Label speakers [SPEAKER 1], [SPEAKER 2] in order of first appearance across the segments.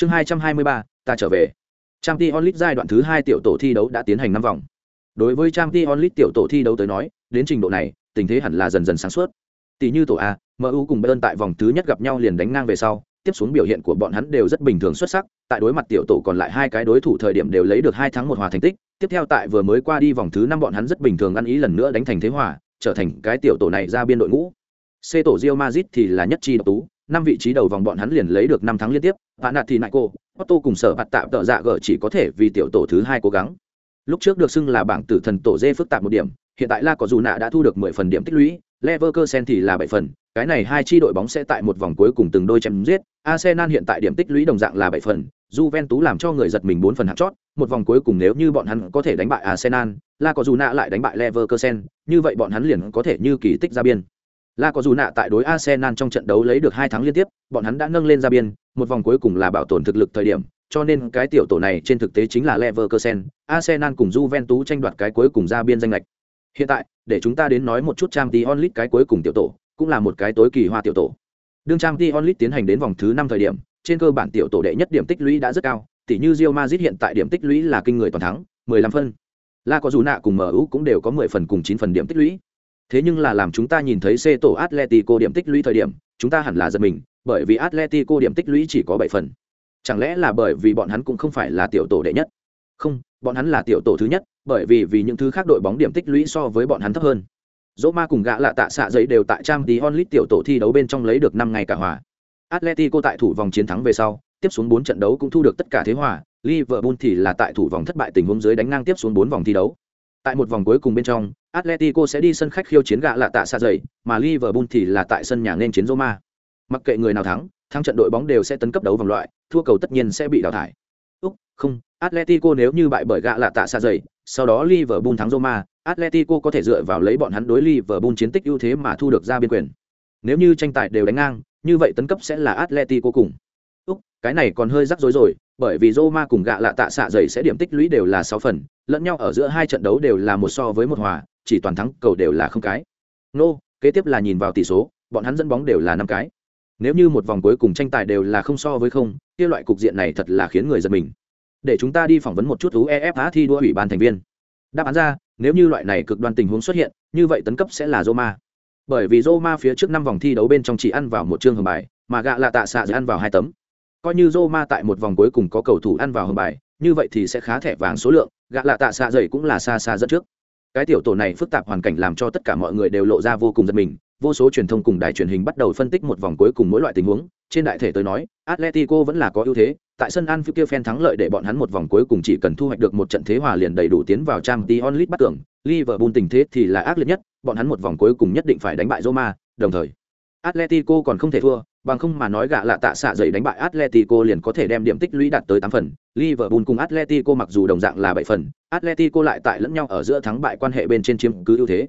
[SPEAKER 1] chương hai trăm hai mươi ba, ta trở về. Trang t onlit giai đoạn thứ hai tiểu tổ thi đấu đã tiến hành năm vòng. Đối với trang t onlit tiểu tổ thi đấu tới nói, đến trình độ này, tình thế hẳn là dần dần sáng suốt. Tỷ như tổ a mu cùng bayern tại vòng thứ nhất gặp nhau liền đánh ngang về sau, tiếp xuống biểu hiện của bọn hắn đều rất bình thường xuất sắc, tại đối mặt tiểu tổ còn lại hai cái đối thủ thời điểm đều lấy được hai thắng một hòa thành tích, tiếp theo tại vừa mới qua đi vòng thứ năm bọn hắn rất bình thường ăn ý lần nữa đánh thành thế hòa, trở thành cái tiểu tổ này ra biên đội ngũ. C tổ rio mazit thì là nhất chi độc tú năm vị trí đầu vòng bọn hắn liền lấy được năm thắng liên tiếp và nạt thì nại cô, otto cùng sở bạt tạm tợ dạ gờ chỉ có thể vì tiểu tổ thứ hai cố gắng. Lúc trước được xưng là bảng tử thần tổ dê phức tạp một điểm, hiện tại la có dù nạ đã thu được mười phần điểm tích lũy, leverkusen thì là bảy phần, cái này hai chi đội bóng sẽ tại một vòng cuối cùng từng đôi chém giết, arsenal hiện tại điểm tích lũy đồng dạng là bảy phần, Juventus làm cho người giật mình bốn phần hạt chót, một vòng cuối cùng nếu như bọn hắn có thể đánh bại arsenal, la có dù nạ lại đánh bại leverkusen, như vậy bọn hắn liền có thể như kỳ tích ra biên. La có dù nạ tại đối Arsenal trong trận đấu lấy được hai thắng liên tiếp, bọn hắn đã nâng lên ra biên, một vòng cuối cùng là bảo tồn thực lực thời điểm, cho nên cái tiểu tổ này trên thực tế chính là Leverkusen, Arsenal cùng Juventus tranh đoạt cái cuối cùng ra biên danh lệch. Hiện tại, để chúng ta đến nói một chút Champions League cái cuối cùng tiểu tổ, cũng là một cái tối kỳ hoa tiểu tổ. Đương Champions League tiến hành đến vòng thứ năm thời điểm, trên cơ bản tiểu tổ đệ nhất điểm tích lũy đã rất cao, tỷ như Real Madrid hiện tại điểm tích lũy là kinh người toàn thắng, 15 phân. La có dù nạ cùng MU cũng đều có 10 phần cùng 9 phần điểm tích lũy. Thế nhưng là làm chúng ta nhìn thấy C tổ Atletico điểm tích lũy thời điểm, chúng ta hẳn là giật mình, bởi vì Atletico điểm tích lũy chỉ có bảy phần. Chẳng lẽ là bởi vì bọn hắn cũng không phải là tiểu tổ đệ nhất? Không, bọn hắn là tiểu tổ thứ nhất, bởi vì vì những thứ khác đội bóng điểm tích lũy so với bọn hắn thấp hơn. Roma cùng gã lạ tạ xạ giấy đều tại trang tí onlit tiểu tổ thi đấu bên trong lấy được năm ngày cả hòa. Atletico tại thủ vòng chiến thắng về sau, tiếp xuống bốn trận đấu cũng thu được tất cả thế hòa, Liverpool thì là tại thủ vòng thất bại tình huống dưới đánh ngang tiếp xuống bốn vòng thi đấu. Tại một vòng cuối cùng bên trong, Atletico sẽ đi sân khách khiêu chiến gạ lạ tạ xa dày, mà Liverpool thì là tại sân nhà nên chiến Roma. Mặc kệ người nào thắng, thắng trận đội bóng đều sẽ tấn cấp đấu vòng loại, thua cầu tất nhiên sẽ bị đào thải. Úc, không, Atletico nếu như bại bởi gạ lạ tạ xa dày, sau đó Liverpool thắng Roma, Atletico có thể dựa vào lấy bọn hắn đối Liverpool chiến tích ưu thế mà thu được ra biên quyền. Nếu như tranh tài đều đánh ngang, như vậy tấn cấp sẽ là Atletico cùng. Úc, cái này còn hơi rắc rối rồi, bởi vì Roma cùng gạ lạ tạ xạ dày sẽ điểm tích lũy đều là sáu phần, lẫn nhau ở giữa hai trận đấu đều là một so với một hòa, chỉ toàn thắng cầu đều là không cái. Nô, kế tiếp là nhìn vào tỷ số, bọn hắn dẫn bóng đều là năm cái. Nếu như một vòng cuối cùng tranh tài đều là không so với không, kia loại cục diện này thật là khiến người giật mình. Để chúng ta đi phỏng vấn một chút UEFA thi đua ủy ban thành viên. Đáp án ra, nếu như loại này cực đoan tình huống xuất hiện, như vậy tấn cấp sẽ là Roma. Bởi vì Roma phía trước năm vòng thi đấu bên trong chỉ ăn vào một chương hồng bài, mà gạ lạ tạ xạ ăn vào hai tấm. Coi như Roma tại một vòng cuối cùng có cầu thủ ăn vào hồng bài, như vậy thì sẽ khá thẻ vàng số lượng, gã lạ tạ xạ dày cũng là xa xa dẫn trước. Cái tiểu tổ này phức tạp hoàn cảnh làm cho tất cả mọi người đều lộ ra vô cùng giật mình, vô số truyền thông cùng đài truyền hình bắt đầu phân tích một vòng cuối cùng mỗi loại tình huống, trên đại thể tới nói, Atletico vẫn là có ưu thế, tại sân Anfield thắng lợi để bọn hắn một vòng cuối cùng chỉ cần thu hoạch được một trận thế hòa liền đầy đủ tiến vào Champions League bắt tưởng, Liverpool tình thế thì là ác liệt nhất, bọn hắn một vòng cuối cùng nhất định phải đánh bại Roma, đồng thời Atletico còn không thể thua, bằng không mà nói gạ lạ tạ xạ dày đánh bại Atletico liền có thể đem điểm tích lũy đạt tới 8 phần. Liverpool cùng Atletico mặc dù đồng dạng là 7 phần, Atletico lại tại lẫn nhau ở giữa thắng bại quan hệ bên trên chiếm cứ ưu thế.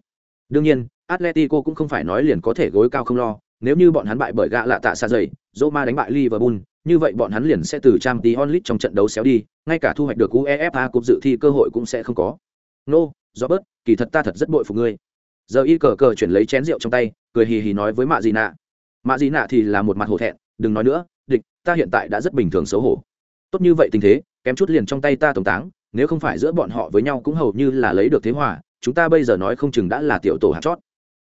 [SPEAKER 1] Đương nhiên, Atletico cũng không phải nói liền có thể gối cao không lo, nếu như bọn hắn bại bởi gạ lạ tạ xạ dày, Roma đánh bại Liverpool, như vậy bọn hắn liền sẽ từ Champions League trong trận đấu xéo đi, ngay cả thu hoạch được UEFA Cup dự thi cơ hội cũng sẽ không có. No, Robert, kỳ thật ta thật rất bội phục ngươi. Giờ y cờ cờ chuyển lấy chén rượu trong tay, cười hì hì nói với Mạ Dì Nạ. Mạ Dị Nạ thì là một mặt hổ thẹn, đừng nói nữa, địch, ta hiện tại đã rất bình thường xấu hổ. Tốt như vậy tình thế, kém chút liền trong tay ta tổng táng, nếu không phải giữa bọn họ với nhau cũng hầu như là lấy được thế hòa, chúng ta bây giờ nói không chừng đã là tiểu tổ hạt chót.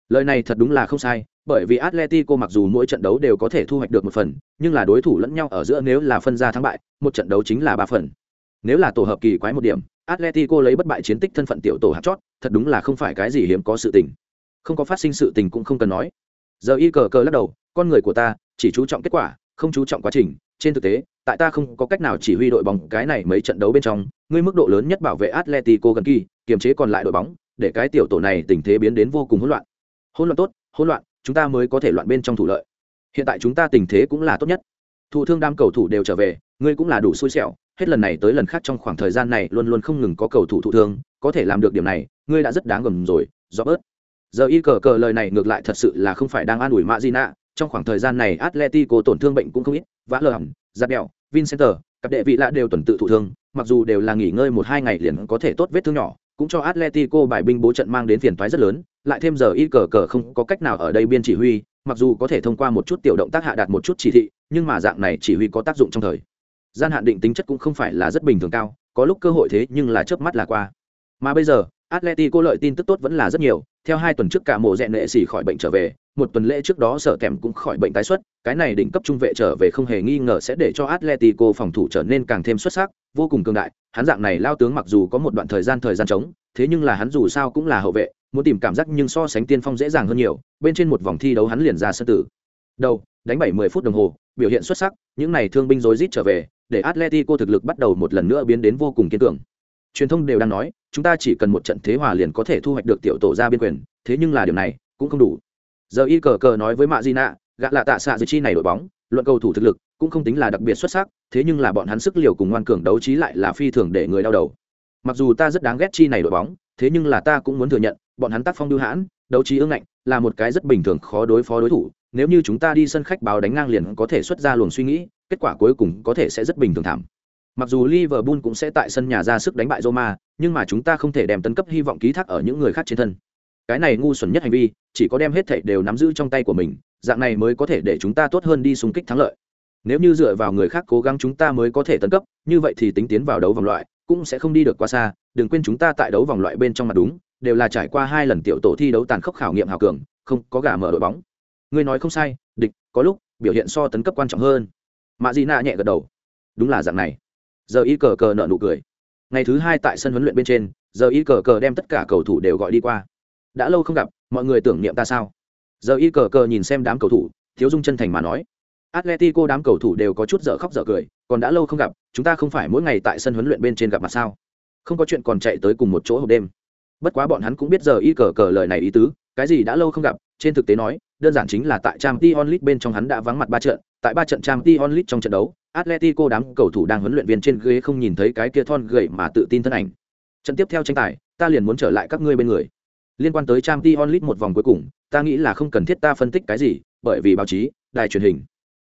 [SPEAKER 1] Lời này thật đúng là không sai, bởi vì Atletico mặc dù mỗi trận đấu đều có thể thu hoạch được một phần, nhưng là đối thủ lẫn nhau ở giữa nếu là phân ra thắng bại, một trận đấu chính là ba phần. Nếu là tổ hợp kỳ quái một điểm, Atletico lấy bất bại chiến tích thân phận tiểu tổ hạt chót, thật đúng là không phải cái gì hiếm có sự tình. Không có phát sinh sự tình cũng không cần nói. Giờ y cờ cờ lắc đầu, con người của ta chỉ chú trọng kết quả, không chú trọng quá trình. Trên thực tế, tại ta không có cách nào chỉ huy đội bóng cái này mấy trận đấu bên trong, ngươi mức độ lớn nhất bảo vệ Atletico gần kỳ, kiềm chế còn lại đội bóng, để cái tiểu tổ này tình thế biến đến vô cùng hỗn loạn. Hỗn loạn tốt, hỗn loạn, chúng ta mới có thể loạn bên trong thủ lợi. Hiện tại chúng ta tình thế cũng là tốt nhất. Thủ thương đam cầu thủ đều trở về, ngươi cũng là đủ xui xẻo, hết lần này tới lần khác trong khoảng thời gian này luôn luôn không ngừng có cầu thủ thụ thương, có thể làm được điểm này, ngươi đã rất đáng gầm rồi, do bớt. Giờ y cờ cờ lời này ngược lại thật sự là không phải đang an ủi Mazina, trong khoảng thời gian này Atletico tổn thương bệnh cũng không ít, vã lờ hẳn, giặt đèo, Vincenter, các đệ vị lạ đều tuần tự thụ thương, mặc dù đều là nghỉ ngơi một hai ngày liền có thể tốt vết thương nhỏ, cũng cho Atletico bài binh bố trận mang đến phiền toái rất lớn, lại thêm giờ y cờ cờ không có cách nào ở đây biên chỉ huy, mặc dù có thể thông qua một chút tiểu động tác hạ đạt một chút chỉ thị, nhưng mà dạng này chỉ huy có tác dụng trong thời. Gian hạn định tính chất cũng không phải là rất bình thường cao có lúc cơ hội thế nhưng là chớp mắt là qua. Mà bây giờ Atletico lợi tin tức tốt vẫn là rất nhiều, theo hai tuần trước cả mộ rẽ nệ xỉ khỏi bệnh trở về, một tuần lễ trước đó sở kèm cũng khỏi bệnh tái xuất, cái này đỉnh cấp trung vệ trở về không hề nghi ngờ sẽ để cho Atletico phòng thủ trở nên càng thêm xuất sắc, vô cùng cường đại, hắn dạng này lao tướng mặc dù có một đoạn thời gian thời gian trống, thế nhưng là hắn dù sao cũng là hậu vệ, muốn tìm cảm giác nhưng so sánh tiên phong dễ dàng hơn nhiều, bên trên một vòng thi đấu hắn liền ra sân tử. Đầu, đánh 70 phút đồng hồ, biểu hiện xuất sắc, những này thương binh rối rít trở về, để Atletico thực lực bắt đầu một lần nữa biến đến vô cùng kiên cường truyền thông đều đang nói chúng ta chỉ cần một trận thế hòa liền có thể thu hoạch được tiểu tổ ra biên quyền, thế nhưng là điều này cũng không đủ. Giờ y cờ cờ nói với mạ di nạ, gạ lạ tạ xạ dưới chi này đội bóng, luận cầu thủ thực lực cũng không tính là đặc biệt xuất sắc, thế nhưng là bọn hắn sức liều cùng ngoan cường đấu trí lại là phi thường để người đau đầu. Mặc dù ta rất đáng ghét chi này đội bóng, thế nhưng là ta cũng muốn thừa nhận, bọn hắn tác phong lưu hãn, đấu trí ương ngạnh, là một cái rất bình thường khó đối phó đối thủ, nếu như chúng ta đi sân khách báo đánh ngang liền có thể xuất ra luồng suy nghĩ, kết quả cuối cùng có thể sẽ rất bình thường thảm. Mặc dù Liverpool cũng sẽ tại sân nhà ra sức đánh bại Roma, nhưng mà chúng ta không thể đem tấn cấp hy vọng ký thác ở những người khác trên thân. Cái này ngu xuẩn nhất hành vi, chỉ có đem hết thảy đều nắm giữ trong tay của mình, dạng này mới có thể để chúng ta tốt hơn đi xung kích thắng lợi. Nếu như dựa vào người khác cố gắng chúng ta mới có thể tấn cấp, như vậy thì tính tiến vào đấu vòng loại, cũng sẽ không đi được quá xa, đừng quên chúng ta tại đấu vòng loại bên trong mặt đúng, đều là trải qua hai lần tiểu tổ thi đấu tàn khốc khảo nghiệm hào cường, không có gà mở đội bóng. Ngươi nói không sai, địch, có lúc biểu hiện so tấn cấp quan trọng hơn. Mã Di nhẹ gật đầu. Đúng là dạng này giờ y cờ cờ nợ nụ cười. Ngày thứ hai tại sân huấn luyện bên trên, giờ y cờ cờ đem tất cả cầu thủ đều gọi đi qua. Đã lâu không gặp, mọi người tưởng niệm ta sao? Giờ y cờ cờ nhìn xem đám cầu thủ, thiếu dung chân thành mà nói. Atletico đám cầu thủ đều có chút dở khóc dở cười, còn đã lâu không gặp, chúng ta không phải mỗi ngày tại sân huấn luyện bên trên gặp mặt sao? Không có chuyện còn chạy tới cùng một chỗ hộp đêm. Bất quá bọn hắn cũng biết giờ y cờ cờ lời này ý tứ, cái gì đã lâu không gặp trên thực tế nói đơn giản chính là tại Champions League bên trong hắn đã vắng mặt ba trận tại ba trận Champions League trong trận đấu Atletico đám cầu thủ đang huấn luyện viên trên ghế không nhìn thấy cái kia thon gầy mà tự tin thân ảnh. Trận tiếp theo tranh tài, ta liền muốn trở lại các ngươi bên người. Liên quan tới Champions League một vòng cuối cùng, ta nghĩ là không cần thiết ta phân tích cái gì, bởi vì báo chí, đài truyền hình,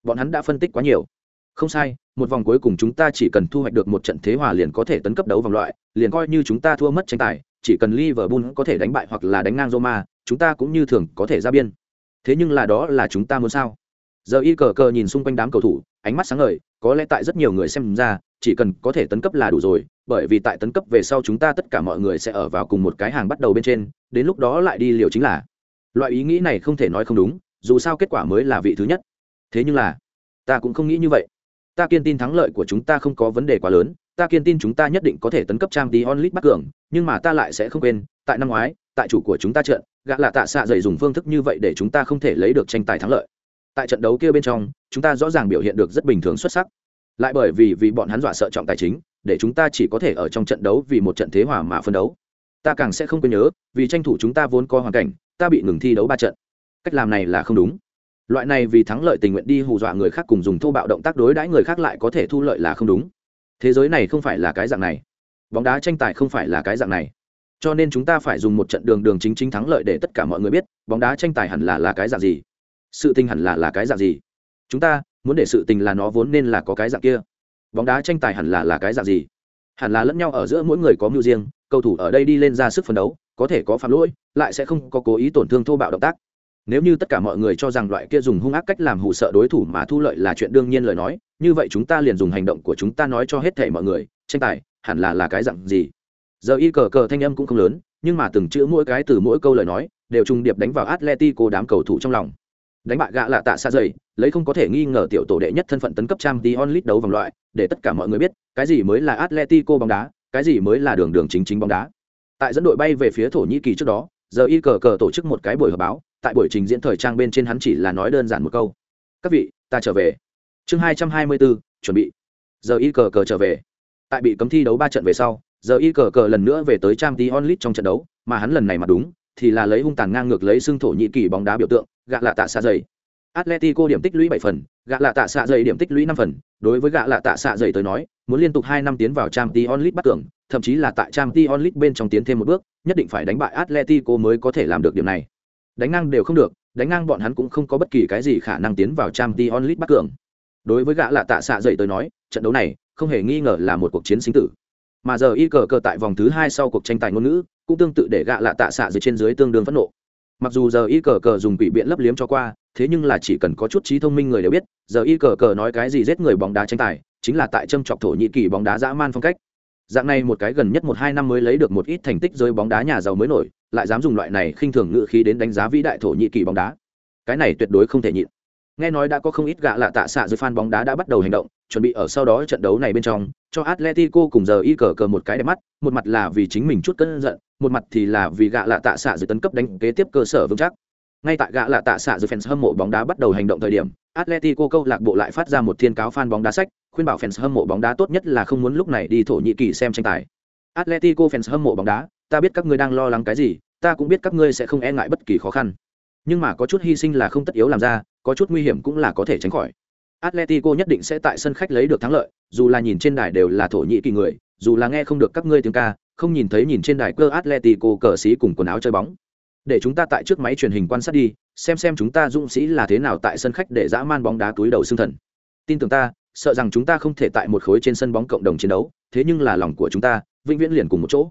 [SPEAKER 1] bọn hắn đã phân tích quá nhiều. Không sai, một vòng cuối cùng chúng ta chỉ cần thu hoạch được một trận thế hòa liền có thể tấn cấp đấu vòng loại, liền coi như chúng ta thua mất tranh tài, chỉ cần Liverpool có thể đánh bại hoặc là đánh ngang Roma, chúng ta cũng như thường có thể ra biên. Thế nhưng là đó là chúng ta muốn sao? Giờ y cờ cờ nhìn xung quanh đám cầu thủ, ánh mắt sáng ngời có lẽ tại rất nhiều người xem ra chỉ cần có thể tấn cấp là đủ rồi bởi vì tại tấn cấp về sau chúng ta tất cả mọi người sẽ ở vào cùng một cái hàng bắt đầu bên trên đến lúc đó lại đi liều chính là loại ý nghĩ này không thể nói không đúng dù sao kết quả mới là vị thứ nhất thế nhưng là ta cũng không nghĩ như vậy ta kiên tin thắng lợi của chúng ta không có vấn đề quá lớn ta kiên tin chúng ta nhất định có thể tấn cấp trang tí onlit bắc cường, nhưng mà ta lại sẽ không quên, tại năm ngoái, tại chủ của chúng ta trận, gã là tạ xạ dày dùng phương thức như vậy để chúng ta không thể lấy được tranh tài thắng lợi. Tại trận đấu kia bên trong, chúng ta rõ ràng biểu hiện được rất bình thường xuất sắc. Lại bởi vì vì bọn hắn dọa sợ trọng tài chính, để chúng ta chỉ có thể ở trong trận đấu vì một trận thế hòa mà phân đấu. Ta càng sẽ không quên nhớ, vì tranh thủ chúng ta vốn có hoàn cảnh, ta bị ngừng thi đấu ba trận. Cách làm này là không đúng. Loại này vì thắng lợi tình nguyện đi hù dọa người khác cùng dùng thô bạo động tác đối đãi người khác lại có thể thu lợi là không đúng thế giới này không phải là cái dạng này. Bóng đá tranh tài không phải là cái dạng này. Cho nên chúng ta phải dùng một trận đường đường chính chính thắng lợi để tất cả mọi người biết, bóng đá tranh tài hẳn là là cái dạng gì. Sự tình hẳn là là cái dạng gì. Chúng ta muốn để sự tình là nó vốn nên là có cái dạng kia. Bóng đá tranh tài hẳn là là cái dạng gì? Hẳn là lẫn nhau ở giữa mỗi người có mưu riêng, cầu thủ ở đây đi lên ra sức phấn đấu, có thể có phạm lỗi, lại sẽ không có cố ý tổn thương thô bạo động tác. Nếu như tất cả mọi người cho rằng loại kia dùng hung ác cách làm hụ sợ đối thủ mà thu lợi là chuyện đương nhiên lời nói như vậy chúng ta liền dùng hành động của chúng ta nói cho hết thể mọi người, tranh tài, hẳn là là cái dạng gì? Giờ y cờ cờ thanh âm cũng không lớn, nhưng mà từng chữ mỗi cái từ mỗi câu lời nói, đều trùng điệp đánh vào atletico đám cầu thủ trong lòng. Đánh bại gạ lạ tạ xa dày, lấy không có thể nghi ngờ tiểu tổ đệ nhất thân phận tấn cấp trang t onlit đấu vòng loại, để tất cả mọi người biết, cái gì mới là atletico bóng đá, cái gì mới là đường đường chính chính bóng đá. Tại dẫn đội bay về phía thổ nhĩ kỳ trước đó, giờ y cờ cờ tổ chức một cái buổi họp báo, tại buổi trình diễn thời trang bên trên hắn chỉ là nói đơn giản một câu. Các vị, ta trở về chương hai trăm hai mươi bốn chuẩn bị. Giờ y cờ cờ trở về. Tại bị cấm thi đấu ba trận về sau, giờ y cờ cờ lần nữa về tới trang tí onlit trong trận đấu, mà hắn lần này mà đúng, thì là lấy hung tàn ngang ngược lấy xương thổ nhĩ kỳ bóng đá biểu tượng, gạ lạ tạ xạ dày. Atletico điểm tích lũy bảy phần, gạ lạ tạ xạ dày điểm tích lũy năm phần. Đối với gạ lạ tạ xạ dày tới nói, muốn liên tục hai năm tiến vào trang tí onlit bắt tưởng thậm chí là tại trang tí onlit bên trong tiến thêm một bước, nhất định phải đánh bại atletico mới có thể làm được điểm này. Đánh ngang đều không được, đánh ngang bọn hắn cũng không có bất kỳ cái gì khả năng tiến vào trang tí onlit bắt cường đối với gã lạ tạ xạ dậy tới nói, trận đấu này không hề nghi ngờ là một cuộc chiến sinh tử. Mà giờ y cờ cờ tại vòng thứ hai sau cuộc tranh tài ngôn ngữ cũng tương tự để gạ lạ tạ xạ dưới trên dưới tương đương phẫn nộ. Mặc dù giờ y cờ cờ dùng quỷ biện lấp liếm cho qua, thế nhưng là chỉ cần có chút trí thông minh người đều biết, giờ y cờ cờ nói cái gì giết người bóng đá tranh tài, chính là tại châm chọc thổ nhĩ kỳ bóng đá dã man phong cách. Dạng này một cái gần nhất một hai năm mới lấy được một ít thành tích rơi bóng đá nhà giàu mới nổi, lại dám dùng loại này khinh thường ngự khí đến đánh giá vĩ đại thổ nhĩ kỳ bóng đá. Cái này tuyệt đối không thể nhịn nghe nói đã có không ít gạ lạ tạ xạ dưới fan bóng đá đã bắt đầu hành động, chuẩn bị ở sau đó trận đấu này bên trong, cho atletico cùng giờ y cờ cờ một cái đẹp mắt, một mặt là vì chính mình chút cơn giận, một mặt thì là vì gạ lạ tạ xạ dưới tấn cấp đánh kế tiếp cơ sở vững chắc. Ngay tại gạ lạ tạ xạ dưới fans hâm mộ bóng đá bắt đầu hành động thời điểm, atletico câu lạc bộ lại phát ra một thiên cáo fan bóng đá sách, khuyên bảo fans hâm mộ bóng đá tốt nhất là không muốn lúc này đi thổ nhĩ kỳ xem tranh tài. Atletico fans hâm mộ bóng đá, ta biết các ngươi đang lo lắng cái gì, ta cũng biết các ngươi sẽ không e ngại bất kỳ khó khăn nhưng mà có chút hy sinh là không tất yếu làm ra, có chút nguy hiểm cũng là có thể tránh khỏi. Atletico nhất định sẽ tại sân khách lấy được thắng lợi, dù là nhìn trên đài đều là thổ nhĩ kỳ người, dù là nghe không được các ngươi tiếng ca, không nhìn thấy nhìn trên đài cơ atletico cờ sĩ cùng quần áo chơi bóng. Để chúng ta tại trước máy truyền hình quan sát đi, xem xem chúng ta dũng sĩ là thế nào tại sân khách để dã man bóng đá túi đầu xương thần. Tin tưởng ta, sợ rằng chúng ta không thể tại một khối trên sân bóng cộng đồng chiến đấu, thế nhưng là lòng của chúng ta, vĩnh viễn liền cùng một chỗ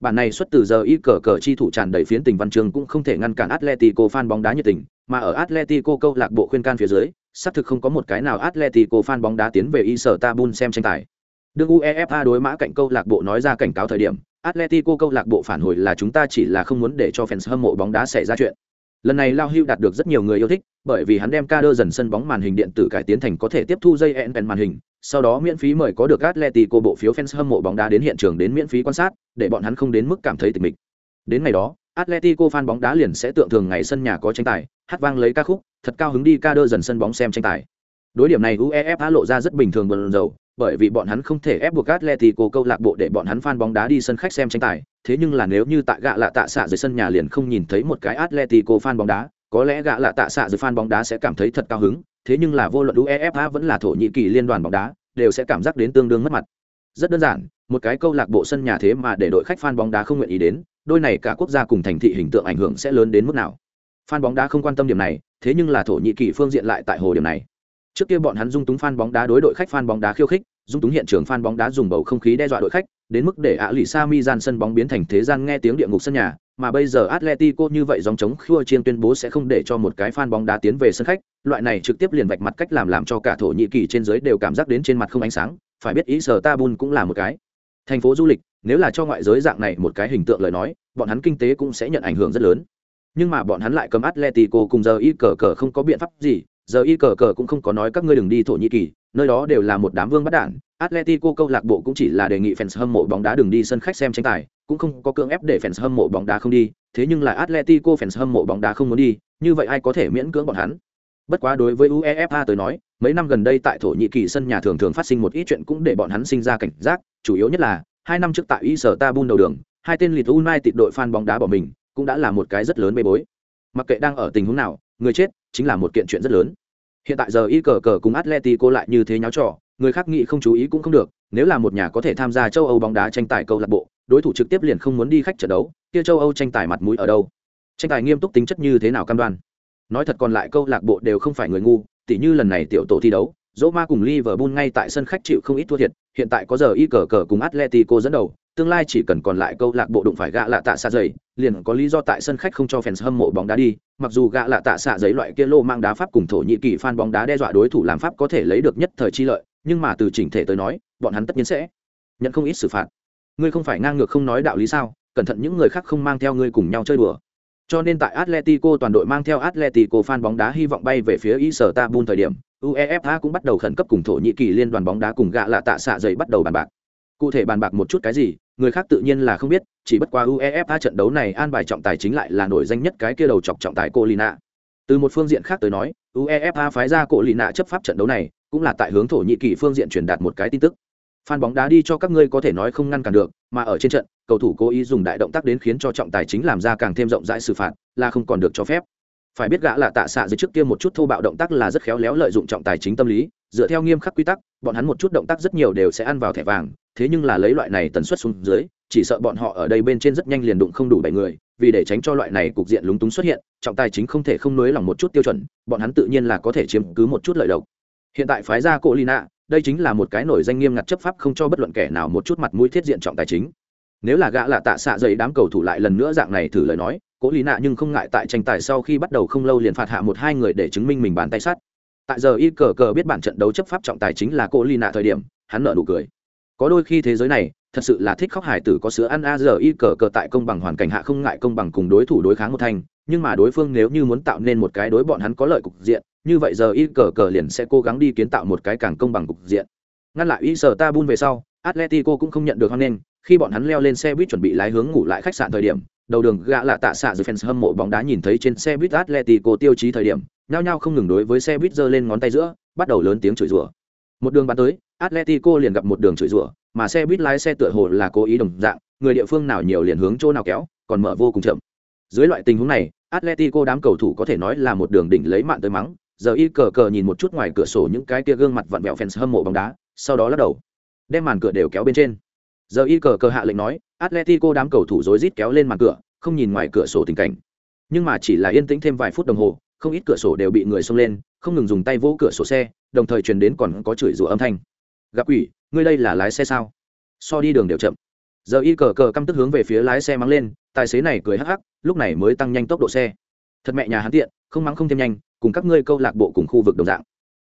[SPEAKER 1] bản này xuất từ giờ y cờ cờ chi thủ tràn đầy phiến tình văn chương cũng không thể ngăn cản atletico fan bóng đá nhiệt tình, mà ở atletico câu lạc bộ khuyên can phía dưới, xác thực không có một cái nào atletico fan bóng đá tiến về y sở tabun xem tranh tài. Đương uefa đối mã cạnh câu lạc bộ nói ra cảnh cáo thời điểm, atletico câu lạc bộ phản hồi là chúng ta chỉ là không muốn để cho fans hâm mộ bóng đá xảy ra chuyện lần này lao hưu đạt được rất nhiều người yêu thích bởi vì hắn đem ca đơ dần sân bóng màn hình điện tử cải tiến thành có thể tiếp thu dây en màn hình sau đó miễn phí mời có được Atletico bộ phiếu fans hâm mộ bóng đá đến hiện trường đến miễn phí quan sát, để bọn hắn không đến mức cảm thấy tịch mịch. Đến ngày đó, Atletico fan bóng đá liền sẽ tượng thường ngày sân nhà có tranh tài, hát vang lấy ca khúc, thật cao hứng đi ca đơ dần sân bóng xem tranh tài. Đối điểm này UEFA lộ ra rất bình thường bần dầu, bởi vì bọn hắn không thể ép buộc Atletico câu lạc bộ để bọn hắn fan bóng đá đi sân khách xem tranh tài, thế nhưng là nếu như tại gạ lạ tạ xạ dưới sân nhà liền không nhìn thấy một cái Atletico fan bóng đá, có lẽ gạ lạ tạ xạ dưới fan bóng đá sẽ cảm thấy thật cao hứng, thế nhưng là vô luận UEFA vẫn là thổ nhĩ kỳ liên đoàn bóng đá, đều sẽ cảm giác đến tương đương mất mặt. Rất đơn giản, một cái câu lạc bộ sân nhà thế mà để đội khách fan bóng đá không nguyện ý đến, đôi này cả quốc gia cùng thành thị hình tượng ảnh hưởng sẽ lớn đến mức nào. Fan bóng đá không quan tâm điểm này, thế nhưng là thổ nhĩ kỳ phương diện lại tại hồ điểm này. Trước kia bọn hắn dung túng fan bóng đá đối đội khách fan bóng đá khiêu khích, dung túng hiện trường fan bóng đá dùng bầu không khí đe dọa đội khách, đến mức để ạ lì sa mi gian sân bóng biến thành thế gian nghe tiếng địa ngục sân nhà, mà bây giờ Atletico như vậy dòng chống khua chiên tuyên bố sẽ không để cho một cái fan bóng đá tiến về sân khách, loại này trực tiếp liền vạch mặt cách làm làm cho cả thổ nhĩ kỳ trên dưới đều cảm giác đến trên mặt không ánh sáng, phải biết ý sở Tabun cũng là một cái thành phố du lịch, nếu là cho ngoại giới dạng này một cái hình tượng lời nói, bọn hắn kinh tế cũng sẽ nhận ảnh hưởng rất lớn. Nhưng mà bọn hắn lại cầm Atletico cùng giờ y cờ cờ không có biện pháp gì, giờ y cờ cờ cũng không có nói các ngươi đừng đi thổ nhĩ kỳ, nơi đó đều là một đám vương bắt đản, Atletico câu lạc bộ cũng chỉ là đề nghị fans hâm mộ bóng đá đừng đi sân khách xem tranh tài, cũng không có cưỡng ép để fans hâm mộ bóng đá không đi, thế nhưng là Atletico fans hâm mộ bóng đá không muốn đi, như vậy ai có thể miễn cưỡng bọn hắn? Bất quá đối với UEFA tới nói, mấy năm gần đây tại Thổ Nhĩ Kỳ sân nhà thường thường phát sinh một ít chuyện cũng để bọn hắn sinh ra cảnh giác, chủ yếu nhất là hai năm trước tại Istanbul đầu đường, hai tên Leeds tịt đội fan bóng đá bỏ mình, cũng đã là một cái rất lớn bê bối. Mặc kệ đang ở tình huống nào, người chết chính là một kiện chuyện rất lớn. Hiện tại giờ y cờ cờ cùng Atletico lại như thế nháo trò, người khác nghĩ không chú ý cũng không được nếu là một nhà có thể tham gia châu âu bóng đá tranh tài câu lạc bộ đối thủ trực tiếp liền không muốn đi khách trận đấu kia châu âu tranh tài mặt mũi ở đâu tranh tài nghiêm túc tính chất như thế nào cam đoan nói thật còn lại câu lạc bộ đều không phải người ngu tỉ như lần này tiểu tổ thi đấu dỗ ma cùng liverpool ngay tại sân khách chịu không ít thua thiệt hiện tại có giờ y cờ cờ cùng atletico dẫn đầu tương lai chỉ cần còn lại câu lạc bộ đụng phải gạ lạ tạ xạ dày liền có lý do tại sân khách không cho fans hâm mộ bóng đá đi. Mặc dù gạ lạ tạ xạ giấy loại kia lô mang đá pháp cùng thổ nhĩ kỳ fan bóng đá đe dọa đối thủ làm pháp có thể lấy được nhất thời chi lợi nhưng mà từ chỉnh thể tới nói bọn hắn tất nhiên sẽ nhận không ít xử phạt. Ngươi không phải ngang ngược không nói đạo lý sao? Cẩn thận những người khác không mang theo ngươi cùng nhau chơi đùa. Cho nên tại Atletico toàn đội mang theo Atletico fan bóng đá hy vọng bay về phía Istanbul thời điểm, UEFA cũng bắt đầu khẩn cấp cùng Thổ Nhĩ Kỳ liên đoàn bóng đá cùng gạ lạ tạ xạ giấy bắt đầu bàn bạc. Cụ thể bàn bạc một chút cái gì, người khác tự nhiên là không biết, chỉ bất qua UEFA trận đấu này an bài trọng tài chính lại là nổi danh nhất cái kia đầu chọc trọng tài cô lina Từ một phương diện khác tới nói, UEFA phái ra cô lina chấp pháp trận đấu này, cũng là tại hướng thổ nhĩ kỳ phương diện truyền đạt một cái tin tức. Phan bóng đá đi cho các ngươi có thể nói không ngăn cản được mà ở trên trận cầu thủ cố ý dùng đại động tác đến khiến cho trọng tài chính làm ra càng thêm rộng rãi xử phạt là không còn được cho phép. Phải biết gã là tạ xạ dưới trước kia một chút thô bạo động tác là rất khéo léo lợi dụng trọng tài chính tâm lý dựa theo nghiêm khắc quy tắc, bọn hắn một chút động tác rất nhiều đều sẽ ăn vào thẻ vàng, thế nhưng là lấy loại này tần suất xuống dưới, chỉ sợ bọn họ ở đây bên trên rất nhanh liền đụng không đủ bảy người, vì để tránh cho loại này cục diện lúng túng xuất hiện, trọng tài chính không thể không nới lòng một chút tiêu chuẩn, bọn hắn tự nhiên là có thể chiếm cứ một chút lợi độc hiện tại phái ra cổ lina đây chính là một cái nổi danh nghiêm ngặt chấp pháp không cho bất luận kẻ nào một chút mặt mũi thiết diện trọng tài chính. Nếu là gã lạ tạ xạ dày đám cầu thủ lại lần nữa dạng này thử lời nói cố lý nạ nhưng không ngại tại tranh tài sau khi bắt đầu không lâu liền phạt hạ một hai người để chứng minh mình bàn tay sát tại giờ y cờ cờ biết bản trận đấu chấp pháp trọng tài chính là cô ly nạ thời điểm, hắn nợ nụ cười. Có đôi khi thế giới này, thật sự là thích khóc hải tử có sữa ăn a, giờ y cờ cờ tại công bằng hoàn cảnh hạ không ngại công bằng cùng đối thủ đối kháng một thành, nhưng mà đối phương nếu như muốn tạo nên một cái đối bọn hắn có lợi cục diện, như vậy giờ y cờ cờ liền sẽ cố gắng đi kiến tạo một cái càng công bằng cục diện. Ngăn lại y sờ ta bun về sau, atletico cũng không nhận được hoan nghênh, khi bọn hắn leo lên xe buýt chuẩn bị lái hướng ngủ lại khách sạn thời điểm đầu đường gã là tạ xạ dưới fans hâm mộ bóng đá nhìn thấy trên xe buýt atletico tiêu chí thời điểm, nhao nhao không ngừng đối với xe buýt giơ lên ngón tay giữa, bắt đầu lớn tiếng chửi rủa. Một đường bắn tới, atletico liền gặp một đường chửi rủa, mà xe buýt lái xe tựa hồ là cố ý đồng dạng, người địa phương nào nhiều liền hướng chỗ nào kéo, còn mở vô cùng chậm. Dưới loại tình huống này, atletico đám cầu thủ có thể nói là một đường đỉnh lấy mạng tới mắng, giờ y cờ cờ nhìn một chút ngoài cửa sổ những cái kia gương mặt vặn vẹo fans hâm mộ bóng đá, sau đó lắc đầu. Đem màn cửa đều kéo bên trên giờ y cờ cờ hạ lệnh nói, atletico đám cầu thủ rối rít kéo lên màn cửa, không nhìn ngoài cửa sổ tình cảnh. Nhưng mà chỉ là yên tĩnh thêm vài phút đồng hồ, không ít cửa sổ đều bị người xông lên, không ngừng dùng tay vỗ cửa sổ xe, đồng thời truyền đến còn có chửi rủa âm thanh. Gặp quỷ, ngươi đây là lái xe sao? So đi đường đều chậm. Giờ y cờ cờ căm tức hướng về phía lái xe mắng lên, tài xế này cười hắc hắc, lúc này mới tăng nhanh tốc độ xe. Thật mẹ nhà hắn tiện, không mắng không thêm nhanh, cùng các ngươi câu lạc bộ cùng khu vực đồng dạng.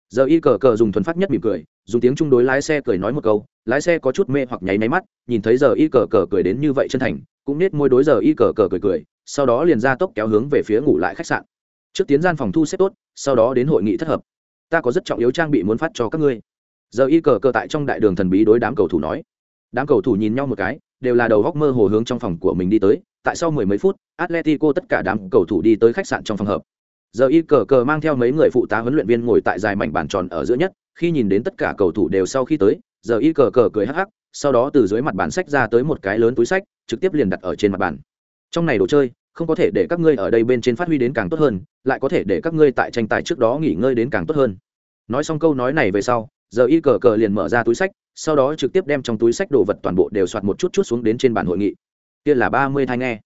[SPEAKER 1] Giờ y cờ cờ dùng thuần phát nhất mỉm cười dùng tiếng trung đối lái xe cười nói một câu, lái xe có chút mê hoặc nháy máy mắt, nhìn thấy giờ y cờ cờ cười đến như vậy chân thành, cũng nết môi đối giờ y cờ cờ cười cười, sau đó liền ra tốc kéo hướng về phía ngủ lại khách sạn. Trước tiến gian phòng thu xếp tốt, sau đó đến hội nghị thất hợp. Ta có rất trọng yếu trang bị muốn phát cho các ngươi. Giờ y cờ cờ tại trong đại đường thần bí đối đám cầu thủ nói. Đám cầu thủ nhìn nhau một cái, đều là đầu góc mơ hồ hướng trong phòng của mình đi tới, tại sau mười mấy phút, atletico tất cả đám cầu thủ đi tới khách sạn trong phòng hợp. Giờ y cờ cờ mang theo mấy người phụ tá huấn luyện viên ngồi tại dài mảnh bàn tròn ở giữa nhất khi nhìn đến tất cả cầu thủ đều sau khi tới, giờ y cờ cờ cười hắc hắc, sau đó từ dưới mặt bàn sách ra tới một cái lớn túi sách trực tiếp liền đặt ở trên mặt bàn. Trong này đồ chơi, không có thể để các ngươi ở đây bên trên phát huy đến càng tốt hơn, lại có thể để các ngươi tại tranh tài trước đó nghỉ ngơi đến càng tốt hơn. Nói xong câu nói này về sau, giờ y cờ cờ liền mở ra túi sách sau đó trực tiếp đem trong túi sách đồ vật toàn bộ đều soạt một chút chút xuống đến trên bàn hội nghị. Kia là ba mươi thai nghe.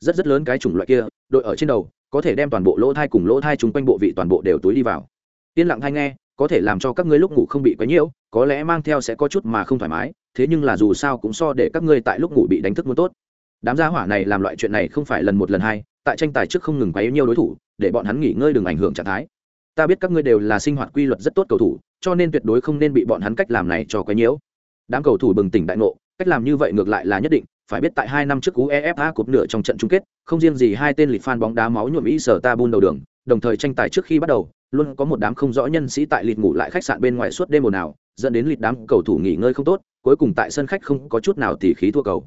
[SPEAKER 1] Rất rất lớn cái chủng loại kia, đội ở trên đầu, có thể đem toàn bộ lỗ thai cùng lỗ thai chung quanh bộ vị toàn bộ đều túi đi vào. Yên lặng thai nghe có thể làm cho các ngươi lúc ngủ không bị quấy nhiễu, có lẽ mang theo sẽ có chút mà không thoải mái, thế nhưng là dù sao cũng so để các ngươi tại lúc ngủ bị đánh thức muốn tốt. Đám gia hỏa này làm loại chuyện này không phải lần một lần hai, tại tranh tài trước không ngừng quấy nhiêu đối thủ, để bọn hắn nghỉ ngơi đừng ảnh hưởng trạng thái. Ta biết các ngươi đều là sinh hoạt quy luật rất tốt cầu thủ, cho nên tuyệt đối không nên bị bọn hắn cách làm này cho quấy nhiễu. Đám cầu thủ bừng tỉnh đại ngộ, cách làm như vậy ngược lại là nhất định, phải biết tại hai năm trước uefa cúp nửa trong trận chung kết, không riêng gì hai tên lịch fan bóng đá máu nhuộm ý sở ta buôn đầu đường, đồng thời tranh tài trước khi bắt đầu luôn có một đám không rõ nhân sĩ tại lịt ngủ lại khách sạn bên ngoài suốt đêm ồn ào, dẫn đến lịt đám cầu thủ nghỉ ngơi không tốt, cuối cùng tại sân khách không có chút nào tỉ khí thua cầu.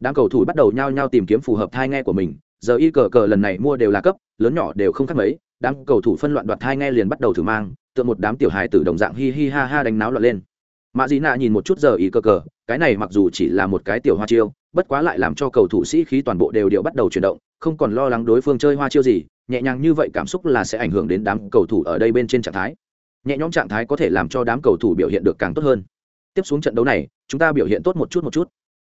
[SPEAKER 1] Đám cầu thủ bắt đầu nhao nhao tìm kiếm phù hợp thai nghe của mình, giờ y cờ cờ lần này mua đều là cấp, lớn nhỏ đều không khác mấy, đám cầu thủ phân loạn đoạt thai nghe liền bắt đầu thử mang, tựa một đám tiểu hài tử đồng dạng hi hi ha ha đánh náo loạn lên. Mạ dị nạ nhìn một chút giờ y cờ cờ, cái này mặc dù chỉ là một cái tiểu hoa chiêu, bất quá lại làm cho cầu thủ sĩ khí toàn bộ đều đều bắt đầu chuyển động, không còn lo lắng đối phương chơi hoa chiêu gì nhẹ nhàng như vậy cảm xúc là sẽ ảnh hưởng đến đám cầu thủ ở đây bên trên trạng thái. Nhẹ nhõm trạng thái có thể làm cho đám cầu thủ biểu hiện được càng tốt hơn. Tiếp xuống trận đấu này, chúng ta biểu hiện tốt một chút một chút.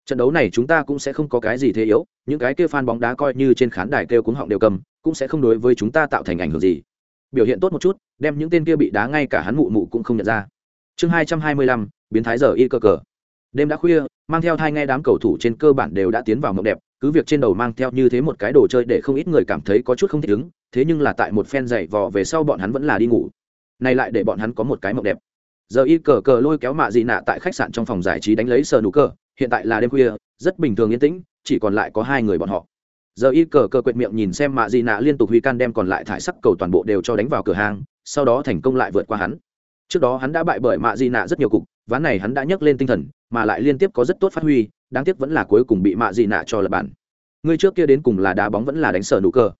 [SPEAKER 1] Trận đấu này chúng ta cũng sẽ không có cái gì thế yếu, những cái kia fan bóng đá coi như trên khán đài kêu cuống họng đều cầm, cũng sẽ không đối với chúng ta tạo thành ảnh hưởng gì. Biểu hiện tốt một chút, đem những tên kia bị đá ngay cả hắn mụ mụ cũng không nhận ra. Chương hai trăm hai mươi lăm, biến thái giờ y cơ cờ đêm đã khuya, mang theo thai nghe đám cầu thủ trên cơ bản đều đã tiến vào mộng đẹp, cứ việc trên đầu mang theo như thế một cái đồ chơi để không ít người cảm thấy có chút không thích ứng, thế nhưng là tại một phen dày vò về sau bọn hắn vẫn là đi ngủ. Này lại để bọn hắn có một cái mộng đẹp. Giờ y cờ cờ lôi kéo mạ dị nạ tại khách sạn trong phòng giải trí đánh lấy sờ nụ cờ, hiện tại là đêm khuya, rất bình thường yên tĩnh, chỉ còn lại có hai người bọn họ. Giờ y cờ cờ quệt miệng nhìn xem mạ dị nạ liên tục huy can đem còn lại thải sắc cầu toàn bộ đều cho đánh vào cửa hàng, sau đó thành công lại vượt qua hắn trước đó hắn đã bại bởi mạ Di nạ rất nhiều cục, ván này hắn đã nhấc lên tinh thần, mà lại liên tiếp có rất tốt phát huy, đáng tiếc vẫn là cuối cùng bị mạ Di nạ cho lập bản. Người trước kia đến cùng là đá bóng vẫn là đánh sở nụ cờ.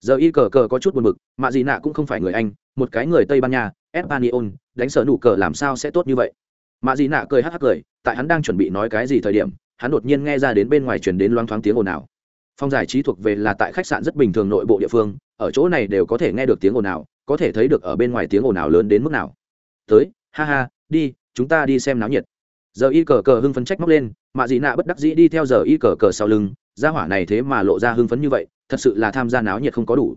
[SPEAKER 1] Giờ y cờ cờ có chút buồn b ự c mạ Di nạ cũng không phải người anh, một cái người tây ban nha, espanyol, đánh sở nụ cờ làm sao sẽ tốt như vậy? Mạ Di nạ cười hắc hắc cười, tại hắn đang chuẩn bị nói cái gì thời điểm, hắn đột nhiên nghe ra đến bên ngoài chuyển đến loáng thoáng tiếng ồn ào. Phòng giải trí thuộc về là tại khách sạn rất bình thường nội bộ địa phương, ở chỗ này đều có thể nghe được tiếng ồn ào, có thể thấy được ở bên ngoài tiếng ồn ào lớn đến mức nào tới, ha ha, đi, chúng ta đi xem náo nhiệt. Giờ y cờ cờ hưng phấn trách móc lên mạ dị nạ bất đắc dĩ đi theo giờ y cờ cờ sau lưng ra hỏa này thế mà lộ ra hưng phấn như vậy, thật sự là tham gia náo nhiệt không có đủ.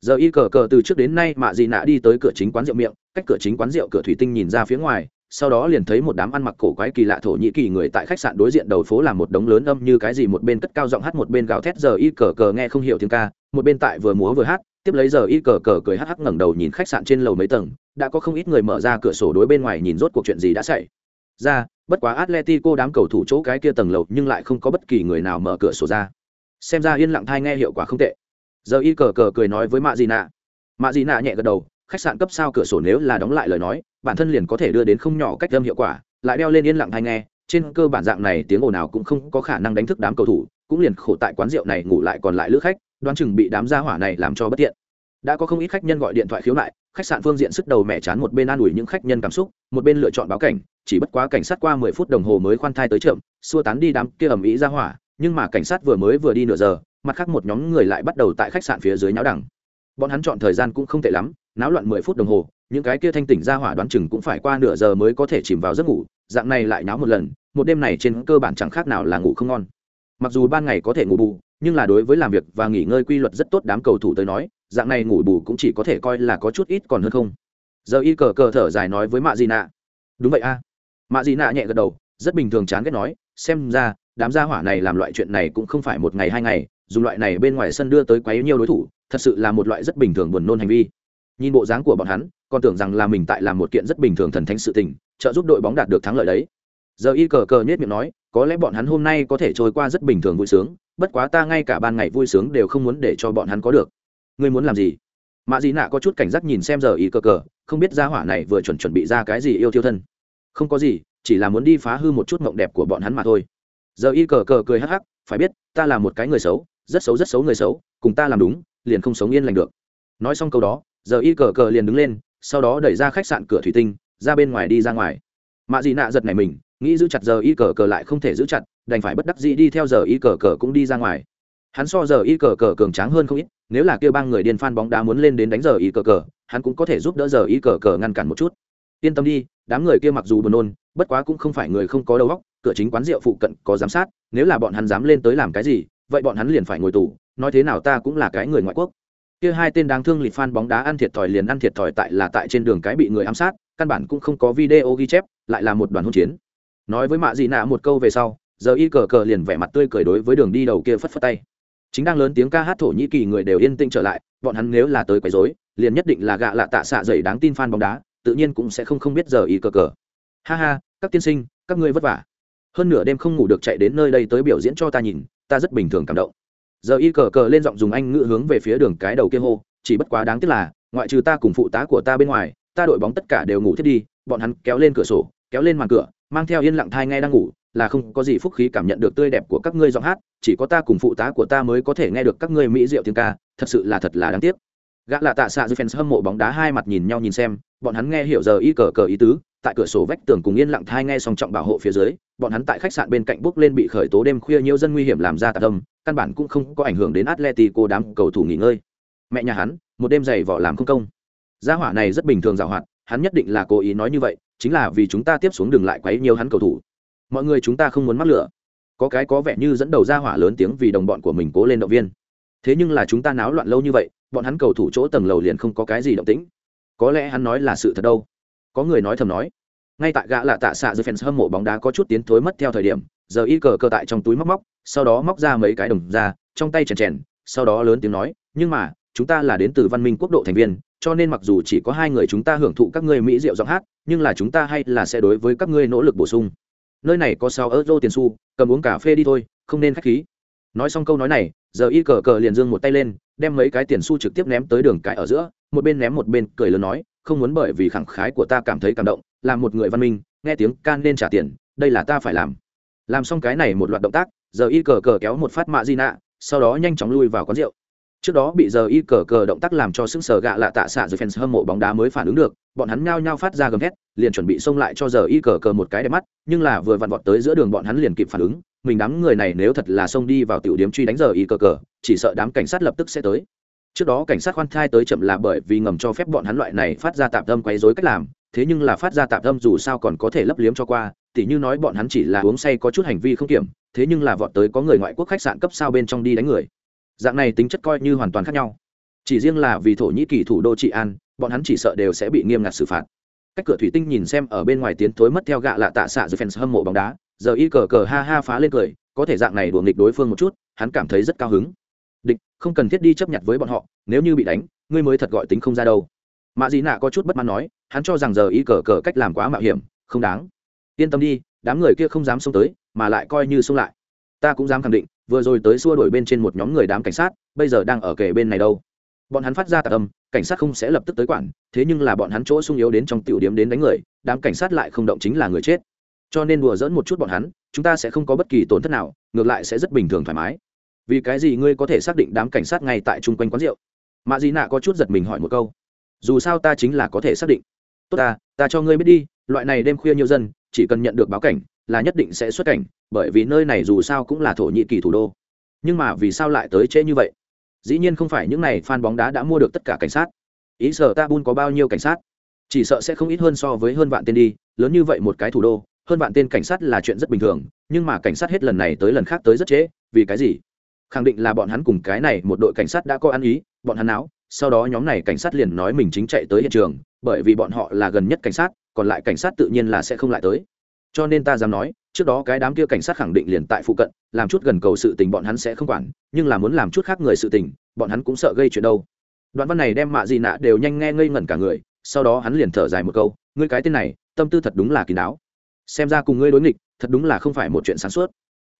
[SPEAKER 1] Giờ y cờ cờ từ trước đến nay mạ dị nạ đi tới cửa chính quán rượu miệng, cách cửa chính quán rượu cửa thủy tinh nhìn ra phía ngoài, sau đó liền thấy một đám ăn mặc cổ quái kỳ lạ thổ nhĩ kỳ người tại khách sạn đối diện đầu phố làm một đống lớn âm như cái gì một bên cất cao giọng hát một bên gào thét, giờ y cờ cờ nghe không hiểu tiếng ca, một bên tại vừa múa vừa hát tiếp lấy giờ y cờ cờ cười hắc hắc ngẩng đầu nhìn khách sạn trên lầu mấy tầng, đã có không ít người mở ra cửa sổ đối bên ngoài nhìn rốt cuộc chuyện gì đã xảy ra. Bất quá atletico đám cầu thủ chỗ cái kia tầng lầu nhưng lại không có bất kỳ người nào mở cửa sổ ra. Xem ra yên lặng thai nghe hiệu quả không tệ. Giờ y cờ cờ cười nói với mạ dị nạ. Mạ dị nạ nhẹ gật đầu, khách sạn cấp sao cửa sổ nếu là đóng lại lời nói, bản thân liền có thể đưa đến không nhỏ cách âm hiệu quả, lại đeo lên yên lặng thai nghe, trên cơ bản dạng này tiếng ồn nào cũng không có khả năng đánh thức đám cầu thủ, cũng liền khổ tại quán rượu này ngủ lại còn lại lữ khách đoán chừng bị đám gia hỏa này làm cho bất tiện. Đã có không ít khách nhân gọi điện thoại khiếu nại, khách sạn phương diện sức đầu mẹ chán một bên an ủi những khách nhân cảm xúc, một bên lựa chọn báo cảnh, chỉ bất quá cảnh sát qua mười phút đồng hồ mới khoan thai tới chậm, xua tán đi đám kia ầm ĩ ra hỏa, nhưng mà cảnh sát vừa mới vừa đi nửa giờ, mặt khác một nhóm người lại bắt đầu tại khách sạn phía dưới nháo đẳng bọn hắn chọn thời gian cũng không tệ lắm, náo loạn mười phút đồng hồ, những cái kia thanh tỉnh ra hỏa đoán chừng cũng phải qua nửa giờ mới có thể chìm vào giấc ngủ, dạng này lại náo một lần, một đêm này trên cơ bản chẳng khác nào là ngủ không ngon mặc dù ban ngày có thể ngủ bù, nhưng là đối với làm việc và nghỉ ngơi quy luật rất tốt đám cầu thủ tới nói, dạng này ngủ bù cũng chỉ có thể coi là có chút ít còn hơn không. Giờ y cờ cờ thở dài nói với mạ dị nạ. Đúng vậy a. À. mạ dị nạ nhẹ gật đầu, rất bình thường chán ghét nói, xem ra, đám gia hỏa này làm loại chuyện này cũng không phải một ngày hai ngày, dùng loại này bên ngoài sân đưa tới quấy nhiều đối thủ, thật sự là một loại rất bình thường buồn nôn hành vi. Nhìn bộ dáng của bọn hắn, còn tưởng rằng là mình tại làm một kiện rất bình thường thần thánh sự tình, trợ giúp đội bóng đạt được thắng lợi đấy. Giờ y cờ cờ nhét miệng nói có lẽ bọn hắn hôm nay có thể trôi qua rất bình thường vui sướng, bất quá ta ngay cả ban ngày vui sướng đều không muốn để cho bọn hắn có được. Ngươi muốn làm gì? Mạ dị nạ có chút cảnh giác nhìn xem giờ y cờ cờ, không biết ra hỏa này vừa chuẩn chuẩn bị ra cái gì yêu thiêu thân. Không có gì, chỉ là muốn đi phá hư một chút mộng đẹp của bọn hắn mà thôi. Giờ y cờ cờ cười hắc hắc, phải biết, ta là một cái người xấu, rất xấu rất xấu người xấu, cùng ta làm đúng, liền không sống yên lành được. Nói xong câu đó, giờ y cờ cờ liền đứng lên, sau đó đẩy ra khách sạn cửa thủy tinh, ra bên ngoài đi ra ngoài. Mạ dị nạ giật này mình nghĩ giữ chặt giờ y cờ cờ lại không thể giữ chặt, đành phải bất đắc dĩ đi theo giờ y cờ cờ cũng đi ra ngoài. Hắn so giờ y cờ cờ cường tráng hơn không ít, nếu là kêu ba người điên phan bóng đá muốn lên đến đánh giờ y cờ cờ, hắn cũng có thể giúp đỡ giờ y cờ cờ ngăn cản một chút. Yên tâm đi, đám người kia mặc dù buồn nôn, bất quá cũng không phải người không có đầu óc, cửa chính quán rượu phụ cận có giám sát, nếu là bọn hắn dám lên tới làm cái gì, vậy bọn hắn liền phải ngồi tù, nói thế nào ta cũng là cái người ngoại quốc. Kia hai tên đáng thương lịt fan bóng đá ăn thiệt thòi liền ăn thiệt thòi tại là tại trên đường cái bị người ám sát, căn bản cũng không có video ghi chép, lại là một đoàn hỗn chiến nói với mạ dị nạ một câu về sau, giờ y cờ cờ liền vẻ mặt tươi cười đối với đường đi đầu kia phất phất tay. Chính đang lớn tiếng ca hát thổ nhĩ kỳ người đều yên tĩnh trở lại, bọn hắn nếu là tới quấy rối, liền nhất định là gạ lạ tạ xạ dày đáng tin fan bóng đá, tự nhiên cũng sẽ không không biết giờ y cờ cờ. Ha ha, các tiên sinh, các ngươi vất vả. Hơn nửa đêm không ngủ được chạy đến nơi đây tới biểu diễn cho ta nhìn, ta rất bình thường cảm động. Giờ y cờ cờ lên giọng dùng anh ngữ hướng về phía đường cái đầu kia hô, chỉ bất quá đáng tiếc là, ngoại trừ ta cùng phụ tá của ta bên ngoài, ta đội bóng tất cả đều ngủ thiết đi, bọn hắn kéo lên cửa sổ, kéo lên màn cửa mang theo yên lặng thai nghe đang ngủ, là không có gì phúc khí cảm nhận được tươi đẹp của các ngươi giọng hát, chỉ có ta cùng phụ tá của ta mới có thể nghe được các ngươi mỹ diệu tiếng ca, thật sự là thật là đáng tiếc. Gã là tạ xạ dưới fans hâm mộ bóng đá hai mặt nhìn nhau nhìn xem, bọn hắn nghe hiểu giờ y cờ cờ ý tứ, tại cửa sổ vách tường cùng yên lặng thai nghe song trọng bảo hộ phía dưới, bọn hắn tại khách sạn bên cạnh bước lên bị khởi tố đêm khuya nhiều dân nguy hiểm làm ra tạc tâm căn bản cũng không có ảnh hưởng đến atletico đám cầu thủ nghỉ ngơi. Mẹ nhà hắn, một đêm dày vỏ làm không công. Gia hỏa này rất bình thường giảo hoạt, hắn nhất định là cố ý nói như vậy chính là vì chúng ta tiếp xuống đường lại quấy nhiều hắn cầu thủ. Mọi người chúng ta không muốn mắc lửa. Có cái có vẻ như dẫn đầu ra hỏa lớn tiếng vì đồng bọn của mình cố lên động viên. Thế nhưng là chúng ta náo loạn lâu như vậy, bọn hắn cầu thủ chỗ tầng lầu liền không có cái gì động tĩnh. Có lẽ hắn nói là sự thật đâu. Có người nói thầm nói. Ngay tại gã lạ tạ xạ dưới fans hâm mộ bóng đá có chút tiến thối mất theo thời điểm, giờ y cờ cơ tại trong túi móc móc, sau đó móc ra mấy cái đồng ra, trong tay chèn chèn, sau đó lớn tiếng nói, nhưng mà chúng ta là đến từ văn minh quốc độ thành viên, cho nên mặc dù chỉ có hai người chúng ta hưởng thụ các ngươi mỹ rượu giọng hát, nhưng là chúng ta hay là sẽ đối với các ngươi nỗ lực bổ sung. Nơi này có sáu euro tiền xu, cầm uống cà phê đi thôi, không nên khách khí. Nói xong câu nói này, giờ y cờ cờ liền dương một tay lên, đem mấy cái tiền xu trực tiếp ném tới đường cái ở giữa, một bên ném một bên cười lớn nói, không muốn bởi vì khẳng khái của ta cảm thấy cảm động làm một người văn minh, nghe tiếng can nên trả tiền, đây là ta phải làm. Làm xong cái này một loạt động tác, giờ y cờ cờ kéo một phát mạ di nạ, sau đó nhanh chóng lui vào quán rượu trước đó bị giờ y cờ cờ động tác làm cho sững sờ gạ lạ tạ xạ rồi fans hâm mộ bóng đá mới phản ứng được, bọn hắn nhao nhao phát ra gầm thét, liền chuẩn bị xông lại cho giờ y cờ cờ một cái đẹp mắt, nhưng là vừa vặn vọt tới giữa đường bọn hắn liền kịp phản ứng, mình đám người này nếu thật là xông đi vào tiểu điếm truy đánh giờ y cờ cờ, chỉ sợ đám cảnh sát lập tức sẽ tới. Trước đó cảnh sát khoan thai tới chậm là bởi vì ngầm cho phép bọn hắn loại này phát ra tạm tâm quấy rối cách làm, thế nhưng là phát ra tạm tâm dù sao còn có thể lấp liếm cho qua, tỉ như nói bọn hắn chỉ là uống say có chút hành vi không kiểm, thế nhưng là vọt tới có người ngoại quốc khách sạn cấp sao bên trong đi đánh người dạng này tính chất coi như hoàn toàn khác nhau. Chỉ riêng là vì thổ nhĩ kỳ thủ đô trị an, bọn hắn chỉ sợ đều sẽ bị nghiêm ngặt xử phạt. Cách cửa thủy tinh nhìn xem ở bên ngoài tiến thối mất theo gạ lạ tạ xạ giữa fans hâm mộ bóng đá, giờ y cờ cờ ha ha phá lên cười, có thể dạng này đùa nghịch đối phương một chút, hắn cảm thấy rất cao hứng. Địch, không cần thiết đi chấp nhận với bọn họ, nếu như bị đánh, ngươi mới thật gọi tính không ra đâu. Mạ dị nạ có chút bất mãn nói, hắn cho rằng giờ y cờ cờ cách làm quá mạo hiểm, không đáng. Yên tâm đi, đám người kia không dám xông tới, mà lại coi như xông lại. Ta cũng dám khẳng định vừa rồi tới xua đổi bên trên một nhóm người đám cảnh sát, bây giờ đang ở kề bên này đâu? Bọn hắn phát ra tạc âm, cảnh sát không sẽ lập tức tới quản, thế nhưng là bọn hắn chỗ sung yếu đến trong tiểu điểm đến đánh người, đám cảnh sát lại không động chính là người chết. Cho nên đùa dỡn một chút bọn hắn, chúng ta sẽ không có bất kỳ tổn thất nào, ngược lại sẽ rất bình thường thoải mái. Vì cái gì ngươi có thể xác định đám cảnh sát ngay tại chung quanh quán rượu? Mạ dị nạ có chút giật mình hỏi một câu. Dù sao ta chính là có thể xác định. Tốt ta ta cho ngươi biết đi, loại này đêm khuya nhiều dân, chỉ cần nhận được báo cảnh là nhất định sẽ xuất cảnh, bởi vì nơi này dù sao cũng là thổ nhĩ kỳ thủ đô. Nhưng mà vì sao lại tới trễ như vậy? Dĩ nhiên không phải những này fan bóng đá đã mua được tất cả cảnh sát. Ý sở ta bun có bao nhiêu cảnh sát? Chỉ sợ sẽ không ít hơn so với hơn vạn tên đi, lớn như vậy một cái thủ đô, hơn vạn tên cảnh sát là chuyện rất bình thường, nhưng mà cảnh sát hết lần này tới lần khác tới rất trễ, vì cái gì? Khẳng định là bọn hắn cùng cái này một đội cảnh sát đã có ăn ý, bọn hắn áo sau đó nhóm này cảnh sát liền nói mình chính chạy tới hiện trường, bởi vì bọn họ là gần nhất cảnh sát, còn lại cảnh sát tự nhiên là sẽ không lại tới cho nên ta dám nói, trước đó cái đám kia cảnh sát khẳng định liền tại phụ cận, làm chút gần cầu sự tình bọn hắn sẽ không quản, nhưng là muốn làm chút khác người sự tình, bọn hắn cũng sợ gây chuyện đâu. Đoạn văn này đem mạ gì nạ đều nhanh nghe ngây ngẩn cả người, sau đó hắn liền thở dài một câu, ngươi cái tên này, tâm tư thật đúng là kín đáo xem ra cùng ngươi đối nghịch, thật đúng là không phải một chuyện sáng suốt.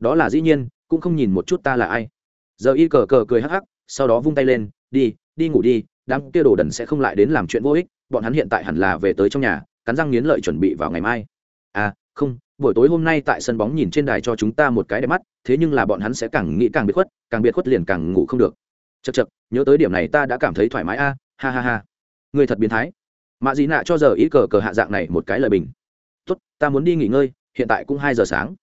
[SPEAKER 1] Đó là dĩ nhiên, cũng không nhìn một chút ta là ai. Giờ y cờ cờ cười hắc hắc, sau đó vung tay lên, đi đi ngủ đi, đám kia đồ đần sẽ không lại đến làm chuyện vô ích, bọn hắn hiện tại hẳn là về tới trong nhà, cắn răng nghiến lợi chuẩn bị vào ngày mai. À không, buổi tối hôm nay tại sân bóng nhìn trên đài cho chúng ta một cái đẹp mắt, thế nhưng là bọn hắn sẽ càng nghĩ càng biệt khuất, càng biệt khuất liền càng ngủ không được. Chật chật nhớ tới điểm này ta đã cảm thấy thoải mái a, ha ha ha. Người thật biến thái. Mạ dị nạ cho giờ ý cờ cờ hạ dạng này một cái lời bình. Tốt, ta muốn đi nghỉ ngơi, hiện tại cũng hai giờ sáng.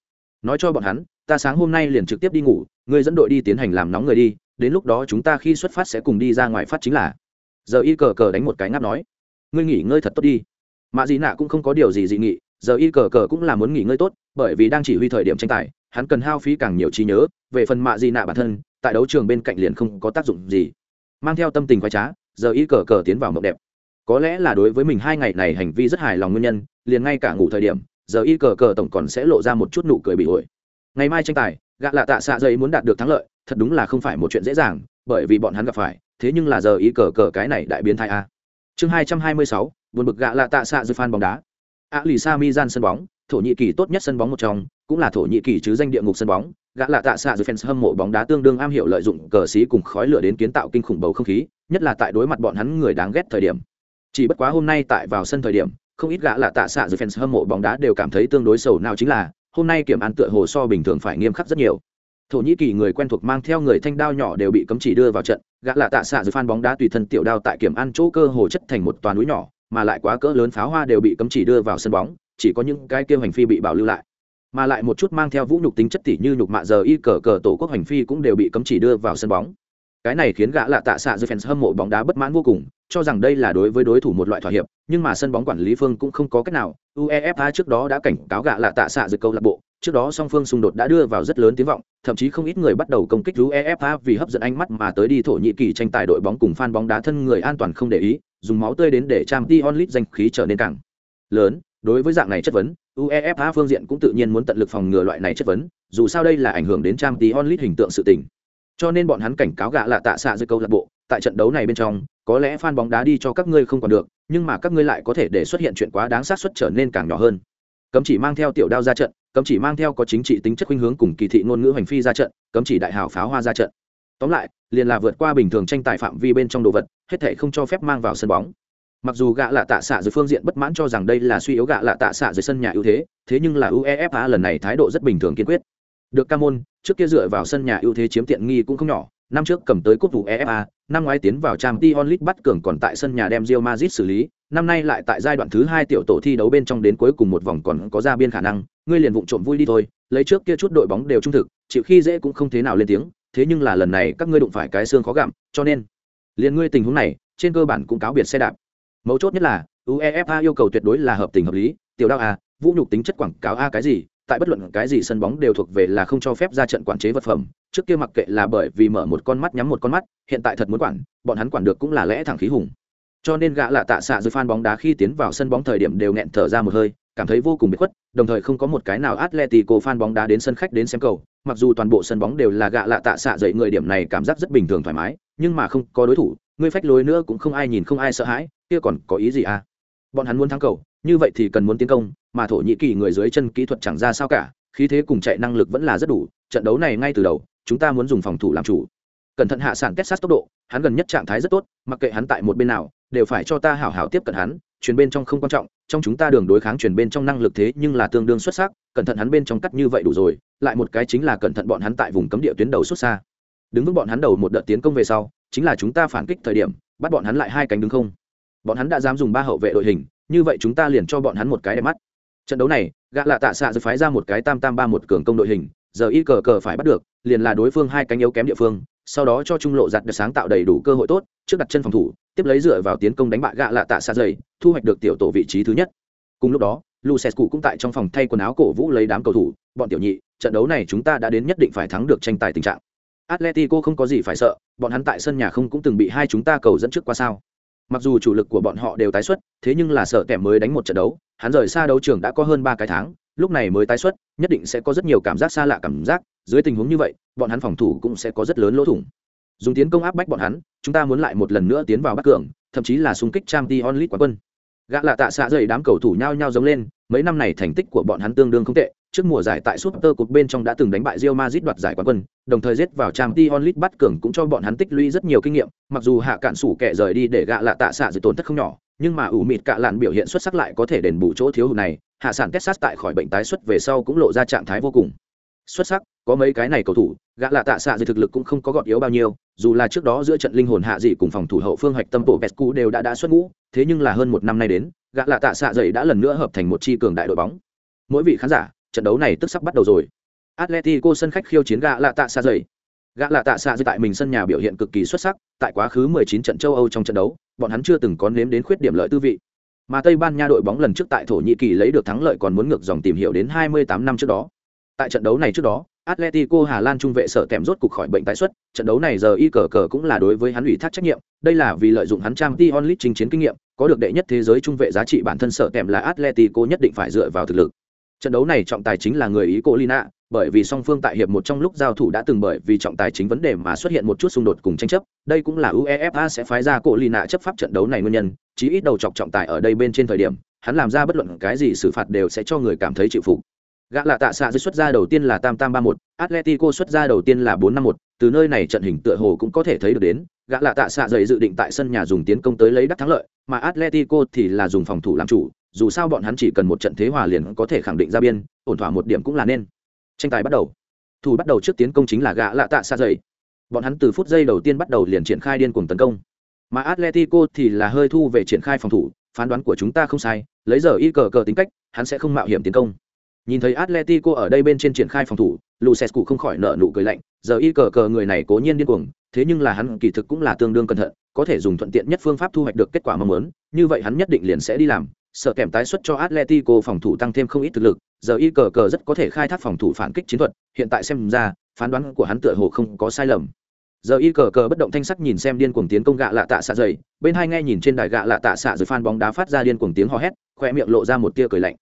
[SPEAKER 1] Nói cho bọn hắn, ta sáng hôm nay liền trực tiếp đi ngủ ngươi dẫn đội đi tiến hành làm nóng người đi, đến lúc đó chúng ta khi xuất phát sẽ cùng đi ra ngoài phát chính là. Giờ y cờ cờ đánh một cái ngáp nói. Ngươi nghỉ ngơi thật tốt đi. Mạ dị nạ cũng không có điều gì dị nghị giờ y cờ cờ cũng là muốn nghỉ ngơi tốt, bởi vì đang chỉ huy thời điểm tranh tài, hắn cần hao phí càng nhiều trí nhớ, về phần mạ Di nạ bản thân, tại đấu trường bên cạnh liền không có tác dụng gì. Mang theo tâm tình khoái trá, giờ y cờ cờ tiến vào mộng đẹp. Có lẽ là đối với mình hai ngày này hành vi rất hài lòng nguyên nhân, liền ngay cả ngủ thời điểm, giờ y cờ cờ tổng còn sẽ lộ ra một chút nụ cười bị ổi ngày mai tranh tài, gạ lạ tạ xạ dây muốn đạt được thắng lợi, thật đúng là không phải một chuyện dễ dàng, bởi vì bọn hắn gặp phải, thế nhưng là giờ y cờ cờ cái này đại biến thai a. Chương hai trăm hai mươi sáu, buồn bực gạ lạ tạ xạ dư phan bóng đá a lì sa mi gian sân bóng, thổ nhĩ kỳ tốt nhất sân bóng một trong, cũng là thổ nhĩ kỳ chứ danh địa ngục sân bóng. Gã lạ tạ xạ dưới fans hâm mộ bóng đá tương đương am hiểu lợi dụng cờ xí cùng khói lửa đến kiến tạo kinh khủng bầu không khí, nhất là tại đối mặt bọn hắn người đáng ghét thời điểm. Chỉ bất quá hôm nay tại vào sân thời điểm, không ít gã lạ tạ xạ dưới fans hâm mộ bóng đá đều cảm thấy tương đối sầu nào chính là, hôm nay kiểm an tựa hồ so bình thường phải nghiêm khắc rất nhiều. Thổ nhĩ kỳ người quen thuộc mang theo người thanh đao nhỏ đều bị cấm chỉ đưa vào trận, gã lạ tạ xạ dưới fan bóng đá tùy thân tiểu đao tại kiểm an chỗ cơ hồ chất thành một toàn núi nhỏ mà lại quá cỡ lớn pháo hoa đều bị cấm chỉ đưa vào sân bóng, chỉ có những cái kêu hành phi bị bảo lưu lại. Mà lại một chút mang theo vũ nhục tính chất tỉ như nhục mạ giờ y cờ cờ tổ quốc hành phi cũng đều bị cấm chỉ đưa vào sân bóng. Cái này khiến gã lạ tạ xạ dưới fans hâm mộ bóng đá bất mãn vô cùng, cho rằng đây là đối với đối thủ một loại thỏa hiệp, nhưng mà sân bóng quản lý phương cũng không có cách nào. Uefa trước đó đã cảnh cáo gã lạ tạ xạ dư câu lạc bộ, trước đó song phương xung đột đã đưa vào rất lớn tiếng vọng, thậm chí không ít người bắt đầu công kích uefa vì hấp dẫn ánh mắt mà tới đi thổ nhĩ kỳ tranh tài đội bóng cùng fan bóng đá thân người an toàn không để ý dùng máu tươi đến để trang t onlit danh khí trở nên càng lớn. Đối với dạng này chất vấn, uefa phương diện cũng tự nhiên muốn tận lực phòng ngừa loại này chất vấn, dù sao đây là ảnh hưởng đến trang t onlit hình tượng sự tình. Cho nên bọn hắn cảnh cáo gạ là tạ xạ dưới câu lạc bộ, tại trận đấu này bên trong, có lẽ fan bóng đá đi cho các ngươi không còn được, nhưng mà các ngươi lại có thể để xuất hiện chuyện quá đáng sát xuất trở nên càng nhỏ hơn. Cấm chỉ mang theo tiểu đao ra trận, cấm chỉ mang theo có chính trị tính chất khuynh hướng cùng kỳ thị ngôn ngữ hành phi ra trận, cấm chỉ đại hào pháo hoa ra trận. Tóm lại, liền là vượt qua bình thường tranh tài phạm vi bên trong đồ vật hết thể không cho phép mang vào sân bóng. Mặc dù gạ lạ tạ xạ dưới phương diện bất mãn cho rằng đây là suy yếu gạ lạ tạ xạ dưới sân nhà ưu thế thế nhưng là uefa lần này thái độ rất bình thường kiên quyết. Được ca môn, trước kia dựa vào sân nhà ưu thế chiếm tiện nghi cũng không nhỏ, năm trước cầm tới cúp UEFA, năm ngoái tiến vào trang t onlit bắt cường còn tại sân nhà đem rio mazit xử lý, năm nay lại tại giai đoạn thứ hai tiểu tổ thi đấu bên trong đến cuối cùng một vòng còn có ra biên khả năng, ngươi liền vụng trộm vui đi thôi, lấy trước kia chút đội bóng đều trung thực, chịu khi dễ cũng không thế nào lên tiếng, thế nhưng là lần này các ngươi đụng phải cái xương khó gặm, cho nên liền ngươi tình huống này, trên cơ bản cũng cáo biệt xe đạp. Mấu chốt nhất là, uefa yêu cầu tuyệt đối là hợp tình hợp lý. Tiểu đao a vũ nhục tính chất quảng cáo a cái gì, tại bất luận cái gì sân bóng đều thuộc về là không cho phép ra trận quản chế vật phẩm. Trước kia mặc kệ là bởi vì mở một con mắt, nhắm một con mắt, hiện tại thật muốn quản, bọn hắn quản được cũng là lẽ thẳng khí hùng. Cho nên gã lạ tạ xạ dưới phan bóng đá khi tiến vào sân bóng thời điểm đều nghẹn thở ra một hơi, cảm thấy vô cùng bị khuất, đồng thời không có một cái nào atletico fan bóng đá đến sân khách đến xem cầu. Mặc dù toàn bộ sân bóng đều là gạ lạ tạ xạ dậy người điểm này cảm giác rất bình thường thoải mái nhưng mà không có đối thủ, ngươi phách lối nữa cũng không ai nhìn không ai sợ hãi, kia còn có ý gì à? Bọn hắn muốn thắng cầu, như vậy thì cần muốn tiến công, mà thổ nhĩ kỳ người dưới chân kỹ thuật chẳng ra sao cả, khí thế cùng chạy năng lực vẫn là rất đủ, trận đấu này ngay từ đầu, chúng ta muốn dùng phòng thủ làm chủ. Cẩn thận hạ sản kết sát tốc độ, hắn gần nhất trạng thái rất tốt, mặc kệ hắn tại một bên nào, đều phải cho ta hảo hảo tiếp cận hắn chuyển bên trong không quan trọng, trong chúng ta đường đối kháng chuyển bên trong năng lực thế nhưng là tương đương xuất sắc, cẩn thận hắn bên trong cắt như vậy đủ rồi, lại một cái chính là cẩn thận bọn hắn tại vùng cấm địa tuyến đầu xuất xa đứng vững bọn hắn đầu một đợt tiến công về sau, chính là chúng ta phản kích thời điểm, bắt bọn hắn lại hai cánh đứng không. Bọn hắn đã dám dùng ba hậu vệ đội hình, như vậy chúng ta liền cho bọn hắn một cái đẹp mắt. Trận đấu này, gã lạ tạ xạ dự phái ra một cái tam tam ba một cường công đội hình, giờ y cờ cờ phải bắt được, liền là đối phương hai cánh yếu kém địa phương, sau đó cho trung lộ giặt được sáng tạo đầy đủ cơ hội tốt, trước đặt chân phòng thủ, tiếp lấy dựa vào tiến công đánh bại gạ lạ tạ xa dày thu hoạch được tiểu tổ vị trí thứ nhất. Cùng lúc đó, Lucescu cũng tại trong phòng thay quần áo cổ vũ lấy đám cầu thủ, bọn tiểu nhị, trận đấu này chúng ta đã đến nhất định phải thắng được tranh tài tình trạng. Atletico không có gì phải sợ, bọn hắn tại sân nhà không cũng từng bị hai chúng ta cầu dẫn trước qua sao. Mặc dù chủ lực của bọn họ đều tái xuất, thế nhưng là sợ kẻ mới đánh một trận đấu, hắn rời xa đấu trường đã có hơn ba cái tháng, lúc này mới tái xuất, nhất định sẽ có rất nhiều cảm giác xa lạ cảm giác, dưới tình huống như vậy, bọn hắn phòng thủ cũng sẽ có rất lớn lỗ thủng. Dùng tiến công áp bách bọn hắn, chúng ta muốn lại một lần nữa tiến vào bắc cường, thậm chí là xung kích Champions League quán quân. Gã lạ tạ xạ dậy đám cầu thủ nhao nhao giống lên, mấy năm này thành tích của bọn hắn tương đương không tệ trước mùa giải tại Super Cup bên trong đã từng đánh bại Real Madrid đoạt giải quán quân, đồng thời giết vào Champions League bắt cường cũng cho bọn hắn tích lũy rất nhiều kinh nghiệm, mặc dù hạ cạn sủ kẻ rời đi để gạ lạ tạ xạ dự tổn thất không nhỏ, nhưng mà ủ mịt cạ lạn biểu hiện xuất sắc lại có thể đền bù chỗ thiếu hụt này, hạ sản Texas tại khỏi bệnh tái xuất về sau cũng lộ ra trạng thái vô cùng xuất sắc, có mấy cái này cầu thủ, gã lạ tạ xạ dự thực lực cũng không có gọt yếu bao nhiêu, dù là trước đó giữa trận linh hồn hạ dị cùng phòng thủ hậu phương hoạch tâm bộ Pescu đều đã đã xuất ngũ, thế nhưng là hơn một năm nay đến, gã lạ tạ xạ dậy đã lần nữa hợp thành một chi cường đại đội bóng. Mỗi vị khán giả, trận đấu này tức sắp bắt đầu rồi. Atletico sân khách khiêu chiến gã lạ tạ xa dày. Gã lạ tạ xa dày tại mình sân nhà biểu hiện cực kỳ xuất sắc, tại quá khứ 19 trận châu Âu trong trận đấu, bọn hắn chưa từng có nếm đến khuyết điểm lợi tư vị. Mà Tây Ban Nha đội bóng lần trước tại Thổ Nhĩ Kỳ lấy được thắng lợi còn muốn ngược dòng tìm hiểu đến 28 năm trước đó. Tại trận đấu này trước đó, Atletico Hà Lan trung vệ sợ tèm rốt cục khỏi bệnh tái xuất, trận đấu này giờ y cờ cờ cũng là đối với hắn ủy thác trách nhiệm, đây là vì lợi dụng hắn trang Champions League chinh chiến kinh nghiệm, có được đệ nhất thế giới trung vệ giá trị bản thân sợ tèm là Atletico nhất định phải dựa vào thực lực. Trận đấu này trọng tài chính là người Ý Colina, bởi vì song phương tại hiệp một trong lúc giao thủ đã từng bởi vì trọng tài chính vấn đề mà xuất hiện một chút xung đột cùng tranh chấp, đây cũng là UEFA sẽ phái ra Colina chấp pháp trận đấu này nguyên nhân, chí ít đầu chọc trọng tài ở đây bên trên thời điểm, hắn làm ra bất luận cái gì xử phạt đều sẽ cho người cảm thấy chịu phục. Gã lạ tạ xạ dưới xuất ra đầu tiên là tam tam ba một atletico xuất ra đầu tiên là bốn năm một. Từ nơi này trận hình tựa hồ cũng có thể thấy được đến gã lạ tạ xạ dày dự định tại sân nhà dùng tiến công tới lấy đắc thắng lợi mà atletico thì là dùng phòng thủ làm chủ dù sao bọn hắn chỉ cần một trận thế hòa liền có thể khẳng định ra biên ổn thỏa một điểm cũng là nên. Tranh tài bắt đầu. Thủ bắt đầu trước tiến công chính là gã lạ tạ xa dày bọn hắn từ phút giây đầu tiên bắt đầu liền triển khai điên cuồng tấn công. Mà atletico thì là hơi thu về triển khai phòng thủ phán đoán của chúng ta không sai lấy giờ y cờ cờ tính cách hắn sẽ không mạo hiểm tiến công. Nhìn thấy Atletico ở đây bên trên triển khai phòng thủ, Lucescu không khỏi nở nụ cười lạnh, giờ y cờ cờ người này cố nhiên điên cuồng, thế nhưng là hắn kỳ thực cũng là tương đương cẩn thận, có thể dùng thuận tiện nhất phương pháp thu hoạch được kết quả mong muốn, như vậy hắn nhất định liền sẽ đi làm, sợ kèm tái xuất cho Atletico phòng thủ tăng thêm không ít thực lực, giờ y cờ cờ rất có thể khai thác phòng thủ phản kích chiến thuật, hiện tại xem ra, phán đoán của hắn tựa hồ không có sai lầm. Giờ y cờ cờ bất động thanh sắc nhìn xem điên cuồng tiến công gạ lạ tạ xạ dày, bên hai nghe nhìn trên đài gạ lạ tạ xạ rồi fan bóng đá phát ra điên cuồng tiếng hò hét, khóe miệng lộ ra một tia cười lạnh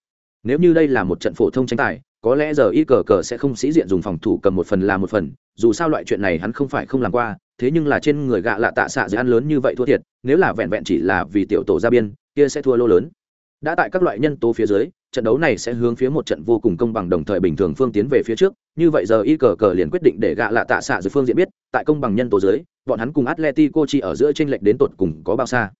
[SPEAKER 1] nếu như đây là một trận phổ thông tranh tài có lẽ giờ y cờ cờ sẽ không sĩ diện dùng phòng thủ cầm một phần là một phần dù sao loại chuyện này hắn không phải không làm qua thế nhưng là trên người gạ lạ tạ xạ dày ăn lớn như vậy thua thiệt nếu là vẹn vẹn chỉ là vì tiểu tổ ra biên kia sẽ thua lô lớn đã tại các loại nhân tố phía dưới trận đấu này sẽ hướng phía một trận vô cùng công bằng đồng thời bình thường phương tiến về phía trước. Như vậy giờ y cờ cờ liền quyết định để gạ lạ tạ xạ dưới phương diện biết tại công bằng nhân tố dưới bọn hắn cùng atletico chi ở giữa tranh lệch đến tột cùng có bao xa.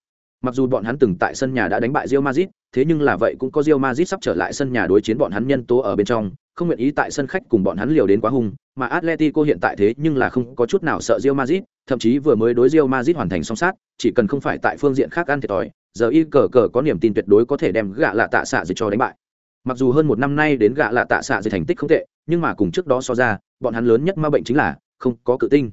[SPEAKER 1] Mặc dù bọn hắn từng tại sân nhà đã đánh bại Real Madrid, thế nhưng là vậy cũng có Real Madrid sắp trở lại sân nhà đối chiến bọn hắn nhân tố ở bên trong, không nguyện ý tại sân khách cùng bọn hắn liều đến quá hung, mà Atletico hiện tại thế nhưng là không có chút nào sợ Real Madrid, thậm chí vừa mới đối Real Madrid hoàn thành song sát, chỉ cần không phải tại phương diện khác ăn thiệt thòi, giờ y cờ cờ có niềm tin tuyệt đối có thể đem gạ lạ tạ xạ gì cho đánh bại. Mặc dù hơn một năm nay đến gạ lạ tạ xạ gì thành tích không tệ, nhưng mà cùng trước đó so ra, bọn hắn lớn nhất ma bệnh chính là không có cự tinh.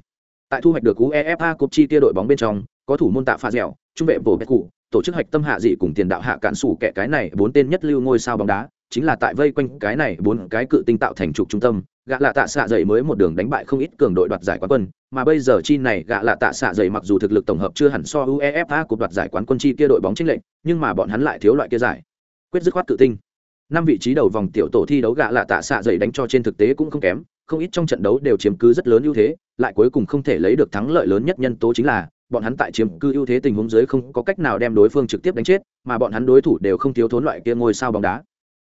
[SPEAKER 1] Tại thu hoạch được UEFA Cup chi kia đội bóng bên trong, có thủ môn tạ pha dẻo, trung vệ bổ bẹt cụ, tổ chức hạch tâm hạ dị cùng tiền đạo hạ cạn sủ kẻ cái này bốn tên nhất lưu ngôi sao bóng đá, chính là tại vây quanh cái này bốn cái cự tinh tạo thành trục trung tâm. Gạ lạ tạ xạ dậy mới một đường đánh bại không ít cường đội đoạt giải quán quân, mà bây giờ chi này gạ lạ tạ xạ dậy mặc dù thực lực tổng hợp chưa hẳn so uefa cuộc đoạt giải quán quân chi kia đội bóng chính lệnh nhưng mà bọn hắn lại thiếu loại kia giải. Quyết dứt khoát cự tinh. Năm vị trí đầu vòng tiểu tổ thi đấu gạ lạ tạ xạ dậy đánh cho trên thực tế cũng không kém, không ít trong trận đấu đều chiếm cứ rất lớn ưu thế, lại cuối cùng không thể lấy được thắng lợi lớn nhất nhân tố chính là bọn hắn tại chiếm cư ưu thế tình huống dưới không có cách nào đem đối phương trực tiếp đánh chết, mà bọn hắn đối thủ đều không thiếu thốn loại kia ngôi sao bóng đá.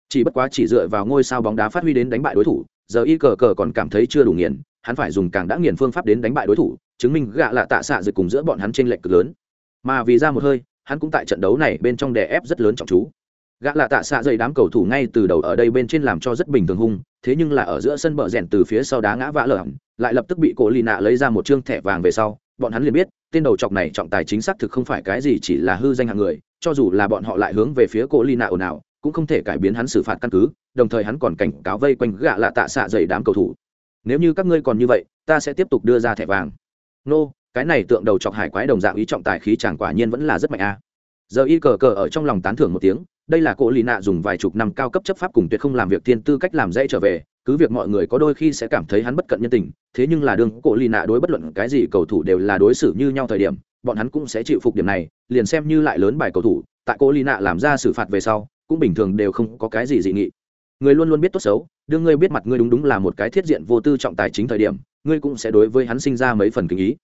[SPEAKER 1] Chỉ bất quá chỉ dựa vào ngôi sao bóng đá phát huy đến đánh bại đối thủ, giờ y cờ cờ còn cảm thấy chưa đủ nghiền, hắn phải dùng càng đã nghiền phương pháp đến đánh bại đối thủ, chứng minh gạ lạ tạ xạ dự cùng giữa bọn hắn trên lệch cực lớn. Mà vì ra một hơi, hắn cũng tại trận đấu này bên trong đè ép rất lớn trọng chú. Gã lạ tạ xạ dày đám cầu thủ ngay từ đầu ở đây bên trên làm cho rất bình thường hung, thế nhưng là ở giữa sân bờ rèn từ phía sau đá ngã vã lở lại lập tức bị cổ lì nạ lấy ra một chương thẻ vàng về sau bọn hắn liền biết, tên đầu chọc này trọng tài chính xác thực không phải cái gì chỉ là hư danh hạng người, cho dù là bọn họ lại hướng về phía cô lì nạ ồn ào, cũng không thể cải biến hắn xử phạt căn cứ, đồng thời hắn còn cảnh cáo vây quanh gạ lạ tạ xạ dày đám cầu thủ. Nếu như các ngươi còn như vậy, ta sẽ tiếp tục đưa ra thẻ vàng. Nô, cái này tượng đầu chọc hải quái đồng dạng ý trọng tài khí chàng quả nhiên vẫn là rất mạnh a. Giờ y cờ cờ ở trong lòng tán thưởng một tiếng, đây là cô lì nạ dùng vài chục năm cao cấp chấp pháp cùng tuyệt không làm việc thiên tư cách làm dễ trở về cứ việc mọi người có đôi khi sẽ cảm thấy hắn bất cận nhân tình, thế nhưng là đương cổ lì nạ đối bất luận cái gì cầu thủ đều là đối xử như nhau thời điểm, bọn hắn cũng sẽ chịu phục điểm này, liền xem như lại lớn bài cầu thủ, tại cổ lì nạ làm ra xử phạt về sau, cũng bình thường đều không có cái gì dị nghị. Người luôn luôn biết tốt xấu, đương ngươi biết mặt ngươi đúng đúng là một cái thiết diện vô tư trọng tài chính thời điểm, ngươi cũng sẽ đối với hắn sinh ra mấy phần kinh ý.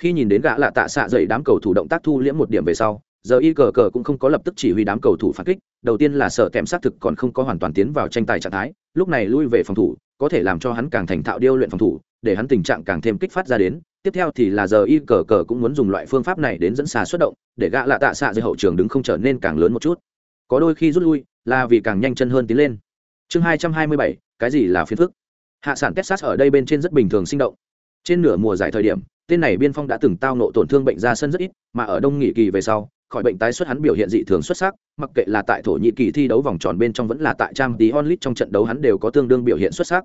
[SPEAKER 1] Khi nhìn đến gã lạ tạ xạ dậy đám cầu thủ động tác thu liễm một điểm về sau giờ y cờ cờ cũng không có lập tức chỉ huy đám cầu thủ phản kích, đầu tiên là sợ kèm xác thực còn không có hoàn toàn tiến vào tranh tài trạng thái, lúc này lui về phòng thủ, có thể làm cho hắn càng thành thạo điêu luyện phòng thủ, để hắn tình trạng càng thêm kích phát ra đến. Tiếp theo thì là giờ y cờ cờ cũng muốn dùng loại phương pháp này đến dẫn xà xuất động, để gã lạ tạ xạ dưới hậu trường đứng không trở nên càng lớn một chút. Có đôi khi rút lui là vì càng nhanh chân hơn tiến lên. Chương hai trăm hai mươi bảy, cái gì là phiền phức? Hạ sản texas ở đây bên trên rất bình thường sinh động. Trên nửa mùa giải thời điểm, tên này biên phong đã từng tao nộ tổn thương bệnh ra sân rất ít, mà ở đông nghị kỳ về sau khỏi bệnh tái xuất hắn biểu hiện dị thường xuất sắc mặc kệ là tại thổ nhĩ kỳ thi đấu vòng tròn bên trong vẫn là tại trang tí onlit trong trận đấu hắn đều có tương đương biểu hiện xuất sắc.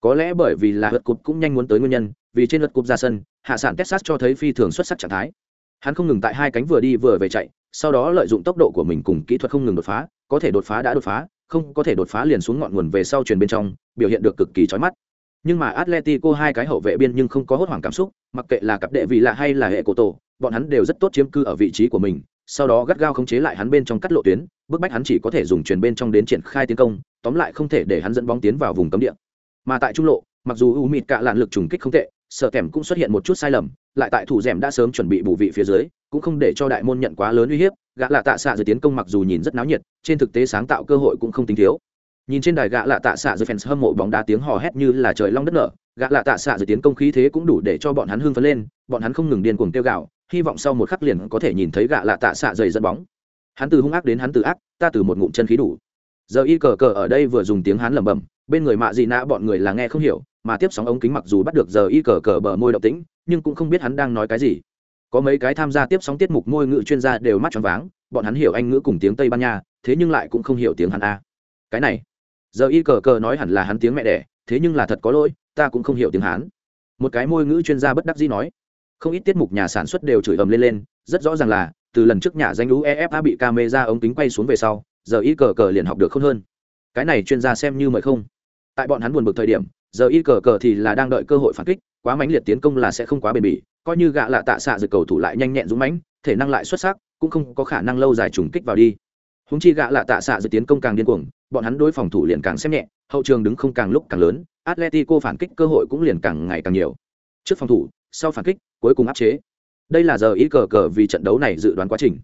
[SPEAKER 1] Có lẽ bởi vì là lượt cục cũng nhanh muốn tới nguyên nhân vì trên lượt cục ra sân hạ sản texas cho thấy phi thường xuất sắc trạng thái. Hắn không ngừng tại hai cánh vừa đi vừa về chạy sau đó lợi dụng tốc độ của mình cùng kỹ thuật không ngừng đột phá có thể đột phá đã đột phá không có thể đột phá liền xuống ngọn nguồn về sau truyền bên trong biểu hiện được cực kỳ chói mắt. Nhưng mà Atletico hai cái hậu vệ biên nhưng không có hốt hoảng cảm xúc, mặc kệ là cặp đệ vị lạ hay là hệ cổ tổ, bọn hắn đều rất tốt chiếm cư ở vị trí của mình, sau đó gắt gao khống chế lại hắn bên trong cắt lộ tuyến, bức bách hắn chỉ có thể dùng truyền bên trong đến triển khai tiến công, tóm lại không thể để hắn dẫn bóng tiến vào vùng cấm địa. Mà tại trung lộ, mặc dù U Mịt cả làn lực trùng kích không tệ, sở kèm cũng xuất hiện một chút sai lầm, lại tại thủ rèm đã sớm chuẩn bị bù vị phía dưới, cũng không để cho đại môn nhận quá lớn uy hiếp, gã là tạ xạ dưới tiến công mặc dù nhìn rất náo nhiệt, trên thực tế sáng tạo cơ hội cũng không tính thiếu nhìn trên đài gã lạ tạ xạ dưới fans hâm mộ bóng đá tiếng hò hét như là trời long đất nở gã lạ tạ xạ dưới tiến công khí thế cũng đủ để cho bọn hắn hưng phấn lên, bọn hắn không ngừng điên cuồng tiêu gạo hy vọng sau một khắc liền có thể nhìn thấy gã lạ tạ xạ dày dẫn bóng. Hắn từ hung ác đến hắn từ ác, ta từ một ngụm chân khí đủ. Giờ y cờ cờ ở đây vừa dùng tiếng hắn lẩm bẩm, bên người mạ gì nã bọn người là nghe không hiểu, mà tiếp sóng ống kính mặc dù bắt được giờ y cờ cờ bờ môi động tĩnh, nhưng cũng không biết hắn đang nói cái gì. Có mấy cái tham gia tiếp sóng tiết mục ngôi ngữ chuyên gia đều mắt tròn váng, bọn hắn hiểu anh ngữ cùng tiếng tây ban nha, thế nhưng lại cũng không hiểu tiếng hắn a. Cái này giờ y cờ cờ nói hẳn là hắn tiếng mẹ đẻ, thế nhưng là thật có lỗi, ta cũng không hiểu tiếng hán. Một cái môi ngữ chuyên gia bất đắc dĩ nói. Không ít tiết mục nhà sản xuất đều chửi ầm lên lên, rất rõ ràng là, từ lần trước nhà danh lũ efa bị camera ống kính quay xuống về sau, giờ y cờ cờ liền học được không hơn. Cái này chuyên gia xem như mời không. Tại bọn hắn buồn bực thời điểm, giờ y cờ cờ thì là đang đợi cơ hội phản kích, quá mãnh liệt tiến công là sẽ không quá bền bỉ, coi như gạ lạ tạ xạ dự cầu thủ lại nhanh nhẹn dũng mãnh, thể năng lại xuất sắc, cũng không có khả năng lâu dài trùng kích vào đi. Húng chi gạ lạ tạ xạ dự tiến công càng điên cuồng bọn hắn đối phòng thủ liền càng xem nhẹ, hậu trường đứng không càng lúc càng lớn, atletico phản kích cơ hội cũng liền càng ngày càng nhiều. Trước phòng thủ, sau phản kích, cuối cùng áp chế. Đây là giờ ý cờ cờ vì trận đấu này dự đoán quá trình.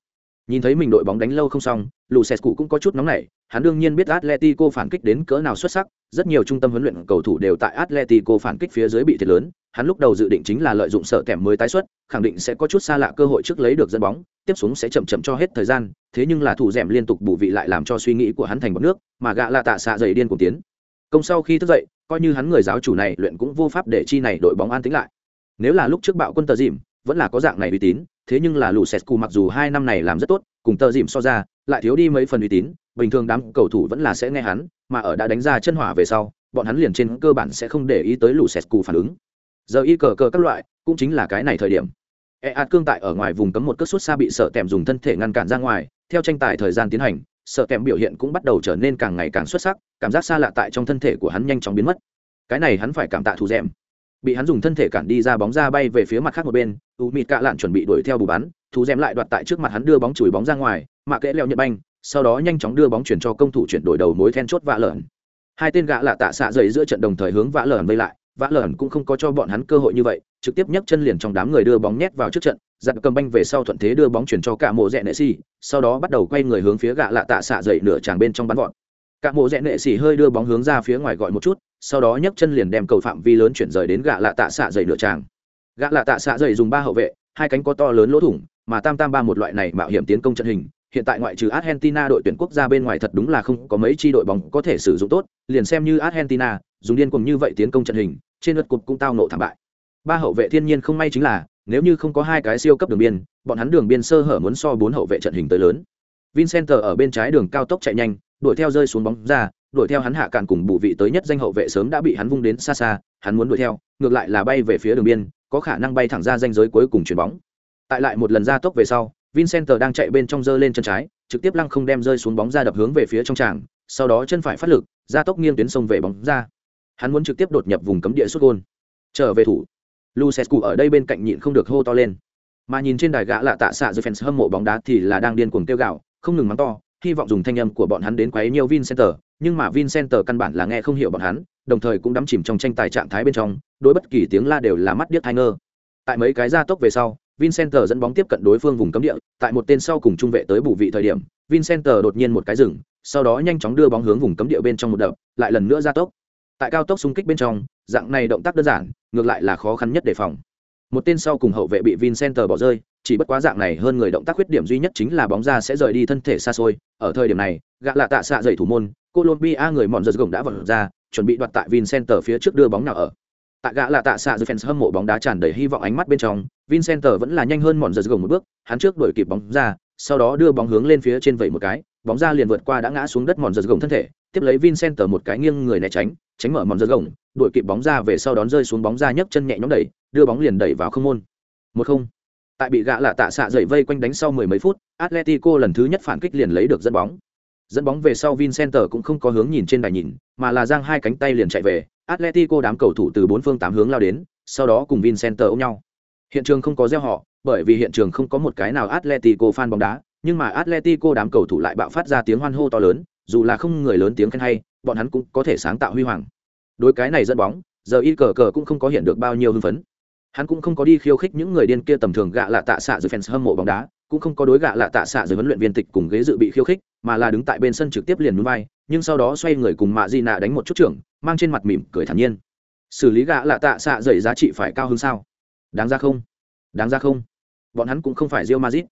[SPEAKER 1] Nhìn thấy mình đội bóng đánh lâu không xong, lucescu cũng có chút nóng nảy hắn đương nhiên biết atletico phản kích đến cỡ nào xuất sắc, rất nhiều trung tâm huấn luyện cầu thủ đều tại atletico phản kích phía dưới bị thiệt lớn, hắn lúc đầu dự định chính là lợi dụng sợ kèm mới tái xuất, khẳng định sẽ có chút xa lạ cơ hội trước lấy được dẫn bóng, tiếp xuống sẽ chậm chậm cho hết thời gian, thế nhưng là thủ dẻm liên tục bù vị lại làm cho suy nghĩ của hắn thành bọt nước, mà gạ là tạ xạ dày điên cùng tiến. Công sau khi thức dậy, coi như hắn người giáo chủ này luyện cũng vô pháp để chi này đội bóng an tĩnh lại. Nếu là lúc trước bạo quân tờ dìm, vẫn là có dạng này uy tín, thế nhưng là Lucescu mặc dù hai năm này làm rất tốt, cùng tờ dìm so ra lại thiếu đi mấy phần uy tín, bình thường đám cầu thủ vẫn là sẽ nghe hắn, mà ở đã đánh ra chân hỏa về sau, bọn hắn liền trên cơ bản sẽ không để ý tới lũ lù cù phản ứng. Giờ y cờ cờ các loại, cũng chính là cái này thời điểm. E ạt cương tại ở ngoài vùng cấm một cất suốt xa bị sợ tèm dùng thân thể ngăn cản ra ngoài, theo tranh tài thời gian tiến hành, sợ tèm biểu hiện cũng bắt đầu trở nên càng ngày càng xuất sắc, cảm giác xa lạ tại trong thân thể của hắn nhanh chóng biến mất. Cái này hắn phải cảm tạ thù rèm bị hắn dùng thân thể cản đi ra bóng ra bay về phía mặt khác một bên, u mịt cạ lạn chuẩn bị đuổi theo bù bắn, thú rèm lại đoạt tại trước mặt hắn đưa bóng chùi bóng ra ngoài mạ kẽ leo nhận banh, sau đó nhanh chóng đưa bóng chuyển cho công thủ chuyển đổi đầu mối then chốt vạ lợn hai tên gạ lạ tạ xạ dày giữa trận đồng thời hướng vạ lợn vây lại, vã lởn cũng không có cho bọn hắn cơ hội như vậy, trực tiếp nhấc chân liền trong đám người đưa bóng nhét vào trước trận, giặc cầm banh về sau thuận thế đưa bóng chuyển cho cả mộ rẽ nệ xì sau đó bắt đầu quay người hướng phía gạ lạ tạ xạ dậy nửa tràng bên trong bắn vọt. Cả mộ rẽ nệ xì hơi đưa bóng hướng ra phía ngoài gọi một chút sau đó nhấc chân liền đem cầu phạm vi lớn chuyển rời đến gạ lạ tạ xạ dậy nửa tràng. Gạ lạ tạ xạ dậy dùng ba hậu vệ, hai cánh có to lớn lỗ thủng, mà tam tam ba một loại này mạo hiểm tiến công trận hình, hiện tại ngoại trừ argentina đội tuyển quốc gia bên ngoài thật đúng là không có mấy chi đội bóng có thể sử dụng tốt, liền xem như argentina, dùng điên cùng như vậy tiến công trận hình, trên lượt cục cũng tao nộ thảm bại. Ba hậu vệ thiên nhiên không may chính là, nếu như không có hai cái siêu cấp đường biên, bọn hắn đường biên sơ hở muốn so bốn hậu vệ trận hình tới lớn. Vincenter ở bên trái đường cao tốc chạy nhanh, đuổi theo rơi xuống bóng ra đuổi theo hắn hạ cạn cùng bù vị tới nhất danh hậu vệ sớm đã bị hắn vung đến xa xa, hắn muốn đuổi theo, ngược lại là bay về phía đường biên, có khả năng bay thẳng ra danh giới cuối cùng chuyền bóng. Tại lại một lần ra tốc về sau, vincent đang chạy bên trong giơ lên chân trái, trực tiếp lăng không đem rơi xuống bóng ra đập hướng về phía trong tràng, sau đó chân phải phát lực, ra tốc nghiêng tuyến sông về bóng ra. Hắn muốn trực tiếp đột nhập vùng cấm địa xuất gôn. Trở về thủ. Lucescu ở đây bên cạnh nhịn không được hô to lên. Mà nhìn trên đài gã lạ tạ xạ dưới fans hâm mộ bóng đá thì là đang điên cuồng kêu gạo không ngừng mắng to hy vọng dùng thanh âm của bọn hắn đến quấy nhiều Vincenter, nhưng mà Vincenter căn bản là nghe không hiểu bọn hắn, đồng thời cũng đắm chìm trong tranh tài trạng thái bên trong, đối bất kỳ tiếng la đều là mắt điếc tai ngơ. Tại mấy cái gia tốc về sau, Vincenter dẫn bóng tiếp cận đối phương vùng cấm địa, tại một tên sau cùng trung vệ tới bù vị thời điểm, Vincenter đột nhiên một cái dừng, sau đó nhanh chóng đưa bóng hướng vùng cấm địa bên trong một đập, lại lần nữa gia tốc. Tại cao tốc xung kích bên trong, dạng này động tác đơn giản, ngược lại là khó khăn nhất đề phòng. Một tên sau cùng hậu vệ bị Vincenter bỏ rơi, chỉ bất quá dạng này hơn người động tác khuyết điểm duy nhất chính là bóng ra sẽ rời đi thân thể xa xôi, ở thời điểm này, gã lạ tạ xạ dày thủ môn, Colombia người mòn giật gồng đã vọt ra, chuẩn bị đoạt tại Vincenter phía trước đưa bóng nào ở. Tại gã là tạ xạ giữa fans hâm mộ bóng đá tràn đầy hy vọng ánh mắt bên trong, Vincenter vẫn là nhanh hơn mòn giật gồng một bước, hắn trước đuổi kịp bóng ra, sau đó đưa bóng hướng lên phía trên vẩy một cái, bóng ra liền vượt qua đã ngã xuống đất mòn giật gồng thân thể, tiếp lấy Vincenter một cái nghiêng người né tránh, tránh mở mòn giật gồng, đuổi kịp bóng ra về sau đón rơi xuống bóng ra nhấc chân nhẹ nhõm đẩy, đưa bóng liền đẩy vào không môn. Một không. Tại bị gã là tạ xạ dậy vây quanh đánh sau mười mấy phút, Atletico lần thứ nhất phản kích liền lấy được dẫn bóng. Dẫn bóng về sau Vincenter cũng không có hướng nhìn trên đài nhìn, mà là giang hai cánh tay liền chạy về, Atletico đám cầu thủ từ bốn phương tám hướng lao đến, sau đó cùng Vincenter ôm nhau. Hiện trường không có gieo họ, bởi vì hiện trường không có một cái nào Atletico fan bóng đá, nhưng mà Atletico đám cầu thủ lại bạo phát ra tiếng hoan hô to lớn, dù là không người lớn tiếng khen hay, bọn hắn cũng có thể sáng tạo huy hoàng. Đối cái này dẫn bóng, giờ y cờ cờ cũng không có hiện được bao nhiêu hưng phấn. Hắn cũng không có đi khiêu khích những người điên kia tầm thường gạ lạ tạ xạ dưới fans hâm mộ bóng đá, cũng không có đối gạ lạ tạ xạ dưới huấn luyện viên tịch cùng ghế dự bị khiêu khích, mà là đứng tại bên sân trực tiếp liền núi vai, nhưng sau đó xoay người cùng Mạ Di Nạ đánh một chút trưởng, mang trên mặt mỉm cười thản nhiên. Xử lý gạ lạ tạ xạ dậy giá trị phải cao hơn sao? Đáng ra không? Đáng ra không? Bọn hắn cũng không phải Real mazit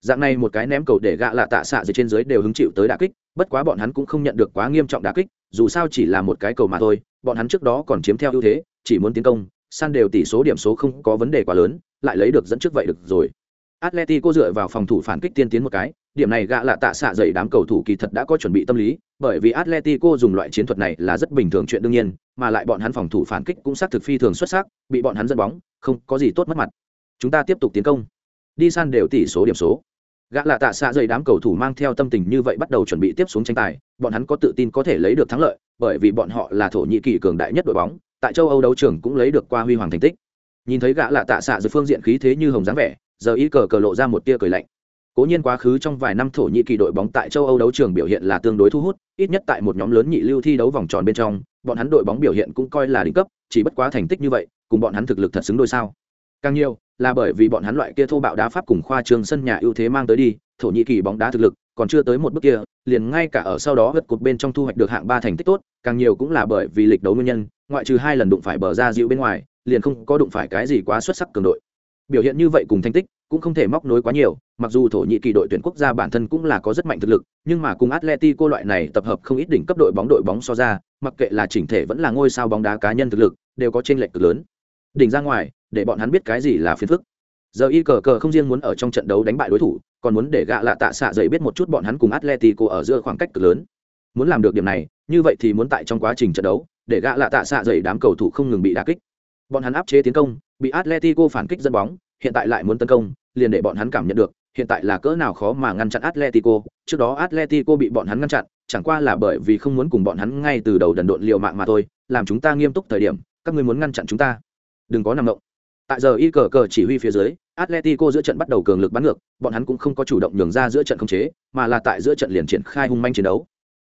[SPEAKER 1] Dạng này một cái ném cầu để gạ lạ tạ xạ dưới trên dưới đều hứng chịu tới đả kích, bất quá bọn hắn cũng không nhận được quá nghiêm trọng đả kích, dù sao chỉ là một cái cầu mà thôi, bọn hắn trước đó còn chiếm theo ưu thế, chỉ muốn tiến công, san đều tỷ số điểm số không có vấn đề quá lớn, lại lấy được dẫn trước vậy được rồi. Atletico dựa vào phòng thủ phản kích tiên tiến một cái, điểm này gạ lạ tạ xạ dậy đám cầu thủ kỳ thật đã có chuẩn bị tâm lý, bởi vì Atletico dùng loại chiến thuật này là rất bình thường chuyện đương nhiên, mà lại bọn hắn phòng thủ phản kích cũng xác thực phi thường xuất sắc, bị bọn hắn dẫn bóng, không có gì tốt mất mặt. Chúng ta tiếp tục tiến công. Đi san đều tỷ số điểm số. Gã lạ tạ xạ dậy đám cầu thủ mang theo tâm tình như vậy bắt đầu chuẩn bị tiếp xuống tranh tài, bọn hắn có tự tin có thể lấy được thắng lợi, bởi vì bọn họ là thổ nhĩ kỳ cường đại nhất đội bóng, tại châu Âu đấu trường cũng lấy được qua huy hoàng thành tích. Nhìn thấy gã lạ tạ xạ dưới phương diện khí thế như hồng dáng vẻ, giờ y cờ cờ lộ ra một tia cười lạnh cố nhiên quá khứ trong vài năm thổ nhĩ kỳ đội bóng tại châu âu đấu trường biểu hiện là tương đối thu hút ít nhất tại một nhóm lớn nhị lưu thi đấu vòng tròn bên trong bọn hắn đội bóng biểu hiện cũng coi là đỉnh cấp chỉ bất quá thành tích như vậy cùng bọn hắn thực lực thật xứng đôi sao càng nhiều là bởi vì bọn hắn loại kia thô bạo đá pháp cùng khoa trường sân nhà ưu thế mang tới đi thổ nhĩ kỳ bóng đá thực lực còn chưa tới một bước kia liền ngay cả ở sau đó vượt cột bên trong thu hoạch được hạng ba thành tích tốt càng nhiều cũng là bởi vì lịch đấu nguyên nhân ngoại trừ hai lần đụng phải bờ ra dịu bên ngoài, liền không có đụng phải cái gì quá xuất sắc cường đội. Biểu hiện như vậy cùng thành tích, cũng không thể móc nối quá nhiều, mặc dù thổ nhĩ kỳ đội tuyển quốc gia bản thân cũng là có rất mạnh thực lực, nhưng mà cùng atletico loại này tập hợp không ít đỉnh cấp đội bóng đội bóng so ra, mặc kệ là chỉnh thể vẫn là ngôi sao bóng đá cá nhân thực lực, đều có trên lệch cực lớn. Đỉnh ra ngoài, để bọn hắn biết cái gì là phiền phức. Giờ y cờ cờ không riêng muốn ở trong trận đấu đánh bại đối thủ, còn muốn để gạ lạ tạ xạ dậy biết một chút bọn hắn cùng atletico ở giữa khoảng cách cực lớn muốn làm được điểm này như vậy thì muốn tại trong quá trình trận đấu để gạ lạ tạ xạ dậy đám cầu thủ không ngừng bị đà kích bọn hắn áp chế tiến công bị atletico phản kích dẫn bóng hiện tại lại muốn tấn công, liền để bọn hắn cảm nhận được, hiện tại là cỡ nào khó mà ngăn chặn Atletico, trước đó Atletico bị bọn hắn ngăn chặn, chẳng qua là bởi vì không muốn cùng bọn hắn ngay từ đầu đần độn liều mạng mà thôi, làm chúng ta nghiêm túc thời điểm, các ngươi muốn ngăn chặn chúng ta. Đừng có nằm động. Tại giờ y cờ cờ chỉ huy phía dưới, Atletico giữa trận bắt đầu cường lực bắn ngược, bọn hắn cũng không có chủ động nhường ra giữa trận không chế, mà là tại giữa trận liền triển khai hung manh chiến đấu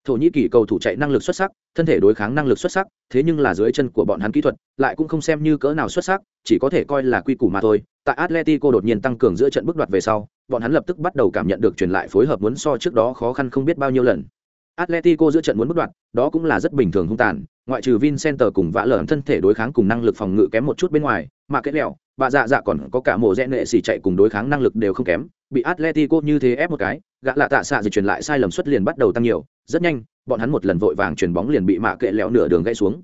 [SPEAKER 1] thổ nhĩ kỳ cầu thủ chạy năng lực xuất sắc, thân thể đối kháng năng lực xuất sắc, thế nhưng là dưới chân của bọn hắn kỹ thuật, lại cũng không xem như cỡ nào xuất sắc, chỉ có thể coi là quy củ mà thôi. Tại atletico đột nhiên tăng cường giữa trận bước đoạt về sau, bọn hắn lập tức bắt đầu cảm nhận được truyền lại phối hợp muốn so trước đó khó khăn không biết bao nhiêu lần. Atletico giữa trận muốn bước đoạt, đó cũng là rất bình thường hung tàn, ngoại trừ vincenter cùng vã lở thân thể đối kháng cùng năng lực phòng ngự kém một chút bên ngoài, mà kết lẹo, bà dạ dạ còn có cả mộ rẽ nệ xỉ chạy cùng đối kháng năng lực đều không kém, bị atletico như thế ép một cái gã lạ tạ xạ dịch truyền lại sai lầm suất liền bắt đầu tăng nhiều, rất nhanh, bọn hắn một lần vội vàng chuyển bóng liền bị mạ kệ lẹo nửa đường gãy xuống.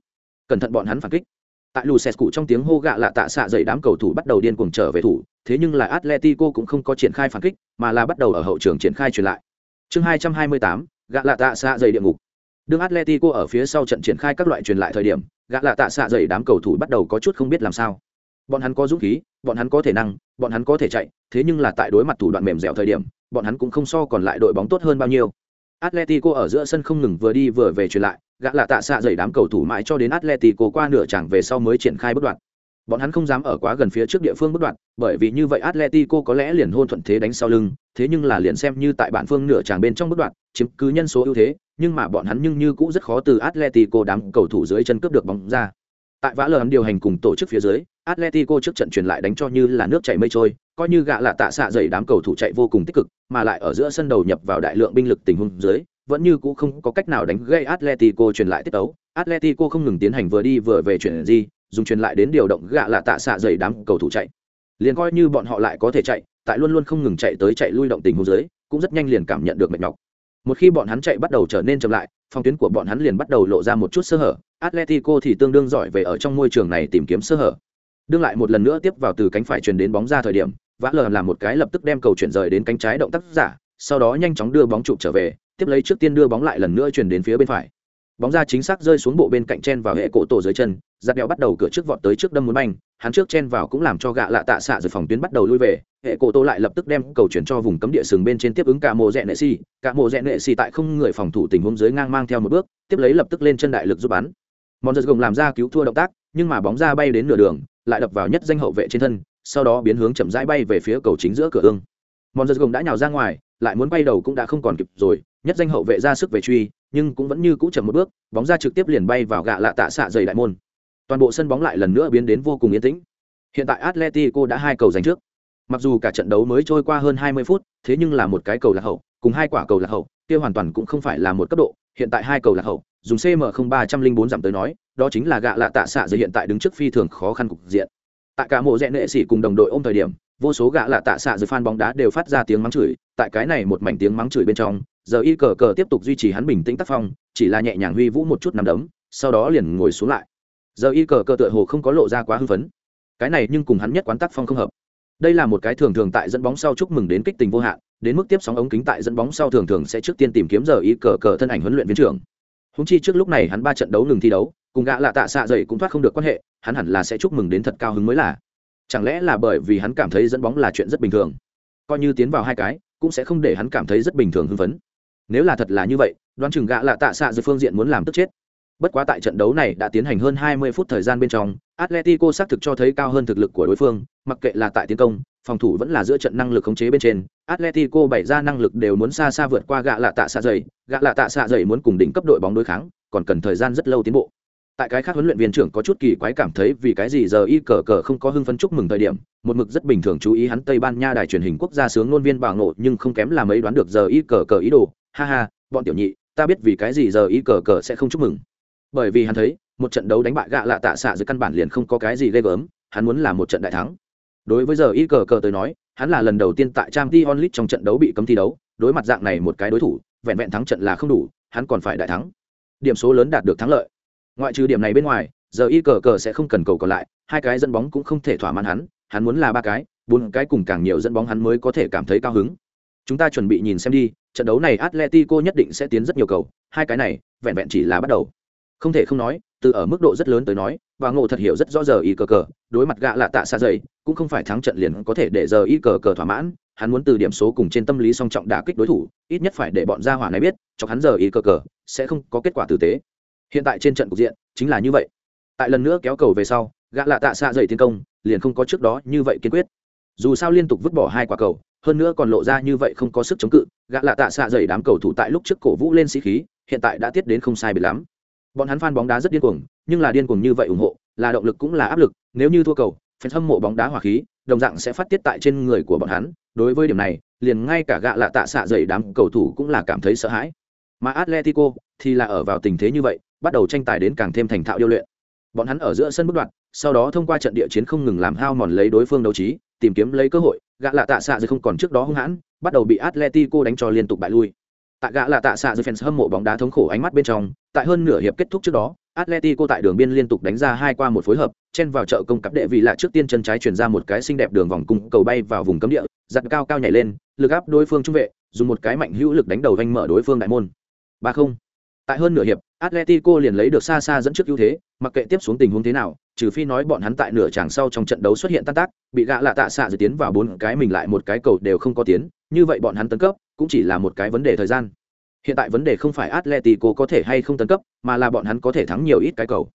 [SPEAKER 1] Cẩn thận bọn hắn phản kích. Tại lù xẹt cụ trong tiếng hô gạ lạ tạ xạ dậy đám cầu thủ bắt đầu điên cuồng trở về thủ, thế nhưng là atletico cũng không có triển khai phản kích, mà là bắt đầu ở hậu trường triển khai truyền lại. Chương hai trăm hai mươi tám gạ lạ tạ xạ dậy địa ngục. Đương atletico ở phía sau trận triển khai các loại truyền lại thời điểm gạ lạ tạ xạ dậy đám cầu thủ bắt đầu có chút không biết làm sao. Bọn hắn có dũng khí, bọn hắn có thể năng, bọn hắn có thể chạy, thế nhưng là tại đối mặt thủ đoạn mềm dẻo thời điểm bọn hắn cũng không so còn lại đội bóng tốt hơn bao nhiêu Atletico ở giữa sân không ngừng vừa đi vừa về chuyển lại, gã là tạ xạ dày đám cầu thủ mãi cho đến Atletico qua nửa chẳng về sau mới triển khai bất đoạn. Bọn hắn không dám ở quá gần phía trước địa phương bất đoạn, bởi vì như vậy Atletico có lẽ liền hôn thuận thế đánh sau lưng, thế nhưng là liền xem như tại bản phương nửa chẳng bên trong bất đoạn, chiếm cứ nhân số ưu thế, nhưng mà bọn hắn nhưng như cũng rất khó từ Atletico đám cầu thủ dưới chân cướp được bóng ra. Tại vã lờ điều hành cùng tổ chức phía dưới, Atletico trước trận truyền lại đánh cho như là nước chảy mây trôi, coi như gạ là tạ xạ dày đám cầu thủ chạy vô cùng tích cực, mà lại ở giữa sân đầu nhập vào đại lượng binh lực tình huống dưới, vẫn như cũ không có cách nào đánh gây Atletico truyền lại tiết tấu. Atletico không ngừng tiến hành vừa đi vừa về chuyển gì, dùng truyền lại đến điều động gạ là tạ xạ dày đám cầu thủ chạy. Liền coi như bọn họ lại có thể chạy, tại luôn luôn không ngừng chạy tới chạy lui động tình huống dưới, cũng rất nhanh liền cảm nhận được mệt nhọc. Một khi bọn hắn chạy bắt đầu trở nên chậm lại, phong tuyến của bọn hắn liền bắt đầu lộ ra một chút sơ hở. Atletico thì tương đương giỏi về ở trong môi trường này tìm kiếm sơ hở. Đương lại một lần nữa tiếp vào từ cánh phải truyền đến bóng ra thời điểm, vã lờ làm một cái lập tức đem cầu chuyển rời đến cánh trái động tác giả sau đó nhanh chóng đưa bóng trụ trở về tiếp lấy trước tiên đưa bóng lại lần nữa chuyển đến phía bên phải bóng ra chính xác rơi xuống bộ bên cạnh chen vào hệ cổ tổ dưới chân giặt đeo bắt đầu cửa trước vọt tới trước đâm muốn banh hắn trước chen vào cũng làm cho gạ lạ tạ xạ rồi phòng tuyến bắt đầu lui về, hệ cổ tô lại lập tức đem cầu chuyển cho vùng cấm địa sừng bên trên tiếp ứng cả mộ rẽ nệ xì, cả mộ rẽ nệ xì tại không người phòng thủ tình huống dưới ngang mang theo một bước, tiếp lấy lập tức lên chân đại lực giúp bắn. Mòn giật gồng làm ra cứu thua động tác, nhưng mà bóng ra bay đến nửa đường, lại đập vào nhất danh hậu vệ trên thân, sau đó biến hướng chậm rãi bay về phía cầu chính giữa cửa ương. Mòn giật gồng đã nhào ra ngoài, lại muốn bay đầu cũng đã không còn kịp rồi, nhất danh hậu vệ ra sức về truy, nhưng cũng vẫn như cũ chậm một bước, bóng ra trực tiếp liền bay vào gạ lạ tạ xạ dày đại môn toàn bộ sân bóng lại lần nữa biến đến vô cùng yên tĩnh. Hiện tại atletico đã hai cầu giành trước. Mặc dù cả trận đấu mới trôi qua hơn 20 phút, thế nhưng là một cái cầu lạc hậu, cùng hai quả cầu lạc hậu, kia hoàn toàn cũng không phải là một cấp độ. Hiện tại hai cầu lạc hậu, dùng cm ba trăm linh bốn giảm tới nói, đó chính là gạ lạ tạ xạ dày hiện tại đứng trước phi thường khó khăn cục diện. Tại cả mộ rẽ nệ sĩ cùng đồng đội ôm thời điểm, vô số gạ lạ tạ xạ dưới fan bóng đá đều phát ra tiếng mắng chửi. Tại cái này một mảnh tiếng mắng chửi bên trong, giờ y cờ cờ tiếp tục duy trì hắn bình tĩnh tác phong, chỉ là nhẹ nhàng huy vũ một chút nằm đấm, sau đó liền ngồi xuống lại giờ y cờ cờ tựa hồ không có lộ ra quá hưng phấn. Cái này nhưng cùng hắn nhất quán tác phong không hợp. Đây là một cái thường thường tại dẫn bóng sau chúc mừng đến kích tình vô hạn, đến mức tiếp sóng ống kính tại dẫn bóng sau thường thường sẽ trước tiên tìm kiếm giờ y cờ cờ thân ảnh huấn luyện viên trưởng. Húng chi trước lúc này hắn ba trận đấu ngừng thi đấu, cùng gã lạ tạ xạ dậy cũng thoát không được quan hệ, hắn hẳn là sẽ chúc mừng đến thật cao hứng mới là. Chẳng lẽ là bởi vì hắn cảm thấy dẫn bóng là chuyện rất bình thường? Coi như tiến vào hai cái, cũng sẽ không để hắn cảm thấy rất bình thường hưng phấn. Nếu là thật là như vậy, đoán chừng gã lạ tạ xạ dưới phương diện muốn làm tức chết bất quá tại trận đấu này đã tiến hành hơn 20 phút thời gian bên trong, atletico xác thực cho thấy cao hơn thực lực của đối phương, mặc kệ là tại tiến công, phòng thủ vẫn là giữa trận năng lực khống chế bên trên, atletico bày ra năng lực đều muốn xa xa vượt qua gạ lạ tạ xạ dày, gạ lạ tạ xạ dày muốn cùng đỉnh cấp đội bóng đối kháng, còn cần thời gian rất lâu tiến bộ. Tại cái khác huấn luyện viên trưởng có chút kỳ quái cảm thấy vì cái gì giờ y cờ cờ không có hưng phấn chúc mừng thời điểm, một mực rất bình thường chú ý hắn tây ban nha đài truyền hình quốc gia sướng ngôn viên bảo ngộ nhưng không kém là mấy đoán được giờ y cờ cờ ý đồ. Ha ha, bọn tiểu nhị, ta biết vì cái gì giờ y cờ cờ sẽ không chúc mừng bởi vì hắn thấy, một trận đấu đánh bại gạ lạ tạ xạ dưới căn bản liền không có cái gì ghê gớm, hắn muốn là một trận đại thắng. Đối với giờ y cờ cờ tới nói, hắn là lần đầu tiên tại trang t onlit trong trận đấu bị cấm thi đấu, đối mặt dạng này một cái đối thủ, vẹn vẹn thắng trận là không đủ, hắn còn phải đại thắng. Điểm số lớn đạt được thắng lợi. Ngoại trừ điểm này bên ngoài, giờ y cờ cờ sẽ không cần cầu còn lại, hai cái dẫn bóng cũng không thể thỏa mãn hắn hắn muốn là ba cái, bốn cái cùng càng nhiều dẫn bóng hắn mới có thể cảm thấy cao hứng. Chúng ta chuẩn bị nhìn xem đi, trận đấu này atletico nhất định sẽ tiến rất nhiều cầu, hai cái này vẹn vẹn chỉ là bắt đầu không thể không nói, từ ở mức độ rất lớn tới nói và ngộ thật hiểu rất rõ giờ y cờ cờ, đối mặt gạ lạ tạ xa dày cũng không phải thắng trận liền có thể để giờ y cờ cờ thỏa mãn, hắn muốn từ điểm số cùng trên tâm lý song trọng đả kích đối thủ, ít nhất phải để bọn gia hỏa này biết, cho hắn giờ y cờ cờ, sẽ không có kết quả tử tế. Hiện tại trên trận cục diện chính là như vậy. Tại lần nữa kéo cầu về sau gã lạ tạ xạ dày tiến công, liền không có trước đó như vậy kiên quyết. Dù sao liên tục vứt bỏ hai quả cầu, hơn nữa còn lộ ra như vậy không có sức chống cự gã lạ tạ xạ dày đám cầu thủ tại lúc trước cổ vũ lên sĩ khí, hiện tại đã tiết đến không sai biệt lắm bọn hắn fan bóng đá rất điên cuồng, nhưng là điên cuồng như vậy ủng hộ, là động lực cũng là áp lực, nếu như thua cầu fan hâm mộ bóng đá hỏa khí, đồng dạng sẽ phát tiết tại trên người của bọn hắn. Đối với điểm này, liền ngay cả gạ lạ tạ xạ dày đám cầu thủ cũng là cảm thấy sợ hãi. Mà atletico thì là ở vào tình thế như vậy, bắt đầu tranh tài đến càng thêm thành thạo điêu luyện. Bọn hắn ở giữa sân bất đoạn, sau đó thông qua trận địa chiến không ngừng làm hao mòn lấy đối phương đấu trí, tìm kiếm lấy cơ hội, gạ lạ tạ xạ dày không còn trước đó hung hãn, bắt đầu bị atletico đánh cho liên tục bại lui tại gạ là tạ xạ dày fans hâm mộ bóng đá thống khổ ánh mắt bên trong tại hơn nửa hiệp kết thúc trước đó Atletico tại đường biên liên tục đánh ra hai qua một phối hợp, chen vào chợ công cặp đệ vì là trước tiên chân trái chuyển ra một cái xinh đẹp đường vòng cung cầu bay vào vùng cấm địa, giật cao cao nhảy lên, lực áp đối phương trung vệ, dùng một cái mạnh hữu lực đánh đầu vanh mở đối phương đại môn. Ba không. Tại hơn nửa hiệp, Atletico liền lấy được xa xa dẫn trước ưu thế, mặc kệ tiếp xuống tình huống thế nào, trừ phi nói bọn hắn tại nửa tràng sau trong trận đấu xuất hiện tan tác, bị gã lạ tạ xạ dự tiến vào bốn cái mình lại một cái cầu đều không có tiến, như vậy bọn hắn tấn cấp cũng chỉ là một cái vấn đề thời gian. Hiện tại vấn đề không phải Atletico có thể hay không tấn cấp, mà là bọn hắn có thể thắng nhiều ít cái cầu.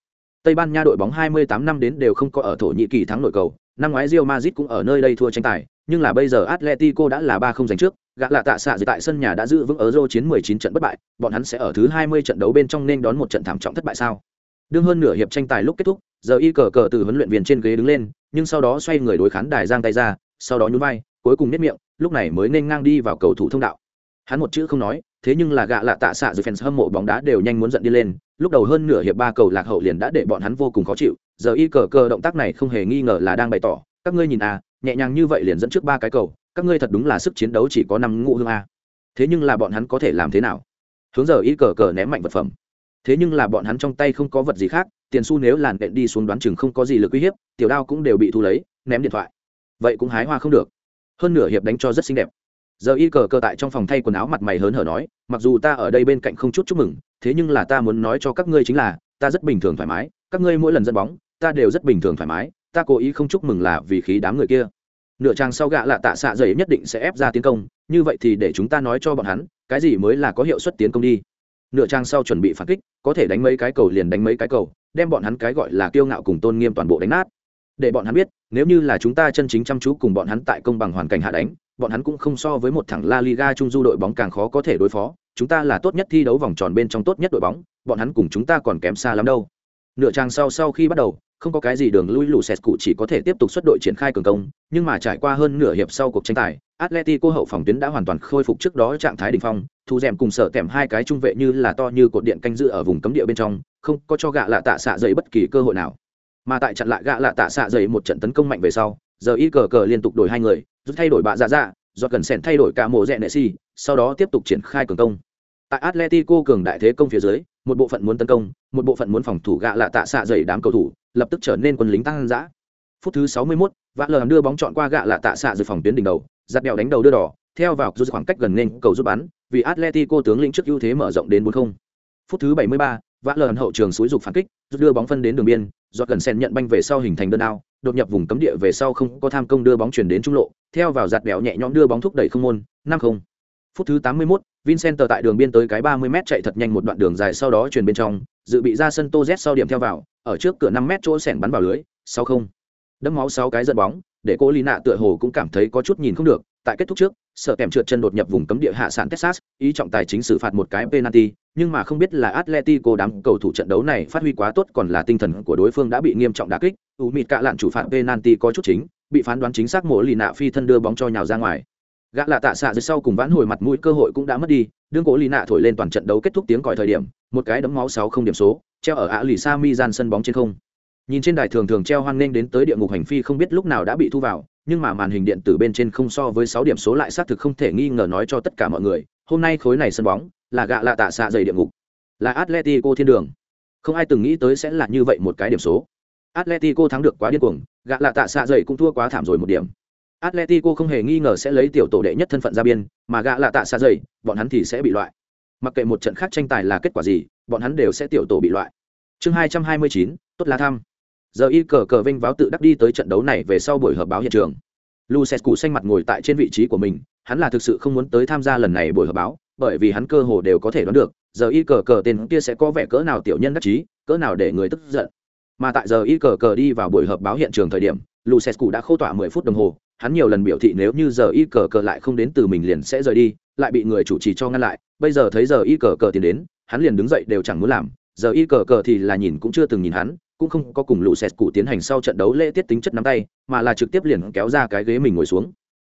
[SPEAKER 1] Tây Ban Nha đội bóng 28 năm đến đều không có ở Thổ Nhĩ Kỳ thắng nội cầu, năm ngoái Real Madrid cũng ở nơi đây thua tranh tài, nhưng là bây giờ Atletico đã là 3-0 giành trước, gã là tạ xạ tại sân nhà đã giữ vững ở Euro chiến 19 trận bất bại, bọn hắn sẽ ở thứ 20 trận đấu bên trong nên đón một trận thảm trọng thất bại sao? Đương hơn nửa hiệp tranh tài lúc kết thúc, giờ y cờ cờ từ huấn luyện viên trên ghế đứng lên, nhưng sau đó xoay người đối khán đài giang tay ra, sau đó nhún vai, cuối cùng nhếch miệng, lúc này mới nên ngang đi vào cầu thủ thông đạo. Hắn một chữ không nói, thế nhưng là gạ lạ tạ xạ rồi fans hâm mộ bóng đá đều nhanh muốn giận đi lên lúc đầu hơn nửa hiệp ba cầu lạc hậu liền đã để bọn hắn vô cùng khó chịu giờ y cờ cờ động tác này không hề nghi ngờ là đang bày tỏ các ngươi nhìn à nhẹ nhàng như vậy liền dẫn trước ba cái cầu các ngươi thật đúng là sức chiến đấu chỉ có năm ngũ hương a. Thế nhưng là bọn hắn có thể làm thế nào? Hướng giờ y cờ cờ ném mạnh vật phẩm. Thế nhưng là bọn hắn trong tay không có vật gì khác tiền xu nếu làn đệm đi xuống đoán chừng không có gì lực uy hiếp tiểu đao cũng đều bị thu lấy ném điện thoại. Vậy cũng hái hoa không được hơn nửa hiệp đánh cho rất xinh đẹp. Giờ y cờ cờ tại trong phòng thay quần áo mặt mày hớn hở nói, mặc dù ta ở đây bên cạnh không chút chúc mừng, thế nhưng là ta muốn nói cho các ngươi chính là, ta rất bình thường thoải mái, các ngươi mỗi lần dẫn bóng, ta đều rất bình thường thoải mái, ta cố ý không chúc mừng là vì khí đám người kia. Nửa trang sau gạ là tạ xạ dày nhất định sẽ ép ra tiến công, như vậy thì để chúng ta nói cho bọn hắn, cái gì mới là có hiệu suất tiến công đi. Nửa trang sau chuẩn bị phản kích, có thể đánh mấy cái cầu liền đánh mấy cái cầu, đem bọn hắn cái gọi là kiêu ngạo cùng tôn nghiêm toàn bộ đánh nát để bọn hắn biết nếu như là chúng ta chân chính chăm chú cùng bọn hắn tại công bằng hoàn cảnh hạ đánh bọn hắn cũng không so với một thằng La Liga trung du đội bóng càng khó có thể đối phó, chúng ta là tốt nhất thi đấu vòng tròn bên trong tốt nhất đội bóng, bọn hắn cùng chúng ta còn kém xa lắm đâu. Nửa trang sau sau khi bắt đầu, không có cái gì đường lui lù xẹt cụ chỉ có thể tiếp tục xuất đội triển khai cường công, nhưng mà trải qua hơn nửa hiệp sau cuộc tranh tài, Atleti cô hậu phòng tuyến đã hoàn toàn khôi phục trước đó trạng thái đỉnh phong, thu rèm cùng sở kèm hai cái trung vệ như là to như cột điện canh giữ ở vùng cấm địa bên trong, không có cho gạ lạ tạ xạ dậy bất kỳ cơ hội nào. Mà tại chặn lại gạ lạ tạ xạ dậy một trận tấn công mạnh về sau, giờ y cờ cờ liên tục đổi hai người, rút thay đổi bạ dạ dạ, do cần sẻn thay đổi cả mộ rẽ nệ si sau đó tiếp tục triển khai cường công tại atletico cường đại thế công phía dưới một bộ phận muốn tấn công một bộ phận muốn phòng thủ gạ lạ tạ xạ dày đám cầu thủ lập tức trở nên quân lính tăng dã phút thứ 61, vã lờ đưa bóng chọn qua gạ lạ tạ xạ dày phòng tuyến đỉnh đầu giặt đèo đánh đầu đưa đỏ theo vào rút khoảng cách gần nên cầu giúp bắn vì atletico tướng lĩnh trước ưu thế mở rộng đến 4-0. phút thứ 73, vã lờ hậu trường suối dục phản kích rút đưa bóng phân đến đường biên giọt gần sen nhận banh về sau hình thành đơn ao đột nhập vùng cấm địa về sau không có tham công đưa bóng chuyển đến trung lộ theo vào giạt bèo nhẹ nhõm đưa bóng thúc đẩy không môn năm không. Phút thứ tám mươi 81, Vincent tại đường biên tới cái ba mươi m chạy thật nhanh một đoạn đường dài sau đó chuyển bên trong dự bị ra sân tô z sau điểm theo vào ở trước cửa năm m chỗ sẻng bắn vào lưới sáu không. Đấm máu sáu cái dẫn bóng để cô lì nạ tựa hồ cũng cảm thấy có chút nhìn không được tại kết thúc trước sợ kèm trượt chân đột nhập vùng cấm địa hạ sản texas ý trọng tài chính xử phạt một cái penalty nhưng mà không biết là atletico đám cầu thủ trận đấu này phát huy quá tốt còn là tinh thần của đối phương đã bị nghiêm trọng đả kích, u mịt cạ lạn chủ phạt penalty có chút chính, bị phán đoán chính xác mỗi lì nạ phi thân đưa bóng cho nhào ra ngoài. Gã là tạ xạ dưới sau cùng vãn hồi mặt mũi cơ hội cũng đã mất đi, đương cố lì nạ thổi lên toàn trận đấu kết thúc tiếng còi thời điểm, một cái đấm máu sáu không điểm số, treo ở ạ lì sa mi gian sân bóng trên không. Nhìn trên đài thường thường treo hoang nên đến tới địa ngục hành phi không biết lúc nào đã bị thu vào, nhưng mà màn hình điện tử bên trên không so với sáu điểm số lại xác thực không thể nghi ngờ nói cho tất cả mọi người, hôm nay khối này sân bóng là gạ lạ tạ xạ dày địa ngục là atletico thiên đường. Không ai từng nghĩ tới sẽ là như vậy một cái điểm số. Atletico thắng được quá điên cuồng gạ lạ tạ xạ dày cũng thua quá thảm rồi một điểm. Atletico không hề nghi ngờ sẽ lấy tiểu tổ đệ nhất thân phận ra biên mà gạ lạ tạ xạ dày bọn hắn thì sẽ bị loại. Mặc kệ một trận khác tranh tài là kết quả gì bọn hắn đều sẽ tiểu tổ bị loại. Chương hai trăm hai mươi chín tốt lá thăm. Giờ y cờ cờ vinh váo tự đắc đi tới trận đấu này về sau buổi họp báo hiện trường. Lucescu xanh mặt ngồi tại trên vị trí của mình, hắn là thực sự không muốn tới tham gia lần này buổi họp báo, bởi vì hắn cơ hồ đều có thể đoán được, giờ y cờ cờ tên kia sẽ có vẻ cỡ nào tiểu nhân đắc chí, cỡ nào để người tức giận. Mà tại giờ y cờ cờ đi vào buổi họp báo hiện trường thời điểm, Lucescu đã khô tỏa 10 phút đồng hồ, hắn nhiều lần biểu thị nếu như giờ y cờ cờ lại không đến từ mình liền sẽ rời đi, lại bị người chủ trì cho ngăn lại, bây giờ thấy giờ y cờ cờ tiến đến, hắn liền đứng dậy đều chẳng muốn làm. Giờ y cờ cờ thì là nhìn cũng chưa từng nhìn hắn cũng không có cùng lũ sệt cụ tiến hành sau trận đấu lễ tiết tính chất nắm tay mà là trực tiếp liền kéo ra cái ghế mình ngồi xuống.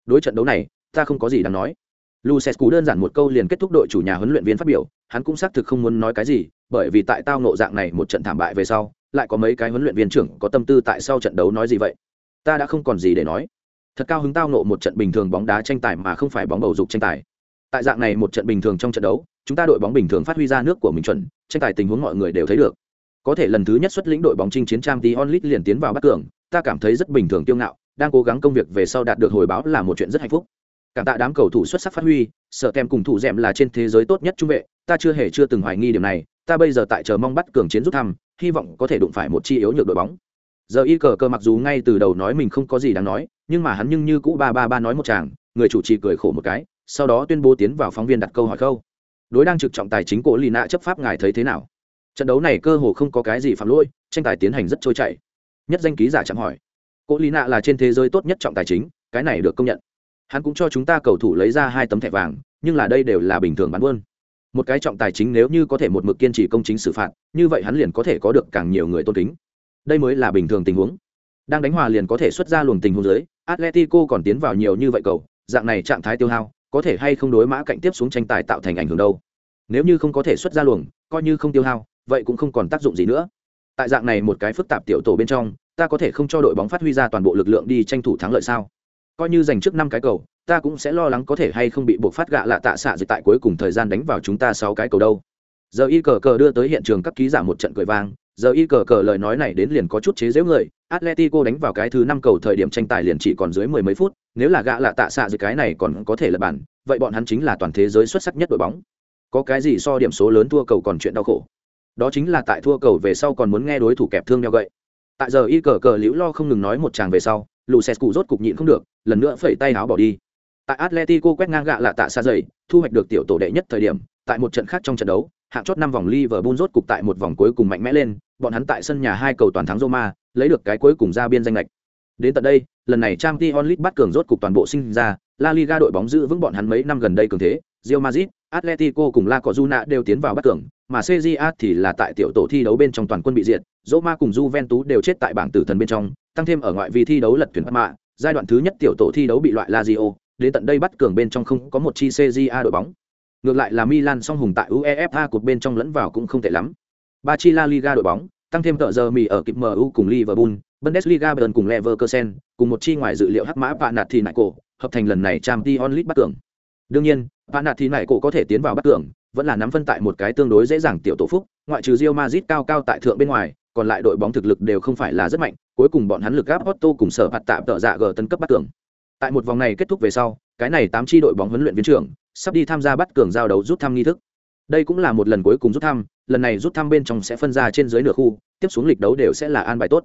[SPEAKER 1] Đối trận đấu này ta không có gì đáng nói. Lucescu đơn giản một câu liền kết thúc đội chủ nhà huấn luyện viên phát biểu, hắn cũng xác thực không muốn nói cái gì, bởi vì tại tao nộ dạng này một trận thảm bại về sau, lại có mấy cái huấn luyện viên trưởng có tâm tư tại sau trận đấu nói gì vậy? Ta đã không còn gì để nói. Thật cao hứng tao nộ một trận bình thường bóng đá tranh tài mà không phải bóng bầu dục tranh tài. Tại dạng này một trận bình thường trong trận đấu, chúng ta đội bóng bình thường phát huy ra nước của mình chuẩn, tranh tài tình huống mọi người đều thấy được. Có thể lần thứ nhất xuất lĩnh đội bóng chinh chiến trang tí liền tiến vào bắt cường, ta cảm thấy rất bình thường tiêu ngạo, đang cố gắng công việc về sau đạt được hồi báo là một chuyện rất hạnh phúc cảm tạ đám cầu thủ xuất sắc phát huy, sợ kèm cùng thủ d là trên thế giới tốt nhất trung vệ, ta chưa hề chưa từng hoài nghi điểm này, ta bây giờ tại chờ mong bắt cường chiến rút thăm, hy vọng có thể đụng phải một chi yếu nhược đội bóng. Giờ y cờ cơ mặc dù ngay từ đầu nói mình không có gì đáng nói, nhưng mà hắn nhưng như cũ ba ba ba nói một chàng, người chủ trì cười khổ một cái, sau đó tuyên bố tiến vào phóng viên đặt câu hỏi câu đối đang trực trọng tài chính cổ lì nạ chấp pháp ngài thấy thế nào? Trận đấu này cơ hồ không có cái gì phạm lỗi, tranh tài tiến hành rất trôi chảy. Nhất danh ký giả chạm hỏi. Cổ lì nạ là trên thế giới tốt nhất trọng tài chính, cái này được công nhận hắn cũng cho chúng ta cầu thủ lấy ra hai tấm thẻ vàng, nhưng là đây đều là bình thường bán buôn. Một cái trọng tài chính nếu như có thể một mực kiên trì công chính xử phạt, như vậy hắn liền có thể có được càng nhiều người tôn kính. Đây mới là bình thường tình huống. Đang đánh hòa liền có thể xuất ra luồng tình huống dưới, atletico còn tiến vào nhiều như vậy cầu, dạng này trạng thái tiêu hao, có thể hay không đối mã cạnh tiếp xuống tranh tài tạo thành ảnh hưởng đâu? Nếu như không có thể xuất ra luồng, coi như không tiêu hao, vậy cũng không còn tác dụng gì nữa. Tại dạng này một cái phức tạp tiểu tổ bên trong, ta có thể không cho đội bóng phát huy ra toàn bộ lực lượng đi tranh thủ thắng lợi sao? Coi như giành trước năm cái cầu, ta cũng sẽ lo lắng có thể hay không bị buộc phát gạ lạ tạ xạ dịch tại cuối cùng thời gian đánh vào chúng ta sáu cái cầu đâu. Giờ y cờ cờ đưa tới hiện trường các ký giả một trận cười vang, giờ y cờ cờ lời nói này đến liền có chút chế giễu người, atletico đánh vào cái thứ năm cầu thời điểm tranh tài liền chỉ còn dưới mười mấy phút, nếu là gạ lạ tạ xạ dịch cái này còn có thể là bản vậy bọn hắn chính là toàn thế giới xuất sắc nhất đội bóng. Có cái gì so điểm số lớn thua cầu còn chuyện đau khổ. Đó chính là tại thua cầu về sau còn muốn nghe đối thủ kẹp thương nhau gậy. Tại giờ y cờ cờ liễu lo không ngừng nói một tràng về sau lù xẹt cụ rốt cục nhịn không được lần nữa phẩy tay áo bỏ đi. Tại atletico quét ngang gạ lạ tạ xa dày thu hoạch được tiểu tổ đệ nhất thời điểm, tại một trận khác trong trận đấu, hạng chót năm vòng Liverpool rốt cục tại một vòng cuối cùng mạnh mẽ lên, bọn hắn tại sân nhà hai cầu toàn thắng Roma, lấy được cái cuối cùng ra biên danh lệch. Đến tận đây, lần này Champions League bắt cường rốt cục toàn bộ sinh ra, La Liga đội bóng giữ vững bọn hắn mấy năm gần đây cường thế, Real Madrid, Atletico cùng La Cojuna đều tiến vào bắt cường, mà CJA thì là tại tiểu tổ thi đấu bên trong toàn quân bị diệt, Roma cùng Juventus đều chết tại bảng tử thần bên trong, tăng thêm ở ngoại vi thi đấu lật thuyền Parma giai đoạn thứ nhất tiểu tổ thi đấu bị loại Lazio đến tận đây bắt cường bên trong không có một chi CJA đội bóng. Ngược lại là Milan song hùng tại UEFA cuộc bên trong lẫn vào cũng không tệ lắm. Ba chi La Liga đội bóng, tăng thêm tợ giờ mì ở kịp MU cùng Liverpool, Bundesliga Bayern cùng Leverkusen, cùng một chi ngoài dự liệu hắc mã Panat Nạt thì nại cổ, hợp thành lần này Champions League bắt cường. Đương nhiên, Panat Nạt thì nại cổ có thể tiến vào bắt cường, vẫn là nắm phân tại một cái tương đối dễ dàng tiểu tổ phúc, ngoại trừ Real Madrid cao cao tại thượng bên ngoài, còn lại đội bóng thực lực đều không phải là rất mạnh, cuối cùng bọn hắn lực gáp Otto cùng sở phạt tạm tợ dạ gờ tấn cấp bắt cường. Tại một vòng này kết thúc về sau, cái này tám chi đội bóng huấn luyện viên trưởng sắp đi tham gia bắt cường giao đấu rút thăm nghi thức đây cũng là một lần cuối cùng rút thăm lần này rút thăm bên trong sẽ phân ra trên dưới nửa khu tiếp xuống lịch đấu đều sẽ là an bài tốt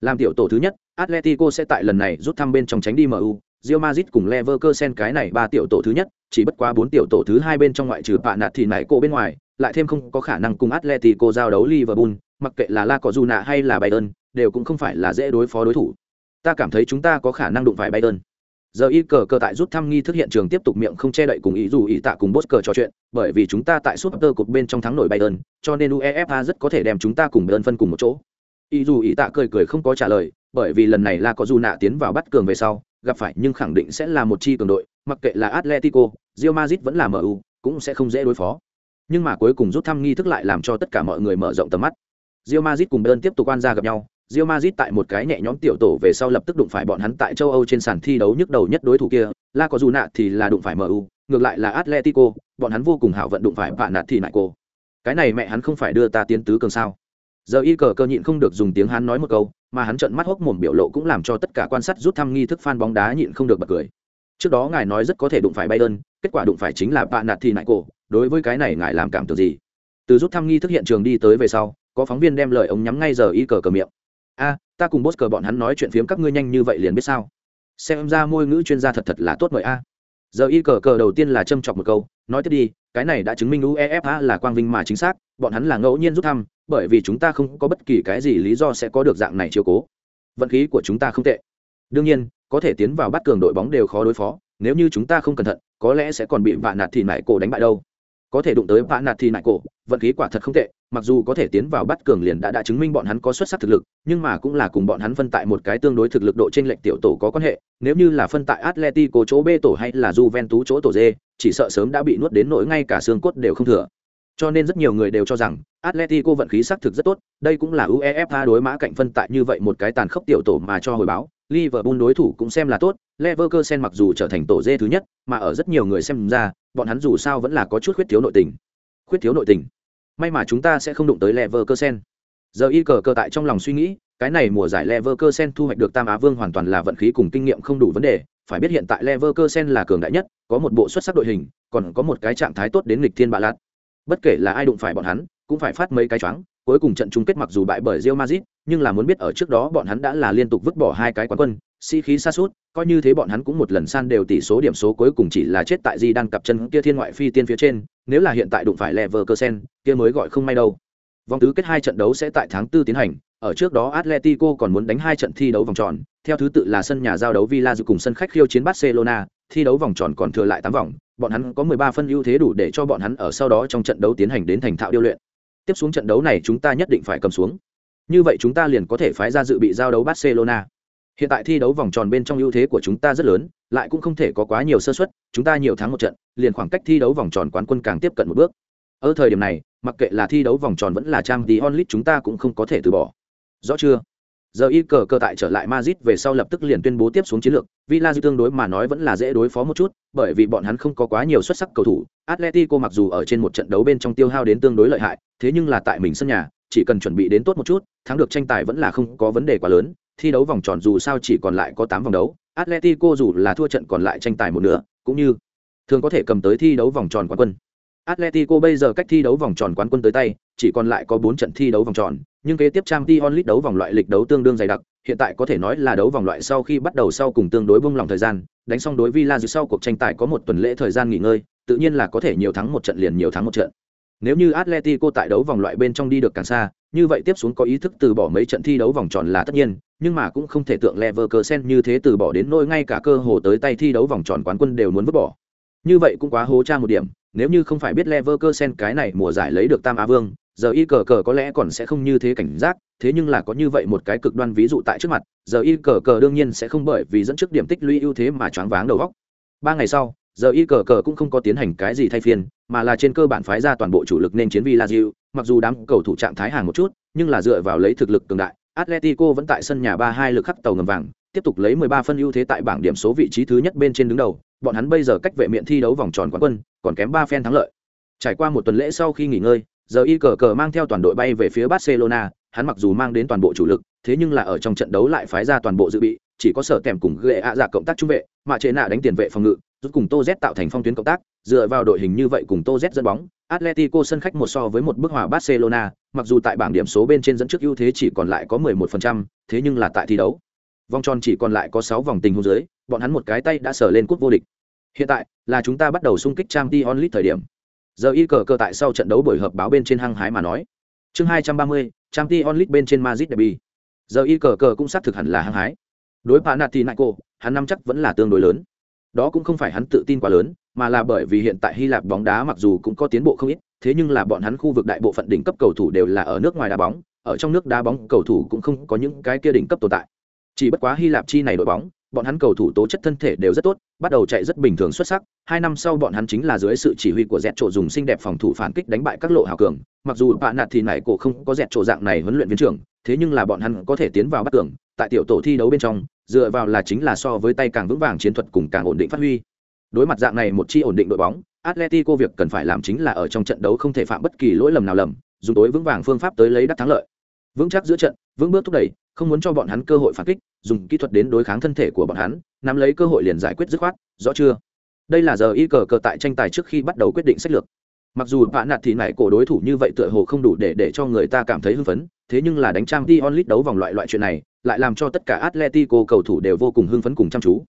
[SPEAKER 1] làm tiểu tổ thứ nhất atletico sẽ tại lần này rút thăm bên trong tránh đi mu Real Madrid cùng Leverkusen cái này ba tiểu tổ thứ nhất, chỉ bất quá bốn tiểu tổ thứ hai bên trong ngoại trừ bạn nạt thì nảy cô bên ngoài, lại thêm không có khả năng cùng Atletico giao đấu Liverpool, mặc kệ là La Cojuna hay là Bayern, đều cũng không phải là dễ đối phó đối thủ. Ta cảm thấy chúng ta có khả năng đụng phải Bayern giờ y cờ cờ tại rút thăm nghi thức hiện trường tiếp tục miệng không che đậy cùng ý dù ý tạ cùng bốt cờ trò chuyện bởi vì chúng ta tại super cột bên trong thắng nổi bayern cho nên uefa rất có thể đem chúng ta cùng bayern phân cùng một chỗ. Ý dù ý tạ cười cười không có trả lời bởi vì lần này là có dù nạ tiến vào bắt cường về sau gặp phải nhưng khẳng định sẽ là một chi cường đội mặc kệ là atletico Real Madrid vẫn là mu cũng sẽ không dễ đối phó. Nhưng mà cuối cùng rút thăm nghi thức lại làm cho tất cả mọi người mở rộng tầm mắt. Real Madrid cùng Bayern tiếp tục quan ra gặp nhau Real Madrid tại một cái nhẹ nhõm tiểu tổ về sau lập tức đụng phải bọn hắn tại châu Âu trên sàn thi đấu nhức đầu nhất đối thủ kia, La có dù nạ thì là đụng phải MU, ngược lại là Atletico, bọn hắn vô cùng hảo vận đụng phải bạn nạt thì nại cô. Cái này mẹ hắn không phải đưa ta tiến tứ cường sao? Giờ y cờ cơ nhịn không được dùng tiếng hắn nói một câu, mà hắn trợn mắt hốc mồm biểu lộ cũng làm cho tất cả quan sát rút thăm nghi thức fan bóng đá nhịn không được bật cười. Trước đó ngài nói rất có thể đụng phải Bayern, kết quả đụng phải chính là bạn nạt thì nại cô, đối với cái này ngài làm cảm tưởng gì? Từ rút thăm nghi thức hiện trường đi tới về sau, có phóng viên đem lời ống nhắm ngay giờ y cờ cờ miệng. A, ta cùng boss cờ bọn hắn nói chuyện phiếm các ngươi nhanh như vậy liền biết sao? Xem ra môi ngữ chuyên gia thật thật là tốt mời a. Giờ y cờ cờ đầu tiên là châm chọc một câu, nói tiếp đi, cái này đã chứng minh uefa là quang vinh mà chính xác, bọn hắn là ngẫu nhiên rút thăm, bởi vì chúng ta không có bất kỳ cái gì lý do sẽ có được dạng này chiều cố. Vận khí của chúng ta không tệ. Đương nhiên, có thể tiến vào bắt cường đội bóng đều khó đối phó, nếu như chúng ta không cẩn thận, có lẽ sẽ còn bị vạ nạt thì mãi cổ đánh bại đâu có thể đụng tới bạn nạt thì nại cổ, vận khí quả thật không tệ, mặc dù có thể tiến vào bắt cường liền đã đã chứng minh bọn hắn có xuất sắc thực lực, nhưng mà cũng là cùng bọn hắn phân tại một cái tương đối thực lực độ trên lệnh tiểu tổ có quan hệ, nếu như là phân tại atletico chỗ b tổ hay là juventus chỗ tổ d, chỉ sợ sớm đã bị nuốt đến nỗi ngay cả xương cốt đều không thừa. Cho nên rất nhiều người đều cho rằng, atletico vận khí xác thực rất tốt, đây cũng là uefa đối mã cạnh phân tại như vậy một cái tàn khốc tiểu tổ mà cho hồi báo liverpool đối thủ cũng xem là tốt leverkusen mặc dù trở thành tổ dê thứ nhất mà ở rất nhiều người xem ra bọn hắn dù sao vẫn là có chút khuyết thiếu nội tình. Khuyết thiếu nội tình. May mà chúng ta sẽ không đụng tới leverkusen. Giờ y cờ cơ tại trong lòng suy nghĩ cái này mùa giải leverkusen thu hoạch được tam á vương hoàn toàn là vận khí cùng kinh nghiệm không đủ vấn đề. Phải biết hiện tại leverkusen là cường đại nhất có một bộ xuất sắc đội hình còn có một cái trạng thái tốt đến nghịch thiên bạ lạt bất kể là ai đụng phải bọn hắn cũng phải phát mấy cái choáng. Cuối cùng trận chung kết mặc dù bại bởi Real Madrid, nhưng là muốn biết ở trước đó bọn hắn đã là liên tục vứt bỏ hai cái quán quân, sĩ khí xa sút, coi như thế bọn hắn cũng một lần san đều tỷ số điểm số cuối cùng chỉ là chết tại Di đang cặp chân kia thiên ngoại phi tiên phía trên, nếu là hiện tại đụng phải Leverkusen, kia mới gọi không may đâu. Vòng tứ kết hai trận đấu sẽ tại tháng tư tiến hành, ở trước đó Atletico còn muốn đánh hai trận thi đấu vòng tròn, theo thứ tự là sân nhà giao đấu Villa cùng sân khách khiêu chiến Barcelona, thi đấu vòng tròn còn thừa lại tám vòng, bọn hắn có 13 phân ưu thế đủ để cho bọn hắn ở sau đó trong trận đấu tiến hành đến thành thạo điêu luyện. Tiếp xuống trận đấu này chúng ta nhất định phải cầm xuống. Như vậy chúng ta liền có thể phái ra dự bị giao đấu Barcelona. Hiện tại thi đấu vòng tròn bên trong ưu thế của chúng ta rất lớn, lại cũng không thể có quá nhiều sơ suất, chúng ta nhiều thắng một trận, liền khoảng cách thi đấu vòng tròn quán quân càng tiếp cận một bước. Ở thời điểm này, mặc kệ là thi đấu vòng tròn vẫn là trang tí onlit chúng ta cũng không có thể từ bỏ. Rõ chưa? Giờ y cờ cơ tại trở lại Madrid về sau lập tức liền tuyên bố tiếp xuống chiến lược, Villa tương đối mà nói vẫn là dễ đối phó một chút, bởi vì bọn hắn không có quá nhiều xuất sắc cầu thủ. Atletico mặc dù ở trên một trận đấu bên trong tiêu hao đến tương đối lợi hại, thế nhưng là tại mình sân nhà, chỉ cần chuẩn bị đến tốt một chút, thắng được tranh tài vẫn là không có vấn đề quá lớn. Thi đấu vòng tròn dù sao chỉ còn lại có 8 vòng đấu, Atletico dù là thua trận còn lại tranh tài một nửa, cũng như thường có thể cầm tới thi đấu vòng tròn quán quân. Atletico bây giờ cách thi đấu vòng tròn quán quân tới tay, chỉ còn lại có 4 trận thi đấu vòng tròn, nhưng kế tiếp Champions League đấu vòng loại lịch đấu tương đương dày đặc, hiện tại có thể nói là đấu vòng loại sau khi bắt đầu sau cùng tương đối bung lòng thời gian, đánh xong đối Villa sau cuộc tranh tài có một tuần lễ thời gian nghỉ ngơi, tự nhiên là có thể nhiều thắng một trận liền nhiều thắng một trận. Nếu như Atletico tại đấu vòng loại bên trong đi được càng xa, như vậy tiếp xuống có ý thức từ bỏ mấy trận thi đấu vòng tròn là tất nhiên, nhưng mà cũng không thể tượng Leverkusen như thế từ bỏ đến nỗi ngay cả cơ hồ tới tay thi đấu vòng tròn quán quân đều muốn vứt bỏ. Như vậy cũng quá hố cha một điểm, nếu như không phải biết Leverkusen cái này mùa giải lấy được Tam Á Vương, giờ y cờ cờ có lẽ còn sẽ không như thế cảnh giác, thế nhưng là có như vậy một cái cực đoan ví dụ tại trước mặt, giờ y cờ cờ đương nhiên sẽ không bởi vì dẫn trước điểm tích lũy ưu thế mà choáng váng đầu óc. Ba ngày sau, giờ y cờ cờ cũng không có tiến hành cái gì thay phiên, mà là trên cơ bản phái ra toàn bộ chủ lực nên chiến vi Lazio, mặc dù đám cầu thủ trạng thái hàng một chút, nhưng là dựa vào lấy thực lực cường đại, Atletico vẫn tại sân nhà 3-2 lực khắc tàu ngầm vàng, tiếp tục lấy 13 phân ưu thế tại bảng điểm số vị trí thứ nhất bên trên đứng đầu, bọn hắn bây giờ cách vệ miện thi đấu vòng tròn quán quân, còn kém 3 phen thắng lợi. Trải qua một tuần lễ sau khi nghỉ ngơi, giờ y cờ cờ mang theo toàn đội bay về phía Barcelona, hắn mặc dù mang đến toàn bộ chủ lực, thế nhưng là ở trong trận đấu lại phái ra toàn bộ dự bị, chỉ có sở kèm cùng ghệ ạ dạ cộng tác trung vệ, mà chế nạ đánh tiền vệ phòng ngự, rút cùng Tô Z tạo thành phong tuyến cộng tác, dựa vào đội hình như vậy cùng Tô Z dẫn bóng, Atletico sân khách một so với một bức hòa Barcelona, mặc dù tại bảng điểm số bên trên dẫn trước ưu thế chỉ còn lại có 11%, thế nhưng là tại thi đấu, vòng tròn chỉ còn lại có 6 vòng tình huống dưới, bọn hắn một cái tay đã sở lên cúp vô địch. Hiện tại, là chúng ta bắt đầu xung kích trang t onlit thời điểm. Giờ y cờ cờ tại sau trận đấu buổi họp báo bên trên hăng hái mà nói. Chương 230, Champions onlit bên trên Madrid derby. Giờ y cờ cờ cũng xác thực hẳn là hăng hái. Đối Panathinaiko, hắn năm chắc vẫn là tương đối lớn. Đó cũng không phải hắn tự tin quá lớn, mà là bởi vì hiện tại Hy Lạp bóng đá mặc dù cũng có tiến bộ không ít, thế nhưng là bọn hắn khu vực đại bộ phận đỉnh cấp cầu thủ đều là ở nước ngoài đá bóng, ở trong nước đá bóng cầu thủ cũng không có những cái kia đỉnh cấp tồn tại. Chỉ bất quá Hy Lạp chi này đội bóng, bọn hắn cầu thủ tố chất thân thể đều rất tốt, bắt đầu chạy rất bình thường xuất sắc. Hai năm sau bọn hắn chính là dưới sự chỉ huy của Dẹt Trộ dùng xinh đẹp phòng thủ phản kích đánh bại các lộ hào cường. Mặc dù bạn nạt thì này cổ không có Dẹt Trộ dạng này huấn luyện viên trưởng, thế nhưng là bọn hắn có thể tiến vào bắt cường. tại tiểu tổ thi đấu bên trong, dựa vào là chính là so với tay càng vững vàng chiến thuật cùng càng ổn định phát huy. Đối mặt dạng này một chi ổn định đội bóng, Atletico việc cần phải làm chính là ở trong trận đấu không thể phạm bất kỳ lỗi lầm nào lầm, dùng tối vững vàng phương pháp tới lấy đắc thắng lợi. Vững chắc giữa trận, vững bước thúc đẩy, không muốn cho bọn hắn cơ hội phản kích, dùng kỹ thuật đến đối kháng thân thể của bọn hắn, nắm lấy cơ hội liền giải quyết dứt khoát, rõ chưa? Đây là giờ y cờ cờ tại tranh tài trước khi bắt đầu quyết định sách lược. Mặc dù bạn nạt thì nại cổ đối thủ như vậy tựa hồ không đủ để để cho người ta cảm thấy hưng phấn, thế nhưng là đánh trang Dion onlit đấu vòng loại loại chuyện này, lại làm cho tất cả Atletico cầu thủ đều vô cùng hưng phấn cùng chăm chú.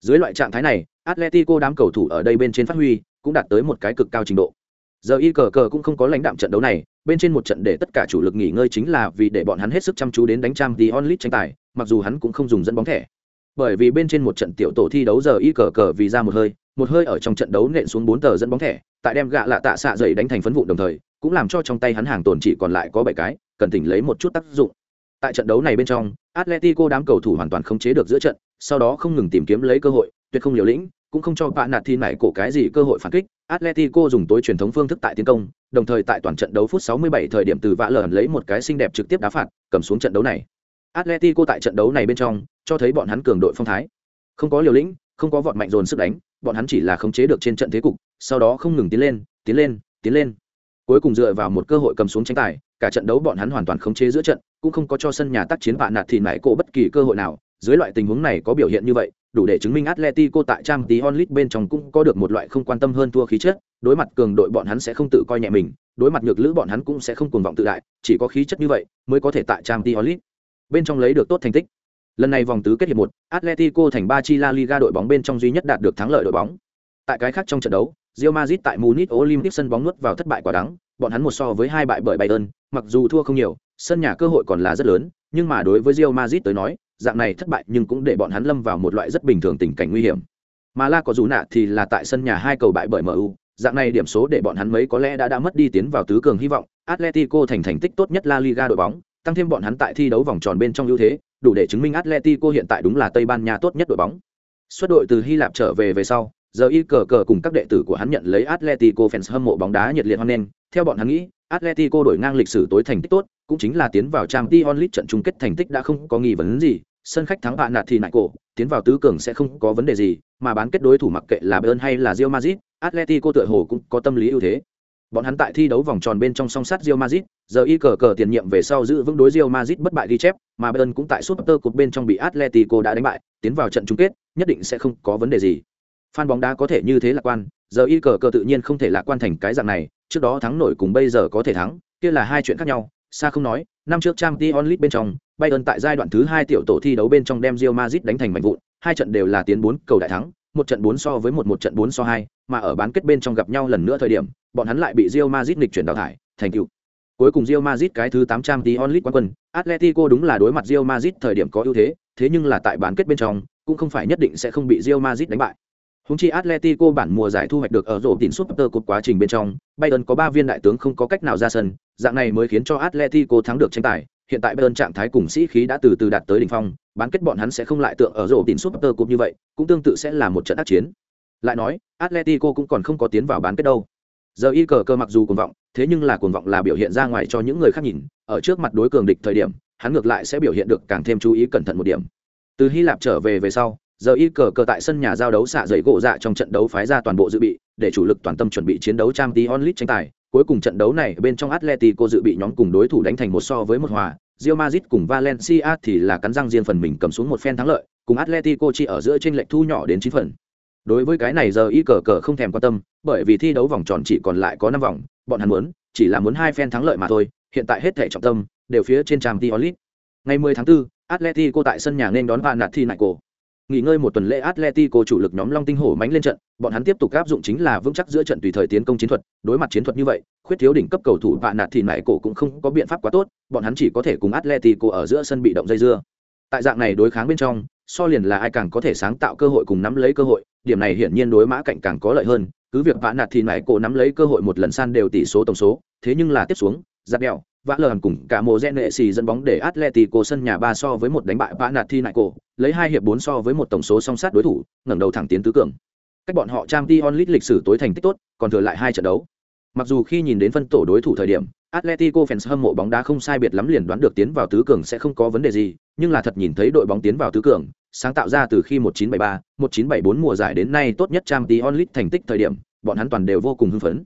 [SPEAKER 1] Dưới loại trạng thái này, Atletico đám cầu thủ ở đây bên trên phát huy, cũng đạt tới một cái cực cao trình độ. Giờ y cờ cờ cũng không có lãnh đạm trận đấu này, bên trên một trận để tất cả chủ lực nghỉ ngơi chính là vì để bọn hắn hết sức chăm chú đến đánh trang Dion League tranh tài, mặc dù hắn cũng không dùng dẫn bóng thẻ. bởi vì bên trên một trận tiểu tổ thi đấu giờ y cờ cờ vì ra một hơi một hơi ở trong trận đấu nện xuống bốn tờ dẫn bóng thẻ tại đem gạ lạ tạ xạ dậy đánh thành phấn vụ đồng thời cũng làm cho trong tay hắn hàng tồn chỉ còn lại có bảy cái cần tỉnh lấy một chút tác dụng tại trận đấu này bên trong atletico đám cầu thủ hoàn toàn không chế được giữa trận sau đó không ngừng tìm kiếm lấy cơ hội tuyệt không liều lĩnh cũng không cho bạn nạt thi nải cổ cái gì cơ hội phản kích. Atletico dùng tối truyền thống phương thức tại tiến công, đồng thời tại toàn trận đấu phút 67 thời điểm từ vạ lởn lấy một cái xinh đẹp trực tiếp đá phạt, cầm xuống trận đấu này. Atletico tại trận đấu này bên trong, cho thấy bọn hắn cường đội phong thái. Không có liều lĩnh, không có vọt mạnh dồn sức đánh, bọn hắn chỉ là khống chế được trên trận thế cục, sau đó không ngừng tiến lên tiến lên tiến lên. Cuối cùng dựa vào một cơ hội cầm xuống tranh tài, cả trận đấu bọn hắn hoàn toàn khống chế giữa trận, cũng không có cho sân nhà tác chiến bạn nạt thì nải cổ bất kỳ cơ hội nào. Dưới loại tình huống này có biểu hiện như vậy đủ để chứng minh Atletico tại Champions League bên trong cũng có được một loại không quan tâm hơn thua khí chất, đối mặt cường đội bọn hắn sẽ không tự coi nhẹ mình, đối mặt nhược lữ bọn hắn cũng sẽ không cuồng vọng tự đại, chỉ có khí chất như vậy mới có thể tại Champions League bên trong lấy được tốt thành tích. Lần này vòng tứ kết hiệp một, Atletico thành ba chi La Liga đội bóng bên trong duy nhất đạt được thắng lợi đội bóng. Tại cái khác trong trận đấu, Real Madrid tại Munich Olympic sân bóng nuốt vào thất bại quả đắng, bọn hắn một so với hai bại bởi Bayern, mặc dù thua không nhiều, sân nhà cơ hội còn là rất lớn, nhưng mà đối với Real Madrid tới nói, dạng này thất bại nhưng cũng để bọn hắn lâm vào một loại rất bình thường tình cảnh nguy hiểm. Mà La có dù nạ thì là tại sân nhà hai cầu bại bởi MU, dạng này điểm số để bọn hắn mấy có lẽ đã đã mất đi tiến vào tứ cường hy vọng. Atletico thành thành tích tốt nhất La Liga đội bóng, tăng thêm bọn hắn tại thi đấu vòng tròn bên trong ưu thế, đủ để chứng minh Atletico hiện tại đúng là Tây Ban Nha tốt nhất đội bóng. Xuất đội từ Hy Lạp trở về về sau, giờ y cờ cờ cùng các đệ tử của hắn nhận lấy Atletico fans hâm mộ bóng đá nhiệt liệt hoan nghênh. Theo bọn hắn nghĩ, Atletico đổi ngang lịch sử tối thành tích tốt, cũng chính là tiến vào Champions League trận chung kết thành tích đã không có nghi vấn gì, sân khách thắng bạn nạt thì nại cổ, tiến vào tứ cường sẽ không có vấn đề gì, mà bán kết đối thủ mặc kệ là Bayern hay là Real Madrid, Atletico tựa hồ cũng có tâm lý ưu thế. Bọn hắn tại thi đấu vòng tròn bên trong song sát Real Madrid, giờ y cờ cờ tiền nhiệm về sau giữ vững đối Real Madrid bất bại ghi chép, mà Bayern cũng tại Super Cup bên trong bị Atletico đã đánh bại, tiến vào trận chung kết, nhất định sẽ không có vấn đề gì. Fan bóng đá có thể như thế lạc quan, giờ y cờ cờ tự nhiên không thể lạc quan thành cái dạng này, trước đó thắng nổi cùng bây giờ có thể thắng, kia là hai chuyện khác nhau, xa không nói, năm trước Champions League bên trong, Bayern tại giai đoạn thứ hai tiểu tổ thi đấu bên trong đem Real Madrid đánh thành mảnh vụn, hai trận đều là tiến bốn cầu đại thắng, một trận bốn so với một một trận bốn so hai, mà ở bán kết bên trong gặp nhau lần nữa thời điểm, bọn hắn lại bị Real Madrid nghịch chuyển đào thải, thành tựu. Cuối cùng Real Madrid cái thứ 800 Champions League quán quân, Atletico đúng là đối mặt Real Madrid thời điểm có ưu thế, thế nhưng là tại bán kết bên trong, cũng không phải nhất định sẽ không bị Real Madrid đánh bại. Húng chi Atletico bản mùa giải thu hoạch được ở rổ tỉnh Super cột quá trình bên trong, Bayern có 3 viên đại tướng không có cách nào ra sân, dạng này mới khiến cho Atletico thắng được tranh tài. Hiện tại Bayern trạng thái cùng sĩ khí đã từ từ đạt tới đỉnh phong, bán kết bọn hắn sẽ không lại tượng ở rổ tỉnh Super Cup như vậy, cũng tương tự sẽ là một trận ác chiến. Lại nói, Atletico cũng còn không có tiến vào bán kết đâu. Giờ y cờ cơ mặc dù cuồng vọng, thế nhưng là cuồng vọng là biểu hiện ra ngoài cho những người khác nhìn, ở trước mặt đối cường địch thời điểm, hắn ngược lại sẽ biểu hiện được càng thêm chú ý cẩn thận một điểm. Từ Hy Lạp trở về về sau, giờ y cờ cờ tại sân nhà giao đấu xạ dậy gỗ dạ trong trận đấu phái ra toàn bộ dự bị để chủ lực toàn tâm chuẩn bị chiến đấu trang tí onlit tranh tài cuối cùng trận đấu này bên trong atletico dự bị nhóm cùng đối thủ đánh thành một so với một hòa Real Madrid cùng Valencia thì là cắn răng riêng phần mình cầm xuống một phen thắng lợi, cùng Atletico chỉ ở giữa trên lệch thu nhỏ đến 9 phần. Đối với cái này giờ y cờ cờ không thèm quan tâm, bởi vì thi đấu vòng tròn chỉ còn lại có 5 vòng, bọn hắn muốn chỉ là muốn hai phen thắng lợi mà thôi, hiện tại hết thể trọng tâm đều phía trên trang League. Ngày 10 tháng 4, Atletico tại sân nhà nên đón vạn nạt thi nại cổ. Nghỉ ngơi một tuần lễ Atletico chủ lực nhóm Long Tinh Hổ mánh lên trận, bọn hắn tiếp tục áp dụng chính là vững chắc giữa trận tùy thời tiến công chiến thuật, đối mặt chiến thuật như vậy, khuyết thiếu đỉnh cấp cầu thủ và nạt thì nại cổ cũng không có biện pháp quá tốt, bọn hắn chỉ có thể cùng Atletico ở giữa sân bị động dây dưa. Tại dạng này đối kháng bên trong, so liền là ai càng có thể sáng tạo cơ hội cùng nắm lấy cơ hội, điểm này hiển nhiên đối mã cạnh càng có lợi hơn, cứ việc vạn nạt thì nại cổ nắm lấy cơ hội một lần san đều tỷ số tổng số, thế nhưng là tiếp xuống, giặt đèo, vã lờ cùng cả mùa gen nệ xì dẫn bóng để Atletico sân nhà ba so với một đánh bại vã nạt thi nại cổ, lấy hai hiệp bốn so với một tổng số song sát đối thủ, ngẩng đầu thẳng tiến tứ cường. Cách bọn họ trang t onlit lịch sử tối thành tích tốt, còn thừa lại hai trận đấu. Mặc dù khi nhìn đến phân tổ đối thủ thời điểm, Atletico fans hâm mộ bóng đá không sai biệt lắm liền đoán được tiến vào tứ cường sẽ không có vấn đề gì, nhưng là thật nhìn thấy đội bóng tiến vào tứ cường, sáng tạo ra từ khi 1973, 1974 mùa giải đến nay tốt nhất trang t onlit thành tích thời điểm, bọn hắn toàn đều vô cùng hưng phấn.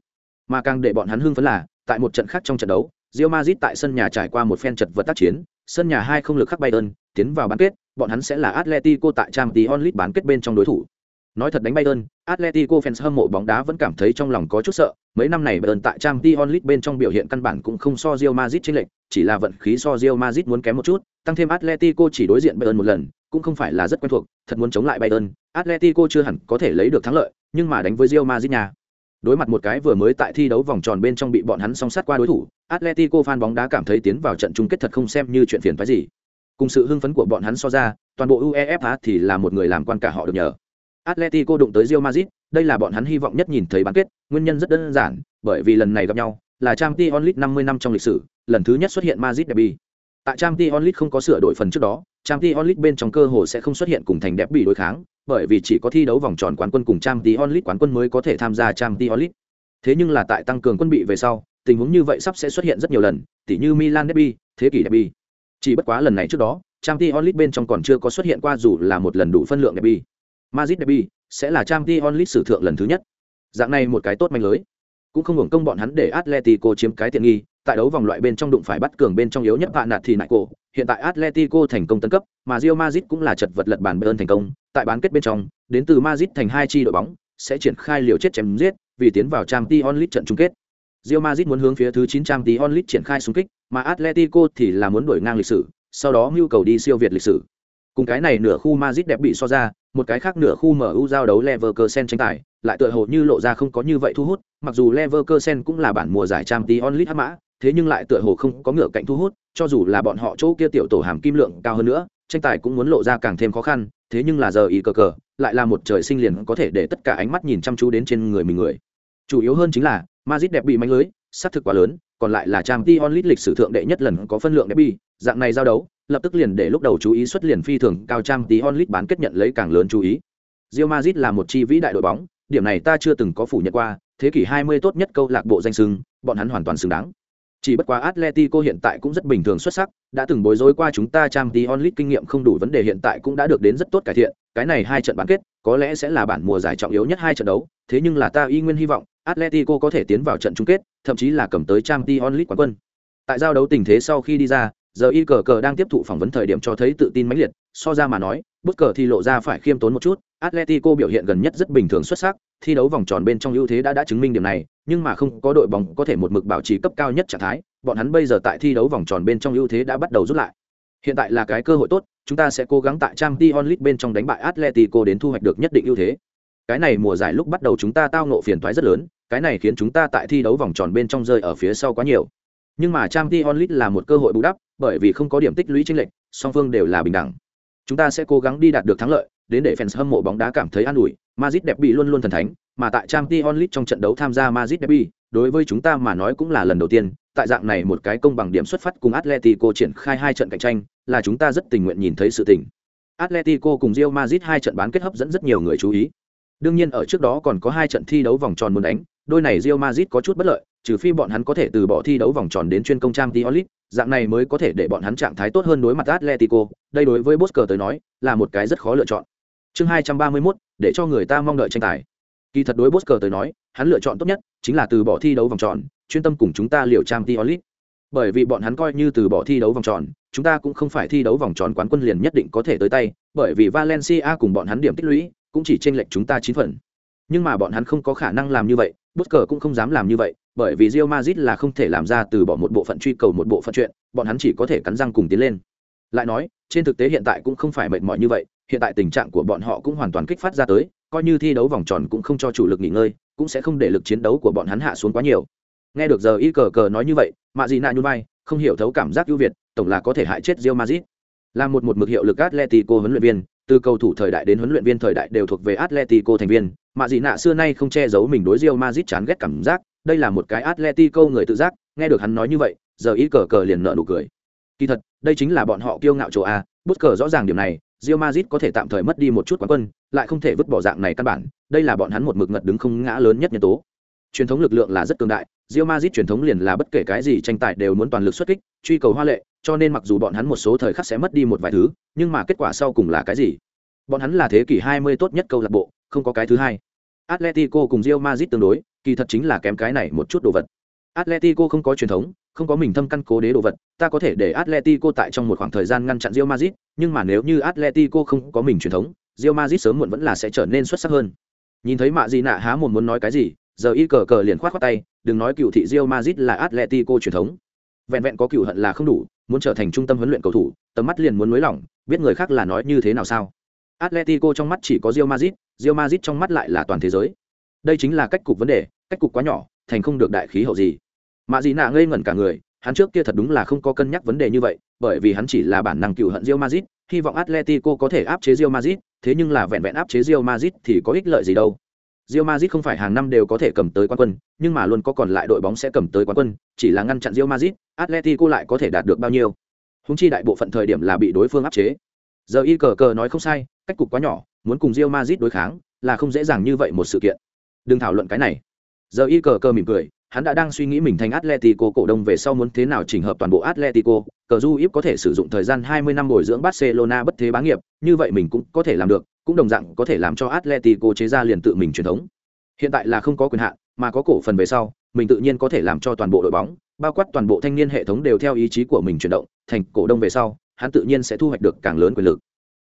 [SPEAKER 1] Mà càng để bọn hắn hưng phấn là, tại một trận khác trong trận đấu, Real Madrid tại sân nhà trải qua một phen chật vật tác chiến, sân nhà hai không lực khắc Bayern, tiến vào bán kết, bọn hắn sẽ là Atletico tại Champions League bán kết bên trong đối thủ. Nói thật đánh Bayern, Atletico fans hâm mộ bóng đá vẫn cảm thấy trong lòng có chút sợ, mấy năm này Bayern tại Champions League bên trong biểu hiện căn bản cũng không so Real Madrid chênh lệch, chỉ là vận khí so Real Madrid muốn kém một chút, tăng thêm Atletico chỉ đối diện Bayern một lần, cũng không phải là rất quen thuộc, thật muốn chống lại Bayern, Atletico chưa hẳn có thể lấy được thắng lợi, nhưng mà đánh với Real Madrid nhà, Đối mặt một cái vừa mới tại thi đấu vòng tròn bên trong bị bọn hắn song sát qua đối thủ, Atletico fan bóng đá cảm thấy tiến vào trận chung kết thật không xem như chuyện phiền phức gì. Cùng sự hưng phấn của bọn hắn so ra, toàn bộ UEFA thì là một người làm quan cả họ được nhờ. Atletico đụng tới Real Madrid, đây là bọn hắn hy vọng nhất nhìn thấy bán kết, nguyên nhân rất đơn giản, bởi vì lần này gặp nhau là Champions League 50 năm trong lịch sử, lần thứ nhất xuất hiện Madrid derby. Tại Champions League không có sửa đổi phần trước đó, Champions League bên trong cơ hồ sẽ không xuất hiện cùng thành đẹp bị đối kháng, bởi vì chỉ có thi đấu vòng tròn quán quân cùng trang tí onlit quán quân mới có thể tham gia trang tí onlit Thế nhưng là tại tăng cường quân bị về sau, tình huống như vậy sắp sẽ xuất hiện rất nhiều lần, tỉ như Milan derby, thế kỷ derby. Chỉ bất quá lần này trước đó, trang tí onlit bên trong còn chưa có xuất hiện qua dù là một lần đủ phân lượng derby. Madrid derby sẽ là trang tí onlit sử thượng lần thứ nhất. Dạng này một cái tốt manh lưới, cũng không hưởng công bọn hắn để Atletico chiếm cái tiện nghi, tại đấu vòng loại bên trong đụng phải bắt cường bên trong yếu nhất vạn nạt thì nại cổ. Hiện tại Atletico thành công tấn cấp, mà Real Madrid cũng là chật vật lật bàn Bayern thành công. Tại bán kết bên trong, đến từ Madrid thành hai chi đội bóng sẽ triển khai liều chết chém giết, vì tiến vào Champions League trận chung kết. Real Madrid muốn hướng phía thứ 9 Champions League triển khai xung kích, mà Atletico thì là muốn đuổi ngang lịch sử, sau đó mưu cầu đi siêu việt lịch sử. Cùng cái này nửa khu Madrid đẹp bị so ra, một cái khác nửa khu MU giao đấu Leverkusen tranh tài, lại tựa hồ như lộ ra không có như vậy thu hút, mặc dù Leverkusen cũng là bản mùa giải Champions League mã, thế nhưng lại tựa hồ không có ngựa cạnh thu hút, cho dù là bọn họ chỗ kia tiểu tổ hàm kim lượng cao hơn nữa, tranh tài cũng muốn lộ ra càng thêm khó khăn, thế nhưng là giờ ý cờ cờ, lại là một trời sinh liền có thể để tất cả ánh mắt nhìn chăm chú đến trên người mình người. Chủ yếu hơn chính là, Madrid đẹp bị mánh lưới, sát thực quá lớn, còn lại là Champions League lịch sử thượng đệ nhất lần có phân lượng derby, dạng này giao đấu, lập tức liền để lúc đầu chú ý xuất liền phi thường cao Champions League bán kết nhận lấy càng lớn chú ý. Real Madrid là một chi vĩ đại đội bóng, điểm này ta chưa từng có phủ nhận qua, thế kỷ 20 tốt nhất câu lạc bộ danh xưng, bọn hắn hoàn toàn xứng đáng. Chỉ bất quá Atletico hiện tại cũng rất bình thường xuất sắc, đã từng bối rối qua chúng ta Champions League kinh nghiệm không đủ vấn đề hiện tại cũng đã được đến rất tốt cải thiện, cái này hai trận bán kết, có lẽ sẽ là bản mùa giải trọng yếu nhất hai trận đấu, thế nhưng là ta y nguyên hy vọng Atletico có thể tiến vào trận chung kết, thậm chí là cầm tới Champions League quán quân. Tại giao đấu tình thế sau khi đi ra, giờ y cờ cờ đang tiếp thụ phỏng vấn thời điểm cho thấy tự tin mãnh liệt, so ra mà nói, bút cờ thì lộ ra phải khiêm tốn một chút, Atletico biểu hiện gần nhất rất bình thường xuất sắc, thi đấu vòng tròn bên trong ưu thế đã đã chứng minh điểm này, nhưng mà không có đội bóng có thể một mực bảo trì cấp cao nhất trạng thái, bọn hắn bây giờ tại thi đấu vòng tròn bên trong ưu thế đã bắt đầu rút lại. Hiện tại là cái cơ hội tốt, chúng ta sẽ cố gắng tại trang t onlit bên trong đánh bại Atletico đến thu hoạch được nhất định ưu thế. Cái này mùa giải lúc bắt đầu chúng ta tao nộ phiền toái rất lớn, cái này khiến chúng ta tại thi đấu vòng tròn bên trong rơi ở phía sau quá nhiều. Nhưng mà trang t onlit là một cơ hội bù đắp, bởi vì không có điểm tích lũy chênh lệch, song phương đều là bình đẳng. Chúng ta sẽ cố gắng đi đạt được thắng lợi, đến để fans hâm mộ bóng đá cảm thấy an ủi, Madrid đẹp bị luôn luôn thần thánh, mà tại Champions League trong trận đấu tham gia Madrid derby, đối với chúng ta mà nói cũng là lần đầu tiên, tại dạng này một cái công bằng điểm xuất phát cùng Atletico triển khai hai trận cạnh tranh, là chúng ta rất tình nguyện nhìn thấy sự tình. Atletico cùng Real Madrid hai trận bán kết hấp dẫn rất nhiều người chú ý. Đương nhiên ở trước đó còn có hai trận thi đấu vòng tròn muốn đánh, đôi này Real Madrid có chút bất lợi, trừ phi bọn hắn có thể từ bỏ thi đấu vòng tròn đến chuyên công trang Diolit, dạng này mới có thể để bọn hắn trạng thái tốt hơn đối mặt Atletico, đây đối với Bosker tới nói, là một cái rất khó lựa chọn. Chương 231, để cho người ta mong đợi tranh tài. Kỳ thật đối Bosker tới nói, hắn lựa chọn tốt nhất chính là từ bỏ thi đấu vòng tròn, chuyên tâm cùng chúng ta liều trang Diolit. Bởi vì bọn hắn coi như từ bỏ thi đấu vòng tròn, chúng ta cũng không phải thi đấu vòng tròn quán quân liền nhất định có thể tới tay, bởi vì Valencia cùng bọn hắn điểm tích lũy cũng chỉ chênh lệch chúng ta 9 phần. Nhưng mà bọn hắn không có khả năng làm như vậy, Cờ cũng không dám làm như vậy, bởi vì Real Madrid là không thể làm ra từ bỏ một bộ phận truy cầu một bộ phận chuyện, bọn hắn chỉ có thể cắn răng cùng tiến lên. Lại nói, trên thực tế hiện tại cũng không phải mệt mỏi như vậy, hiện tại tình trạng của bọn họ cũng hoàn toàn kích phát ra tới, coi như thi đấu vòng tròn cũng không cho chủ lực nghỉ ngơi, cũng sẽ không để lực chiến đấu của bọn hắn hạ xuống quá nhiều. Nghe được giờ y cờ cờ nói như vậy, Mạ Dị Nạ nhún vai, không hiểu thấu cảm giác ưu việt, tổng là có thể hại chết Real Madrid. Là một một mực hiệu lực Atletico huấn luyện viên, từ cầu thủ thời đại đến huấn luyện viên thời đại đều thuộc về Atletico thành viên, Mà gì Nạ xưa nay không che giấu mình đối Real Madrid chán ghét cảm giác, đây là một cái Atletico người tự giác, nghe được hắn nói như vậy, giờ y cờ cờ liền nở nụ cười. Kỳ thật, đây chính là bọn họ kiêu ngạo chỗ a, bút cờ rõ ràng điểm này, Real Madrid có thể tạm thời mất đi một chút quán quân, lại không thể vứt bỏ dạng này căn bản, đây là bọn hắn một mực ngật đứng không ngã lớn nhất nhân tố. Truyền thống lực lượng là rất cường đại, Real Madrid truyền thống liền là bất kể cái gì tranh tài đều muốn toàn lực xuất kích, truy cầu hoa lệ, cho nên mặc dù bọn hắn một số thời khắc sẽ mất đi một vài thứ, nhưng mà kết quả sau cùng là cái gì? Bọn hắn là thế kỷ 20 tốt nhất câu lạc bộ, không có cái thứ hai. Atletico cùng Real Madrid tương đối, kỳ thật chính là kém cái này một chút đồ vật. Atletico không có truyền thống, không có mình thâm căn cố đế đồ vật, ta có thể để Atletico tại trong một khoảng thời gian ngăn chặn Real Madrid, nhưng mà nếu như Atletico không có mình truyền thống, Real Madrid sớm muộn vẫn là sẽ trở nên xuất sắc hơn. Nhìn thấy Mạ gì Nạ há mồm muốn nói cái gì, giờ y cờ cờ liền khoát khoát tay, đừng nói cựu thị Real Madrid là Atletico truyền thống. Vẹn vẹn có cựu hận là không đủ, muốn trở thành trung tâm huấn luyện cầu thủ, tầm mắt liền muốn nới lỏng, biết người khác là nói như thế nào sao? Atletico trong mắt chỉ có Real Madrid, Real Madrid trong mắt lại là toàn thế giới. Đây chính là cách cục vấn đề, cách cục quá nhỏ, thành không được đại khí hậu gì. Mã Dĩ Nạ ngây ngẩn cả người, hắn trước kia thật đúng là không có cân nhắc vấn đề như vậy, bởi vì hắn chỉ là bản năng cựu hận Real Madrid, hy vọng Atletico có thể áp chế Real Madrid, thế nhưng là vẹn vẹn áp chế Real Madrid thì có ích lợi gì đâu. Real Madrid không phải hàng năm đều có thể cầm tới quán quân, nhưng mà luôn có còn lại đội bóng sẽ cầm tới quán quân, chỉ là ngăn chặn Real Madrid, Atletico lại có thể đạt được bao nhiêu. Húng chi đại bộ phận thời điểm là bị đối phương áp chế. Giờ y cờ cờ nói không sai, cách cục quá nhỏ, muốn cùng Real Madrid đối kháng, là không dễ dàng như vậy một sự kiện. Đừng thảo luận cái này. Giờ y cờ cờ mỉm cười, hắn đã đang suy nghĩ mình thành Atletico cổ đông về sau muốn thế nào chỉnh hợp toàn bộ Atletico, cờ du íp có thể sử dụng thời gian 20 năm bồi dưỡng Barcelona bất thế bá nghiệp, như vậy mình cũng có thể làm được, cũng đồng dạng có thể làm cho Atletico chế ra liền tự mình truyền thống. Hiện tại là không có quyền hạn, mà có cổ phần về sau, mình tự nhiên có thể làm cho toàn bộ đội bóng, bao quát toàn bộ thanh niên hệ thống đều theo ý chí của mình chuyển động, thành cổ đông về sau, hắn tự nhiên sẽ thu hoạch được càng lớn quyền lực.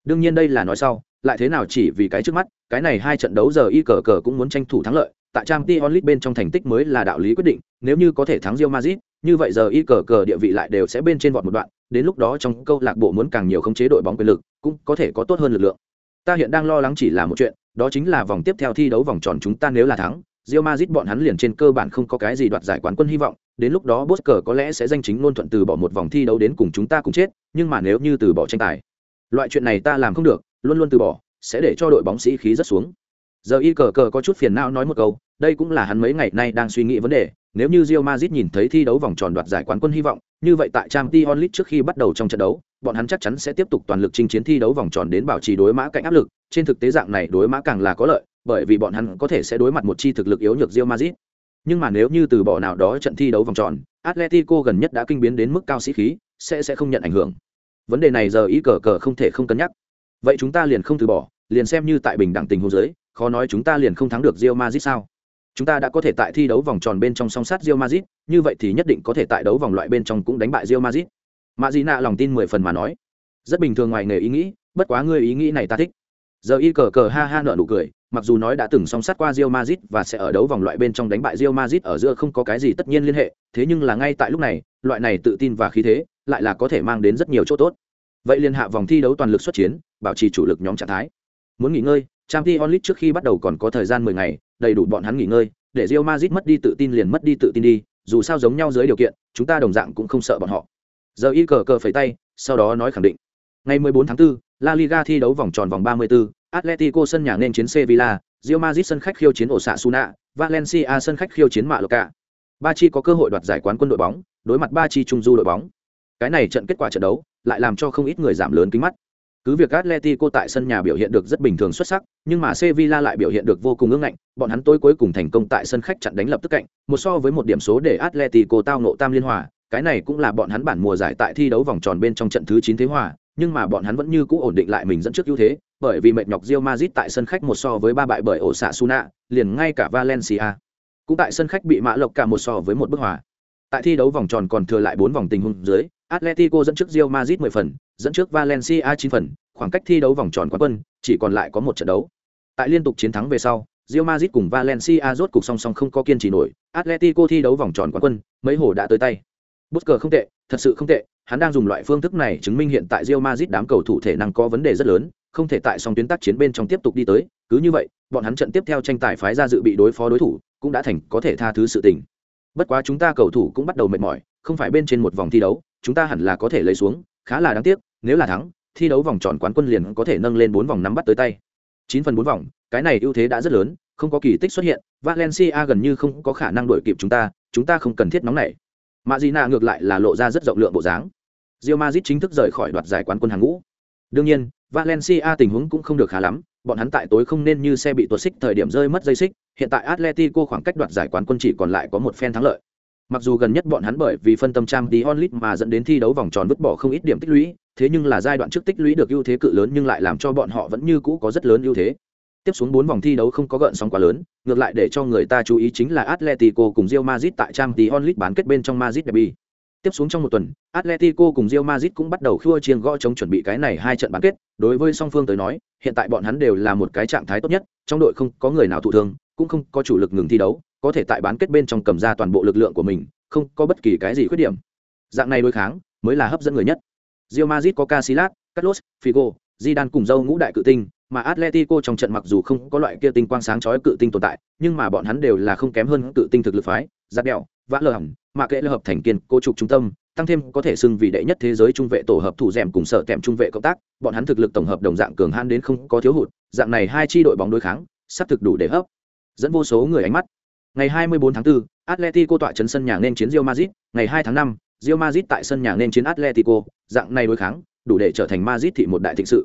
[SPEAKER 1] Đương nhiên đây là nói sau, lại thế nào chỉ vì cái trước mắt, cái này hai trận đấu giờ y cờ cờ cũng muốn tranh thủ thắng lợi, tại Champions League bên trong thành tích mới là đạo lý quyết định, nếu như có thể thắng Real Madrid, như vậy giờ y cờ cờ địa vị lại đều sẽ bên trên vọt một đoạn, đến lúc đó trong câu lạc bộ muốn càng nhiều khống chế đội bóng quyền lực, cũng có thể có tốt hơn lực lượng. Ta hiện đang lo lắng chỉ là một chuyện, đó chính là vòng tiếp theo thi đấu vòng tròn chúng ta nếu là thắng, Real Madrid bọn hắn liền trên cơ bản không có cái gì đoạt giải quán quân hy vọng, đến lúc đó Bosker có lẽ sẽ danh chính ngôn thuận từ bỏ một vòng thi đấu đến cùng chúng ta cũng chết, nhưng mà nếu như từ bỏ tranh tài, loại chuyện này ta làm không được, luôn luôn từ bỏ, sẽ để cho đội bóng sĩ khí rất xuống. Giờ y cờ cờ có chút phiền não nói một câu, đây cũng là hắn mấy ngày nay đang suy nghĩ vấn đề, nếu như Real Madrid nhìn thấy thi đấu vòng tròn đoạt giải quán quân hy vọng, như vậy tại Champions League trước khi bắt đầu trong trận đấu, bọn hắn chắc chắn sẽ tiếp tục toàn lực chinh chiến thi đấu vòng tròn đến bảo trì đối mã cạnh áp lực, trên thực tế dạng này đối mã càng là có lợi, bởi vì bọn hắn có thể sẽ đối mặt một chi thực lực yếu nhược Real Madrid. Nhưng mà nếu như từ bỏ nào đó trận thi đấu vòng tròn, Atletico gần nhất đã kinh biến đến mức cao sĩ khí, sẽ sẽ không nhận ảnh hưởng. Vấn đề này giờ ý cờ cờ không thể không cân nhắc. Vậy chúng ta liền không từ bỏ, liền xem như tại bình đẳng tình huống dưới, khó nói chúng ta liền không thắng được Real Madrid sao? Chúng ta đã có thể tại thi đấu vòng tròn bên trong song sát Real Madrid, như vậy thì nhất định có thể tại đấu vòng loại bên trong cũng đánh bại Real Madrid mạ Dị Nạ lòng tin mười phần mà nói, rất bình thường ngoài nghề ý nghĩ, bất quá ngươi ý nghĩ này ta thích. Giờ y cờ cờ ha ha nợ nụ cười, mặc dù nói đã từng song sát qua Real Madrid và sẽ ở đấu vòng loại bên trong đánh bại Real Madrid ở giữa không có cái gì tất nhiên liên hệ, thế nhưng là ngay tại lúc này, loại này tự tin và khí thế, lại là có thể mang đến rất nhiều chỗ tốt. Vậy liên hạ vòng thi đấu toàn lực xuất chiến, bảo trì chủ lực nhóm trạng thái. Muốn nghỉ ngơi, Champions League trước khi bắt đầu còn có thời gian 10 ngày, đầy đủ bọn hắn nghỉ ngơi, để Real Madrid mất đi tự tin liền mất đi tự tin đi, dù sao giống nhau dưới điều kiện, chúng ta đồng dạng cũng không sợ bọn họ. Giờ y cờ cờ phẩy tay, sau đó nói khẳng định. Ngày 14 tháng 4, La Liga thi đấu vòng tròn vòng 34, Atletico sân nhà nên chiến Sevilla, Real Madrid sân khách khiêu chiến Osasuna, Valencia sân khách khiêu chiến Mallorca. Ba chi có cơ hội đoạt giải quán quân đội bóng, đối mặt ba chi trung du đội bóng. Cái này trận kết quả trận đấu, lại làm cho không ít người giảm lớn kính mắt. Cứ việc Atletico tại sân nhà biểu hiện được rất bình thường xuất sắc, nhưng mà Sevilla lại biểu hiện được vô cùng ngưỡng ngạnh, bọn hắn tối cuối cùng thành công tại sân khách chặn đánh lập tức cạnh, một so với một điểm số để Atletico tao nộ tam liên hòa, cái này cũng là bọn hắn bản mùa giải tại thi đấu vòng tròn bên trong trận thứ 9 thế hòa, nhưng mà bọn hắn vẫn như cũ ổn định lại mình dẫn trước ưu thế, bởi vì mệt nhọc Real Madrid tại sân khách một so với ba bại bởi ổ xạ Suna, liền ngay cả Valencia cũng tại sân khách bị mã lộc cả một so với một bức hòa. Tại thi đấu vòng tròn còn thừa lại 4 vòng tình huống dưới, Atletico dẫn trước Real Madrid 10 phần, dẫn trước Valencia 9 phần, khoảng cách thi đấu vòng tròn quán quân chỉ còn lại có một trận đấu. Tại liên tục chiến thắng về sau, Real Madrid cùng Valencia rốt cục song song không có kiên trì nổi, Atletico thi đấu vòng tròn quán quân, mấy hồ đã tới tay. Bút cờ không tệ, thật sự không tệ, hắn đang dùng loại phương thức này chứng minh hiện tại Real Madrid đám cầu thủ thể năng có vấn đề rất lớn, không thể tại song tuyến tác chiến bên trong tiếp tục đi tới, cứ như vậy, bọn hắn trận tiếp theo tranh tài phái ra dự bị đối phó đối thủ, cũng đã thành có thể tha thứ sự tình. Bất quá chúng ta cầu thủ cũng bắt đầu mệt mỏi, không phải bên trên một vòng thi đấu, chúng ta hẳn là có thể lấy xuống, khá là đáng tiếc, nếu là thắng, thi đấu vòng tròn quán quân liền có thể nâng lên bốn vòng nắm bắt tới tay. Chín phần bốn vòng, cái này ưu thế đã rất lớn, không có kỳ tích xuất hiện, Valencia gần như không có khả năng đuổi kịp chúng ta, chúng ta không cần thiết nóng nảy. dị nạ ngược lại là lộ ra rất rộng lượng bộ dáng. Real Madrid chính thức rời khỏi đoạt giải quán quân hàng ngũ. Đương nhiên, Valencia tình huống cũng không được khá lắm, bọn hắn tại tối không nên như xe bị tuột xích thời điểm rơi mất dây xích, hiện tại Atletico khoảng cách đoạt giải quán quân chỉ còn lại có một phen thắng lợi. Mặc dù gần nhất bọn hắn bởi vì phân tâm trang tí onlit mà dẫn đến thi đấu vòng tròn vứt bỏ không ít điểm tích lũy, thế nhưng là giai đoạn trước tích lũy được ưu thế cự lớn nhưng lại làm cho bọn họ vẫn như cũ có rất lớn ưu thế. Tiếp xuống 4 vòng thi đấu không có gợn sóng quá lớn, ngược lại để cho người ta chú ý chính là Atletico cùng Real Madrid tại Champions League bán kết bên trong Madrid derby. Tiếp xuống trong một tuần, Atletico cùng Real Madrid cũng bắt đầu khua chiêng gõ chống chuẩn bị cái này hai trận bán kết, đối với song phương tới nói, hiện tại bọn hắn đều là một cái trạng thái tốt nhất, trong đội không có người nào thụ thương, cũng không có chủ lực ngừng thi đấu, có thể tại bán kết bên trong cầm ra toàn bộ lực lượng của mình, không có bất kỳ cái gì khuyết điểm. Dạng này đối kháng mới là hấp dẫn người nhất. Real Madrid có Casillas, Carlos, Figo, Zidane cùng dâu ngũ đại cự tinh, mà Atletico trong trận mặc dù không có loại kia tinh quang sáng chói cự tinh tồn tại, nhưng mà bọn hắn đều là không kém hơn cự tinh thực lực phái, giáp đèo, vã lờ hỏng, mà kệ là hợp thành kiên cố trục trung tâm tăng thêm có thể xưng vị đệ nhất thế giới trung vệ tổ hợp thủ dẻm cùng sở kèm trung vệ cộng tác bọn hắn thực lực tổng hợp đồng dạng cường han đến không có thiếu hụt dạng này hai chi đội bóng đối kháng sắp thực đủ để hấp dẫn vô số người ánh mắt ngày 24 tháng 4, Atletico tọa trấn sân nhà nên chiến Real Madrid, ngày 2 tháng 5, Real Madrid tại sân nhà nên chiến Atletico, dạng này đối kháng, đủ để trở thành Madrid thị một đại thịnh sự.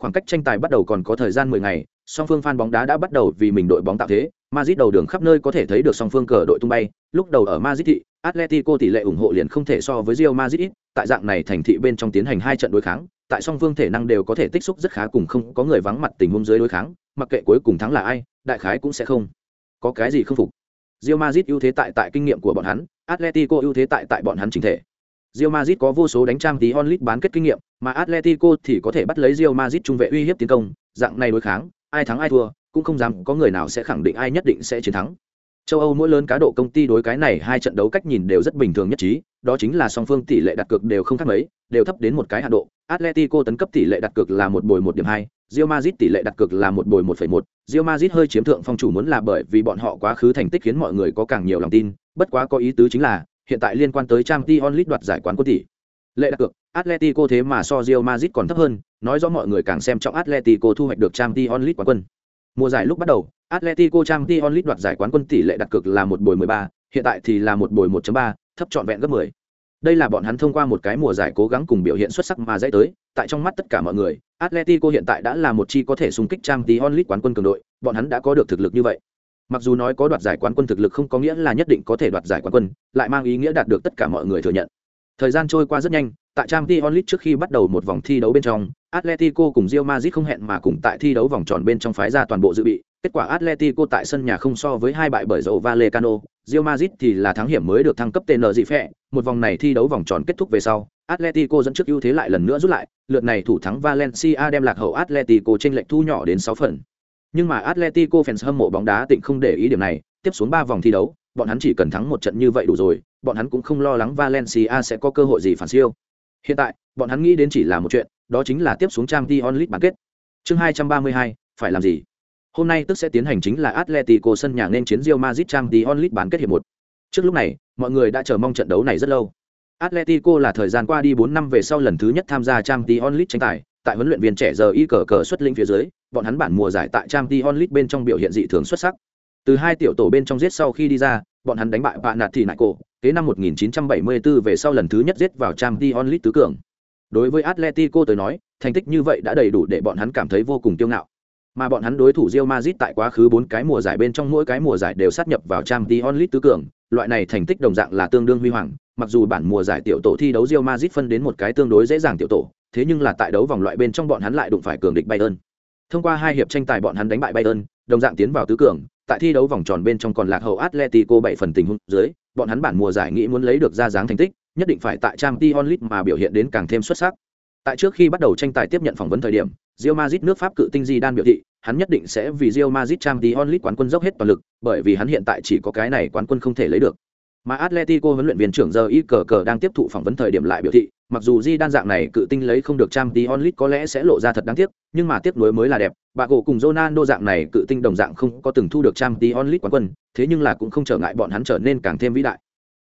[SPEAKER 1] Khoảng cách tranh tài bắt đầu còn có thời gian 10 ngày, song phương fan bóng đá đã bắt đầu vì mình đội bóng tạo thế, Madrid đầu đường khắp nơi có thể thấy được song phương cờ đội tung bay, lúc đầu ở Madrid thị, Atletico tỷ lệ ủng hộ liền không thể so với Real Madrid, tại dạng này thành thị bên trong tiến hành hai trận đối kháng, tại song phương thể năng đều có thể tích xúc rất khá cùng không có người vắng mặt tình huống dưới đối kháng, mặc kệ cuối cùng thắng là ai, đại khái cũng sẽ không có cái gì không phục. Real Madrid ưu thế tại tại kinh nghiệm của bọn hắn, Atletico ưu thế tại tại bọn hắn chính thể. Real Madrid có vô số đánh trang tí onlit bán kết kinh nghiệm, mà Atletico thì có thể bắt lấy Real Madrid trung vệ uy hiếp tiến công, dạng này đối kháng, ai thắng ai thua, cũng không dám có người nào sẽ khẳng định ai nhất định sẽ chiến thắng. Châu Âu mỗi lớn cá độ công ty đối cái này hai trận đấu cách nhìn đều rất bình thường nhất trí, đó chính là song phương tỷ lệ đặt cược đều không khác mấy, đều thấp đến một cái hạn độ. Atletico tấn cấp tỷ lệ đặt cược là một bồi một điểm hai, Real Madrid tỷ lệ đặt cược là một bồi 1.1, Real Madrid hơi chiếm thượng phong chủ muốn là bởi vì bọn họ quá khứ thành tích khiến mọi người có càng nhiều lòng tin, bất quá có ý tứ chính là, hiện tại liên quan tới Champions League đoạt giải quán quân tỷ. Lệ đặt cược, Atletico thế mà so Real Madrid còn thấp hơn, nói rõ mọi người càng xem trọng Atletico thu hoạch được Champions League quán quân. Mùa giải lúc bắt đầu, Atletico Champions League đoạt giải quán quân tỷ lệ đặt cược là một bồi 13, hiện tại thì là một bồi 1.3, thấp trọn vẹn gấp 10. Đây là bọn hắn thông qua một cái mùa giải cố gắng cùng biểu hiện xuất sắc mà dễ tới, tại trong mắt tất cả mọi người, Atletico hiện tại đã là một chi có thể xung kích Champions League quán quân cường đội, bọn hắn đã có được thực lực như vậy. Mặc dù nói có đoạt giải quán quân thực lực không có nghĩa là nhất định có thể đoạt giải quán quân, lại mang ý nghĩa đạt được tất cả mọi người thừa nhận. Thời gian trôi qua rất nhanh, tại Champions League trước khi bắt đầu một vòng thi đấu bên trong, Atletico cùng Real Madrid không hẹn mà cùng tại thi đấu vòng tròn bên trong phái ra toàn bộ dự bị, kết quả Atletico tại sân nhà không so với hai bại bởi dầu Vallecano, Real Madrid thì là thắng hiểm mới được thăng cấp tên dị phẹ một vòng này thi đấu vòng tròn kết thúc về sau, Atletico dẫn trước ưu thế lại lần nữa rút lại, lượt này thủ thắng Valencia đem lạc hậu Atletico trên lệch thu nhỏ đến sáu phần. Nhưng mà Atletico fans hâm mộ bóng đá tịnh không để ý điểm này, tiếp xuống 3 vòng thi đấu, bọn hắn chỉ cần thắng một trận như vậy đủ rồi, bọn hắn cũng không lo lắng Valencia sẽ có cơ hội gì phản siêu. Hiện tại, bọn hắn nghĩ đến chỉ là một chuyện, đó chính là tiếp xuống Champions League bán kết. Chương 232, phải làm gì? Hôm nay tức sẽ tiến hành chính là Atletico sân nhà nên chiến Real Madrid Champions League bán kết hiệp một. Trước lúc này, mọi người đã chờ mong trận đấu này rất lâu. Atletico là thời gian qua đi 4 năm về sau lần thứ nhất tham gia Champions League tranh tài, tại huấn luyện viên trẻ giờ y cờ cờ xuất linh phía dưới, bọn hắn bản mùa giải tại trang t onlit bên trong biểu hiện dị thường xuất sắc. Từ hai tiểu tổ bên trong giết sau khi đi ra, bọn hắn đánh bại bạn nạt thì nại cổ, kế năm 1974 về sau lần thứ nhất giết vào trang t onlit tứ cường. Đối với Atletico tới nói, thành tích như vậy đã đầy đủ để bọn hắn cảm thấy vô cùng kiêu ngạo. Mà bọn hắn đối thủ Real Madrid tại quá khứ bốn cái mùa giải bên trong mỗi cái mùa giải đều sát nhập vào Champions League tứ cường, loại này thành tích đồng dạng là tương đương huy hoàng, mặc dù bản mùa giải tiểu tổ thi đấu Real Madrid phân đến một cái tương đối dễ dàng tiểu tổ, thế nhưng là tại đấu vòng loại bên trong bọn hắn lại đụng phải cường địch Bayern. Thông qua hai hiệp tranh tài bọn hắn đánh bại Bayern, đồng dạng tiến vào tứ cường, tại thi đấu vòng tròn bên trong còn lạc hậu Atletico 7 phần tình huống dưới, bọn hắn bản mùa giải nghĩ muốn lấy được ra dáng thành tích, nhất định phải tại Champions League mà biểu hiện đến càng thêm xuất sắc. Tại trước khi bắt đầu tranh tài tiếp nhận phỏng vấn thời điểm, Real Madrid nước Pháp cự tinh Zidane biểu thị, hắn nhất định sẽ vì Real Madrid Champions League quán quân dốc hết toàn lực, bởi vì hắn hiện tại chỉ có cái này quán quân không thể lấy được. Mà Atletico huấn luyện viên trưởng giờ y cờ cờ đang tiếp thụ phỏng vấn thời điểm lại biểu thị, mặc dù Di đan dạng này cự tinh lấy không được trang tí onlit có lẽ sẽ lộ ra thật đáng tiếc, nhưng mà tiếc nuối mới là đẹp. Bà gỗ cùng Ronaldo dạng này cự tinh đồng dạng không có từng thu được trang tí onlit quán quân, thế nhưng là cũng không trở ngại bọn hắn trở nên càng thêm vĩ đại.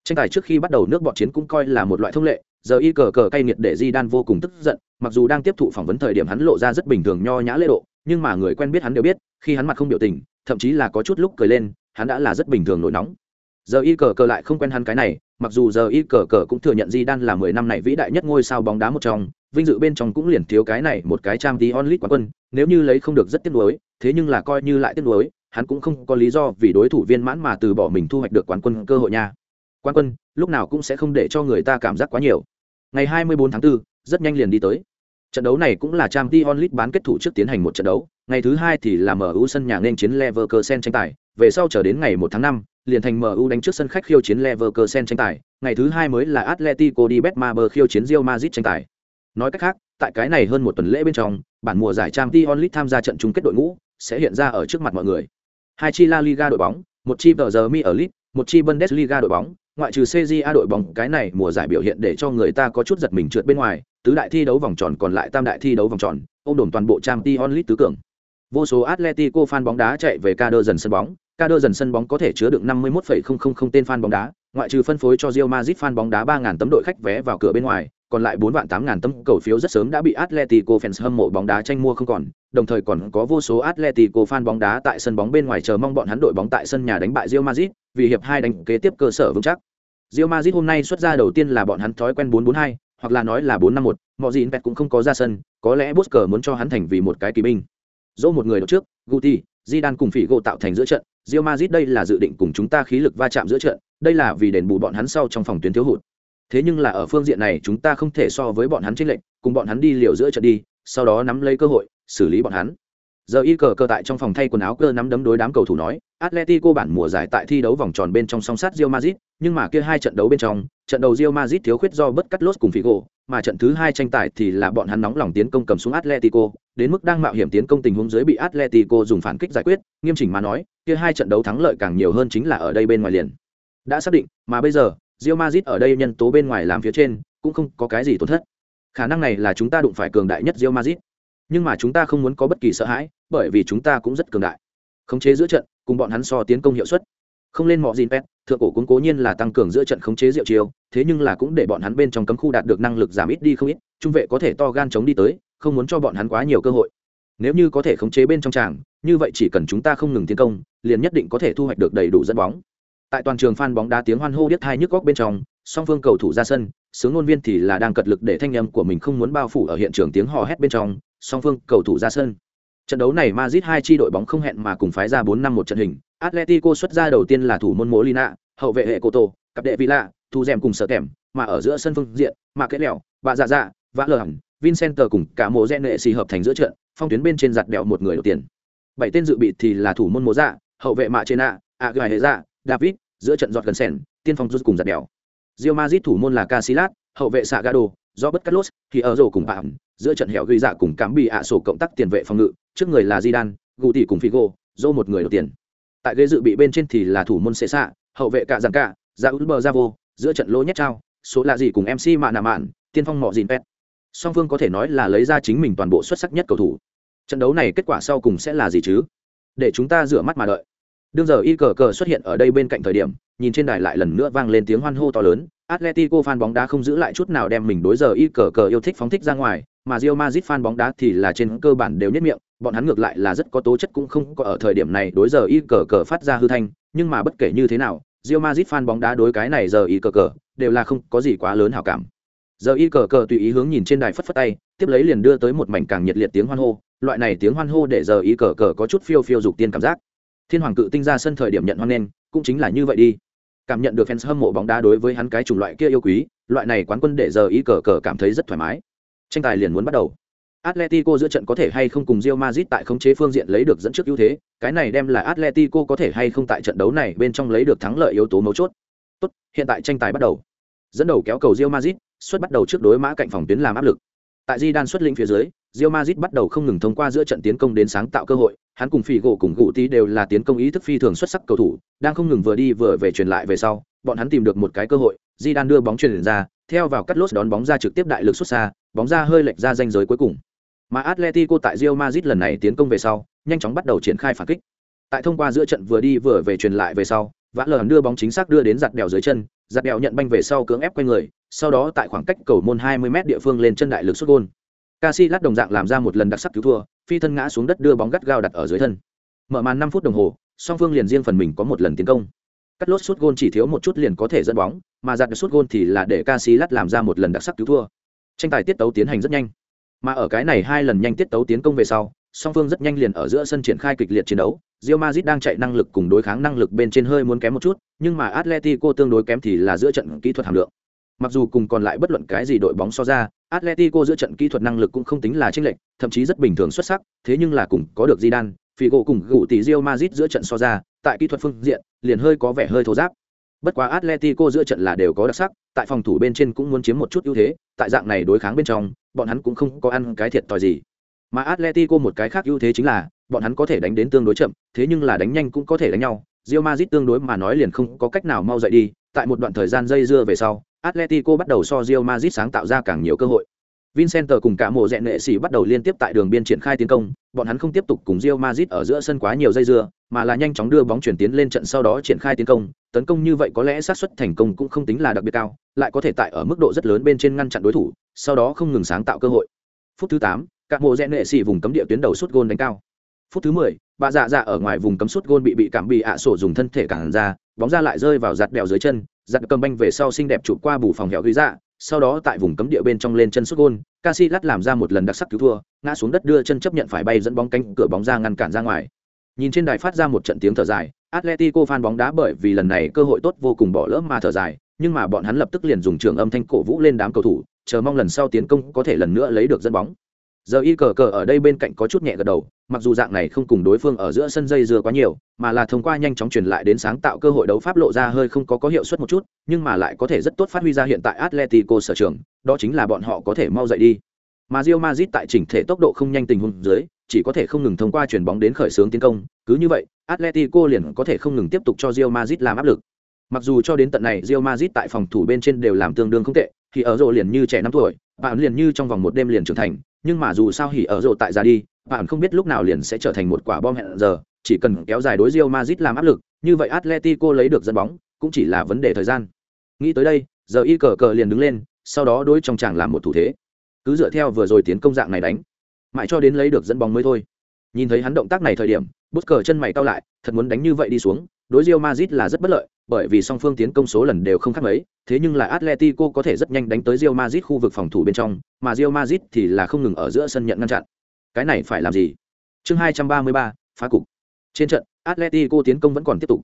[SPEAKER 1] Tranh tài trước khi bắt đầu nước bọn chiến cũng coi là một loại thông lệ, giờ y cờ cờ cay nghiệt để Di đan vô cùng tức giận, mặc dù đang tiếp thụ phỏng vấn thời điểm hắn lộ ra rất bình thường nho nhã lễ độ, nhưng mà người quen biết hắn đều biết, khi hắn mặt không biểu tình, thậm chí là có chút lúc cười lên, hắn đã là rất bình thường nổi nóng giờ y cờ cờ lại không quen hắn cái này mặc dù giờ y cờ cờ cũng thừa nhận di đan là mười năm này vĩ đại nhất ngôi sao bóng đá một trong vinh dự bên trong cũng liền thiếu cái này một cái trang tí onlit quán quân nếu như lấy không được rất tiếc nuối thế nhưng là coi như lại tiếc nuối hắn cũng không có lý do vì đối thủ viên mãn mà từ bỏ mình thu hoạch được quán quân cơ hội nha. Quán quân lúc nào cũng sẽ không để cho người ta cảm giác quá nhiều. Ngày 24 tháng 4, rất nhanh liền đi tới. Trận đấu này cũng là trang t onlit bán kết thủ trước tiến hành một trận đấu ngày thứ hai thì là ưu sân nhà nên chiến leverkusen tranh tài về sau chờ đến ngày 1 tháng 5, liền thành MU đánh trước sân khách khiêu chiến Leverkusen tranh tài, ngày thứ hai mới là Atletico đi Betmaber khiêu chiến Real Madrid tranh tài. Nói cách khác, tại cái này hơn một tuần lễ bên trong, bản mùa giải Champions League tham gia trận chung kết đội ngũ sẽ hiện ra ở trước mặt mọi người. Hai chi La Liga đội bóng, một chi tờ giờ Mi ở League, một chi Bundesliga đội bóng, ngoại trừ CJA đội bóng, cái này mùa giải biểu hiện để cho người ta có chút giật mình trượt bên ngoài, tứ đại thi đấu vòng tròn còn lại tam đại thi đấu vòng tròn, ôm đồn toàn bộ Champions League tứ cường. Vô số Atletico fan bóng đá chạy về Cadơ dần sân bóng, Cadơ dần sân bóng có thể chứa được 51,000 tên fan bóng đá, ngoại trừ phân phối cho Real Madrid fan bóng đá 3000 tấm đội khách vé vào cửa bên ngoài, còn lại 4 vạn 8000 tấm cầu phiếu rất sớm đã bị Atletico fans hâm mộ bóng đá tranh mua không còn, đồng thời còn có vô số Atletico fan bóng đá tại sân bóng bên ngoài chờ mong bọn hắn đội bóng tại sân nhà đánh bại Real Madrid, vì hiệp hai đánh kế tiếp cơ sở vững chắc. Real Madrid hôm nay xuất ra đầu tiên là bọn hắn thói quen 4-4-2, hoặc là nói là 4-5-1, mọi gì Pep cũng không có ra sân, có lẽ Bosker muốn cho hắn thành vì một cái kỳ binh. Dỗ một người đầu trước, Guti, Di Đan cùng Phỉ Gỗ tạo thành giữa trận, rio mazit đây là dự định cùng chúng ta khí lực va chạm giữa trận, đây là vì đền bù bọn hắn sau trong phòng tuyến thiếu hụt. Thế nhưng là ở phương diện này chúng ta không thể so với bọn hắn chênh lệnh, cùng bọn hắn đi liều giữa trận đi, sau đó nắm lấy cơ hội, xử lý bọn hắn. Giờ y cờ cờ tại trong phòng thay quần áo cơ nắm đấm đối đám cầu thủ nói, Atletico bản mùa giải tại thi đấu vòng tròn bên trong song sát rio mazit nhưng mà kia hai trận đấu bên trong, trận đầu rio mazit thiếu khuyết do bất cắt lốt cùng Figo, mà trận thứ hai tranh tài thì là bọn hắn nóng lòng tiến công cầm xuống Atletico, đến mức đang mạo hiểm tiến công tình huống dưới bị Atletico dùng phản kích giải quyết, nghiêm chỉnh mà nói, kia hai trận đấu thắng lợi càng nhiều hơn chính là ở đây bên ngoài liền. Đã xác định, mà bây giờ, Real Madrid ở đây nhân tố bên ngoài làm phía trên, cũng không có cái gì tổn thất. Khả năng này là chúng ta đụng phải cường đại nhất Real Madrid. Nhưng mà chúng ta không muốn có bất kỳ sợ hãi, bởi vì chúng ta cũng rất cường đại. Khống chế giữa trận, cùng bọn hắn so tiến công hiệu suất. Không lên mọ gìn pet, thượng cổ cũng cố nhiên là tăng cường giữa trận khống chế diệu chiêu, thế nhưng là cũng để bọn hắn bên trong cấm khu đạt được năng lực giảm ít đi không ít, trung vệ có thể to gan chống đi tới, không muốn cho bọn hắn quá nhiều cơ hội. Nếu như có thể khống chế bên trong tràng, như vậy chỉ cần chúng ta không ngừng tiến công, liền nhất định có thể thu hoạch được đầy đủ dẫn bóng. Tại toàn trường fan bóng đá tiếng hoan hô điếc tai nhức góc bên trong, song phương cầu thủ ra sân, sướng ngôn viên thì là đang cật lực để thanh âm của mình không muốn bao phủ ở hiện trường tiếng hò hét bên trong, song phương cầu thủ ra sân. Trận đấu này Madrid hai chi đội bóng không hẹn mà cùng phái ra 4 năm một trận hình, Atletico xuất ra đầu tiên là thủ môn Molina, hậu vệ hệ Coto, cặp đệ Villa, thu rèm cùng sở kèm, mà ở giữa sân phương diện, mà kết lẻo, bà dạ dạ, vã lờ hẳn, Vincent cùng cả mộ rẽ nệ xì hợp thành giữa trận, phong tuyến bên trên giặt đèo một người đầu tiền. Bảy tên dự bị thì là thủ môn Mộ Dạ, hậu vệ Mạ Chena, Aguirre Hệ Dạ, David, giữa trận giọt gần sèn, tiên phong rút cùng giặt đèo. Real Madrid thủ môn là Casillas, hậu vệ Sagado, do bất Carlos, thì ở rổ cùng bạn, giữa trận hẻo ghi dạ cùng cắm bị ạ sổ cộng tác tiền vệ phòng ngự, trước người là Zidane, Guti cùng Figo, do một người đầu tiền. Tại ghế dự bị bên trên thì là thủ môn Cesa, hậu vệ cả giằng cả, Zaulber Zavo, giữa trận Lô nhét trao, số là gì cùng MC Mạn Nà Mạn, tiên phong mọ dìn pet. Song phương có thể nói là lấy ra chính mình toàn bộ xuất sắc nhất cầu thủ. Trận đấu này kết quả sau cùng sẽ là gì chứ? Để chúng ta rửa mắt mà đợi. Đương giờ y cờ cờ xuất hiện ở đây bên cạnh thời điểm, nhìn trên đài lại lần nữa vang lên tiếng hoan hô to lớn, Atletico fan bóng đá không giữ lại chút nào đem mình đối giờ y cờ cờ yêu thích phóng thích ra ngoài, mà Real Madrid fan bóng đá thì là trên cơ bản đều nhất miệng, bọn hắn ngược lại là rất có tố chất cũng không có ở thời điểm này đối giờ y cờ cờ phát ra hư thanh, nhưng mà bất kể như thế nào, Real Madrid fan bóng đá đối cái này giờ y cờ cờ đều là không có gì quá lớn hảo cảm. Giờ y cờ cờ tùy ý hướng nhìn trên đài phất phất tay, tiếp lấy liền đưa tới một mảnh càng nhiệt liệt tiếng hoan hô, loại này tiếng hoan hô để giờ y cờ cờ có chút phiêu phiêu dục tiên cảm giác. Thiên Hoàng cự tinh ra sân thời điểm nhận hoan nghênh, cũng chính là như vậy đi cảm nhận được fans hâm mộ bóng đá đối với hắn cái chủng loại kia yêu quý loại này quán quân để giờ Y cờ cờ cảm thấy rất thoải mái tranh tài liền muốn bắt đầu Atletico giữa trận có thể hay không cùng Real Madrid tại khống chế phương diện lấy được dẫn trước ưu thế, cái này đem là Atletico có thể hay không tại trận đấu này bên trong lấy được thắng lợi yếu tố mấu chốt. Tốt, hiện tại tranh tài bắt đầu. Dẫn đầu kéo cầu Real Madrid, xuất bắt đầu trước đối mã cạnh phòng tuyến làm áp lực. Tại Di Đan xuất lĩnh phía dưới, Real Madrid bắt đầu không ngừng thông qua giữa trận tiến công đến sáng tạo cơ hội, hắn cùng Figo cùng Gụ Tí đều là tiến công ý thức phi thường xuất sắc cầu thủ, đang không ngừng vừa đi vừa về truyền lại về sau, bọn hắn tìm được một cái cơ hội, Di Đan đưa bóng truyền ra, theo vào cắt lốt đón bóng ra trực tiếp đại lực xuất xa, bóng ra hơi lệch ra ranh giới cuối cùng. Mà Atletico tại Real Madrid lần này tiến công về sau, nhanh chóng bắt đầu triển khai phản kích. Tại thông qua giữa trận vừa đi vừa về truyền lại về sau, Vã Lở đưa bóng chính xác đưa đến giặt đèo dưới chân, giặt đèo nhận banh về sau cưỡng ép quay người, sau đó tại khoảng cách cầu môn 20m địa phương lên chân đại lực sút gol. Casillas đồng dạng làm ra một lần đặc sắc cứu thua, phi thân ngã xuống đất đưa bóng gắt gao đặt ở dưới thân. Mở màn 5 phút đồng hồ, song phương liền riêng phần mình có một lần tiến công. Cắt lốt sút gôn chỉ thiếu một chút liền có thể dẫn bóng, mà giặt sút gôn thì là để Casillas làm ra một lần đặc sắc cứu thua. Tranh tài tiết tấu tiến hành rất nhanh. Mà ở cái này hai lần nhanh tiết tấu tiến công về sau, song phương rất nhanh liền ở giữa sân triển khai kịch liệt chiến đấu. Real Madrid đang chạy năng lực cùng đối kháng năng lực bên trên hơi muốn kém một chút, nhưng mà Atletico tương đối kém thì là giữa trận kỹ thuật hàm lượng. Mặc dù cùng còn lại bất luận cái gì đội bóng so ra, Atletico giữa trận kỹ thuật năng lực cũng không tính là chênh lệch, thậm chí rất bình thường xuất sắc, thế nhưng là cùng có được Zidane, Figo cùng gụ tỷ Real Madrid giữa trận so ra, tại kỹ thuật phương diện, liền hơi có vẻ hơi thô ráp. Bất quá Atletico giữa trận là đều có đặc sắc, tại phòng thủ bên trên cũng muốn chiếm một chút ưu thế, tại dạng này đối kháng bên trong, bọn hắn cũng không có ăn cái thiệt tỏi gì. Mà Atletico một cái khác ưu thế chính là, bọn hắn có thể đánh đến tương đối chậm, thế nhưng là đánh nhanh cũng có thể đánh nhau. Real Madrid tương đối mà nói liền không có cách nào mau dậy đi, tại một đoạn thời gian dây dưa về sau, Atletico bắt đầu so Real Madrid sáng tạo ra càng nhiều cơ hội. Vincent cùng cả mùa dẹn nệ sĩ bắt đầu liên tiếp tại đường biên triển khai tiến công, bọn hắn không tiếp tục cùng Real Madrid ở giữa sân quá nhiều dây dưa, mà là nhanh chóng đưa bóng chuyển tiến lên trận sau đó triển khai tiến công, tấn công như vậy có lẽ xác suất thành công cũng không tính là đặc biệt cao, lại có thể tại ở mức độ rất lớn bên trên ngăn chặn đối thủ, sau đó không ngừng sáng tạo cơ hội. Phút thứ 8, các mộ rẽ nệ xỉ vùng cấm địa tuyến đầu sút gôn đánh cao. Phút thứ 10, bà dạ dạ ở ngoài vùng cấm sút gôn bị bị cảm bị ạ sổ dùng thân thể cản ra, bóng ra lại rơi vào giặt bèo dưới chân, giặt cầm banh về sau xinh đẹp chụp qua bù phòng hẻo ghi dạ sau đó tại vùng cấm địa bên trong lên chân sút gôn, Casillas làm ra một lần đặc sắc cứu thua, ngã xuống đất đưa chân chấp nhận phải bay dẫn bóng cánh cửa bóng ra ngăn cản ra ngoài. Nhìn trên đài phát ra một trận tiếng thở dài, Atletico fan bóng đá bởi vì lần này cơ hội tốt vô cùng bỏ lỡ mà thở dài, nhưng mà bọn hắn lập tức liền dùng trường âm thanh cổ vũ lên đám cầu thủ, chờ mong lần sau tiến công có thể lần nữa lấy được dẫn bóng. Giờ y cờ cờ ở đây bên cạnh có chút nhẹ gật đầu, mặc dù dạng này không cùng đối phương ở giữa sân dây dưa quá nhiều, mà là thông qua nhanh chóng truyền lại đến sáng tạo cơ hội đấu pháp lộ ra hơi không có có hiệu suất một chút, nhưng mà lại có thể rất tốt phát huy ra hiện tại Atletico sở trường, đó chính là bọn họ có thể mau dậy đi. Mà rio mazit tại chỉnh thể tốc độ không nhanh tình huống dưới, chỉ có thể không ngừng thông qua chuyển bóng đến khởi xướng tiến công, cứ như vậy, Atletico liền có thể không ngừng tiếp tục cho rio mazit làm áp lực. Mặc dù cho đến tận này Real Madrid tại phòng thủ bên trên đều làm tương đương không tệ, thì ở rộ liền như trẻ năm tuổi, bạn liền như trong vòng một đêm liền trưởng thành, nhưng mà dù sao hỉ ở rộ tại ra đi, bạn không biết lúc nào liền sẽ trở thành một quả bom hẹn giờ, chỉ cần kéo dài đối Real Madrid làm áp lực, như vậy Atletico lấy được dẫn bóng, cũng chỉ là vấn đề thời gian. Nghĩ tới đây, giờ y cờ cờ liền đứng lên, sau đó đối trong chàng làm một thủ thế. Cứ dựa theo vừa rồi tiến công dạng này đánh, mãi cho đến lấy được dẫn bóng mới thôi. Nhìn thấy hắn động tác này thời điểm, bút cờ chân mày cao lại, thật muốn đánh như vậy đi xuống, đối Real Madrid là rất bất lợi, bởi vì song phương tiến công số lần đều không khác mấy, thế nhưng là Atletico có thể rất nhanh đánh tới Real Madrid khu vực phòng thủ bên trong, mà Real Madrid thì là không ngừng ở giữa sân nhận ngăn chặn. Cái này phải làm gì? Chương 233, phá cục. Trên trận, Atletico tiến công vẫn còn tiếp tục.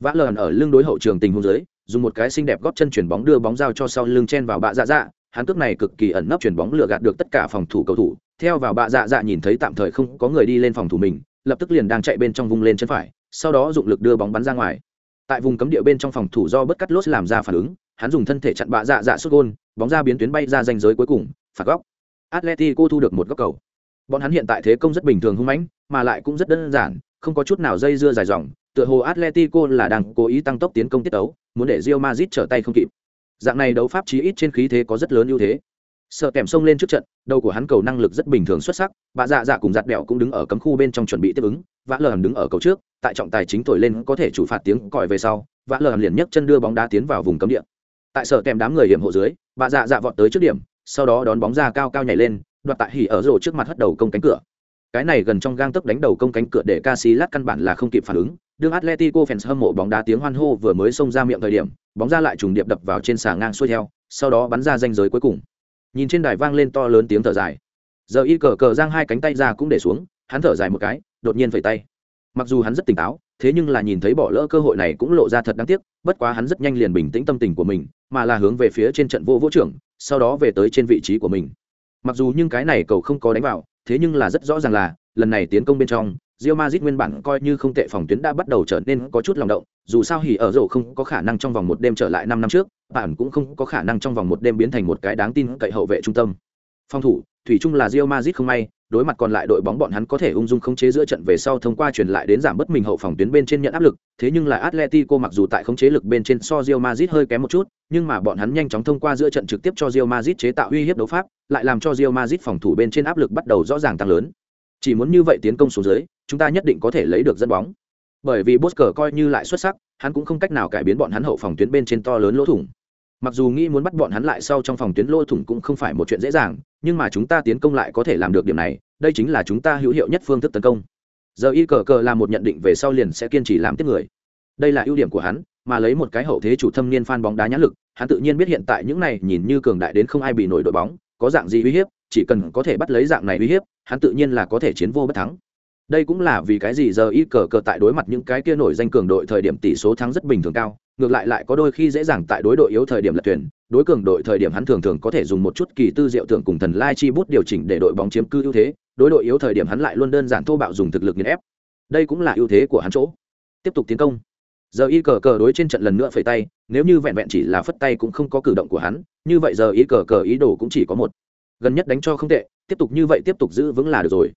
[SPEAKER 1] Vã lờn ở lưng đối hậu trường tình huống dưới, dùng một cái xinh đẹp góp chân chuyển bóng đưa bóng giao cho sau lưng chen vào bạ dạ dạ, hắn cước này cực kỳ ẩn nấp chuyển bóng lừa gạt được tất cả phòng thủ cầu thủ, theo vào bạ dạ dạ nhìn thấy tạm thời không có người đi lên phòng thủ mình, lập tức liền đang chạy bên trong vung lên chân phải, sau đó dụng lực đưa bóng bắn ra ngoài. Tại vùng cấm địa bên trong phòng thủ do bất cắt lốt làm ra phản ứng, hắn dùng thân thể chặn bạ dạ dạ xuất gôn, bóng ra biến tuyến bay ra danh giới cuối cùng, phạt góc. Atletico thu được một góc cầu. Bọn hắn hiện tại thế công rất bình thường hung mãnh, mà lại cũng rất đơn giản, không có chút nào dây dưa dài dòng, tựa hồ atletico là đang cố ý tăng tốc tiến công tiết tấu, muốn để rio mazit trở tay không kịp. Dạng này đấu pháp chí ít trên khí thế có rất lớn ưu thế sợ kèm sông lên trước trận, đầu của hắn cầu năng lực rất bình thường xuất sắc, bà dạ dạ cùng giặt bẹo cũng đứng ở cấm khu bên trong chuẩn bị tiếp ứng, vã lờ đứng ở cầu trước, tại trọng tài chính thổi lên có thể chủ phạt tiếng còi về sau, vã lờ liền nhấc chân đưa bóng đá tiến vào vùng cấm địa. Tại sợ kèm đám người hiểm hộ dưới, bà dạ dạ vọt tới trước điểm, sau đó đón bóng ra cao cao nhảy lên, đoạt tại hỉ ở rổ trước mặt hất đầu công cánh cửa. Cái này gần trong gang tấc đánh đầu công cánh cửa để Casillas căn bản là không kịp phản ứng, đương Atletico fans hâm mộ bóng đá tiếng hoan hô vừa mới xông ra miệng thời điểm, bóng ra lại trùng điệp đập vào trên xà ngang xuôi theo, sau đó bắn ra danh giới cuối cùng nhìn trên đài vang lên to lớn tiếng thở dài. Giờ y cờ cờ giang hai cánh tay ra cũng để xuống hắn thở dài một cái đột nhiên phẩy tay. Mặc dù hắn rất tỉnh táo thế nhưng là nhìn thấy bỏ lỡ cơ hội này cũng lộ ra thật đáng tiếc bất quá hắn rất nhanh liền bình tĩnh tâm tình của mình mà là hướng về phía trên trận vô vũ trưởng sau đó về tới trên vị trí của mình. Mặc dù nhưng cái này cầu không có đánh vào thế nhưng là rất rõ ràng là lần này tiến công bên trong Real Madrid nguyên bản coi như không tệ phòng tuyến đã bắt đầu trở nên có chút lòng động, dù sao hỉ ở rổ không có khả năng trong vòng một đêm trở lại năm năm trước, bạn cũng không có khả năng trong vòng một đêm biến thành một cái đáng tin cậy hậu vệ trung tâm. Phòng thủ, thủy chung là Real Madrid không may, đối mặt còn lại đội bóng bọn hắn có thể ung dung khống chế giữa trận về sau thông qua truyền lại đến giảm bớt mình hậu phòng tuyến bên trên nhận áp lực, thế nhưng là Atletico mặc dù tại khống chế lực bên trên so Real Madrid hơi kém một chút, nhưng mà bọn hắn nhanh chóng thông qua giữa trận trực tiếp cho Real Madrid chế tạo uy hiếp đấu pháp, lại làm cho Real Madrid phòng thủ bên trên áp lực bắt đầu rõ ràng tăng lớn. Chỉ muốn như vậy tiến công xuống dưới, chúng ta nhất định có thể lấy được dẫn bóng. Bởi vì Bosker coi như lại xuất sắc, hắn cũng không cách nào cải biến bọn hắn hậu phòng tuyến bên trên to lớn lỗ thủng. Mặc dù nghĩ muốn bắt bọn hắn lại sau trong phòng tuyến lỗ thủng cũng không phải một chuyện dễ dàng, nhưng mà chúng ta tiến công lại có thể làm được điểm này, đây chính là chúng ta hữu hiệu nhất phương thức tấn công. Giờ y cờ cờ là một nhận định về sau liền sẽ kiên trì làm tiếp người. Đây là ưu điểm của hắn, mà lấy một cái hậu thế chủ thâm niên fan bóng đá nhãn lực, hắn tự nhiên biết hiện tại những này nhìn như cường đại đến không ai bị nổi đội bóng, có dạng gì uy hiếp, chỉ cần có thể bắt lấy dạng này uy hiếp, hắn tự nhiên là có thể chiến vô bất thắng đây cũng là vì cái gì giờ y cờ cờ tại đối mặt những cái kia nổi danh cường đội thời điểm tỷ số thắng rất bình thường cao ngược lại lại có đôi khi dễ dàng tại đối đội yếu thời điểm lật tuyển đối cường đội thời điểm hắn thường thường có thể dùng một chút kỳ tư diệu tưởng cùng thần lai chi bút điều chỉnh để đội bóng chiếm cư ưu thế, đối đội yếu thời điểm hắn lại luôn đơn giản thô bạo dùng thực lực nghiền ép. Đây cũng là ưu thế của hắn chỗ. Tiếp tục tiến công. Giờ y cờ cờ đối trên trận lần nữa phẩy tay, nếu như vẹn vẹn chỉ là phất tay cũng không có cử động của hắn, như vậy giờ y cờ cờ ý đồ cũng chỉ có một. Gần nhất đánh cho không tệ, tiếp tục như vậy tiếp tục giữ vững là được rồi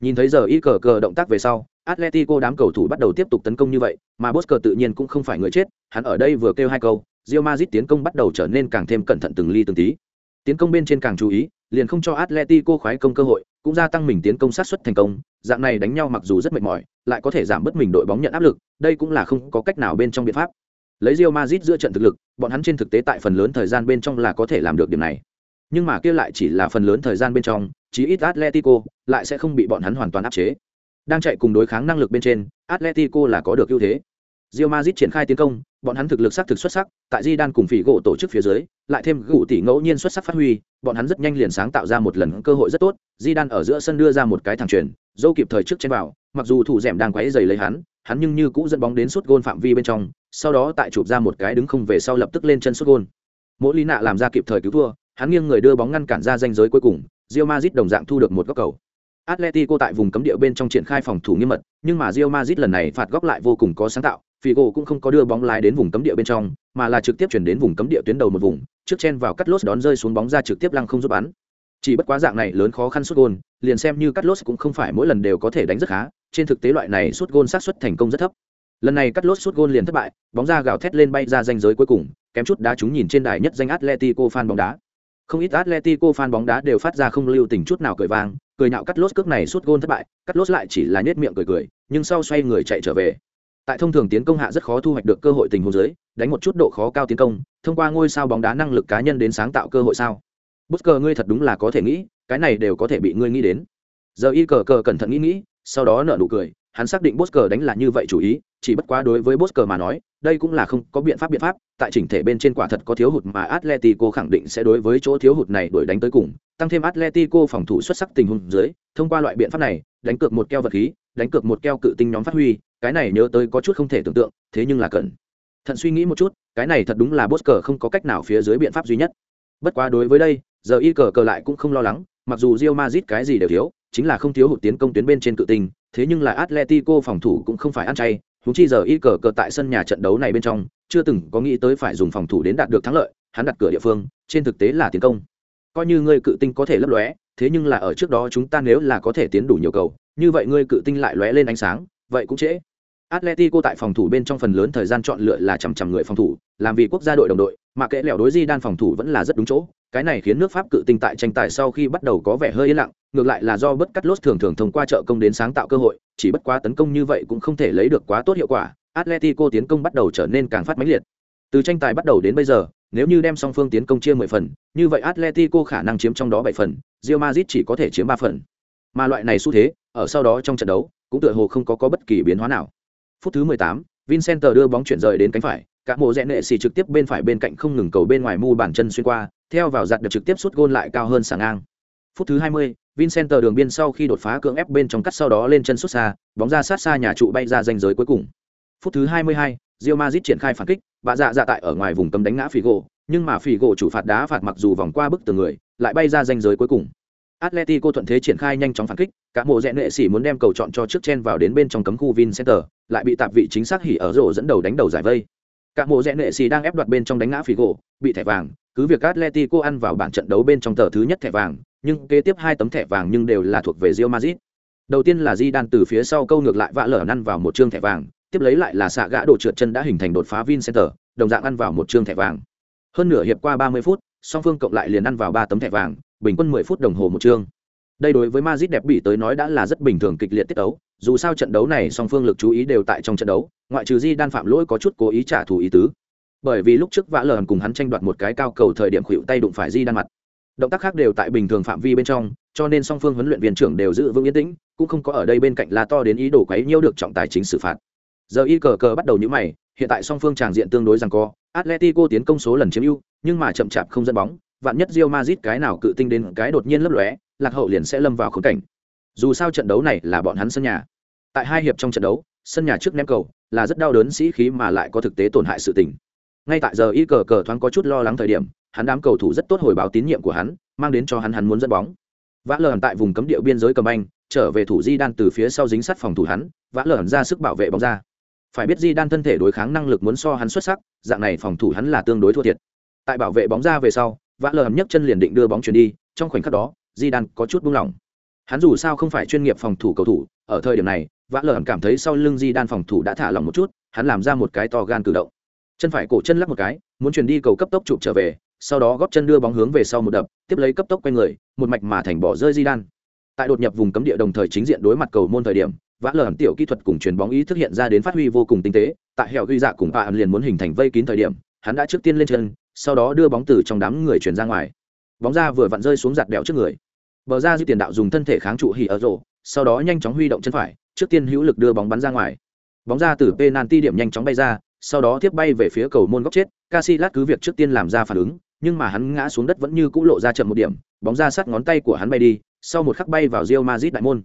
[SPEAKER 1] nhìn thấy giờ y cờ cờ động tác về sau atletico đám cầu thủ bắt đầu tiếp tục tấn công như vậy mà bosker tự nhiên cũng không phải người chết hắn ở đây vừa kêu hai câu rio mazit tiến công bắt đầu trở nên càng thêm cẩn thận từng ly từng tí tiến công bên trên càng chú ý liền không cho Atletico khoái công cơ hội, cũng gia tăng mình tiến công sát suất thành công, dạng này đánh nhau mặc dù rất mệt mỏi, lại có thể giảm bớt mình đội bóng nhận áp lực, đây cũng là không có cách nào bên trong biện pháp. Lấy Real Madrid giữa trận thực lực, bọn hắn trên thực tế tại phần lớn thời gian bên trong là có thể làm được điểm này. Nhưng mà kia lại chỉ là phần lớn thời gian bên trong, chí ít Atletico lại sẽ không bị bọn hắn hoàn toàn áp chế. Đang chạy cùng đối kháng năng lực bên trên, Atletico là có được ưu thế. Real Madrid triển khai tiến công, bọn hắn thực lực sắc thực xuất sắc, tại Di Đan cùng Phỉ gỗ tổ chức phía dưới, lại thêm gụ tỷ ngẫu nhiên xuất sắc phát huy, bọn hắn rất nhanh liền sáng tạo ra một lần cơ hội rất tốt, Di Đan ở giữa sân đưa ra một cái thẳng chuyền, dâu kịp thời trước trên vào, mặc dù thủ dẻm đang quấy giày lấy hắn, hắn nhưng như cũ dẫn bóng đến suốt gôn phạm vi bên trong, sau đó tại chụp ra một cái đứng không về sau lập tức lên chân suốt gôn. Mỗi Lý nạ làm ra kịp thời cứu thua, hắn nghiêng người đưa bóng ngăn cản ra ranh giới cuối cùng, Real Madrid đồng dạng thu được một góc cầu. Atletico tại vùng cấm địa bên trong triển khai phòng thủ nghiêm mật, nhưng mà Real Madrid lần này phạt góc lại vô cùng có sáng tạo, Figo cũng không có đưa bóng lái đến vùng cấm địa bên trong, mà là trực tiếp chuyển đến vùng cấm địa tuyến đầu một vùng, trước chen vào cắt lốt đón rơi xuống bóng ra trực tiếp lăng không giúp bắn. Chỉ bất quá dạng này lớn khó khăn sút gôn, liền xem như cắt lốt cũng không phải mỗi lần đều có thể đánh rất khá, trên thực tế loại này sút gôn xác suất thành công rất thấp. Lần này cắt lốt sút gôn liền thất bại, bóng ra gào thét lên bay ra ranh giới cuối cùng, kém chút đá chúng nhìn trên đài nhất danh Atletico fan bóng đá. Không ít Atletico fan bóng đá đều phát ra không lưu tình chút nào cười vang, cười nhạo cắt lốt cước này sút gôn thất bại, cắt lốt lại chỉ là nhếch miệng cười cười, nhưng sau xoay người chạy trở về. Tại thông thường tiến công hạ rất khó thu hoạch được cơ hội tình huống dưới đánh một chút độ khó cao tiến công thông qua ngôi sao bóng đá năng lực cá nhân đến sáng tạo cơ hội sao? Bất cờ ngươi thật đúng là có thể nghĩ cái này đều có thể bị ngươi nghĩ đến. Giờ y cờ cờ cẩn thận nghĩ nghĩ sau đó nở nụ cười hắn xác định bosker đánh là như vậy chủ ý, chỉ bất quá đối với bosker mà nói, đây cũng là không có biện pháp biện pháp, tại chỉnh thể bên trên quả thật có thiếu hụt mà atletico khẳng định sẽ đối với chỗ thiếu hụt này đuổi đánh tới cùng. Tăng thêm atletico phòng thủ xuất sắc tình huống dưới, thông qua loại biện pháp này, đánh cược một keo vật khí, đánh cược một keo cự tinh nhóm phát huy, cái này nhớ tới có chút không thể tưởng tượng, thế nhưng là cần. Thận suy nghĩ một chút, cái này thật đúng là bosker không có cách nào phía dưới biện pháp duy nhất. Bất quá đối với đây, giờ y cờ cờ lại cũng không lo lắng, mặc dù rio mazit cái gì đều thiếu, chính là không thiếu hụt tiến công tuyến bên trên cự tinh thế nhưng là atletico phòng thủ cũng không phải ăn chay húng chi giờ y cờ cờ tại sân nhà trận đấu này bên trong chưa từng có nghĩ tới phải dùng phòng thủ đến đạt được thắng lợi hắn đặt cửa địa phương trên thực tế là tiến công coi như ngươi cự tinh có thể lấp lóe thế nhưng là ở trước đó chúng ta nếu là có thể tiến đủ nhiều cầu như vậy ngươi cự tinh lại lóe lên ánh sáng vậy cũng trễ Atletico tại phòng thủ bên trong phần lớn thời gian chọn lựa là chằm chằm người phòng thủ, làm vì quốc gia đội đồng đội, mà kệ lẻo đối di đan phòng thủ vẫn là rất đúng chỗ. Cái này khiến nước Pháp cự tinh tại tranh tài sau khi bắt đầu có vẻ hơi yên lặng, ngược lại là do bất cắt lốt thường thường thông qua trợ công đến sáng tạo cơ hội, chỉ bất quá tấn công như vậy cũng không thể lấy được quá tốt hiệu quả. Atletico tiến công bắt đầu trở nên càng phát mãnh liệt. Từ tranh tài bắt đầu đến bây giờ, nếu như đem song phương tiến công chia 10 phần, như vậy Atletico khả năng chiếm trong đó 7 phần, Real Madrid chỉ có thể chiếm 3 phần. Mà loại này xu thế, ở sau đó trong trận đấu, cũng tựa hồ không có có bất kỳ biến hóa nào phút thứ 18, Vincent đưa bóng chuyển rời đến cánh phải, cả mộ rẽ nệ xì trực tiếp bên phải bên cạnh không ngừng cầu bên ngoài mu bàn chân xuyên qua, theo vào giặt được trực tiếp sút gôn lại cao hơn sảng ngang. Phút thứ 20, Vincent đường biên sau khi đột phá cưỡng ép bên trong cắt sau đó lên chân sút xa, bóng ra sát xa nhà trụ bay ra ranh giới cuối cùng. Phút thứ 22, Real Madrid triển khai phản kích, bạ dạ dạ tại ở ngoài vùng cấm đánh ngã Figo, nhưng mà Figo chủ phạt đá phạt mặc dù vòng qua bức tường người, lại bay ra ranh giới cuối cùng. Atletico thuận thế triển khai nhanh chóng phản kích, các mộ rẽ nệ sĩ muốn đem cầu chọn cho trước chen vào đến bên trong cấm khu Vincenter, lại bị tạp vị chính xác hỉ ở rổ dẫn đầu đánh đầu giải vây. Các mộ rẽ nệ sĩ đang ép đoạt bên trong đánh ngã Figo, bị thẻ vàng, cứ việc Atletico ăn vào bảng trận đấu bên trong tờ thứ nhất thẻ vàng, nhưng kế tiếp hai tấm thẻ vàng nhưng đều là thuộc về Real Madrid. Đầu tiên là Di Đan từ phía sau câu ngược lại vạ lở ăn vào một trương thẻ vàng, tiếp lấy lại là xạ gã đổ trượt chân đã hình thành đột phá Vincenter, đồng dạng ăn vào một trương thẻ vàng. Hơn nửa hiệp qua 30 phút, song phương cộng lại liền ăn vào ba tấm thẻ vàng, bình quân 10 phút đồng hồ một trương. Đây đối với Madrid đẹp bị tới nói đã là rất bình thường kịch liệt tiết đấu, dù sao trận đấu này song phương lực chú ý đều tại trong trận đấu, ngoại trừ Di đan phạm lỗi có chút cố ý trả thù ý tứ. Bởi vì lúc trước vã lờn cùng hắn tranh đoạt một cái cao cầu thời điểm khuỵu tay đụng phải Di đan mặt. Động tác khác đều tại bình thường phạm vi bên trong, cho nên song phương huấn luyện viên trưởng đều giữ vững yên tĩnh, cũng không có ở đây bên cạnh là to đến ý đồ quấy nhiêu được trọng tài chính xử phạt. Giờ y cờ cờ bắt đầu nhữ mày, hiện tại song phương tràng diện tương đối rằng co, Atletico tiến công số lần chiếm ưu, nhưng mà chậm chạp không dẫn bóng, vạn nhất Real Madrid cái nào cự tinh đến cái đột nhiên lấp lóe, lạc hậu liền sẽ lâm vào khốn cảnh. Dù sao trận đấu này là bọn hắn sân nhà. Tại hai hiệp trong trận đấu sân nhà trước ném cầu là rất đau đớn sĩ khí mà lại có thực tế tổn hại sự tình. Ngay tại giờ y cờ cờ thoáng có chút lo lắng thời điểm hắn đám cầu thủ rất tốt hồi báo tín nhiệm của hắn, mang đến cho hắn hắn muốn dẫn bóng. Vã lởn tại vùng cấm địa biên giới cầm anh trở về thủ di đan từ phía sau dính sát phòng thủ hắn, vã lởn ra sức bảo vệ bóng ra. Phải biết di đan thân thể đối kháng năng lực muốn so hắn xuất sắc, dạng này phòng thủ hắn là tương đối thua thiệt. Tại bảo vệ bóng ra về sau, vã lởn nhấc chân liền định đưa bóng chuyển đi, trong khoảnh khắc đó, di đan có chút buông lỏng. Hắn dù sao không phải chuyên nghiệp phòng thủ cầu thủ, ở thời điểm này, vã lởn cảm thấy sau lưng di đan phòng thủ đã thả lỏng một chút, hắn làm ra một cái to gan cử động. Chân phải cổ chân lắc một cái, muốn chuyển đi cầu cấp tốc chụp trở về sau đó góp chân đưa bóng hướng về sau một đập, tiếp lấy cấp tốc quay người, một mạch mà thành bỏ rơi di đan tại đột nhập vùng cấm địa đồng thời chính diện đối mặt cầu môn thời điểm, vã lởn tiểu kỹ thuật cùng chuyền bóng ý thức hiện ra đến phát huy vô cùng tinh tế, tại hẻo ghi dạ cùng bạn liền muốn hình thành vây kín thời điểm, hắn đã trước tiên lên chân, sau đó đưa bóng từ trong đám người chuyển ra ngoài. Bóng ra vừa vặn rơi xuống giặt bẹo trước người. Bờ ra dư tiền đạo dùng thân thể kháng trụ hỉ ở rổ, sau đó nhanh chóng huy động chân phải, trước tiên hữu lực đưa bóng bắn ra ngoài. Bóng ra từ penalty điểm nhanh chóng bay ra, sau đó tiếp bay về phía cầu môn góc chết, Casillas cứ việc trước tiên làm ra phản ứng nhưng mà hắn ngã xuống đất vẫn như cũ lộ ra chậm một điểm bóng ra sát ngón tay của hắn bay đi sau một khắc bay vào Real Madrid đại môn.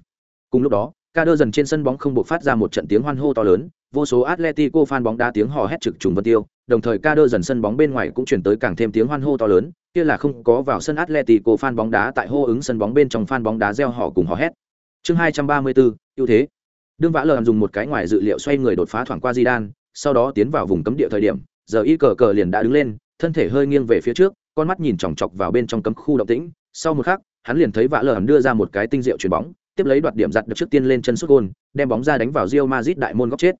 [SPEAKER 1] Cùng lúc đó ca đơ dần trên sân bóng không buộc phát ra một trận tiếng hoan hô to lớn vô số atletico fan bóng đá tiếng hò hét trực trùng vân tiêu đồng thời ca đơ dần sân bóng bên ngoài cũng chuyển tới càng thêm tiếng hoan hô to lớn kia là không có vào sân atletico fan bóng đá tại hô ứng sân bóng bên trong fan bóng đá reo hò cùng hò hét. Chương 234, ưu thế. Đương vã lờ dùng một cái ngoài dự liệu xoay người đột phá thoảng qua Zidane, sau đó tiến vào vùng cấm địa thời điểm giờ y cờ cờ liền đã đứng lên thân thể hơi nghiêng về phía trước con mắt nhìn chòng chọc vào bên trong cấm khu động tĩnh sau một khắc hắn liền thấy vạ lờ đưa ra một cái tinh diệu chuyền bóng tiếp lấy đoạt điểm giật được trước tiên lên chân sút gôn, đem bóng ra đánh vào Real Madrid đại môn góc chết.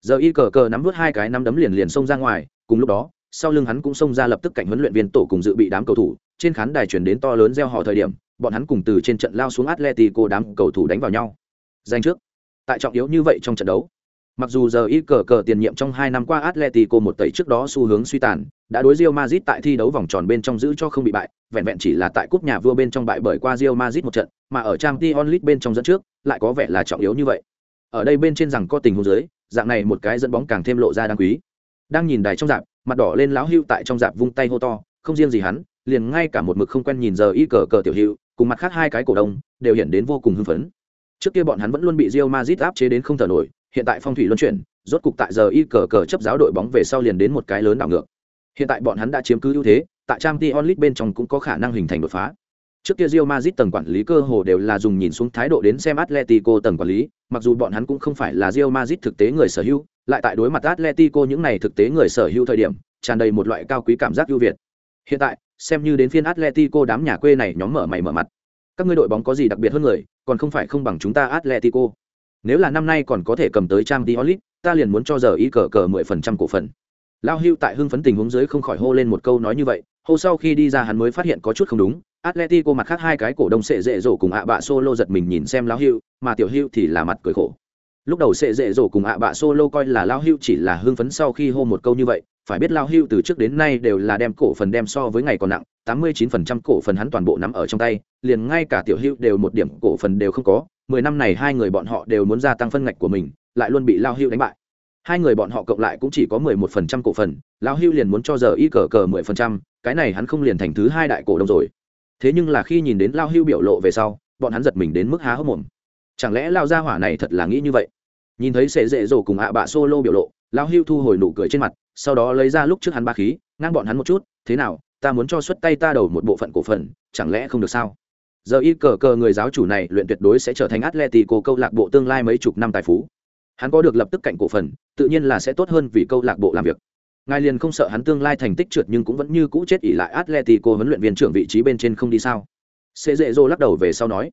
[SPEAKER 1] Giờ y cờ cờ nắm vút hai cái nắm đấm liền liền xông ra ngoài, cùng lúc đó, sau lưng hắn cũng xông ra lập tức cảnh huấn luyện viên tổ cùng dự bị đám cầu thủ, trên khán đài chuyển đến to lớn reo hò thời điểm, bọn hắn cùng từ trên trận lao xuống Atletico đám cầu thủ đánh vào nhau. Giành trước. Tại trọng yếu như vậy trong trận đấu, Mặc dù giờ y cờ cờ tiền nhiệm trong hai năm qua Atletico một tẩy trước đó xu hướng suy tàn, đã đối Real Madrid tại thi đấu vòng tròn bên trong giữ cho không bị bại, vẹn vẹn chỉ là tại cúp nhà vua bên trong bại bởi qua Real Madrid một trận, mà ở Champions League bên trong dẫn trước, lại có vẻ là trọng yếu như vậy. Ở đây bên trên rằng có tình huống dưới, dạng này một cái dẫn bóng càng thêm lộ ra đáng quý. Đang nhìn đài trong dạp, mặt đỏ lên láo hưu tại trong dạp vung tay hô to, không riêng gì hắn, liền ngay cả một mực không quen nhìn giờ y cờ cờ tiểu hữu, cùng mặt khác hai cái cổ đông, đều hiện đến vô cùng hưng phấn. Trước kia bọn hắn vẫn luôn bị Real Madrid áp chế đến không thở nổi, hiện tại phong thủy luân chuyển, rốt cục tại giờ y cờ cờ chấp giáo đội bóng về sau liền đến một cái lớn đảo ngược. Hiện tại bọn hắn đã chiếm cứ ưu thế, tại trang t onlit bên trong cũng có khả năng hình thành đột phá. Trước kia Real Madrid tầng quản lý cơ hồ đều là dùng nhìn xuống thái độ đến xem Atletico tầng quản lý, mặc dù bọn hắn cũng không phải là Real Madrid thực tế người sở hữu, lại tại đối mặt Atletico những này thực tế người sở hữu thời điểm, tràn đầy một loại cao quý cảm giác ưu việt. Hiện tại, xem như đến phiên Atletico đám nhà quê này nhóm mở mày mở mặt. Các ngươi đội bóng có gì đặc biệt hơn người, còn không phải không bằng chúng ta Atletico. Nếu là năm nay còn có thể cầm tới Champions League, ta liền muốn cho giờ y cờ cờ mười phần trăm cổ phần. Lao hưu tại hưng phấn tình huống dưới không khỏi hô lên một câu nói như vậy hô sau khi đi ra hắn mới phát hiện có chút không đúng atletico mặt khác hai cái cổ đông sệ dễ dỗ cùng ạ bạ solo giật mình nhìn xem lao hưu mà tiểu hưu thì là mặt cười khổ. Lúc đầu sệ dễ dỗ cùng ạ bạ solo coi là lao hưu chỉ là hưng phấn sau khi hô một câu như vậy phải biết lao hưu từ trước đến nay đều là đem cổ phần đem so với ngày còn nặng, tám mươi chín phần trăm cổ phần hắn toàn bộ nắm ở trong tay, liền ngay cả tiểu hưu đều một điểm cổ phần đều không có, mười năm này hai người bọn họ đều muốn gia tăng phân ngạch của mình, lại luôn bị lao hưu đánh bại. Hai người bọn họ cộng lại cũng chỉ có mười một phần trăm cổ phần, lao hưu liền muốn cho giờ y cờ cờ mười phần trăm, cái này hắn không liền thành thứ hai đại cổ đông rồi. Thế nhưng là khi nhìn đến lao hưu biểu lộ về sau, bọn hắn giật mình đến mức há hốc mồm. Chẳng lẽ lao gia hỏa này thật là nghĩ như vậy? Nhìn thấy sệ dễ dỗ cùng ạ bạ solo biểu lộ Lão hưu thu hồi nụ cười trên mặt, sau đó lấy ra lúc trước hắn ba khí, ngang bọn hắn một chút, thế nào, ta muốn cho xuất tay ta đầu một bộ phận cổ phần, chẳng lẽ không được sao? Giờ y cờ cờ người giáo chủ này luyện tuyệt đối sẽ trở thành atletico câu lạc bộ tương lai mấy chục năm tài phú. Hắn có được lập tức cạnh cổ phần, tự nhiên là sẽ tốt hơn vì câu lạc bộ làm việc. Ngài liền không sợ hắn tương lai thành tích trượt nhưng cũng vẫn như cũ chết ỉ lại atletico huấn luyện viên trưởng vị trí bên trên không đi sao? Sẽ dễ dô lắc đầu về sau nói,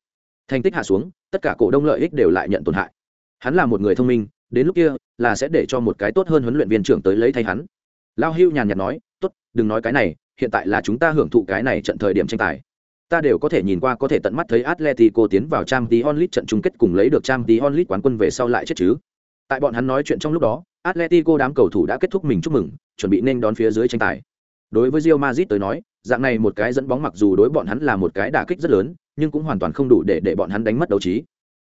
[SPEAKER 1] thành tích hạ xuống, tất cả cổ đông lợi ích đều lại nhận tổn hại. Hắn là một người thông minh đến lúc kia là sẽ để cho một cái tốt hơn huấn luyện viên trưởng tới lấy thay hắn lao hưu nhàn nhạt nói tốt đừng nói cái này hiện tại là chúng ta hưởng thụ cái này trận thời điểm tranh tài ta đều có thể nhìn qua có thể tận mắt thấy Atletico tiến vào Champions League trận chung kết cùng lấy được Champions League quán quân về sau lại chết chứ. Tại bọn hắn nói chuyện trong lúc đó, Atletico đám cầu thủ đã kết thúc mình chúc mừng, chuẩn bị nên đón phía dưới tranh tài. Đối với Real Madrid tới nói, dạng này một cái dẫn bóng mặc dù đối bọn hắn là một cái đả kích rất lớn, nhưng cũng hoàn toàn không đủ để để bọn hắn đánh mất đấu trí.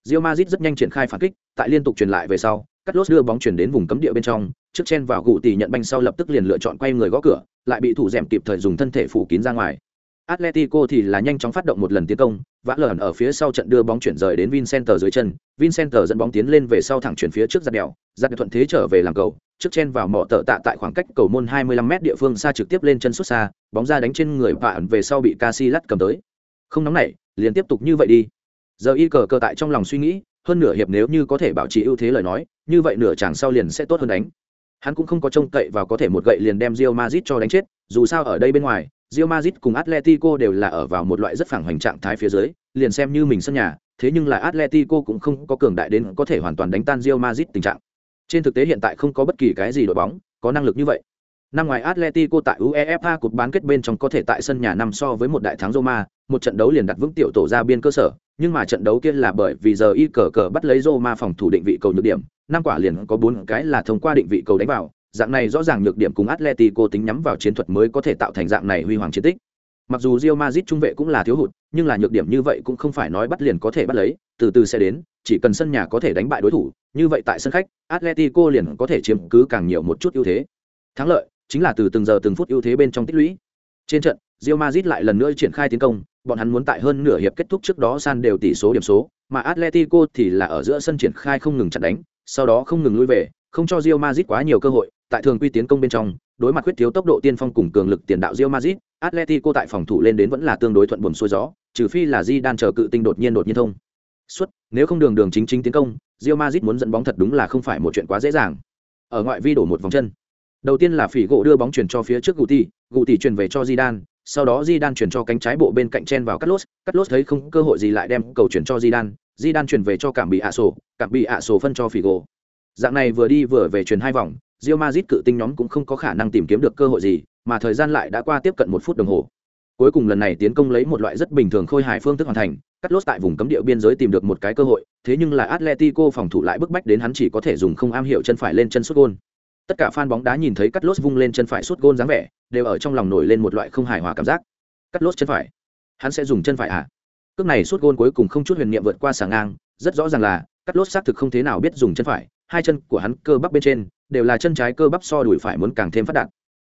[SPEAKER 1] Real Madrid rất nhanh triển khai phản kích, tại liên tục truyền lại về sau, Carlos đưa bóng chuyển đến vùng cấm địa bên trong, trước chen vào gù tỷ nhận banh sau lập tức liền lựa chọn quay người gõ cửa, lại bị thủ dẻm kịp thời dùng thân thể phủ kín ra ngoài. Atletico thì là nhanh chóng phát động một lần tiến công, vã lởn ở phía sau trận đưa bóng chuyển rời đến Vincenter dưới chân, Vincenter dẫn bóng tiến lên về sau thẳng chuyển phía trước giật đèo, giật thuận thế trở về làm cầu, trước chen vào mỏ tợ tạ tại khoảng cách cầu môn 25m địa phương xa trực tiếp lên chân xuất xa, bóng ra đánh trên người bạn về sau bị Casillas cầm tới. Không nóng nảy, liền tiếp tục như vậy đi. Giờ y cờ cờ tại trong lòng suy nghĩ, hơn nửa hiệp nếu như có thể bảo trì ưu thế lời nói, như vậy nửa chàng sau liền sẽ tốt hơn đánh. Hắn cũng không có trông cậy vào có thể một gậy liền đem Real Madrid cho đánh chết, dù sao ở đây bên ngoài, Real Madrid cùng Atletico đều là ở vào một loại rất phẳng hoành trạng thái phía dưới, liền xem như mình sân nhà, thế nhưng là Atletico cũng không có cường đại đến có thể hoàn toàn đánh tan Real Madrid tình trạng. Trên thực tế hiện tại không có bất kỳ cái gì đội bóng có năng lực như vậy. Năm ngoài Atletico tại UEFA cuộc bán kết bên trong có thể tại sân nhà năm so với một đại thắng Roma, một trận đấu liền đặt vững tiểu tổ ra biên cơ sở, nhưng mà trận đấu kia là bởi vì giờ y cờ cờ bắt lấy Roma phòng thủ định vị cầu nhược điểm, năm quả liền có bốn cái là thông qua định vị cầu đánh vào, dạng này rõ ràng nhược điểm cùng Atletico tính nhắm vào chiến thuật mới có thể tạo thành dạng này huy hoàng chiến tích. Mặc dù Real Madrid trung vệ cũng là thiếu hụt, nhưng là nhược điểm như vậy cũng không phải nói bắt liền có thể bắt lấy, từ từ sẽ đến, chỉ cần sân nhà có thể đánh bại đối thủ, như vậy tại sân khách, Atletico liền có thể chiếm cứ càng nhiều một chút ưu thế. Thắng lợi chính là từ từng giờ từng phút ưu thế bên trong tích lũy. Trên trận, Real Madrid lại lần nữa triển khai tiến công, bọn hắn muốn tại hơn nửa hiệp kết thúc trước đó san đều tỷ số điểm số, mà Atletico thì là ở giữa sân triển khai không ngừng chặn đánh, sau đó không ngừng lui về, không cho Real Madrid quá nhiều cơ hội, tại thường quy tiến công bên trong, đối mặt khuyết thiếu tốc độ tiên phong cùng cường lực tiền đạo Real Madrid, Atletico tại phòng thủ lên đến vẫn là tương đối thuận buồm xuôi gió, trừ phi là Di đang chờ cự tinh đột nhiên đột nhiên thông. Suốt, nếu không đường đường chính chính tiến công, Real Madrid muốn dẫn bóng thật đúng là không phải một chuyện quá dễ dàng. Ở ngoại vi đổ một vòng chân. Đầu tiên là Phỉ gỗ đưa bóng chuyển cho phía trước Guti, Guti chuyển về cho Zidane, sau đó Zidane chuyển cho cánh trái bộ bên cạnh chen vào Carlos, Carlos thấy không cơ hội gì lại đem cầu chuyển cho Zidane, Zidane chuyển về cho Cảm Bị Aso, Cảm Bị Aso phân cho Figo. Dạng này vừa đi vừa về chuyển hai vòng, Real Madrid cự tinh nhóm cũng không có khả năng tìm kiếm được cơ hội gì, mà thời gian lại đã qua tiếp cận một phút đồng hồ. Cuối cùng lần này tiến công lấy một loại rất bình thường khôi hài phương thức hoàn thành, cắt tại vùng cấm địa biên giới tìm được một cái cơ hội, thế nhưng là Atletico phòng thủ lại bức bách đến hắn chỉ có thể dùng không am hiểu chân phải lên chân sút gôn. Tất cả fan bóng đá nhìn thấy cắt lốt vung lên chân phải suốt gôn dáng vẻ, đều ở trong lòng nổi lên một loại không hài hòa cảm giác. Cắt lốt chân phải, hắn sẽ dùng chân phải à? Cước này suốt gôn cuối cùng không chút huyền niệm vượt qua sàng ngang, rất rõ ràng là cắt lốt xác thực không thế nào biết dùng chân phải, hai chân của hắn cơ bắp bên trên đều là chân trái cơ bắp so đùi phải muốn càng thêm phát đạt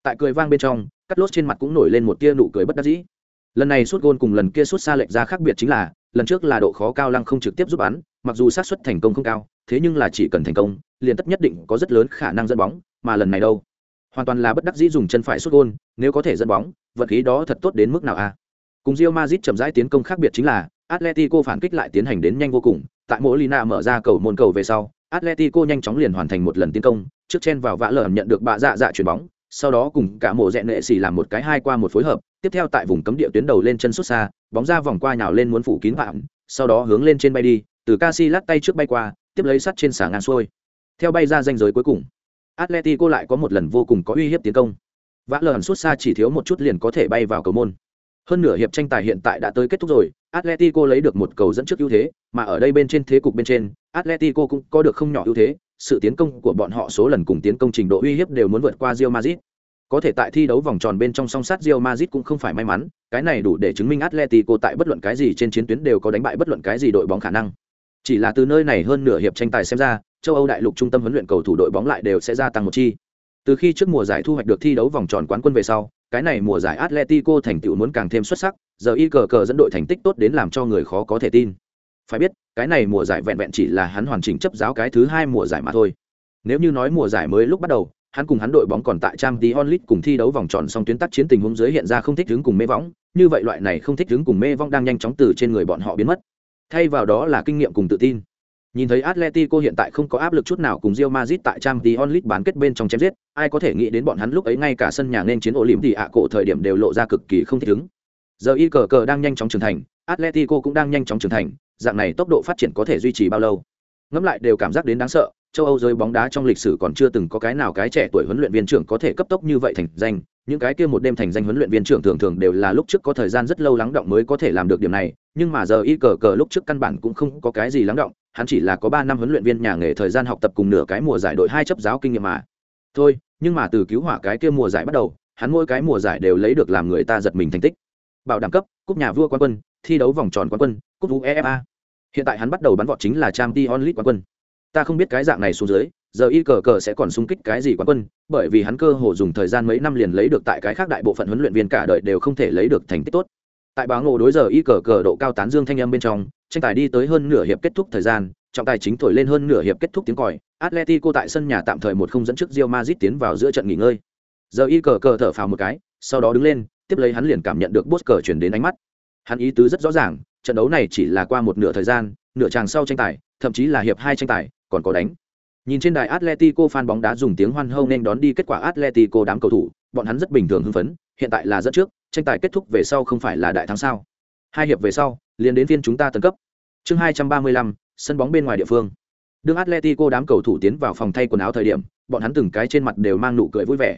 [SPEAKER 1] tại cười vang bên trong cắt lốt trên mặt cũng nổi lên một tia nụ cười bất đắc dĩ lần này suốt gôn cùng lần kia suốt xa lệch ra khác biệt chính là lần trước là độ khó cao lăng không trực tiếp giúp bắn mặc dù xác suất thành công không cao thế nhưng là chỉ cần thành công liền tất nhất định có rất lớn khả năng dẫn bóng mà lần này đâu? Hoàn toàn là bất đắc dĩ dùng chân phải xuất gôn nếu có thể dẫn bóng vật khí đó thật tốt đến mức nào a cùng rio mazit chậm rãi tiến công khác biệt chính là atletico phản kích lại tiến hành đến nhanh vô cùng tại mỗi lina mở ra cầu môn cầu về sau Atletico nhanh chóng liền hoàn thành một lần tiến công, trước chen vào vã lờ nhận được bạ dạ dạ chuyển bóng, sau đó cùng cả mộ rẽ nệ xì làm một cái hai qua một phối hợp, tiếp theo tại vùng cấm địa tuyến đầu lên chân xuất xa, bóng ra vòng qua nhào lên muốn phủ kín phạm, sau đó hướng lên trên bay đi, từ Casillas tay trước bay qua, tiếp lấy sắt trên xà ngang xuôi. Theo bay ra danh giới cuối cùng, Atletico lại có một lần vô cùng có uy hiếp tiến công. Vã lờ xuất xa chỉ thiếu một chút liền có thể bay vào cầu môn. Hơn nửa hiệp tranh tài hiện tại đã tới kết thúc rồi, Atletico lấy được một cầu dẫn trước ưu thế, mà ở đây bên trên thế cục bên trên, Atletico cũng có được không nhỏ ưu thế, sự tiến công của bọn họ số lần cùng tiến công trình độ uy hiếp đều muốn vượt qua Real Madrid. Có thể tại thi đấu vòng tròn bên trong song sát Real Madrid cũng không phải may mắn, cái này đủ để chứng minh Atletico tại bất luận cái gì trên chiến tuyến đều có đánh bại bất luận cái gì đội bóng khả năng. Chỉ là từ nơi này hơn nửa hiệp tranh tài xem ra, châu Âu đại lục trung tâm huấn luyện cầu thủ đội bóng lại đều sẽ gia tăng một chi. Từ khi trước mùa giải thu hoạch được thi đấu vòng tròn quán quân về sau, cái này mùa giải Atletico thành tựu muốn càng thêm xuất sắc, giờ y cờ cờ dẫn đội thành tích tốt đến làm cho người khó có thể tin. Phải biết, cái này mùa giải vẹn vẹn chỉ là hắn hoàn chỉnh chấp giáo cái thứ hai mùa giải mà thôi. Nếu như nói mùa giải mới lúc bắt đầu, hắn cùng hắn đội bóng còn tại Champions onlit cùng thi đấu vòng tròn song tuyến tác chiến tình huống dưới hiện ra không thích ứng cùng mê võng, như vậy loại này không thích ứng cùng mê vong đang nhanh chóng từ trên người bọn họ biến mất. Thay vào đó là kinh nghiệm cùng tự tin. Nhìn thấy Atletico hiện tại không có áp lực chút nào cùng Real Madrid tại Champions League bán kết bên trong chém giết, ai có thể nghĩ đến bọn hắn lúc ấy ngay cả sân nhà nên chiến ổ lỉm thì ạ cổ thời điểm đều lộ ra cực kỳ không thích ứng. Giờ y cờ cờ đang nhanh chóng trưởng thành, Atletico cũng đang nhanh chóng trưởng thành, dạng này tốc độ phát triển có thể duy trì bao lâu? Ngẫm lại đều cảm giác đến đáng sợ, châu Âu giới bóng đá trong lịch sử còn chưa từng có cái nào cái trẻ tuổi huấn luyện viên trưởng có thể cấp tốc như vậy thành danh, những cái kia một đêm thành danh huấn luyện viên trưởng thường thường đều là lúc trước có thời gian rất lâu lắng động mới có thể làm được điểm này, nhưng mà giờ y cờ cờ lúc trước căn bản cũng không có cái gì lắng động, hắn chỉ là có ba năm huấn luyện viên nhà nghề thời gian học tập cùng nửa cái mùa giải đội hai chấp giáo kinh nghiệm mà. Thôi, nhưng mà từ cứu hỏa cái kia mùa giải bắt đầu, hắn mỗi cái mùa giải đều lấy được làm người ta giật mình thành tích. Bảo đảm cấp, cúp nhà vua quan quân, thi đấu vòng tròn quan quân, cúp UEFA. Hiện tại hắn bắt đầu bắn vọt chính là Champions League quán quân. Ta không biết cái dạng này xuống dưới, giờ y cờ cờ sẽ còn xung kích cái gì quán quân, bởi vì hắn cơ hồ dùng thời gian mấy năm liền lấy được tại cái khác đại bộ phận huấn luyện viên cả đời đều không thể lấy được thành tích tốt. Tại báo ngộ đối giờ y cờ cờ độ cao tán dương thanh âm bên trong, tranh tài đi tới hơn nửa hiệp kết thúc thời gian, trọng tài chính thổi lên hơn nửa hiệp kết thúc tiếng còi, Atletico tại sân nhà tạm thời một không dẫn trước Real Madrid tiến vào giữa trận nghỉ ngơi. Giờ y cờ cờ thở phào một cái, sau đó đứng lên, tiếp lấy hắn liền cảm nhận được bốt cờ chuyển đến ánh mắt. Hắn ý tứ rất rõ ràng, trận đấu này chỉ là qua một nửa thời gian, nửa chàng sau tranh tài, thậm chí là hiệp hai tranh tài, còn có đánh. Nhìn trên đài Atletico fan bóng đá dùng tiếng hoan hô nên đón đi kết quả Atletico đám cầu thủ, bọn hắn rất bình thường hưng phấn, hiện tại là dẫn trước, tranh tài kết thúc về sau không phải là đại thắng sao? Hai hiệp về sau, liền đến phiên chúng ta tấn cấp. Chương 235, sân bóng bên ngoài địa phương. Đường Atletico đám cầu thủ tiến vào phòng thay quần áo thời điểm, bọn hắn từng cái trên mặt đều mang nụ cười vui vẻ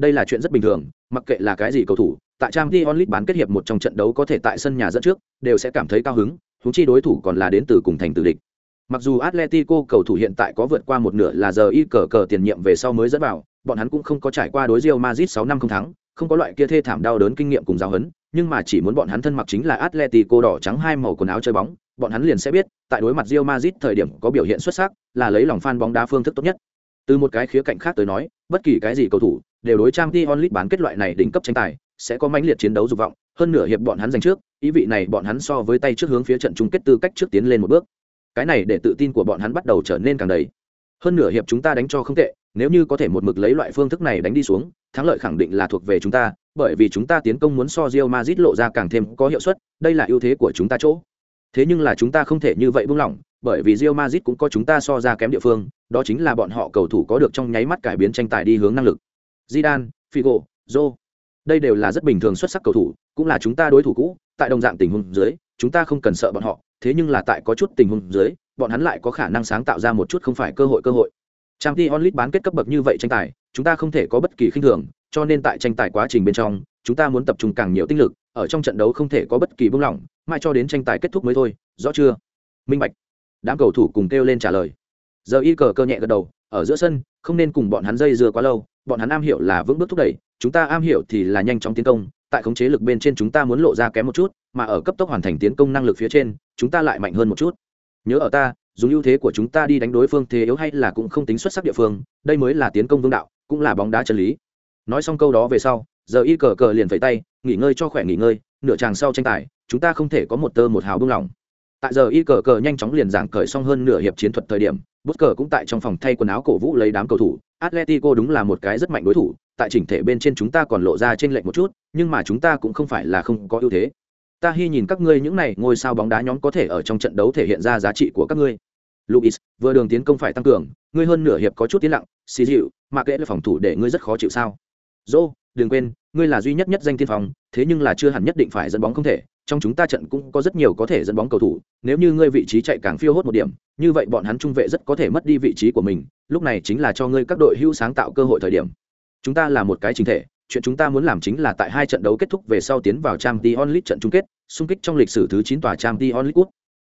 [SPEAKER 1] đây là chuyện rất bình thường, mặc kệ là cái gì cầu thủ, tại trang t onlit bán kết hiệp một trong trận đấu có thể tại sân nhà dẫn trước, đều sẽ cảm thấy cao hứng húng chi đối thủ còn là đến từ cùng thành tử địch. Mặc dù atletico cầu thủ hiện tại có vượt qua một nửa là giờ y cờ cờ tiền nhiệm về sau mới dẫn vào, bọn hắn cũng không có trải qua đối Real Madrid 6 năm không thắng, không có loại kia thê thảm đau đớn kinh nghiệm cùng giáo huấn, nhưng mà chỉ muốn bọn hắn thân mặc chính là atletico đỏ trắng hai màu quần áo chơi bóng, bọn hắn liền sẽ biết, tại đối mặt Real Madrid thời điểm có biểu hiện xuất sắc, là lấy lòng fan bóng đá phương thức tốt nhất từ một cái khía cạnh khác tới nói, bất kỳ cái gì cầu thủ đều đối trang t onlit bán kết loại này đỉnh cấp tranh tài sẽ có mãnh liệt chiến đấu dục vọng, hơn nửa hiệp bọn hắn giành trước, ý vị này bọn hắn so với tay trước hướng phía trận chung kết tư cách trước tiến lên một bước. Cái này để tự tin của bọn hắn bắt đầu trở nên càng đầy. Hơn nửa hiệp chúng ta đánh cho không tệ, nếu như có thể một mực lấy loại phương thức này đánh đi xuống, thắng lợi khẳng định là thuộc về chúng ta, bởi vì chúng ta tiến công muốn so Real Madrid lộ ra càng thêm có hiệu suất, đây là ưu thế của chúng ta chỗ. Thế nhưng là chúng ta không thể như vậy buông lỏng bởi vì Real Madrid cũng có chúng ta so ra kém địa phương đó chính là bọn họ cầu thủ có được trong nháy mắt cải biến tranh tài đi hướng năng lực Zidane, Figo, Zô. Đây đều là rất bình thường xuất sắc cầu thủ, cũng là chúng ta đối thủ cũ, tại đồng dạng tình huống dưới, chúng ta không cần sợ bọn họ, thế nhưng là tại có chút tình huống dưới, bọn hắn lại có khả năng sáng tạo ra một chút không phải cơ hội cơ hội. Champions League bán kết cấp bậc như vậy tranh tài, chúng ta không thể có bất kỳ khinh thường, cho nên tại tranh tài quá trình bên trong, chúng ta muốn tập trung càng nhiều tinh lực, ở trong trận đấu không thể có bất kỳ buông lỏng, mãi cho đến tranh tài kết thúc mới thôi, rõ chưa? Minh bạch. Đám cầu thủ cùng kêu lên trả lời. Giờ y cờ cơ nhẹ gật đầu, ở giữa sân, không nên cùng bọn hắn dây dưa quá lâu, bọn hắn am hiểu là vững bước thúc đẩy chúng ta am hiểu thì là nhanh chóng tiến công tại khống chế lực bên trên chúng ta muốn lộ ra kém một chút mà ở cấp tốc hoàn thành tiến công năng lực phía trên chúng ta lại mạnh hơn một chút. Nhớ ở ta dùng ưu thế của chúng ta đi đánh đối phương thế yếu hay là cũng không tính xuất sắc địa phương đây mới là tiến công vương đạo cũng là bóng đá chân lý. Nói xong câu đó về sau giờ y cờ cờ liền vẫy tay nghỉ ngơi cho khỏe nghỉ ngơi nửa chàng sau tranh tài chúng ta không thể có một tơ một hào buông lỏng tại giờ y cờ cờ nhanh chóng liền giảng cởi xong hơn nửa hiệp chiến thuật thời điểm, bút cờ cũng tại trong phòng thay quần áo cổ vũ lấy đám cầu thủ. Atletico đúng là một cái rất mạnh đối thủ, tại chỉnh thể bên trên chúng ta còn lộ ra trên lệnh một chút, nhưng mà chúng ta cũng không phải là không có ưu thế. Ta hy nhìn các ngươi những này ngôi sao bóng đá nhóm có thể ở trong trận đấu thể hiện ra giá trị của các ngươi. Luis, vừa đường tiến công phải tăng cường, ngươi hơn nửa hiệp có chút tiến lặng, xì dịu, mà kệ là phòng thủ để ngươi rất khó chịu sao? Dô, đừng quên, ngươi là duy nhất nhất danh tiên phòng thế nhưng là chưa hẳn nhất định phải dẫn bóng không thể trong chúng ta trận cũng có rất nhiều có thể dẫn bóng cầu thủ, nếu như ngươi vị trí chạy càng phiêu hốt một điểm, như vậy bọn hắn trung vệ rất có thể mất đi vị trí của mình, lúc này chính là cho ngươi các đội hưu sáng tạo cơ hội thời điểm. Chúng ta là một cái chính thể, chuyện chúng ta muốn làm chính là tại hai trận đấu kết thúc về sau tiến vào trang League trận chung kết, xung kích trong lịch sử thứ chín tòa trang League onlit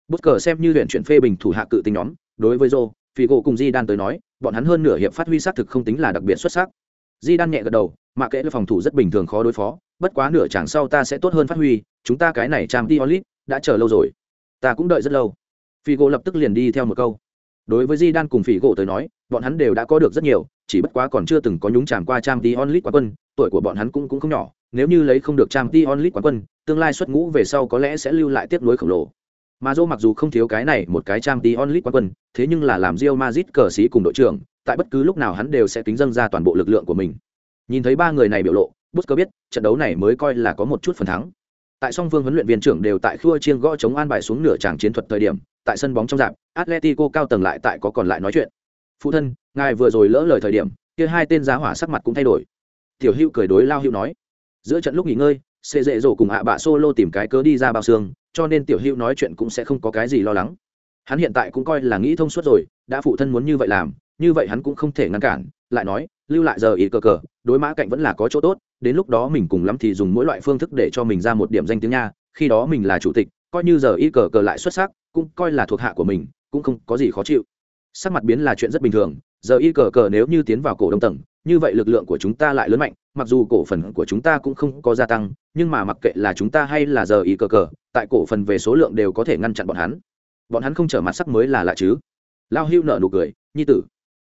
[SPEAKER 1] bất cờ xem như luyện chuyển phê bình thủ hạ cự tinh nhóm, đối với joe, Figo cùng di đan tới nói, bọn hắn hơn nửa hiệp phát huy sát thực không tính là đặc biệt xuất sắc di đan nhẹ gật đầu, mà kệ phòng thủ rất bình thường khó đối phó, bất quá nửa chàng sau ta sẽ tốt hơn phát huy, chúng ta cái này trang t onlit đã chờ lâu rồi. Ta cũng đợi rất lâu. Phi gỗ lập tức liền đi theo một câu. Đối với di đan cùng phỉ gỗ tới nói, bọn hắn đều đã có được rất nhiều, chỉ bất quá còn chưa từng có nhúng tràm qua trang t onlit quá quân, tuổi của bọn hắn cũng cũng không nhỏ, nếu như lấy không được trang t onlit quá quân, tương lai xuất ngũ về sau có lẽ sẽ lưu lại tiếp nối khổng lồ. Mà dô mặc dù không thiếu cái này một cái trang t onlit quá quân, thế nhưng là làm rio mazit cờ sĩ cùng đội trưởng tại bất cứ lúc nào hắn đều sẽ tính dâng ra toàn bộ lực lượng của mình. Nhìn thấy ba người này biểu lộ, bút cơ biết trận đấu này mới coi là có một chút phần thắng. Tại song phương huấn luyện viên trưởng đều tại khua chiên gõ chống an bài xuống nửa tràng chiến thuật thời điểm, tại sân bóng trong dạp, atletico cao tầng lại tại có còn lại nói chuyện. Phụ thân, ngài vừa rồi lỡ lời thời điểm, kia hai tên giá hỏa sắc mặt cũng thay đổi. Tiểu hữu cười đối lao hữu nói, giữa trận lúc nghỉ ngơi xê dễ dỗ cùng hạ bạ solo tìm cái cớ đi ra bao xương, cho nên tiểu hữu nói chuyện cũng sẽ không có cái gì lo lắng. Hắn hiện tại cũng coi là nghĩ thông suốt rồi, đã phụ thân muốn như vậy làm như vậy hắn cũng không thể ngăn cản, lại nói, lưu lại giờ ý cờ cờ, đối mã cạnh vẫn là có chỗ tốt, đến lúc đó mình cùng lắm thì dùng mỗi loại phương thức để cho mình ra một điểm danh tiếng nha, khi đó mình là chủ tịch, coi như giờ y cờ cờ lại xuất sắc, cũng coi là thuộc hạ của mình, cũng không có gì khó chịu. Sắc mặt biến là chuyện rất bình thường, giờ y cờ cờ nếu như tiến vào cổ đông tầng, như vậy lực lượng của chúng ta lại lớn mạnh, mặc dù cổ phần của chúng ta cũng không có gia tăng, nhưng mà mặc kệ là chúng ta hay là giờ y cờ cờ, tại cổ phần về số lượng đều có thể ngăn chặn bọn hắn. Bọn hắn không trở mặt sắc mới là lạ chứ. Lao hưu nợ nụ cười, nhi tử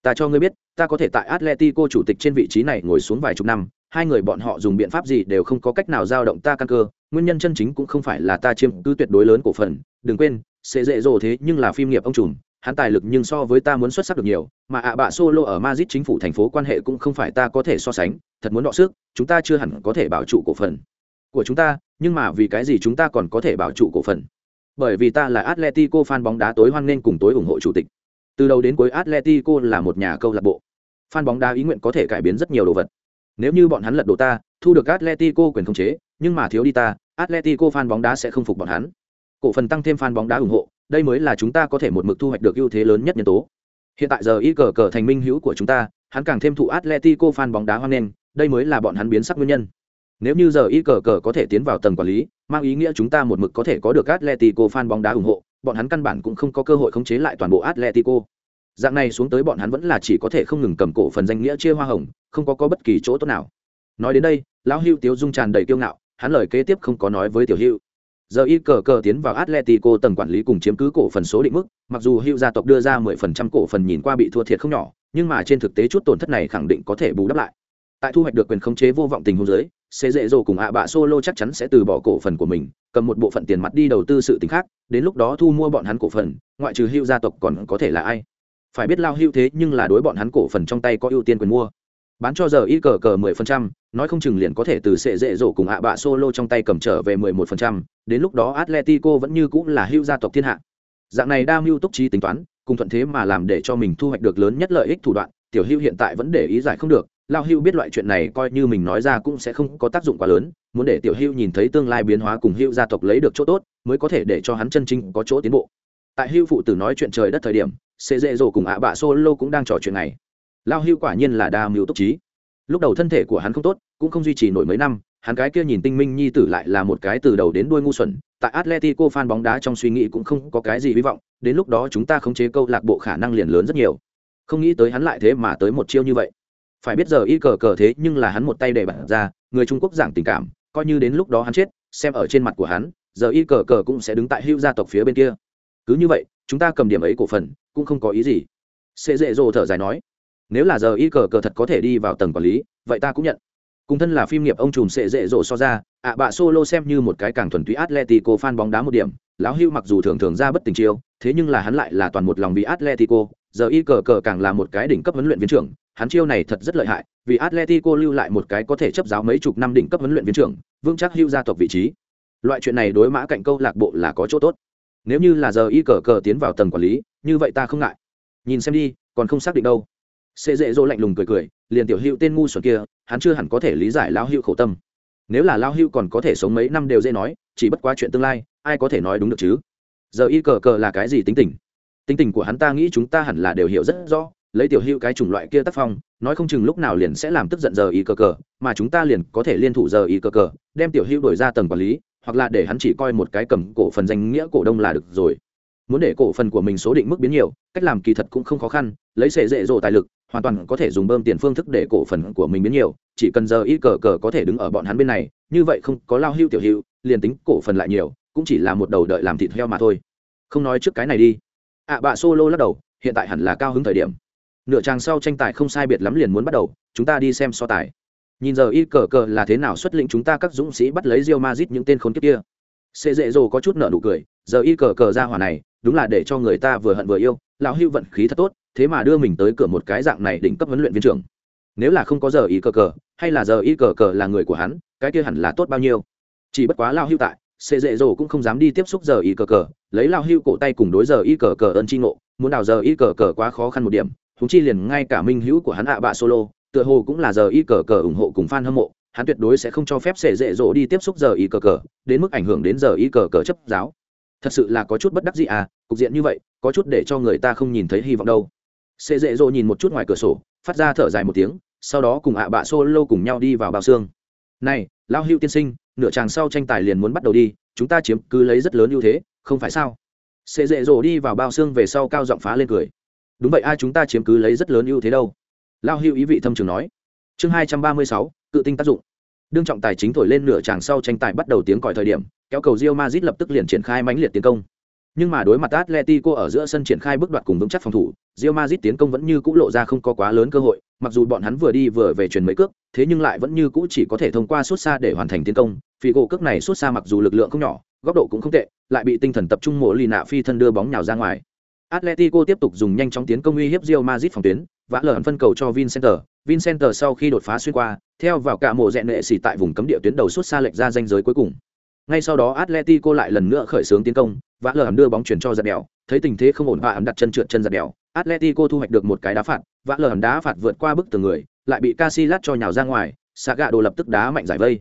[SPEAKER 1] ta cho ngươi biết, ta có thể tại atletico chủ tịch trên vị trí này ngồi xuống vài chục năm, hai người bọn họ dùng biện pháp gì đều không có cách nào giao động ta căn cơ, nguyên nhân chân chính cũng không phải là ta chiếm cứ tuyệt đối lớn cổ phần, đừng quên, sẽ dễ dỗ thế nhưng là phim nghiệp ông trùm, hắn tài lực nhưng so với ta muốn xuất sắc được nhiều, mà ạ bạ solo ở Madrid chính phủ thành phố quan hệ cũng không phải ta có thể so sánh, thật muốn đọ sức, chúng ta chưa hẳn có thể bảo trụ cổ phần của chúng ta, nhưng mà vì cái gì chúng ta còn có thể bảo trụ cổ phần? Bởi vì ta là Atletico fan bóng đá tối hoan nghênh cùng tối ủng hộ chủ tịch từ đầu đến cuối Atletico là một nhà câu lạc bộ. Fan bóng đá ý nguyện có thể cải biến rất nhiều đồ vật. Nếu như bọn hắn lật đổ ta, thu được Atletico quyền khống chế, nhưng mà thiếu đi ta, Atletico fan bóng đá sẽ không phục bọn hắn. Cổ phần tăng thêm fan bóng đá ủng hộ, đây mới là chúng ta có thể một mực thu hoạch được ưu thế lớn nhất nhân tố. Hiện tại giờ y cờ cờ thành minh hữu của chúng ta, hắn càng thêm thụ atletico fan bóng đá hoan nghênh, đây mới là bọn hắn biến sắc nguyên nhân. Nếu như giờ y cờ cờ có thể tiến vào tầng quản lý, mang ý nghĩa chúng ta một mực có thể có được atletico fan bóng đá ủng hộ bọn hắn căn bản cũng không có cơ hội khống chế lại toàn bộ atletico. Dạng này xuống tới bọn hắn vẫn là chỉ có thể không ngừng cầm cổ phần danh nghĩa chia hoa hồng, không có có bất kỳ chỗ tốt nào. Nói đến đây, lão hưu tiếu dung tràn đầy kiêu ngạo, hắn lời kế tiếp không có nói với tiểu hưu. Giờ y cờ cờ tiến vào atletico tầng quản lý cùng chiếm cứ cổ phần số định mức, mặc dù hưu gia tộc đưa ra 10% cổ phần nhìn qua bị thua thiệt không nhỏ, nhưng mà trên thực tế chút tổn thất này khẳng định có thể bù đắp lại. Tại thu hoạch được quyền khống chế vô vọng tình huống dưới sẽ dễ dồ cùng ạ bạ solo chắc chắn sẽ từ bỏ cổ phần của mình, cầm một bộ phận tiền mặt đi đầu tư sự t khác, đến lúc đó thu mua bọn hắn cổ phần, ngoại trừ hưu gia tộc còn có thể là ai? Phải biết lao hưu thế nhưng là đối bọn hắn cổ phần trong tay có ưu tiên quyền mua. Bán cho giờ y cờ cờ mười phần trăm, nói không chừng liền có thể từ sệ dễ dỗ cùng ạ bạ solo trong tay cầm trở về mười một phần trăm, đến lúc đó atletico vẫn như cũng là hưu gia tộc thiên hạ. Dạng này đa mưu túc trí tính toán, cùng thuận thế mà làm để cho mình thu hoạch được lớn nhất lợi ích thủ đoạn, tiểu hưu hiện tại vẫn để ý giải không được lao hưu biết loại chuyện này coi như mình nói ra cũng sẽ không có tác dụng quá lớn, muốn để tiểu hưu nhìn thấy tương lai biến hóa cùng hưu gia tộc lấy được chỗ tốt, mới có thể để cho hắn chân chính có chỗ tiến bộ. Tại hưu phụ tử nói chuyện trời đất thời điểm xê dễ dỗ cùng ạ bạ solo cũng đang trò chuyện này. Lao hưu quả nhiên là đa mưu túc trí. Lúc đầu thân thể của hắn không tốt, cũng không duy trì nổi mấy năm, hắn cái kia nhìn tinh minh nhi tử lại là một cái từ đầu đến đuôi ngu xuẩn, tại atletico fan bóng đá trong suy nghĩ cũng không có cái gì hy vọng, đến lúc đó chúng ta khống chế câu lạc bộ khả năng liền lớn rất nhiều. Không nghĩ tới hắn lại thế mà tới một chiêu như vậy phải biết giờ y cờ cờ thế nhưng là hắn một tay để bản ra, người trung quốc giảng tình cảm, coi như đến lúc đó hắn chết, xem ở trên mặt của hắn, giờ y cờ cờ cũng sẽ đứng tại hữu gia tộc phía bên kia. Cứ như vậy, chúng ta cầm điểm ấy cổ phần, cũng không có ý gì. Sẽ dễ dỗ thở dài nói, nếu là giờ y cờ cờ thật có thể đi vào tầng quản lý, vậy ta cũng nhận. Cùng thân là phim nghiệp ông trùm sẽ dễ dỗ so ra, ạ bạ solo xem như một cái càng thuần túy atletico fan bóng đá một điểm, lão hưu mặc dù thường thường ra bất tình chiêu, thế nhưng là hắn lại là toàn một lòng vì atletico, giờ y cờ cờ càng là một cái đỉnh cấp huấn luyện viên trưởng hắn chiêu này thật rất lợi hại, vì atletico lưu lại một cái có thể chấp giáo mấy chục năm đỉnh cấp huấn luyện viên trưởng, vững chắc hưu gia tộc vị trí. Loại chuyện này đối mã cạnh câu lạc bộ là có chỗ tốt. Nếu như là giờ y cờ cờ tiến vào tầng quản lý, như vậy ta không ngại. Nhìn xem đi, còn không xác định đâu. Sẽ dễ dỗ lạnh lùng cười cười, liền tiểu hữu tên ngu xuẩn kia, hắn chưa hẳn có thể lý giải Lão hữu khổ tâm. Nếu là Lão hữu còn có thể sống mấy năm đều dễ nói, chỉ bất quá chuyện tương lai, ai có thể nói đúng được chứ? Giờ y cờ cờ là cái gì tính tình? Tính tình của hắn ta nghĩ chúng ta hẳn là đều hiểu rất rõ lấy tiểu hữu cái chủng loại kia tác phong nói không chừng lúc nào liền sẽ làm tức giận giờ y cờ cờ mà chúng ta liền có thể liên thủ giờ y cờ cờ đem tiểu hữu đổi ra tầng quản lý hoặc là để hắn chỉ coi một cái cầm cổ phần danh nghĩa cổ đông là được rồi. Muốn để cổ phần của mình số định mức biến nhiều cách làm kỳ thật cũng không khó khăn lấy sệ dễ dỗ tài lực hoàn toàn có thể dùng bơm tiền phương thức để cổ phần của mình biến nhiều chỉ cần giờ y cờ cờ có thể đứng ở bọn hắn bên này như vậy không có lao hưu tiểu hữu liền tính cổ phần lại nhiều cũng chỉ là một đầu đợi làm thịt heo mà thôi. Không nói trước cái này đi. Ạ à, bạ solo lắc đầu hiện tại hẳn là cao hứng thời điểm nửa tràng sau tranh tài không sai biệt lắm liền muốn bắt đầu, chúng ta đi xem so tài. Nhìn giờ y cờ cờ là thế nào xuất lĩnh chúng ta các dũng sĩ bắt lấy rio mazit những tên khốn kiếp kia. Sệ dễ dồ có chút nợ nụ cười, giờ y cờ cờ ra hỏa này, đúng là để cho người ta vừa hận vừa yêu, lão hưu vận khí thật tốt, thế mà đưa mình tới cửa một cái dạng này đỉnh cấp huấn luyện viên trưởng. Nếu là không có giờ y cờ cờ, hay là giờ y cờ cờ là người của hắn, cái kia hẳn là tốt bao nhiêu. Chỉ bất quá lao hưu tại sệ dễ dồ cũng không dám đi tiếp xúc giờ y cờ cờ, lấy lao hưu cổ tay cùng đối giờ y cờ cờ ơn tri ngộ, muốn đào giờ y cờ cờ quá khó khăn một điểm húng chi liền ngay cả minh hữu của hắn ạ bạ solo, tựa hồ cũng là giờ y cờ cờ ủng hộ cùng fan hâm mộ, hắn tuyệt đối sẽ không cho phép sệ dễ dỗ đi tiếp xúc giờ y cờ cờ, đến mức ảnh hưởng đến giờ y cờ cờ chấp giáo. Thật sự là có chút bất đắc gì à cục diện như vậy, có chút để cho người ta không nhìn thấy hy vọng đâu. Sệ dễ dỗ nhìn một chút ngoài cửa sổ, phát ra thở dài một tiếng, sau đó cùng ạ bạ solo cùng nhau đi vào bao xương. Này lao hữu tiên sinh, nửa chàng sau tranh tài liền muốn bắt đầu đi, chúng ta chiếm cứ lấy rất lớn ưu thế, không phải sao? Sệ dễ dỗ đi vào bao xương về sau cao giọng phá lên cười đúng vậy, ai chúng ta chiếm cứ lấy rất lớn ưu thế đâu. Lao Hưu ý vị thâm trường nói. Chương hai trăm ba mươi sáu cự tinh tác dụng. Đương trọng tài chính thổi lên nửa tràng sau tranh tài bắt đầu tiếng còi thời điểm, kéo cầu rio mazit lập tức liền triển khai mãnh liệt tiến công. Nhưng mà đối mặt atletico ở giữa sân triển khai bước đoạt cùng vững chắc phòng thủ rio mazit tiến công vẫn như cũ lộ ra không có quá lớn cơ hội, mặc dù bọn hắn vừa đi vừa về truyền mấy cước, thế nhưng lại vẫn như cũ chỉ có thể thông qua suốt xa để hoàn thành tiến công. Phi gỗ cước này suốt xa mặc dù lực lượng không nhỏ, góc độ cũng không tệ, lại bị tinh thần tập trung mộ lì nạ phi thân đưa bóng nhào ra ngoài. Atletico tiếp tục dùng nhanh chóng tiến công uy hiếp Real Madrid phòng tuyến, vã lởn phân cầu cho Vincenter, Vincenter sau khi đột phá xuyên qua, theo vào cả mộ rẹn nệ xỉ tại vùng cấm địa tuyến đầu suốt xa lệch ra danh giới cuối cùng. Ngay sau đó Atletico lại lần nữa khởi xướng tiến công, vã lởn đưa bóng chuyển cho giật đèo, thấy tình thế không ổn và ẩm đặt chân trượt chân giật đèo, Atletico thu hoạch được một cái đá phạt, vã lởn đá phạt vượt qua bức tường người, lại bị Casillas cho nhào ra ngoài, Saga đồ lập tức đá mạnh giải vây.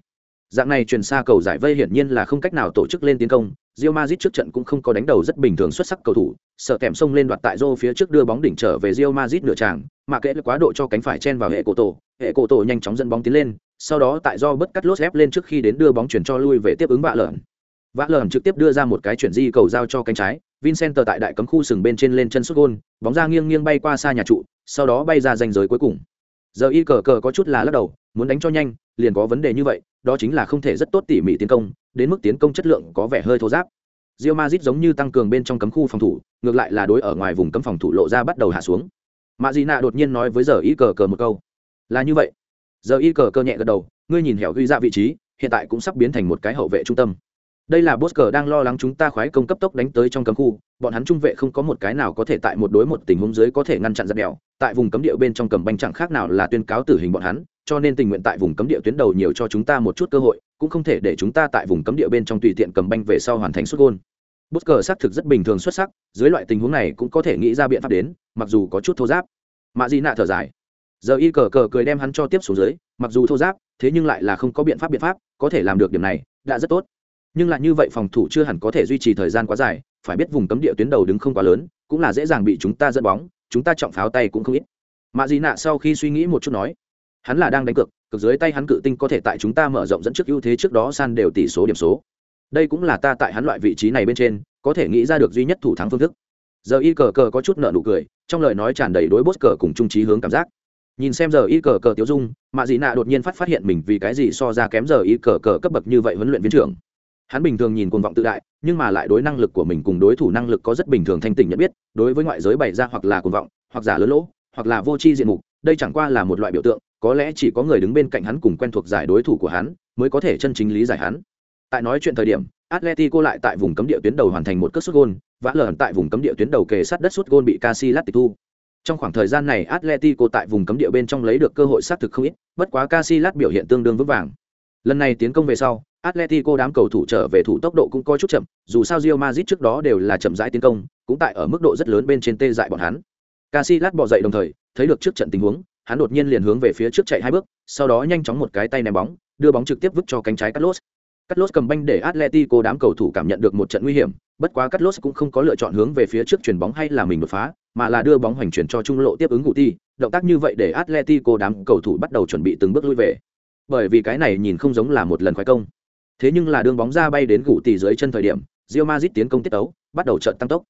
[SPEAKER 1] Dạng này truyền xa cầu giải vây hiển nhiên là không cách nào tổ chức lên tiến công, Real Madrid trước trận cũng không có đánh đầu rất bình thường xuất sắc cầu thủ, sợ kèm sông lên đoạt tại rô phía trước đưa bóng đỉnh trở về Real Madrid nửa tràng, mà kệ quá độ cho cánh phải chen vào hệ cổ tổ. Hệ cổ tổ nhanh chóng dẫn bóng tiến lên sau đó tại do bất cắt lốt ép lên trước khi đến đưa bóng chuyển cho lui về tiếp ứng vạ lợn vạ lợn trực tiếp đưa ra một cái chuyển di cầu giao cho cánh trái vincent tại đại cấm khu sừng bên trên lên chân sút gôn bóng ra nghiêng nghiêng bay qua xa nhà trụ sau đó bay ra danh giới cuối cùng. Giờ y cờ cờ có chút là lắc đầu muốn đánh cho nhanh liền có vấn đề như vậy đó chính là không thể rất tốt tỉ mỉ tiến công đến mức tiến công chất lượng có vẻ hơi thô giáp Real Madrid giống như tăng cường bên trong cấm khu phòng thủ, ngược lại là đối ở ngoài vùng cấm phòng thủ lộ ra bắt đầu hạ xuống. Mã Dị Nạ đột nhiên nói với giờ y cờ cờ một câu. Là như vậy. Giờ y cờ cờ nhẹ gật đầu, ngươi nhìn hẻo ghi ra vị trí, hiện tại cũng sắp biến thành một cái hậu vệ trung tâm. Đây là Bosker đang lo lắng chúng ta khoái công cấp tốc đánh tới trong cấm khu, bọn hắn trung vệ không có một cái nào có thể tại một đối một tình huống dưới có thể ngăn chặn giật đèo, tại vùng cấm địa bên trong cầm banh chẳng khác nào là tuyên cáo tử hình bọn hắn, cho nên tình nguyện tại vùng cấm địa tuyến đầu nhiều cho chúng ta một chút cơ hội, cũng không thể để chúng ta tại vùng cấm địa bên trong tùy tiện cầm banh về sau hoàn thành xuất gôn. cờ xác thực rất bình thường xuất sắc, dưới loại tình huống này cũng có thể nghĩ ra biện pháp đến, mặc dù có chút thô giáp. Mã Di nạ thở dài. Giờ y cờ cờ cười đem hắn cho tiếp xuống dưới, mặc dù thô giáp, thế nhưng lại là không có biện pháp biện pháp, có thể làm được điểm này, đã rất tốt nhưng lại như vậy phòng thủ chưa hẳn có thể duy trì thời gian quá dài, phải biết vùng cấm địa tuyến đầu đứng không quá lớn, cũng là dễ dàng bị chúng ta dẫn bóng, chúng ta trọng pháo tay cũng không ít. Mạ dị nạ sau khi suy nghĩ một chút nói, hắn là đang đánh cược cực dưới tay hắn cự tinh có thể tại chúng ta mở rộng dẫn trước ưu thế trước đó san đều tỷ số điểm số. Đây cũng là ta tại hắn loại vị trí này bên trên, có thể nghĩ ra được duy nhất thủ thắng phương thức. Giờ y cờ cờ có chút nợ nụ cười, trong lời nói tràn đầy đối bốt cờ cùng trung trí hướng cảm giác. Nhìn xem giờ y cờ cờ tiêu dung, mạ dị nạ đột nhiên phát phát hiện mình vì cái gì so ra kém giờ y cờ cờ cấp bậc như vậy huấn luyện viên trưởng hắn bình thường nhìn cuồng vọng tự đại, nhưng mà lại đối năng lực của mình cùng đối thủ năng lực có rất bình thường thanh tỉnh nhận biết, đối với ngoại giới bày ra hoặc là cuồng vọng, hoặc giả lớn lỗ, hoặc là vô tri diện mục, đây chẳng qua là một loại biểu tượng, có lẽ chỉ có người đứng bên cạnh hắn cùng quen thuộc giải đối thủ của hắn mới có thể chân chính lý giải hắn. Tại nói chuyện thời điểm, atletico lại tại vùng cấm địa tuyến đầu hoàn thành một cất sút gôn vã lờ tại vùng cấm địa tuyến đầu kề sát đất sút gôn bị Casillas tịch thu. Trong khoảng thời gian này, atletico tại vùng cấm địa bên trong lấy được cơ hội xác thực không ít, bất quá Casillas biểu hiện tương đương vững vàng lần này tiến công về sau Atletico đám cầu thủ trở về thủ tốc độ cũng coi chút chậm, dù sao Real Madrid trước đó đều là chậm rãi tiến công, cũng tại ở mức độ rất lớn bên trên tê dại bọn hắn. Casillas bò dậy đồng thời, thấy được trước trận tình huống, hắn đột nhiên liền hướng về phía trước chạy hai bước, sau đó nhanh chóng một cái tay ném bóng, đưa bóng trực tiếp vứt cho cánh trái Carlos. Carlos cầm banh để Atletico đám cầu thủ cảm nhận được một trận nguy hiểm, bất quá Carlos cũng không có lựa chọn hướng về phía trước chuyển bóng hay là mình đột phá, mà là đưa bóng hoành chuyển cho trung lộ tiếp ứng Guti, động tác như vậy để Atletico đám cầu thủ bắt đầu chuẩn bị từng bước lui về. Bởi vì cái này nhìn không giống là một lần khoái công. Thế nhưng là đường bóng ra bay đến gù tỷ dưới chân thời điểm, rio mazit tiến công tiết tấu, bắt đầu trận tăng tốc.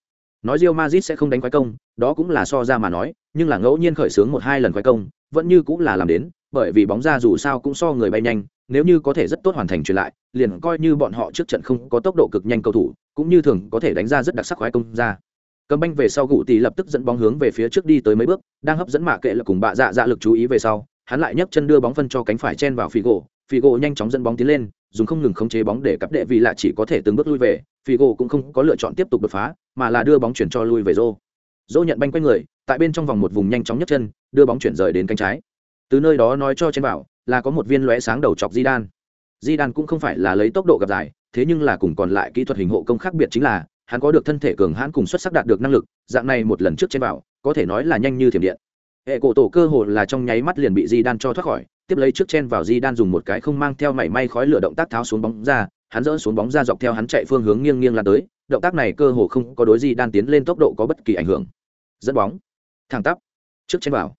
[SPEAKER 1] Nói rio mazit sẽ không đánh quái công, đó cũng là so ra mà nói, nhưng là ngẫu nhiên khởi xướng một hai lần quái công, vẫn như cũng là làm đến, bởi vì bóng ra dù sao cũng so người bay nhanh, nếu như có thể rất tốt hoàn thành truyền lại, liền coi như bọn họ trước trận không có tốc độ cực nhanh cầu thủ, cũng như thường có thể đánh ra rất đặc sắc quái công ra. Cầm banh về sau gụ tỷ lập tức dẫn bóng hướng về phía trước đi tới mấy bước, đang hấp dẫn mạ kệ là cùng bạ dạ dạ lực chú ý về sau, hắn lại nhấc chân đưa bóng phân cho cánh phải chen vào Figo, Figo nhanh chóng dẫn bóng tiến lên, dùng không ngừng khống chế bóng để cặp đệ vì là chỉ có thể từng bước lui về, Figo cũng không có lựa chọn tiếp tục đột phá, mà là đưa bóng chuyển cho lui về Zô. Zô nhận banh quay người, tại bên trong vòng một vùng nhanh chóng nhấc chân, đưa bóng chuyển rời đến cánh trái. Từ nơi đó nói cho trên bảo, là có một viên lóe sáng đầu chọc Zidane. Zidane cũng không phải là lấy tốc độ gặp giải, thế nhưng là cùng còn lại kỹ thuật hình hộ công khác biệt chính là, hắn có được thân thể cường hãn cùng xuất sắc đạt được năng lực, dạng này một lần trước trên bảo, có thể nói là nhanh như thiểm điện. Hệ cổ tổ cơ hồ là trong nháy mắt liền bị di đan cho thoát khỏi, tiếp lấy trước chen vào di đan dùng một cái không mang theo mảy may khói lửa động tác tháo xuống bóng ra hắn dỡ xuống bóng ra dọc theo hắn chạy phương hướng nghiêng nghiêng lan tới động tác này cơ hồ không có đối di đan tiến lên tốc độ có bất kỳ ảnh hưởng. Dẫn bóng. Thẳng tắp. Trước chen vào.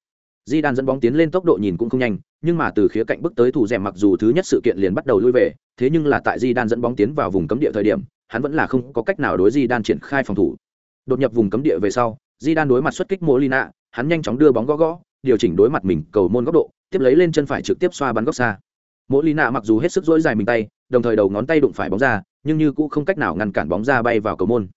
[SPEAKER 1] Di đan dẫn bóng tiến lên tốc độ nhìn cũng không nhanh nhưng mà từ khía cạnh bước tới thủ rèm mặc dù thứ nhất sự kiện liền bắt đầu lui về thế nhưng là tại di đan dẫn bóng tiến vào vùng cấm địa thời điểm hắn vẫn là không có cách nào đối di đan triển khai phòng thủ. Đột nhập vùng cấm địa về sau di đan đối mặt xuất kích molina hắn nhanh chóng đưa bóng gõ gõ điều chỉnh đối mặt mình cầu môn góc độ tiếp lấy lên chân phải trực tiếp xoa bắn góc xa. Mỗi Lý nạ mặc dù hết sức dỗi dài mình tay đồng thời đầu ngón tay đụng phải bóng ra nhưng như cũng không cách nào ngăn cản bóng ra bay vào cầu môn.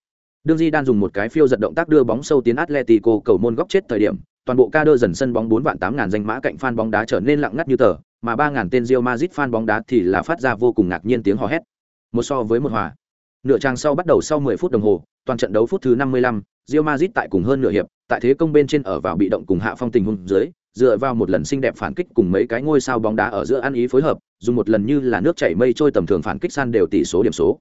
[SPEAKER 1] Đương di đang dùng một cái phiêu giật động tác đưa bóng sâu tiến atletico cầu môn góc chết thời điểm toàn bộ ca đơ dần sân bóng bốn vạn tám ngàn danh mã cạnh fan bóng đá trở nên lặng ngắt như tờ mà ba ngàn tên Real Madrid fan bóng đá thì là phát ra vô cùng ngạc nhiên tiếng hò hét. Một so với một hòa. Nửa trang sau bắt đầu sau 10 phút đồng hồ toàn trận đấu phút thứ 55, Real Madrid tại cùng hơn nửa hiệp tại thế công bên trên ở vào bị động cùng hạ phong tình huống dưới, dựa vào một lần xinh đẹp phản kích cùng mấy cái ngôi sao bóng đá ở giữa ăn ý phối hợp, dùng một lần như là nước chảy mây trôi tầm thường phản kích san đều tỷ số điểm số.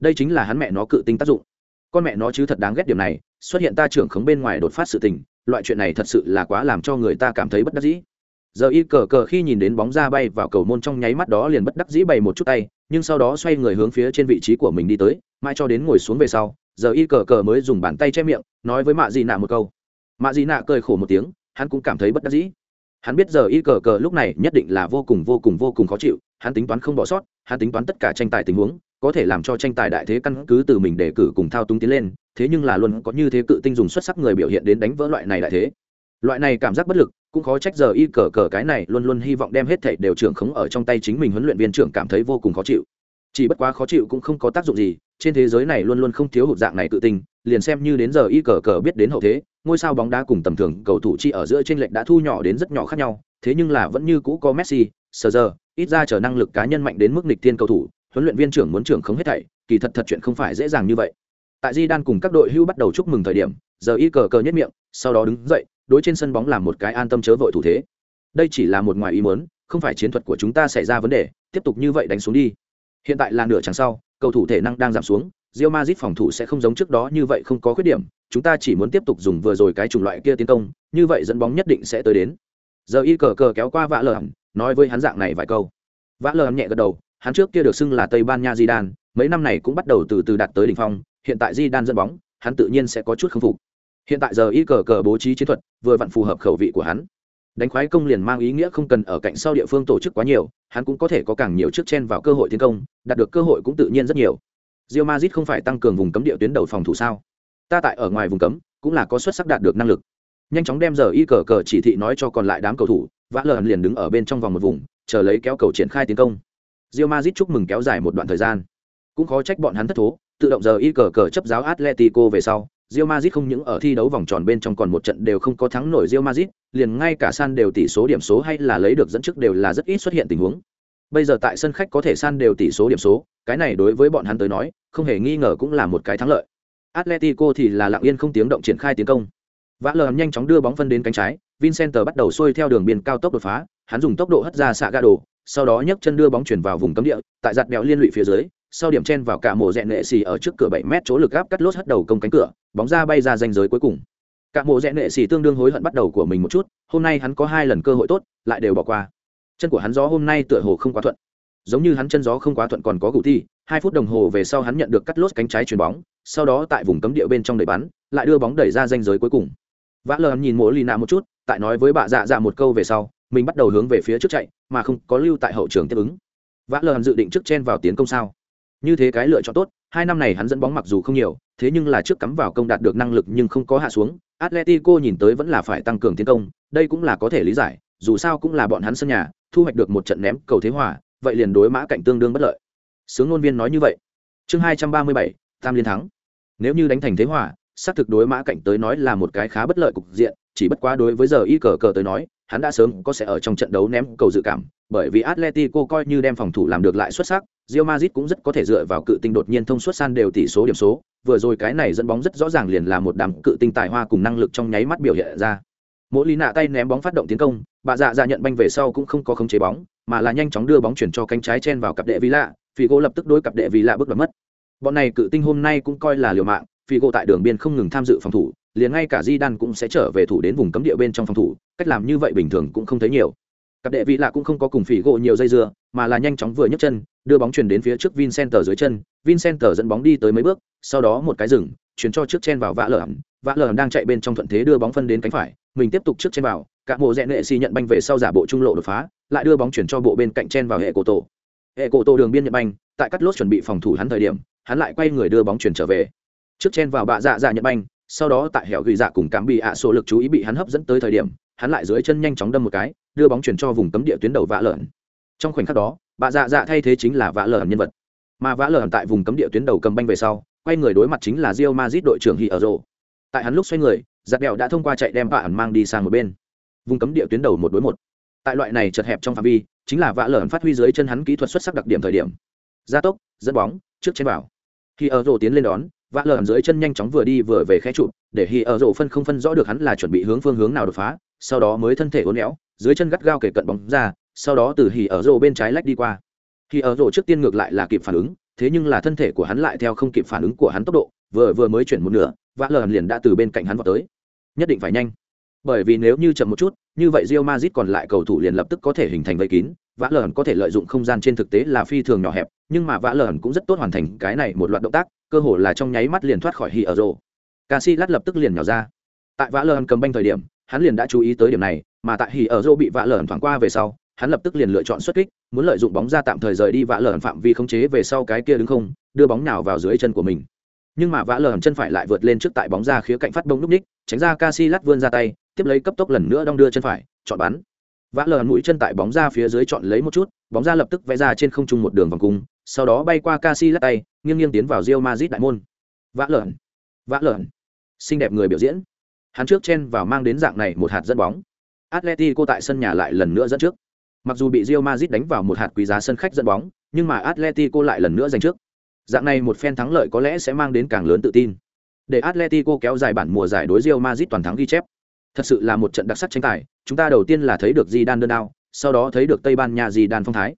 [SPEAKER 1] Đây chính là hắn mẹ nó cự tinh tác dụng. Con mẹ nó chứ thật đáng ghét điểm này, xuất hiện ta trưởng khống bên ngoài đột phát sự tình, loại chuyện này thật sự là quá làm cho người ta cảm thấy bất đắc dĩ. Giờ y cờ cờ khi nhìn đến bóng ra bay vào cầu môn trong nháy mắt đó liền bất đắc dĩ bày một chút tay, nhưng sau đó xoay người hướng phía trên vị trí của mình đi tới, mãi cho đến ngồi xuống về sau, giờ y cờ cờ mới dùng bàn tay che miệng, nói với mạ dị nạ một câu mạ dị nạ cười khổ một tiếng hắn cũng cảm thấy bất đắc dĩ. Hắn biết giờ y cờ cờ lúc này nhất định là vô cùng vô cùng vô cùng khó chịu hắn tính toán không bỏ sót hắn tính toán tất cả tranh tài tình huống có thể làm cho tranh tài đại thế căn cứ từ mình để cử cùng thao túng tiến lên thế nhưng là luôn có như thế cự tinh dùng xuất sắc người biểu hiện đến đánh vỡ loại này đại thế. Loại này cảm giác bất lực cũng khó trách giờ y cờ cờ cái này luôn luôn hy vọng đem hết thảy đều trưởng khống ở trong tay chính mình huấn luyện viên trưởng cảm thấy vô cùng khó chịu. Chỉ bất quá khó chịu cũng không có tác dụng gì trên thế giới này luôn luôn không thiếu hụt dạng này cự tinh, liền xem như đến giờ y cờ cờ biết đến hậu thế ngôi sao bóng đá cùng tầm thường cầu thủ chi ở giữa trên lệnh đã thu nhỏ đến rất nhỏ khác nhau thế nhưng là vẫn như cũ có messi sờ giờ ít ra trở năng lực cá nhân mạnh đến mức nịch thiên cầu thủ huấn luyện viên trưởng muốn trưởng không hết thảy kỳ thật thật chuyện không phải dễ dàng như vậy. Tại di đan cùng các đội hưu bắt đầu chúc mừng thời điểm giờ y cờ cờ nhất miệng sau đó đứng dậy đối trên sân bóng làm một cái an tâm chớ vội thủ thế. Đây chỉ là một ngoài ý muốn không phải chiến thuật của chúng ta xảy ra vấn đề tiếp tục như vậy đánh xuống đi. Hiện tại là nửa chẳng sau cầu thủ thể năng đang giảm xuống Real Madrid phòng thủ sẽ không giống trước đó như vậy không có khuyết điểm, chúng ta chỉ muốn tiếp tục dùng vừa rồi cái chủng loại kia tiến công, như vậy dẫn bóng nhất định sẽ tới đến. Giờ y cờ cờ kéo qua vã lờ nói với hắn dạng này vài câu. Vã lờ nhẹ gật đầu, hắn trước kia được xưng là Tây Ban Nha di đan mấy năm này cũng bắt đầu từ từ đạt tới đỉnh phong, hiện tại di đan dẫn bóng, hắn tự nhiên sẽ có chút không phục. Hiện tại giờ y cờ cờ bố trí chiến thuật, vừa vặn phù hợp khẩu vị của hắn. Đánh khoái công liền mang ý nghĩa không cần ở cạnh sau địa phương tổ chức quá nhiều, hắn cũng có thể có càng nhiều trước chen vào cơ hội tiến công, đạt được cơ hội cũng tự nhiên rất nhiều. rio mazit không phải tăng cường vùng cấm địa tuyến đầu phòng thủ sao? Ta tại ở ngoài vùng cấm, cũng là có xuất sắc đạt được năng lực. Nhanh chóng đem giờ y cờ cờ chỉ thị nói cho còn lại đám cầu thủ, vã lờ liền đứng ở bên trong vòng một vùng, chờ lấy kéo cầu triển khai tiến công. rio mazit chúc mừng kéo dài một đoạn thời gian. Cũng khó trách bọn hắn thất thố, tự động giờ y cờ cờ chấp giáo Atletico về sau, rio mazit không những ở thi đấu vòng tròn bên trong còn một trận đều không có thắng nổi rio mazit liền ngay cả san đều tỷ số điểm số hay là lấy được dẫn trước đều là rất ít xuất hiện tình huống. Bây giờ tại sân khách có thể san đều tỷ số điểm số, cái này đối với bọn hắn tới nói, không hề nghi ngờ cũng là một cái thắng lợi. Atletico thì là lặng yên không tiếng động triển khai tiến công. Vã lờ nhanh chóng đưa bóng phân đến cánh trái, Vincent bắt đầu xuôi theo đường biên cao tốc đột phá, hắn dùng tốc độ hất ra xạ gà đồ, sau đó nhấc chân đưa bóng chuyển vào vùng cấm địa, tại giặt bèo liên lụy phía dưới, sau điểm chen vào cả mộ rẹn nệ xì ở trước cửa 7 mét chỗ lực gáp cắt lốt hất đầu công cánh cửa, bóng ra bay ra ranh giới cuối cùng. Cả mộ rẹn nệ xì tương đương hối hận bắt đầu của mình một chút, hôm nay hắn có hai lần cơ hội tốt, lại đều bỏ qua. Chân của hắn gió hôm nay tựa hồ không quá thuận. Giống như hắn chân gió không quá thuận còn có gù thi, hai phút đồng hồ về sau hắn nhận được cắt lốt cánh trái chuyền bóng, sau đó tại vùng cấm địa bên trong đẩy bắn, lại đưa bóng đẩy ra ranh giới cuối cùng. Vã Lờn nhìn Mộ Lina một chút, tại nói với bà dạ dạ một câu về sau, mình bắt đầu hướng về phía trước chạy, mà không có lưu tại hậu trường tiếp ứng. Vã Lờn dự định trước chen vào tiến công sao? Như thế cái lựa chọn tốt, hai năm này hắn dẫn bóng mặc dù không nhiều, thế nhưng là trước cắm vào công đạt được năng lực nhưng không có hạ xuống, Atletico nhìn tới vẫn là phải tăng cường tiến công, đây cũng là có thể lý giải, dù sao cũng là bọn hắn sân nhà, thu hoạch được một trận ném cầu thế hòa, vậy liền đối mã cạnh tương đương bất lợi. Sướng ngôn viên nói như vậy. Chương 237, Tam liên thắng. Nếu như đánh thành thế hòa, xác thực đối mã cảnh tới nói là một cái khá bất lợi cục diện, chỉ bất quá đối với giờ y cờ cờ tới nói, hắn đã sớm có sẽ ở trong trận đấu ném cầu dự cảm, bởi vì Atletico coi như đem phòng thủ làm được lại xuất sắc, Real Madrid cũng rất có thể dựa vào cự tinh đột nhiên thông suốt san đều tỷ số điểm số, vừa rồi cái này dẫn bóng rất rõ ràng liền là một đám cự tinh tài hoa cùng năng lực trong nháy mắt biểu hiện ra. Mỗi lý nạ tay ném bóng phát động tiến công, bà dạ dạ nhận banh về sau cũng không có khống chế bóng, mà là nhanh chóng đưa bóng chuyển cho cánh trái chen vào cặp đệ Vi Lạ phi gỗ lập tức đối cặp đệ Vi Lạ bước đoạt mất. Bọn này cự tinh hôm nay cũng coi là liều mạng, phi gỗ tại đường biên không ngừng tham dự phòng thủ, liền ngay cả Di Đan cũng sẽ trở về thủ đến vùng cấm địa bên trong phòng thủ, cách làm như vậy bình thường cũng không thấy nhiều. Cặp đệ vị lạ cũng không có cùng phỉ gỗ nhiều dây dưa, mà là nhanh chóng vừa nhấc chân, đưa bóng chuyển đến phía trước Vincenter dưới chân, Vincenter dẫn bóng đi tới mấy bước, sau đó một cái dừng, chuyển cho trước chen vào vã lở, vã lở đang chạy bên trong thuận thế đưa bóng phân đến cánh phải, mình tiếp tục trước chen vào, cả mộ rẽ nệ xi nhận banh về sau giả bộ trung lộ đột phá, lại đưa bóng chuyển cho bộ bên cạnh chen vào hệ cổ tổ. Hệ cổ tổ đường biên nhận banh, tại cắt lốt chuẩn bị phòng thủ hắn thời điểm, hắn lại quay người đưa bóng chuyển trở về. Trước chen vào bạ dạ dạ nhận banh, sau đó tại hẻo ghi dạ cùng cảm bị ạ số lực chú ý bị hắn hấp dẫn tới thời điểm, hắn lại dưới chân nhanh chóng đâm một cái, đưa bóng chuyển cho vùng cấm địa tuyến đầu vã lợn. Trong khoảnh khắc đó, bà dạ dạ thay thế chính là vã lợn nhân vật. Mà vã lợn tại vùng cấm địa tuyến đầu cầm banh về sau, quay người đối mặt chính là Rio Madrid đội trưởng hì ở rộ Tại hắn lúc xoay người, giặc bèo đã thông qua chạy đem bạn mang đi sang một bên. Vùng cấm địa tuyến đầu một đối một. Tại loại này chật hẹp trong phạm vi, chính là vã lợn phát huy dưới chân hắn kỹ thuật xuất sắc đặc điểm thời điểm. Gia tốc, dẫn bóng, trước chen vào. Hierro tiến lên đón, vã lợn dưới chân nhanh chóng vừa đi vừa về khẽ trụ, để Hierro phân không phân rõ được hắn là chuẩn bị hướng phương hướng nào đột phá, sau đó mới thân thể uốn éo dưới chân gắt gao kể cận bóng ra sau đó từ hì ở rổ bên trái lách đi qua. Khi ở rổ trước tiên ngược lại là kịp phản ứng thế nhưng là thân thể của hắn lại theo không kịp phản ứng của hắn tốc độ vừa vừa mới chuyển một nửa vã lờ liền đã từ bên cạnh hắn vào tới. Nhất định phải nhanh. Bởi vì nếu như chậm một chút như vậy rio mazit còn lại cầu thủ liền lập tức có thể hình thành vây kín vã lởn có thể lợi dụng không gian trên thực tế là phi thường nhỏ hẹp, nhưng mà vã lởn cũng rất tốt hoàn thành cái này một loạt động tác, cơ hồ là trong nháy mắt liền thoát khỏi hì ở rổ Casillas lập tức liền nhào ra. Tại vã lởn cầm banh thời điểm, hắn liền đã chú ý tới điểm này, mà tại hì ở rồ bị vã lởn thoảng qua về sau, hắn lập tức liền lựa chọn xuất kích, muốn lợi dụng bóng ra tạm thời rời đi vã lởn phạm vi khống chế về sau cái kia đứng không, đưa bóng nào vào dưới chân của mình. Nhưng mà vã lởn chân phải lại vượt lên trước tại bóng ra khía cạnh phát bông núp ních tránh ra Casillas vươn ra tay, tiếp lấy cấp tốc lần nữa đong đưa chân phải, chọn bắn vã lờ mũi chân tại bóng ra phía dưới chọn lấy một chút, bóng ra lập tức vẽ ra trên không trung một đường vòng cung, sau đó bay qua Casillas tay, nghiêng nghiêng tiến vào Real Madrid đại môn. Vã lợn vã lợn xinh đẹp người biểu diễn. Hắn trước chen vào mang đến dạng này một hạt dẫn bóng. Atletico tại sân nhà lại lần nữa dẫn trước. Mặc dù bị Real Madrid đánh vào một hạt quý giá sân khách dẫn bóng, nhưng mà Atletico lại lần nữa giành trước. Dạng này một phen thắng lợi có lẽ sẽ mang đến càng lớn tự tin. Để Atletico kéo dài bản mùa giải đối Real Madrid toàn thắng ghi chép. Thật sự là một trận đặc sắc tranh tài, chúng ta đầu tiên là thấy được Zidane đơn đao, sau đó thấy được Tây Ban Nha Zidane phong thái.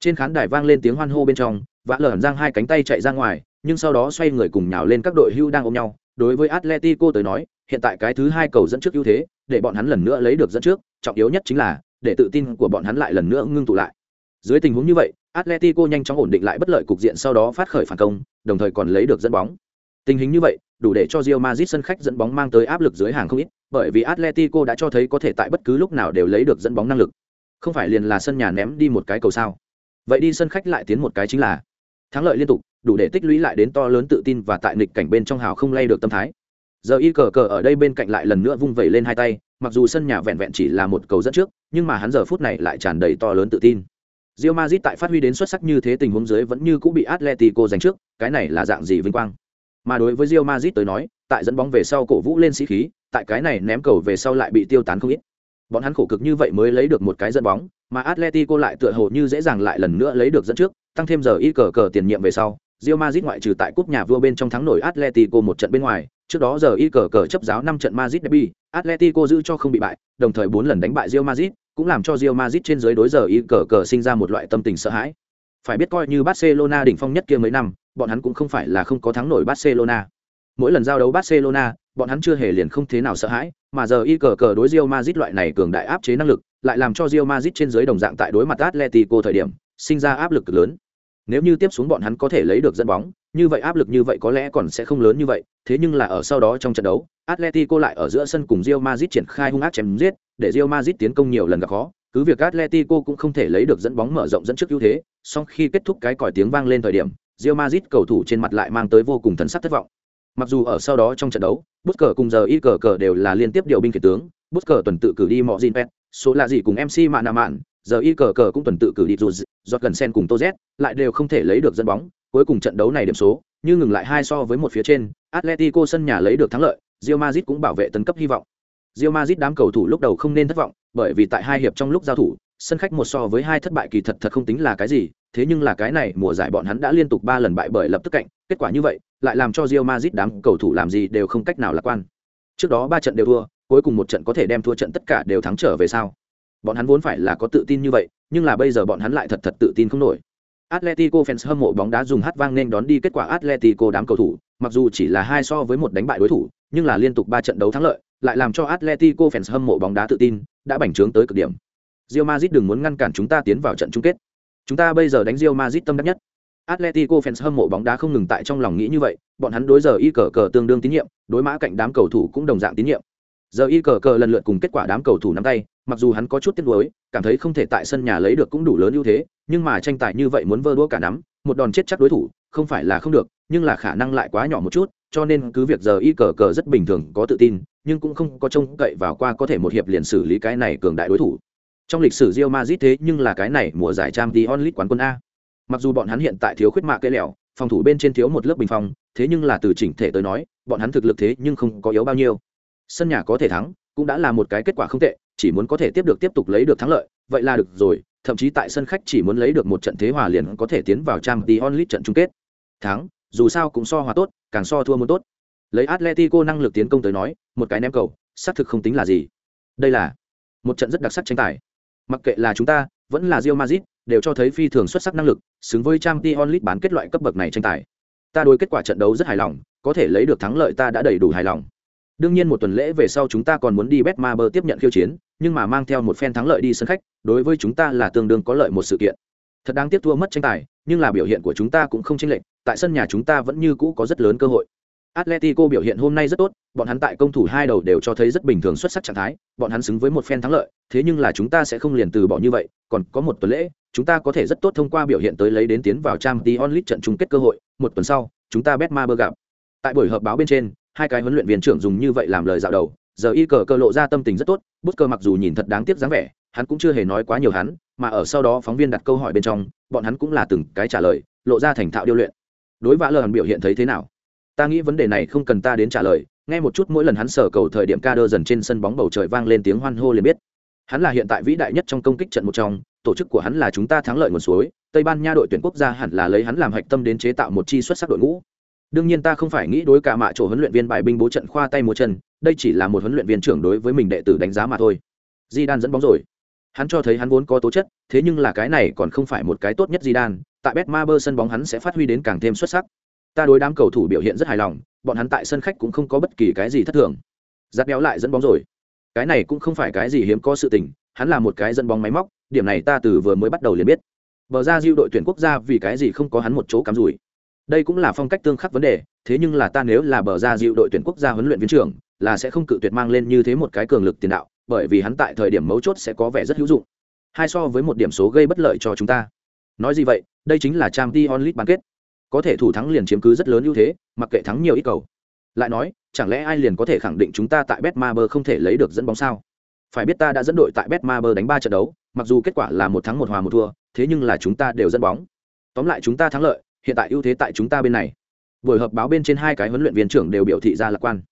[SPEAKER 1] Trên khán đài vang lên tiếng hoan hô bên trong, vã lởn giang hai cánh tay chạy ra ngoài, nhưng sau đó xoay người cùng nhào lên các đội hưu đang ôm nhau. Đối với Atletico tới nói, hiện tại cái thứ hai cầu dẫn trước ưu thế, để bọn hắn lần nữa lấy được dẫn trước, trọng yếu nhất chính là để tự tin của bọn hắn lại lần nữa ngưng tụ lại. Dưới tình huống như vậy, Atletico nhanh chóng ổn định lại bất lợi cục diện sau đó phát khởi phản công, đồng thời còn lấy được dẫn bóng. Tình hình như vậy, đủ để cho Real Madrid sân khách dẫn bóng mang tới áp lực dưới hàng không ít, bởi vì Atletico đã cho thấy có thể tại bất cứ lúc nào đều lấy được dẫn bóng năng lực. Không phải liền là sân nhà ném đi một cái cầu sao? Vậy đi sân khách lại tiến một cái chính là thắng lợi liên tục, đủ để tích lũy lại đến to lớn tự tin và tại nghịch cảnh bên trong hào không lay được tâm thái. Giờ y cờ cờ ở đây bên cạnh lại lần nữa vung vẩy lên hai tay, mặc dù sân nhà vẹn vẹn chỉ là một cầu dẫn trước, nhưng mà hắn giờ phút này lại tràn đầy to lớn tự tin. Real Madrid tại phát huy đến xuất sắc như thế tình huống dưới vẫn như cũng bị Atletico giành trước, cái này là dạng gì vinh quang. Mà đối với Real Madrid tới nói, tại dẫn bóng về sau cổ vũ lên sĩ khí, tại cái này ném cầu về sau lại bị tiêu tán không ít. Bọn hắn khổ cực như vậy mới lấy được một cái dẫn bóng, mà Atletico lại tựa hồ như dễ dàng lại lần nữa lấy được dẫn trước, tăng thêm giờ y cờ cờ tiền nhiệm về sau, Real Madrid ngoại trừ tại cúp nhà vua bên trong thắng nổi Atletico một trận bên ngoài, trước đó giờ y cờ cờ chấp giáo 5 trận Madrid derby, Atletico giữ cho không bị bại, đồng thời 4 lần đánh bại Real Madrid, cũng làm cho Real Madrid trên dưới đối giờ y cờ cờ sinh ra một loại tâm tình sợ hãi. Phải biết coi như Barcelona đỉnh phong nhất kia mấy năm, bọn hắn cũng không phải là không có thắng nổi Barcelona. Mỗi lần giao đấu Barcelona, bọn hắn chưa hề liền không thế nào sợ hãi, mà giờ y cờ cờ đối Real Madrid loại này cường đại áp chế năng lực, lại làm cho Real Madrid trên dưới đồng dạng tại đối mặt Atletico thời điểm, sinh ra áp lực cực lớn. Nếu như tiếp xuống bọn hắn có thể lấy được dẫn bóng, như vậy áp lực như vậy có lẽ còn sẽ không lớn như vậy, thế nhưng là ở sau đó trong trận đấu, Atletico lại ở giữa sân cùng Real Madrid triển khai hung ác chém giết, để Real Madrid tiến công nhiều lần gặp khó, cứ việc Atletico cũng không thể lấy được dẫn bóng mở rộng dẫn trước ưu thế, song khi kết thúc cái còi tiếng vang lên thời điểm, Real Madrid cầu thủ trên mặt lại mang tới vô cùng thần sắc thất vọng. Mặc dù ở sau đó trong trận đấu, Busquets cùng giờ y cờ cờ đều là liên tiếp điều binh khiển tướng, Busquets tuần tự cử đi mọi Jinpet, số là gì cùng MC Mạn Mạn, giờ y cờ cờ cũng tuần tự cử đi dù giọt gần sen cùng Tô Z, lại đều không thể lấy được dẫn bóng, cuối cùng trận đấu này điểm số, như ngừng lại hai so với một phía trên, Atletico sân nhà lấy được thắng lợi, Real Madrid cũng bảo vệ tấn cấp hy vọng. Real Madrid đám cầu thủ lúc đầu không nên thất vọng, bởi vì tại hai hiệp trong lúc giao thủ, sân khách một so với hai thất bại kỳ thật thật không tính là cái gì, thế nhưng là cái này mùa giải bọn hắn đã liên tục ba lần bại bởi lập tức cạnh, kết quả như vậy, lại làm cho Real Madrid đám cầu thủ làm gì đều không cách nào lạc quan. Trước đó ba trận đều thua, cuối cùng một trận có thể đem thua trận tất cả đều thắng trở về sao? Bọn hắn vốn phải là có tự tin như vậy, nhưng là bây giờ bọn hắn lại thật thật tự tin không nổi. Atletico fans hâm mộ bóng đá dùng hát vang nên đón đi kết quả Atletico đám cầu thủ, mặc dù chỉ là hai so với một đánh bại đối thủ, nhưng là liên tục ba trận đấu thắng lợi, lại làm cho Atletico fans hâm mộ bóng đá tự tin, đã bành trướng tới cực điểm. Real Madrid đừng muốn ngăn cản chúng ta tiến vào trận chung kết. Chúng ta bây giờ đánh Real Madrid tâm đắc nhất. Atletico fans hâm mộ bóng đá không ngừng tại trong lòng nghĩ như vậy, bọn hắn đối giờ y cờ cờ tương đương tín nhiệm, đối mã cạnh đám cầu thủ cũng đồng dạng tín nhiệm. Giờ y cờ cờ lần lượt cùng kết quả đám cầu thủ nắm tay, mặc dù hắn có chút tiếc nuối, cảm thấy không thể tại sân nhà lấy được cũng đủ lớn ưu thế, nhưng mà tranh tài như vậy muốn vơ đũa cả nắm, một đòn chết chắc đối thủ, không phải là không được, nhưng là khả năng lại quá nhỏ một chút, cho nên cứ việc giờ y cờ cờ rất bình thường có tự tin, nhưng cũng không có trông cậy vào qua có thể một hiệp liền xử lý cái này cường đại đối thủ. Trong lịch sử Real Madrid thế nhưng là cái này mùa giải Champions League quán quân A. Mặc dù bọn hắn hiện tại thiếu khuyết mạ cây lẻo, phòng thủ bên trên thiếu một lớp bình phong, thế nhưng là từ chỉnh thể tới nói, bọn hắn thực lực thế nhưng không có yếu bao nhiêu. Sân nhà có thể thắng, cũng đã là một cái kết quả không tệ, chỉ muốn có thể tiếp được tiếp tục lấy được thắng lợi, vậy là được rồi, thậm chí tại sân khách chỉ muốn lấy được một trận thế hòa liền có thể tiến vào Champions League trận chung kết. Thắng, dù sao cũng so hòa tốt, càng so thua muốn tốt. Lấy Atletico năng lực tiến công tới nói, một cái ném cầu, xác thực không tính là gì. Đây là một trận rất đặc sắc tranh tài. Mặc kệ là chúng ta, vẫn là Real Madrid, đều cho thấy phi thường xuất sắc năng lực, xứng với Champions League bán kết loại cấp bậc này tranh tài. Ta đối kết quả trận đấu rất hài lòng, có thể lấy được thắng lợi ta đã đầy đủ hài lòng. Đương nhiên một tuần lễ về sau chúng ta còn muốn đi Betmaber tiếp nhận khiêu chiến, nhưng mà mang theo một phen thắng lợi đi sân khách, đối với chúng ta là tương đương có lợi một sự kiện. Thật đáng tiếc thua mất tranh tài, nhưng là biểu hiện của chúng ta cũng không chênh lệch, tại sân nhà chúng ta vẫn như cũ có rất lớn cơ hội. Atletico biểu hiện hôm nay rất tốt, bọn hắn tại công thủ hai đầu đều cho thấy rất bình thường xuất sắc trạng thái, bọn hắn xứng với một phen thắng lợi, thế nhưng là chúng ta sẽ không liền từ bỏ như vậy, còn có một tuần lễ, chúng ta có thể rất tốt thông qua biểu hiện tới lấy đến tiến vào Champions League trận chung kết cơ hội, một tuần sau, chúng ta Betmaber gặp. Tại buổi họp báo bên trên, hai cái huấn luyện viên trưởng dùng như vậy làm lời dạo đầu, giờ y cờ cơ lộ ra tâm tình rất tốt, bút cơ mặc dù nhìn thật đáng tiếc dáng vẻ, hắn cũng chưa hề nói quá nhiều hắn, mà ở sau đó phóng viên đặt câu hỏi bên trong, bọn hắn cũng là từng cái trả lời, lộ ra thành thạo điêu luyện. Đối vã lờ biểu hiện thấy thế nào? Ta nghĩ vấn đề này không cần ta đến trả lời, nghe một chút mỗi lần hắn sở cầu thời điểm ca đơ dần trên sân bóng bầu trời vang lên tiếng hoan hô liền biết. Hắn là hiện tại vĩ đại nhất trong công kích trận một trong, tổ chức của hắn là chúng ta thắng lợi nguồn suối, tây ban nha đội tuyển quốc gia hẳn là lấy hắn làm hạch tâm đến chế tạo một chi xuất sắc đội ngũ. Đương nhiên ta không phải nghĩ đối cả mạ chỗ huấn luyện viên bài binh bố trận khoa tay múa chân, đây chỉ là một huấn luyện viên trưởng đối với mình đệ tử đánh giá mà thôi. Di đan dẫn bóng rồi. Hắn cho thấy hắn vốn có tố chất, thế nhưng là cái này còn không phải một cái tốt nhất di đan tại bet ma bơ sân bóng hắn sẽ phát huy đến càng thêm xuất sắc ta đối đám cầu thủ biểu hiện rất hài lòng, bọn hắn tại sân khách cũng không có bất kỳ cái gì thất thường. Giáp béo lại dẫn bóng rồi. Cái này cũng không phải cái gì hiếm có sự tình, hắn là một cái dẫn bóng máy móc, điểm này ta từ vừa mới bắt đầu liền biết. Bờ ra diêu đội tuyển quốc gia vì cái gì không có hắn một chỗ cắm rủi. Đây cũng là phong cách tương khắc vấn đề, thế nhưng là ta nếu là bờ ra diệu đội tuyển quốc gia huấn luyện viên trưởng, là sẽ không cự tuyệt mang lên như thế một cái cường lực tiền đạo, bởi vì hắn tại thời điểm mấu chốt sẽ có vẻ rất hữu dụng. Hai so với một điểm số gây bất lợi cho chúng ta. Nói gì vậy, đây chính là trang t onlit bán kết có thể thủ thắng liền chiếm cứ rất lớn ưu thế, mặc kệ thắng nhiều ít cầu. Lại nói, chẳng lẽ ai liền có thể khẳng định chúng ta tại betmaber không thể lấy được dẫn bóng sao? Phải biết ta đã dẫn đội tại betmaber đánh ba trận đấu, mặc dù kết quả là một thắng một hòa một thua, thế nhưng là chúng ta đều dẫn bóng. Tóm lại chúng ta thắng lợi, hiện tại ưu thế tại chúng ta bên này. Buổi họp báo bên trên hai cái huấn luyện viên trưởng đều biểu thị ra lạc quan.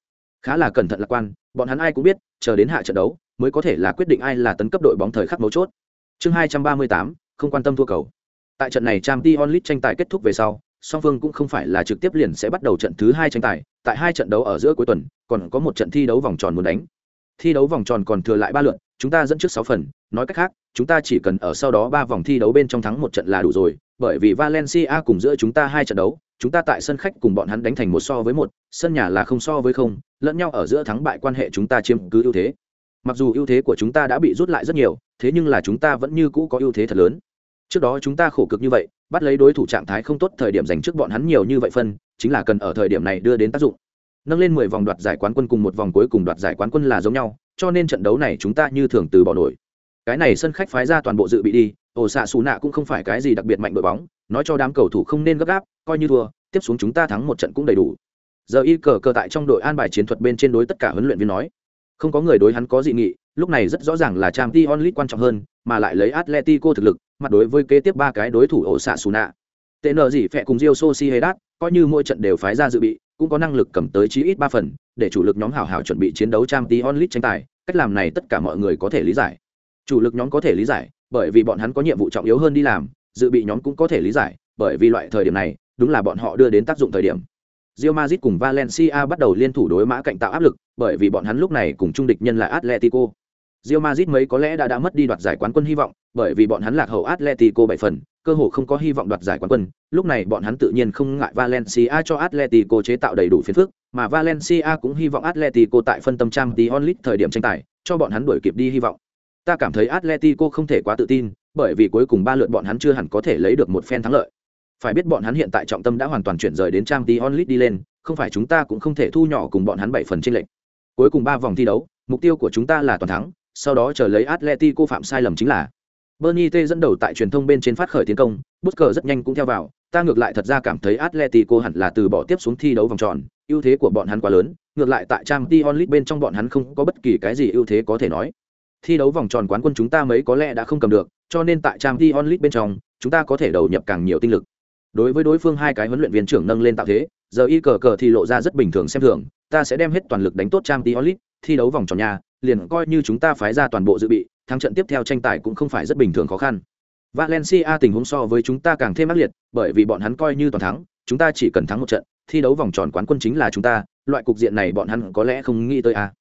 [SPEAKER 1] Khá là cẩn thận lạc quan, bọn hắn ai cũng biết, chờ đến hạ trận đấu, mới có thể là quyết định ai là tấn cấp đội bóng thời khắc mấu chốt. Chương hai trăm ba mươi tám, không quan tâm thua cầu. Tại trận này trang t onlit tranh tài kết thúc về sau song phương cũng không phải là trực tiếp liền sẽ bắt đầu trận thứ hai tranh tài, tại hai trận đấu ở giữa cuối tuần, còn có một trận thi đấu vòng tròn muốn đánh. Thi đấu vòng tròn còn thừa lại ba lượt, chúng ta dẫn trước sáu phần, nói cách khác, chúng ta chỉ cần ở sau đó ba vòng thi đấu bên trong thắng một trận là đủ rồi, bởi vì valencia cùng giữa chúng ta hai trận đấu, chúng ta tại sân khách cùng bọn hắn đánh thành một so với một, sân nhà là không so với không, lẫn nhau ở giữa thắng bại quan hệ chúng ta chiếm cứ ưu thế. Mặc dù ưu thế của chúng ta đã bị rút lại rất nhiều, thế nhưng là chúng ta vẫn như cũ có ưu thế thật lớn. Trước đó chúng ta khổ cực như vậy bắt lấy đối thủ trạng thái không tốt thời điểm dành trước bọn hắn nhiều như vậy phân, chính là cần ở thời điểm này đưa đến tác dụng. Nâng lên mười vòng đoạt giải quán quân cùng một vòng cuối cùng đoạt giải quán quân là giống nhau, cho nên trận đấu này chúng ta như thường từ bỏ nổi. Cái này sân khách phái ra toàn bộ dự bị đi ổ xạ xù nạ cũng không phải cái gì đặc biệt mạnh đội bóng, nói cho đám cầu thủ không nên gấp gáp, coi như thua, tiếp xuống chúng ta thắng một trận cũng đầy đủ. Giờ y cờ cờ tại trong đội an bài chiến thuật bên trên đối tất cả huấn luyện viên nói, không có người đối hắn có dị nghị lúc này rất rõ ràng là trang t onlit quan trọng hơn mà lại lấy atletico thực lực mặt đối với kế tiếp ba cái đối thủ ổ xạ xù nạ tệ nợ gì phẹ cùng rio sociedad coi như mỗi trận đều phái ra dự bị cũng có năng lực cầm tới chí ít ba phần để chủ lực nhóm hảo hảo chuẩn bị chiến đấu trang t onlit tranh tài cách làm này tất cả mọi người có thể lý giải. Chủ lực nhóm có thể lý giải bởi vì bọn hắn có nhiệm vụ trọng yếu hơn đi làm dự bị nhóm cũng có thể lý giải bởi vì loại thời điểm này đúng là bọn họ đưa đến tác dụng thời điểm. Real Madrid cùng Valencia bắt đầu liên thủ đối mã cạnh tạo áp lực, bởi vì bọn hắn lúc này cùng trung địch nhân là Atletico. Real Madrid mấy có lẽ đã đã mất đi đoạt giải quán quân hy vọng, bởi vì bọn hắn lạc hậu Atletico 7 phần, cơ hội không có hy vọng đoạt giải quán quân. Lúc này bọn hắn tự nhiên không ngại Valencia cho Atletico chế tạo đầy đủ phiền phức, mà Valencia cũng hy vọng Atletico tại phân tâm trang Dion League thời điểm tranh tài, cho bọn hắn đuổi kịp đi hy vọng. Ta cảm thấy Atletico không thể quá tự tin, bởi vì cuối cùng ba lượt bọn hắn chưa hẳn có thể lấy được một phen thắng lợi. Phải biết bọn hắn hiện tại trọng tâm đã hoàn toàn chuyển rời đến trang Dion League đi lên, không phải chúng ta cũng không thể thu nhỏ cùng bọn hắn 7 phần chênh lệch. Cuối cùng ba vòng thi đấu, mục tiêu của chúng ta là toàn thắng, sau đó chờ lấy Atletico phạm sai lầm chính là Bernie T dẫn đầu tại truyền thông bên trên phát khởi tiến công, Busker rất nhanh cũng theo vào, ta ngược lại thật ra cảm thấy Atletico hẳn là từ bỏ tiếp xuống thi đấu vòng tròn, ưu thế của bọn hắn quá lớn, ngược lại tại Champions League bên trong bọn hắn không có bất kỳ cái gì ưu thế có thể nói. Thi đấu vòng tròn quán quân chúng ta mấy có lẽ đã không cầm được, cho nên tại Champions League bên trong, chúng ta có thể đầu nhập càng nhiều tinh lực. Đối với đối phương hai cái huấn luyện viên trưởng nâng lên tạo thế, giờ y cờ cờ thì lộ ra rất bình thường xem thường, ta sẽ đem hết toàn lực đánh tốt Champions League, thi đấu vòng tròn nhà, liền coi như chúng ta phái ra toàn bộ dự bị, thắng trận tiếp theo tranh tài cũng không phải rất bình thường khó khăn. Valencia tình huống so với chúng ta càng thêm ác liệt, bởi vì bọn hắn coi như toàn thắng, chúng ta chỉ cần thắng một trận, thi đấu vòng tròn quán quân chính là chúng ta, loại cục diện này bọn hắn có lẽ không nghĩ tới à.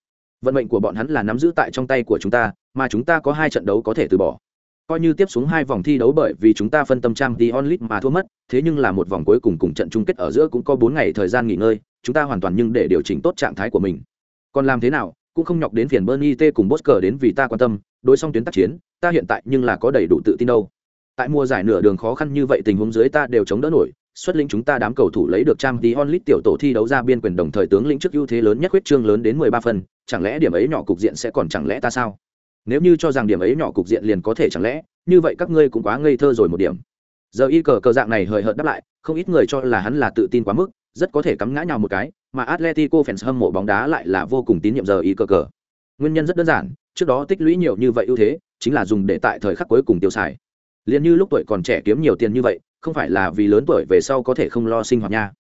[SPEAKER 1] Vận mệnh của bọn hắn là nắm giữ tại trong tay của chúng ta, mà chúng ta có hai trận đấu có thể từ bỏ. Coi như tiếp xuống hai vòng thi đấu bởi vì chúng ta phân tâm trang tí onlit mà thua mất, thế nhưng là một vòng cuối cùng cùng trận chung kết ở giữa cũng có bốn ngày thời gian nghỉ ngơi, chúng ta hoàn toàn nhưng để điều chỉnh tốt trạng thái của mình. Còn làm thế nào, cũng không nhọc đến phiền Bernie T cùng Bosker đến vì ta quan tâm, đối song tuyến tác chiến, ta hiện tại nhưng là có đầy đủ tự tin đâu. Tại mùa giải nửa đường khó khăn như vậy tình huống dưới ta đều chống đỡ nổi, xuất lĩnh chúng ta đám cầu thủ lấy được trang tí onlit tiểu tổ thi đấu ra biên quyền đồng thời tướng lĩnh trước ưu thế lớn nhất huyết trương lớn đến 13 phần, chẳng lẽ điểm ấy nhỏ cục diện sẽ còn chẳng lẽ ta sao? Nếu như cho rằng điểm ấy nhỏ cục diện liền có thể chẳng lẽ, như vậy các ngươi cũng quá ngây thơ rồi một điểm. Giờ y cờ cờ dạng này hời hợt đáp lại, không ít người cho là hắn là tự tin quá mức, rất có thể cắm ngã nhào một cái, mà Atletico fans hâm mộ bóng đá lại là vô cùng tín nhiệm giờ y cờ cờ. Nguyên nhân rất đơn giản, trước đó tích lũy nhiều như vậy ưu thế, chính là dùng để tại thời khắc cuối cùng tiêu xài. Liên như lúc tuổi còn trẻ kiếm nhiều tiền như vậy, không phải là vì lớn tuổi về sau có thể không lo sinh hoạt nha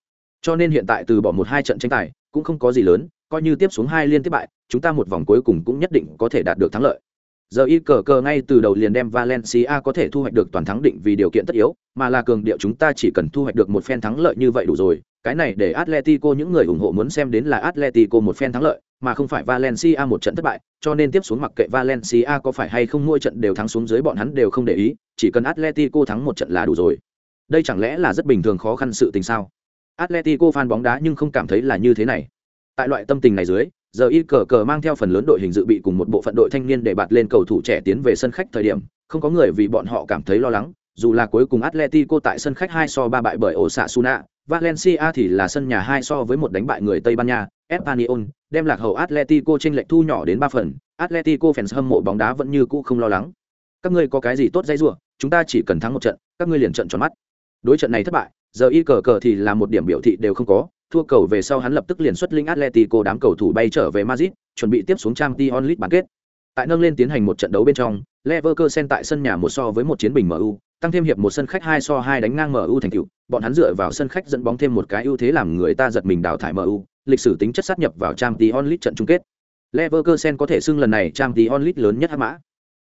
[SPEAKER 1] cho nên hiện tại từ bỏ một hai trận tranh tài cũng không có gì lớn coi như tiếp xuống hai liên tiếp bại chúng ta một vòng cuối cùng cũng nhất định có thể đạt được thắng lợi giờ y cờ cờ ngay từ đầu liền đem valencia có thể thu hoạch được toàn thắng định vì điều kiện tất yếu, mà là cường điệu chúng ta chỉ cần thu hoạch được một phen thắng lợi như vậy đủ rồi. Cái này để atletico những người ủng hộ muốn xem đến là atletico một phen thắng lợi, mà không phải valencia một trận thất bại. Cho nên tiếp xuống mặc kệ valencia có phải hay không mỗi trận đều thắng xuống dưới bọn hắn đều không để ý, chỉ cần atletico thắng một trận là đủ rồi. Đây chẳng lẽ là rất bình thường khó khăn sự tình sao? Atletico fan bóng đá nhưng không cảm thấy là như thế này. Tại loại tâm tình này dưới giờ y cờ cờ mang theo phần lớn đội hình dự bị cùng một bộ phận đội thanh niên để bạt lên cầu thủ trẻ tiến về sân khách thời điểm, không có người vì bọn họ cảm thấy lo lắng, dù là cuối cùng atletico tại sân khách hai so ba bại bởi ổ xạ suna valencia thì là sân nhà hai so với một đánh bại người tây ban nha, espanyol, đem lạc hậu atletico tranh lệch thu nhỏ đến ba phần, atletico fans hâm mộ bóng đá vẫn như cũ không lo lắng. Các ngươi có cái gì tốt dây rủa, chúng ta chỉ cần thắng một trận, các ngươi liền trận tròn mắt. Đối trận này thất bại giờ y cờ cờ thì là một điểm biểu thị đều không có, thua cầu về sau hắn lập tức liền xuất linh atletico đám cầu thủ bay trở về madrid, chuẩn bị tiếp xuống trang t onlit bán kết. Tại nâng lên tiến hành một trận đấu bên trong, leverkusen tại sân nhà một so với một chiến bình mu, tăng thêm hiệp một sân khách hai so hai đánh ngang mu thành cựu bọn hắn dựa vào sân khách dẫn bóng thêm một cái ưu thế làm người ta giật mình đào thải mu, lịch sử tính chất sát nhập vào trang t onlit trận chung kết. Leverkusen có thể xưng lần này trang t onlit lớn nhất hắc mã.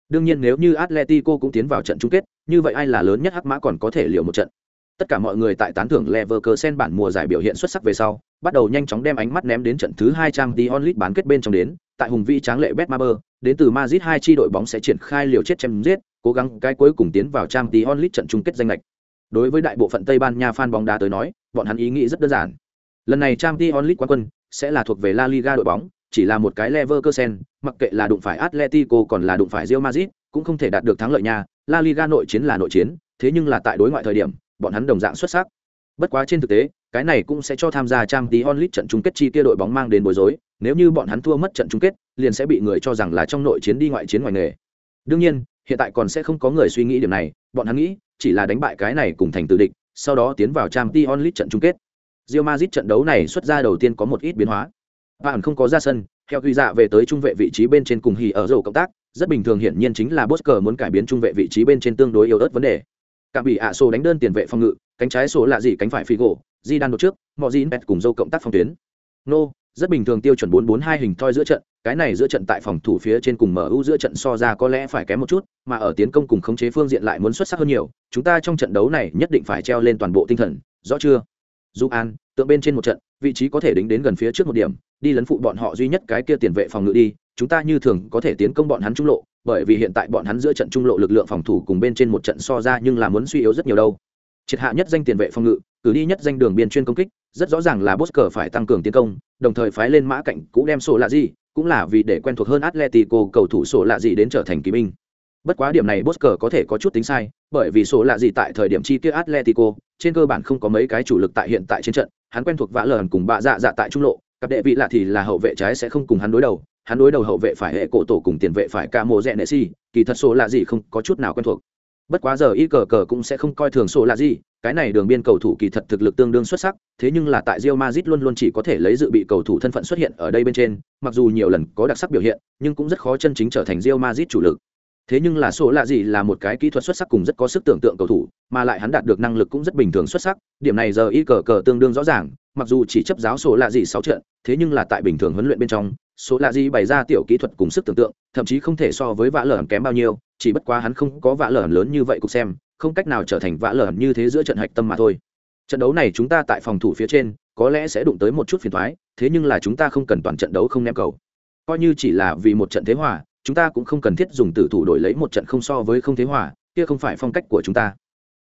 [SPEAKER 1] Đương nhiên nếu như atletico cũng tiến vào trận chung kết, như vậy ai là lớn nhất hắc mã còn có thể liều một trận. Tất cả mọi người tại tán thưởng Leverkusen bản mùa giải biểu hiện xuất sắc về sau, bắt đầu nhanh chóng đem ánh mắt ném đến trận thứ hai trang Champions League bán kết bên trong đến, tại hùng vĩ tráng lệ Betmaber, đến từ Madrid hai chi đội bóng sẽ triển khai liều chết chém giết, cố gắng cái cuối cùng tiến vào trang Champions League trận chung kết danh lệch. Đối với đại bộ phận Tây Ban Nha fan bóng đá tới nói, bọn hắn ý nghĩ rất đơn giản. Lần này trang Champions League quán quân sẽ là thuộc về La Liga đội bóng, chỉ là một cái Leverkusen, mặc kệ là đụng phải Atletico còn là đụng phải Real Madrid, cũng không thể đạt được thắng lợi nha. La Liga nội chiến là nội chiến, thế nhưng là tại đối ngoại thời điểm, bọn hắn đồng dạng xuất sắc. Bất quá trên thực tế, cái này cũng sẽ cho tham gia trang tí onlit trận chung kết chi kia đội bóng mang đến bối rối, nếu như bọn hắn thua mất trận chung kết, liền sẽ bị người cho rằng là trong nội chiến đi ngoại chiến ngoài nghề. Đương nhiên, hiện tại còn sẽ không có người suy nghĩ điểm này, bọn hắn nghĩ, chỉ là đánh bại cái này cùng thành tự địch, sau đó tiến vào trang tí onlit trận chung kết. Real Madrid trận đấu này xuất ra đầu tiên có một ít biến hóa. Bạn không có ra sân, theo quy dạ về tới trung vệ vị trí bên trên cùng hỉ ở rổ cộng tác, rất bình thường hiển nhiên chính là Bosker muốn cải biến trung vệ vị trí bên trên tương đối yếu ớt vấn đề cả bị ạ sổ đánh đơn tiền vệ phòng ngự, cánh trái sổ lạ gì cánh phải phi gỗ, di đan đột trước, mọi di pet cùng dâu cộng tác phòng tuyến. Nô, rất bình thường tiêu chuẩn bốn bốn hai hình thoi giữa trận, cái này giữa trận tại phòng thủ phía trên cùng mu giữa trận so ra có lẽ phải kém một chút, mà ở tiến công cùng khống chế phương diện lại muốn xuất sắc hơn nhiều, chúng ta trong trận đấu này nhất định phải treo lên toàn bộ tinh thần, rõ chưa? Dù an, tượng bên trên một trận, vị trí có thể đính đến gần phía trước một điểm, đi lấn phụ bọn họ duy nhất cái kia tiền vệ phòng ngự đi, chúng ta như thường có thể tiến công bọn hắn trung lộ bởi vì hiện tại bọn hắn giữa trận trung lộ lực lượng phòng thủ cùng bên trên một trận so ra nhưng là muốn suy yếu rất nhiều đâu. Triệt hạ nhất danh tiền vệ phòng ngự, cử đi nhất danh đường biên chuyên công kích, rất rõ ràng là Bosker phải tăng cường tiến công, đồng thời phái lên mã cạnh cũ đem sổ lạ gì, cũng là vì để quen thuộc hơn Atletico cầu thủ sổ lạ gì đến trở thành kỳ binh. Bất quá điểm này Bosker có thể có chút tính sai, bởi vì sổ lạ gì tại thời điểm chi tiết Atletico, trên cơ bản không có mấy cái chủ lực tại hiện tại trên trận, hắn quen thuộc vã lờn cùng bạ dạ dạ tại trung lộ, cặp đệ vị lạ thì là hậu vệ trái sẽ không cùng hắn đối đầu hắn đối đầu hậu vệ phải hệ cổ tổ cùng tiền vệ phải ca mồ rẽ nệ si kỳ thật số là gì không có chút nào quen thuộc. Bất quá giờ y cờ cờ cũng sẽ không coi thường số là gì, cái này đường biên cầu thủ kỳ thật thực lực tương đương xuất sắc, thế nhưng là tại Real Madrid luôn luôn chỉ có thể lấy dự bị cầu thủ thân phận xuất hiện ở đây bên trên, mặc dù nhiều lần có đặc sắc biểu hiện, nhưng cũng rất khó chân chính trở thành Real Madrid chủ lực. Thế nhưng là số lạ gì là một cái kỹ thuật xuất sắc cùng rất có sức tưởng tượng cầu thủ, mà lại hắn đạt được năng lực cũng rất bình thường xuất sắc, điểm này giờ y cờ cờ tương đương rõ ràng, mặc dù chỉ chấp giáo số lạ gì sáu trận, thế nhưng là tại bình thường huấn luyện bên trong số lạ gì bày ra tiểu kỹ thuật cùng sức tưởng tượng, thậm chí không thể so với vã lởn kém bao nhiêu, chỉ bất quá hắn không có vã lởn lớn như vậy cục xem, không cách nào trở thành vã lởn như thế giữa trận hạch tâm mà thôi. Trận đấu này chúng ta tại phòng thủ phía trên, có lẽ sẽ đụng tới một chút phiền thoái thế nhưng là chúng ta không cần toàn trận đấu không ném cầu. Coi như chỉ là vì một trận thế hòa, chúng ta cũng không cần thiết dùng tử thủ đổi lấy một trận không so với không thế hòa, kia không phải phong cách của chúng ta.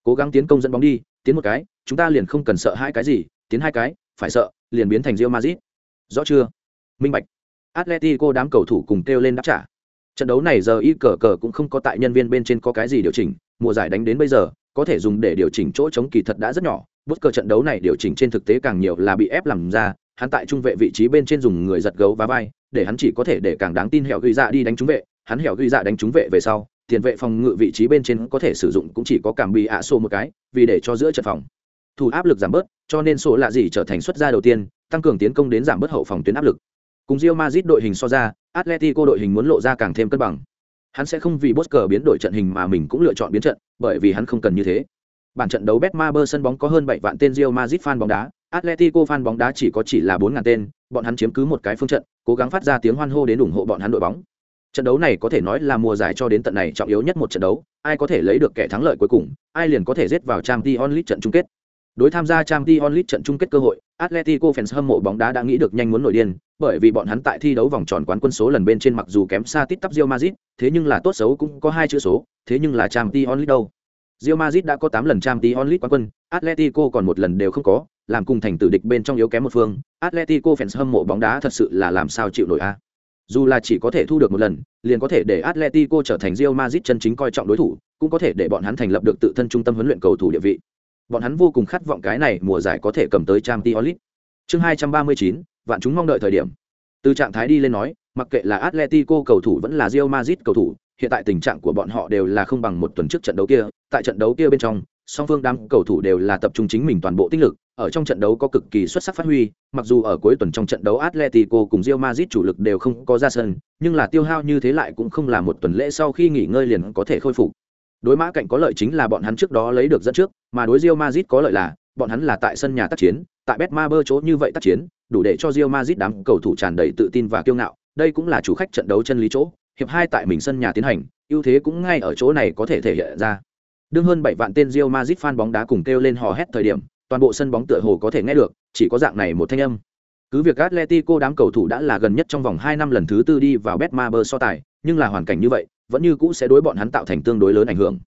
[SPEAKER 1] Cố gắng tiến công dẫn bóng đi, tiến một cái, chúng ta liền không cần sợ hai cái gì, tiến hai cái, phải sợ, liền biến thành rio mazit rõ chưa? Minh bạch atletico đám cầu thủ cùng kêu lên đáp trả. Trận đấu này giờ y cờ cờ cũng không có tại nhân viên bên trên có cái gì điều chỉnh, mùa giải đánh đến bây giờ, có thể dùng để điều chỉnh chỗ chống kỳ thật đã rất nhỏ bút cờ trận đấu này điều chỉnh trên thực tế càng nhiều là bị ép làm ra, hắn tại trung vệ vị trí bên trên dùng người giật gấu và vai, để hắn chỉ có thể để càng đáng tin hẻo ghi dạ đi đánh trúng vệ, hắn hẻo ghi dạ đánh trúng vệ về sau, tiền vệ phòng ngự vị trí bên trên có thể sử dụng cũng chỉ có cảm bị ạ sổ một cái, vì để cho giữa trận phòng. Thủ áp lực giảm bớt, cho nên sổ lạ gì trở thành xuất gia đầu tiên, tăng cường tiến công đến giảm bớt hậu phòng tuyến áp lực cùng Real Madrid đội hình so ra Atletico đội hình muốn lộ ra càng thêm cân bằng. Hắn sẽ không vì Bosker biến đổi trận hình mà mình cũng lựa chọn biến trận bởi vì hắn không cần như thế. Bản trận đấu Betmaber sân bóng có hơn bảy vạn tên Real Madrid fan bóng đá Atletico fan bóng đá chỉ có chỉ là bốn ngàn tên bọn hắn chiếm cứ một cái phương trận cố gắng phát ra tiếng hoan hô đến ủng hộ bọn hắn đội bóng. Trận đấu này có thể nói là mùa giải cho đến tận này trọng yếu nhất một trận đấu ai có thể lấy được kẻ thắng lợi cuối cùng ai liền có thể giết vào Champions League trận chung kết. Đối tham gia Champions League trận chung kết cơ hội, Atletico fans hâm mộ bóng đá đã nghĩ được nhanh muốn nổi điên, bởi vì bọn hắn tại thi đấu vòng tròn quán quân số lần bên trên mặc dù kém xa tít tắp Real Madrid, thế nhưng là tốt xấu cũng có hai chữ số, thế nhưng là Champions League đâu. Real Madrid đã có 8 lần Champions League quán quân, Atletico còn một lần đều không có, làm cùng thành tử địch bên trong yếu kém một phương, Atletico fans hâm mộ bóng đá thật sự là làm sao chịu nổi a. À? Dù là chỉ có thể thu được một lần, liền có thể để Atletico trở thành Real Madrid chân chính coi trọng đối thủ, cũng có thể để bọn hắn thành lập được tự thân trung tâm huấn luyện cầu thủ địa vị. Bọn hắn vô cùng khát vọng cái này mùa giải có thể cầm tới Champions League. Chương 239, vạn chúng mong đợi thời điểm. Từ trạng thái đi lên nói, mặc kệ là atletico cầu thủ vẫn là Real Madrid cầu thủ, hiện tại tình trạng của bọn họ đều là không bằng một tuần trước trận đấu kia. Tại trận đấu kia bên trong, song phương đám cầu thủ đều là tập trung chính mình toàn bộ tinh lực, ở trong trận đấu có cực kỳ xuất sắc phát huy. Mặc dù ở cuối tuần trong trận đấu atletico cùng Real Madrid chủ lực đều không có ra sân, nhưng là tiêu hao như thế lại cũng không là một tuần lễ sau khi nghỉ ngơi liền có thể khôi phục. Đối mã cạnh có lợi chính là bọn hắn trước đó lấy được dẫn trước, mà đối Real Madrid có lợi là, bọn hắn là tại sân nhà tác chiến, tại Betmaber chỗ như vậy tác chiến đủ để cho Real Madrid đám cầu thủ tràn đầy tự tin và kiêu ngạo đây cũng là chủ khách trận đấu chân lý chỗ hiệp hai tại mình sân nhà tiến hành ưu thế cũng ngay ở chỗ này có thể thể hiện ra đương hơn bảy vạn tên Real Madrid fan bóng đá cùng kêu lên hò hét thời điểm toàn bộ sân bóng tựa hồ có thể nghe được chỉ có dạng này một thanh âm cứ việc Atletico đám cầu thủ đã là gần nhất trong vòng hai năm lần thứ tư đi vào Betmaber so tài nhưng là hoàn cảnh như vậy vẫn như cũ sẽ đối bọn hắn tạo thành tương đối lớn ảnh hưởng.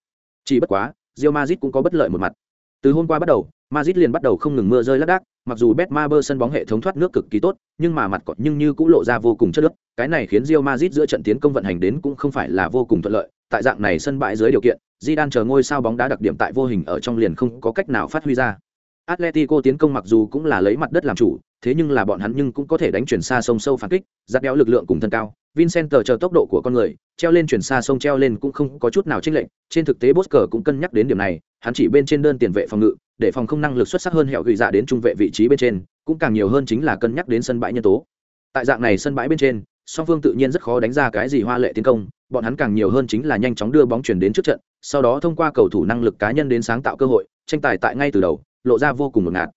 [SPEAKER 1] Chỉ bất quá, Real Madrid cũng có bất lợi một mặt. Từ hôm qua bắt đầu, Madrid liền bắt đầu không ngừng mưa rơi lác đác, mặc dù Betmaber sân bóng hệ thống thoát nước cực kỳ tốt, nhưng mà mặt cọt nhưng như cũng lộ ra vô cùng chất lượng, cái này khiến Real Madrid giữa trận tiến công vận hành đến cũng không phải là vô cùng thuận lợi, tại dạng này sân bãi dưới điều kiện, Zidane chờ ngôi sao bóng đá đặc điểm tại vô hình ở trong liền không có cách nào phát huy ra. Atletico tiến công mặc dù cũng là lấy mặt đất làm chủ, thế nhưng là bọn hắn nhưng cũng có thể đánh chuyển xa sông sâu phản kích, giật béo lực lượng cùng thân cao. Vincent chờ tốc độ của con người, treo lên chuyển xa sông treo lên cũng không có chút nào chênh lệch, trên thực tế Bosker cũng cân nhắc đến điểm này, hắn chỉ bên trên đơn tiền vệ phòng ngự, để phòng không năng lực xuất sắc hơn hẻo gửi dạ đến trung vệ vị trí bên trên, cũng càng nhiều hơn chính là cân nhắc đến sân bãi nhân tố. Tại dạng này sân bãi bên trên, song phương tự nhiên rất khó đánh ra cái gì hoa lệ tiến công, bọn hắn càng nhiều hơn chính là nhanh chóng đưa bóng chuyển đến trước trận, sau đó thông qua cầu thủ năng lực cá nhân đến sáng tạo cơ hội, tranh tài tại ngay từ đầu, lộ ra vô cùng ngột ngạt.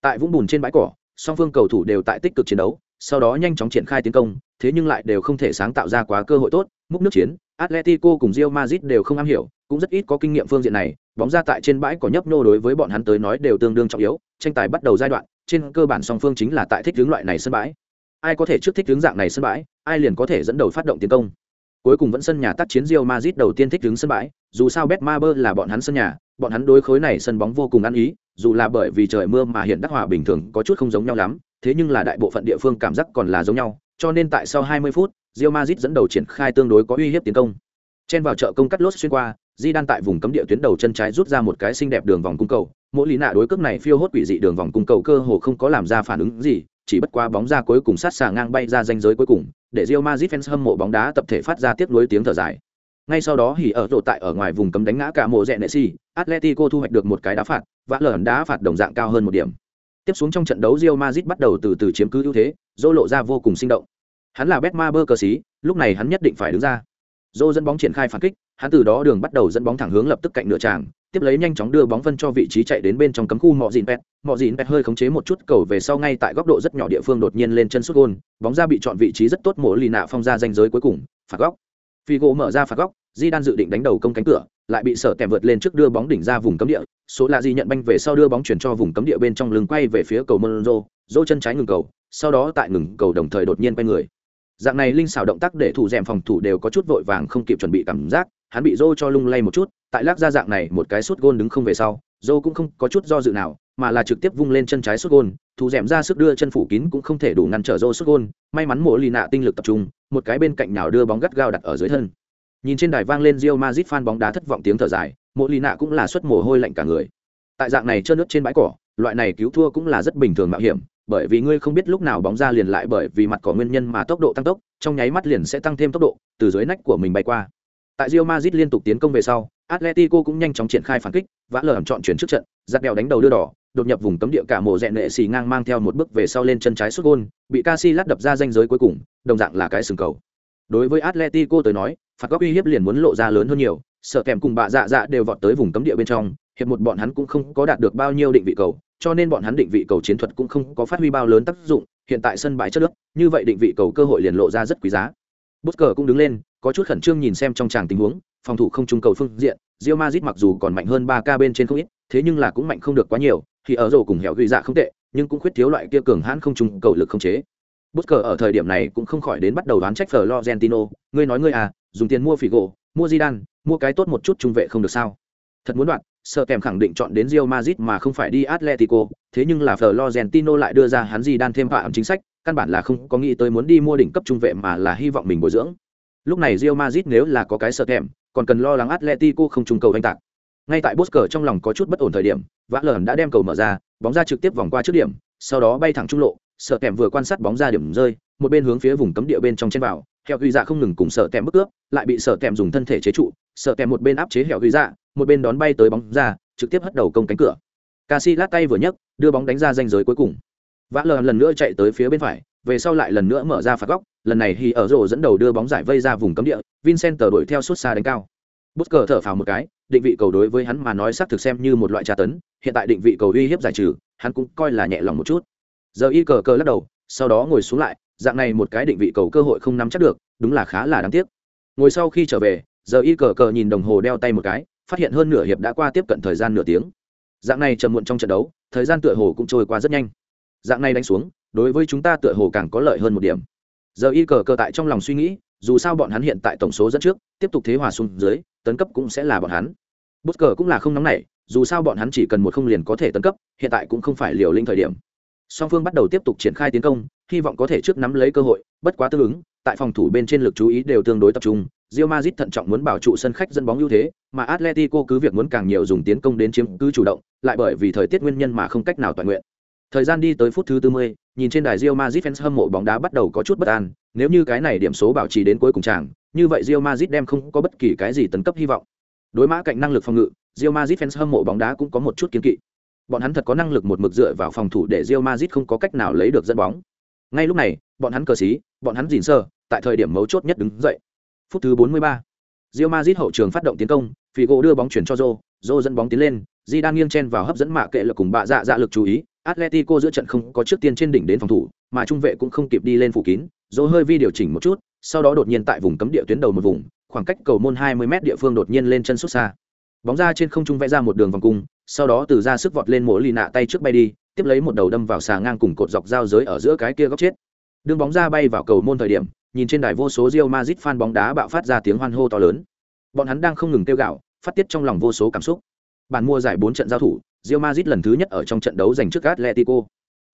[SPEAKER 1] Tại vũng bùn trên bãi cỏ, song phương cầu thủ đều tại tích cực chiến đấu, sau đó nhanh chóng triển khai tiến công, thế nhưng lại đều không thể sáng tạo ra quá cơ hội tốt, múc nước chiến, atletico cùng rio mazit đều không am hiểu, cũng rất ít có kinh nghiệm phương diện này, bóng ra tại trên bãi cỏ nhấp nô đối với bọn hắn tới nói đều tương đương trọng yếu, tranh tài bắt đầu giai đoạn, trên cơ bản song phương chính là tại thích hướng loại này sân bãi. Ai có thể trước thích hướng dạng này sân bãi, ai liền có thể dẫn đầu phát động tiến công cuối cùng vẫn sân nhà tác chiến Real Madrid đầu tiên thích đứng sân bãi, dù sao Betmaber là bọn hắn sân nhà, bọn hắn đối khối này sân bóng vô cùng ăn ý, dù là bởi vì trời mưa mà hiện đắc hòa bình thường có chút không giống nhau lắm, thế nhưng là đại bộ phận địa phương cảm giác còn là giống nhau, cho nên tại sau 20 phút, Real Madrid dẫn đầu triển khai tương đối có uy hiếp tiến công. Chen vào chợ công cắt lốt xuyên qua, Di đan tại vùng cấm địa tuyến đầu chân trái rút ra một cái xinh đẹp đường vòng cung cầu, mỗi lý nạ đối cước này phiêu hốt quỷ dị đường vòng cung cầu cơ hồ không có làm ra phản ứng gì, chỉ bất qua bóng ra cuối cùng sát xà ngang bay ra ranh giới cuối cùng, để Real Madrid fans hâm mộ bóng đá tập thể phát ra tiếp nối tiếng thở dài. Ngay sau đó hỉ ở rổ tại ở ngoài vùng cấm đánh ngã cả mộ rẹ nệ si, Atletico thu hoạch được một cái đá phạt, vã lởn đá phạt đồng dạng cao hơn một điểm. Tiếp xuống trong trận đấu Real Madrid bắt đầu từ từ chiếm cứ ưu thế, Zô lộ ra vô cùng sinh động. Hắn là Betma cơ sĩ, lúc này hắn nhất định phải đứng ra. Zô dẫn bóng triển khai phản kích, hắn từ đó đường bắt đầu dẫn bóng thẳng hướng lập tức cạnh nửa tràng, tiếp lấy nhanh chóng đưa bóng phân cho vị trí chạy đến bên trong cấm khu mọ dìn pet mọ dìn pet hơi khống chế một chút, cầu về sau ngay tại góc độ rất nhỏ địa phương đột nhiên lên chân sút gôn. Bóng ra bị chọn vị trí rất tốt mổ lì nạ phong ra danh giới cuối cùng, phạt góc. Figo mở ra phạt góc di đang dự định đánh đầu công cánh cửa, lại bị sở tèm vượt lên trước đưa bóng đỉnh ra vùng cấm địa. Số là di nhận banh về sau đưa bóng chuyển cho vùng cấm địa bên trong lưng quay về phía cầu monzo. Dỗ chân trái ngừng cầu, sau đó tại ngừng cầu đồng thời đột nhiên quay người dạng này linh xảo động tác để thủ rèm phòng thủ đều có chút vội vàng không kịp chuẩn bị cảm giác, hắn bị dô cho lung lay một chút, tại lắc ra dạng này một cái suốt gôn đứng không về sau dô cũng không có chút do dự nào, mà là trực tiếp vung lên chân trái suốt gôn, thủ rèm ra sức đưa chân phủ kín cũng không thể đủ ngăn trở dô suốt gôn, may mắn mộ lì nạ tinh lực tập trung, một cái bên cạnh nào đưa bóng gắt gao đặt ở dưới thân. Nhìn trên đài vang lên rio mazit fan bóng đá thất vọng tiếng thở dài, mộ lì nạ cũng là suất mồ hôi lạnh cả người. Tại dạng này trơn nước trên bãi cỏ, loại này cứu thua cũng là rất bình thường mạo hiểm bởi vì ngươi không biết lúc nào bóng ra liền lại bởi vì mặt có nguyên nhân mà tốc độ tăng tốc, trong nháy mắt liền sẽ tăng thêm tốc độ, từ dưới nách của mình bay qua. Tại Real Madrid liên tục tiến công về sau, Atletico cũng nhanh chóng triển khai phản kích, vã lờ chọn chuyển trước trận giật đèo đánh đầu đưa đỏ, đột nhập vùng cấm địa cả mộ rẹn nệ xì ngang mang theo một bước về sau lên chân trái sút gôn, bị Casillas đập ra danh giới cuối cùng, đồng dạng là cái sừng cầu. Đối với Atletico tới nói, phạt góc uy hiếp liền muốn lộ ra lớn hơn nhiều, sợ kèm cùng bạ dạ dạ đều vọt tới vùng cấm địa bên trong hiệp một bọn hắn cũng không có đạt được bao nhiêu định vị cầu cho nên bọn hắn định vị cầu chiến thuật cũng không có phát huy bao lớn tác dụng hiện tại sân bãi chất nước như vậy định vị cầu cơ hội liền lộ ra rất quý giá bút cờ cũng đứng lên có chút khẩn trương nhìn xem trong tràng tình huống phòng thủ không trung cầu phương diện rio mazit mặc dù còn mạnh hơn ba k bên trên không ít thế nhưng là cũng mạnh không được quá nhiều thì ở rổ cùng hẻo ghi dạ không tệ nhưng cũng khuyết thiếu loại kia cường hãn không trung cầu lực không chế bút cờ ở thời điểm này cũng không khỏi đến bắt đầu đoán trách Florentino, ngươi nói ngươi à, dùng tiền mua phỉ gỗ, mua Zidane, mua cái tốt một chút trung vệ không được sao? Thật muốn đoạn, sợ kèm khẳng định chọn đến Real Madrid mà không phải đi Atletico, thế nhưng là Florentino lại đưa ra hắn gì đan thêm phạm chính sách, căn bản là không có nghĩ tới muốn đi mua đỉnh cấp trung vệ mà là hy vọng mình bồi dưỡng. Lúc này Real Madrid nếu là có cái sợ kèm, còn cần lo lắng Atletico không trùng cầu anh tạc. Ngay tại Bosker trong lòng có chút bất ổn thời điểm, Vã Lởn đã đem cầu mở ra, bóng ra trực tiếp vòng qua trước điểm, sau đó bay thẳng trung lộ, sợ kèm vừa quan sát bóng ra điểm rơi, một bên hướng phía vùng cấm địa bên trong chen vào, Hẻo Huy Dạ không ngừng cùng sợ kèm bức cướp, lại bị sợ kèm dùng thân thể chế trụ, sợ kèm một bên áp chế Hẻo Huy Dạ, một bên đón bay tới bóng ra, trực tiếp hất đầu công cánh cửa. Casillas tay vừa nhấc, đưa bóng đánh ra ranh giới cuối cùng. Vã lờ lần nữa chạy tới phía bên phải, về sau lại lần nữa mở ra phạt góc, lần này thì ở rổ dẫn đầu đưa bóng giải vây ra vùng cấm địa, Vincent đuổi theo suốt xa đánh cao. Bút thở phào một cái, định vị cầu đối với hắn mà nói xác thực xem như một loại tra tấn, hiện tại định vị cầu uy hiếp giải trừ, hắn cũng coi là nhẹ lòng một chút. Giờ y cờ cờ lắc đầu, sau đó ngồi xuống lại, dạng này một cái định vị cầu cơ hội không nắm chắc được, đúng là khá là đáng tiếc. Ngồi sau khi trở về, giờ y cờ cờ nhìn đồng hồ đeo tay một cái, phát hiện hơn nửa hiệp đã qua tiếp cận thời gian nửa tiếng. Dạng này chầm muộn trong trận đấu, thời gian tựa hồ cũng trôi qua rất nhanh. Dạng này đánh xuống, đối với chúng ta tựa hồ càng có lợi hơn một điểm. Giờ y cờ cờ tại trong lòng suy nghĩ, dù sao bọn hắn hiện tại tổng số dẫn trước, tiếp tục thế hòa xuống dưới, tấn cấp cũng sẽ là bọn hắn bút cờ cũng là không nóng nảy dù sao bọn hắn chỉ cần một không liền có thể tấn cấp hiện tại cũng không phải liều linh thời điểm song phương bắt đầu tiếp tục triển khai tiến công hy vọng có thể trước nắm lấy cơ hội bất quá tương ứng tại phòng thủ bên trên lực chú ý đều tương đối tập trung Real Madrid thận trọng muốn bảo trụ sân khách dẫn bóng ưu thế, mà Atletico cứ việc muốn càng nhiều dùng tiến công đến chiếm cứ chủ động, lại bởi vì thời tiết nguyên nhân mà không cách nào toàn nguyện. Thời gian đi tới phút thứ 40, nhìn trên đài Real Madrid fans hâm mộ bóng đá bắt đầu có chút bất an, nếu như cái này điểm số bảo trì đến cuối cùng chàng, như vậy Real Madrid đem không có bất kỳ cái gì tấn cấp hy vọng. Đối mã cạnh năng lực phòng ngự, Real Madrid fans hâm mộ bóng đá cũng có một chút kiến kỵ. Bọn hắn thật có năng lực một mực dựa vào phòng thủ để Real Madrid không có cách nào lấy được dẫn bóng. Ngay lúc này, bọn hắn cờ xí, bọn hắn gìn sơ, tại thời điểm mấu chốt nhất đứng dậy. Phút thứ 43, Real Madrid hậu trường phát động tiến công, Figo đưa bóng chuyển cho Zô, Zô dẫn bóng tiến lên, Zidane nghiêng chen vào hấp dẫn mạ kệ lực cùng bạ dạ dạ lực chú ý, Atletico giữa trận không có trước tiên trên đỉnh đến phòng thủ, mà trung vệ cũng không kịp đi lên phủ kín, Zô hơi vi điều chỉnh một chút, sau đó đột nhiên tại vùng cấm địa tuyến đầu một vùng, khoảng cách cầu môn 20m địa phương đột nhiên lên chân sút xa. Bóng ra trên không trung vẽ ra một đường vòng cung, sau đó từ ra sức vọt lên mỗi lì nạ tay trước bay đi, tiếp lấy một đầu đâm vào xà ngang cùng cột dọc giao giới ở giữa cái kia góc chết. Đường bóng ra bay vào cầu môn thời điểm, nhìn trên đài vô số Real Madrid fan bóng đá bạo phát ra tiếng hoan hô to lớn. Bọn hắn đang không ngừng kêu gào, phát tiết trong lòng vô số cảm xúc. Bản mua giải bốn trận giao thủ, Real Madrid lần thứ nhất ở trong trận đấu giành trước Atletico.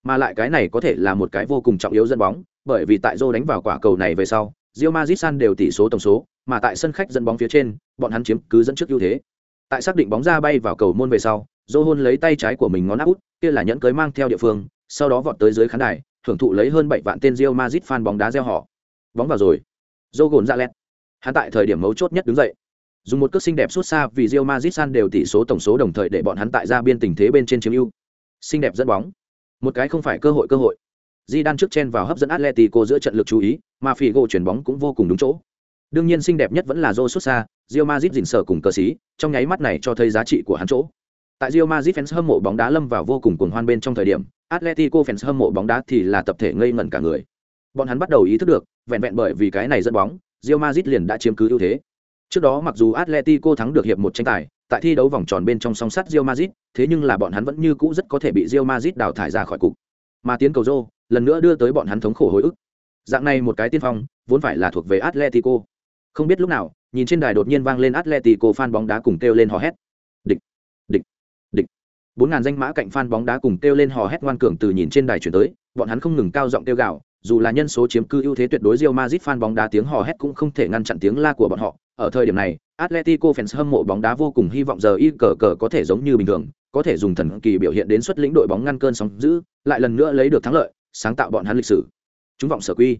[SPEAKER 1] Mà lại cái này có thể là một cái vô cùng trọng yếu dẫn bóng, bởi vì tại rô đánh vào quả cầu này về sau, Real Madrid san đều tỷ số tổng số, mà tại sân khách dẫn bóng phía trên, bọn hắn chiếm cứ dẫn trước ưu thế. Tại xác định bóng ra bay vào cầu môn về sau, dô hôn lấy tay trái của mình ngón áp út, kia là nhẫn cưới mang theo địa phương, sau đó vọt tới dưới khán đài, thưởng thụ lấy hơn bảy vạn tên Real Madrid fan bóng đá reo hò. Bóng vào rồi. dô gồn ra lẹt. Hắn tại thời điểm mấu chốt nhất đứng dậy. Dùng một cước xinh đẹp suốt xa vì Real Madrid san đều tỷ số tổng số đồng thời để bọn hắn tại ra biên tình thế bên trên chiếm ưu. Xinh đẹp dẫn bóng. Một cái không phải cơ hội cơ hội. Di Đan trước chen vào hấp dẫn Atletico giữa trận lực chú ý, mà Figo chuyển bóng cũng vô cùng đúng chỗ. Đương nhiên xinh đẹp nhất vẫn là Jo Sosa, Real Madrid dình sở cùng cờ sĩ, trong nháy mắt này cho thấy giá trị của hắn chỗ. Tại Real Madrid fans hâm mộ bóng đá lâm vào vô cùng cuồng hoan bên trong thời điểm, Atletico fans hâm mộ bóng đá thì là tập thể ngây ngẩn cả người. Bọn hắn bắt đầu ý thức được, vẹn vẹn bởi vì cái này dẫn bóng, Real Madrid liền đã chiếm cứ ưu thế. Trước đó mặc dù Atletico thắng được hiệp một tranh tài, tại thi đấu vòng tròn bên trong song sắt Real Madrid, thế nhưng là bọn hắn vẫn như cũ rất có thể bị Real Madrid đào thải ra khỏi cục. Mà tiến cầu Jo, lần nữa đưa tới bọn hắn thống khổ hồi ức. Dạng này một cái tiên phong, vốn phải là thuộc về Atletico. Không biết lúc nào, nhìn trên đài đột nhiên vang lên Atletico fan bóng đá cùng kêu lên hò hét. Địch, địch, địch. Bốn ngàn danh mã cạnh fan bóng đá cùng kêu lên hò hét ngoan cường từ nhìn trên đài chuyển tới, bọn hắn không ngừng cao giọng kêu gào, dù là nhân số chiếm cư ưu thế tuyệt đối Real Madrid fan bóng đá tiếng hò hét cũng không thể ngăn chặn tiếng la của bọn họ. Ở thời điểm này, Atletico fans hâm mộ bóng đá vô cùng hy vọng giờ y cờ cờ có thể giống như bình thường, có thể dùng thần kỳ biểu hiện đến xuất lĩnh đội bóng ngăn cơn sóng giữ, lại lần nữa lấy được thắng lợi, sáng tạo bọn hắn lịch sử. Chúng vọng sở quy.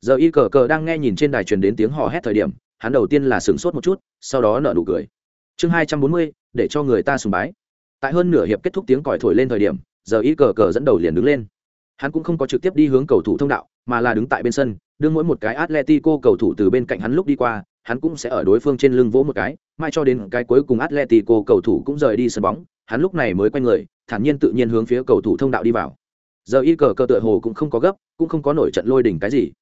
[SPEAKER 1] Giờ y cờ cờ đang nghe nhìn trên đài truyền đến tiếng hò hét thời điểm, hắn đầu tiên là sửng sốt một chút, sau đó nở nụ cười. Chương hai trăm bốn mươi, để cho người ta sùng bái. Tại hơn nửa hiệp kết thúc tiếng còi thổi lên thời điểm, giờ y cờ cờ dẫn đầu liền đứng lên. Hắn cũng không có trực tiếp đi hướng cầu thủ thông đạo, mà là đứng tại bên sân, đương mỗi một cái Atletico cầu thủ từ bên cạnh hắn lúc đi qua, hắn cũng sẽ ở đối phương trên lưng vỗ một cái, mai cho đến cái cuối cùng Atletico cầu thủ cũng rời đi sân bóng, hắn lúc này mới quay người, thản nhiên tự nhiên hướng phía cầu thủ thông đạo đi vào. Giờ y cờ cờ tựa hồ cũng không có gấp, cũng không có nổi trận lôi đỉnh cái gì.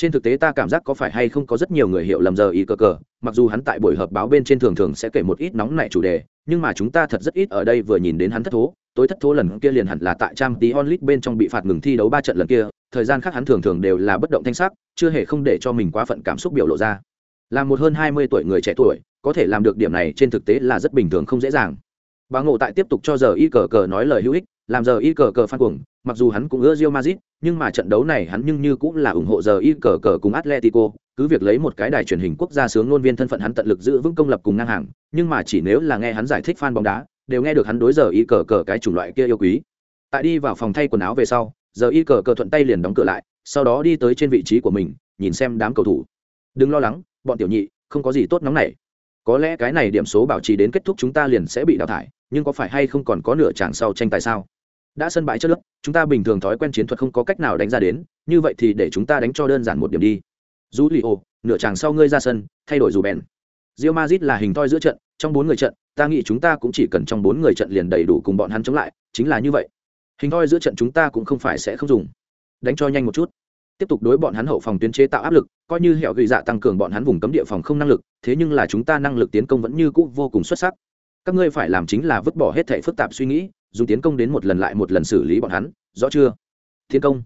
[SPEAKER 1] Trên thực tế ta cảm giác có phải hay không có rất nhiều người hiểu lầm giờ y cờ cờ, mặc dù hắn tại buổi họp báo bên trên thường thường sẽ kể một ít nóng nảy chủ đề, nhưng mà chúng ta thật rất ít ở đây vừa nhìn đến hắn thất thố, tối thất thố lần kia liền hẳn là tại trang tí onlit bên trong bị phạt ngừng thi đấu ba trận lần kia, thời gian khác hắn thường thường đều là bất động thanh sắc, chưa hề không để cho mình quá phận cảm xúc biểu lộ ra. Là một hơn hai mươi tuổi người trẻ tuổi, có thể làm được điểm này trên thực tế là rất bình thường không dễ dàng bà ngộ tại tiếp tục cho giờ y cờ cờ nói lời hữu ích làm giờ y cờ cờ phan cuồng, mặc dù hắn cũng ưa rio mazit nhưng mà trận đấu này hắn nhưng như cũng là ủng hộ giờ y cờ cờ cùng atletico. Cứ việc lấy một cái đài truyền hình quốc gia sướng ngôn viên thân phận hắn tận lực giữ vững công lập cùng ngang hàng, nhưng mà chỉ nếu là nghe hắn giải thích fan bóng đá, đều nghe được hắn đối giờ y cờ cờ cái chủng loại kia yêu quý. Tại đi vào phòng thay quần áo về sau, giờ y cờ cờ thuận tay liền đóng cửa lại, sau đó đi tới trên vị trí của mình, nhìn xem đám cầu thủ. Đừng lo lắng, bọn tiểu nhị, không có gì tốt nóng này. Có lẽ cái này điểm số bảo trì đến kết thúc chúng ta liền sẽ bị đào thải, nhưng có phải hay không còn có nửa chàng sau tranh tài sao? Đã sân bãi chất lớp chúng ta bình thường thói quen chiến thuật không có cách nào đánh ra đến, như vậy thì để chúng ta đánh cho đơn giản một điểm đi. Dù li ô nửa chàng sau ngươi ra sân, thay đổi dù bèn. Rio mazit là hình thoi giữa trận, trong bốn người trận, ta nghĩ chúng ta cũng chỉ cần trong bốn người trận liền đầy đủ cùng bọn hắn chống lại, chính là như vậy. Hình thoi giữa trận chúng ta cũng không phải sẽ không dùng. Đánh cho nhanh một chút. Tiếp tục đối bọn hắn hậu phòng tuyến chế tạo áp lực, coi như hẹo ghi dạ tăng cường bọn hắn vùng cấm địa phòng không năng lực, thế nhưng là chúng ta năng lực tiến công vẫn như cũ vô cùng xuất sắc. Các ngươi phải làm chính là vứt bỏ hết thể phức tạp suy nghĩ dùng tiến công đến một lần lại một lần xử lý bọn hắn, rõ chưa? Tiến công,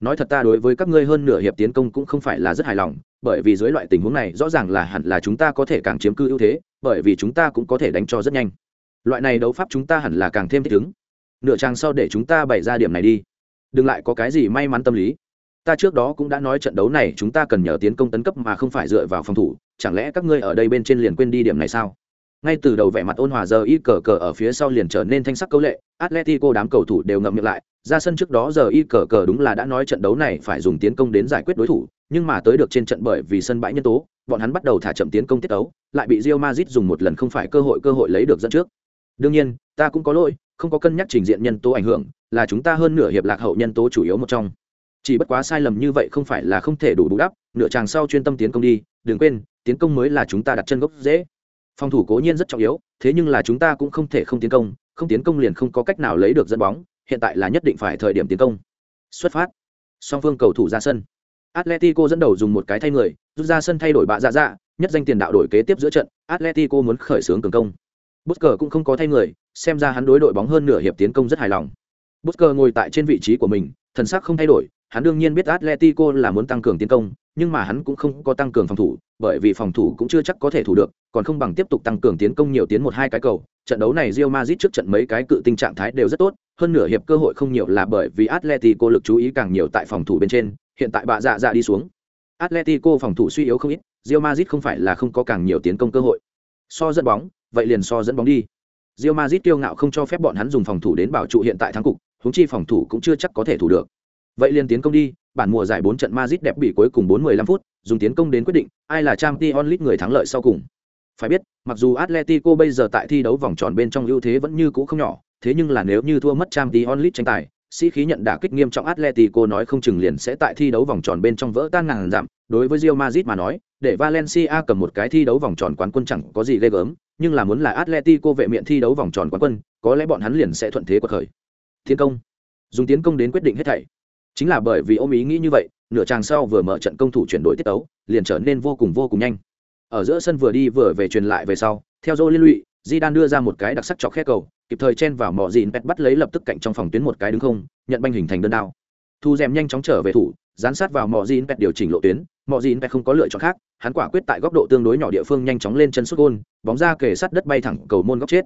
[SPEAKER 1] nói thật ta đối với các ngươi hơn nửa hiệp tiến công cũng không phải là rất hài lòng, bởi vì dưới loại tình huống này rõ ràng là hẳn là chúng ta có thể càng chiếm cư ưu thế, bởi vì chúng ta cũng có thể đánh cho rất nhanh. Loại này đấu pháp chúng ta hẳn là càng thêm thích ứng. Nửa trang sau để chúng ta bày ra điểm này đi. Đừng lại có cái gì may mắn tâm lý. Ta trước đó cũng đã nói trận đấu này chúng ta cần nhờ tiến công tấn cấp mà không phải dựa vào phòng thủ, chẳng lẽ các ngươi ở đây bên trên liền quên đi điểm này sao? Ngay từ đầu vẻ mặt ôn hòa giờ y cờ cờ ở phía sau liền trở nên thanh sắc câu lệ atletico đám cầu thủ đều ngậm miệng lại, ra sân trước đó giờ y cờ cờ đúng là đã nói trận đấu này phải dùng tiến công đến giải quyết đối thủ, nhưng mà tới được trên trận bởi vì sân bãi nhân tố, bọn hắn bắt đầu thả chậm tiến công tiết đấu lại bị Real Madrid dùng một lần không phải cơ hội cơ hội lấy được dẫn trước. Đương nhiên, ta cũng có lỗi, không có cân nhắc trình diện nhân tố ảnh hưởng, là chúng ta hơn nửa hiệp lạc hậu nhân tố chủ yếu một trong. Chỉ bất quá sai lầm như vậy không phải là không thể đủ bù đắp, nửa chàng sau chuyên tâm tiến công đi, đừng quên, tiến công mới là chúng ta đặt chân gốc dễ. Phòng thủ cố nhiên rất trọng yếu, thế nhưng là chúng ta cũng không thể không tiến công không tiến công liền không có cách nào lấy được dẫn bóng hiện tại là nhất định phải thời điểm tiến công. Xuất phát. Song phương cầu thủ ra sân. Atletico dẫn đầu dùng một cái thay người rút ra sân thay đổi bạ dạ dạ nhất danh tiền đạo đổi kế tiếp giữa trận atletico muốn khởi xướng cường công. Busker cũng không có thay người, xem ra hắn đối đội bóng hơn nửa hiệp tiến công rất hài lòng. Busker ngồi tại trên vị trí của mình, thần sắc không thay đổi, hắn đương nhiên biết Atletico là muốn tăng cường tiến công, nhưng mà hắn cũng không có tăng cường phòng thủ, bởi vì phòng thủ cũng chưa chắc có thể thủ được, còn không bằng tiếp tục tăng cường tiến công nhiều tiến một hai cái cầu. Trận đấu này Real Madrid trước trận mấy cái cự tinh trạng thái đều rất tốt, hơn nửa hiệp cơ hội không nhiều là bởi vì Atletico lực chú ý càng nhiều tại phòng thủ bên trên, hiện tại bạ dạ dạ đi xuống. Atletico phòng thủ suy yếu không ít, Real Madrid không phải là không có càng nhiều tiến công cơ hội. So dẫn bóng, vậy liền so dẫn bóng đi. Real Madrid kiêu ngạo không cho phép bọn hắn dùng phòng thủ đến bảo trụ hiện tại thắng cục, huống chi phòng thủ cũng chưa chắc có thể thủ được. Vậy liền tiến công đi, bản mùa giải 4 trận Madrid đẹp bị cuối cùng 4-15 phút, dùng tiến công đến quyết định ai là Champions League người thắng lợi sau cùng. Phải biết, mặc dù Atletico bây giờ tại thi đấu vòng tròn bên trong ưu thế vẫn như cũ không nhỏ, thế nhưng là nếu như thua mất Champions League tranh tài, sĩ khí nhận đả kích nghiêm trọng Atletico nói không chừng liền sẽ tại thi đấu vòng tròn bên trong vỡ tan ngàn giảm, đối với Real Madrid mà nói, để Valencia cầm một cái thi đấu vòng tròn quán quân chẳng có gì ghê gớm, nhưng là muốn là Atletico vệ miệng thi đấu vòng tròn quán quân, có lẽ bọn hắn liền sẽ thuận thế quật khởi. Tiến công, dùng tiến công đến quyết định hết thảy. Chính là bởi vì ôm ý nghĩ như vậy, nửa trang sau vừa mở trận công thủ chuyển đổi tiết tấu, liền trở nên vô cùng vô cùng nhanh. Ở giữa sân vừa đi vừa về truyền lại về sau, theo dô liên lụy, Zidane đưa ra một cái đặc sắc chọc khe cầu, kịp thời chen vào mỏ dìn pet bắt lấy lập tức cạnh trong phòng tuyến một cái đứng không, nhận banh hình thành đơn đao. Thu Dèm nhanh chóng trở về thủ, dán sát vào mỏ dìn pet điều chỉnh lộ tuyến, mỏ dìn pet không có lựa chọn khác, hắn quả quyết tại góc độ tương đối nhỏ địa phương nhanh chóng lên chân xuất gôn, bóng ra kề sát đất bay thẳng cầu môn góc chết.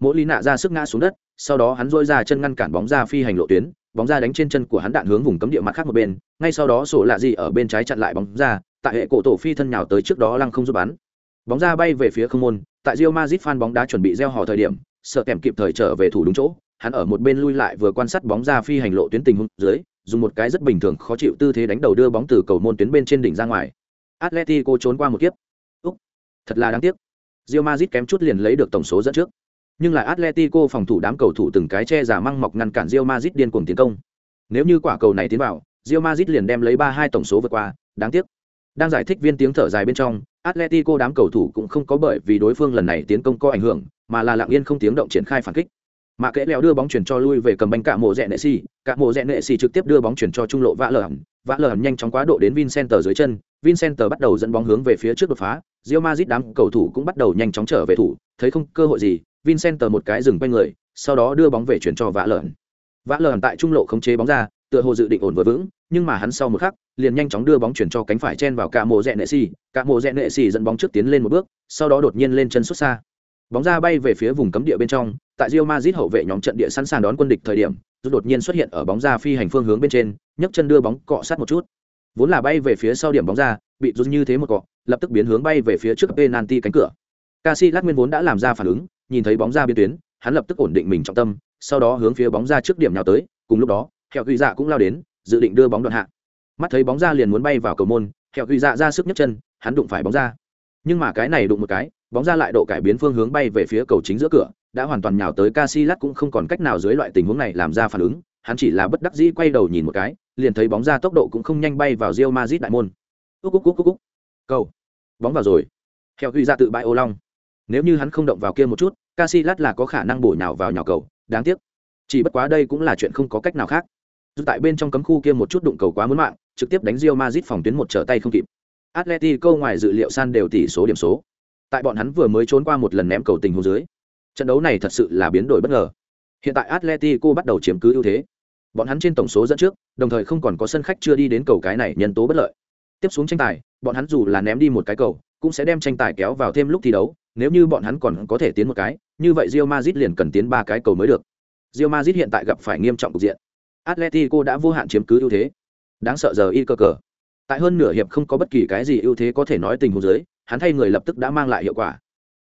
[SPEAKER 1] Mỗi lý nạ ra sức ngã xuống đất, sau đó hắn duỗi ra chân ngăn cản bóng ra phi hành lộ tuyến, bóng ra đánh trên chân của hắn đạn hướng vùng cấm địa mặt khác một bên ngay sau đó sổ lạ gì ở bên trái chặn lại bóng ra tại hệ cổ tổ phi thân nhào tới trước đó lăng không giúp bắn. Bóng ra bay về phía không môn tại rio mazit fan bóng đá chuẩn bị gieo hò thời điểm sợ kèm kịp thời trở về thủ đúng chỗ hắn ở một bên lui lại vừa quan sát bóng ra phi hành lộ tuyến tình huống dưới dùng một cái rất bình thường khó chịu tư thế đánh đầu đưa bóng từ cầu môn tuyến bên trên đỉnh ra ngoài. Atletico trốn qua một kiếp. Úc thật là đáng tiếc. Rio mazit kém chút liền lấy được tổng số dẫn trước nhưng lại Atletico phòng thủ đám cầu thủ từng cái che giả măng mọc ngăn cản Real Madrid điên cuồng tiến công. Nếu như quả cầu này tiến vào, Real Madrid liền đem lấy 3-2 tổng số vượt qua, đáng tiếc. Đang giải thích viên tiếng thở dài bên trong, Atletico đám cầu thủ cũng không có bởi vì đối phương lần này tiến công có ảnh hưởng, mà là lặng yên không tiếng động triển khai phản kích. Mà kẽ leo đưa bóng chuyển cho lui về cầm banh cả mộ rẽ nệ xì cả mộ rẽ nệ xì trực tiếp đưa bóng chuyển cho trung lộ vã lờ hẳn. Vã lờ hẳn nhanh chóng quá độ đến vincenter dưới chân vincenter bắt đầu dẫn bóng hướng về phía trước đột phá, Real Madrid đám cầu thủ cũng bắt đầu nhanh chóng trở về thủ, thấy không cơ hội gì vincenter một cái dừng quanh người, sau đó đưa bóng về chuyển cho vã Lợn. vã lờ tại trung lộ khống chế bóng ra, tựa hồ dự định ổn vừa vững, nhưng mà hắn sau một khắc, liền nhanh chóng đưa bóng chuyển cho cánh phải chen vào cả mộ rẽ nệ xì cả mộ rẽ nệ xì dẫn bóng trước tiến lên một bước, sau đó đột nhiên lên chân xuất xa bóng ra bay về phía vùng cấm địa bên trong, tại Real Madrid hậu vệ nhóm trận địa sẵn sàng đón quân địch thời điểm đột nhiên xuất hiện ở bóng ra phi hành phương hướng bên trên, nhấc chân đưa bóng cọ sát một chút vốn là bay về phía sau điểm bóng ra, bị rút như thế một cọ, lập tức biến hướng bay về phía trước penalty cánh cửa. Casillas nguyên vốn đã làm ra phản ứng, nhìn thấy bóng ra biên tuyến, hắn lập tức ổn định mình trọng tâm, sau đó hướng phía bóng ra trước điểm nhào tới, cùng lúc đó, Hẹo Ghi Dạ cũng lao đến, dự định đưa bóng đoạn hạ. Mắt thấy bóng ra liền muốn bay vào cầu môn, Hẹo Ghi Dạ ra sức nhấc chân, hắn đụng phải bóng ra. Nhưng mà cái này đụng một cái, bóng ra lại độ cải biến phương hướng bay về phía cầu chính giữa cửa, đã hoàn toàn nhào tới Casillas cũng không còn cách nào dưới loại tình huống này làm ra phản ứng hắn chỉ là bất đắc dĩ quay đầu nhìn một cái, liền thấy bóng ra tốc độ cũng không nhanh bay vào Real Madrid đại môn. Úc úc úc úc úc cầu. Bóng vào rồi. Theo ghi ra tự bãi ô long. Nếu như hắn không động vào kia một chút, Casillas là có khả năng bổ nhào vào nhào cầu. Đáng tiếc. Chỉ bất quá đây cũng là chuyện không có cách nào khác. Dù tại bên trong cấm khu kia một chút đụng cầu quá muốn mạng, trực tiếp đánh Real Madrid phòng tuyến một trở tay không kịp. Atletico ngoài dự liệu san đều tỷ số điểm số. Tại bọn hắn vừa mới trốn qua một lần ném cầu tình huống dưới, trận đấu này thật sự là biến đổi bất ngờ. Hiện tại atletico bắt đầu chiếm cứ ưu thế bọn hắn trên tổng số dẫn trước, đồng thời không còn có sân khách chưa đi đến cầu cái này nhân tố bất lợi. Tiếp xuống tranh tài, bọn hắn dù là ném đi một cái cầu, cũng sẽ đem tranh tài kéo vào thêm lúc thi đấu, nếu như bọn hắn còn có thể tiến một cái, như vậy Real Madrid liền cần tiến ba cái cầu mới được. Real Madrid hiện tại gặp phải nghiêm trọng cục diện. Atletico đã vô hạn chiếm cứ ưu thế. Đáng sợ giờ y cơ cờ. Tại hơn nửa hiệp không có bất kỳ cái gì ưu thế có thể nói tình huống dưới, hắn thay người lập tức đã mang lại hiệu quả.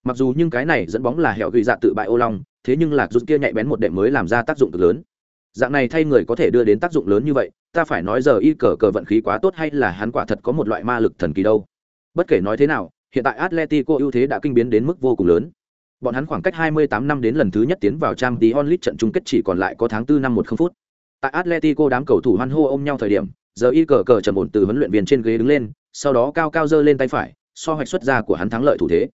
[SPEAKER 1] Mặc dù nhưng cái này dẫn bóng là hẹo ghi dạ tự bại ô long, thế nhưng lạc rút kia nhạy bén một đệm mới làm ra tác dụng cực lớn dạng này thay người có thể đưa đến tác dụng lớn như vậy, ta phải nói giờ y cờ cờ vận khí quá tốt hay là hắn quả thật có một loại ma lực thần kỳ đâu. Bất kể nói thế nào, hiện tại atletico ưu thế đã kinh biến đến mức vô cùng lớn. Bọn hắn khoảng cách 28 năm đến lần thứ nhất tiến vào trang tí onlit trận chung kết chỉ còn lại có tháng 4 năm một không phút. Tại atletico đám cầu thủ hoan hô ôm nhau thời điểm, giờ y cờ cờ trầm ổn từ huấn luyện viên trên ghế đứng lên, sau đó cao cao giơ lên tay phải, so hoạch xuất ra của hắn thắng lợi thủ thế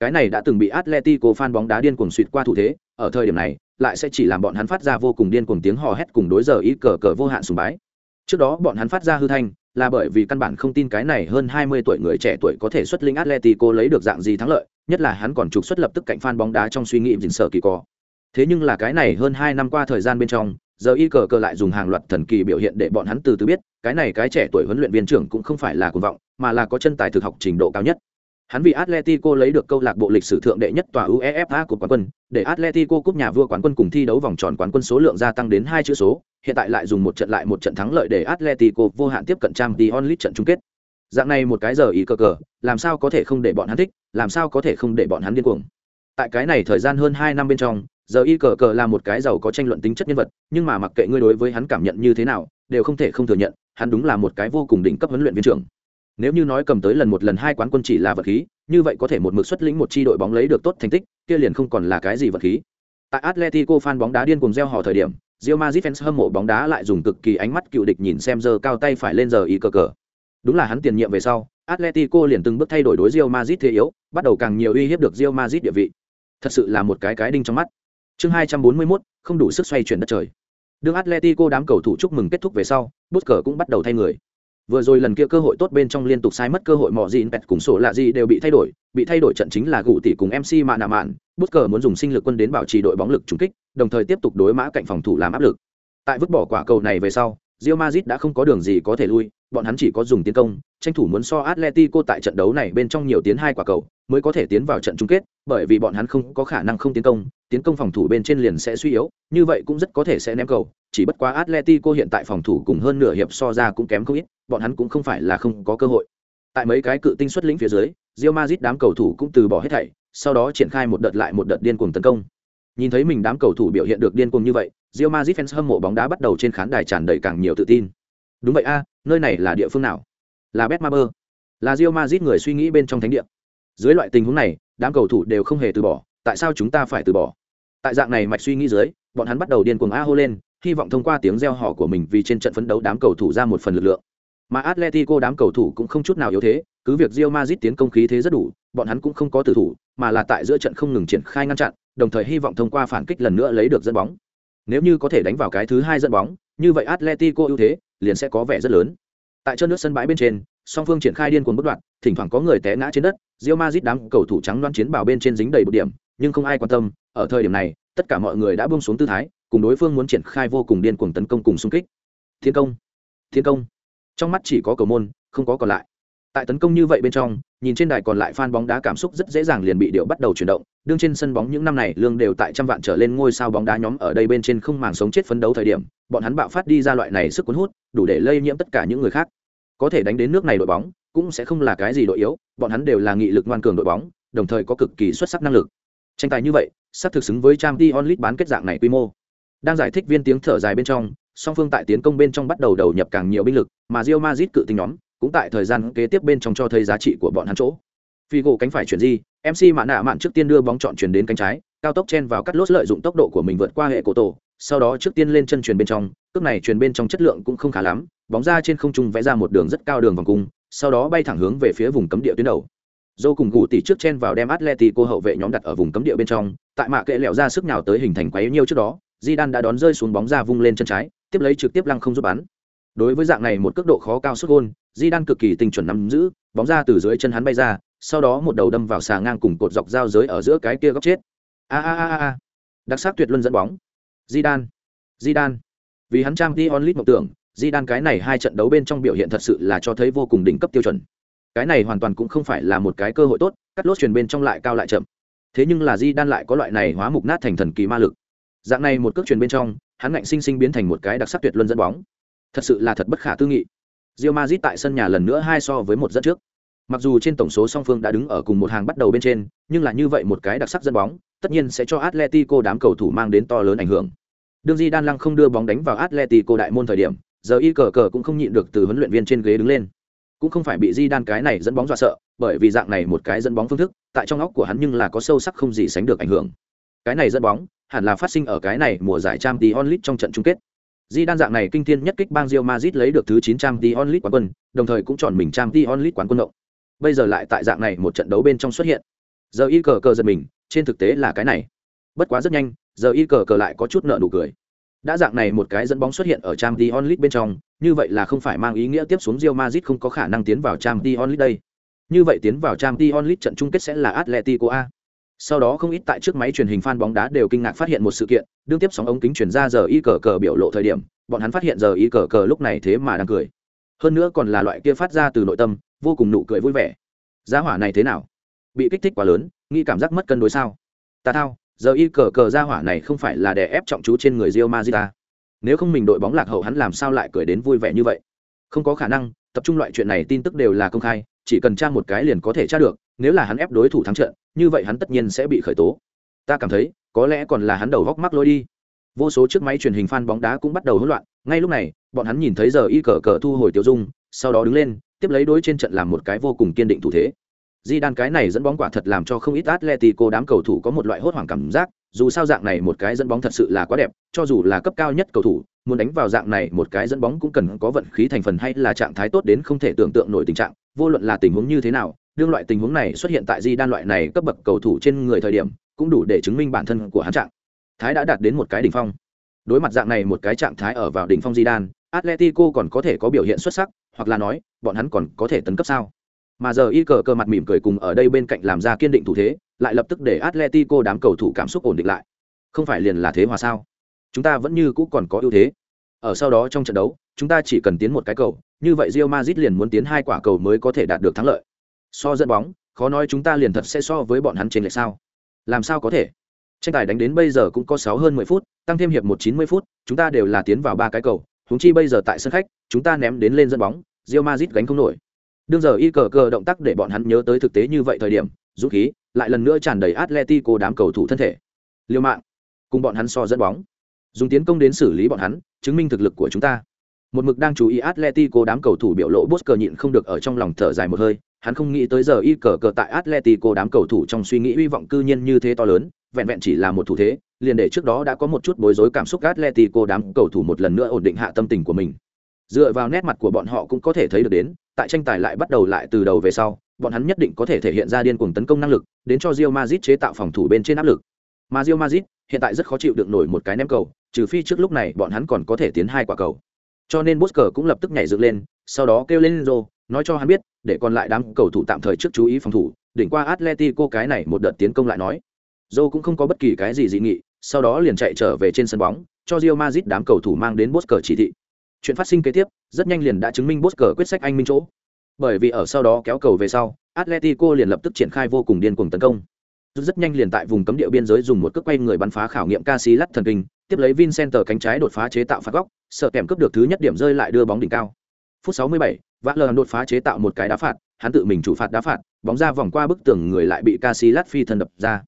[SPEAKER 1] cái này đã từng bị Atletico fan bóng đá điên cuồng suýt qua thủ thế, ở thời điểm này, lại sẽ chỉ làm bọn hắn phát ra vô cùng điên cuồng tiếng hò hét cùng đối giờ ý cờ cờ vô hạn sùng bái. Trước đó bọn hắn phát ra hư thanh, là bởi vì căn bản không tin cái này hơn 20 tuổi người trẻ tuổi có thể xuất linh Atletico lấy được dạng gì thắng lợi, nhất là hắn còn trục xuất lập tức cạnh fan bóng đá trong suy nghĩ dình sở kỳ cò. Thế nhưng là cái này hơn 2 năm qua thời gian bên trong, giờ y cờ cờ lại dùng hàng loạt thần kỳ biểu hiện để bọn hắn từ từ biết, cái này cái trẻ tuổi huấn luyện viên trưởng cũng không phải là cuồng vọng, mà là có chân tài thực học trình độ cao nhất. Hắn vì Atletico lấy được câu lạc bộ lịch sử thượng đệ nhất tòa UEFA của quán quân, để Atletico cúp nhà vua quán quân cùng thi đấu vòng tròn quán quân số lượng gia tăng đến hai chữ số, hiện tại lại dùng một trận lại một trận thắng lợi để Atletico vô hạn tiếp cận Champions League trận chung kết. Dạng này một cái giờ ý cơ cờ, làm sao có thể không để bọn hắn thích, làm sao có thể không để bọn hắn điên cuồng. Tại cái này thời gian hơn hai năm bên trong, giờ y cờ cờ là một cái giàu có tranh luận tính chất nhân vật, nhưng mà mặc kệ ngươi đối với hắn cảm nhận như thế nào, đều không thể không thừa nhận, hắn đúng là một cái vô cùng đỉnh cấp huấn luyện viên trưởng. Nếu như nói cầm tới lần một lần hai quán quân chỉ là vật khí, như vậy có thể một mực xuất lĩnh một chi đội bóng lấy được tốt thành tích, kia liền không còn là cái gì vật khí. Tại Atletico fan bóng đá điên cuồng reo hò thời điểm, Real Madrid fans hâm mộ bóng đá lại dùng cực kỳ ánh mắt cựu địch nhìn xem giờ cao tay phải lên giờ y cờ cờ. Đúng là hắn tiền nhiệm về sau, Atletico liền từng bước thay đổi đối Real Madrid thế yếu, bắt đầu càng nhiều uy hiếp được Real Madrid địa vị. Thật sự là một cái cái đinh trong mắt. Chương 241, không đủ sức xoay chuyển đất trời. Đường Atletico đám cầu thủ chúc mừng kết thúc về sau, Busquets cũng bắt đầu thay người vừa rồi lần kia cơ hội tốt bên trong liên tục sai mất cơ hội mò gì pet cùng sổ lạ gì đều bị thay đổi bị thay đổi trận chính là gù tỷ cùng mc mạ nạ mạn bút cờ muốn dùng sinh lực quân đến bảo trì đội bóng lực trúng kích đồng thời tiếp tục đối mã cạnh phòng thủ làm áp lực. Tại vứt bỏ quả cầu này về sau Real Madrid đã không có đường gì có thể lui, bọn hắn chỉ có dùng tiến công, tranh thủ muốn so Atletico tại trận đấu này bên trong nhiều tiến hai quả cầu, mới có thể tiến vào trận chung kết, bởi vì bọn hắn không có khả năng không tiến công, tiến công phòng thủ bên trên liền sẽ suy yếu, như vậy cũng rất có thể sẽ ném cầu, chỉ bất quá Atletico hiện tại phòng thủ cùng hơn nửa hiệp so ra cũng kém không ít, bọn hắn cũng không phải là không có cơ hội. Tại mấy cái cự tinh xuất lĩnh phía dưới, Real Madrid đám cầu thủ cũng từ bỏ hết thảy, sau đó triển khai một đợt lại một đợt điên cuồng tấn công. Nhìn thấy mình đám cầu thủ biểu hiện được điên cuồng như vậy, Real Madrid fans hâm mộ bóng đá bắt đầu trên khán đài tràn đầy càng nhiều tự tin. Đúng vậy a, nơi này là địa phương nào? Là Betmaber. Là Real Madrid người suy nghĩ bên trong thánh địa. Dưới loại tình huống này, đám cầu thủ đều không hề từ bỏ, tại sao chúng ta phải từ bỏ? Tại dạng này mạch suy nghĩ dưới, bọn hắn bắt đầu điên cuồng a hô lên, hy vọng thông qua tiếng reo hò của mình vì trên trận phấn đấu đám cầu thủ ra một phần lực lượng. Mà Atletico đám cầu thủ cũng không chút nào yếu thế, cứ việc Real Madrid tiến công khí thế rất đủ, bọn hắn cũng không có tử thủ, mà là tại giữa trận không ngừng triển khai ngăn chặn, đồng thời hy vọng thông qua phản kích lần nữa lấy được dẫn bóng. Nếu như có thể đánh vào cái thứ hai dẫn bóng, như vậy Atletico ưu thế liền sẽ có vẻ rất lớn. Tại chân nước sân bãi bên trên, song phương triển khai điên cuồng bất đoạn, thỉnh thoảng có người té ngã trên đất, Real Madrid đám cầu thủ trắng đoan chiến bảo bên trên dính đầy bụi điểm, nhưng không ai quan tâm, ở thời điểm này, tất cả mọi người đã buông xuống tư thái, cùng đối phương muốn triển khai vô cùng điên cuồng tấn công cùng xung kích. Thiên công, thiên công. Trong mắt chỉ có cầu môn, không có còn lại. Tại tấn công như vậy bên trong nhìn trên đài còn lại fan bóng đá cảm xúc rất dễ dàng liền bị điệu bắt đầu chuyển động. Đương trên sân bóng những năm này lương đều tại trăm vạn trở lên ngôi sao bóng đá nhóm ở đây bên trên không màng sống chết phấn đấu thời điểm bọn hắn bạo phát đi ra loại này sức cuốn hút đủ để lây nhiễm tất cả những người khác. Có thể đánh đến nước này đội bóng cũng sẽ không là cái gì đội yếu bọn hắn đều là nghị lực ngoan cường đội bóng đồng thời có cực kỳ xuất sắc năng lực. Tranh tài như vậy sắp thực xứng với trang t onlit bán kết dạng này quy mô đang giải thích viên tiếng thở dài bên trong, song phương tại tiến công bên trong bắt đầu đầu nhập càng nhiều binh lực, mà rio mazit cự tinh nhóm cũng tại thời gian kế tiếp bên trong cho thấy giá trị của bọn hắn chỗ. Phi gỗ cánh phải chuyển di mc mạ nạ mạn trước tiên đưa bóng chọn chuyển đến cánh trái, cao tốc chen vào cắt lốt lợi dụng tốc độ của mình vượt qua hệ cổ tổ, sau đó trước tiên lên chân chuyển bên trong, cước này chuyển bên trong chất lượng cũng không khá lắm, bóng ra trên không trung vẽ ra một đường rất cao đường vòng cung, sau đó bay thẳng hướng về phía vùng cấm địa tuyến đầu. Dâu cùng gù tỉ trước chen vào đem Atleti cô hậu vệ nhóm đặt ở vùng cấm địa bên trong, tại mạ kệ lẹo ra sức nào tới hình thành quá yếu nhiều trước đó Zidane đã đón rơi xuống bóng ra vung lên chân trái, tiếp lấy trực tiếp lăng không giúp bắn. Đối với dạng này một cước độ khó cao xuất gôn di đan cực kỳ tinh chuẩn nắm giữ, bóng ra từ dưới chân hắn bay ra, sau đó một đầu đâm vào xà ngang cùng cột dọc giao giới ở giữa cái kia góc chết. A a a a. Đặc sắc tuyệt luân dẫn bóng. Di đan di đan vì hắn trang đi onlit mộng tưởng di đan cái này hai trận đấu bên trong biểu hiện thật sự là cho thấy vô cùng đỉnh cấp tiêu chuẩn. Cái này hoàn toàn cũng không phải là một cái cơ hội tốt, cắt lốt truyền bên trong lại cao lại chậm. Thế nhưng là di đan lại có loại này hóa mục nát thành thần kỳ ma lực dạng này một cước truyền bên trong hắn ngạnh sinh sinh biến thành một cái đặc sắc tuyệt luân dẫn bóng thật sự là thật bất khả tư nghị rio mazit tại sân nhà lần nữa hai so với một dẫn trước. Mặc dù trên tổng số song phương đã đứng ở cùng một hàng bắt đầu bên trên, nhưng là như vậy một cái đặc sắc dẫn bóng, tất nhiên sẽ cho Atletico đám cầu thủ mang đến to lớn ảnh hưởng. Đương Di Đan Lăng không đưa bóng đánh vào Atletico đại môn thời điểm, giờ y cờ cờ cũng không nhịn được từ huấn luyện viên trên ghế đứng lên. Cũng không phải bị Di Đan cái này dẫn bóng dọa sợ, bởi vì dạng này một cái dẫn bóng phương thức, tại trong óc của hắn nhưng là có sâu sắc không gì sánh được ảnh hưởng. Cái này dẫn bóng, hẳn là phát sinh ở cái này mùa giải trang tí onlit trong trận chung kết. Di đan dạng này kinh thiên nhất kích bang rio mazit lấy được thứ chín trang tí onlit quán quân, đồng thời cũng chọn mình trang tí onlit quán quân động. Bây giờ lại tại dạng này một trận đấu bên trong xuất hiện. Giờ y cờ cờ giật mình, trên thực tế là cái này. Bất quá rất nhanh, giờ y cờ cờ lại có chút nợ nụ cười. Đã dạng này một cái dẫn bóng xuất hiện ở trang tí onlit bên trong, như vậy là không phải mang ý nghĩa tiếp xuống rio mazit không có khả năng tiến vào trang tí onlit đây. Như vậy tiến vào trang tí onlit trận chung kết sẽ là Atletico A. Sau đó không ít tại trước máy truyền hình fan bóng đá đều kinh ngạc phát hiện một sự kiện, đương tiếp sóng ống kính truyền ra giờ y cờ cờ biểu lộ thời điểm, bọn hắn phát hiện giờ y cờ cờ lúc này thế mà đang cười. Hơn nữa còn là loại kia phát ra từ nội tâm, vô cùng nụ cười vui vẻ. Giá hỏa này thế nào? Bị kích thích quá lớn, nghĩ cảm giác mất cân đối sao? Ta thao, giờ y cờ cờ gia hỏa này không phải là đè ép trọng chú trên người rio mazita? À? Nếu không mình đội bóng lạc hậu hắn làm sao lại cười đến vui vẻ như vậy? Không có khả năng, tập trung loại chuyện này tin tức đều là công khai, chỉ cần tra một cái liền có thể tra được, nếu là hắn ép đối thủ thắng trận, như vậy hắn tất nhiên sẽ bị khởi tố. Ta cảm thấy có lẽ còn là hắn đầu góc mắc lôi đi. Vô số chiếc máy truyền hình fan bóng đá cũng bắt đầu hỗn loạn ngay lúc này bọn hắn nhìn thấy giờ y cờ cờ thu hồi tiêu dung sau đó đứng lên tiếp lấy đối trên trận làm một cái vô cùng kiên định thủ thế. Di đan cái này dẫn bóng quả thật làm cho không ít atletico đám cầu thủ có một loại hốt hoảng cảm giác dù sao dạng này một cái dẫn bóng thật sự là quá đẹp cho dù là cấp cao nhất cầu thủ muốn đánh vào dạng này một cái dẫn bóng cũng cần có vận khí thành phần hay là trạng thái tốt đến không thể tưởng tượng nổi tình trạng vô luận là tình huống như thế nào đương loại tình huống này xuất hiện tại di đan loại này cấp bậc cầu thủ trên người thời điểm, cũng đủ để chứng minh bản thân của hắn trạng thái đã đạt đến một cái đỉnh phong. Đối mặt dạng này một cái trạng thái ở vào đỉnh phong di đan, atletico còn có thể có biểu hiện xuất sắc, hoặc là nói, bọn hắn còn có thể tấn cấp sao? Mà giờ y cờ cơ mặt mỉm cười cùng ở đây bên cạnh làm ra kiên định thủ thế, lại lập tức để atletico đám cầu thủ cảm xúc ổn định lại. Không phải liền là thế hòa sao? Chúng ta vẫn như cũ còn có ưu thế. Ở sau đó trong trận đấu, chúng ta chỉ cần tiến một cái cầu, như vậy rio mazit liền muốn tiến hai quả cầu mới có thể đạt được thắng lợi so dẫn bóng, khó nói chúng ta liền thật sẽ so với bọn hắn trên lệch sao. Làm sao có thể? Tranh tài đánh đến bây giờ cũng có sáu hơn mười phút, tăng thêm hiệp một chín mươi phút, chúng ta đều là tiến vào ba cái cầu húng chi bây giờ tại sân khách, chúng ta ném đến lên dẫn bóng rio mazit gánh không nổi. Đương giờ y cờ cờ động tác để bọn hắn nhớ tới thực tế như vậy thời điểm, dũng khí lại lần nữa tràn đầy atletico đám cầu thủ thân thể. Liêu mạng, cùng bọn hắn so dẫn bóng. Dùng tiến công đến xử lý bọn hắn, chứng minh thực lực của chúng ta một mực đang chú ý atletico đám cầu thủ biểu lộ Bosker nhịn không được ở trong lòng thở dài một hơi, hắn không nghĩ tới giờ y cờ cờ tại atletico đám cầu thủ trong suy nghĩ hy vọng cư nhiên như thế to lớn, vẹn vẹn chỉ là một thủ thế, liền để trước đó đã có một chút bối rối cảm xúc atletico đám cầu thủ một lần nữa ổn định hạ tâm tình của mình. Dựa vào nét mặt của bọn họ cũng có thể thấy được đến, tại tranh tài lại bắt đầu lại từ đầu về sau, bọn hắn nhất định có thể thể hiện ra điên cuồng tấn công năng lực, đến cho Real Madrid chế tạo phòng thủ bên trên áp lực. Mà Real Madrid hiện tại rất khó chịu được nổi một cái ném cầu, trừ phi trước lúc này bọn hắn còn có thể tiến hai quả cầu cho nên Bosker cũng lập tức nhảy dựng lên sau đó kêu lên rô nói cho hắn biết để còn lại đám cầu thủ tạm thời trước chú ý phòng thủ đỉnh qua Atletico cái này một đợt tiến công lại nói. Joe cũng không có bất kỳ cái gì dị nghị sau đó liền chạy trở về trên sân bóng cho Real Madrid đám cầu thủ mang đến Bosker chỉ thị. Chuyện phát sinh kế tiếp rất nhanh liền đã chứng minh Bosker quyết sách anh minh chỗ. Bởi vì ở sau đó kéo cầu về sau Atletico liền lập tức triển khai vô cùng điên cuồng tấn công. Rất nhanh liền tại vùng cấm địa biên giới dùng một cước quay người bắn phá khảo nghiệm Casillas thần kinh, tiếp lấy Vincenter cánh trái đột phá chế tạo phạt góc, sợ kèm cướp được thứ nhất điểm rơi lại đưa bóng đỉnh cao. Phút 67, Vã đột phá chế tạo một cái đá phạt, hắn tự mình chủ phạt đá phạt, bóng ra vòng qua bức tường người lại bị Casillas phi thân đập ra.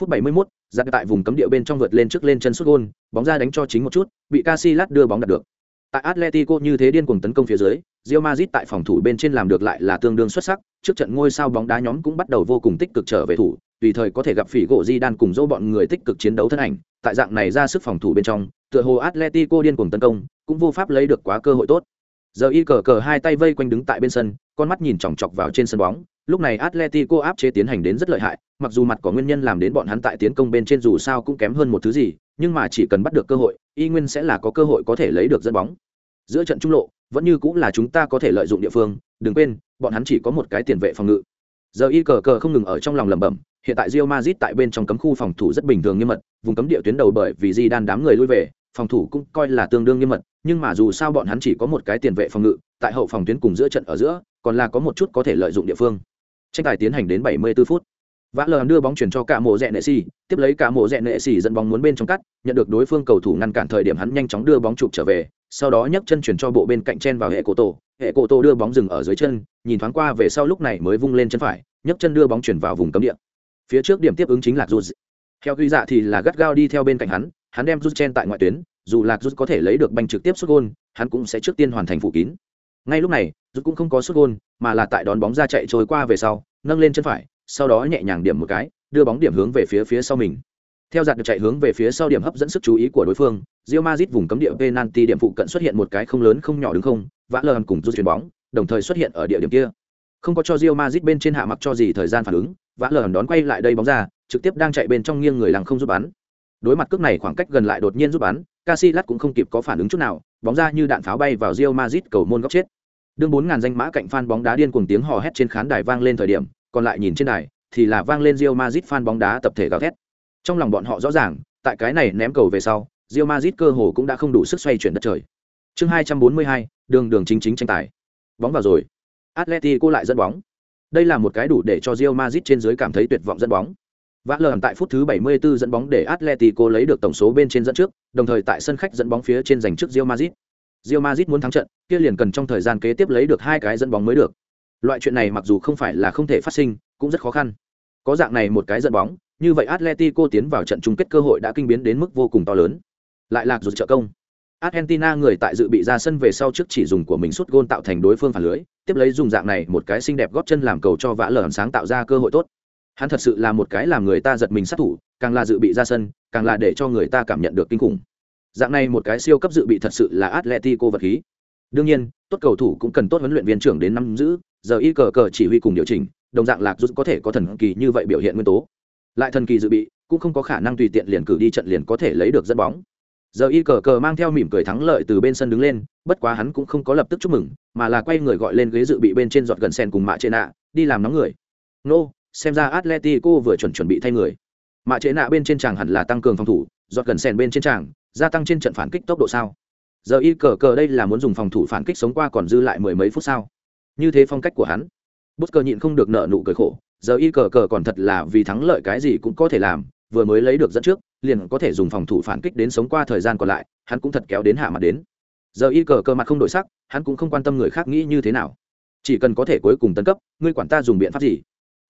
[SPEAKER 1] Phút 71, giật tại vùng cấm địa bên trong vượt lên trước lên chân sút gôn, bóng ra đánh cho chính một chút, bị Casillas đưa bóng đặt được. Tại Atletico như thế điên cuồng tấn công phía dưới, Real Madrid tại phòng thủ bên trên làm được lại là tương đương xuất sắc, trước trận ngôi sao bóng đá nhóm cũng bắt đầu vô cùng tích cực trở về thủ, tùy thời có thể gặp phỉ gỗ di đan cùng dỗ bọn người tích cực chiến đấu thân ảnh tại dạng này ra sức phòng thủ bên trong tựa hồ atletico điên cuồng tấn công cũng vô pháp lấy được quá cơ hội tốt. Giờ y cờ cờ hai tay vây quanh đứng tại bên sân con mắt nhìn chòng chọc vào trên sân bóng lúc này atletico áp chế tiến hành đến rất lợi hại mặc dù mặt có nguyên nhân làm đến bọn hắn tại tiến công bên trên dù sao cũng kém hơn một thứ gì nhưng mà chỉ cần bắt được cơ hội y nguyên sẽ là có cơ hội có thể lấy được dẫn bóng. Giữa trận trung lộ vẫn như cũng là chúng ta có thể lợi dụng địa phương đừng quên bọn hắn chỉ có một cái tiền vệ phòng ngự giờ y cờ cờ không ngừng ở trong lòng lẩm bẩm hiện tại Real Madrid tại bên trong cấm khu phòng thủ rất bình thường nghiêm mật, vùng cấm địa tuyến đầu bởi vì Di đan đám người lui về, phòng thủ cũng coi là tương đương nghiêm mật, nhưng mà dù sao bọn hắn chỉ có một cái tiền vệ phòng ngự, tại hậu phòng tuyến cùng giữa trận ở giữa, còn là có một chút có thể lợi dụng địa phương. Tranh tài tiến hành đến 74 phút. Vã lờ đưa bóng chuyển cho cả mộ rẽ nệ xì, tiếp lấy cả mộ rẽ nệ xì dẫn bóng muốn bên trong cắt, nhận được đối phương cầu thủ ngăn cản thời điểm hắn nhanh chóng đưa bóng chụp trở về, sau đó nhấc chân chuyển cho bộ bên cạnh chen vào hệ cổ tổ, hệ cổ tổ đưa bóng dừng ở dưới chân, nhìn thoáng qua về sau lúc này mới vung lên chân phải, nhấc chân đưa bóng chuyển vào vùng cấm địa. Phía trước điểm tiếp ứng chính là rút. Theo quy dạ thì là gắt gao đi theo bên cạnh hắn hắn đem rút chen tại ngoại tuyến dù lạc rút có thể lấy được banh trực tiếp xuất gôn hắn cũng sẽ trước tiên hoàn thành phủ kín. Ngay lúc này rút cũng không có xuất gôn mà là tại đón bóng ra chạy trôi qua về sau nâng lên chân phải sau đó nhẹ nhàng điểm một cái, đưa bóng điểm hướng về phía phía sau mình. Theo giạt được chạy hướng về phía sau điểm hấp dẫn sức chú ý của đối phương, Real Madrid vùng cấm địa penalty điểm phụ cận xuất hiện một cái không lớn không nhỏ đứng không, vã lờ cùng rút chuyền bóng, đồng thời xuất hiện ở địa điểm kia. Không có cho Real Madrid bên trên hạ mặc cho gì thời gian phản ứng, vã lờ đón quay lại đây bóng ra, trực tiếp đang chạy bên trong nghiêng người làng không giúp bắn. Đối mặt cước này khoảng cách gần lại đột nhiên giúp bắn, Casillas cũng không kịp có phản ứng chút nào, bóng ra như đạn pháo bay vào Real Madrid cầu môn góc chết. Đương bốn ngàn danh mã cạnh fan bóng đá điên cuồng tiếng hò hét trên khán đài vang lên thời điểm còn lại nhìn trên đài thì là vang lên Real Madrid fan bóng đá tập thể gào thét trong lòng bọn họ rõ ràng tại cái này ném cầu về sau Real Madrid cơ hồ cũng đã không đủ sức xoay chuyển đất trời chương hai trăm bốn mươi hai đường đường chính chính tranh tài bóng vào rồi Atletico lại dẫn bóng đây là một cái đủ để cho Real Madrid trên dưới cảm thấy tuyệt vọng dẫn bóng. Vã lờn tại phút thứ 74 dẫn bóng để Atletico lấy được tổng số bên trên dẫn trước, đồng thời tại sân khách dẫn bóng phía trên giành trước Real Madrid. Real Madrid muốn thắng trận, kia liền cần trong thời gian kế tiếp lấy được hai cái dẫn bóng mới được. Loại chuyện này mặc dù không phải là không thể phát sinh, cũng rất khó khăn. Có dạng này một cái giận bóng, như vậy Atletico tiến vào trận chung kết cơ hội đã kinh biến đến mức vô cùng to lớn. Lại lạc rụt trợ công. Argentina người tại dự bị ra sân về sau trước chỉ dùng của mình sút gôn tạo thành đối phương phản lưới, tiếp lấy dùng dạng này một cái xinh đẹp góp chân làm cầu cho vã lở sáng tạo ra cơ hội tốt. Hắn thật sự là một cái làm người ta giật mình sát thủ, càng là dự bị ra sân, càng là để cho người ta cảm nhận được kinh khủng. Dạng này một cái siêu cấp dự bị thật sự là Atletico vật khí. Đương nhiên, tốt cầu thủ cũng cần tốt huấn luyện viên trưởng đến năm giữ, giờ y cờ cờ chỉ huy cùng điều chỉnh, đồng dạng lạc rút có thể có thần kỳ như vậy biểu hiện nguyên tố. Lại thần kỳ dự bị, cũng không có khả năng tùy tiện liền cử đi trận liền có thể lấy được dẫn bóng. Giờ y cờ cờ mang theo mỉm cười thắng lợi từ bên sân đứng lên bất quá hắn cũng không có lập tức chúc mừng mà là quay người gọi lên ghế dự bị bên trên giọt gần sen cùng mạ trệ nạ đi làm nóng người. Nô xem ra atletico vừa chuẩn chuẩn bị thay người. Mạ trệ nạ bên trên tràng hẳn là tăng cường phòng thủ giọt gần sen bên trên tràng gia tăng trên trận phản kích tốc độ sao? Giờ y cờ cờ đây là muốn dùng phòng thủ phản kích sống qua còn dư lại mười mấy phút sao? Như thế phong cách của hắn. Bút cờ nhịn không được nợ nụ cười khổ. Giờ y cờ cờ còn thật là vì thắng lợi cái gì cũng có thể làm, vừa mới lấy được dẫn trước, liền có thể dùng phòng thủ phản kích đến sống qua thời gian còn lại, hắn cũng thật kéo đến hạ mặt đến. Giờ y cờ Cờ mặt không đổi sắc, hắn cũng không quan tâm người khác nghĩ như thế nào. Chỉ cần có thể cuối cùng tấn cấp, ngươi quản ta dùng biện pháp gì?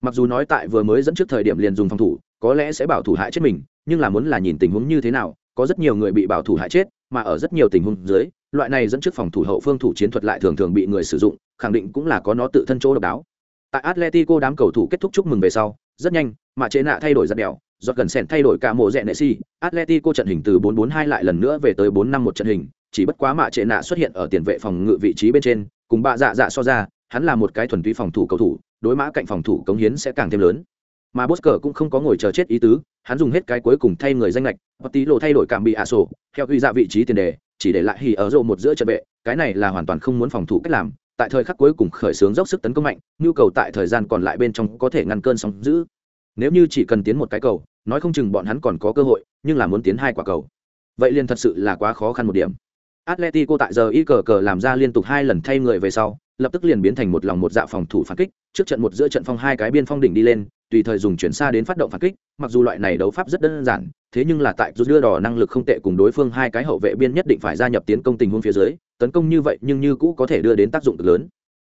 [SPEAKER 1] Mặc dù nói tại vừa mới dẫn trước thời điểm liền dùng phòng thủ, có lẽ sẽ bảo thủ hại chết mình, nhưng là muốn là nhìn tình huống như thế nào có rất nhiều người bị bảo thủ hại chết, mà ở rất nhiều tình huống dưới, loại này dẫn trước phòng thủ hậu phương thủ chiến thuật lại thường thường bị người sử dụng, khẳng định cũng là có nó tự thân chỗ độc đáo. Tại atletico đám cầu thủ kết thúc chúc mừng về sau, rất nhanh mà chế nạ thay đổi giặt đèo giọt gần sèn thay đổi cả mộ rẽ nệ si atletico trận hình từ 4-4-2 lại lần nữa về tới 4-5-1 trận hình, chỉ bất quá mạ trệ nạ xuất hiện ở tiền vệ phòng ngự vị trí bên trên, cùng bạ dạ dạ so ra, hắn là một cái thuần túy phòng thủ cầu thủ, đối mã cạnh phòng thủ cống hiến sẽ càng thêm lớn mà Bosker cũng không có ngồi chờ chết ý tứ, hắn dùng hết cái cuối cùng thay người danh lệch, tí lộ thay đổi cảm bị ạ sổ, theo quy ra vị trí tiền đề, chỉ để lại hỉ ở rộ một giữa trận vệ, cái này là hoàn toàn không muốn phòng thủ cách làm, tại thời khắc cuối cùng khởi xướng dốc sức tấn công mạnh, nhu cầu tại thời gian còn lại bên trong có thể ngăn cơn sóng dữ. Nếu như chỉ cần tiến một cái cầu, nói không chừng bọn hắn còn có cơ hội, nhưng là muốn tiến hai quả cầu. Vậy liền thật sự là quá khó khăn một điểm. Atletico tại giờ y cờ cờ làm ra liên tục hai lần thay người về sau, lập tức liền biến thành một lòng một dạ phòng thủ phản kích, trước trận một giữa trận phong hai cái biên phong đỉnh đi lên, tùy thời dùng chuyển xa đến phát động phản kích, mặc dù loại này đấu pháp rất đơn giản, thế nhưng là tại rút đưa đỏ năng lực không tệ cùng đối phương hai cái hậu vệ biên nhất định phải gia nhập tiến công tình huống phía dưới, tấn công như vậy nhưng như cũ có thể đưa đến tác dụng cực lớn.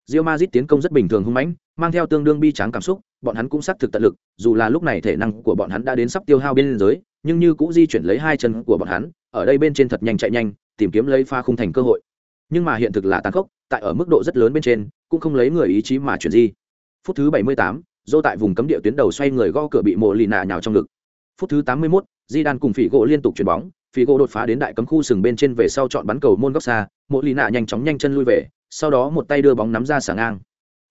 [SPEAKER 1] Real Madrid tiến công rất bình thường hung mãnh, mang theo tương đương bi tráng cảm xúc, bọn hắn cũng xác thực tận lực, dù là lúc này thể năng của bọn hắn đã đến sắp tiêu hao biên giới, nhưng như cũ di chuyển lấy hai chân của bọn hắn, ở đây bên trên thật nhanh chạy nhanh, tìm kiếm lấy pha khung thành cơ hội. Nhưng mà hiện thực là tàn khốc, tại ở mức độ rất lớn bên trên, cũng không lấy người ý chí mà chuyển di. Phút thứ 78, dô tại vùng cấm địa tuyến đầu xoay người gõ cửa bị mộ lì nạ nhào trong ngực. Phút thứ 81, di đan cùng phỉ gỗ liên tục chuyền bóng. Phỉ gỗ đột phá đến đại cấm khu sừng bên trên về sau chọn bắn cầu môn góc xa. Mộ lì nạ nhanh chóng nhanh chân lui về sau đó một tay đưa bóng nắm ra xả ngang.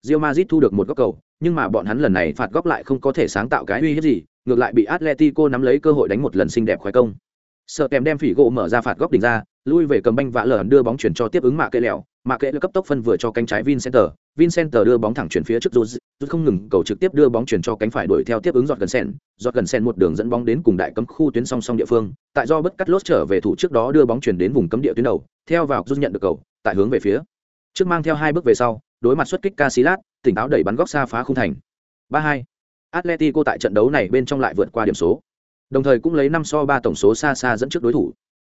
[SPEAKER 1] Real Madrid thu được một góc cầu, nhưng mà bọn hắn lần này phạt góc lại không có thể sáng tạo cái uy hiếp gì, ngược lại bị Atletico nắm lấy cơ hội đánh một lần xinh đẹp khoái công. Sợ kèm đem phỉ gỗ mở ra phạt góc đỉnh ra, lui về cầm banh vạ lở đưa bóng chuyển cho tiếp ứng mạ cây lẹo, mà kệ cấp tốc phân vừa cho cánh trái Vincenter, Vincenter đưa bóng thẳng chuyển phía trước Rose, không ngừng cầu trực tiếp đưa bóng chuyển cho cánh phải đuổi theo tiếp ứng giọt gần sen, giọt gần sen một đường dẫn bóng đến cùng đại cấm khu tuyến song song địa phương, tại do bất cắt lốt trở về thủ trước đó đưa bóng chuyển đến vùng cấm địa tuyến đầu, theo vào Ruz nhận được cầu, tại hướng về phía trước mang theo hai bước về sau, đối mặt xuất kích Casillas, tỉnh táo đẩy bắn góc xa phá khung thành. 3-2. Atletico tại trận đấu này bên trong lại vượt qua điểm số. Đồng thời cũng lấy 5 so 3 tổng số xa xa dẫn trước đối thủ.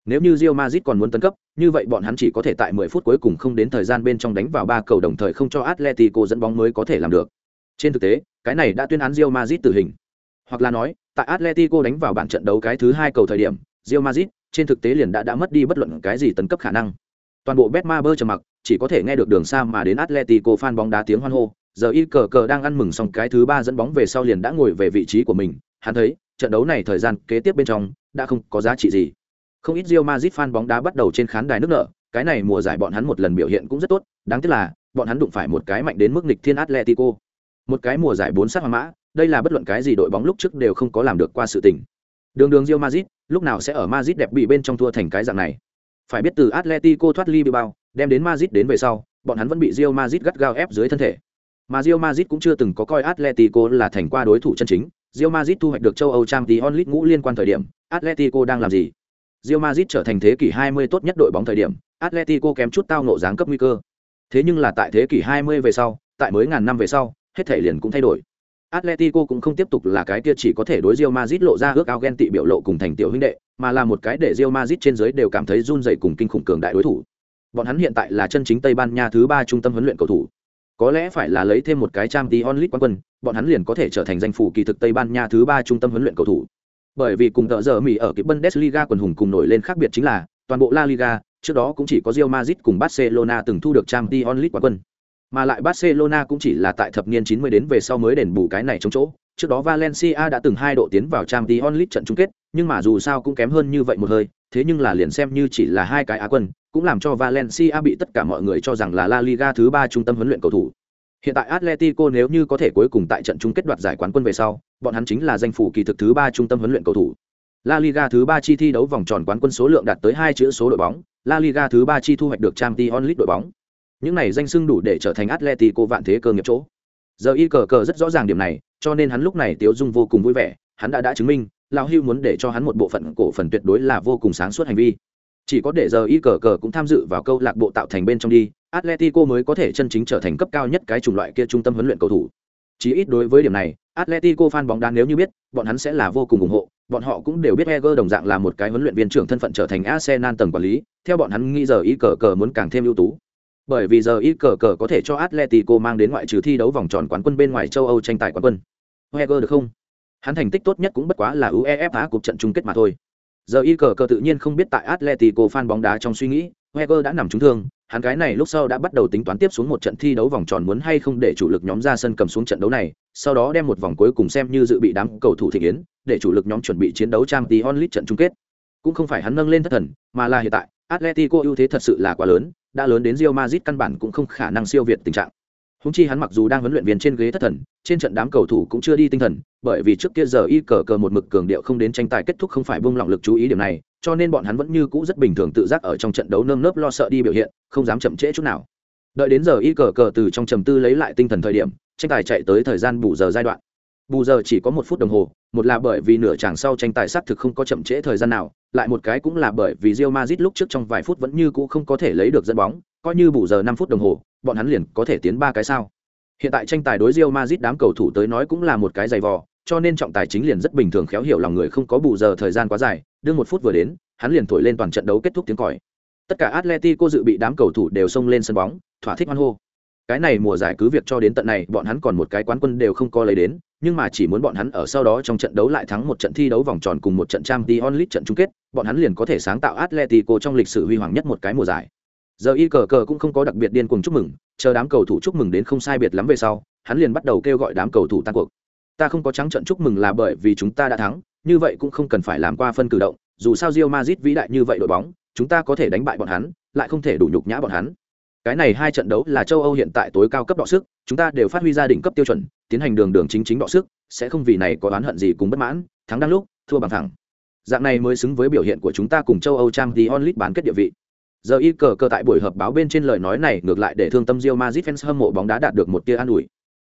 [SPEAKER 1] Nếu như Real Madrid còn muốn tấn cấp, như vậy bọn hắn chỉ có thể tại 10 phút cuối cùng không đến thời gian bên trong đánh vào ba cầu đồng thời không cho Atletico dẫn bóng mới có thể làm được. Trên thực tế, cái này đã tuyên án Real Madrid tử hình. Hoặc là nói, tại Atletico đánh vào bản trận đấu cái thứ hai cầu thời điểm, Real Madrid trên thực tế liền đã đã mất đi bất luận cái gì tấn cấp khả năng. Toàn bộ Betmaber trầm mặc, chỉ có thể nghe được đường xa mà đến Atletico fan bóng đá tiếng hoan hô. Giờ y cờ cờ đang ăn mừng xong cái thứ ba dẫn bóng về sau liền đã ngồi về vị trí của mình. Hắn thấy, trận đấu này thời gian kế tiếp bên trong đã không có giá trị gì. Không ít Real Madrid fan bóng đá bắt đầu trên khán đài nước nở, cái này mùa giải bọn hắn một lần biểu hiện cũng rất tốt, đáng tiếc là bọn hắn đụng phải một cái mạnh đến mức nghịch thiên Atletico. Một cái mùa giải bốn sát hoàng mã, đây là bất luận cái gì đội bóng lúc trước đều không có làm được qua sự tình. Đường đường Real Madrid, lúc nào sẽ ở Madrid đẹp bị bên trong thua thành cái dạng này. Phải biết từ Atletico thoát ly bao, đem đến Madrid đến về sau, bọn hắn vẫn bị Real Madrid gắt gao ép dưới thân thể. Mà Real Madrid cũng chưa từng có coi Atletico là thành qua đối thủ chân chính. Real Madrid thu hoạch được châu Âu Champions League ngũ liên quan thời điểm, Atletico đang làm gì? Real Madrid trở thành thế kỷ 20 tốt nhất đội bóng thời điểm, Atletico kém chút tao ngộ dáng cấp nguy cơ. Thế nhưng là tại thế kỷ 20 về sau, tại mới ngàn năm về sau, hết thể liền cũng thay đổi. Atletico cũng không tiếp tục là cái kia chỉ có thể đối Real Madrid lộ ra ước ao ghen tị biểu lộ cùng thành tiểu huynh đệ, mà là một cái để Real Madrid trên dưới đều cảm thấy run rẩy cùng kinh khủng cường đại đối thủ. Bọn hắn hiện tại là chân chính Tây Ban Nha thứ ba trung tâm huấn luyện cầu thủ. Có lẽ phải là lấy thêm một cái Champions League quán quân, bọn hắn liền có thể trở thành danh phủ kỳ thực Tây Ban Nha thứ ba trung tâm huấn luyện cầu thủ bởi vì cùng tợ giờ Mỹ ở cái Bundesliga quần hùng cùng nổi lên khác biệt chính là toàn bộ La Liga, trước đó cũng chỉ có Real Madrid cùng Barcelona từng thu được Champions League quán quân. Mà lại Barcelona cũng chỉ là tại thập niên 90 đến về sau mới đền bù cái này trong chỗ. Trước đó Valencia đã từng hai độ tiến vào Champions League trận chung kết, nhưng mà dù sao cũng kém hơn như vậy một hơi, thế nhưng là liền xem như chỉ là hai cái á quân, cũng làm cho Valencia bị tất cả mọi người cho rằng là La Liga thứ ba trung tâm huấn luyện cầu thủ. Hiện tại Atletico nếu như có thể cuối cùng tại trận chung kết đoạt giải quán quân về sau, bọn hắn chính là danh phủ kỳ thực thứ ba trung tâm huấn luyện cầu thủ. La Liga thứ ba chi thi đấu vòng tròn quán quân số lượng đạt tới hai chữ số đội bóng, La Liga thứ ba chi thu hoạch được Champions League đội bóng. Những này danh xưng đủ để trở thành Atletico vạn thế cơ nghiệp chỗ. Giờ y cờ cờ rất rõ ràng điểm này, cho nên hắn lúc này Tiếu Dung vô cùng vui vẻ, hắn đã đã chứng minh, lão Hưu muốn để cho hắn một bộ phận cổ phần tuyệt đối là vô cùng sáng suốt hành vi. Chỉ có để giờ y cờ cờ cũng tham dự vào câu lạc bộ tạo thành bên trong đi, Atletico mới có thể chân chính trở thành cấp cao nhất cái chủng loại kia trung tâm huấn luyện cầu thủ. Chỉ ít đối với điểm này, Atletico fan bóng đá nếu như biết, bọn hắn sẽ là vô cùng ủng hộ, bọn họ cũng đều biết Heger đồng dạng là một cái huấn luyện viên trưởng thân phận trở thành Arsenal tầng quản lý, theo bọn hắn nghĩ giờ y cờ cờ muốn càng thêm ưu tú. Bởi vì giờ y cờ cờ có thể cho Atletico mang đến ngoại trừ thi đấu vòng tròn quán quân bên ngoài châu Âu tranh tài quán quân. Heger được không? Hắn thành tích tốt nhất cũng bất quá là UEFA cuộc trận chung kết mà thôi. Giờ y cờ cờ tự nhiên không biết tại Atletico fan bóng đá trong suy nghĩ, heger đã nằm trúng thương, hắn cái này lúc sau đã bắt đầu tính toán tiếp xuống một trận thi đấu vòng tròn muốn hay không để chủ lực nhóm ra sân cầm xuống trận đấu này, sau đó đem một vòng cuối cùng xem như dự bị đám cầu thủ thị kiến, để chủ lực nhóm chuẩn bị chiến đấu Champions League trận chung kết. Cũng không phải hắn nâng lên thất thần, mà là hiện tại, Atletico ưu thế thật sự là quá lớn, đã lớn đến Real Madrid căn bản cũng không khả năng siêu việt tình trạng. Húng chi hắn mặc dù đang huấn luyện viên trên ghế thất thần, trên trận đám cầu thủ cũng chưa đi tinh thần, bởi vì trước kia giờ y cờ cờ một mực cường điệu không đến tranh tài kết thúc không phải buông lỏng lực chú ý điểm này, cho nên bọn hắn vẫn như cũ rất bình thường tự giác ở trong trận đấu nơm nớp lo sợ đi biểu hiện, không dám chậm trễ chút nào. Đợi đến giờ y cờ cờ từ trong trầm tư lấy lại tinh thần thời điểm, tranh tài chạy tới thời gian bù giờ giai đoạn. Bù giờ chỉ có một phút đồng hồ, một là bởi vì nửa chàng sau tranh tài xác thực không có chậm trễ thời gian nào, lại một cái cũng là bởi vì Real Madrid lúc trước trong vài phút vẫn như cũ không có thể lấy được dẫn bóng, coi như bù giờ năm phút đồng hồ, bọn hắn liền có thể tiến ba cái sao. Hiện tại tranh tài đối Real Madrid đám cầu thủ tới nói cũng là một cái dày vò, cho nên trọng tài chính liền rất bình thường khéo hiểu lòng người không có bù giờ thời gian quá dài, đương một phút vừa đến, hắn liền thổi lên toàn trận đấu kết thúc tiếng còi. Tất cả Atletico dự bị đám cầu thủ đều xông lên sân bóng, thỏa thích hoan hô. Cái này mùa giải cứ việc cho đến tận này, bọn hắn còn một cái quán quân đều không có lấy đến, nhưng mà chỉ muốn bọn hắn ở sau đó trong trận đấu lại thắng một trận thi đấu vòng tròn cùng một trận Champions League trận chung kết, bọn hắn liền có thể sáng tạo Atletico trong lịch sử huy hoàng nhất một cái mùa giải. Giờ y cờ cờ cũng không có đặc biệt điên cuồng chúc mừng, chờ đám cầu thủ chúc mừng đến không sai biệt lắm về sau, hắn liền bắt đầu kêu gọi đám cầu thủ tan cuộc. Ta không có trắng trận chúc mừng là bởi vì chúng ta đã thắng, như vậy cũng không cần phải làm qua phân cử động, dù sao Real Madrid vĩ đại như vậy đội bóng, chúng ta có thể đánh bại bọn hắn, lại không thể đủ nhục nhã bọn hắn. Cái này hai trận đấu là châu Âu hiện tại tối cao cấp đọ sức, chúng ta đều phát huy ra đỉnh cấp tiêu chuẩn, tiến hành đường đường chính chính đọ sức, sẽ không vì này có oán hận gì cùng bất mãn, thắng đang lúc, thua bằng thẳng. Dạng này mới xứng với biểu hiện của chúng ta cùng châu Âu Champions League bán kết địa vị giờ y cờ cờ tại buổi họp báo bên trên lời nói này ngược lại để thương tâm Real Madrid fans hâm mộ bóng đá đạt được một tia an ủi.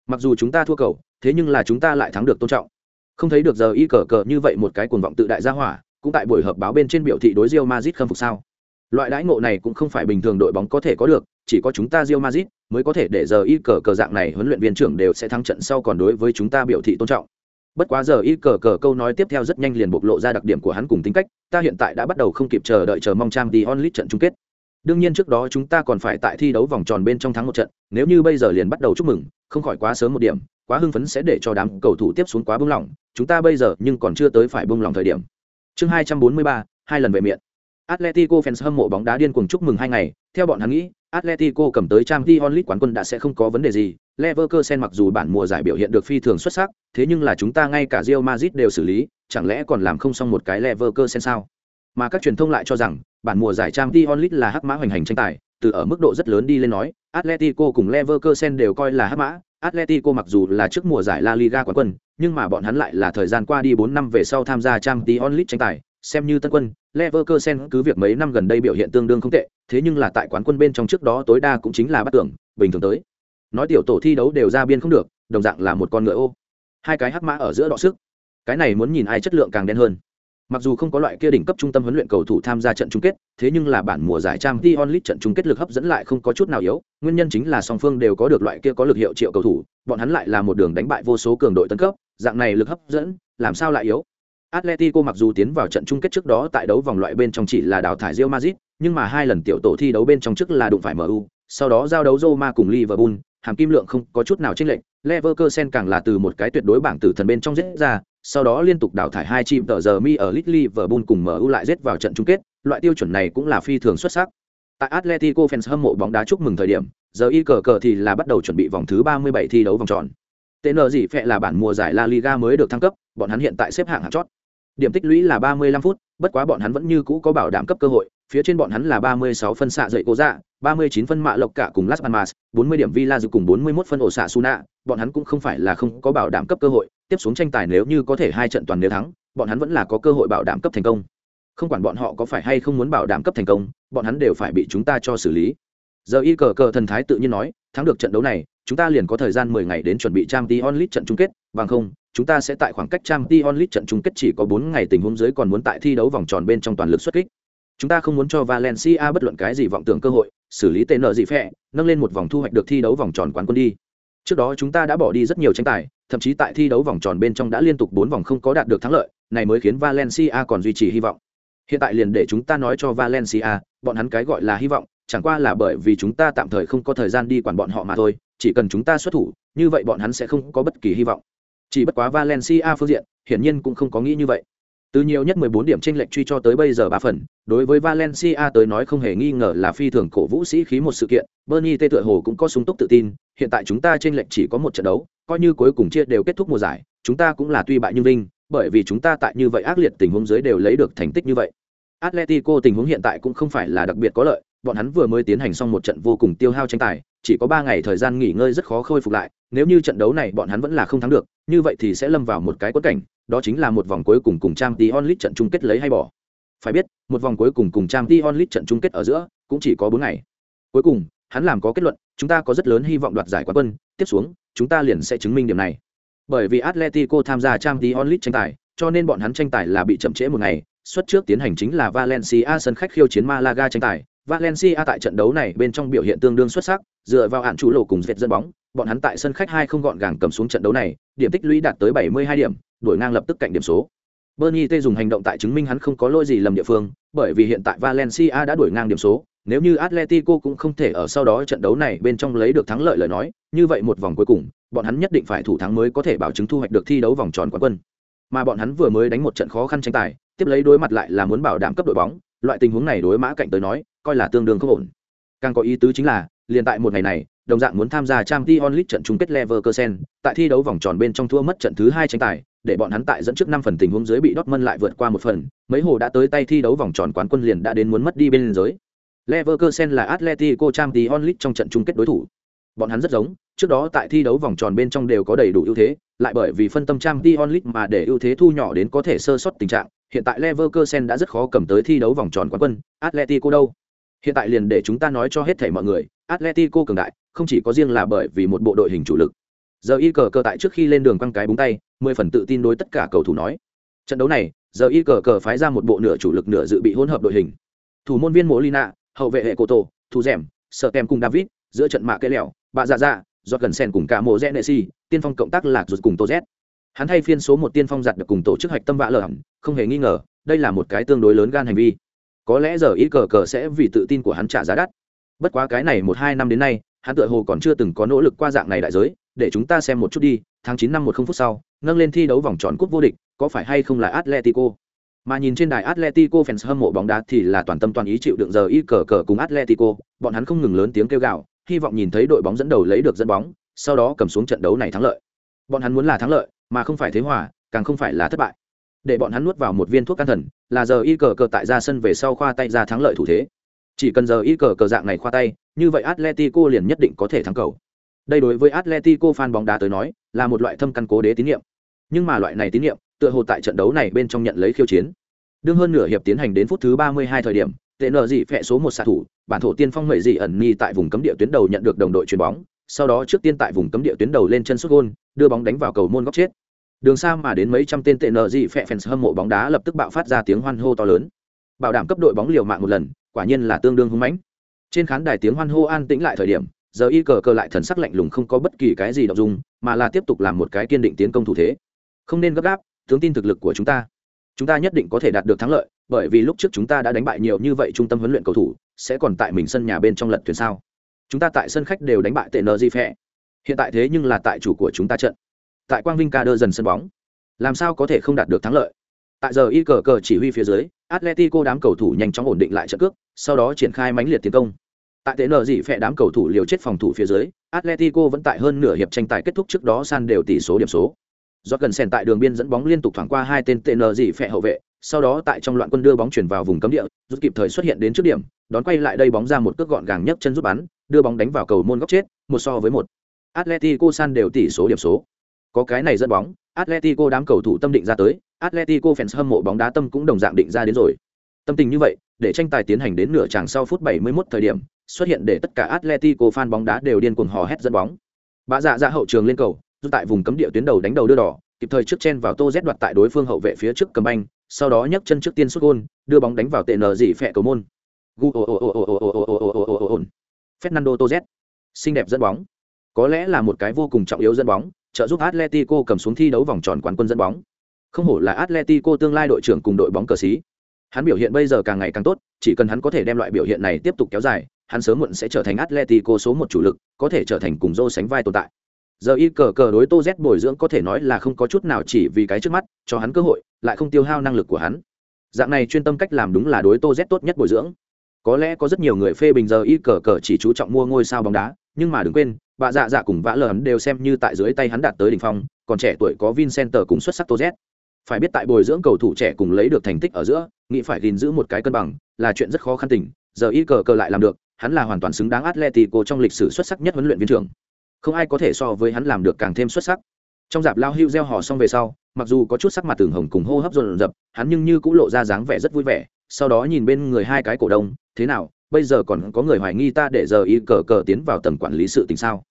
[SPEAKER 1] Mặc dù chúng ta thua cầu, thế nhưng là chúng ta lại thắng được tôn trọng. Không thấy được giờ y cờ cờ như vậy một cái cuồng vọng tự đại gia hỏa, cũng tại buổi họp báo bên trên biểu thị đối Real Madrid khâm phục sao? Loại đãi ngộ này cũng không phải bình thường đội bóng có thể có được, chỉ có chúng ta Real Madrid mới có thể để giờ y cờ cờ dạng này huấn luyện viên trưởng đều sẽ thắng trận sau còn đối với chúng ta biểu thị tôn trọng. Bất quá giờ y cờ cờ câu nói tiếp theo rất nhanh liền bộc lộ ra đặc điểm của hắn cùng tính cách, ta hiện tại đã bắt đầu không kịp chờ đợi chờ mong trang t onlit trận chung kết đương nhiên trước đó chúng ta còn phải tại thi đấu vòng tròn bên trong thắng một trận, nếu như bây giờ liền bắt đầu chúc mừng, không khỏi quá sớm một điểm, quá hưng phấn sẽ để cho đám cầu thủ tiếp xuống quá bung lỏng chúng ta bây giờ nhưng còn chưa tới phải bung lỏng thời điểm. Chương hai trăm bốn mươi ba, hai lần về miệng. Atletico fans hâm mộ bóng đá điên cuồng chúc mừng hai ngày, theo bọn hắn nghĩ, Atletico cầm tới Champions League quán quân đã sẽ không có vấn đề gì, Leverkusen mặc dù bản mùa giải biểu hiện được phi thường xuất sắc, thế nhưng là chúng ta ngay cả Real Madrid đều xử lý, chẳng lẽ còn làm không xong một cái Leverkusen sao? Mà các truyền thông lại cho rằng bản mùa giải Champions League là hắc mã hoành hành tranh tài, từ ở mức độ rất lớn đi lên nói, Atletico cùng Leverkusen đều coi là hắc mã, Atletico mặc dù là trước mùa giải La Liga quán quân, nhưng mà bọn hắn lại là thời gian qua đi 4 năm về sau tham gia Champions League tranh tài, xem như tân quân, Leverkusen cứ việc mấy năm gần đây biểu hiện tương đương không tệ, thế nhưng là tại quán quân bên trong trước đó tối đa cũng chính là bắt tưởng, bình thường tới. Nói tiểu tổ thi đấu đều ra biên không được, đồng dạng là một con ngựa ô. Hai cái hắc mã ở giữa đọ sức. Cái này muốn nhìn ai chất lượng càng đen hơn. Mặc dù không có loại kia đỉnh cấp trung tâm huấn luyện cầu thủ tham gia trận chung kết, thế nhưng là bản mùa giải Trang Champions League trận chung kết lực hấp dẫn lại không có chút nào yếu, nguyên nhân chính là song phương đều có được loại kia có lực hiệu triệu cầu thủ, bọn hắn lại là một đường đánh bại vô số cường đội tấn cấp, dạng này lực hấp dẫn, làm sao lại yếu? Atletico mặc dù tiến vào trận chung kết trước đó tại đấu vòng loại bên trong chỉ là đào thải Real Madrid, nhưng mà hai lần tiểu tổ thi đấu bên trong trước là đụng phải MU, sau đó giao đấu Roma cùng Liverpool, hàm kim lượng không có chút nào chênh lệch, Leverkusen càng là từ một cái tuyệt đối bảng tử thần bên trong giết ra, sau đó liên tục đào thải hai chim tờ giờ mi ở Liverpool cùng MU lại giết vào trận chung kết, loại tiêu chuẩn này cũng là phi thường xuất sắc. Tại Atletico fans hâm mộ bóng đá chúc mừng thời điểm, giờ y cờ cờ thì là bắt đầu chuẩn bị vòng thứ 37 thi đấu vòng tròn. Tên gì phệ là bản mùa giải La Liga mới được thăng cấp, bọn hắn hiện tại xếp hạng hạng chót. Điểm tích lũy là 35 phút, bất quá bọn hắn vẫn như cũ có bảo đảm cấp cơ hội, phía trên bọn hắn là 36 phân xạ dậy cố dạ, 39 phân mạ lộc cả cùng Las Palmas, 40 điểm Villa dự cùng 41 phân ổ xạ Suna, bọn hắn cũng không phải là không có bảo đảm cấp cơ hội, tiếp xuống tranh tài nếu như có thể hai trận toàn nếu thắng, bọn hắn vẫn là có cơ hội bảo đảm cấp thành công. Không quản bọn họ có phải hay không muốn bảo đảm cấp thành công, bọn hắn đều phải bị chúng ta cho xử lý. Giờ y cờ cờ thần thái tự nhiên nói, thắng được trận đấu này, chúng ta liền có thời gian 10 ngày đến chuẩn bị Champions League trận chung kết, bằng không, chúng ta sẽ tại khoảng cách Champions League trận chung kết chỉ có 4 ngày tình huống dưới còn muốn tại thi đấu vòng tròn bên trong toàn lực xuất kích. Chúng ta không muốn cho Valencia bất luận cái gì vọng tưởng cơ hội, xử lý tên nợ gì phẹ nâng lên một vòng thu hoạch được thi đấu vòng tròn quán quân đi. Trước đó chúng ta đã bỏ đi rất nhiều tranh tài, thậm chí tại thi đấu vòng tròn bên trong đã liên tục bốn vòng không có đạt được thắng lợi, này mới khiến Valencia còn duy trì hy vọng. Hiện tại liền để chúng ta nói cho Valencia, bọn hắn cái gọi là hy vọng, chẳng qua là bởi vì chúng ta tạm thời không có thời gian đi quản bọn họ mà thôi chỉ cần chúng ta xuất thủ như vậy bọn hắn sẽ không có bất kỳ hy vọng chỉ bất quá valencia phương diện hiển nhiên cũng không có nghĩ như vậy từ nhiều nhất 14 điểm chênh lệch truy cho tới bây giờ ba phần, đối với Valencia tới nói không hề nghi ngờ là phi thường cổ vũ sĩ khí một sự kiện, Bernie tê tựa hồ cũng có sung túc tự tin, hiện tại chúng ta chênh lệch chỉ có một trận đấu, coi như cuối cùng chia đều kết thúc mùa giải, chúng ta cũng là tuy bại nhưng vinh, bởi vì chúng ta tại như vậy ác liệt tình huống dưới đều lấy được thành tích như vậy. Atletico tình huống hiện tại cũng không phải là đặc biệt có lợi, bọn hắn vừa mới tiến hành xong một trận vô cùng tiêu hao tranh tài, chỉ có 3 ngày thời gian nghỉ ngơi rất khó khôi phục lại, nếu như trận đấu này bọn hắn vẫn là không thắng được, như vậy thì sẽ lâm vào một cái quẫn cảnh, đó chính là một vòng cuối cùng cùng trang Champions lit trận chung kết lấy hay bỏ. Phải biết, một vòng cuối cùng cùng trang Champions lit trận chung kết ở giữa cũng chỉ có 4 ngày. Cuối cùng, hắn làm có kết luận, chúng ta có rất lớn hy vọng đoạt giải quán quân, tiếp xuống, chúng ta liền sẽ chứng minh điểm này. Bởi vì Atletico tham gia trang Champions lit tranh tài, cho nên bọn hắn tranh tài là bị chậm trễ một ngày, xuất trước tiến hành chính là Valencia sân khách khiêu chiến Malaga tranh tài. Valencia tại trận đấu này bên trong biểu hiện tương đương xuất sắc, dựa vào hạn chủ lộ cùng Việt dẫn bóng, bọn hắn tại sân khách hai không gọn gàng cầm xuống trận đấu này, điểm tích lũy đạt tới 72 điểm, đổi ngang lập tức cạnh điểm số. Bernie T dùng hành động tại chứng minh hắn không có lỗi gì lầm địa phương, bởi vì hiện tại Valencia đã đuổi ngang điểm số, nếu như Atletico cũng không thể ở sau đó trận đấu này bên trong lấy được thắng lợi lời nói, như vậy một vòng cuối cùng, bọn hắn nhất định phải thủ thắng mới có thể bảo chứng thu hoạch được thi đấu vòng tròn quán quân. Mà bọn hắn vừa mới đánh một trận khó khăn tranh tài, tiếp lấy đối mặt lại là muốn bảo đảm cấp đội bóng, loại tình huống này đối mã cạnh tới nói, coi là tương đương không ổn. Càng có ý tứ chính là, liền tại một ngày này, đồng dạng muốn tham gia Champions League trận chung kết Leverkusen, tại thi đấu vòng tròn bên trong thua mất trận thứ hai tranh tài, để bọn hắn tại dẫn trước năm phần tình huống dưới bị Dortmund lại vượt qua một phần, mấy hồ đã tới tay thi đấu vòng tròn quán quân liền đã đến muốn mất đi bên dưới. Leverkusen là Atletico Champions League trong trận chung kết đối thủ. Bọn hắn rất giống, trước đó tại thi đấu vòng tròn bên trong đều có đầy đủ ưu thế, lại bởi vì phân tâm Champions League mà để ưu thế thu nhỏ đến có thể sơ sót tình trạng, hiện tại Leverkusen đã rất khó cầm tới thi đấu vòng tròn quán quân, Atletico đâu? Hiện tại liền để chúng ta nói cho hết thảy mọi người, Atletico cường đại, không chỉ có riêng là bởi vì một bộ đội hình chủ lực. Giờ y cờ cờ tại trước khi lên đường quăng cái búng tay, mười phần tự tin đối tất cả cầu thủ nói. Trận đấu này, giờ y cờ cờ phái ra một bộ nửa chủ lực nửa dự bị hỗn hợp đội hình. Thủ môn viên Molina, hậu vệ hệ Cổ Tổ, thủ rèm, sợ kèm cùng David, giữa trận mạ cây lẹo, bạ dạ dạ, do gần sen cùng cả mộ rẽ nệ si, tiên phong cộng tác lạc rụt cùng Tô Z. Hắn thay phiên số một tiên phong giặt được cùng tổ chức hạch tâm vạ lở không hề nghi ngờ, đây là một cái tương đối lớn gan hành vi. Có lẽ giờ y cờ cờ sẽ vì tự tin của hắn trả giá đắt. Bất quá cái này một hai năm đến nay, hắn tựa hồ còn chưa từng có nỗ lực qua dạng này đại giới, để chúng ta xem một chút đi, tháng 9 năm một không phút sau, nâng lên thi đấu vòng tròn cúp vô địch, có phải hay không là Atletico? Mà nhìn trên đài Atletico fans hâm mộ bóng đá thì là toàn tâm toàn ý chịu đựng giờ y cờ cờ cùng Atletico, bọn hắn không ngừng lớn tiếng kêu gào, hy vọng nhìn thấy đội bóng dẫn đầu lấy được dẫn bóng, sau đó cầm xuống trận đấu này thắng lợi. Bọn hắn muốn là thắng lợi, mà không phải thế hòa, càng không phải là thất bại. Để bọn hắn nuốt vào một viên thuốc can thần, là giờ y cờ cờ tại ra sân về sau khoa tay ra thắng lợi thủ thế. Chỉ cần giờ y cờ cờ dạng này khoa tay, như vậy Atletico liền nhất định có thể thắng cầu. Đây đối với Atletico fan bóng đá tới nói, là một loại thâm căn cố đế tín nhiệm. Nhưng mà loại này tín nhiệm, tựa hồ tại trận đấu này bên trong nhận lấy khiêu chiến. Đương hơn nửa hiệp tiến hành đến phút thứ 32 thời điểm, tệ nợ dị phệ số một xạ thủ, bản thổ tiên phong mẩy dị ẩn ni tại vùng cấm địa tuyến đầu nhận được đồng đội chuyền bóng, sau đó trước tiên tại vùng cấm địa tuyến đầu lên chân sút gôn, đưa bóng đánh vào cầu môn góc chết. Đường xa mà đến mấy trăm tên tệ nợ dị phệ fans hâm mộ bóng đá lập tức bạo phát ra tiếng hoan hô to lớn. Bảo đảm cấp đội bóng liều mạng một lần, quả nhiên là tương đương hung mãnh. Trên khán đài tiếng hoan hô an tĩnh lại thời điểm, giờ y cờ cờ lại thần sắc lạnh lùng không có bất kỳ cái gì động dung, mà là tiếp tục làm một cái kiên định tiến công thủ thế. Không nên gấp gáp, tướng tin thực lực của chúng ta. Chúng ta nhất định có thể đạt được thắng lợi, bởi vì lúc trước chúng ta đã đánh bại nhiều như vậy trung tâm huấn luyện cầu thủ, sẽ còn tại mình sân nhà bên trong lật thuyền sao? Chúng ta tại sân khách đều đánh bại tệ nờ di phẹ hiện tại thế nhưng là tại chủ của chúng ta trận. Tại quang vinh ca đơ dần sân bóng. Làm sao có thể không đạt được thắng lợi? Tại giờ y cờ cờ chỉ huy phía dưới, atletico đám cầu thủ nhanh chóng ổn định lại trận cước, sau đó triển khai mãnh liệt tiến công. Tại tế nở dị phệ đám cầu thủ liều chết phòng thủ phía dưới, Atletico vẫn tại hơn nửa hiệp tranh tài kết thúc trước đó san đều tỷ số điểm số. Do gần sèn tại đường biên dẫn bóng liên tục thoảng qua hai tên tên nở dị phệ hậu vệ, sau đó tại trong loạn quân đưa bóng chuyển vào vùng cấm địa, rút kịp thời xuất hiện đến trước điểm, đón quay lại đây bóng ra một cước gọn gàng nhất chân rút bắn, đưa bóng đánh vào cầu môn góc chết, một so với một. Atletico san đều tỷ số điểm số. Có cái này dẫn bóng, Atletico đám cầu thủ tâm định ra tới, Atletico fans hâm mộ bóng đá tâm cũng đồng dạng định ra đến rồi. Tâm tình như vậy, để tranh tài tiến hành đến nửa chặng sau phút 71 thời điểm, xuất hiện để tất cả Atletico fan bóng đá đều điên cuồng hò hét dẫn bóng. Bạ dạ dạ hậu trường lên cầu, dù tại vùng cấm địa tuyến đầu đánh đầu đưa đỏ, kịp thời trước chen vào Tô Z đoạt tại đối phương hậu vệ phía trước cầm banh, sau đó nhấc chân trước tiên sút gol, đưa bóng đánh vào tệ nở dị phệ cầu môn. Fernando Tô Xinh đẹp dẫn bóng. Có lẽ là một cái vô cùng trọng yếu dẫn bóng, trợ giúp Atletico cầm xuống thi đấu vòng tròn quán quân dẫn bóng. Không hổ là Atletico tương lai đội trưởng cùng đội bóng cờ sĩ. Hắn biểu hiện bây giờ càng ngày càng tốt, chỉ cần hắn có thể đem loại biểu hiện này tiếp tục kéo dài, hắn sớm muộn sẽ trở thành Atletico số một chủ lực, có thể trở thành cùng Zô sánh vai tồn tại. Giờ y cờ cờ đối Tô Z bồi dưỡng có thể nói là không có chút nào chỉ vì cái trước mắt, cho hắn cơ hội, lại không tiêu hao năng lực của hắn. Dạng này chuyên tâm cách làm đúng là đối Tô Z tốt nhất bồi dưỡng. Có lẽ có rất nhiều người phê bình giờ y cờ cờ chỉ chú trọng mua ngôi sao bóng đá, nhưng mà đừng quên, bà dạ dạ cùng vã lờ hắn đều xem như tại dưới tay hắn đạt tới đỉnh phong, còn trẻ tuổi có Vincenter cũng xuất sắc Tô Z. Phải biết tại bồi dưỡng cầu thủ trẻ cùng lấy được thành tích ở giữa, nghĩ phải gìn giữ một cái cân bằng, là chuyện rất khó khăn tình, giờ y cờ cờ lại làm được, hắn là hoàn toàn xứng đáng Atletico trong lịch sử xuất sắc nhất huấn luyện viên trưởng. Không ai có thể so với hắn làm được càng thêm xuất sắc. Trong dạp lao hưu gieo hò xong về sau, mặc dù có chút sắc mặt tường hồng cùng hô hấp dồn dập, hắn nhưng như cũng lộ ra dáng vẻ rất vui vẻ, sau đó nhìn bên người hai cái cổ đông, thế nào, bây giờ còn có người hoài nghi ta để giờ y cờ cờ tiến vào tầm quản lý sự tình sao?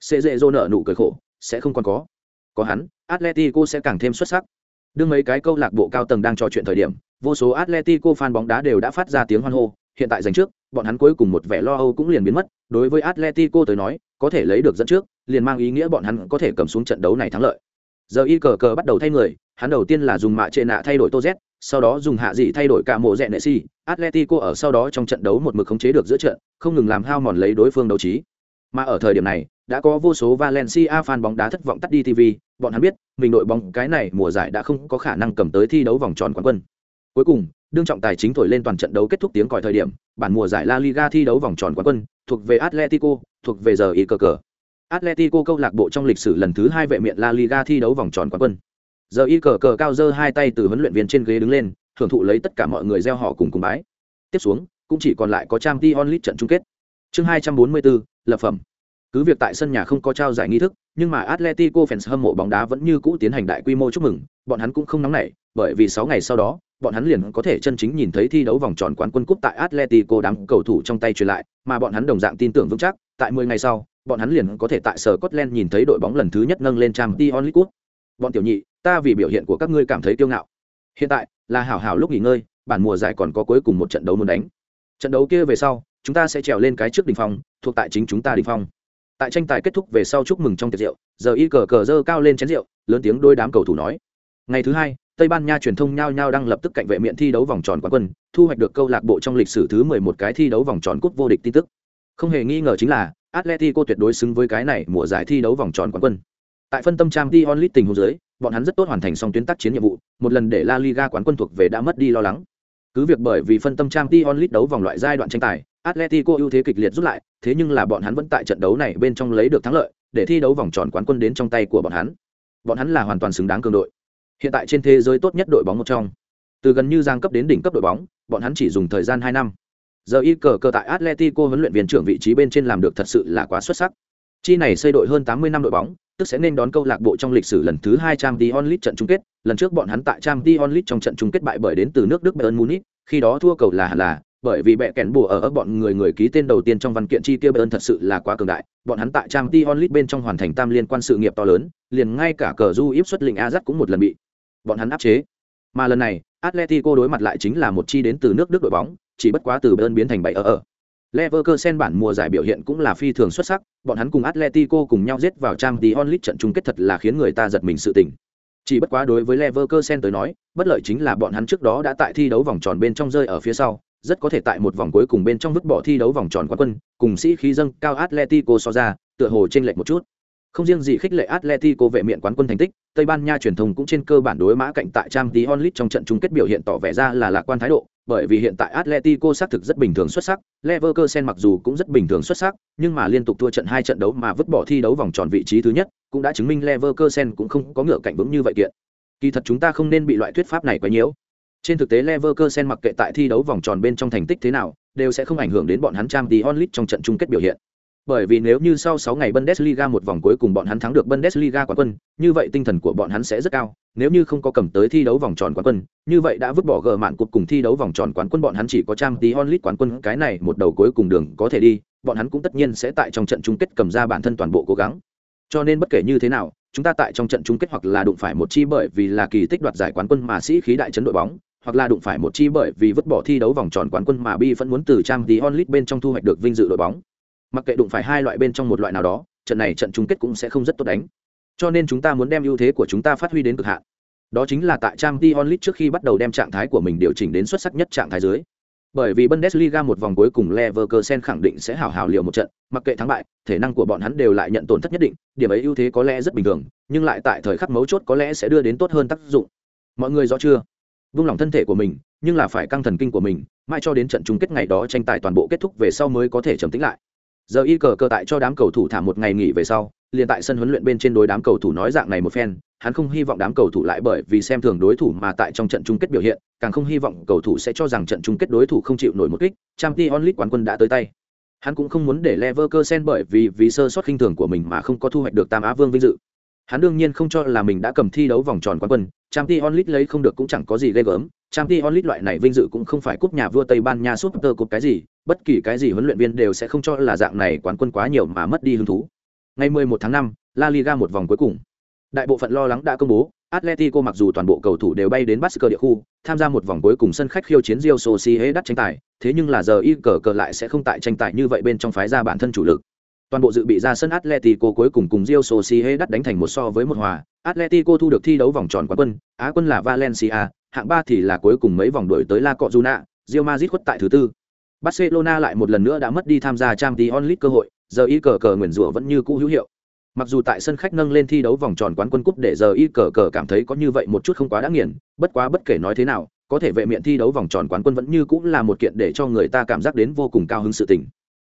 [SPEAKER 1] Sẽ dễ dô nợ nụ cười khổ, sẽ không còn có. Có hắn, Atletico sẽ càng thêm xuất sắc. Đương mấy cái câu lạc bộ cao tầng đang trò chuyện thời điểm, vô số Atletico fan bóng đá đều đã phát ra tiếng hoan hô, hiện tại giành trước, bọn hắn cuối cùng một vẻ lo âu cũng liền biến mất, đối với Atletico tới nói, có thể lấy được dẫn trước, liền mang ý nghĩa bọn hắn có thể cầm xuống trận đấu này thắng lợi. Giờ y cờ cờ bắt đầu thay người, hắn đầu tiên là dùng mạ trệ nạ thay đổi Tô Z, sau đó dùng hạ dị thay đổi cả mộ rẽ nệ si, Atletico ở sau đó trong trận đấu một mực khống chế được giữa trận, không ngừng làm hao mòn lấy đối phương đấu trí. Mà ở thời điểm này, đã có vô số Valencia fan bóng đá thất vọng tắt đi TV, bọn hắn biết, mình đội bóng cái này mùa giải đã không có khả năng cầm tới thi đấu vòng tròn quán quân. Cuối cùng, đương trọng tài chính thổi lên toàn trận đấu kết thúc tiếng còi thời điểm, bản mùa giải La Liga thi đấu vòng tròn quán quân, thuộc về Atletico, thuộc về giờ y cờ cờ. Atletico câu lạc bộ trong lịch sử lần thứ hai vệ miện La Liga thi đấu vòng tròn quán quân. Giờ y cờ cờ cao dơ hai tay từ huấn luyện viên trên ghế đứng lên, thưởng thụ lấy tất cả mọi người gieo họ cùng cùng bái. Tiếp xuống, cũng chỉ còn lại có trang Champions League trận chung kết. Chương 244, lập phẩm. Cứ việc tại sân nhà không có trao giải nghi thức, nhưng mà Atletico fans hâm mộ bóng đá vẫn như cũ tiến hành đại quy mô chúc mừng, bọn hắn cũng không nóng nảy, bởi vì 6 ngày sau đó, bọn hắn liền có thể chân chính nhìn thấy thi đấu vòng tròn quán quân cúp tại Atletico đám cầu thủ trong tay truyền lại, mà bọn hắn đồng dạng tin tưởng vững chắc, tại 10 ngày sau, bọn hắn liền có thể tại sở Scotland nhìn thấy đội bóng lần thứ nhất nâng lên Champions League Cup. Bọn tiểu nhị, ta vì biểu hiện của các ngươi cảm thấy kiêu ngạo. Hiện tại, là hảo hảo lúc nghỉ ngơi, bản mùa giải còn có cuối cùng một trận đấu muốn đánh. Trận đấu kia về sau, chúng ta sẽ trèo lên cái trước đỉnh phong, thuộc tại chính chúng ta đỉnh phong. Tại tranh tài kết thúc về sau chúc mừng trong tiệc rượu, giờ y cờ cờ dơ cao lên chén rượu, lớn tiếng đôi đám cầu thủ nói. Ngày thứ hai, Tây Ban Nha truyền thông nhao nhao đang lập tức cạnh vệ miện thi đấu vòng tròn quán quân, thu hoạch được câu lạc bộ trong lịch sử thứ 11 cái thi đấu vòng tròn cúp vô địch tin tức. Không hề nghi ngờ chính là Atletico tuyệt đối xứng với cái này mùa giải thi đấu vòng tròn quán quân. Tại phân tâm trang Dion Lee tình huống dưới, bọn hắn rất tốt hoàn thành xong tuyến tác chiến nhiệm vụ, một lần để La Liga quán quân thuộc về đã mất đi lo lắng. Cứ việc bởi vì phân tâm trang Dion Lee đấu vòng loại giai đoạn tranh tài, Atletico ưu thế kịch liệt rút lại, thế nhưng là bọn hắn vẫn tại trận đấu này bên trong lấy được thắng lợi, để thi đấu vòng tròn quán quân đến trong tay của bọn hắn. Bọn hắn là hoàn toàn xứng đáng cường đội. Hiện tại trên thế giới tốt nhất đội bóng một trong. Từ gần như giang cấp đến đỉnh cấp đội bóng, bọn hắn chỉ dùng thời gian hai năm. Giờ y cờ cờ tại Atletico huấn luyện viên trưởng vị trí bên trên làm được thật sự là quá xuất sắc. Chi này xây đội hơn 80 năm đội bóng, tức sẽ nên đón câu lạc bộ trong lịch sử lần thứ hai Champions League trận chung kết, lần trước bọn hắn tại Champions League trong trận chung kết bại bởi đến từ nước Đức Bayern Munich, khi đó thua cầu là là bởi vì bẹ kèn bùa ở, ấp bọn người người ký tên đầu tiên trong văn kiện chi tiêu Bayern thật sự là quá cường đại, bọn hắn tại trang t onlit bên trong hoàn thành tam liên quan sự nghiệp to lớn, liền ngay cả cờ du íp xuất lĩnh Ajax cũng một lần bị bọn hắn áp chế. Mà lần này, Atletico đối mặt lại chính là một chi đến từ nước Đức đội bóng, chỉ bất quá từ Bayern biến thành bảy ở ở. Leverkusen bản mùa giải biểu hiện cũng là phi thường xuất sắc, bọn hắn cùng Atletico cùng nhau giết vào Champions League trận chung kết thật là khiến người ta giật mình sự tình. Chỉ bất quá đối với Leverkusen tới nói, bất lợi chính là bọn hắn trước đó đã tại thi đấu vòng tròn bên trong rơi ở phía sau, rất có thể tại một vòng cuối cùng bên trong vứt bỏ thi đấu vòng tròn quán quân, cùng sĩ khí dâng cao Atletico so ra, tựa hồ chênh lệch một chút. Không riêng gì khích lệ Atletico vệ miện quán quân thành tích, Tây Ban Nha truyền thông cũng trên cơ bản đối mã cạnh tại Champions League trong trận chung kết biểu hiện tỏ vẻ ra là lạc quan thái độ, bởi vì hiện tại Atletico xác thực rất bình thường xuất sắc, Leverkusen mặc dù cũng rất bình thường xuất sắc, nhưng mà liên tục thua trận hai trận đấu mà vứt bỏ thi đấu vòng tròn vị trí thứ nhất, cũng đã chứng minh Leverkusen cũng không có ngựa cạnh vững như vậy kiện. Kỳ thật chúng ta không nên bị loại thuyết pháp này quá nhiễu. Trên thực tế Leverkusen mặc kệ tại thi đấu vòng tròn bên trong thành tích thế nào, đều sẽ không ảnh hưởng đến bọn hắn Champions League trong trận chung kết biểu hiện. Bởi vì nếu như sau 6 ngày Bundesliga một vòng cuối cùng bọn hắn thắng được Bundesliga quán quân, như vậy tinh thần của bọn hắn sẽ rất cao. Nếu như không có cầm tới thi đấu vòng tròn quán quân, như vậy đã vứt bỏ gờ mạn cuộc cùng thi đấu vòng tròn quán quân bọn hắn chỉ có Champions League quán quân cái này một đầu cuối cùng đường có thể đi, bọn hắn cũng tất nhiên sẽ tại trong trận chung kết cầm ra bản thân toàn bộ cố gắng. Cho nên bất kể như thế nào, chúng ta tại trong trận chung kết hoặc là đụng phải một chi bởi vì là kỳ tích đoạt giải quán quân mà sĩ khí đại chấn đội bóng, hoặc là đụng phải một chi bởi vì vứt bỏ thi đấu vòng tròn quán quân mà bi vẫn muốn từ trang tí onlit bên trong thu hoạch được vinh dự đội bóng mặc kệ đụng phải hai loại bên trong một loại nào đó trận này trận chung kết cũng sẽ không rất tốt đánh cho nên chúng ta muốn đem ưu thế của chúng ta phát huy đến cực hạn đó chính là tại trang tí onlit trước khi bắt đầu đem trạng thái của mình điều chỉnh đến xuất sắc nhất trạng thái dưới Bởi vì Bundesliga một vòng cuối cùng Leverkusen khẳng định sẽ hào hào liều một trận, mặc kệ thắng bại, thể năng của bọn hắn đều lại nhận tổn thất nhất định, điểm ấy ưu thế có lẽ rất bình thường, nhưng lại tại thời khắc mấu chốt có lẽ sẽ đưa đến tốt hơn tác dụng. Mọi người rõ chưa? Vung lòng thân thể của mình, nhưng là phải căng thần kinh của mình, mãi cho đến trận chung kết ngày đó tranh tài toàn bộ kết thúc về sau mới có thể trầm tĩnh lại. Giờ y cờ cờ tại cho đám cầu thủ thả một ngày nghỉ về sau, liền tại sân huấn luyện bên trên đối đám cầu thủ nói dạng này một phen, hắn không hy vọng đám cầu thủ lại bởi vì xem thường đối thủ mà tại trong trận chung kết biểu hiện, càng không hy vọng cầu thủ sẽ cho rằng trận chung kết đối thủ không chịu nổi một kích, Champions League quán quân đã tới tay. Hắn cũng không muốn để Leverkusen bởi vì vì sơ sót khinh thường của mình mà không có thu hoạch được Tam Á Vương vinh dự. Hắn đương nhiên không cho là mình đã cầm thi đấu vòng tròn quán quân, Champions League lấy không được cũng chẳng có gì ghê gớm, Champions League loại này vinh dự cũng không phải cúp nhà vua Tây Ban Nha Super Cup cái gì, bất kỳ cái gì huấn luyện viên đều sẽ không cho là dạng này quán quân quá nhiều mà mất đi hứng thú. Ngày 11 tháng 5, La Liga một vòng cuối cùng. Đại bộ phận lo lắng đã công bố, Atletico mặc dù toàn bộ cầu thủ đều bay đến Basque địa khu, tham gia một vòng cuối cùng sân khách khiêu chiến Real Sociedad tranh tài, thế nhưng là giờ y cờ cờ lại sẽ không tại tranh tài như vậy bên trong phái ra bản thân chủ lực. Toàn bộ dự bị ra sân Atletico cuối cùng cùng Real Sociedad đánh thành một so với một hòa, Atletico thu được thi đấu vòng tròn quán quân, Á quân là Valencia, hạng ba thì là cuối cùng mấy vòng đuổi tới La Cojuna, Real Madrid khuất tại thứ tư. Barcelona lại một lần nữa đã mất đi tham gia Champions League cơ hội, giờ y cờ cờ nguyền rủa vẫn như cũ hữu hiệu. Mặc dù tại sân khách nâng lên thi đấu vòng tròn quán quân cúp để giờ y cờ cờ cảm thấy có như vậy một chút không quá đã nghiền, bất quá bất kể nói thế nào, có thể vệ miệng thi đấu vòng tròn quán quân vẫn như cũng là một kiện để cho người ta cảm giác đến vô cùng cao hứng sự tình.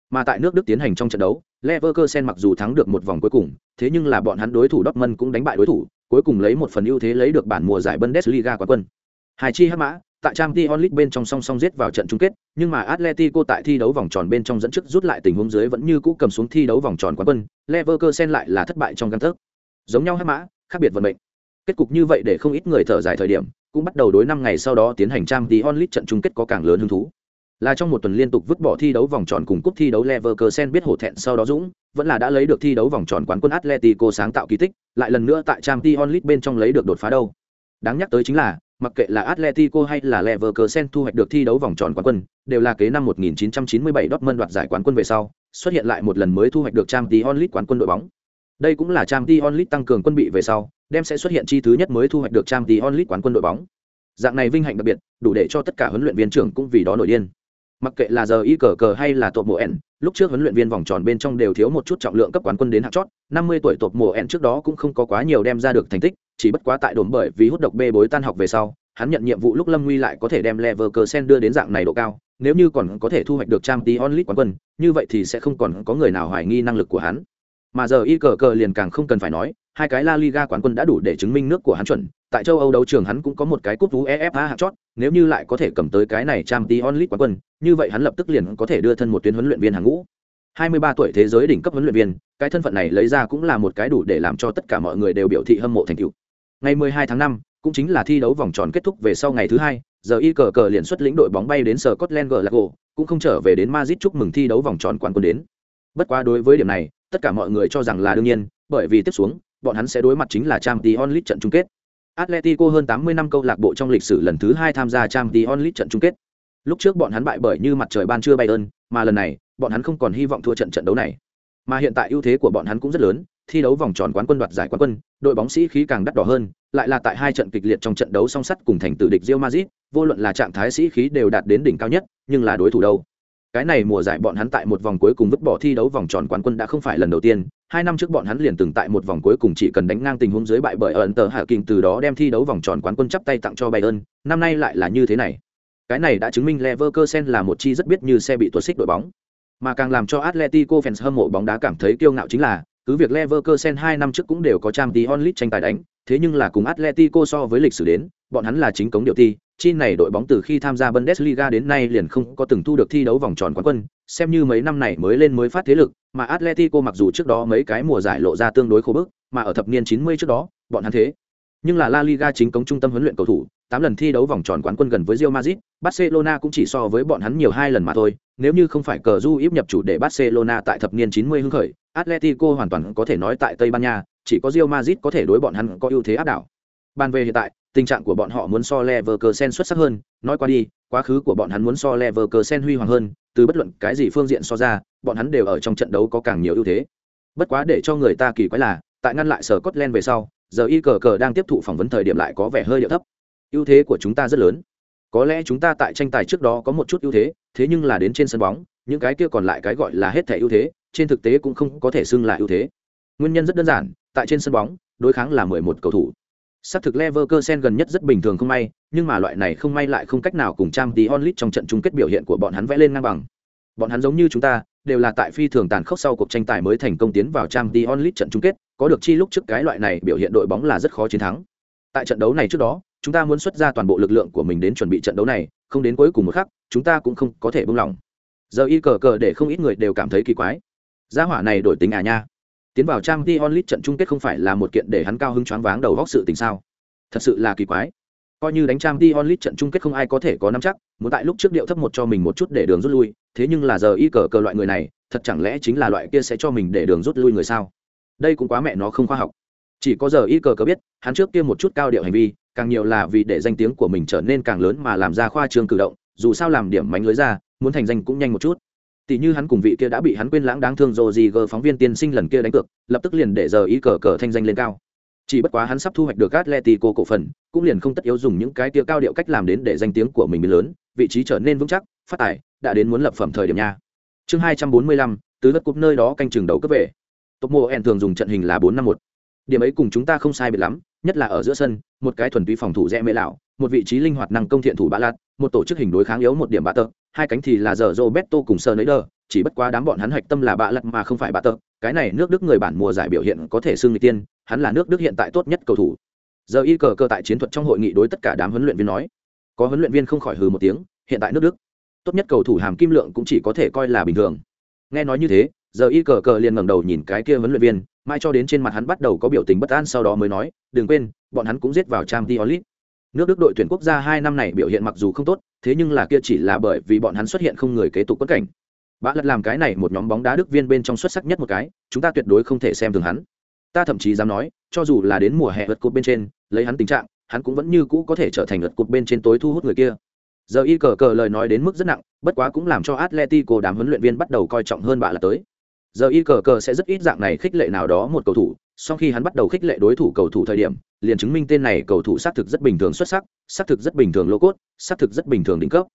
[SPEAKER 1] Mà tại nước Đức tiến hành trong trận đấu, Leverkusen mặc dù thắng được một vòng cuối cùng, thế nhưng là bọn hắn đối thủ Dortmund cũng đánh bại đối thủ, cuối cùng lấy một phần ưu thế lấy được bản mùa giải Bundesliga quán quân. Hai chi hắc mã, tại Champions League bên trong song song giết vào trận chung kết, nhưng mà Atletico tại thi đấu vòng tròn bên trong dẫn trước rút lại tình huống dưới vẫn như cũ cầm xuống thi đấu vòng tròn quán quân, Leverkusen lại là thất bại trong gang tấc. Giống nhau hắc mã, khác biệt vận mệnh. Kết cục như vậy để không ít người thở dài thời điểm, cũng bắt đầu đối năm ngày sau đó tiến hành Champions League trận chung kết có càng lớn hứng thú. Là trong một tuần liên tục vứt bỏ thi đấu vòng tròn cùng cúp thi đấu Leverkusen biết hổ thẹn sau đó dũng, vẫn là đã lấy được thi đấu vòng tròn quán quân Atletico sáng tạo kỳ tích, lại lần nữa tại Champions League bên trong lấy được đột phá đâu. Đáng nhắc tới chính là, mặc kệ là Atletico hay là Leverkusen thu hoạch được thi đấu vòng tròn quán quân, đều là kế năm 1997 Dortmund đoạt giải quán quân về sau, xuất hiện lại một lần mới thu hoạch được Champions League quán quân đội bóng. Đây cũng là Champions League tăng cường quân bị về sau, đem sẽ xuất hiện chi thứ nhất mới thu hoạch được Champions League quán quân đội bóng. Dạng này vinh hạnh đặc biệt, đủ để cho tất cả huấn luyện viên trưởng cũng vì đó nổi điên. Mặc kệ là giờ y cờ cờ hay là tột mùa ẻn, lúc trước huấn luyện viên vòng tròn bên trong đều thiếu một chút trọng lượng cấp quán quân đến hạng chót, 50 tuổi tột mùa ẻn trước đó cũng không có quá nhiều đem ra được thành tích, chỉ bất quá tại đồn bởi vì hút độc bê bối tan học về sau, hắn nhận nhiệm vụ lúc Lâm Nguy lại có thể đem Leverkusen đưa đến dạng này độ cao, nếu như còn có thể thu hoạch được Champions League quán quân, như vậy thì sẽ không còn có người nào hoài nghi năng lực của hắn. Mà giờ y cờ cờ liền càng không cần phải nói, hai cái La Liga quán quân đã đủ để chứng minh nước của hắn chuẩn, tại châu Âu đấu trường hắn cũng có một cái cúp UEFA hạng chót, nếu như lại có thể cầm tới cái này Champions League quán quân, như vậy hắn lập tức liền có thể đưa thân một tuyến huấn luyện viên hàng ngũ. 23 tuổi thế giới đỉnh cấp huấn luyện viên, cái thân phận này lấy ra cũng là một cái đủ để làm cho tất cả mọi người đều biểu thị hâm mộ thành tựu. Ngày 12 tháng 5, cũng chính là thi đấu vòng tròn kết thúc về sau ngày thứ hai, giờ y cờ cờ liền xuất lĩnh đội bóng bay đến Scotland Glasgow, cũng không trở về đến Madrid chúc mừng thi đấu vòng tròn quán quân đến. Bất quá đối với điểm này, tất cả mọi người cho rằng là đương nhiên, bởi vì tiếp xuống, bọn hắn sẽ đối mặt chính là Champions League trận chung kết. Atletico hơn 80 năm câu lạc bộ trong lịch sử lần thứ hai tham gia Champions League trận chung kết. Lúc trước bọn hắn bại bởi như mặt trời ban trưa ơn mà lần này, bọn hắn không còn hy vọng thua trận trận đấu này. Mà hiện tại ưu thế của bọn hắn cũng rất lớn, thi đấu vòng tròn quán quân đoạt giải quán quân, đội bóng sĩ khí càng đắt đỏ hơn, lại là tại hai trận kịch liệt trong trận đấu song sắt cùng thành tử địch Real Madrid, vô luận là trạng thái sĩ khí đều đạt đến đỉnh cao nhất, nhưng là đối thủ đâu. Cái này mùa giải bọn hắn tại một vòng cuối cùng vứt bỏ thi đấu vòng tròn quán quân đã không phải lần đầu tiên, hai năm trước bọn hắn liền từng tại một vòng cuối cùng chỉ cần đánh ngang tình huống dưới bại bởi ẩn tờ hạ kinh từ đó đem thi đấu vòng tròn quán quân chắp tay tặng cho Bayern, năm nay lại là như thế này. Cái này đã chứng minh Leverkusen là một chi rất biết như xe bị tuột xích đội bóng. Mà càng làm cho Atletico fans hâm mộ bóng đá cảm thấy kiêu ngạo chính là, cứ việc Leverkusen hai năm trước cũng đều có Champions League tranh tài đánh, thế nhưng là cùng Atletico so với lịch sử đến, bọn hắn là chính cống điều ti, chi này đội bóng từ khi tham gia Bundesliga đến nay liền không có từng thu được thi đấu vòng tròn quán quân, xem như mấy năm này mới lên mới phát thế lực, mà Atletico mặc dù trước đó mấy cái mùa giải lộ ra tương đối khô bức, mà ở thập niên 90 trước đó, bọn hắn thế. Nhưng là La Liga chính cống trung tâm huấn luyện cầu thủ, 8 lần thi đấu vòng tròn quán quân gần với Real Madrid, Barcelona cũng chỉ so với bọn hắn nhiều hai lần mà thôi, nếu như không phải cờ du íp nhập chủ để Barcelona tại thập niên 90 hưng khởi, Atletico hoàn toàn có thể nói tại Tây Ban Nha, chỉ có Real Madrid có thể đối bọn hắn có ưu thế áp đảo. Bàn về hiện tại, tình trạng của bọn họ muốn so Leverkusen xuất sắc hơn, nói qua đi, quá khứ của bọn hắn muốn so Leverkusen huy hoàng hơn, từ bất luận cái gì phương diện so ra, bọn hắn đều ở trong trận đấu có càng nhiều ưu thế. Bất quá để cho người ta kỳ quái là, tại ngăn lại Scotland về sau, giờ y cờ cờ đang tiếp thụ phỏng vấn thời điểm lại có vẻ hơi điệu thấp. Ưu thế của chúng ta rất lớn. Có lẽ chúng ta tại tranh tài trước đó có một chút ưu thế, thế nhưng là đến trên sân bóng, những cái kia còn lại cái gọi là hết thể ưu thế, trên thực tế cũng không có thể xưng là ưu thế. Nguyên nhân rất đơn giản, tại trên sân bóng, đối kháng là 11 cầu thủ. Sát thực Leverkusen gần nhất rất bình thường không may, nhưng mà loại này không may lại không cách nào cùng Champions League trong trận chung kết biểu hiện của bọn hắn vẽ lên ngang bằng. Bọn hắn giống như chúng ta, đều là tại phi thường tàn khốc sau cuộc tranh tài mới thành công tiến vào Champions League trận chung kết, có được chi lúc trước cái loại này biểu hiện đội bóng là rất khó chiến thắng. Tại trận đấu này trước đó, chúng ta muốn xuất ra toàn bộ lực lượng của mình đến chuẩn bị trận đấu này, không đến cuối cùng một khắc, chúng ta cũng không có thể buông lỏng. Giờ y cờ cờ để không ít người đều cảm thấy kỳ quái. Gia hỏa này đổi tính à nha. Tiến vào trang t onlit trận chung kết không phải là một kiện để hắn cao hứng choáng váng đầu góc sự tình sao? Thật sự là kỳ quái coi như đánh trang t onlit trận chung kết không ai có thể có năm chắc muốn tại lúc trước điệu thấp một cho mình một chút để đường rút lui thế nhưng là giờ y cờ cờ loại người này thật chẳng lẽ chính là loại kia sẽ cho mình để đường rút lui người sao đây cũng quá mẹ nó không khoa học chỉ có giờ y cờ cờ biết hắn trước kia một chút cao điệu hành vi càng nhiều là vì để danh tiếng của mình trở nên càng lớn mà làm ra khoa trương cử động dù sao làm điểm mánh lưới ra muốn thành danh cũng nhanh một chút tỷ như hắn cùng vị kia đã bị hắn quên lãng đáng thương rồi gì gờ phóng viên tiên sinh lần kia đánh cược lập tức liền để giờ y cờ cờ thanh danh lên cao chỉ bất quá hắn sắp thu hoạch được Atletico cổ phần, cũng liền không tất yếu dùng những cái tia cao điệu cách làm đến để danh tiếng của mình biến lớn, vị trí trở nên vững chắc, phát tài, đã đến muốn lập phẩm thời điểm nha. Chương 245, tứ đất cúp nơi đó canh chừng đầu cấp về. Tộc mộ En thường dùng trận hình là 451. Điểm ấy cùng chúng ta không sai biệt lắm, nhất là ở giữa sân, một cái thuần túy phòng thủ rẽ mê lão, một vị trí linh hoạt năng công thiện thủ bạ lạt, một tổ chức hình đối kháng yếu một điểm bạ tợ, hai cánh thì là giờ Roberto cùng sơ nấy đờ chỉ bất quá đám bọn hắn hạch tâm là bạ lạt mà không phải bạ tợ, cái này nước Đức người bản mùa giải biểu hiện có thể xưng người tiên, hắn là nước Đức hiện tại tốt nhất cầu thủ. Giờ y cờ cơ tại chiến thuật trong hội nghị đối tất cả đám huấn luyện viên nói, có huấn luyện viên không khỏi hừ một tiếng, hiện tại nước Đức, tốt nhất cầu thủ hàm kim lượng cũng chỉ có thể coi là bình thường. Nghe nói như thế, giờ y cờ cờ liền ngẩng đầu nhìn cái kia huấn luyện viên, mai cho đến trên mặt hắn bắt đầu có biểu tình bất an sau đó mới nói, đừng quên, bọn hắn cũng giết vào trang League. Nước Đức đội tuyển quốc gia hai năm này biểu hiện mặc dù không tốt, thế nhưng là kia chỉ là bởi vì bọn hắn xuất hiện không người kế tục quất cảnh. Bã lật làm cái này một nhóm bóng đá Đức viên bên trong xuất sắc nhất một cái, chúng ta tuyệt đối không thể xem thường hắn ta thậm chí dám nói cho dù là đến mùa hè lượt cột bên trên lấy hắn tình trạng hắn cũng vẫn như cũ có thể trở thành lượt cột bên trên tối thu hút người kia giờ y cờ cờ lời nói đến mức rất nặng bất quá cũng làm cho atletico đám huấn luyện viên bắt đầu coi trọng hơn bạ là tới giờ y cờ cờ sẽ rất ít dạng này khích lệ nào đó một cầu thủ, sau khi hắn bắt đầu khích lệ đối thủ cầu thủ thời điểm, liền chứng minh tên này cầu thủ xác thực rất bình thường xuất sắc, xác thực rất bình thường lô cốt, xác thực rất bình thường đỉnh cấp.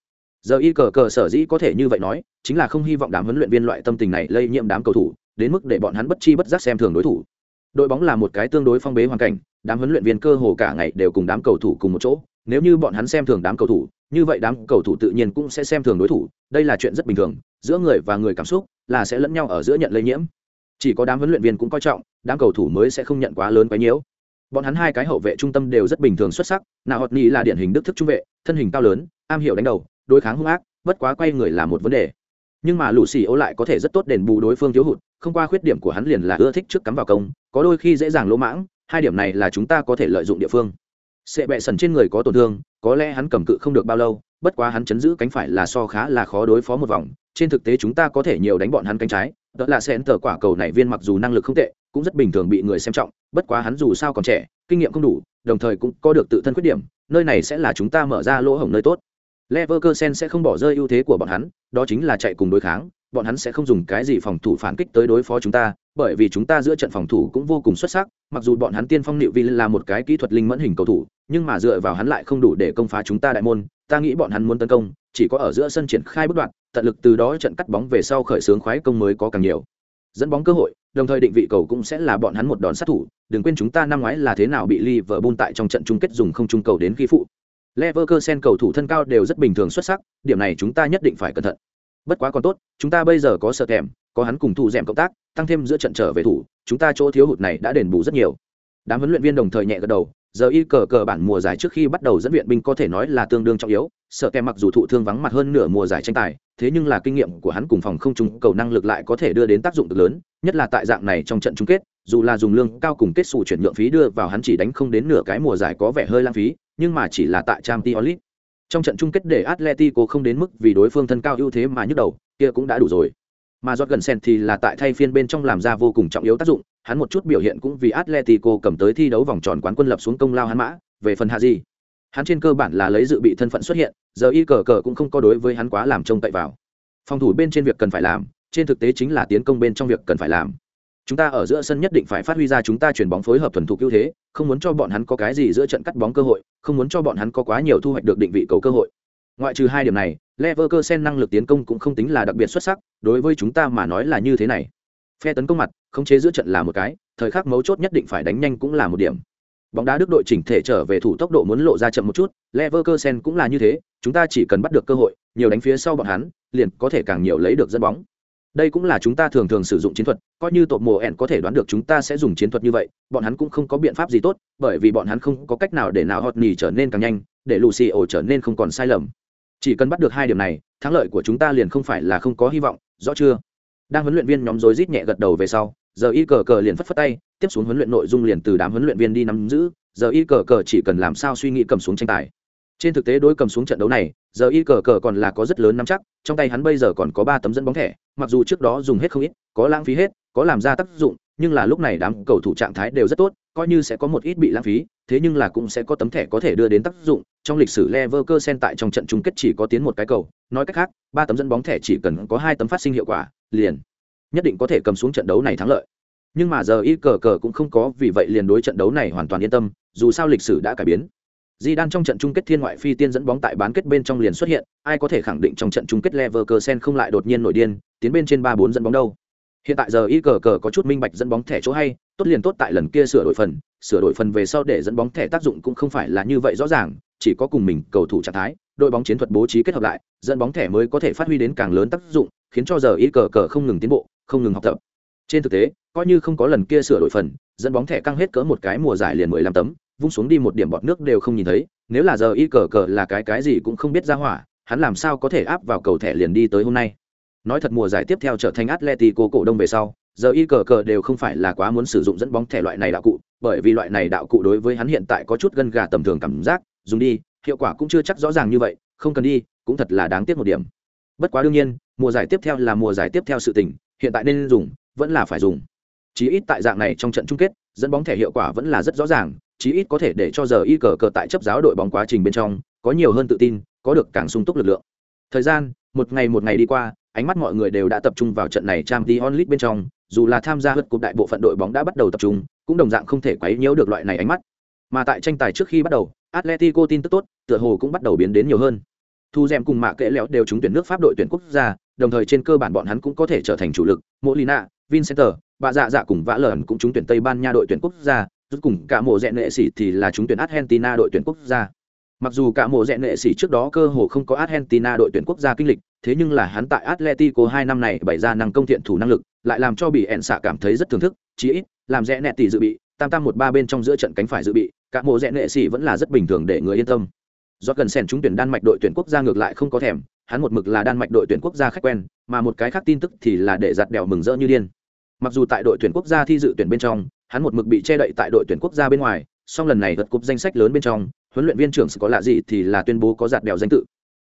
[SPEAKER 1] Giờ y cờ cờ sở dĩ có thể như vậy nói, chính là không hy vọng đám huấn luyện viên loại tâm tình này lây nhiễm đám cầu thủ, đến mức để bọn hắn bất chi bất giác xem thường đối thủ. Đội bóng là một cái tương đối phong bế hoàn cảnh, đám huấn luyện viên cơ hồ cả ngày đều cùng đám cầu thủ cùng một chỗ nếu như bọn hắn xem thường đám cầu thủ, như vậy đám cầu thủ tự nhiên cũng sẽ xem thường đối thủ. Đây là chuyện rất bình thường, giữa người và người cảm xúc là sẽ lẫn nhau ở giữa nhận lây nhiễm. Chỉ có đám huấn luyện viên cũng coi trọng, đám cầu thủ mới sẽ không nhận quá lớn quá nhiễu bọn hắn hai cái hậu vệ trung tâm đều rất bình thường xuất sắc, nào hot ni là điển hình đức thức trung vệ, thân hình cao lớn, am hiểu đánh đầu, đối kháng hung ác, bất quá quay người là một vấn đề. Nhưng mà lũ xì ô lại có thể rất tốt đền bù đối phương thiếu hụt, không qua khuyết điểm của hắn liền là ưa thích trước cắm vào công, có đôi khi dễ dàng lỗ mãng, hai điểm này là chúng ta có thể lợi dụng địa phương sệ bẹ sần trên người có tổn thương có lẽ hắn cầm cự không được bao lâu bất quá hắn chấn giữ cánh phải là so khá là khó đối phó một vòng. Trên thực tế chúng ta có thể nhiều đánh bọn hắn cánh trái. Đó là sẽ tờ quả cầu này viên mặc dù năng lực không tệ cũng rất bình thường bị người xem trọng bất quá hắn dù sao còn trẻ kinh nghiệm không đủ đồng thời cũng có được tự thân khuyết điểm nơi này sẽ là chúng ta mở ra lỗ hổng nơi tốt. Leverkusen sẽ không bỏ rơi ưu thế của bọn hắn, đó chính là chạy cùng đối kháng, bọn hắn sẽ không dùng cái gì phòng thủ phản kích tới đối phó chúng ta, bởi vì chúng ta giữa trận phòng thủ cũng vô cùng xuất sắc, mặc dù bọn hắn tiên phong Nịu Vi là một cái kỹ thuật linh mẫn hình cầu thủ, nhưng mà dựa vào hắn lại không đủ để công phá chúng ta đại môn, ta nghĩ bọn hắn muốn tấn công, chỉ có ở giữa sân triển khai bất đoạn, tận lực từ đó trận cắt bóng về sau khởi xướng khoái công mới có càng nhiều. Dẫn bóng cơ hội, đồng thời định vị cầu cũng sẽ là bọn hắn một đòn sát thủ, đừng quên chúng ta năm ngoái là thế nào bị Liverpool tại trong trận chung kết dùng không trung cầu đến khi phụ. Leverkusen cầu thủ thân cao đều rất bình thường xuất sắc, điểm này chúng ta nhất định phải cẩn thận. Bất quá còn tốt, chúng ta bây giờ có sợ thèm có hắn cùng thủ dẻm cộng tác, tăng thêm giữa trận trở về thủ, chúng ta chỗ thiếu hụt này đã đền bù rất nhiều. Đám huấn luyện viên đồng thời nhẹ gật đầu, giờ y cờ cờ bản mùa giải trước khi bắt đầu dẫn viện binh có thể nói là tương đương trọng yếu, sợ kèm mặc dù thụ thương vắng mặt hơn nửa mùa giải tranh tài, thế nhưng là kinh nghiệm của hắn cùng phòng không trung cầu năng lực lại có thể đưa đến tác dụng cực lớn, nhất là tại dạng này trong trận chung kết, dù là dùng lương cao cùng kết xù chuyển nhượng phí đưa vào hắn chỉ đánh không đến nửa cái mùa giải có vẻ hơi lãng phí, nhưng mà chỉ là tại Champions League. Trong trận chung kết để Atletico không đến mức vì đối phương thân cao ưu thế mà nhức đầu, kia cũng đã đủ rồi. Mà Giọt gần sen thì là tại thay phiên bên trong làm ra vô cùng trọng yếu tác dụng, hắn một chút biểu hiện cũng vì Atletico cầm tới thi đấu vòng tròn quán quân lập xuống công lao hắn mã, về phần gì, Hắn trên cơ bản là lấy dự bị thân phận xuất hiện, giờ y cờ cờ cũng không có đối với hắn quá làm trông cậy vào. Phòng thủ bên trên việc cần phải làm, trên thực tế chính là tiến công bên trong việc cần phải làm chúng ta ở giữa sân nhất định phải phát huy ra chúng ta chuyển bóng phối hợp thuần thục ưu thế không muốn cho bọn hắn có cái gì giữa trận cắt bóng cơ hội không muốn cho bọn hắn có quá nhiều thu hoạch được định vị cầu cơ hội Ngoại trừ hai điểm này, Leverkusen năng lực tiến công cũng không tính là đặc biệt xuất sắc, đối với chúng ta mà nói là như thế này. Phe tấn công mặt, khống chế giữa trận là một cái, thời khắc mấu chốt nhất định phải đánh nhanh cũng là một điểm. Bóng đá Đức đội chỉnh thể trở về thủ tốc độ muốn lộ ra chậm một chút, Leverkusen cũng là như thế, chúng ta chỉ cần bắt được cơ hội, nhiều đánh phía sau bọn hắn, liền có thể càng nhiều lấy được dẫn bóng. Đây cũng là chúng ta thường thường sử dụng chiến thuật, coi như tột mùa ẻn có thể đoán được chúng ta sẽ dùng chiến thuật như vậy, bọn hắn cũng không có biện pháp gì tốt, bởi vì bọn hắn không có cách nào để nào hot nhì trở nên càng nhanh, để Lucio trở nên không còn sai lầm. Chỉ cần bắt được hai điểm này, thắng lợi của chúng ta liền không phải là không có hy vọng, rõ chưa? Đang huấn luyện viên nhóm rối rít nhẹ gật đầu về sau, giờ y cờ cờ liền phất phất tay, tiếp xuống huấn luyện nội dung liền từ đám huấn luyện viên đi nắm giữ, giờ y cờ cờ chỉ cần làm sao suy nghĩ cầm xuống tranh tài trên thực tế đối cầm xuống trận đấu này giờ y cờ cờ còn là có rất lớn nắm chắc, trong tay hắn bây giờ còn có ba tấm dẫn bóng thẻ, mặc dù trước đó dùng hết không ít, có lãng phí hết, có làm ra tác dụng, nhưng là lúc này đám cầu thủ trạng thái đều rất tốt, coi như sẽ có một ít bị lãng phí, thế nhưng là cũng sẽ có tấm thẻ có thể đưa đến tác dụng. Trong lịch sử Leverkusen tại trong trận chung kết chỉ có tiến một cái cầu, nói cách khác, ba tấm dẫn bóng thẻ chỉ cần có hai tấm phát sinh hiệu quả, liền nhất định có thể cầm xuống trận đấu này thắng lợi. Nhưng mà giờ y cờ cờ cũng không có, vì vậy liền đối trận đấu này hoàn toàn yên tâm, dù sao lịch sử đã cải biến. Di Đan trong trận chung kết thiên ngoại phi tiên dẫn bóng tại bán kết bên trong liền xuất hiện, ai có thể khẳng định trong trận chung kết Leverkusen không lại đột nhiên nổi điên, tiến bên trên 3-4 dẫn bóng đâu. Hiện tại giờ y cờ cờ có chút minh bạch dẫn bóng thẻ chỗ hay, tốt liền tốt tại lần kia sửa đổi phần, sửa đổi phần về sau để dẫn bóng thẻ tác dụng cũng không phải là như vậy rõ ràng, chỉ có cùng mình cầu thủ trạng thái, đội bóng chiến thuật bố trí kết hợp lại, dẫn bóng thẻ mới có thể phát huy đến càng lớn tác dụng, khiến cho giờ y cờ cờ không ngừng tiến bộ, không ngừng học tập. Trên thực tế, coi như không có lần kia sửa đổi phần, dẫn bóng thẻ căng hết cỡ một cái mùa giải liền 15 tấm, vung xuống đi một điểm bọt nước đều không nhìn thấy, nếu là giờ y cờ cờ là cái cái gì cũng không biết ra hỏa, hắn làm sao có thể áp vào cầu thẻ liền đi tới hôm nay. Nói thật mùa giải tiếp theo trở thành atletico cổ đông về sau, giờ y cờ cờ đều không phải là quá muốn sử dụng dẫn bóng thẻ loại này đạo cụ, bởi vì loại này đạo cụ đối với hắn hiện tại có chút gân gà tầm thường cảm giác, dùng đi, hiệu quả cũng chưa chắc rõ ràng như vậy, không cần đi, cũng thật là đáng tiếc một điểm. Bất quá đương nhiên, mùa giải tiếp theo là mùa giải tiếp theo sự tình, hiện tại nên dùng, vẫn là phải dùng. Chí ít tại dạng này trong trận chung kết, dẫn bóng thẻ hiệu quả vẫn là rất rõ ràng chí ít có thể để cho giờ y cờ cờ tại chấp giáo đội bóng quá trình bên trong, có nhiều hơn tự tin, có được càng sung túc lực lượng. Thời gian, một ngày một ngày đi qua, ánh mắt mọi người đều đã tập trung vào trận này trang t onlit bên trong, dù là tham gia hất cục đại bộ phận đội bóng đã bắt đầu tập trung, cũng đồng dạng không thể quấy nhiễu được loại này ánh mắt. Mà tại tranh tài trước khi bắt đầu, atletico tin tức tốt, tựa hồ cũng bắt đầu biến đến nhiều hơn. Thu gem cùng mạ kệ léo đều trúng tuyển nước pháp đội tuyển quốc gia, đồng thời trên cơ bản bọn hắn cũng có thể trở thành chủ lực. Molina, vincenter bà dạ dạ cùng vã lởn cũng trúng tuyển tây ban nha đội tuyển quốc gia rút cùng cả mộ rẽ nệ sĩ thì là chúng tuyển argentina đội tuyển quốc gia. Mặc dù cả mộ rẽ nệ sĩ trước đó cơ hồ không có argentina đội tuyển quốc gia kinh lịch, thế nhưng là hắn tại atletico hai năm này bày ra năng công thiện thủ năng lực, lại làm cho bị ẹn xạ cảm thấy rất thưởng thức, chí ít làm rẽ nệ tỷ dự bị, tam tam một ba bên trong giữa trận cánh phải dự bị, cả mộ rẽ nệ sĩ vẫn là rất bình thường để người yên tâm. Do cần sèn chúng tuyển đan mạch đội tuyển quốc gia ngược lại không có thèm, hắn một mực là đan mạch đội tuyển quốc gia khách quen, mà một cái khác tin tức thì là để giặt đèo mừng rỡ như điên. Mặc dù tại đội tuyển quốc gia thi dự tuyển bên trong hắn một mực bị che đậy tại đội tuyển quốc gia bên ngoài, song lần này gật cúp danh sách lớn bên trong, huấn luyện viên trưởng có lạ gì thì là tuyên bố có giạt đèo danh tự.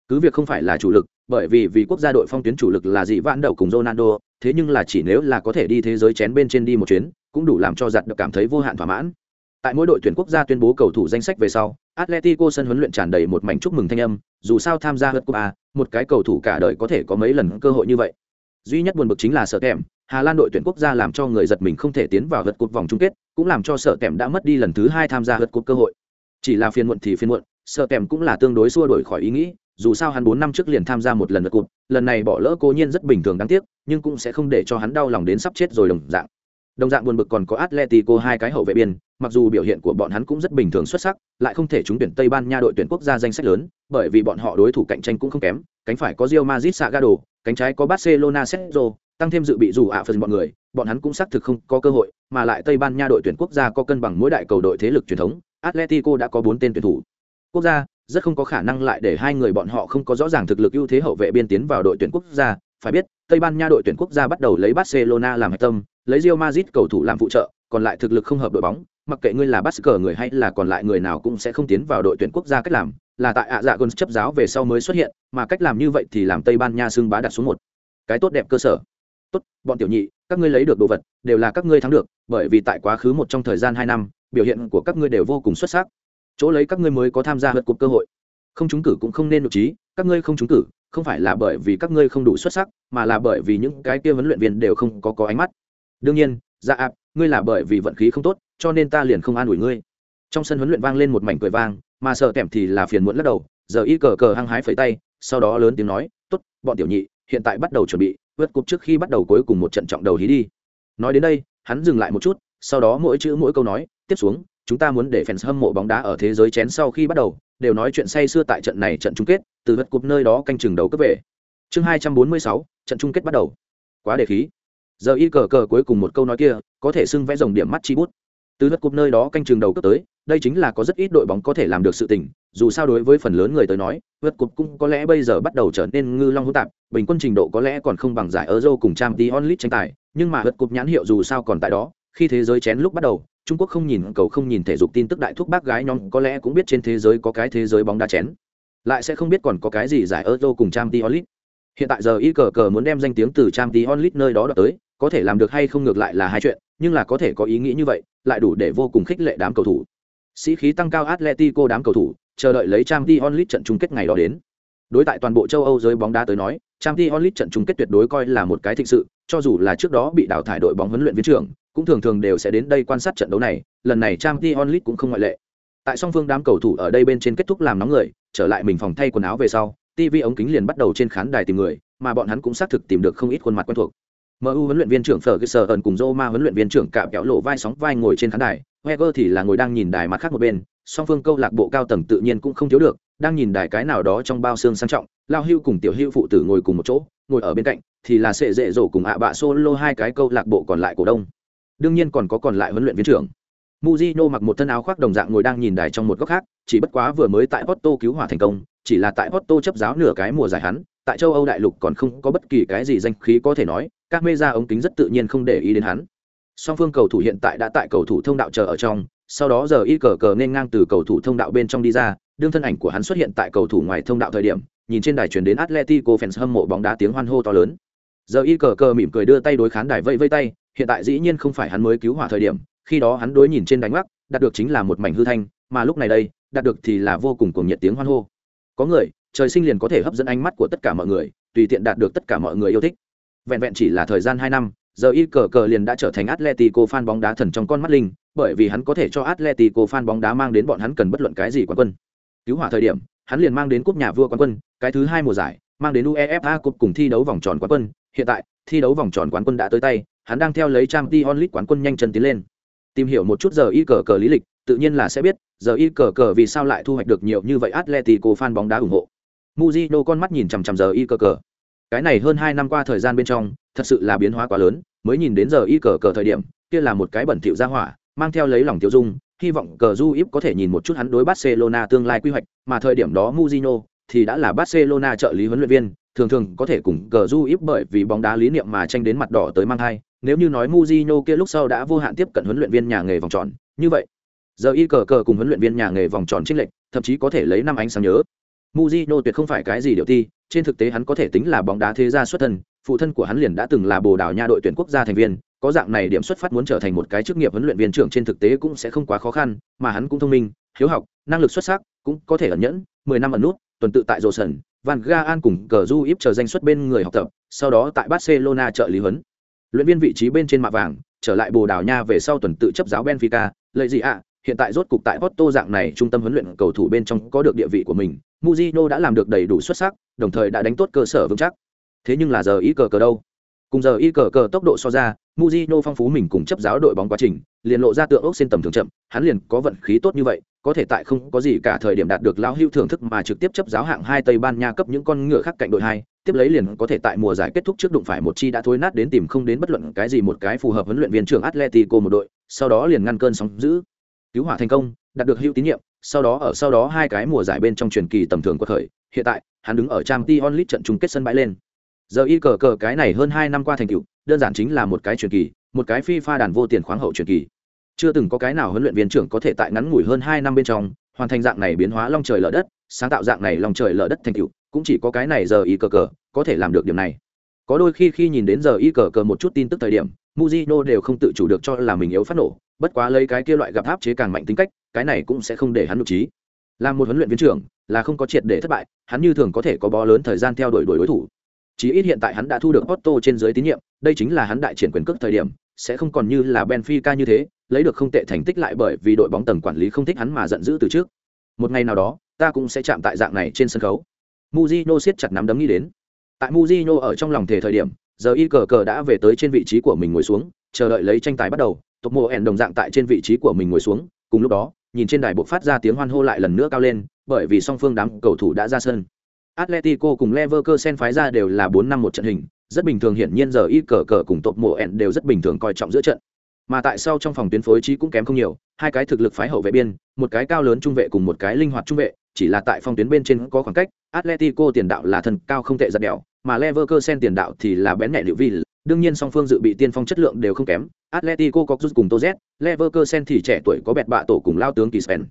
[SPEAKER 1] Cứ việc không phải là chủ lực, bởi vì vì quốc gia đội phong tuyến chủ lực là dị vãn đầu cùng ronaldo, thế nhưng là chỉ nếu là có thể đi thế giới chén bên trên đi một chuyến, cũng đủ làm cho giặt được cảm thấy vô hạn thỏa mãn. Tại mỗi đội tuyển quốc gia tuyên bố cầu thủ danh sách về sau, atletico sân huấn luyện tràn đầy một mảnh chúc mừng thanh âm, dù sao tham gia hớt cúp a, một cái cầu thủ cả đời có thể có mấy lần cơ hội như vậy. Duy nhất buồn bực chính là sợ kèm hà lan đội tuyển quốc gia làm cho người giật mình không thể tiến vào vật cột vòng chung kết cũng làm cho sợ tèm đã mất đi lần thứ hai tham gia vật cột cơ hội. Chỉ là phiên muộn thì phiên muộn sợ tèm cũng là tương đối xua đổi khỏi ý nghĩ dù sao hắn bốn năm trước liền tham gia một lần vật cột, lần này bỏ lỡ cố nhiên rất bình thường đáng tiếc nhưng cũng sẽ không để cho hắn đau lòng đến sắp chết rồi đồng dạng. Đồng dạng buồn bực còn có atletico hai cái hậu vệ biên mặc dù biểu hiện của bọn hắn cũng rất bình thường xuất sắc lại không thể trúng tuyển tây ban nha đội tuyển quốc gia danh sách lớn bởi vì bọn họ đối thủ cạnh tranh cũng không kém cánh phải có Real Madrid Sagado, cánh trái có Barcelona Sergio, tăng thêm dự bị dù ạ phần bọn người, bọn hắn cũng xác thực không có cơ hội, mà lại Tây Ban Nha đội tuyển quốc gia có cân bằng mỗi đại cầu đội thế lực truyền thống, Atletico đã có bốn tên tuyển thủ. Quốc gia rất không có khả năng lại để hai người bọn họ không có rõ ràng thực lực ưu thế hậu vệ biên tiến vào đội tuyển quốc gia, phải biết, Tây Ban Nha đội tuyển quốc gia bắt đầu lấy Barcelona làm hệ tâm, lấy Real Madrid cầu thủ làm phụ trợ, còn lại thực lực không hợp đội bóng, mặc kệ ngươi là Barca người hay là còn lại người nào cũng sẽ không tiến vào đội tuyển quốc gia cách làm, là tại ạ dạ gôn chấp giáo về sau mới xuất hiện mà cách làm như vậy thì làm tây ban nha xưng bá đặt xuống một. Cái tốt đẹp cơ sở tốt, bọn tiểu nhị, các ngươi lấy được đồ vật, đều là các ngươi thắng được, bởi vì tại quá khứ một trong thời gian hai năm, biểu hiện của các ngươi đều vô cùng xuất sắc. Chỗ lấy các ngươi mới có tham gia vượt cuộc cơ hội. Không trúng cử cũng không nên nội trí, các ngươi không trúng cử, không phải là bởi vì các ngươi không đủ xuất sắc, mà là bởi vì những cái kia huấn luyện viên đều không có có ánh mắt. Đương nhiên dạ ạp, ngươi là bởi vì vận khí không tốt, cho nên ta liền không an ủi ngươi. Trong sân huấn luyện vang lên một mảnh cười vang, mà sợ tẻm thì là phiền muộn lắc đầu, giờ y cờ cờ hăng hái phẩy tay, sau đó lớn tiếng nói, tốt, bọn tiểu nhị, hiện tại bắt đầu chuẩn bị vượt cúp trước khi bắt đầu cuối cùng một trận trọng đầu hí đi. Nói đến đây, hắn dừng lại một chút, sau đó mỗi chữ mỗi câu nói, tiếp xuống, chúng ta muốn để fans hâm mộ bóng đá ở thế giới chén sau khi bắt đầu, đều nói chuyện say xưa tại trận này trận chung kết, từ vượt cúp nơi đó canh chừng đầu cấp về. Chương hai trăm bốn mươi sáu, trận chung kết bắt đầu. Quá đề khí. Giờ y cờ cờ cuối cùng một câu nói kia, có thể xưng vẽ dòng điểm mắt chi bút. Từ đất cúp nơi đó canh trường đầu cấp tới, đây chính là có rất ít đội bóng có thể làm được sự tình dù sao đối với phần lớn người tới nói, vượt cục cũng có lẽ bây giờ bắt đầu trở nên ngư long hỗn tạp, bình quân trình độ có lẽ còn không bằng giải euro cùng trang tí onlit tranh tài, nhưng mà vượt cục nhãn hiệu dù sao còn tại đó, khi thế giới chén lúc bắt đầu, trung quốc không nhìn cầu không nhìn thể dục tin tức đại thúc bác gái nhóm có lẽ cũng biết trên thế giới có cái thế giới bóng đá chén. Lại sẽ không biết còn có cái gì giải euro cùng trang tí onlit hiện tại giờ y cờ cờ muốn đem danh tiếng từ trang tí onlit nơi đó đọc tới, có thể làm được hay không ngược lại là hai chuyện, nhưng là có thể có ý nghĩ như vậy, lại đủ để vô cùng khích lệ đám cầu thủ. Sĩ khí tăng cao atletico đám cầu thủ chờ đợi lấy trang t onlit trận chung kết ngày đó đến. Đối tại toàn bộ châu âu giới bóng đá tới nói trang t onlit trận chung kết tuyệt đối coi là một cái thịnh sự cho dù là trước đó bị đào thải đội bóng huấn luyện viên trưởng cũng thường thường đều sẽ đến đây quan sát trận đấu này lần này trang t onlit cũng không ngoại lệ. Tại song phương đám cầu thủ ở đây bên trên kết thúc làm nóng người trở lại mình phòng thay quần áo về sau tv ống kính liền bắt đầu trên khán đài tìm người mà bọn hắn cũng xác thực tìm được không ít khuôn mặt quen thuộc. MU huấn luyện viên trưởng Ferguson cùng Roma huấn luyện viên trưởng cạm kéo lộ vai sóng vai ngồi trên khán đài, Wenger thì là ngồi đang nhìn đài mặt khác một bên, song phương câu lạc bộ cao tầng tự nhiên cũng không thiếu được, đang nhìn đài cái nào đó trong bao xương sang trọng, Lao Hưu cùng Tiểu Hưu phụ tử ngồi cùng một chỗ, ngồi ở bên cạnh thì là sẽ dễ dỗ cùng ạ bạ solo hai cái câu lạc bộ còn lại cổ đông. Đương nhiên còn có còn lại huấn luyện viên trưởng. muzino mặc một thân áo khoác đồng dạng ngồi đang nhìn đài trong một góc khác, chỉ bất quá vừa mới tại Porto cứu hỏa thành công, chỉ là tại Porto chấp giáo nửa cái mùa giải hắn, tại châu Âu đại lục còn không có bất kỳ cái gì danh khí có thể nói, các mê ra ống kính rất tự nhiên không để ý đến hắn song phương cầu thủ hiện tại đã tại cầu thủ thông đạo chờ ở trong sau đó giờ y cờ cờ nên ngang từ cầu thủ thông đạo bên trong đi ra, đương thân ảnh của hắn xuất hiện tại cầu thủ ngoài thông đạo thời điểm, nhìn trên đài truyền đến atletico fans hâm mộ bóng đá tiếng hoan hô to lớn. Giờ y cờ cờ mỉm cười đưa tay đối khán đài vây vây tay, hiện tại dĩ nhiên không phải hắn mới cứu hỏa thời điểm, khi đó hắn đối nhìn trên đánh gác, đạt được chính là một mảnh hư thanh, mà lúc này đây, đạt được thì là vô cùng cuồng nhiệt tiếng hoan hô. Có người, trời sinh liền có thể hấp dẫn ánh mắt của tất cả mọi người, tùy tiện đạt được tất cả mọi người yêu thích. Vẹn vẹn chỉ là thời gian hai năm giờ y cờ cờ liền đã trở thành atletico fan bóng đá thần trong con mắt linh, bởi vì hắn có thể cho atletico fan bóng đá mang đến bọn hắn cần bất luận cái gì quán quân. Cứu hỏa thời điểm, hắn liền mang đến cúp nhà vua quán quân, cái thứ hai mùa giải, mang đến uefa cúp cùng thi đấu vòng tròn quán quân. Hiện tại, thi đấu vòng tròn quán quân đã tới tay, hắn đang theo lấy trang t onlit quán quân nhanh chân tiến lên. Tìm hiểu một chút giờ y cờ cờ lý lịch, tự nhiên là sẽ biết, giờ y cờ cờ vì sao lại thu hoạch được nhiều như vậy atletico fan bóng đá ủng hộ. Mujino con mắt nhìn chằm chằm giờ y cờ cờ. Cái này hơn hai năm qua thời gian bên trong thật sự là biến hóa quá lớn mới nhìn đến giờ y cờ cờ thời điểm kia là một cái bẩn thỉu ra hỏa mang theo lấy lòng tiêu dung hy vọng cờ du íp có thể nhìn một chút hắn đối barcelona tương lai quy hoạch mà thời điểm đó muzino thì đã là barcelona trợ lý huấn luyện viên thường thường có thể cùng cờ du íp bởi vì bóng đá lý niệm mà tranh đến mặt đỏ tới mang hai nếu như nói muzino kia lúc sau đã vô hạn tiếp cận huấn luyện viên nhà nghề vòng tròn như vậy giờ y cờ cờ cùng huấn luyện viên nhà nghề vòng tròn trích lệnh thậm chí có thể lấy năm ánh sáng nhớ. Mujino tuyệt không phải cái gì điều ti, trên thực tế hắn có thể tính là bóng đá thế gia xuất thân, phụ thân của hắn liền đã từng là Bồ Đào Nha đội tuyển quốc gia thành viên, có dạng này điểm xuất phát muốn trở thành một cái chức nghiệp huấn luyện viên trưởng trên thực tế cũng sẽ không quá khó khăn, mà hắn cũng thông minh, hiếu học, năng lực xuất sắc, cũng có thể ẩn nhẫn, 10 năm ẩn nút, tuần tự tại Rosen, Van Gaal cùng cờ du íp chờ danh xuất bên người học tập, sau đó tại Barcelona trợ lý huấn. Luyện viên vị trí bên trên mạ vàng, trở lại Bồ Đào Nha về sau tuần tự chấp giáo Benfica, lợi gì ạ, hiện tại rốt cục tại Porto dạng này trung tâm huấn luyện cầu thủ bên trong có được địa vị của mình, Mujino đã làm được đầy đủ xuất sắc, đồng thời đã đánh tốt cơ sở vững chắc. Thế nhưng là giờ ý cờ cờ đâu? Cùng giờ ý cờ cờ tốc độ so ra, muzino phong phú mình cùng chấp giáo đội bóng quá trình, liền lộ ra tượng ốc xin tầm thường chậm, hắn liền có vận khí tốt như vậy, có thể tại không có gì cả thời điểm đạt được lão hưu thưởng thức mà trực tiếp chấp giáo hạng hai Tây Ban Nha cấp những con ngựa khác cạnh đội hai, tiếp lấy liền có thể tại mùa giải kết thúc trước đụng phải một chi đã thối nát đến tìm không đến bất luận cái gì một cái phù hợp huấn luyện viên trưởng Atletico một đội, sau đó liền ngăn cơn sóng dữ. Cứu hỏa thành công, đạt được hưu tín nhiệm, sau đó ở sau đó hai cái mùa giải bên trong truyền kỳ tầm thường của khởi, hiện tại, hắn đứng ở trang t onlit trận chung kết sân bãi lên. Giờ y cờ cờ cái này hơn hai năm qua thành tựu, đơn giản chính là một cái truyền kỳ, một cái phi pha đàn vô tiền khoáng hậu truyền kỳ. Chưa từng có cái nào huấn luyện viên trưởng có thể tại ngắn ngủi hơn hai năm bên trong, hoàn thành dạng này biến hóa long trời lở đất, sáng tạo dạng này long trời lở đất thành tựu, cũng chỉ có cái này giờ y cờ cờ có thể làm được điểm này. Có đôi khi khi nhìn đến giờ y cờ cờ một chút tin tức thời điểm, muzino đều không tự chủ được cho là mình yếu phát nổ, bất quá lấy cái kia loại gặp áp chế càng mạnh tính cách, cái này cũng sẽ không để hắn nụ trí làm một huấn luyện viên trưởng là không có triệt để thất bại hắn như thường có thể có bó lớn thời gian theo đuổi đuổi đối thủ chí ít hiện tại hắn đã thu được Otto trên dưới tín nhiệm, đây chính là hắn đại triển quyền cước thời điểm, sẽ không còn như là Benfica như thế, lấy được không tệ thành tích lại bởi vì đội bóng tầng quản lý không thích hắn mà giận dữ từ trước. Một ngày nào đó, ta cũng sẽ chạm tại dạng này trên sân khấu. Mujino siết chặt nắm đấm nghĩ đến. Tại Mujino ở trong lòng thể thời điểm, giờ y cờ cờ đã về tới trên vị trí của mình ngồi xuống, chờ đợi lấy tranh tài bắt đầu tộc mộ ẻn đồng dạng tại trên vị trí của mình ngồi xuống, cùng lúc đó, nhìn trên đài bộ phát ra tiếng hoan hô lại lần nữa cao lên, bởi vì song phương đám cầu thủ đã ra sân atletico cùng leverkusen phái ra đều là bốn năm một trận hình, rất bình thường, hiển nhiên giờ y cờ cờ cùng tộc mùa ẹn đều rất bình thường coi trọng giữa trận. Mà tại sao trong phòng tuyến phối trí cũng kém không nhiều, hai cái thực lực phái hậu vệ biên, một cái cao lớn trung vệ cùng một cái linh hoạt trung vệ, chỉ là tại phòng tuyến bên trên có khoảng cách, atletico tiền đạo là thân cao không tệ giật đèo, mà leverkusen tiền đạo thì là bén nhẹ liệu vi đương nhiên song phương dự bị tiên phong chất lượng đều không kém, atletico có rút cùng toz leverkusen thì trẻ tuổi có bẹt bạ tổ cùng lao tướng kispen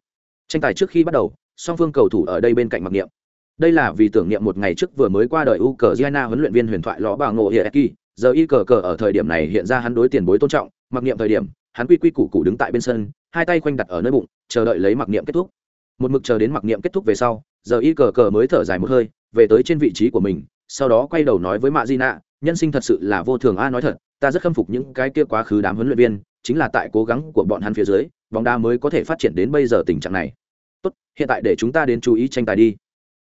[SPEAKER 1] tranh tài trước khi bắt đầu, song phương cầu thủ ở đây bên cạnh mặc niệm đây là vì tưởng niệm một ngày trước vừa mới qua đời Ukraine huấn luyện viên huyền thoại ló bà ngộ Hieki, giờ y cờ cờ ở thời điểm này hiện ra hắn đối tiền bối tôn trọng, mặc niệm thời điểm, hắn quy quy củ củ đứng tại bên sân, hai tay khoanh đặt ở nơi bụng, chờ đợi lấy mặc niệm kết thúc. Một mực chờ đến mặc niệm kết thúc về sau, giờ y cờ cờ mới thở dài một hơi, về tới trên vị trí của mình, sau đó quay đầu nói với Mạ Gina, nhân sinh thật sự là vô thường a nói thật, ta rất khâm phục những cái kia quá khứ đám huấn luyện viên, chính là tại cố gắng của bọn hắn phía dưới, bóng đá mới có thể phát triển đến bây giờ tình trạng này. Tốt, hiện tại để chúng ta đến chú ý tranh tài đi.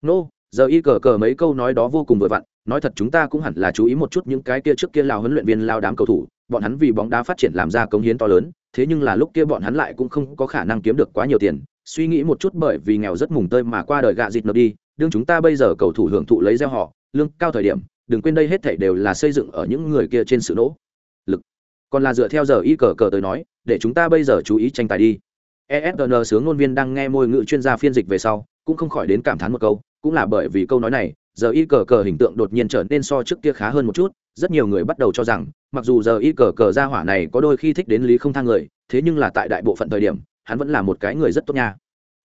[SPEAKER 1] Nô, no, giờ y cờ cờ mấy câu nói đó vô cùng vừa vặn nói thật chúng ta cũng hẳn là chú ý một chút những cái kia trước kia lao huấn luyện viên lao đám cầu thủ bọn hắn vì bóng đá phát triển làm ra công hiến to lớn thế nhưng là lúc kia bọn hắn lại cũng không có khả năng kiếm được quá nhiều tiền suy nghĩ một chút bởi vì nghèo rất mùng tơi mà qua đời gạ dịt nợ đi đương chúng ta bây giờ cầu thủ hưởng thụ lấy gieo họ lương cao thời điểm đừng quên đây hết thảy đều là xây dựng ở những người kia trên sự nỗ lực. Còn là dựa theo giờ y cờ cờ tới nói để chúng ta bây giờ chú ý tranh tài đi. Esn sướng ngôn viên đang nghe môi ngữ chuyên gia phiên dịch về sau cũng không khỏi đến cảm thán một câu cũng là bởi vì câu nói này, giờ y cờ cờ hình tượng đột nhiên trở nên so trước kia khá hơn một chút, rất nhiều người bắt đầu cho rằng, mặc dù giờ y cờ cờ ra hỏa này có đôi khi thích đến lý không thang người, thế nhưng là tại đại bộ phận thời điểm, hắn vẫn là một cái người rất tốt nha.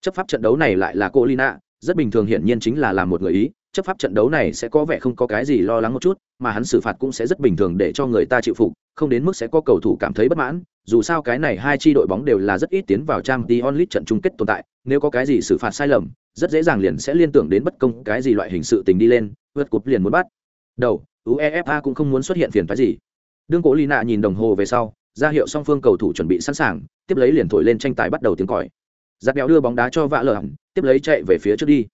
[SPEAKER 1] Chấp pháp trận đấu này lại là cô lina rất bình thường hiển nhiên chính là làm một người ý, chấp pháp trận đấu này sẽ có vẻ không có cái gì lo lắng một chút, mà hắn xử phạt cũng sẽ rất bình thường để cho người ta chịu phục, không đến mức sẽ có cầu thủ cảm thấy bất mãn, dù sao cái này hai chi đội bóng đều là rất ít tiến vào trang t onlit trận chung kết tồn tại, nếu có cái gì xử phạt sai lầm rất dễ dàng liền sẽ liên tưởng đến bất công cái gì loại hình sự tình đi lên, vượt cục liền muốn bắt. Đầu, uefa cũng không muốn xuất hiện phiền phái gì. Đương cố lina nhìn đồng hồ về sau, ra hiệu song phương cầu thủ chuẩn bị sẵn sàng, tiếp lấy liền thổi lên tranh tài bắt đầu tiếng còi. Giặt béo đưa bóng đá cho vã lờ hẳn, tiếp lấy chạy về phía trước đi.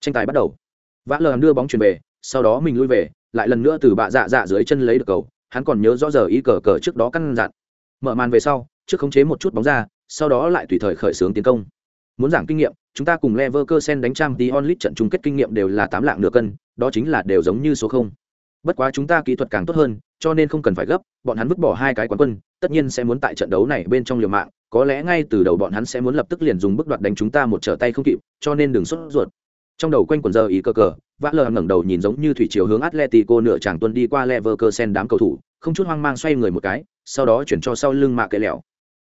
[SPEAKER 1] Tranh tài bắt đầu. Vã lờ hẳn đưa bóng chuyển về, sau đó mình lui về, lại lần nữa từ bạ dạ dạ dưới chân lấy được cầu, hắn còn nhớ rõ giờ ý cờ cờ trước đó căn dặn. Mở màn về sau, trước khống chế một chút bóng ra, sau đó lại tùy thời khởi xướng tiến công. Muốn giảng kinh nghiệm chúng ta cùng Leverkusen đánh trang tí onlit trận chung kết kinh nghiệm đều là tám lạng nửa cân, đó chính là đều giống như số không. Bất quá chúng ta kỹ thuật càng tốt hơn, cho nên không cần phải gấp, bọn hắn vứt bỏ hai cái quán quân, tất nhiên sẽ muốn tại trận đấu này bên trong liều mạng, có lẽ ngay từ đầu bọn hắn sẽ muốn lập tức liền dùng bước đoạt đánh chúng ta một trở tay không kịp, cho nên đừng sốt ruột. Trong đầu quanh quần giờ ý cơ cờ vã lờ ngẩng đầu nhìn giống như thủy chiều hướng atletico nửa chàng tuân đi qua leverkusen đám cầu thủ, không chút hoang mang xoay người một cái, sau đó chuyển cho sau lưng mạ kệ lẹo.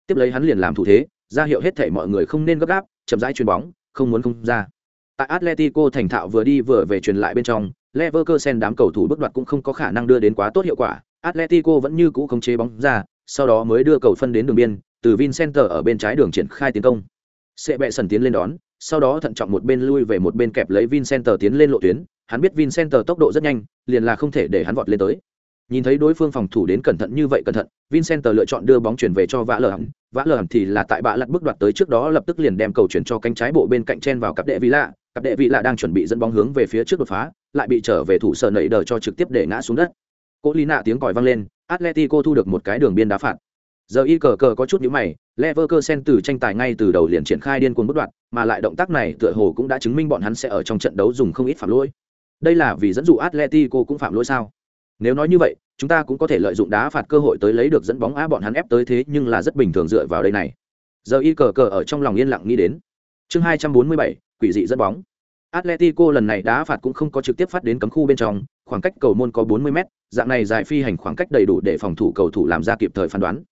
[SPEAKER 1] Tiếp lấy hắn liền làm thủ thế, ra hiệu hết thảy mọi người không nên gấp gáp, chậm rãi chuyền bóng không muốn không ra. Tại atletico thành thạo vừa đi vừa về truyền lại bên trong, leverkusen đám cầu thủ bước đoạt cũng không có khả năng đưa đến quá tốt hiệu quả. Atletico vẫn như cũ không chế bóng ra, sau đó mới đưa cầu phân đến đường biên, từ vincenter ở bên trái đường triển khai tiến công. Sẽ bẹ sần tiến lên đón, sau đó thận trọng một bên lui về một bên kẹp lấy vincenter tiến lên lộ tuyến. Hắn biết vincenter tốc độ rất nhanh, liền là không thể để hắn vọt lên tới nhìn thấy đối phương phòng thủ đến cẩn thận như vậy cẩn thận, Vincent lựa chọn đưa bóng chuyển về cho vã lờ hẳn vã lờ hẳn thì là tại bạ lặt bước đoạt tới trước đó, lập tức liền đem cầu chuyển cho cánh trái bộ bên cạnh chen vào cặp đệ Villa. lạ. Cặp đệ Villa lạ đang chuẩn bị dẫn bóng hướng về phía trước đột phá, lại bị trở về thủ sở nẩy đờ cho trực tiếp để ngã xuống đất. Cố lý nạ tiếng còi vang lên, atletico thu được một cái đường biên đá phạt. Giờ y cờ cờ có chút nhíu mày, leverkusen từ tranh tài ngay từ đầu liền triển khai điên cuồng bất đoạn mà lại động tác này tựa hồ cũng đã chứng minh bọn hắn sẽ ở trong trận đấu dùng không ít phạm lỗi. Đây là vì dẫn dụ atletico cũng phạm lỗi sao? Nếu nói như vậy, chúng ta cũng có thể lợi dụng đá phạt cơ hội tới lấy được dẫn bóng á bọn hắn ép tới thế nhưng là rất bình thường dựa vào đây này. Giờ y cờ cờ ở trong lòng yên lặng nghĩ đến. Chương hai trăm bốn mươi bảy, quỷ dị dẫn bóng. Atletico lần này đá phạt cũng không có trực tiếp phát đến cấm khu bên trong, khoảng cách cầu môn có bốn mươi m dạng này dài phi hành khoảng cách đầy đủ để phòng thủ cầu thủ làm ra kịp thời phán đoán.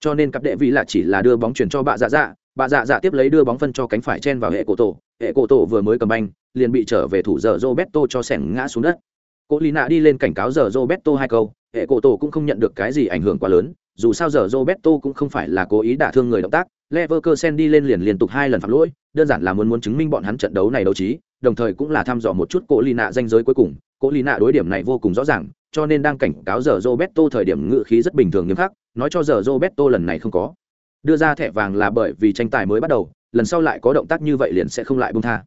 [SPEAKER 1] Cho nên cặp đệ vị là chỉ là đưa bóng chuyển cho bạ dạ dạ bạ dạ dạ tiếp lấy đưa bóng phân cho cánh phải chen vào hệ cổ tổ, hệ cổ tổ vừa mới cầm banh, liền bị trở về thủ giờ roberto cho sẻng ngã xuống đất. Cô Lý Nạ đi lên cảnh cáo giờ Roberto hai câu, hệ cổ tổ cũng không nhận được cái gì ảnh hưởng quá lớn, dù sao giờ Roberto cũng không phải là cố ý đả thương người động tác, Leverkusen đi lên liền liên tục hai lần phạm lỗi, đơn giản là muốn muốn chứng minh bọn hắn trận đấu này đấu trí, đồng thời cũng là thăm dò một chút Cố Lý Nạ danh giới cuối cùng, Cố Lý Nạ đối điểm này vô cùng rõ ràng, cho nên đang cảnh cáo giờ Roberto thời điểm ngự khí rất bình thường nghiêm khắc, nói cho giờ Roberto lần này không có. Đưa ra thẻ vàng là bởi vì tranh tài mới bắt đầu, lần sau lại có động tác như vậy liền sẽ không lại buông tha.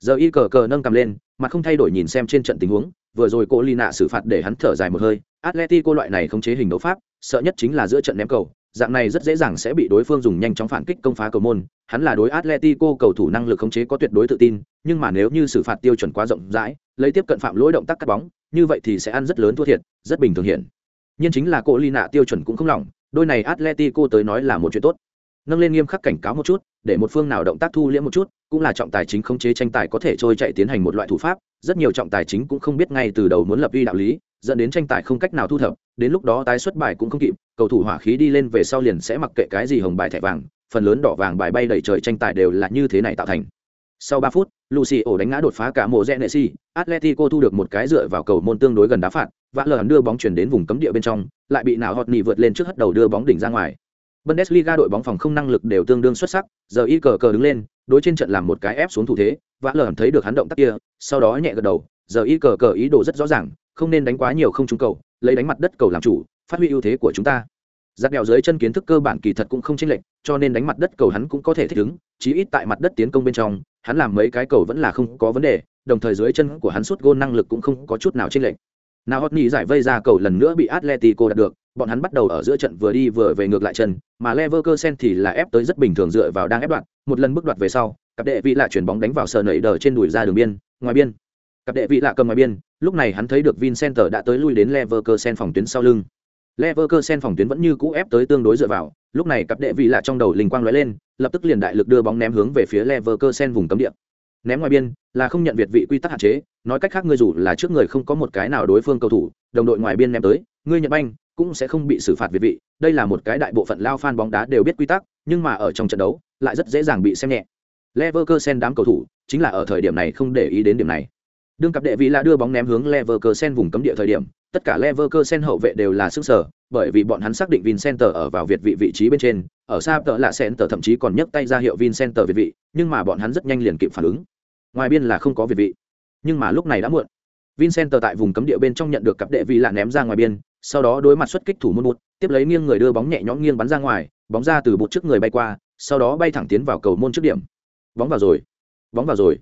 [SPEAKER 1] Giờ y cờ cờ nâng cầm lên mà không thay đổi nhìn xem trên trận tình huống vừa rồi cô lina xử phạt để hắn thở dài một hơi. Atletico loại này không chế hình đấu pháp, sợ nhất chính là giữa trận ném cầu. Dạng này rất dễ dàng sẽ bị đối phương dùng nhanh chóng phản kích công phá cầu môn. Hắn là đối atletico cầu thủ năng lực khống chế có tuyệt đối tự tin, nhưng mà nếu như xử phạt tiêu chuẩn quá rộng rãi, lấy tiếp cận phạm lỗi động tác cắt bóng, như vậy thì sẽ ăn rất lớn thua thiệt, rất bình thường hiện. Nhưng chính là cô lina tiêu chuẩn cũng không lỏng. Đôi này atletico tới nói là một chuyện tốt nâng lên nghiêm khắc cảnh cáo một chút, để một phương nào động tác thu liễm một chút, cũng là trọng tài chính khống chế tranh tài có thể trôi chạy tiến hành một loại thủ pháp, rất nhiều trọng tài chính cũng không biết ngay từ đầu muốn lập uy đạo lý, dẫn đến tranh tài không cách nào thu thập, đến lúc đó tái xuất bài cũng không kịp, cầu thủ hỏa khí đi lên về sau liền sẽ mặc kệ cái gì hồng bài thẻ vàng, phần lớn đỏ vàng bài bay đầy trời tranh tài đều là như thế này tạo thành. Sau ba phút lucy ổ đánh ngã đột phá cả mộ rẽ nệ si atletico thu được một cái dựa vào cầu môn tương đối gần đá phạt vã lờ đưa bóng chuyển đến vùng cấm địa bên trong, lại bị nào hot nỉ vượt lên trước hất đầu đưa bóng đỉnh ra ngoài. Bundesliga đội bóng phòng không năng lực đều tương đương xuất sắc, giờ y cờ cờ đứng lên, đối trên trận làm một cái ép xuống thủ thế, vã lởn thấy được hắn động tác kia, sau đó nhẹ gật đầu, giờ y cờ cờ ý đồ rất rõ ràng, không nên đánh quá nhiều không trúng cầu, lấy đánh mặt đất cầu làm chủ, phát huy ưu thế của chúng ta. Giáp đèo dưới chân kiến thức cơ bản kỳ thật cũng không chênh lệch, cho nên đánh mặt đất cầu hắn cũng có thể thích ứng, chí ít tại mặt đất tiến công bên trong, hắn làm mấy cái cầu vẫn là không có vấn đề, đồng thời dưới chân của hắn sút gôn năng lực cũng không có chút nào chênh lệch. Nào Hotni giải vây ra cầu lần nữa bị Atletico đạt được, bọn hắn bắt đầu ở giữa trận vừa đi vừa về ngược lại chân, mà Leverkusen thì là ép tới rất bình thường dựa vào đang ép đoạn, một lần bước đoạt về sau, cặp đệ vị lại chuyển bóng đánh vào sờ nảy đờ trên đùi ra đường biên, ngoài biên. Cặp đệ vị lạ cầm ngoài biên, lúc này hắn thấy được Vincenter đã tới lui đến Leverkusen phòng tuyến sau lưng. Leverkusen phòng tuyến vẫn như cũ ép tới tương đối dựa vào, lúc này cặp đệ vị lạ trong đầu linh quang lóe lên, lập tức liền đại lực đưa bóng ném hướng về phía Leverkusen vùng cấm địa. Ném ngoài biên là không nhận việt vị quy tắc hạn chế, nói cách khác ngươi dù là trước người không có một cái nào đối phương cầu thủ, đồng đội ngoài biên ném tới, ngươi nhận banh cũng sẽ không bị xử phạt việt vị, đây là một cái đại bộ phận lao fan bóng đá đều biết quy tắc, nhưng mà ở trong trận đấu lại rất dễ dàng bị xem nhẹ. Leverkusen đám cầu thủ chính là ở thời điểm này không để ý đến điểm này. Đương cặp đệ vị là đưa bóng ném hướng Leverkusen vùng cấm địa thời điểm, tất cả Leverkusen hậu vệ đều là sức sở, bởi vì bọn hắn xác định Vincenter ở vào Việt vị vị trí bên trên, ở xa tợ là Center thậm chí còn nhấc tay ra hiệu Vincenter Việt vị, nhưng mà bọn hắn rất nhanh liền kịp phản ứng. Ngoài biên là không có Việt vị, nhưng mà lúc này đã muộn. Vincenter tại vùng cấm địa bên trong nhận được cặp đệ vị là ném ra ngoài biên, sau đó đối mặt xuất kích thủ môn bụt tiếp lấy nghiêng người đưa bóng nhẹ nhõm nghiêng bắn ra ngoài, bóng ra từ bụt trước người bay qua, sau đó bay thẳng tiến vào cầu môn trước điểm. Bóng vào rồi, bóng vào rồi.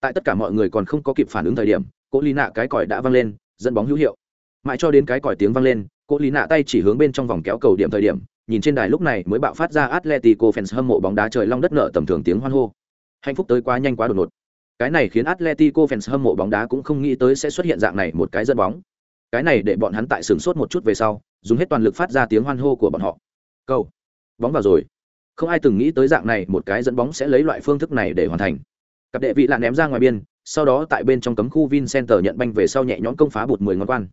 [SPEAKER 1] Tại tất cả mọi người còn không có kịp phản ứng thời điểm, cỗ Lý Nạ cái còi đã vang lên, dẫn bóng hữu hiệu. Mãi cho đến cái còi tiếng vang lên cỗ lý nạ tay chỉ hướng bên trong vòng kéo cầu điểm thời điểm nhìn trên đài lúc này mới bạo phát ra atletico fans hâm mộ bóng đá trời long đất nợ tầm thường tiếng hoan hô. Hạnh phúc tới quá nhanh quá đột ngột. Cái này khiến atletico fans hâm mộ bóng đá cũng không nghĩ tới sẽ xuất hiện dạng này một cái dẫn bóng cái này để bọn hắn tại sửng sốt một chút về sau dùng hết toàn lực phát ra tiếng hoan hô của bọn họ câu bóng vào rồi không ai từng nghĩ tới dạng này một cái dẫn bóng sẽ lấy loại phương thức này để hoàn thành cặp đệ vị là ném ra ngoài biên sau đó tại bên trong cấm khu Vincenter nhận banh về sau nhẹ nhõm công phá bụt 10 ngón quan.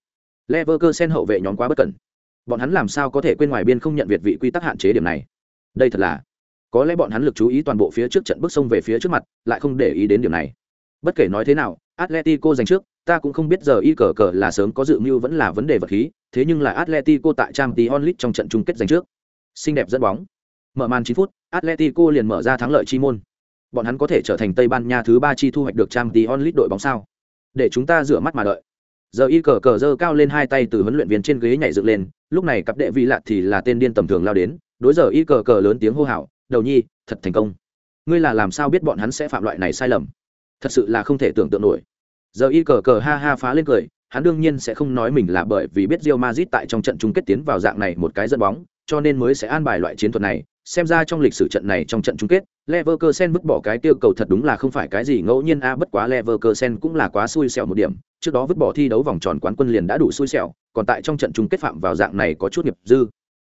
[SPEAKER 1] Leverkusen hậu vệ nhóm quá bất cẩn. Bọn hắn làm sao có thể quên ngoài biên không nhận việt vị quy tắc hạn chế điểm này? Đây thật là có lẽ bọn hắn lực chú ý toàn bộ phía trước trận bước sông về phía trước mặt, lại không để ý đến điểm này. Bất kể nói thế nào, Atletico giành trước, ta cũng không biết giờ y cờ cờ là sớm có dự mưu vẫn là vấn đề vật khí, thế nhưng là Atletico tại Champions Onlit trong trận chung kết giành trước. Xinh đẹp dẫn bóng. Mở màn 9 phút, Atletico liền mở ra thắng lợi chi môn. Bọn hắn có thể trở thành Tây Ban Nha thứ ba chi thu hoạch được Champions Onlit đội bóng sao? Để chúng ta rửa mắt mà đợi giờ y cờ cờ giơ cao lên hai tay từ huấn luyện viên trên ghế nhảy dựng lên lúc này cặp đệ vị lạ thì là tên điên tầm thường lao đến đối giờ y cờ cờ lớn tiếng hô hào đầu nhi thật thành công ngươi là làm sao biết bọn hắn sẽ phạm loại này sai lầm thật sự là không thể tưởng tượng nổi giờ y cờ cờ ha ha phá lên cười hắn đương nhiên sẽ không nói mình là bởi vì biết Real Madrid tại trong trận chung kết tiến vào dạng này một cái dẫn bóng, cho nên mới sẽ an bài loại chiến thuật này. Xem ra trong lịch sử trận này trong trận chung kết, Leverkusen vứt bỏ cái tiêu cầu thật đúng là không phải cái gì ngẫu nhiên a bất quá Leverkusen cũng là quá xui xẻo một điểm, trước đó vứt bỏ thi đấu vòng tròn quán quân liền đã đủ xui xẻo, còn tại trong trận chung kết phạm vào dạng này có chút nghiệp dư.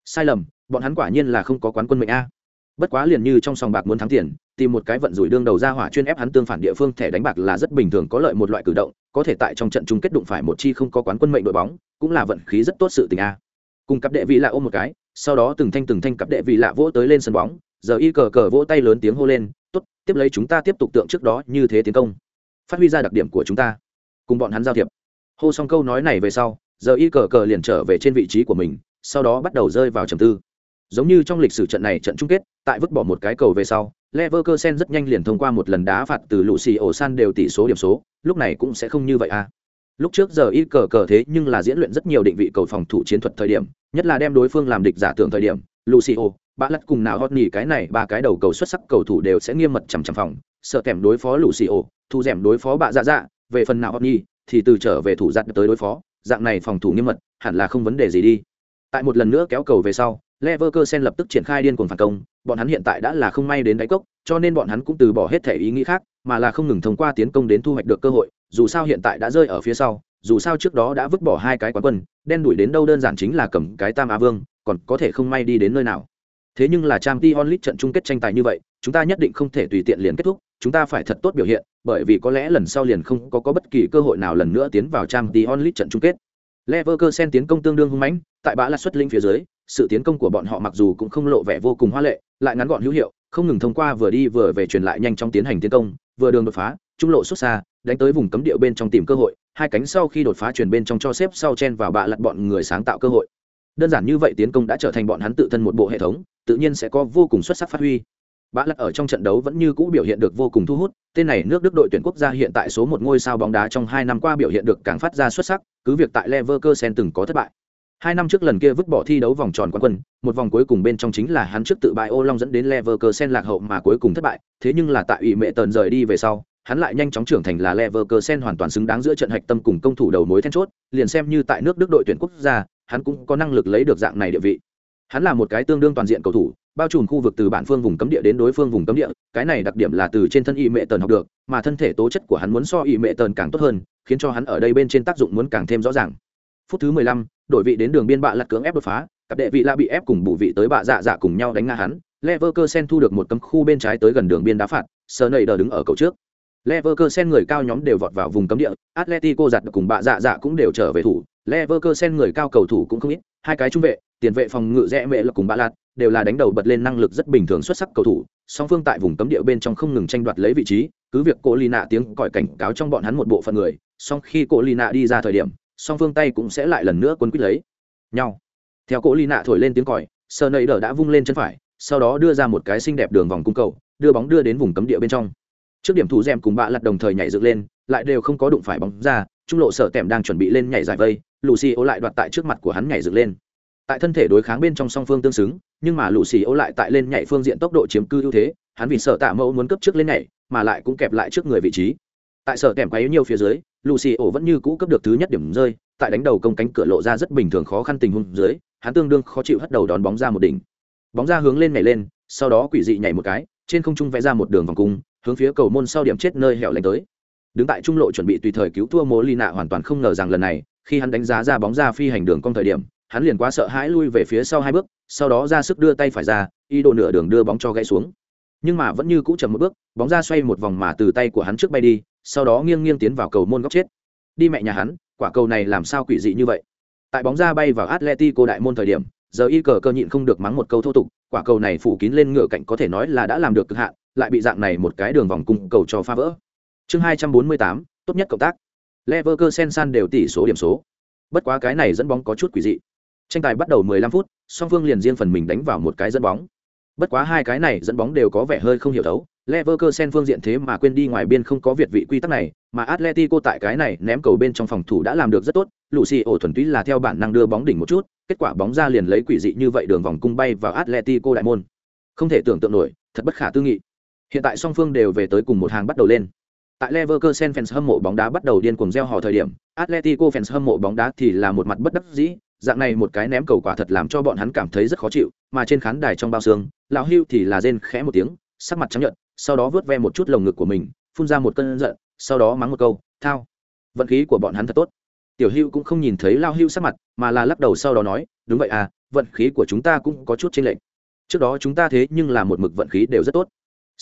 [SPEAKER 1] Sai lầm, bọn hắn quả nhiên là không có quán quân mệnh a. Bất quá liền như trong sòng bạc muốn thắng tiền, tìm một cái vận rủi đương đầu ra hỏa chuyên ép hắn tương phản địa phương thẻ đánh bạc là rất bình thường có lợi một loại cử động, có thể tại trong trận chung kết đụng phải một chi không có quán quân mệnh đội bóng, cũng là vận khí rất tốt sự tình a. Cùng cặp đệ vị lạ ôm một cái, sau đó từng thanh từng thanh cặp đệ vị lạ vỗ tới lên sân bóng, giờ y cờ cờ vỗ tay lớn tiếng hô lên, "Tốt, tiếp lấy chúng ta tiếp tục tượng trước đó như thế tiến công." Phát huy ra đặc điểm của chúng ta cùng bọn hắn giao thiệp hô xong câu nói này về sau giờ y cờ cờ liền trở về trên vị trí của mình sau đó bắt đầu rơi vào trầm tư giống như trong lịch sử trận này trận chung kết tại vứt bỏ một cái cầu về sau Leverkusen rất nhanh liền thông qua một lần đá phạt từ lũ xì ổ san đều tỷ số điểm số lúc này cũng sẽ không như vậy à. Lúc trước giờ ít cờ cờ thế nhưng là diễn luyện rất nhiều định vị cầu phòng thủ chiến thuật thời điểm nhất là đem đối phương làm địch giả tưởng thời điểm Lucio, bạ lật cùng nào hót nhì cái này ba cái đầu cầu xuất sắc cầu thủ đều sẽ nghiêm mật chằm chằm phòng sợ kèm đối phó lũ xì ổ thu rèm đối phó bạ dạ dạ về phần nào hót nhì thì từ trở về thủ giặt tới đối phó dạng này phòng thủ nghiêm mật hẳn là không vấn đề gì đi. Tại một lần nữa kéo cầu về sau Leverkusen lập tức triển khai điên cuồng phản công, bọn hắn hiện tại đã là không may đến đáy cốc, cho nên bọn hắn cũng từ bỏ hết thể ý nghĩ khác, mà là không ngừng thông qua tiến công đến thu hoạch được cơ hội, dù sao hiện tại đã rơi ở phía sau, dù sao trước đó đã vứt bỏ hai cái quán quân, đen đuổi đến đâu đơn giản chính là cầm cái tam á vương, còn có thể không may đi đến nơi nào. Thế nhưng là Champions League trận chung kết tranh tài như vậy, chúng ta nhất định không thể tùy tiện liền kết thúc, chúng ta phải thật tốt biểu hiện, bởi vì có lẽ lần sau liền không có, có bất kỳ cơ hội nào lần nữa tiến vào Champions League trận chung kết. Leverkusen tiến công tương đương hung mãnh, tại bã là xuất linh phía dưới, sự tiến công của bọn họ mặc dù cũng không lộ vẻ vô cùng hoa lệ, lại ngắn gọn hữu hiệu, không ngừng thông qua vừa đi vừa về truyền lại nhanh trong tiến hành tiến công, vừa đường đột phá, trung lộ xuất xa, đánh tới vùng cấm địa bên trong tìm cơ hội, hai cánh sau khi đột phá truyền bên trong cho xếp sau chen vào bạ lật bọn người sáng tạo cơ hội. Đơn giản như vậy tiến công đã trở thành bọn hắn tự thân một bộ hệ thống, tự nhiên sẽ có vô cùng xuất sắc phát huy. Bạ lật ở trong trận đấu vẫn như cũ biểu hiện được vô cùng thu hút, tên này nước Đức đội tuyển quốc gia hiện tại số một ngôi sao bóng đá trong hai năm qua biểu hiện được càng phát ra xuất sắc, cứ việc tại Leverkusen từng có thất bại. Hai năm trước lần kia vứt bỏ thi đấu vòng tròn quán quân, một vòng cuối cùng bên trong chính là hắn trước tự bại ô long dẫn đến Leverkusen lạc hậu mà cuối cùng thất bại, thế nhưng là tại ủy mẹ tần rời đi về sau, hắn lại nhanh chóng trưởng thành là Leverkusen hoàn toàn xứng đáng giữa trận hạch tâm cùng công thủ đầu mối then chốt, liền xem như tại nước Đức đội tuyển quốc gia, hắn cũng có năng lực lấy được dạng này địa vị. Hắn là một cái tương đương toàn diện cầu thủ, bao trùm khu vực từ bản phương vùng cấm địa đến đối phương vùng cấm địa, cái này đặc điểm là từ trên thân y mẹ tần học được, mà thân thể tố chất của hắn muốn so y mẹ tần càng tốt hơn, khiến cho hắn ở đây bên trên tác dụng muốn càng thêm rõ ràng. Phút thứ 15, Đổi vị đến đường biên bạ lật cưỡng ép đột phá, cặp đệ vị la bị ép cùng bù vị tới bạ dạ dạ cùng nhau đánh ngã hắn, Leverkusen thu được một cấm khu bên trái tới gần đường biên đá phạt, Sợ nầy đờ đứng ở cầu trước. Leverkusen người cao nhóm đều vọt vào vùng cấm địa, Atletico giặt cùng bạ dạ dạ cũng đều trở về thủ, Leverkusen người cao cầu thủ cũng không ít, hai cái trung vệ, tiền vệ phòng ngự rẽ mẹ là cùng bạ lạt, đều là đánh đầu bật lên năng lực rất bình thường xuất sắc cầu thủ, song phương tại vùng cấm địa bên trong không ngừng tranh đoạt lấy vị trí, cứ việc cô Lina tiếng còi cảnh cáo trong bọn hắn một bộ phận người, song khi cô Lina đi ra thời điểm, song phương tay cũng sẽ lại lần nữa quấn quýt lấy. Nhau. Theo Cố nạ thổi lên tiếng còi, Sneijder đã vung lên chân phải, sau đó đưa ra một cái xinh đẹp đường vòng cung cầu, đưa bóng đưa đến vùng cấm địa bên trong. Trước điểm thủ rèm cùng bạ lặt đồng thời nhảy dựng lên lại đều không có đụng phải bóng ra trung lộ sợ tèm đang chuẩn bị lên nhảy giải vây lù xì ô lại đoạt tại trước mặt của hắn nhảy dựng lên. Tại thân thể đối kháng bên trong song phương tương xứng nhưng mà lù xì ô lại tại lên nhảy phương diện tốc độ chiếm cư ưu thế hắn vì sợ tạ mẫu muốn cấp trước lên nhảy mà lại cũng kẹp lại trước người vị trí. Tại sở kèm quấy nhiều phía dưới lucy ổ vẫn như cũ cấp được thứ nhất điểm rơi, tại đánh đầu công cánh cửa lộ ra rất bình thường khó khăn tình huống dưới, hắn tương đương khó chịu hất đầu đón bóng ra một đỉnh. Bóng ra hướng lên nhảy lên, sau đó quỷ dị nhảy một cái, trên không trung vẽ ra một đường vòng cung, hướng phía cầu môn sau điểm chết nơi hẻo lánh tới. Đứng tại trung lộ chuẩn bị tùy thời cứu thua mô ly nạ hoàn toàn không ngờ rằng lần này, khi hắn đánh giá ra bóng ra phi hành đường cong thời điểm, hắn liền quá sợ hãi lui về phía sau hai bước, sau đó ra sức đưa tay phải ra y độ nửa đường đưa bóng cho gãy xuống. Nhưng mà vẫn như cũ chậm một bước, bóng ra xoay một vòng mà từ tay của hắn trước bay đi sau đó nghiêng nghiêng tiến vào cầu môn góc chết. Đi mẹ nhà hắn, quả cầu này làm sao quỷ dị như vậy? Tại bóng ra bay vào atletico đại môn thời điểm, giờ y cờ cơ nhịn không được mắng một câu thô tục, quả cầu này phủ kín lên ngựa cạnh có thể nói là đã làm được cực hạn, lại bị dạng này một cái đường vòng cung cầu cho phá vỡ. Chương hai trăm bốn mươi tám, tốt nhất cộng tác. Leverkusen san đều tỷ số điểm số. Bất quá cái này dẫn bóng có chút quỷ dị. Tranh tài bắt đầu 15 phút, song phương liền riêng phần mình đánh vào một cái dẫn bóng bất quá hai cái này dẫn bóng đều có vẻ hơi không hiểu thấu Leverkusen phương diện thế mà quên đi ngoài biên không có việt vị quy tắc này, mà Atletico tại cái này ném cầu bên trong phòng thủ đã làm được rất tốt, Lucio thuần túy là theo bản năng đưa bóng đỉnh một chút, kết quả bóng ra liền lấy quỷ dị như vậy đường vòng cung bay vào Atletico đại môn. Không thể tưởng tượng nổi, thật bất khả tư nghị. Hiện tại song phương đều về tới cùng một hàng bắt đầu lên. Tại Leverkusen fans hâm mộ bóng đá bắt đầu điên cuồng reo hò thời điểm, Atletico fans hâm mộ bóng đá thì là một mặt bất đắc dĩ, dạng này một cái ném cầu quả thật làm cho bọn hắn cảm thấy rất khó chịu, mà trên khán đài trong bao xương, lão Hưu thì là rên khẽ một tiếng, sắc mặt trắng nhợt, sau đó vớt ve một chút lồng ngực của mình, phun ra một cơn giận, sau đó mắng một câu, "Thao, vận khí của bọn hắn thật tốt." Tiểu Hưu cũng không nhìn thấy lão Hưu sắc mặt, mà là lắc đầu sau đó nói, "Đúng vậy à, vận khí của chúng ta cũng có chút chênh lệch. Trước đó chúng ta thế nhưng là một mực vận khí đều rất tốt."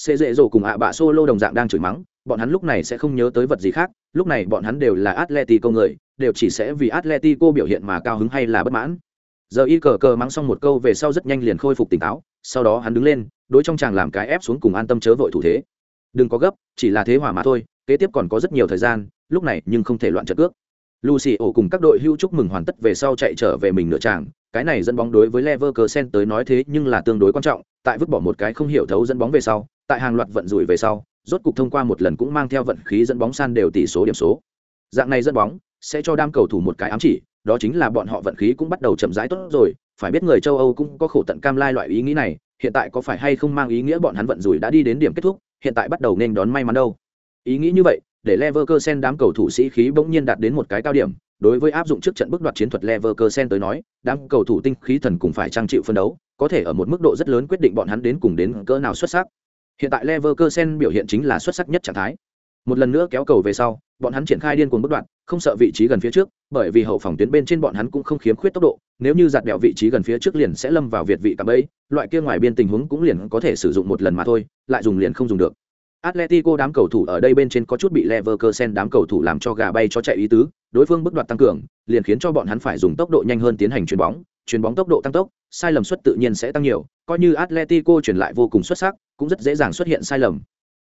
[SPEAKER 1] Xê dễ dỗ cùng ạ bạ solo đồng dạng đang chửi mắng, bọn hắn lúc này sẽ không nhớ tới vật gì khác, lúc này bọn hắn đều là Atletico người, đều chỉ sẽ vì Atletico biểu hiện mà cao hứng hay là bất mãn. Giờ y cờ cờ mắng xong một câu về sau rất nhanh liền khôi phục tỉnh táo, sau đó hắn đứng lên, đối trong chàng làm cái ép xuống cùng an tâm chớ vội thủ thế. Đừng có gấp, chỉ là thế hòa mà thôi, kế tiếp còn có rất nhiều thời gian, lúc này nhưng không thể loạn trận cước. Lucy ổ cùng các đội hưu chúc mừng hoàn tất về sau chạy trở về mình nửa chàng, cái này dẫn bóng đối với Leverkusen tới nói thế nhưng là tương đối quan trọng, tại vứt bỏ một cái không hiểu thấu dẫn bóng về sau, tại hàng loạt vận rủi về sau, rốt cục thông qua một lần cũng mang theo vận khí dẫn bóng san đều tỷ số điểm số. Dạng này dẫn bóng sẽ cho đam cầu thủ một cái ám chỉ, đó chính là bọn họ vận khí cũng bắt đầu chậm rãi tốt rồi, phải biết người châu âu cũng có khổ tận cam lai loại ý nghĩ này hiện tại có phải hay không mang ý nghĩa bọn hắn vận rủi đã đi đến điểm kết thúc hiện tại bắt đầu nên đón may mắn đâu. Ý nghĩ như vậy để Leverkusen đám cầu thủ sĩ khí bỗng nhiên đạt đến một cái cao điểm đối với áp dụng trước trận bước đoạt chiến thuật Leverkusen tới nói đám cầu thủ tinh khí thần cùng phải trang chịu phân đấu có thể ở một mức độ rất lớn quyết định bọn hắn đến cùng đến cỡ nào xuất sắc hiện tại Leverkusen biểu hiện chính là xuất sắc nhất trạng thái. Một lần nữa kéo cầu về sau, bọn hắn triển khai điên cuồng bất đoạn, không sợ vị trí gần phía trước, bởi vì hậu phòng tuyến bên trên bọn hắn cũng không khiếm khuyết tốc độ, nếu như giạt đẹo vị trí gần phía trước liền sẽ lâm vào việt vị cả bẫy, loại kia ngoài biên tình huống cũng liền có thể sử dụng một lần mà thôi, lại dùng liền không dùng được. Atletico đám cầu thủ ở đây bên trên có chút bị Leverkusen đám cầu thủ làm cho gà bay cho chạy ý tứ, đối phương bất đoạt tăng cường, liền khiến cho bọn hắn phải dùng tốc độ nhanh hơn tiến hành chuyền bóng, chuyền bóng tốc độ tăng tốc, sai lầm suất tự nhiên sẽ tăng nhiều, coi như Atletico chuyển lại vô cùng xuất sắc, cũng rất dễ dàng xuất hiện sai lầm.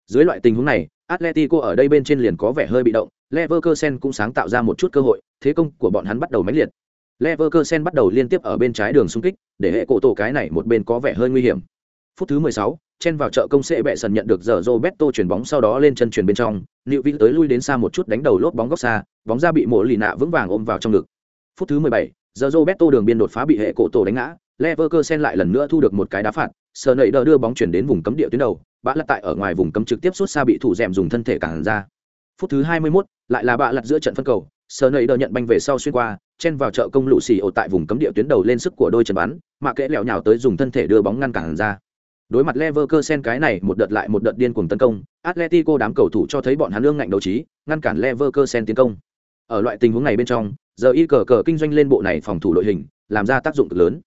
[SPEAKER 1] Dưới loại tình huống này, Atletico ở đây bên trên liền có vẻ hơi bị động, Leverkusen cũng sáng tạo ra một chút cơ hội, thế công của bọn hắn bắt đầu mãnh liệt. Leverkusen bắt đầu liên tiếp ở bên trái đường xung kích, để hệ cổ tổ cái này một bên có vẻ hơi nguy hiểm. Phút thứ 16, chen vào chợ công sẽ bẹ sần nhận được giờ Roberto chuyển bóng sau đó lên chân chuyển bên trong, Liệu Vĩ tới lui đến xa một chút đánh đầu lốp bóng góc xa, bóng ra bị Mộ lì nạ vững vàng ôm vào trong ngực. Phút thứ 17, giờ Roberto đường biên đột phá bị hệ cổ tổ đánh ngã, Leverkusen lại lần nữa thu được một cái đá phạt, Sờ nảy đỡ đưa bóng chuyển đến vùng cấm địa tuyến đầu, bạ lật tại ở ngoài vùng cấm trực tiếp suốt xa bị thủ dẻm dùng thân thể cản ra. Phút thứ 21, lại là bạ lật giữa trận phân cầu, Sờ nảy đỡ nhận banh về sau xuyên qua, chen vào chợ công lũ xì ổ tại vùng cấm địa tuyến đầu lên sức của đôi chân bắn, mà kẽ lẹo nhào tới dùng thân thể đưa bóng ngăn cản ra. Đối mặt Leverkusen cái này một đợt lại một đợt điên cuồng tấn công, Atletico đám cầu thủ cho thấy bọn hắn lương ngạnh đấu trí, ngăn cản Leverkusen tiến công. Ở loại tình huống này bên trong, giờ y cờ cờ kinh doanh lên bộ này phòng thủ đội hình, làm ra tác dụng cực lớn.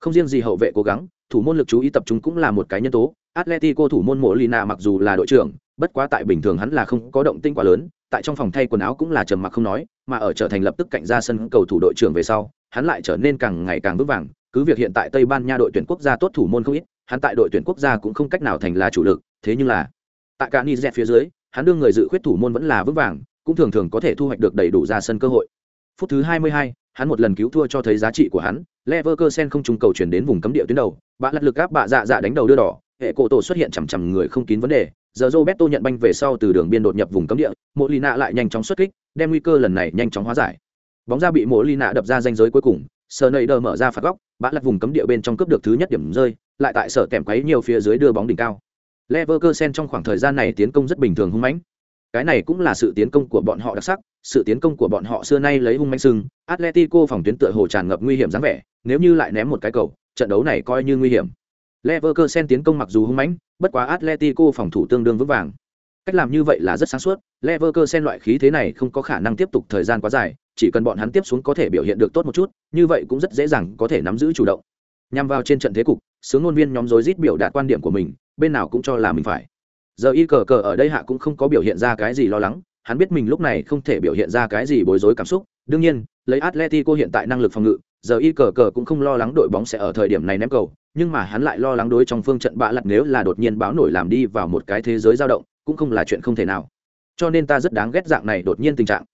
[SPEAKER 1] Không riêng gì hậu vệ cố gắng, thủ môn lực chú ý tập trung cũng là một cái nhân tố. Atletico thủ môn Molina mặc dù là đội trưởng, bất quá tại bình thường hắn là không có động tĩnh quá lớn, tại trong phòng thay quần áo cũng là trầm mặc không nói, mà ở trở thành lập tức cạnh ra sân cầu thủ đội trưởng về sau, hắn lại trở nên càng ngày càng vững vàng, cứ việc hiện tại Tây Ban Nha đội tuyển quốc gia tốt thủ môn không ít, hắn tại đội tuyển quốc gia cũng không cách nào thành là chủ lực, thế nhưng là tại cả Niger phía dưới, hắn đương người dự khuyết thủ môn vẫn là vững vàng, cũng thường thường có thể thu hoạch được đầy đủ ra sân cơ hội. Phút thứ 22, hắn một lần cứu thua cho thấy giá trị của hắn, Leverkusen không trùng cầu chuyển đến vùng cấm địa tuyến đầu, bạ lật lực áp bạ dạ dạ đánh đầu đưa đỏ, hệ cổ tổ xuất hiện chằm chằm người không kín vấn đề, giờ Roberto nhận banh về sau từ đường biên đột nhập vùng cấm địa, Molina lại nhanh chóng xuất kích, đem nguy cơ lần này nhanh chóng hóa giải. Bóng ra bị Molina đập ra ranh giới cuối cùng, Sneijder mở ra phạt góc, bã lật vùng cấm địa bên trong cướp được thứ nhất điểm rơi, lại tại sở kèm quấy nhiều phía dưới đưa bóng đỉnh cao. Leverkusen trong khoảng thời gian này tiến công rất bình thường hung mãnh. Cái này cũng là sự tiến công của bọn họ đặc sắc, sự tiến công của bọn họ xưa nay lấy hung mãnh sưng, Atletico phòng tuyến tựa hồ tràn ngập nguy hiểm dáng vẻ, nếu như lại ném một cái cầu, trận đấu này coi như nguy hiểm. Leverkusen tiến công mặc dù hung mãnh, bất quá Atletico phòng thủ tương đương vững vàng. Cách làm như vậy là rất sáng suốt, Leverkusen loại khí thế này không có khả năng tiếp tục thời gian quá dài, chỉ cần bọn hắn tiếp xuống có thể biểu hiện được tốt một chút, như vậy cũng rất dễ dàng có thể nắm giữ chủ động. Nhằm vào trên trận thế cục, sướng ngôn viên nhóm rối rít biểu đạt quan điểm của mình, bên nào cũng cho là mình phải. Giờ y cờ cờ ở đây hạ cũng không có biểu hiện ra cái gì lo lắng, hắn biết mình lúc này không thể biểu hiện ra cái gì bối rối cảm xúc, đương nhiên, lấy Atletico hiện tại năng lực phòng ngự, giờ y cờ cờ cũng không lo lắng đội bóng sẽ ở thời điểm này ném cầu, nhưng mà hắn lại lo lắng đối trong phương trận bạ lật nếu là đột nhiên báo nổi làm đi vào một cái thế giới dao động, cũng không là chuyện không thể nào. Cho nên ta rất đáng ghét dạng này đột nhiên tình trạng.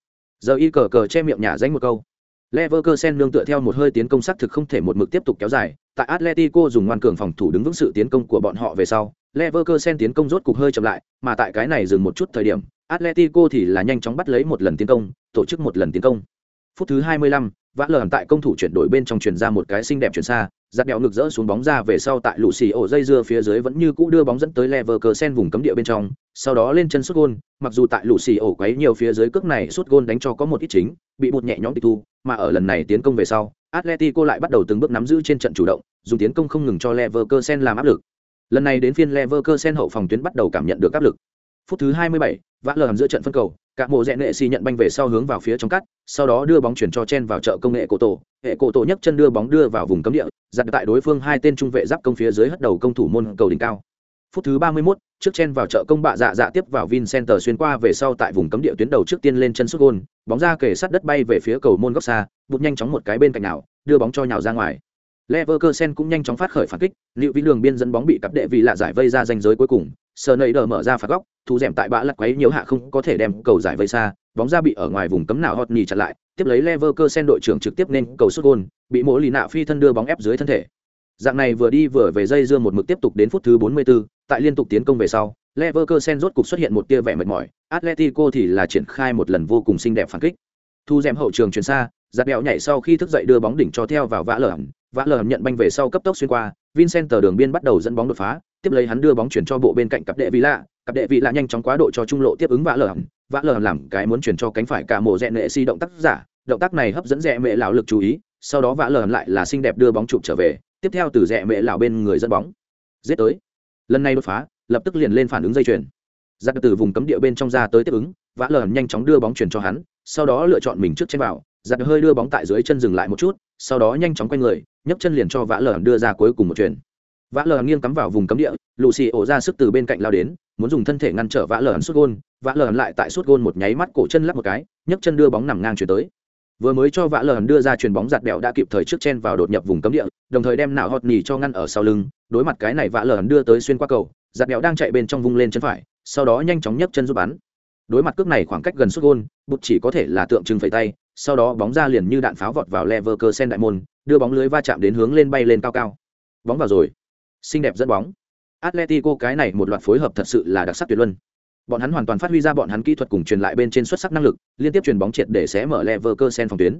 [SPEAKER 1] Giờ y cờ cờ che miệng nhả danh một câu. Leverkusen nương tựa theo một hơi tiến công sắc thực không thể một mực tiếp tục kéo dài, tại Atletico dùng ngoan cường phòng thủ đứng vững sự tiến công của bọn họ về sau, Leverkusen tiến công rốt cục hơi chậm lại, mà tại cái này dừng một chút thời điểm, Atletico thì là nhanh chóng bắt lấy một lần tiến công, tổ chức một lần tiến công. Phút thứ 25, vã lờ tại công thủ chuyển đổi bên trong chuyển ra một cái xinh đẹp chuyển xa, giặt đèo ngực rỡ xuống bóng ra về sau tại lũ xì ổ dây dưa phía dưới vẫn như cũ đưa bóng dẫn tới Leverkusen vùng cấm địa bên trong, sau đó lên chân sút gôn, mặc dù tại lũ xì ổ quấy nhiều phía dưới cước này sút gôn đánh cho có một ít chính, bị bụt nhẹ nhõm tịch thu, mà ở lần này tiến công về sau, Atletico lại bắt đầu từng bước nắm giữ trên trận chủ động, dùng tiến công không ngừng cho Leverkusen làm áp lực. Lần này đến phiên Leverkusen hậu phòng tuyến bắt đầu cảm nhận được áp lực. Phút thứ 27, vã lờ giữa trận phân cầu, cả mộ rẽ nệ xì nhận banh về sau hướng vào phía trong cắt, sau đó đưa bóng chuyển cho chen vào chợ công nghệ cổ tổ, hệ cổ tổ nhấc chân đưa bóng đưa vào vùng cấm địa, giặt tại đối phương hai tên trung vệ giáp công phía dưới hất đầu công thủ môn cầu đỉnh cao. Phút thứ 31, trước chen vào chợ công bạ dạ dạ tiếp vào Vincenter xuyên qua về sau tại vùng cấm địa tuyến đầu trước tiên lên chân sút gôn, bóng ra kề sát đất bay về phía cầu môn góc xa, bụt nhanh chóng một cái bên cạnh nào, đưa bóng cho nhào ra ngoài. Leverkusen cũng nhanh chóng phát khởi phản kích, Liệu Vĩ Đường biên dẫn bóng bị cặp đệ vì lạ giải vây ra ranh giới cuối cùng, sờ nầy đờ mở ra phạt góc, thu dẻm tại bã lật quấy nhiều hạ không có thể đem cầu giải vây xa, bóng ra bị ở ngoài vùng cấm nào hot nhì chặn lại, tiếp lấy Leverkusen đội trưởng trực tiếp nên cầu xuất gôn bị Mộ Lì Nạ phi thân đưa bóng ép dưới thân thể. Dạng này vừa đi vừa về dây dưa một mực tiếp tục đến phút thứ 44, tại liên tục tiến công về sau, Leverkusen rốt cục xuất hiện một tia vẻ mệt mỏi, Atletico thì là triển khai một lần vô cùng xinh đẹp phản kích. Thu dẻm hậu trường chuyển xa, giật bẹo nhảy sau khi thức dậy đưa bóng đỉnh cho theo vào vã lở vã lờ nhận banh về sau cấp tốc xuyên qua vincent đường biên bắt đầu dẫn bóng đột phá tiếp lấy hắn đưa bóng chuyển cho bộ bên cạnh cặp đệ vị lạ, cặp đệ vị lạ nhanh chóng quá độ cho trung lộ tiếp ứng vã lờ vã lờ làm cái muốn chuyển cho cánh phải cả mộ rẽ nệ si động tác giả, động tác này hấp dẫn rẽ mẹ lão lực chú ý, sau đó vã lờ lại là xinh đẹp đưa bóng chụp trở về, tiếp theo từ rẽ mẹ lão bên người dẫn bóng. Giết tới. Lần này đột phá, lập tức liền lên phản ứng dây chuyền. Giặc từ vùng cấm địa bên trong ra tới tiếp ứng, vã lờ nhanh chóng đưa bóng chuyển cho hắn, sau đó lựa chọn mình trước trên vào, giặc hơi đưa bóng tại dưới chân dừng lại một chút, sau đó nhanh chóng quay người, nhấc chân liền cho vã lờ đưa ra cuối cùng một chuyền vã lờ nghiêng cắm vào vùng cấm địa lù xì ổ ra sức từ bên cạnh lao đến muốn dùng thân thể ngăn trở vã lờ suốt gôn vã lờ lại tại suốt gôn một nháy mắt cổ chân lắp một cái nhấc chân đưa bóng nằm ngang chuyển tới vừa mới cho vã lờ đưa ra chuyền bóng giạt bẹo đã kịp thời trước chen vào đột nhập vùng cấm địa đồng thời đem nạo hot nỉ cho ngăn ở sau lưng đối mặt cái này vã lờ đưa tới xuyên qua cầu giạt bẹo đang chạy bên trong vung lên chân phải sau đó nhanh chóng nhấc chân giúp bắn đối mặt cước này khoảng cách gần suốt gôn bụt chỉ có thể là tượng trưng phẩy tay sau đó bóng ra liền như đạn pháo vọt vào Leverkusen đại môn, đưa bóng lưới va chạm đến hướng lên bay lên cao cao. Bóng vào rồi. Xinh đẹp dẫn bóng. Atletico cái này một loạt phối hợp thật sự là đặc sắc tuyệt luân. Bọn hắn hoàn toàn phát huy ra bọn hắn kỹ thuật cùng truyền lại bên trên xuất sắc năng lực, liên tiếp truyền bóng triệt để xé mở Leverkusen phòng tuyến.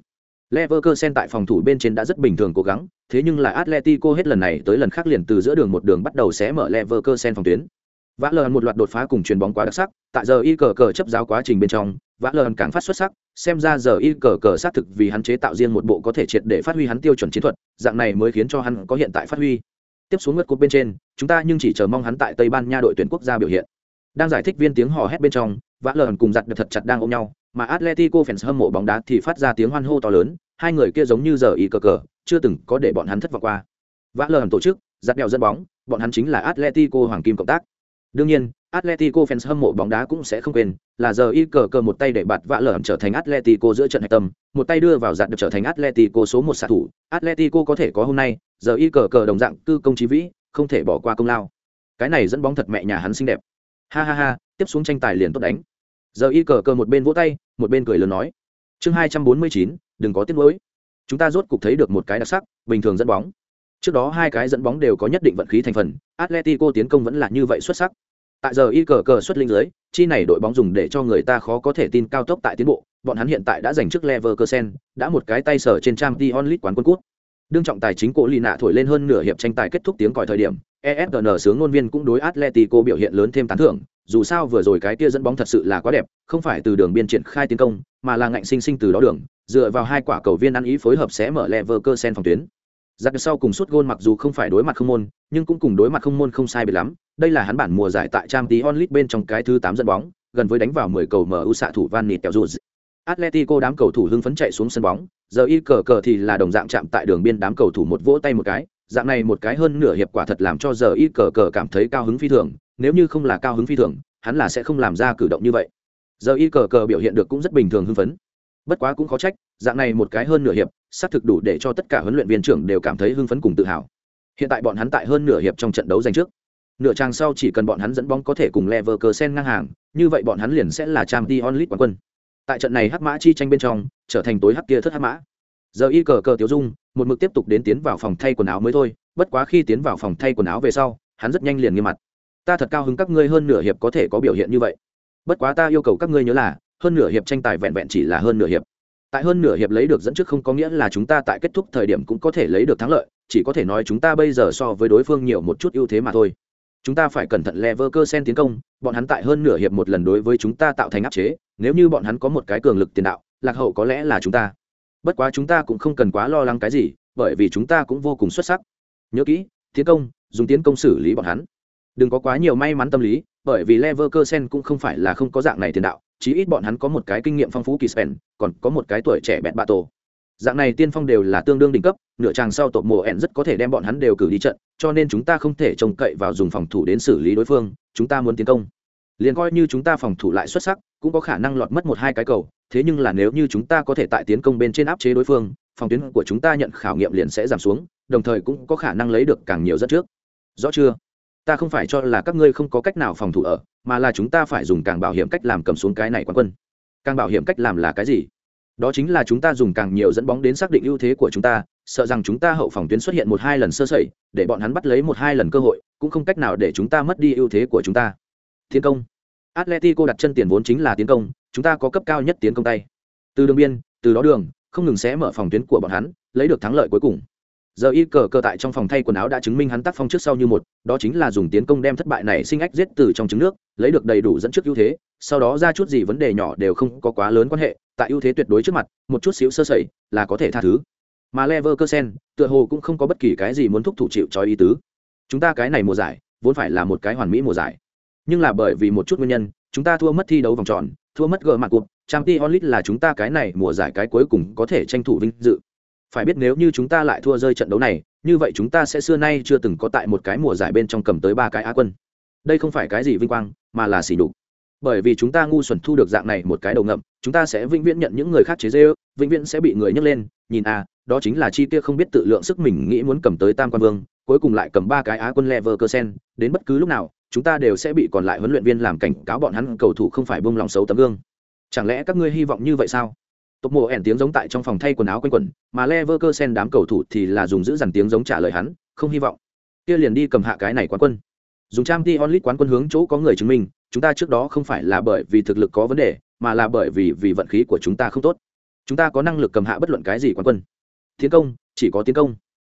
[SPEAKER 1] Leverkusen tại phòng thủ bên trên đã rất bình thường cố gắng, thế nhưng là Atletico hết lần này tới lần khác liền từ giữa đường một đường bắt đầu xé mở Leverkusen phòng tuyến. Vã lờn một loạt đột phá cùng truyền bóng quá đặc sắc, tại giờ y cờ cờ chấp giáo quá trình bên trong, Vã lờn càng phát xuất sắc, xem ra giờ y cờ cờ xác thực vì hắn chế tạo riêng một bộ có thể triệt để phát huy hắn tiêu chuẩn chiến thuật, dạng này mới khiến cho hắn có hiện tại phát huy. Tiếp xuống ngất cột bên trên, chúng ta nhưng chỉ chờ mong hắn tại Tây Ban Nha đội tuyển quốc gia biểu hiện. Đang giải thích viên tiếng hò hét bên trong, Vã Lờn cùng giặt được thật chặt đang ôm nhau, mà Atletico fans hâm mộ bóng đá thì phát ra tiếng hoan hô to lớn, hai người kia giống như giờ ý cờ cờ, chưa từng có để bọn hắn thất vọng qua. Vã Lờn tổ chức, giặt đèo dẫn bóng, bọn hắn chính là Atletico hoàng kim cộng tác. Đương nhiên, Atletico fans hâm mộ bóng đá cũng sẽ không quên, là giờ y cờ cờ một tay để bạt vạ lởm trở thành Atletico giữa trận hạch tâm, một tay đưa vào giặt được trở thành Atletico số một xạ thủ. Atletico có thể có hôm nay, giờ y cờ cờ đồng dạng cư công chí vĩ, không thể bỏ qua công lao. Cái này dẫn bóng thật mẹ nhà hắn xinh đẹp. Ha ha ha, tiếp xuống tranh tài liền tốt đánh. Giờ y cờ cờ một bên vỗ tay, một bên cười lớn nói. Chương hai trăm bốn mươi chín, đừng có tiếc nuối. Chúng ta rốt cục thấy được một cái đặc sắc, bình thường dẫn bóng. Trước đó hai cái dẫn bóng đều có nhất định vận khí thành phần, Atletico tiến công vẫn là như vậy xuất sắc tại giờ y cờ cờ xuất linh dưới, chi này đội bóng dùng để cho người ta khó có thể tin cao tốc tại tiến bộ, bọn hắn hiện tại đã giành chức Leverkusen, đã một cái tay sở trên trang t onlit quán quân cút. Đương trọng tài chính cổ lì nạ thổi lên hơn nửa hiệp tranh tài kết thúc tiếng còi thời điểm esgn sướng ngôn viên cũng đối atletico biểu hiện lớn thêm tán thưởng, dù sao vừa rồi cái kia dẫn bóng thật sự là quá đẹp, không phải từ đường biên triển khai tiến công, mà là ngạnh sinh sinh từ đó đường, dựa vào hai quả cầu viên ăn ý phối hợp sẽ mở Leverkusen phòng tuyến giặc sau cùng suốt gôn mặc dù không phải đối mặt không môn, nhưng cũng cùng đối mặt không môn không sai biệt lắm. Đây là hắn bản mùa giải tại trang tí onlit bên trong cái thứ tám dẫn bóng, gần với đánh vào 10 cầu mở ưu xạ thủ van nịt kẹo dù atletico đám cầu thủ hưng phấn chạy xuống sân bóng, giờ y cờ cờ thì là đồng dạng chạm tại đường biên đám cầu thủ một vỗ tay một cái. Dạng này một cái hơn nửa hiệp quả thật làm cho giờ y cờ cờ cảm thấy cao hứng phi thường, nếu như không là cao hứng phi thường, hắn là sẽ không làm ra cử động như vậy. Giờ y cờ cờ biểu hiện được cũng rất bình thường hưng phấn. Bất quá cũng khó trách dạng này một cái hơn nửa hiệp, xác thực đủ để cho tất cả huấn luyện viên trưởng đều cảm thấy hưng phấn cùng tự hào. Hiện tại bọn hắn tại hơn nửa hiệp trong trận đấu giành trước. Nửa trang sau chỉ cần bọn hắn dẫn bóng có thể cùng Leverkusen ngang hàng, như vậy bọn hắn liền sẽ là Champions League quán quân. Tại trận này hắc mã chi tranh bên trong, trở thành tối hắc kia thất hắc mã. Giờ y cờ cờ tiểu dung, một mực tiếp tục đến tiến vào phòng thay quần áo mới thôi, bất quá khi tiến vào phòng thay quần áo về sau, hắn rất nhanh liền nghiêm mặt. Ta thật cao hứng các ngươi hơn nửa hiệp có thể có biểu hiện như vậy. Bất quá ta yêu cầu các ngươi nhớ là, hơn nửa hiệp tranh tài vẹn vẹn chỉ là hơn nửa hiệp tại hơn nửa hiệp lấy được dẫn trước không có nghĩa là chúng ta tại kết thúc thời điểm cũng có thể lấy được thắng lợi, chỉ có thể nói chúng ta bây giờ so với đối phương nhiều một chút ưu thế mà thôi. Chúng ta phải cẩn thận Leverkusen tiến công, bọn hắn tại hơn nửa hiệp một lần đối với chúng ta tạo thành áp chế, nếu như bọn hắn có một cái cường lực tiền đạo, lạc hậu có lẽ là chúng ta. Bất quá chúng ta cũng không cần quá lo lắng cái gì, bởi vì chúng ta cũng vô cùng xuất sắc. Nhớ kỹ, tiến công, dùng tiến công xử lý bọn hắn. Đừng có quá nhiều may mắn tâm lý, bởi vì Leverkusen cũng không phải là không có dạng này tiền đạo chí ít bọn hắn có một cái kinh nghiệm phong phú kỳ spen, còn có một cái tuổi trẻ bẹn bạ tổ. Dạng này tiên phong đều là tương đương đỉnh cấp, nửa tràng sau tộp mùa ẻn rất có thể đem bọn hắn đều cử đi trận, cho nên chúng ta không thể trông cậy vào dùng phòng thủ đến xử lý đối phương, chúng ta muốn tiến công. Liền coi như chúng ta phòng thủ lại xuất sắc, cũng có khả năng lọt mất một hai cái cầu, thế nhưng là nếu như chúng ta có thể tại tiến công bên trên áp chế đối phương, phòng tuyến của chúng ta nhận khảo nghiệm liền sẽ giảm xuống, đồng thời cũng có khả năng lấy được càng nhiều dẫn trước. Rõ chưa? Ta không phải cho là các ngươi không có cách nào phòng thủ ở mà là chúng ta phải dùng càng bảo hiểm cách làm cầm xuống cái này quán quân. Càng bảo hiểm cách làm là cái gì? Đó chính là chúng ta dùng càng nhiều dẫn bóng đến xác định ưu thế của chúng ta, sợ rằng chúng ta hậu phòng tuyến xuất hiện một hai lần sơ sẩy, để bọn hắn bắt lấy một hai lần cơ hội, cũng không cách nào để chúng ta mất đi ưu thế của chúng ta. Tiến công. Atletico đặt chân tiền vốn chính là tiến công, chúng ta có cấp cao nhất tiến công tay. Từ đường biên, từ đó đường, không ngừng sẽ mở phòng tuyến của bọn hắn, lấy được thắng lợi cuối cùng giờ y cờ cờ tại trong phòng thay quần áo đã chứng minh hắn tác phong trước sau như một, đó chính là dùng tiến công đem thất bại này sinh ách giết từ trong trứng nước, lấy được đầy đủ dẫn trước ưu thế, sau đó ra chút gì vấn đề nhỏ đều không có quá lớn quan hệ, tại ưu thế tuyệt đối trước mặt, một chút xíu sơ sẩy là có thể tha thứ. Mà leverkusen, tựa hồ cũng không có bất kỳ cái gì muốn thúc thủ chịu cho ý tứ. Chúng ta cái này mùa giải, vốn phải là một cái hoàn mỹ mùa giải. Nhưng là bởi vì một chút nguyên nhân, chúng ta thua mất thi đấu vòng tròn, thua mất gờ mặt cuộc trang t onlit là chúng ta cái này mùa giải cái cuối cùng có thể tranh thủ vinh dự phải biết nếu như chúng ta lại thua rơi trận đấu này như vậy chúng ta sẽ xưa nay chưa từng có tại một cái mùa giải bên trong cầm tới ba cái á quân. Đây không phải cái gì vinh quang mà là xỉ đục bởi vì chúng ta ngu xuẩn thu được dạng này một cái đầu ngậm chúng ta sẽ vĩnh viễn nhận những người khác chế dê vĩnh viễn sẽ bị người nhấc lên nhìn a à, đó chính là chi tiêu không biết tự lượng sức mình nghĩ muốn cầm tới tam quan vương cuối cùng lại cầm ba cái á quân leverkusen đến bất cứ lúc nào chúng ta đều sẽ bị còn lại huấn luyện viên làm cảnh cáo bọn hắn cầu thủ không phải bông lòng xấu tấm gương. Chẳng lẽ các ngươi hy vọng như vậy sao? Tộc mộ ẻn tiếng giống tại trong phòng thay quần áo quanh quẩn, mà leverkusen đám cầu thủ thì là dùng giữ dằn tiếng giống trả lời hắn, không hy vọng. Kia liền đi cầm hạ cái này quán quân. Dùng trang t onlit quán quân hướng chỗ có người chứng minh, chúng ta trước đó không phải là bởi vì thực lực có vấn đề, mà là bởi vì vì vận khí của chúng ta không tốt. Chúng ta có năng lực cầm hạ bất luận cái gì quán quân. Tiến công, chỉ có tiến công.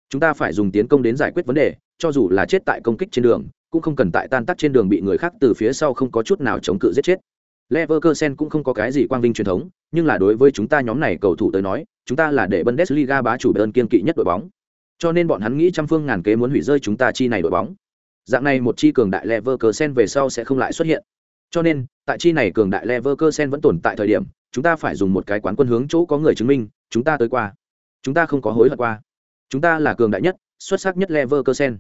[SPEAKER 1] Chúng ta phải dùng tiến công đến giải quyết vấn đề, cho dù là chết tại công kích trên đường, cũng không cần tại tan tác trên đường bị người khác từ phía sau không có chút nào chống cự giết chết. Leverkusen cũng không có cái gì quang vinh truyền thống, nhưng là đối với chúng ta nhóm này cầu thủ tới nói, chúng ta là để Bundesliga bá chủ Bayern kiên kỵ nhất đội bóng. Cho nên bọn hắn nghĩ trăm phương ngàn kế muốn hủy rơi chúng ta chi này đội bóng. Dạng này một chi cường đại Leverkusen về sau sẽ không lại xuất hiện. Cho nên, tại chi này cường đại Leverkusen vẫn tồn tại thời điểm, chúng ta phải dùng một cái quán quân hướng chỗ có người chứng minh, chúng ta tới qua. Chúng ta không có hối hận qua. Chúng ta là cường đại nhất, xuất sắc nhất Leverkusen.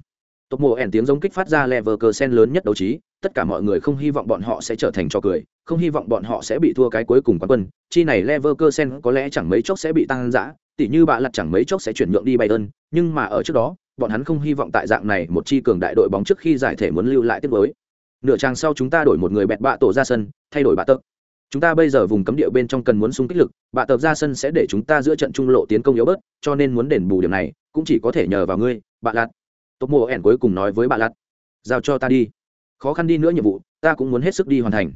[SPEAKER 1] Tộc mùa ẻn tiếng giống kích phát ra Leverkusen lớn nhất đấu trí, tất cả mọi người không hy vọng bọn họ sẽ trở thành trò cười, không hy vọng bọn họ sẽ bị thua cái cuối cùng quán quân. Chi này Leverkusen có lẽ chẳng mấy chốc sẽ bị tăng dã, tỉ như bạ lật chẳng mấy chốc sẽ chuyển nhượng đi Bayern, nhưng mà ở trước đó, bọn hắn không hy vọng tại dạng này một chi cường đại đội bóng trước khi giải thể muốn lưu lại tiếp với. Nửa trang sau chúng ta đổi một người bẹt bạ tổ ra sân, thay đổi bạ tợ. Chúng ta bây giờ vùng cấm địa bên trong cần muốn sung kích lực, bạ tợ ra sân sẽ để chúng ta giữa trận trung lộ tiến công yếu bớt, cho nên muốn đền bù điểm này, cũng chỉ có thể nhờ vào ngươi, bạ lật tộc mùa ẻn cuối cùng nói với bạ lật, giao cho ta đi khó khăn đi nữa nhiệm vụ, ta cũng muốn hết sức đi hoàn thành.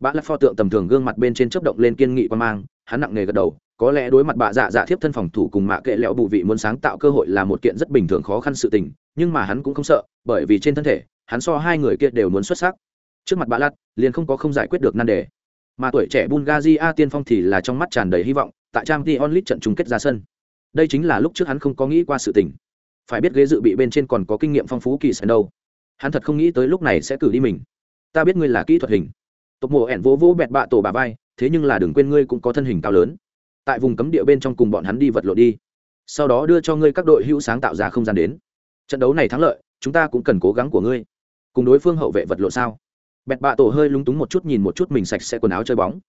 [SPEAKER 1] Bà lặt pho tượng tầm thường gương mặt bên trên chấp động lên kiên nghị quan mang, hắn nặng nề gật đầu, có lẽ đối mặt bà dạ dạ thiếp thân phòng thủ cùng mạ kệ lẽo bù vị muốn sáng tạo cơ hội là một kiện rất bình thường khó khăn sự tình, nhưng mà hắn cũng không sợ, bởi vì trên thân thể, hắn so hai người kia đều muốn xuất sắc. Trước mặt bà lặt liền không có không giải quyết được nan đề. Mà tuổi trẻ bungazi a tiên phong thì là trong mắt tràn đầy hy vọng, tại trang t onlit trận chung kết ra sân. Đây chính là lúc trước hắn không có nghĩ qua sự tình. Phải biết ghế dự bị bên trên còn có kinh nghiệm phong phú kỳ sân đâu hắn thật không nghĩ tới lúc này sẽ cử đi mình. Ta biết ngươi là kỹ thuật hình. Tộc mộ ẻn vỗ vỗ bẹt bạ tổ bà vai, thế nhưng là đừng quên ngươi cũng có thân hình cao lớn. Tại vùng cấm địa bên trong cùng bọn hắn đi vật lộn đi. Sau đó đưa cho ngươi các đội hữu sáng tạo ra không gian đến. Trận đấu này thắng lợi, chúng ta cũng cần cố gắng của ngươi. Cùng đối phương hậu vệ vật lộn sao? Bẹt bạ tổ hơi lúng túng một chút nhìn một chút mình sạch sẽ quần áo chơi bóng.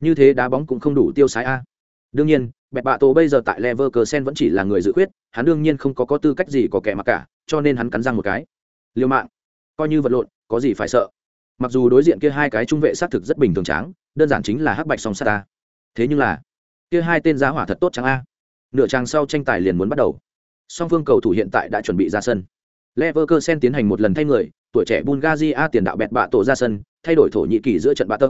[SPEAKER 1] Như thế đá bóng cũng không đủ tiêu sái a. Đương nhiên, bẹt bạ tổ bây giờ tại leverkusen vẫn chỉ là người dự khuyết, hắn đương nhiên không có có tư cách gì có kẻ mặc cả, cho nên hắn cắn răng một cái. Liều mạng coi như vật lộn có gì phải sợ? Mặc dù đối diện kia hai cái trung vệ xác thực rất bình thường tráng đơn giản chính là hắc bạch song sát ta thế nhưng là kia hai tên giá hỏa thật tốt trắng a. Nửa trang sau tranh tài liền muốn bắt đầu. Song phương cầu thủ hiện tại đã chuẩn bị ra sân. Leverkusen tiến hành một lần thay người tuổi trẻ bulgaria tiền đạo bẹt bạ tổ ra sân thay đổi thổ nhĩ kỳ giữa trận bạ tơ.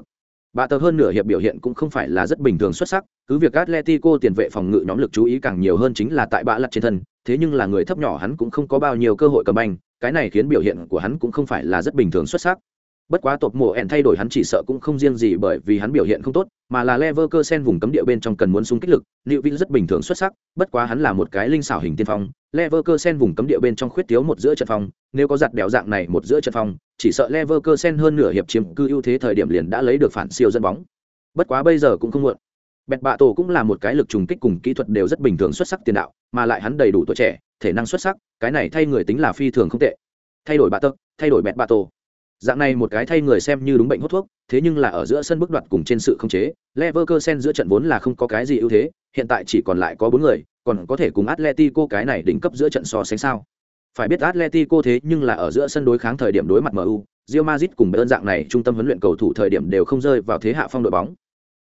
[SPEAKER 1] Bạ tơ hơn nửa hiệp biểu hiện cũng không phải là rất bình thường xuất sắc, cứ việc Atletico tiền vệ phòng ngự nhóm lực chú ý càng nhiều hơn chính là tại bạ lặt trên thân, thế nhưng là người thấp nhỏ hắn cũng không có bao nhiêu cơ hội cầm banh, cái này khiến biểu hiện của hắn cũng không phải là rất bình thường xuất sắc. Bất quá tột mùa ẻn thay đổi hắn chỉ sợ cũng không riêng gì bởi vì hắn biểu hiện không tốt, mà là Leverkusen vùng cấm địa bên trong cần muốn xung kích lực, Liệu Vinh rất bình thường xuất sắc, bất quá hắn là một cái linh xảo hình tiên phong, Leverkusen vùng cấm địa bên trong khuyết thiếu một giữa trận phong nếu có giặt đèo dạng này một giữa trận phong chỉ sợ Leverkusen hơn nửa hiệp chiếm cư ưu thế thời điểm liền đã lấy được phản siêu dẫn bóng. Bất quá bây giờ cũng không muộn. Bẹt bạ tổ cũng là một cái lực trùng kích cùng kỹ thuật đều rất bình thường xuất sắc tiền đạo, mà lại hắn đầy đủ tuổi trẻ, thể năng xuất sắc, cái này thay người tính là phi thường không tệ. Thay đổi bạ tơ, thay đổi bẹt bạ tổ. Dạng này một cái thay người xem như đúng bệnh hút thuốc, thế nhưng là ở giữa sân bước đoạt cùng trên sự không chế, Leverkusen giữa trận vốn là không có cái gì ưu thế, hiện tại chỉ còn lại có bốn người, còn có thể cùng Atletico cái này đỉnh cấp giữa trận so sánh sao? Phải biết Atletico thế nhưng là ở giữa sân đối kháng thời điểm đối mặt MU, Real Madrid cùng Bayern dạng này trung tâm huấn luyện cầu thủ thời điểm đều không rơi vào thế hạ phong đội bóng.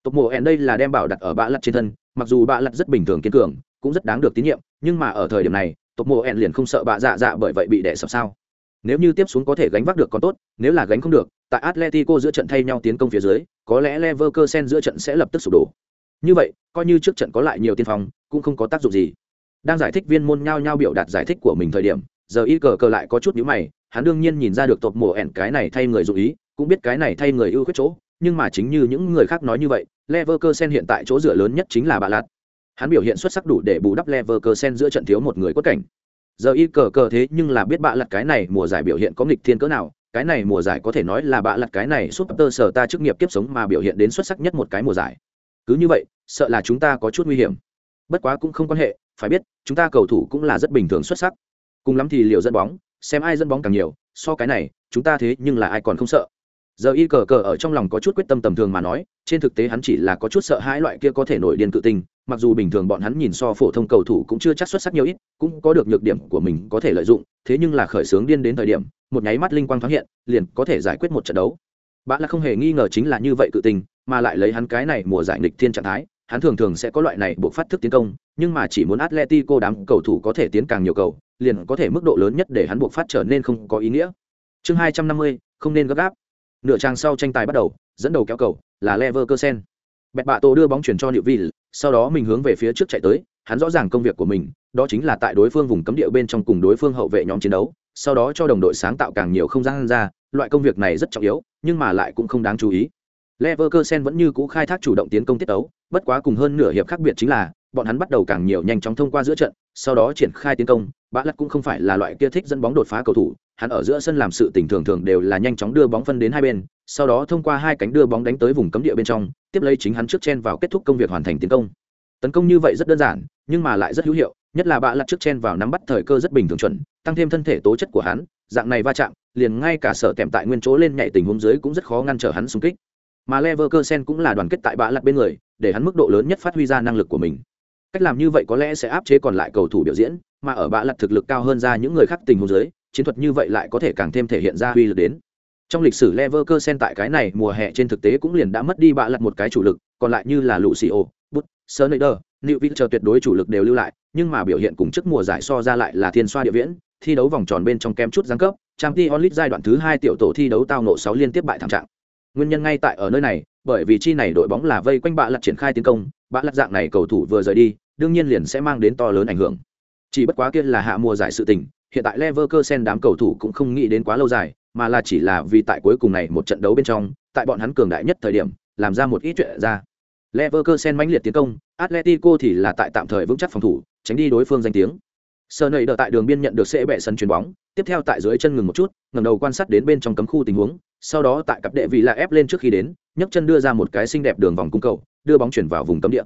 [SPEAKER 1] Tộc mùa en đây là đem bảo đặt ở bạ lật trên thân, mặc dù bạ lật rất bình thường kiên cường, cũng rất đáng được tín nhiệm, nhưng mà ở thời điểm này, tộc mùa ẹn liền không sợ bạ dạ dạ bởi vậy bị đẻ sập sao? Nếu như tiếp xuống có thể gánh vác được còn tốt, nếu là gánh không được, tại Atletico giữa trận thay nhau tiến công phía dưới, có lẽ Leverkusen giữa trận sẽ lập tức sụp đổ. Như vậy, coi như trước trận có lại nhiều tiên phong, cũng không có tác dụng gì đang giải thích viên môn nhao nhao biểu đạt giải thích của mình thời điểm giờ y cờ cờ lại có chút nhữ mày hắn đương nhiên nhìn ra được tộc mùa ẻn cái này thay người dụ ý cũng biết cái này thay người ưu khuyết chỗ nhưng mà chính như những người khác nói như vậy Leverkusen hiện tại chỗ dựa lớn nhất chính là bà lạt hắn biểu hiện xuất sắc đủ để bù đắp Leverkusen giữa trận thiếu một người quất cảnh. Giờ y cờ cờ thế nhưng là biết bạ lật cái này mùa giải biểu hiện có nghịch thiên cỡ nào, cái này mùa giải có thể nói là bạ lật cái này suốt tơ sở ta chức nghiệp kiếp sống mà biểu hiện đến xuất sắc nhất một cái mùa giải. Cứ như vậy, sợ là chúng ta có chút nguy hiểm. Bất quá cũng không quan hệ, phải biết, chúng ta cầu thủ cũng là rất bình thường xuất sắc. Cùng lắm thì liệu dẫn bóng, xem ai dẫn bóng càng nhiều, so cái này, chúng ta thế nhưng là ai còn không sợ. Giờ y cờ cờ ở trong lòng có chút quyết tâm tầm thường mà nói, trên thực tế hắn chỉ là có chút sợ hãi loại kia có thể nổi điên cự tinh mặc dù bình thường bọn hắn nhìn so phổ thông cầu thủ cũng chưa chắc xuất sắc nhiều ít cũng có được nhược điểm của mình có thể lợi dụng thế nhưng là khởi sướng điên đến thời điểm một nháy mắt linh quang thoáng hiện liền có thể giải quyết một trận đấu. Bạn là không hề nghi ngờ chính là như vậy cự tình, mà lại lấy hắn cái này mùa giải nghịch thiên trạng thái hắn thường thường sẽ có loại này buộc phát thức tiến công nhưng mà chỉ muốn atletico đám cầu thủ có thể tiến càng nhiều cầu liền có thể mức độ lớn nhất để hắn buộc phát trở nên không có ý nghĩa. Chương hai trăm năm mươi không nên gấp gáp. Nửa trang sau tranh tài bắt đầu dẫn đầu kéo cầu là leverkusen. Bẹt bạ tổ đưa bóng chuyển cho liệu vi sau đó mình hướng về phía trước chạy tới hắn rõ ràng công việc của mình đó chính là tại đối phương vùng cấm địa bên trong cùng đối phương hậu vệ nhóm chiến đấu sau đó cho đồng đội sáng tạo càng nhiều không gian ra loại công việc này rất trọng yếu nhưng mà lại cũng không đáng chú ý. Leverkusen vẫn như cũ khai thác chủ động tiến công tiết tấu, bất quá cùng hơn nửa hiệp khác biệt chính là, bọn hắn bắt đầu càng nhiều nhanh chóng thông qua giữa trận, sau đó triển khai tiến công, Bã lắc cũng không phải là loại kia thích dẫn bóng đột phá cầu thủ, hắn ở giữa sân làm sự tình thường thường đều là nhanh chóng đưa bóng phân đến hai bên, sau đó thông qua hai cánh đưa bóng đánh tới vùng cấm địa bên trong, tiếp lấy chính hắn trước chen vào kết thúc công việc hoàn thành tiến công. Tấn công như vậy rất đơn giản, nhưng mà lại rất hữu hiệu, nhất là bạ Lật trước chen vào nắm bắt thời cơ rất bình thường chuẩn, tăng thêm thân thể tố chất của hắn, dạng này va chạm, liền ngay cả sở tèm tại nguyên chỗ lên nhảy tình huống dưới cũng rất khó ngăn trở hắn xung kích. Mà Leverkusen cũng là đoàn kết tại bạ Lật bên người, để hắn mức độ lớn nhất phát huy ra năng lực của mình. Cách làm như vậy có lẽ sẽ áp chế còn lại cầu thủ biểu diễn, mà ở bạ Lật thực lực cao hơn ra những người khác tình huống dưới, chiến thuật như vậy lại có thể càng thêm thể hiện ra uy lực đến trong lịch sử Leverkusen tại cái này mùa hè trên thực tế cũng liền đã mất đi bạ lật một cái chủ lực, còn lại như là Lucio, Bút, Sneijder, Newville chờ tuyệt đối chủ lực đều lưu lại, nhưng mà biểu hiện cùng trước mùa giải so ra lại là thiên xoa địa viễn, thi đấu vòng tròn bên trong kem chút giáng cấp, Champions League giai đoạn thứ hai tiểu tổ thi đấu tao nộ 6 liên tiếp bại thảm trạng. Nguyên nhân ngay tại ở nơi này, bởi vì chi này đội bóng là vây quanh bạ lật triển khai tiến công, bạ lật dạng này cầu thủ vừa rời đi, đương nhiên liền sẽ mang đến to lớn ảnh hưởng. Chỉ bất quá kia là hạ mùa giải sự tình, hiện tại Leverkusen đám cầu thủ cũng không nghĩ đến quá lâu dài, mà là chỉ là vì tại cuối cùng này một trận đấu bên trong, tại bọn hắn cường đại nhất thời điểm, làm ra một ít chuyện ra. Leverkusen mãnh liệt tiến công, Atletico thì là tại tạm thời vững chắc phòng thủ, tránh đi đối phương danh tiếng. Sơ đợi tại đường biên nhận được sẽ bẻ sân chuyền bóng, tiếp theo tại dưới chân ngừng một chút, ngẩng đầu quan sát đến bên trong cấm khu tình huống, sau đó tại cặp đệ vị là ép lên trước khi đến, nhấc chân đưa ra một cái xinh đẹp đường vòng cung cầu, đưa bóng chuyển vào vùng cấm địa.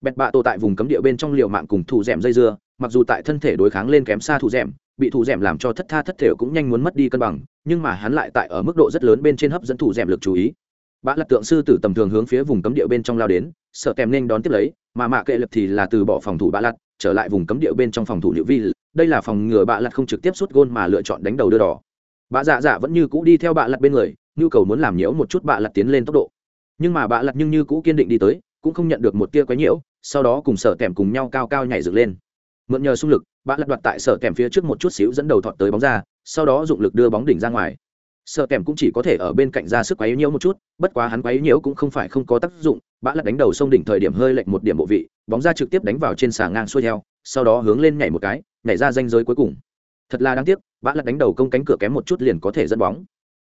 [SPEAKER 1] Bẹt bạ tổ tại vùng cấm địa bên trong liều mạng cùng thủ dẻm dây dưa, mặc dù tại thân thể đối kháng lên kém xa thủ dẻm, bị thủ dẻm làm cho thất tha thất thể cũng nhanh muốn mất đi cân bằng, nhưng mà hắn lại tại ở mức độ rất lớn bên trên hấp dẫn thủ dẻm lực chú ý. Bã lật tượng sư tử tầm thường hướng phía vùng cấm địa bên trong lao đến, sợ kèm nên đón tiếp lấy, mà mạ kệ lập thì là từ bỏ phòng thủ bã lật, trở lại vùng cấm địa bên trong phòng thủ liệu vi. Đây là phòng ngừa bạ lật không trực tiếp xuất gôn mà lựa chọn đánh đầu đưa đỏ. Bạ dạ dạ vẫn như cũ đi theo bạ lật bên người, nhu cầu muốn làm nhiễu một chút bạ lật tiến lên tốc độ. Nhưng mà bạ lật nhưng như cũ kiên định đi tới, cũng không nhận được một tia quấy nhiễu, sau đó cùng sợ kèm cùng nhau cao cao nhảy dựng lên mượn nhờ xung lực bạ lật đoạt tại sở kèm phía trước một chút xíu dẫn đầu thọt tới bóng ra sau đó dụng lực đưa bóng đỉnh ra ngoài. Sở kèm cũng chỉ có thể ở bên cạnh ra sức quấy nhiễu một chút bất quá hắn quấy nhiễu cũng không phải không có tác dụng bạ lật đánh đầu sông đỉnh thời điểm hơi lệch một điểm bộ vị bóng ra trực tiếp đánh vào trên xà ngang xuôi theo sau đó hướng lên nhảy một cái nhảy ra danh giới cuối cùng. Thật là đáng tiếc bạ lật đánh đầu công cánh cửa kém một chút liền có thể dẫn bóng.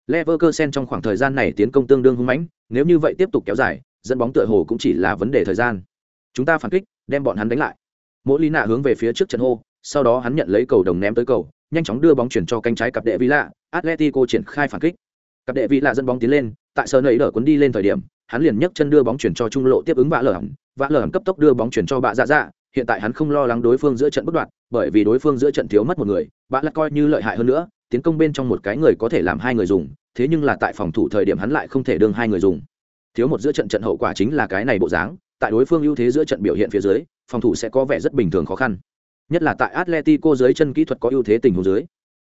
[SPEAKER 1] Leverkusen trong khoảng thời gian này tiến công tương đương hung mãnh, nếu như vậy tiếp tục kéo dài, dẫn bóng tựa hồ cũng chỉ là vấn đề thời gian. Chúng ta phản kích, đem bọn hắn đánh lại mỗi lý nạ hướng về phía trước trận hô, sau đó hắn nhận lấy cầu đồng ném tới cầu, nhanh chóng đưa bóng chuyển cho cánh trái cặp đệ villa atletico triển khai phản kích. Cặp đệ villa dẫn bóng tiến lên, tại sơ nẩy đỡ cuốn đi lên thời điểm, hắn liền nhấc chân đưa bóng chuyển cho trung lộ tiếp ứng vã lở hẳn vã lở hẳn cấp tốc đưa bóng chuyển cho bạ dạ dạ hiện tại hắn không lo lắng đối phương giữa trận bất đoạn bởi vì đối phương giữa trận thiếu mất một người, bạ lắc coi như lợi hại hơn nữa, tiến công bên trong một cái người có thể làm hai người dùng, thế nhưng là tại phòng thủ thời điểm hắn lại không thể đương hai người dùng. Thiếu một giữa trận trận hậu quả chính là cái này bộ dáng, tại đối phương ưu thế giữa trận biểu hiện phía dưới phòng thủ sẽ có vẻ rất bình thường khó khăn. Nhất là tại atletico dưới chân kỹ thuật có ưu thế tình huống dưới.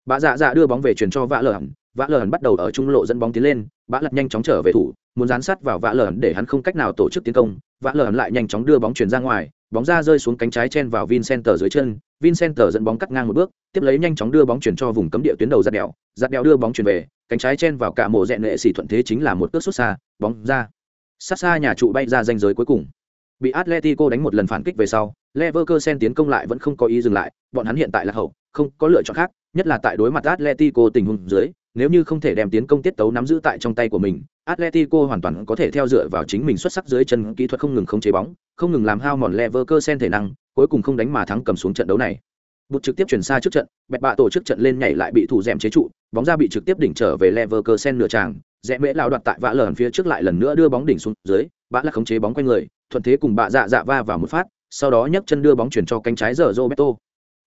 [SPEAKER 1] Bà dạ dạ đưa bóng về chuyển cho vã lờ hẳn. Vã lờ hẳn bắt đầu ở trung lộ dẫn bóng tiến lên bã lật nhanh chóng trở về thủ, muốn dán sát vào vã lờ hẳn để hắn không cách nào tổ chức tiến công. Vã lờ hẳn lại nhanh chóng đưa bóng chuyển ra ngoài, bóng ra rơi xuống cánh trái chen vào vincenter dưới chân. Vincenter dẫn bóng cắt ngang một bước, tiếp lấy nhanh chóng đưa bóng chuyển cho vùng cấm địa tuyến đầu giặt đèo. Giặt đèo đưa bóng chuyển về, cánh trái chen vào cả mộ dẹn nệ xỉ thuận thế chính là một cước xuất xa, bóng ra. Sát xa nhà trụ bay ra danh giới cuối cùng. Bị Atletico đánh một lần phản kích về sau, Leverkusen tiến công lại vẫn không có ý dừng lại, bọn hắn hiện tại là hậu, không có lựa chọn khác, nhất là tại đối mặt Atletico tình huống dưới, nếu như không thể đem tiến công tiết tấu nắm giữ tại trong tay của mình, Atletico hoàn toàn có thể theo dựa vào chính mình xuất sắc dưới chân kỹ thuật không ngừng không chế bóng, không ngừng làm hao mòn Leverkusen thể năng, cuối cùng không đánh mà thắng cầm xuống trận đấu này. Bụt trực tiếp chuyển xa trước trận, bẹt bạ tổ chức trận lên nhảy lại bị thủ dẻm chế trụ, bóng ra bị trực tiếp đỉnh trở về Leverkusen nửa tràng, rẽ mễ lao đoạt tại vã lởn phía trước lại lần nữa đưa bóng đỉnh xuống dưới, bã là khống chế bóng quanh người, thuận thế cùng bạ dạ dạ va vào một phát, sau đó nhấc chân đưa bóng chuyển cho cánh trái giờ Roberto.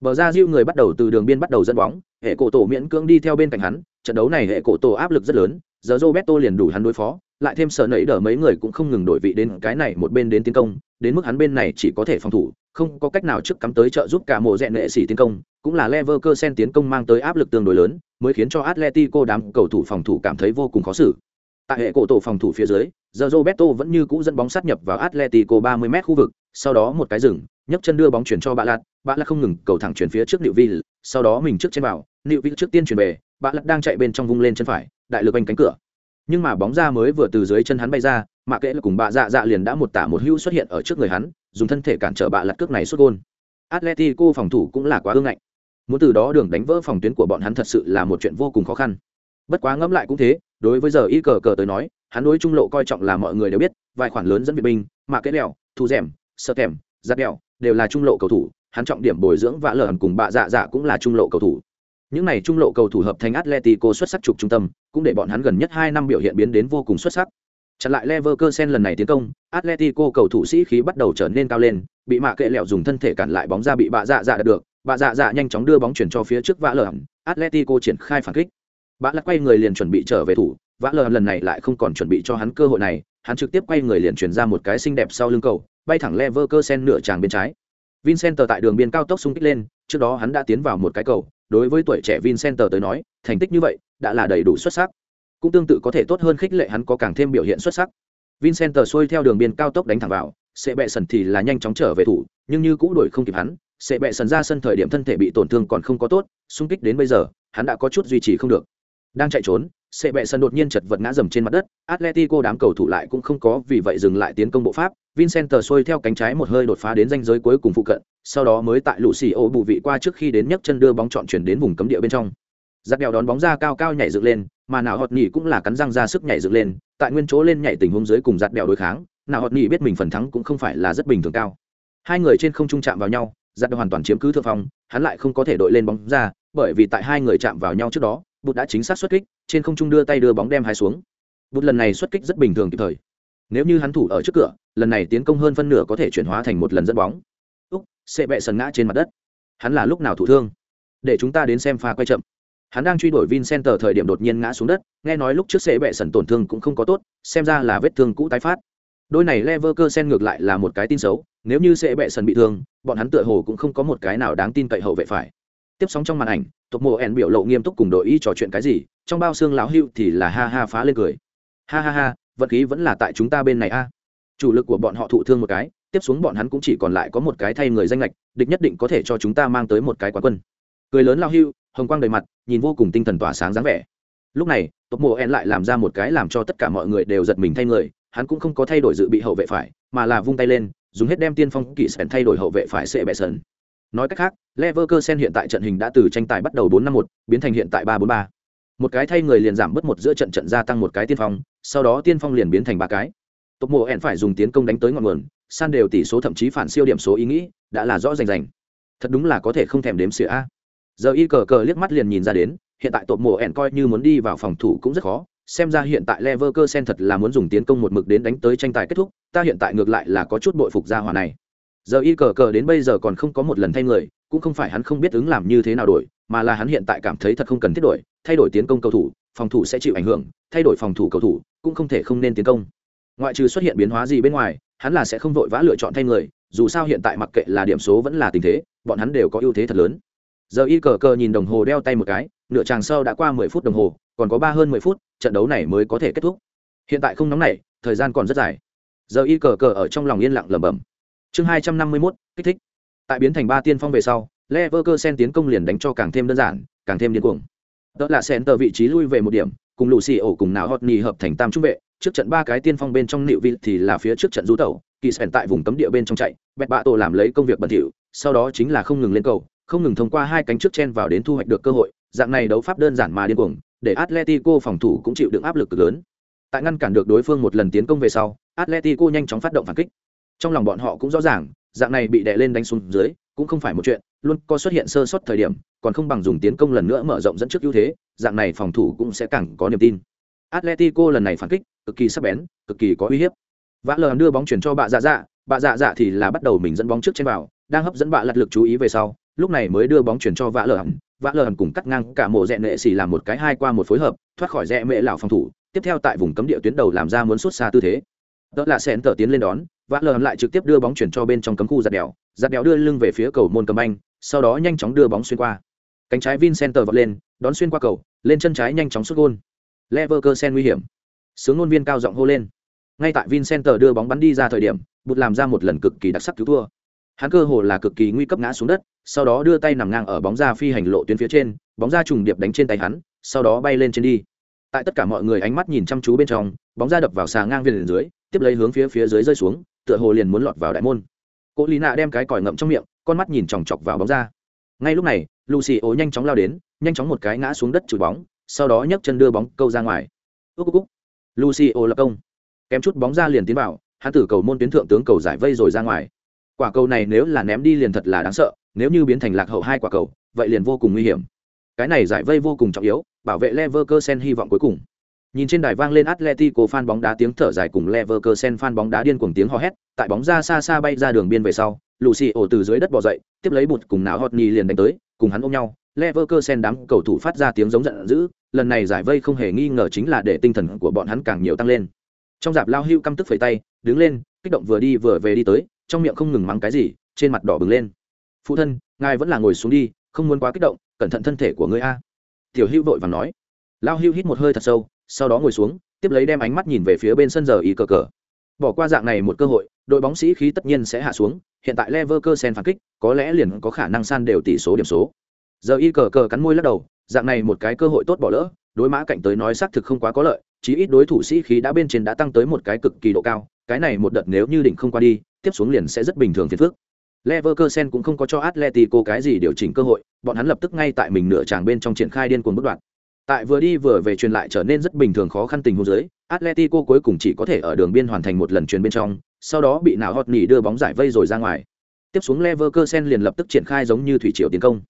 [SPEAKER 1] Bờ ra Diu người bắt đầu từ đường biên bắt đầu dẫn bóng, hệ cổ tổ miễn cưỡng đi theo bên cạnh hắn, trận đấu này hệ cổ tổ áp lực rất lớn, giờ Roberto liền đủ hắn đối phó, lại thêm sợ nảy đỡ mấy người cũng không ngừng đổi vị đến cái này một bên đến tiến công, đến mức hắn bên này chỉ có thể phòng thủ, không có cách nào trước cắm tới trợ giúp cả mùa rẽ nệ sĩ tiến công, cũng là Leverkusen tiến công mang tới áp lực tương đối lớn, mới khiến cho Atletico đám cầu thủ phòng thủ cảm thấy vô cùng khó xử. Tại hệ cổ tổ phòng thủ phía dưới, giờ Roberto vẫn như cũ dẫn bóng sát nhập vào Atletico 30m khu vực, sau đó một cái dừng, nhấc chân đưa bóng chuyển cho Bạ Lạt, Bạ Lạt không ngừng cầu thẳng chuyển phía trước Newville, sau đó mình trước trên vào, Newville trước tiên chuyển về, Bạ Lạt đang chạy bên trong vung lên chân phải, đại lực anh cánh cửa. Nhưng mà bóng ra mới vừa từ dưới chân hắn bay ra, mà kệ là cùng bạ dạ dạ liền đã một tả một hữu xuất hiện ở trước người hắn, dùng thân thể cản trở bạ lật cước này sút gôn. Atletico phòng thủ cũng là quá ương ngạnh. Muốn từ đó đường đánh vỡ phòng tuyến của bọn hắn thật sự là một chuyện vô cùng khó khăn. Bất quá ngẫm lại cũng thế, đối với giờ y cờ cờ tới nói, hắn đối trung lộ coi trọng là mọi người đều biết, vài khoản lớn dẫn viện binh, mà cái đèo, thu rèm, sợ kèm, giặt đèo, đều là trung lộ cầu thủ, hắn trọng điểm bồi dưỡng vạ lở cùng bạ dạ dạ cũng là trung lộ cầu thủ. Những này trung lộ cầu thủ hợp thành Atletico xuất sắc trục trung tâm, cũng để bọn hắn gần nhất hai năm biểu hiện biến đến vô cùng xuất sắc. Chặn lại Leverkusen lần này tiến công, Atletico cầu thủ sĩ khí bắt đầu trở nên cao lên, bị mạ kệ lẹo dùng thân thể cản lại bóng ra bị bạ dạ dạ được, bạ dạ dạ nhanh chóng đưa bóng chuyển cho phía trước vạ lờ, Atletico triển khai phản kích bã lật quay người liền chuẩn bị trở về thủ, vã lờ lần này lại không còn chuẩn bị cho hắn cơ hội này, hắn trực tiếp quay người liền chuyển ra một cái xinh đẹp sau lưng cầu, bay thẳng Leverkusen nửa tràng bên trái. Vincent tại đường biên cao tốc xung kích lên, trước đó hắn đã tiến vào một cái cầu, đối với tuổi trẻ Vincent tới nói, thành tích như vậy đã là đầy đủ xuất sắc. Cũng tương tự có thể tốt hơn khích lệ hắn có càng thêm biểu hiện xuất sắc. Vincent xuôi theo đường biên cao tốc đánh thẳng vào sẽ bẹ sần thì là nhanh chóng trở về thủ nhưng như cũ đuổi không kịp hắn sẽ bẹ sần ra sân thời điểm thân thể bị tổn thương còn không có tốt xung kích đến bây giờ hắn đã có chút duy trì không được đang chạy trốn, sệ bẹ sân đột nhiên chật vật ngã dầm trên mặt đất, atletico đám cầu thủ lại cũng không có vì vậy dừng lại tiến công bộ pháp, vincent xuôi theo cánh trái một hơi đột phá đến ranh giới cuối cùng phụ cận, sau đó mới tại lũ xì ô bù vị qua trước khi đến nhấc chân đưa bóng trọn chuyển đến vùng cấm địa bên trong. Giặc đèo đón bóng ra cao cao nhảy dựng lên, mà nào hot nhỉ cũng là cắn răng ra sức nhảy dựng lên, tại nguyên chỗ lên nhảy tình huống dưới cùng giặt đèo đối kháng nào hot nhỉ biết mình phần thắng cũng không phải là rất bình thường cao. Hai người trên không trung chạm vào nhau giặt đèo hoàn toàn chiếm cứ thượng phong, hắn lại không có thể đội lên bóng ra, bởi vì tại hai người chạm vào nhau trước đó bụt đã chính xác xuất kích trên không trung đưa tay đưa bóng đem hai xuống. Bụt lần này xuất kích rất bình thường kịp thời. Nếu như hắn thủ ở trước cửa lần này tiến công hơn phân nửa có thể chuyển hóa thành một lần dẫn bóng. Úc sẽ bẹ sần ngã trên mặt đất. Hắn là lúc nào thủ thương? Để chúng ta đến xem pha quay chậm. Hắn đang truy đuổi Vincent thời điểm đột nhiên ngã xuống đất, nghe nói lúc trước sẽ bệ sần tổn thương cũng không có tốt, xem ra là vết thương cũ tái phát. Đôi này lever cơ sen ngược lại là một cái tin xấu, nếu như sẽ bệ sần bị thương, bọn hắn tựa hồ cũng không có một cái nào đáng tin cậy hậu vệ phải. Tiếp sóng trong màn ảnh, Tộc Mộ ẻn biểu lộ nghiêm túc cùng đội y trò chuyện cái gì, trong bao xương lão hưu thì là ha ha phá lên cười. Ha ha ha, vật khí vẫn là tại chúng ta bên này a. Chủ lực của bọn họ thụ thương một cái, tiếp xuống bọn hắn cũng chỉ còn lại có một cái thay người danh lệch, địch nhất định có thể cho chúng ta mang tới một cái quán quân. Cười lớn lão hưu, hồng quang đầy mặt nhìn vô cùng tinh thần tỏa sáng dáng vẻ lúc này tộc mộ en lại làm ra một cái làm cho tất cả mọi người đều giật mình thay người hắn cũng không có thay đổi dự bị hậu vệ phải mà là vung tay lên dùng hết đem tiên phong kỵ sẻn thay đổi hậu vệ phải sệ bẹ sần nói cách khác leverkusen hiện tại trận hình đã từ tranh tài bắt đầu 4-5-1, biến thành hiện tại 3 4 3 một cái thay người liền giảm bớt một giữa trận trận gia tăng một cái tiên phong sau đó tiên phong liền biến thành ba cái. Tộc mộ ẻn phải dùng tiến công đánh tới ngọn nguồn san đều tỷ số thậm chí phản siêu điểm số ý nghĩ đã là rõ rành rành. Thật đúng là có thể không thèm đếm xỉa a. Giờ y cờ cờ liếc mắt liền nhìn ra đến hiện tại tộc mùa ẻn coi như muốn đi vào phòng thủ cũng rất khó xem ra hiện tại Leverkusen thật là muốn dùng tiến công một mực đến đánh tới tranh tài kết thúc, ta hiện tại ngược lại là có chút bội phục gia hỏa này. Giờ y cờ cờ đến bây giờ còn không có một lần thay người, cũng không phải hắn không biết ứng làm như thế nào đổi, mà là hắn hiện tại cảm thấy thật không cần thiết đổi, thay đổi tiến công cầu thủ, phòng thủ sẽ chịu ảnh hưởng, thay đổi phòng thủ cầu thủ, cũng không thể không nên tiến công. Ngoại trừ xuất hiện biến hóa gì bên ngoài, hắn là sẽ không vội vã lựa chọn thay người, dù sao hiện tại mặc kệ là điểm số vẫn là tình thế, bọn hắn đều có ưu thế thật lớn. Giờ y cờ cờ nhìn đồng hồ đeo tay một cái nửa tràng sơ đã qua mười phút đồng hồ còn có ba hơn mười phút trận đấu này mới có thể kết thúc. Hiện tại không nóng này thời gian còn rất dài. Giờ y cờ cờ ở trong lòng yên lặng lẩm bẩm chương hai trăm năm mươi mốt, kích thích. Tại biến thành ba tiên phong về sau, Leverkusen tiến công liền đánh cho càng thêm đơn giản, càng thêm điên cuồng. Đó là sen tờ vị trí lui về một điểm, cùng lù xì ổ cùng nào hot nhì hợp thành tam trung vệ. Trước trận ba cái tiên phong bên trong nịu vị thì là phía trước trận du tẩu, kỳ sèn tại vùng cấm địa bên trong chạy, bẹt bạ tổ làm lấy công việc bẩn thỉu, sau đó chính là không ngừng lên cầu, không ngừng thông qua hai cánh trước chen vào đến thu hoạch được cơ hội. Dạng này đấu pháp đơn giản mà điên cuồng, để atletico phòng thủ cũng chịu đựng áp lực cực lớn. Tại ngăn cản được đối phương một lần tiến công về sau, atletico nhanh chóng phát động phản kích trong lòng bọn họ cũng rõ ràng, dạng này bị đè lên đánh xuống dưới, cũng không phải một chuyện, luôn có xuất hiện sơ suất thời điểm, còn không bằng dùng tiến công lần nữa mở rộng dẫn trước ưu thế, dạng này phòng thủ cũng sẽ càng có niềm tin. Atletico lần này phản kích, cực kỳ sắc bén, cực kỳ có uy hiếp. Vã lờ đưa bóng chuyển cho bạ dạ dạ bạ dạ dạ thì là bắt đầu mình dẫn bóng trước trên vào, đang hấp dẫn bạ lật lực chú ý về sau, lúc này mới đưa bóng chuyển cho vã lờ. Vã lờ cùng cắt ngang cả mộ rẽ nệ xì làm một cái hai qua một phối hợp, thoát khỏi rẽ mệ lão phòng thủ, tiếp theo tại vùng cấm địa tuyến đầu làm ra muốn xuất xa tư thế. Đó là sen tờ tiến lên đón vã lờ lại trực tiếp đưa bóng chuyển cho bên trong cấm khu giặt đèo. Giặt đèo đưa lưng về phía cầu môn cầm anh sau đó nhanh chóng đưa bóng xuyên qua. Cánh trái vincenter vọt lên, đón xuyên qua cầu, lên chân trái nhanh chóng xuất gôn. Leverkusen nguy hiểm. Sướng ngôn viên cao giọng hô lên. Ngay tại vincenter đưa bóng bắn đi ra thời điểm, bụt làm ra một lần cực kỳ đặc sắc cứu thua. Hắn cơ hồ là cực kỳ nguy cấp ngã xuống đất, sau đó đưa tay nằm ngang ở bóng ra phi hành lộ tuyến phía trên, bóng ra trùng điệp đánh trên tay hắn, sau đó bay lên trên đi. Tại tất cả mọi người ánh mắt nhìn chăm chú bên trong, bóng ra đập vào xà ngang viên dưới, tiếp lấy hướng phía phía dưới rơi xuống tựa hồ liền muốn lọt vào đại môn. Cô lì nạ đem cái còi ngậm trong miệng, con mắt nhìn chòng chọc vào bóng ra. Ngay lúc này, lucy ố nhanh chóng lao đến, nhanh chóng một cái ngã xuống đất chùi bóng, sau đó nhấc chân đưa bóng câu ra ngoài. Ước cúc lucy ố lập công. Kém chút bóng ra liền tiến vào hắn tử cầu môn tuyến thượng tướng cầu giải vây rồi ra ngoài. Quả cầu này nếu là ném đi liền thật là đáng sợ, nếu như biến thành lạc hậu hai quả cầu, vậy liền vô cùng nguy hiểm. Cái này giải vây vô cùng trọng yếu, bảo vệ leverkusen hy vọng cuối cùng nhìn trên đài vang lên atletico fan bóng đá tiếng thở dài cùng leverkusen fan bóng đá điên cuồng tiếng hò hét, tại bóng ra xa xa bay ra đường biên về sau lucy ổ từ dưới đất bò dậy, tiếp lấy bụt cùng não nhì liền đánh tới, cùng hắn ôm nhau. Leverkusen đám cầu thủ phát ra tiếng giống giận dữ, lần này giải vây không hề nghi ngờ chính là để tinh thần của bọn hắn càng nhiều tăng lên. Trong dạp lao hưu căm tức phẩy tay, đứng lên, kích động vừa đi vừa về đi tới, trong miệng không ngừng mắng cái gì, trên mặt đỏ bừng lên. Phụ thân, ngài vẫn là ngồi xuống đi, không muốn quá kích động, cẩn thận thân thể của ngươi a. Tiểu hưu vội vàng nói. Lao hưu hít một hơi thật sâu sau đó ngồi xuống tiếp lấy đem ánh mắt nhìn về phía bên sân giờ y cờ cờ. Bỏ qua dạng này một cơ hội đội bóng sĩ khí tất nhiên sẽ hạ xuống hiện tại leverkusen phản kích có lẽ liền có khả năng san đều tỷ số điểm số. Giờ y cờ cờ cắn môi lắc đầu dạng này một cái cơ hội tốt bỏ lỡ đối mã cạnh tới nói xác thực không quá có lợi chí ít đối thủ sĩ khí đã bên trên đã tăng tới một cái cực kỳ độ cao cái này một đợt nếu như đỉnh không qua đi tiếp xuống liền sẽ rất bình thường phiền phức. Leverkusen cũng không có cho Atletico cái gì điều chỉnh cơ hội, bọn hắn lập tức ngay tại mình nửa tràng bên trong triển khai điên cuồng bất đoạn. Tại vừa đi vừa về truyền lại trở nên rất bình thường khó khăn tình huống dưới, Atletico cuối cùng chỉ có thể ở đường biên hoàn thành một lần truyền bên trong, sau đó bị nào hot nỉ đưa bóng giải vây rồi ra ngoài. Tiếp xuống Leverkusen liền lập tức triển khai giống như thủy triều tiến công.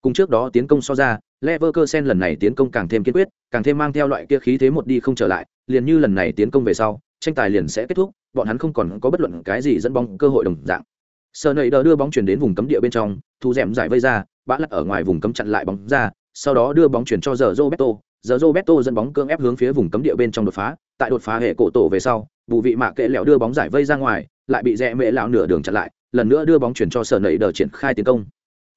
[SPEAKER 1] Cùng trước đó tiến công so ra, Leverkusen lần này tiến công càng thêm kiên quyết, càng thêm mang theo loại kia khí thế một đi không trở lại, liền như lần này tiến công về sau, tranh tài liền sẽ kết thúc, bọn hắn không còn có bất luận cái gì dẫn bóng cơ hội đồng dạng. Sơ nầy đỡ đưa bóng chuyển đến vùng cấm địa bên trong, thu dẻm giải vây ra, bã lật ở ngoài vùng cấm chặn lại bóng ra, sau đó đưa bóng chuyển cho giờ Roberto, giờ Roberto dẫn bóng cương ép hướng phía vùng cấm địa bên trong đột phá, tại đột phá hệ cổ tổ về sau, bù vị mạ kệ lẹo đưa bóng giải vây ra ngoài, lại bị rẽ mẹ lão nửa đường chặn lại, lần nữa đưa bóng chuyển cho sở nảy đờ triển khai tiến công.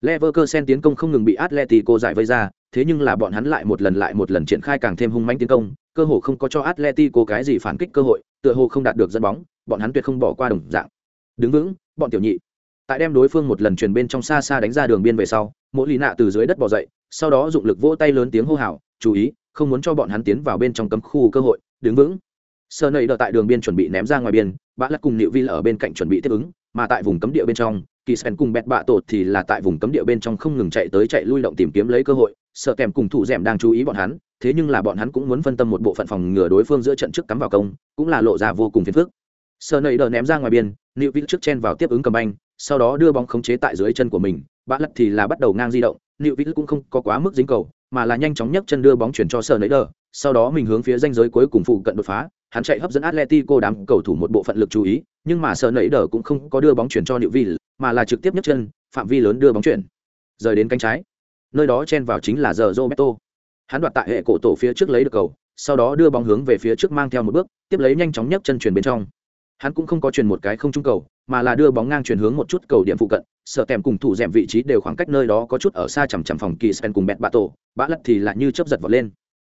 [SPEAKER 1] Leverkusen tiến công không ngừng bị Atletico giải vây ra, thế nhưng là bọn hắn lại một lần lại một lần triển khai càng thêm hung mãnh tiến công, cơ hội không có cho Atletico cái gì phản kích cơ hội, tựa hồ không đạt được dẫn bóng, bọn hắn tuyệt không bỏ qua đồng dạng. Đứng vững, bọn tiểu nhị. Tại đem đối phương một lần truyền bên trong xa xa đánh ra đường biên về sau, Mộ Lý Nạ từ dưới đất bò dậy, sau đó dụng lực vỗ tay lớn tiếng hô hào, chú ý, không muốn cho bọn hắn tiến vào bên trong cấm khu cơ hội, đứng vững. Sơ nầy đợi tại đường biên chuẩn bị ném ra ngoài biên, bã lắc cùng Niệu Vi ở bên cạnh chuẩn bị tiếp ứng, mà tại vùng cấm địa bên trong, kỳ sen cùng bẹt bạ tột thì là tại vùng cấm địa bên trong không ngừng chạy tới chạy lui động tìm kiếm lấy cơ hội. Sợ kèm cùng thủ d đang chú ý bọn hắn thế nhưng là bọn hắn cũng muốn phân tâm một bộ phận phòng ngừa đối phương giữa trận trước cắm vào công cũng là lộ ra vô cùng phiền phức. Sợ nầy đờ ném ra ngoài biên nịu vi trước chen vào tiếp ứng cầm anh sau đó đưa bóng khống chế tại dưới chân của mình. Bã lắc thì là bắt đầu ngang di động Liệu vĩ cũng không có quá mức dính cầu mà là nhanh chóng nhấc chân đưa bóng chuyển cho sở nầy đờ sau đó mình hướng phía danh giới cuối cùng phụ cận đột phá hắn chạy hấp dẫn Atletico đám cầu thủ một bộ phận lực chú ý, nhưng mà sở nảy Đờ cũng không có đưa bóng chuyển cho Newville, mà là trực tiếp nhấc chân, phạm vi lớn đưa bóng chuyển. Rời đến cánh trái. Nơi đó chen vào chính là giờ Roberto. Hắn đoạt tại hệ cổ tổ phía trước lấy được cầu, sau đó đưa bóng hướng về phía trước mang theo một bước, tiếp lấy nhanh chóng nhấc chân chuyển bên trong. Hắn cũng không có truyền một cái không trung cầu, mà là đưa bóng ngang chuyển hướng một chút cầu điểm phụ cận, sợ kèm cùng thủ dẻm vị trí đều khoảng cách nơi đó có chút ở xa chằm chằm phòng kỳ spen cùng bẹt bạ tổ, bã lật thì lại như chớp giật vọt lên.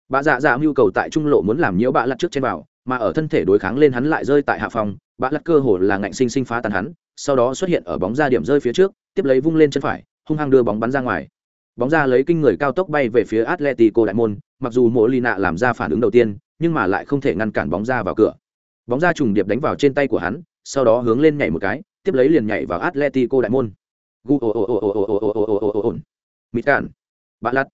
[SPEAKER 1] Bạ dạ dạ mưu cầu tại trung lộ muốn làm nhiễu bạ lật trước trên vào, mà ở thân thể đối kháng lên hắn lại rơi tại hạ phòng bã lật cơ hồ là ngạnh sinh sinh phá tan hắn sau đó xuất hiện ở bóng ra điểm rơi phía trước tiếp lấy vung lên chân phải hung hăng đưa bóng bắn ra ngoài bóng ra lấy kinh người cao tốc bay về phía atletico đại môn mặc dù mỗi lina làm ra phản ứng đầu tiên nhưng mà lại không thể ngăn cản bóng ra vào cửa bóng ra trùng điệp đánh vào trên tay của hắn sau đó hướng lên nhảy một cái tiếp lấy liền nhảy vào atletico đại môn gu ồ ồ ồ ồ ồ ồ ồ ồ ồ ồ ồ mịt cản bã lặt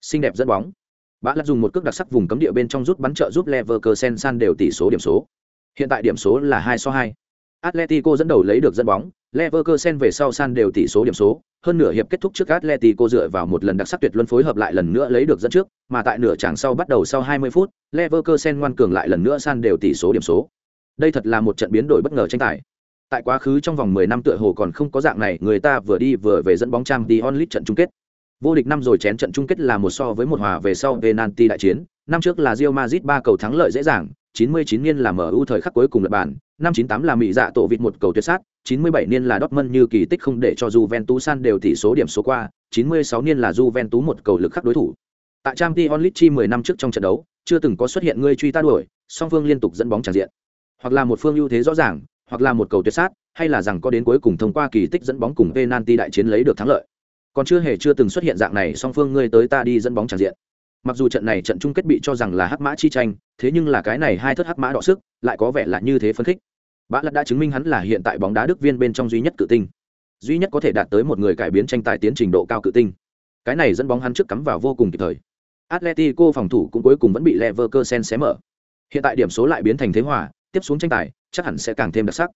[SPEAKER 1] xinh đẹp dẫn bóng bã lặt dùng một cước đặc sắc vùng cấm địa bên trong rút bắn trợ giúp leverkusen san đều tỷ số điểm số hiện tại điểm số là hai so hai atletico dẫn đầu lấy được dẫn bóng leverkusen về sau san đều tỷ số điểm số hơn nửa hiệp kết thúc trước Atletico dựa vào một lần đặc sắc tuyệt luân phối hợp lại lần nữa lấy được dẫn trước, mà tại nửa tràng sau bắt đầu sau 20 phút, Leverkusen ngoan cường lại lần nữa san đều tỷ số điểm số. Đây thật là một trận biến đổi bất ngờ tranh tài. Tại quá khứ trong vòng 10 năm tựa hồ còn không có dạng này, người ta vừa đi vừa về dẫn bóng trang đi onlit trận chung kết. Vô địch năm rồi chén trận chung kết là một so với một hòa về sau penalty đại chiến, năm trước là Real Madrid ba cầu thắng lợi dễ dàng, 99 niên là MU thời khắc cuối cùng lật bàn, năm 98 là Mỹ dạ tổ vịt một cầu tuyệt sát, 97 niên là Dortmund như kỳ tích không để cho Juventus san đều tỷ số điểm số qua, 96 niên là Juventus một cầu lực khắc đối thủ. Tại Champions League chi 10 năm trước trong trận đấu, chưa từng có xuất hiện người truy ta đuổi, song phương liên tục dẫn bóng tràn diện. Hoặc là một phương ưu thế rõ ràng, hoặc là một cầu tuyệt sát, hay là rằng có đến cuối cùng thông qua kỳ tích dẫn bóng cùng penalty đại chiến lấy được thắng lợi. Còn chưa hề chưa từng xuất hiện dạng này song phương ngươi tới ta đi dẫn bóng tràn diện. Mặc dù trận này trận chung kết bị cho rằng là hắc mã chi tranh, thế nhưng là cái này hai thất hắc mã đọ sức, lại có vẻ là như thế phấn khích. Bã lật đã chứng minh hắn là hiện tại bóng đá Đức viên bên trong duy nhất cự tinh, duy nhất có thể đạt tới một người cải biến tranh tài tiến trình độ cao cự tinh. Cái này dẫn bóng hắn trước cắm vào vô cùng kịp thời. Atletico phòng thủ cũng cuối cùng vẫn bị Leverkusen xé mở. Hiện tại điểm số lại biến thành thế hòa, tiếp xuống tranh tài chắc hẳn sẽ càng thêm đặc sắc.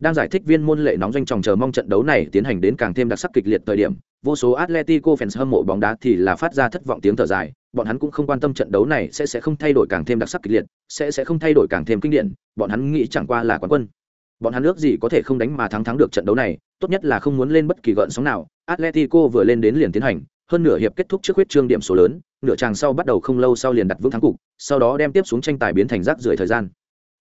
[SPEAKER 1] Đang giải thích viên môn lệ nóng doanh tròng chờ mong trận đấu này tiến hành đến càng thêm đặc sắc kịch liệt thời điểm, vô số Atletico fans hâm mộ bóng đá thì là phát ra thất vọng tiếng thở dài, bọn hắn cũng không quan tâm trận đấu này sẽ sẽ không thay đổi càng thêm đặc sắc kịch liệt, sẽ sẽ không thay đổi càng thêm kinh điển, bọn hắn nghĩ chẳng qua là quán quân. Bọn hắn ước gì có thể không đánh mà thắng thắng được trận đấu này, tốt nhất là không muốn lên bất kỳ gợn sóng nào. Atletico vừa lên đến liền tiến hành, hơn nửa hiệp kết thúc trước huyết trương điểm số lớn, nửa tràng sau bắt đầu không lâu sau liền đặt vững thắng cục, sau đó đem tiếp xuống tranh tài biến thành rác rưởi thời gian.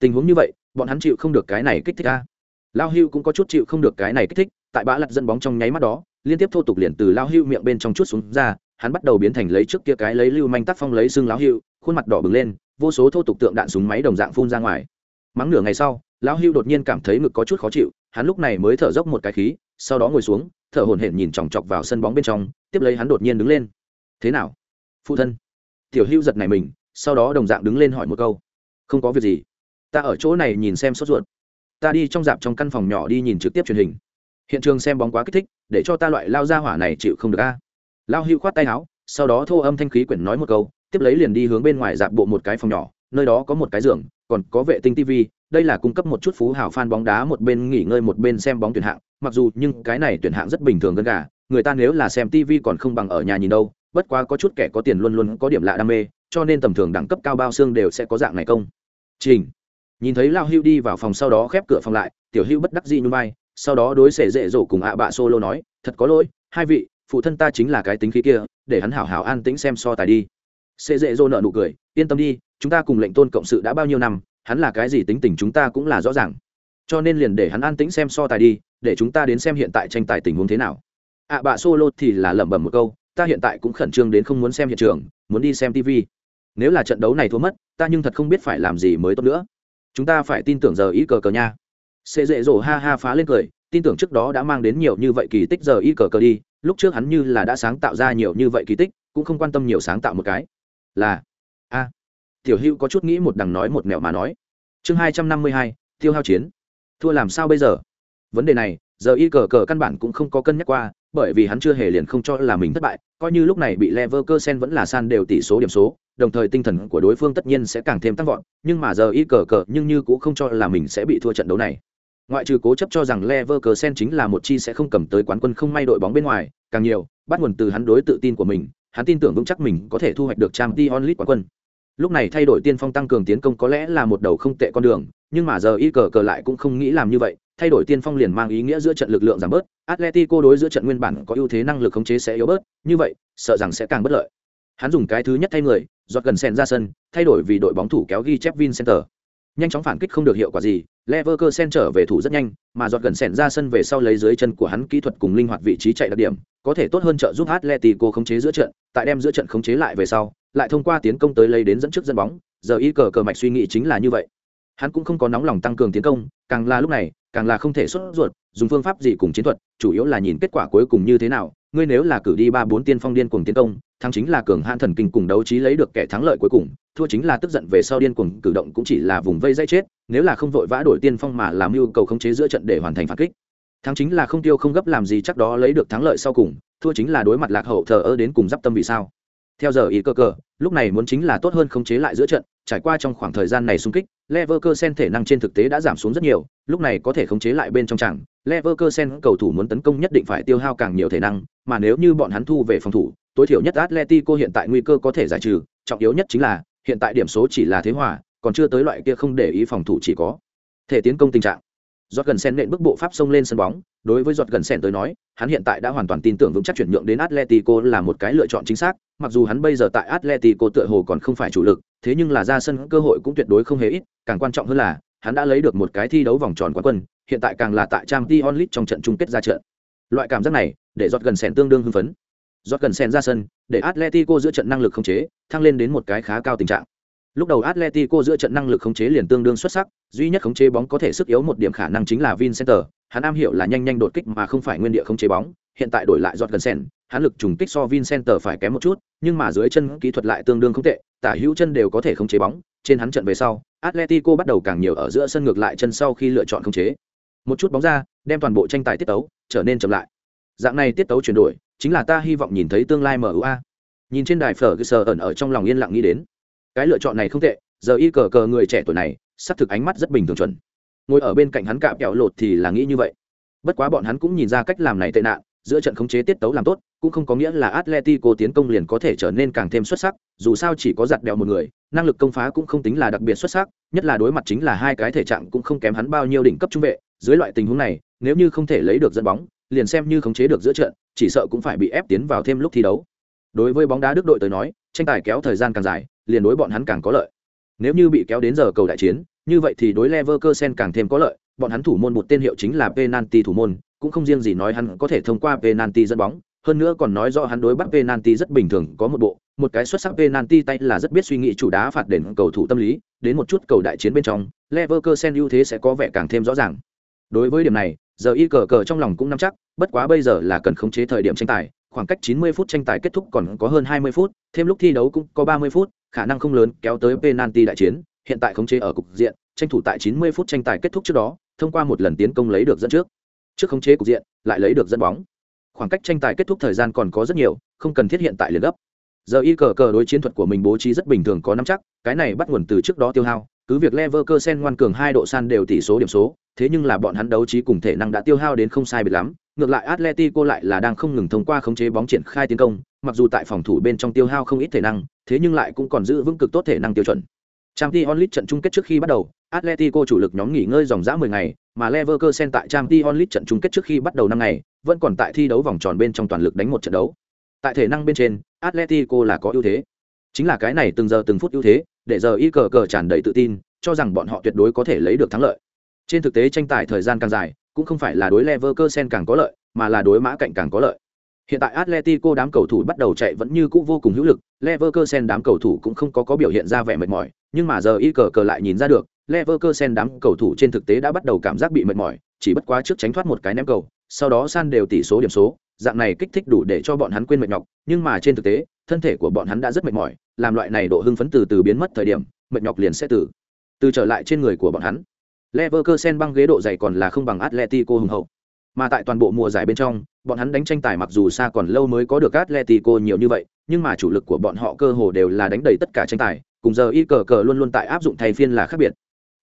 [SPEAKER 1] Tình huống như vậy, bọn hắn chịu không được cái này kích thích a. Lao Hưu cũng có chút chịu không được cái này kích thích, tại bã lặt dẫn bóng trong nháy mắt đó, liên tiếp thô tục liền từ Lao Hưu miệng bên trong chút xuống ra, hắn bắt đầu biến thành lấy trước kia cái lấy lưu manh tác phong lấy xương Lão Hưu, khuôn mặt đỏ bừng lên, vô số thô tục tượng đạn súng máy đồng dạng phun ra ngoài. Mắng nửa ngày sau, Lão Hưu đột nhiên cảm thấy ngực có chút khó chịu, hắn lúc này mới thở dốc một cái khí, sau đó ngồi xuống, thở hổn hển nhìn chòng chọc vào sân bóng bên trong, tiếp lấy hắn đột nhiên đứng lên. "Thế nào?" "Phụ thân." Tiểu Hưu giật này mình, sau đó đồng dạng đứng lên hỏi một câu. "Không có việc gì, ta ở chỗ này nhìn xem sốt ruột." ta đi trong dạp trong căn phòng nhỏ đi nhìn trực tiếp truyền hình. Hiện trường xem bóng quá kích thích, để cho ta loại lao ra hỏa này chịu không được a. Lao hữu khoát tay áo, sau đó thô âm thanh khí quyển nói một câu, tiếp lấy liền đi hướng bên ngoài dạp bộ một cái phòng nhỏ, nơi đó có một cái giường, còn có vệ tinh tv đây là cung cấp một chút phú hào fan bóng đá một bên nghỉ ngơi một bên xem bóng tuyển hạng, mặc dù nhưng cái này tuyển hạng rất bình thường gần cả người ta nếu là xem tv còn không bằng ở nhà nhìn đâu, bất quá có chút kẻ có tiền luôn luôn có điểm lạ đam mê, cho nên tầm thường đẳng cấp cao bao xương đều sẽ có dạng này công. Trình nhìn thấy lao hưu đi vào phòng sau đó khép cửa phòng lại, tiểu hưu bất đắc dĩ như vai, sau đó đối xể dễ dỗ cùng ạ bạ solo nói, thật có lỗi, hai vị, phụ thân ta chính là cái tính khí kia, để hắn hảo hảo an tĩnh xem so tài đi. Xệ dễ dỗ nợ nụ cười, yên tâm đi, chúng ta cùng lệnh tôn cộng sự đã bao nhiêu năm, hắn là cái gì tính tình chúng ta cũng là rõ ràng. Cho nên liền để hắn an tĩnh xem so tài đi, để chúng ta đến xem hiện tại tranh tài tình huống thế nào. Ạ bạ solo thì là lẩm bẩm một câu, ta hiện tại cũng khẩn trương đến không muốn xem hiện trường, muốn đi xem tv nếu là trận đấu này thua mất, ta nhưng thật không biết phải làm gì mới tốt nữa chúng ta phải tin tưởng giờ ý cờ cờ nha. Sẽ dễ dỗ ha ha phá lên cười, tin tưởng trước đó đã mang đến nhiều như vậy kỳ tích giờ y cờ cờ đi, lúc trước hắn như là đã sáng tạo ra nhiều như vậy kỳ tích, cũng không quan tâm nhiều sáng tạo một cái. Là, a, tiểu hữu có chút nghĩ một đằng nói một mẹo mà nói. Chương hai trăm năm mươi hai, tiêu hao chiến. Thua làm sao bây giờ? Vấn đề này, giờ y cờ cờ căn bản cũng không có cân nhắc qua, bởi vì hắn chưa hề liền không cho là mình thất bại, coi như lúc này bị Lever Cosen vẫn là san đều tỷ số điểm số đồng thời tinh thần của đối phương tất nhiên sẽ càng thêm tăng vọt, nhưng mà giờ y cờ cờ nhưng như cũng không cho là mình sẽ bị thua trận đấu này. Ngoại trừ cố chấp cho rằng Leverkusen chính là một chi sẽ không cầm tới quán quân không may đội bóng bên ngoài, càng nhiều, bắt nguồn từ hắn đối tự tin của mình, hắn tin tưởng vững chắc mình có thể thu hoạch được Champions League quán quân. Lúc này thay đổi tiên phong tăng cường tiến công có lẽ là một đầu không tệ con đường, nhưng mà giờ y cờ cờ lại cũng không nghĩ làm như vậy, thay đổi tiên phong liền mang ý nghĩa giữa trận lực lượng giảm bớt, atletico đối giữa trận nguyên bản có ưu thế năng lực khống chế sẽ yếu bớt, như vậy, sợ rằng sẽ càng bất lợi hắn dùng cái thứ nhất thay người giọt gần sen ra sân thay đổi vì đội bóng thủ kéo ghi chép Vincenter. Nhanh chóng phản kích không được hiệu quả gì, Leverkusen trở về thủ rất nhanh, mà giọt gần sẹn ra sân về sau lấy dưới chân của hắn kỹ thuật cùng linh hoạt vị trí chạy đặc điểm, có thể tốt hơn trợ giúp Atletico khống chế giữa trận, tại đem giữa trận khống chế lại về sau, lại thông qua tiến công tới lấy đến dẫn trước dân bóng, giờ y cờ cờ mạch suy nghĩ chính là như vậy. Hắn cũng không có nóng lòng tăng cường tiến công, càng là lúc này, càng là không thể xuất ruột, dùng phương pháp gì cùng chiến thuật, chủ yếu là nhìn kết quả cuối cùng như thế nào, ngươi nếu là cử đi ba bốn tiên phong điên cuồng tiến công, thắng chính là cường hãn thần kinh cùng đấu trí lấy được kẻ thắng lợi cuối cùng, thua chính là tức giận về sau điên cuồng cử động cũng chỉ là vùng vây dây chết, nếu là không vội vã đổi tiên phong mà làm yêu cầu khống chế giữa trận để hoàn thành phản kích. Thắng chính là không tiêu không gấp làm gì chắc đó lấy được thắng lợi sau cùng, thua chính là đối mặt lạc hậu thờ ơ đến cùng d tâm vì sao. Theo giờ ý cơ cờ lúc này muốn chính là tốt hơn khống chế lại giữa trận trải qua trong khoảng thời gian này xung kích, Leverkusen thể năng trên thực tế đã giảm xuống rất nhiều, lúc này có thể khống chế lại bên trong chẳng Leverkusen cầu thủ muốn tấn công nhất định phải tiêu hao càng nhiều thể năng, mà nếu như bọn hắn thu về phòng thủ, tối thiểu nhất Atletico hiện tại nguy cơ có thể giải trừ, trọng yếu nhất chính là, hiện tại điểm số chỉ là thế hòa, còn chưa tới loại kia không để ý phòng thủ chỉ có. Thể tiến công tình trạng. Giọt gần sen nện bước bộ pháp xông lên sân bóng, đối với giọt gần sen tới nói, hắn hiện tại đã hoàn toàn tin tưởng vững chắc chuyển nhượng đến atletico là một cái lựa chọn chính xác, mặc dù hắn bây giờ tại atletico tựa hồ còn không phải chủ lực thế nhưng là ra sân cơ hội cũng tuyệt đối không hề ít càng quan trọng hơn là hắn đã lấy được một cái thi đấu vòng tròn quán quân hiện tại càng là tại trang League trong trận chung kết ra trận. Loại cảm giác này để giọt gần sèn tương đương hưng phấn. Giọt gần sèn ra sân để atletico giữa trận năng lực không chế thăng lên đến một cái khá cao tình trạng. Lúc đầu Atletico giữa trận năng lực khống chế liền tương đương xuất sắc, duy nhất khống chế bóng có thể sức yếu một điểm khả năng chính là Vincenter, hắn am hiểu là nhanh nhanh đột kích mà không phải nguyên địa khống chế bóng, hiện tại đổi lại giọt gần sèn, hắn lực trùng kích so Vincenter phải kém một chút, nhưng mà dưới chân kỹ thuật lại tương đương không tệ, tả hữu chân đều có thể khống chế bóng, trên hắn trận về sau, Atletico bắt đầu càng nhiều ở giữa sân ngược lại chân sau khi lựa chọn khống chế. Một chút bóng ra, đem toàn bộ tranh tài tiết tấu trở nên chậm lại. Dạng này tiết tấu chuyển đổi, chính là ta hy vọng nhìn thấy tương lai MUA. Nhìn trên đài phở sờ ẩn ở trong lòng yên lặng nghĩ đến cái lựa chọn này không tệ giờ y cờ cờ người trẻ tuổi này sắp thực ánh mắt rất bình thường chuẩn ngồi ở bên cạnh hắn cạm kẹo lột thì là nghĩ như vậy bất quá bọn hắn cũng nhìn ra cách làm này tệ nạn giữa trận khống chế tiết tấu làm tốt, cũng không có nghĩa là atletico tiến công liền có thể trở nên càng thêm xuất sắc, dù sao chỉ có giặt đèo một người, năng lực công phá cũng không tính là đặc biệt xuất sắc, nhất là đối mặt chính là hai cái thể trạng cũng không kém hắn bao nhiêu đỉnh cấp trung vệ. Dưới loại tình huống này, nếu như không thể lấy được dẫn bóng, liền xem như khống chế được giữa trận, chỉ sợ cũng phải bị ép tiến vào thêm lúc thi đấu. Đối với bóng đá đức đội tới nói, tranh tài kéo thời gian càng dài, liền đối bọn hắn càng có lợi. Nếu như bị kéo đến giờ cầu đại chiến, như vậy thì đối Leverkusen càng thêm có lợi, bọn hắn thủ môn một tên hiệu chính là penalty thủ môn cũng không riêng gì nói hắn có thể thông qua penalty dẫn bóng hơn nữa còn nói rõ hắn đối bắt penalty rất bình thường có một bộ một cái xuất sắc penalty tay là rất biết suy nghĩ chủ đá phạt đền cầu thủ tâm lý đến một chút cầu đại chiến bên trong Leverkusen ưu thế sẽ có vẻ càng thêm rõ ràng đối với điểm này giờ y cờ cờ trong lòng cũng nắm chắc bất quá bây giờ là cần khống chế thời điểm tranh tài khoảng cách 90 phút tranh tài kết thúc còn có hơn 20 phút thêm lúc thi đấu cũng có 30 phút khả năng không lớn kéo tới penalty đại chiến, hiện tại khống chế ở cục diện, tranh thủ tại 90 phút tranh tài kết thúc trước đó, thông qua một lần tiến công lấy được dẫn trước. Trước khống chế cục diện, lại lấy được dẫn bóng. Khoảng cách tranh tài kết thúc thời gian còn có rất nhiều, không cần thiết hiện tại liền gấp. Giờ y cờ cờ đối chiến thuật của mình bố trí rất bình thường có nắm chắc, cái này bắt nguồn từ trước đó tiêu hao, cứ việc Leverkusen ngoan cường hai độ san đều tỷ số điểm số, thế nhưng là bọn hắn đấu trí cùng thể năng đã tiêu hao đến không sai biệt lắm, ngược lại Atletico lại là đang không ngừng thông qua khống chế bóng triển khai tiến công, mặc dù tại phòng thủ bên trong tiêu hao không ít thể năng, thế nhưng lại cũng còn giữ vững cực tốt thể năng tiêu chuẩn. Champions League trận chung kết trước khi bắt đầu, Atletico chủ lực nhóm nghỉ ngơi dòng dã 10 ngày, mà Leverkusen tại Champions League trận chung kết trước khi bắt đầu năm ngày, vẫn còn tại thi đấu vòng tròn bên trong toàn lực đánh một trận đấu. Tại thể năng bên trên, Atletico là có ưu thế. Chính là cái này từng giờ từng phút ưu thế, để giờ y cờ cờ tràn đầy tự tin, cho rằng bọn họ tuyệt đối có thể lấy được thắng lợi. Trên thực tế tranh tài thời gian càng dài, cũng không phải là đối Leverkusen càng có lợi, mà là đối mã cạnh càng có lợi. Hiện tại Atletico đám cầu thủ bắt đầu chạy vẫn như cũ vô cùng hữu lực, Leverkusen đám cầu thủ cũng không có có biểu hiện ra vẻ mệt mỏi, nhưng mà giờ y cờ cờ lại nhìn ra được, Leverkusen đám cầu thủ trên thực tế đã bắt đầu cảm giác bị mệt mỏi, chỉ bất quá trước tránh thoát một cái ném cầu, sau đó san đều tỷ số điểm số, dạng này kích thích đủ để cho bọn hắn quên mệt nhọc, nhưng mà trên thực tế, thân thể của bọn hắn đã rất mệt mỏi, làm loại này độ hưng phấn từ từ biến mất thời điểm, mệt nhọc liền sẽ từ từ trở lại trên người của bọn hắn. Leverkusen băng ghế độ dày còn là không bằng Atletico hùng hậu. Mà tại toàn bộ mùa giải bên trong, bọn hắn đánh tranh tài mặc dù xa còn lâu mới có được Atletico nhiều như vậy, nhưng mà chủ lực của bọn họ cơ hồ đều là đánh đầy tất cả tranh tài, cùng giờ y cờ cờ luôn luôn tại áp dụng thay phiên là khác biệt.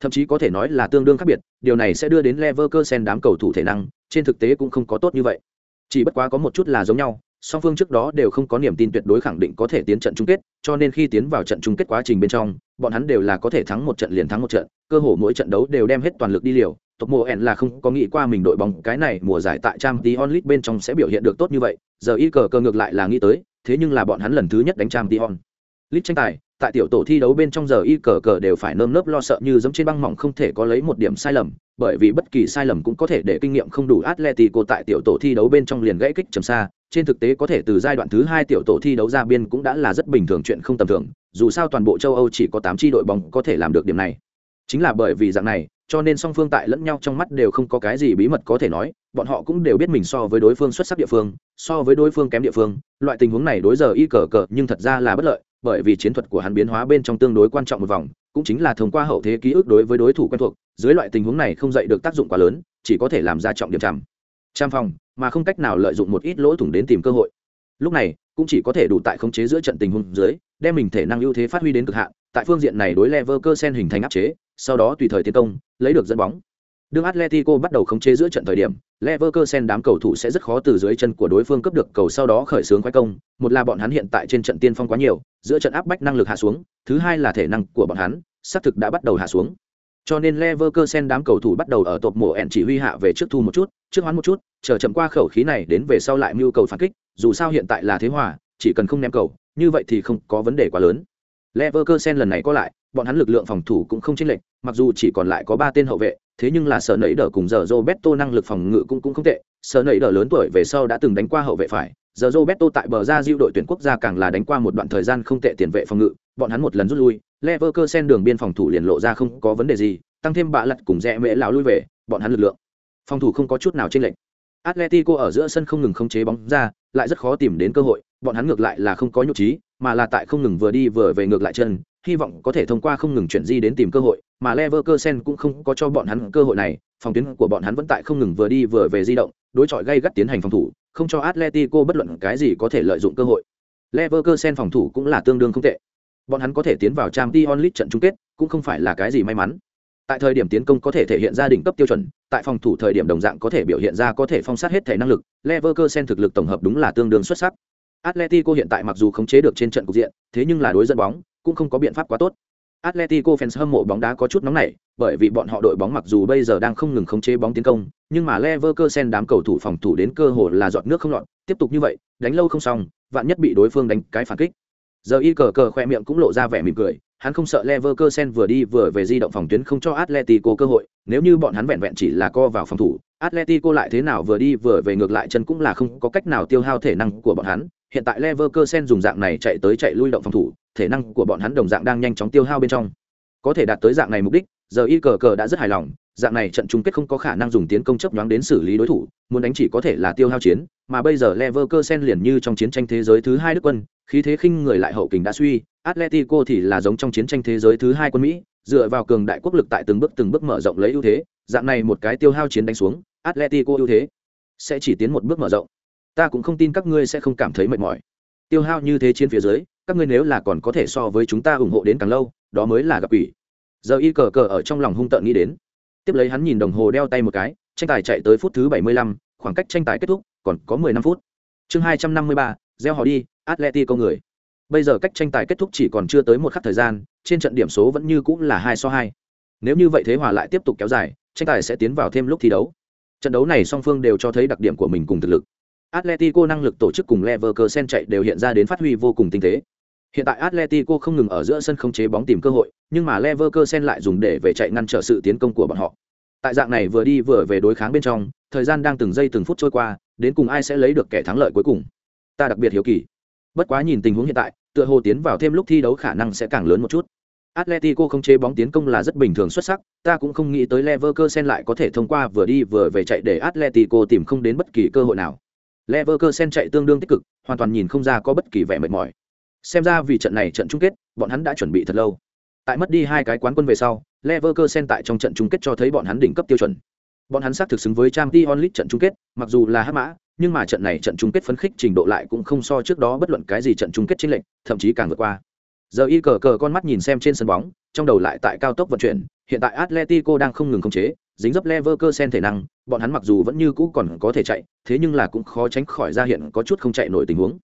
[SPEAKER 1] Thậm chí có thể nói là tương đương khác biệt, điều này sẽ đưa đến Leverkusen đám cầu thủ thể năng, trên thực tế cũng không có tốt như vậy. Chỉ bất quá có một chút là giống nhau, song phương trước đó đều không có niềm tin tuyệt đối khẳng định có thể tiến trận chung kết, cho nên khi tiến vào trận chung kết quá trình bên trong, bọn hắn đều là có thể thắng một trận liền thắng một trận, cơ hồ mỗi trận đấu đều đem hết toàn lực đi liều. Tộc mùa ẻn là không có nghĩ qua mình đội bóng cái này mùa giải tại trang tí onlit bên trong sẽ biểu hiện được tốt như vậy, giờ y cờ cờ ngược lại là nghĩ tới, thế nhưng là bọn hắn lần thứ nhất đánh trang Champions lit tranh tài, tại tiểu tổ thi đấu bên trong giờ y cờ cờ đều phải nơm nớp lo sợ như giống trên băng mỏng không thể có lấy một điểm sai lầm, bởi vì bất kỳ sai lầm cũng có thể để kinh nghiệm không đủ Atletico tại tiểu tổ thi đấu bên trong liền gãy kích trầm xa, trên thực tế có thể từ giai đoạn thứ hai tiểu tổ thi đấu ra biên cũng đã là rất bình thường chuyện không tầm thường dù sao toàn bộ châu âu chỉ có tám tri đội bóng có thể làm được điểm này. Chính là bởi vì dạng này cho nên song phương tại lẫn nhau trong mắt đều không có cái gì bí mật có thể nói bọn họ cũng đều biết mình so với đối phương xuất sắc địa phương so với đối phương kém địa phương loại tình huống này đối giờ y cờ cờ nhưng thật ra là bất lợi bởi vì chiến thuật của hắn biến hóa bên trong tương đối quan trọng một vòng, cũng chính là thông qua hậu thế ký ức đối với đối thủ quen thuộc, dưới loại tình huống này không dạy được tác dụng quá lớn, chỉ có thể làm ra trọng điểm chằm trang phòng, mà không cách nào lợi dụng một ít lỗ thủng đến tìm cơ hội. Lúc này, cũng chỉ có thể đủ tại khống chế giữa trận tình huống dưới, đem mình thể năng ưu thế phát huy đến cực hạn, tại phương diện này đối Leverkusen hình thành áp chế, sau đó tùy thời tiến công, lấy được dẫn bóng. Đương Atletico bắt đầu khống chế giữa trận thời điểm Leverkusen đám cầu thủ sẽ rất khó từ dưới chân của đối phương cướp được cầu sau đó khởi xướng quái công một là bọn hắn hiện tại trên trận tiên phong quá nhiều giữa trận áp bách năng lực hạ xuống thứ hai là thể năng của bọn hắn xác thực đã bắt đầu hạ xuống cho nên Leverkusen đám cầu thủ bắt đầu ở tột mổ ẻn chỉ huy hạ về trước thu một chút, trước hoán một chút, chờ chậm qua khẩu khí này đến về sau lại mưu cầu phản kích, dù sao hiện tại là thế hòa, chỉ cần không ném cầu, như vậy thì không có vấn đề quá lớn. Leverkusen lần này có lại, bọn hắn lực lượng phòng thủ cũng không chênh lệch, mặc dù chỉ còn lại có ba tên hậu vệ, thế nhưng là sở nẩy đỡ cùng giờ Roberto năng lực phòng ngự cũng cũng không tệ, sở nẩy đỡ lớn tuổi về sau đã từng đánh qua hậu vệ phải, giờ Roberto tại bờ ra diêu đội tuyển quốc gia càng là đánh qua một đoạn thời gian không tệ tiền vệ phòng ngự, bọn hắn một lần rút lui, Leverkusen đường biên phòng thủ liền lộ ra không có vấn đề gì, tăng thêm bạ lật cùng rẽ mễ lão lui về, bọn hắn lực lượng phòng thủ không có chút nào chênh lệch. Atletico ở giữa sân không ngừng khống chế bóng ra, lại rất khó tìm đến cơ hội, bọn hắn ngược lại là không có nhục trí, mà là tại không ngừng vừa đi vừa về ngược lại chân, hy vọng có thể thông qua không ngừng chuyển di đến tìm cơ hội, mà Leverkusen cũng không có cho bọn hắn cơ hội này, phòng tuyến của bọn hắn vẫn tại không ngừng vừa đi vừa về di động, đối chọi gay gắt tiến hành phòng thủ, không cho Atletico bất luận cái gì có thể lợi dụng cơ hội. Leverkusen phòng thủ cũng là tương đương không tệ. Bọn hắn có thể tiến vào Champions League trận chung kết, cũng không phải là cái gì may mắn. Tại thời điểm tiến công có thể thể hiện ra đỉnh cấp tiêu chuẩn, tại phòng thủ thời điểm đồng dạng có thể biểu hiện ra có thể phong sát hết thể năng lực, Leverkusen thực lực tổng hợp đúng là tương đương xuất sắc. Atletico hiện tại mặc dù khống chế được trên trận cục diện, thế nhưng là đối dẫn bóng cũng không có biện pháp quá tốt. Atletico fans hâm mộ bóng đá có chút nóng nảy, bởi vì bọn họ đội bóng mặc dù bây giờ đang không ngừng khống chế bóng tiến công, nhưng mà Leverkusen đám cầu thủ phòng thủ đến cơ hội là giọt nước không lọt, tiếp tục như vậy, đánh lâu không xong, vạn nhất bị đối phương đánh cái phản kích. Giờ y cờ cờ khoe miệng cũng lộ ra vẻ mỉm cười, hắn không sợ Leverkusen vừa đi vừa về di động phòng tuyến không cho Atletico cơ hội, nếu như bọn hắn vẹn vẹn chỉ là co vào phòng thủ, Atletico lại thế nào vừa đi vừa về ngược lại chân cũng là không có cách nào tiêu hao thể năng của bọn hắn. Hiện tại Leverkusen dùng dạng này chạy tới chạy lui động phòng thủ, thể năng của bọn hắn đồng dạng đang nhanh chóng tiêu hao bên trong. Có thể đạt tới dạng này mục đích, giờ y cờ cờ đã rất hài lòng, dạng này trận chung kết không có khả năng dùng tiến công chấp nhoáng đến xử lý đối thủ, muốn đánh chỉ có thể là tiêu hao chiến, mà bây giờ Leverkusen liền như trong chiến tranh thế giới thứ hai đức quân, khí thế khinh người lại hậu kình đã suy, Atletico thì là giống trong chiến tranh thế giới thứ hai quân Mỹ, dựa vào cường đại quốc lực tại từng bước từng bước mở rộng lấy ưu thế, dạng này một cái tiêu hao chiến đánh xuống, Atletico ưu thế sẽ chỉ tiến một bước mở rộng. Ta cũng không tin các ngươi sẽ không cảm thấy mệt mỏi. Tiêu hao như thế chiến phía dưới, các ngươi nếu là còn có thể so với chúng ta ủng hộ đến càng lâu, đó mới là gặp ủy. Giờ y cờ cờ ở trong lòng hung tợn nghĩ đến. Tiếp lấy hắn nhìn đồng hồ đeo tay một cái, tranh tài chạy tới phút thứ 75, khoảng cách tranh tài kết thúc còn có 15 phút. Chương 253, gieo họ đi, Atletico người. Bây giờ cách tranh tài kết thúc chỉ còn chưa tới một khắc thời gian, trên trận điểm số vẫn như cũng là hai so hai. Nếu như vậy thế hòa lại tiếp tục kéo dài, tranh tài sẽ tiến vào thêm lúc thi đấu. Trận đấu này song phương đều cho thấy đặc điểm của mình cùng thực lực. Atletico năng lực tổ chức cùng Leverkusen chạy đều hiện ra đến phát huy vô cùng tinh tế. Hiện tại Atletico không ngừng ở giữa sân không chế bóng tìm cơ hội, nhưng mà Leverkusen lại dùng để về chạy ngăn trở sự tiến công của bọn họ. Tại dạng này vừa đi vừa về đối kháng bên trong, thời gian đang từng giây từng phút trôi qua, đến cùng ai sẽ lấy được kẻ thắng lợi cuối cùng. Ta đặc biệt hiếu kỳ. Bất quá nhìn tình huống hiện tại, tựa hồ tiến vào thêm lúc thi đấu khả năng sẽ càng lớn một chút. Atletico không chế bóng tiến công là rất bình thường xuất sắc, ta cũng không nghĩ tới Leverkusen lại có thể thông qua vừa đi vừa về chạy để Atletico tìm không đến bất kỳ cơ hội nào. Leverkusen chạy tương đương tích cực, hoàn toàn nhìn không ra có bất kỳ vẻ mệt mỏi. Xem ra vì trận này trận chung kết, bọn hắn đã chuẩn bị thật lâu. Tại mất đi hai cái quán quân về sau, Leverkusen tại trong trận chung kết cho thấy bọn hắn đỉnh cấp tiêu chuẩn. Bọn hắn xác thực xứng với Champions League trận chung kết, mặc dù là hắc mã, nhưng mà trận này trận chung kết phấn khích trình độ lại cũng không so trước đó bất luận cái gì trận chung kết chính lệnh, thậm chí càng vượt qua. Giờ y cờ cờ con mắt nhìn xem trên sân bóng, trong đầu lại tại cao tốc vận chuyển, hiện tại Atletico đang không ngừng khống chế, dính dấp Leverkusen thể năng, bọn hắn mặc dù vẫn như cũ còn có thể chạy, thế nhưng là cũng khó tránh khỏi ra hiện có chút không chạy nổi tình huống.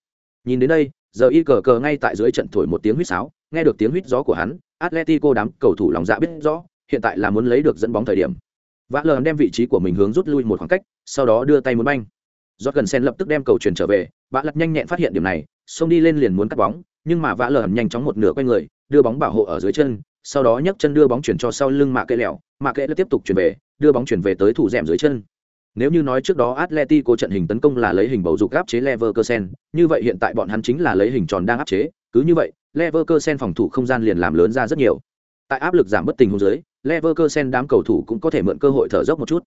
[SPEAKER 1] Nhìn đến đây, giờ y cờ cờ ngay tại dưới trận thổi một tiếng huýt sáo, nghe được tiếng huýt gió của hắn, Atletico đám cầu thủ lòng dạ biết rõ, hiện tại là muốn lấy được dẫn bóng thời điểm. Vã lờ đem vị trí của mình hướng rút lui một khoảng cách, sau đó đưa tay muốn banh. Giọt gần sen lập tức đem cầu chuyển trở về, vã lật nhanh nhẹn phát hiện điểm này, xông đi lên liền muốn cắt bóng, nhưng mà vã lờ nhanh chóng một nửa quay người, đưa bóng bảo hộ ở dưới chân, sau đó nhấc chân đưa bóng chuyển cho sau lưng mạ kệ lẹo, mạ kệ tiếp tục chuyển về, đưa bóng chuyển về tới thủ rèm dưới chân. Nếu như nói trước đó Atletico trận hình tấn công là lấy hình bầu dục áp chế Leverkusen, như vậy hiện tại bọn hắn chính là lấy hình tròn đang áp chế, cứ như vậy, Leverkusen phòng thủ không gian liền làm lớn ra rất nhiều. Tại áp lực giảm bất tình huống dưới, Leverkusen đám cầu thủ cũng có thể mượn cơ hội thở dốc một chút.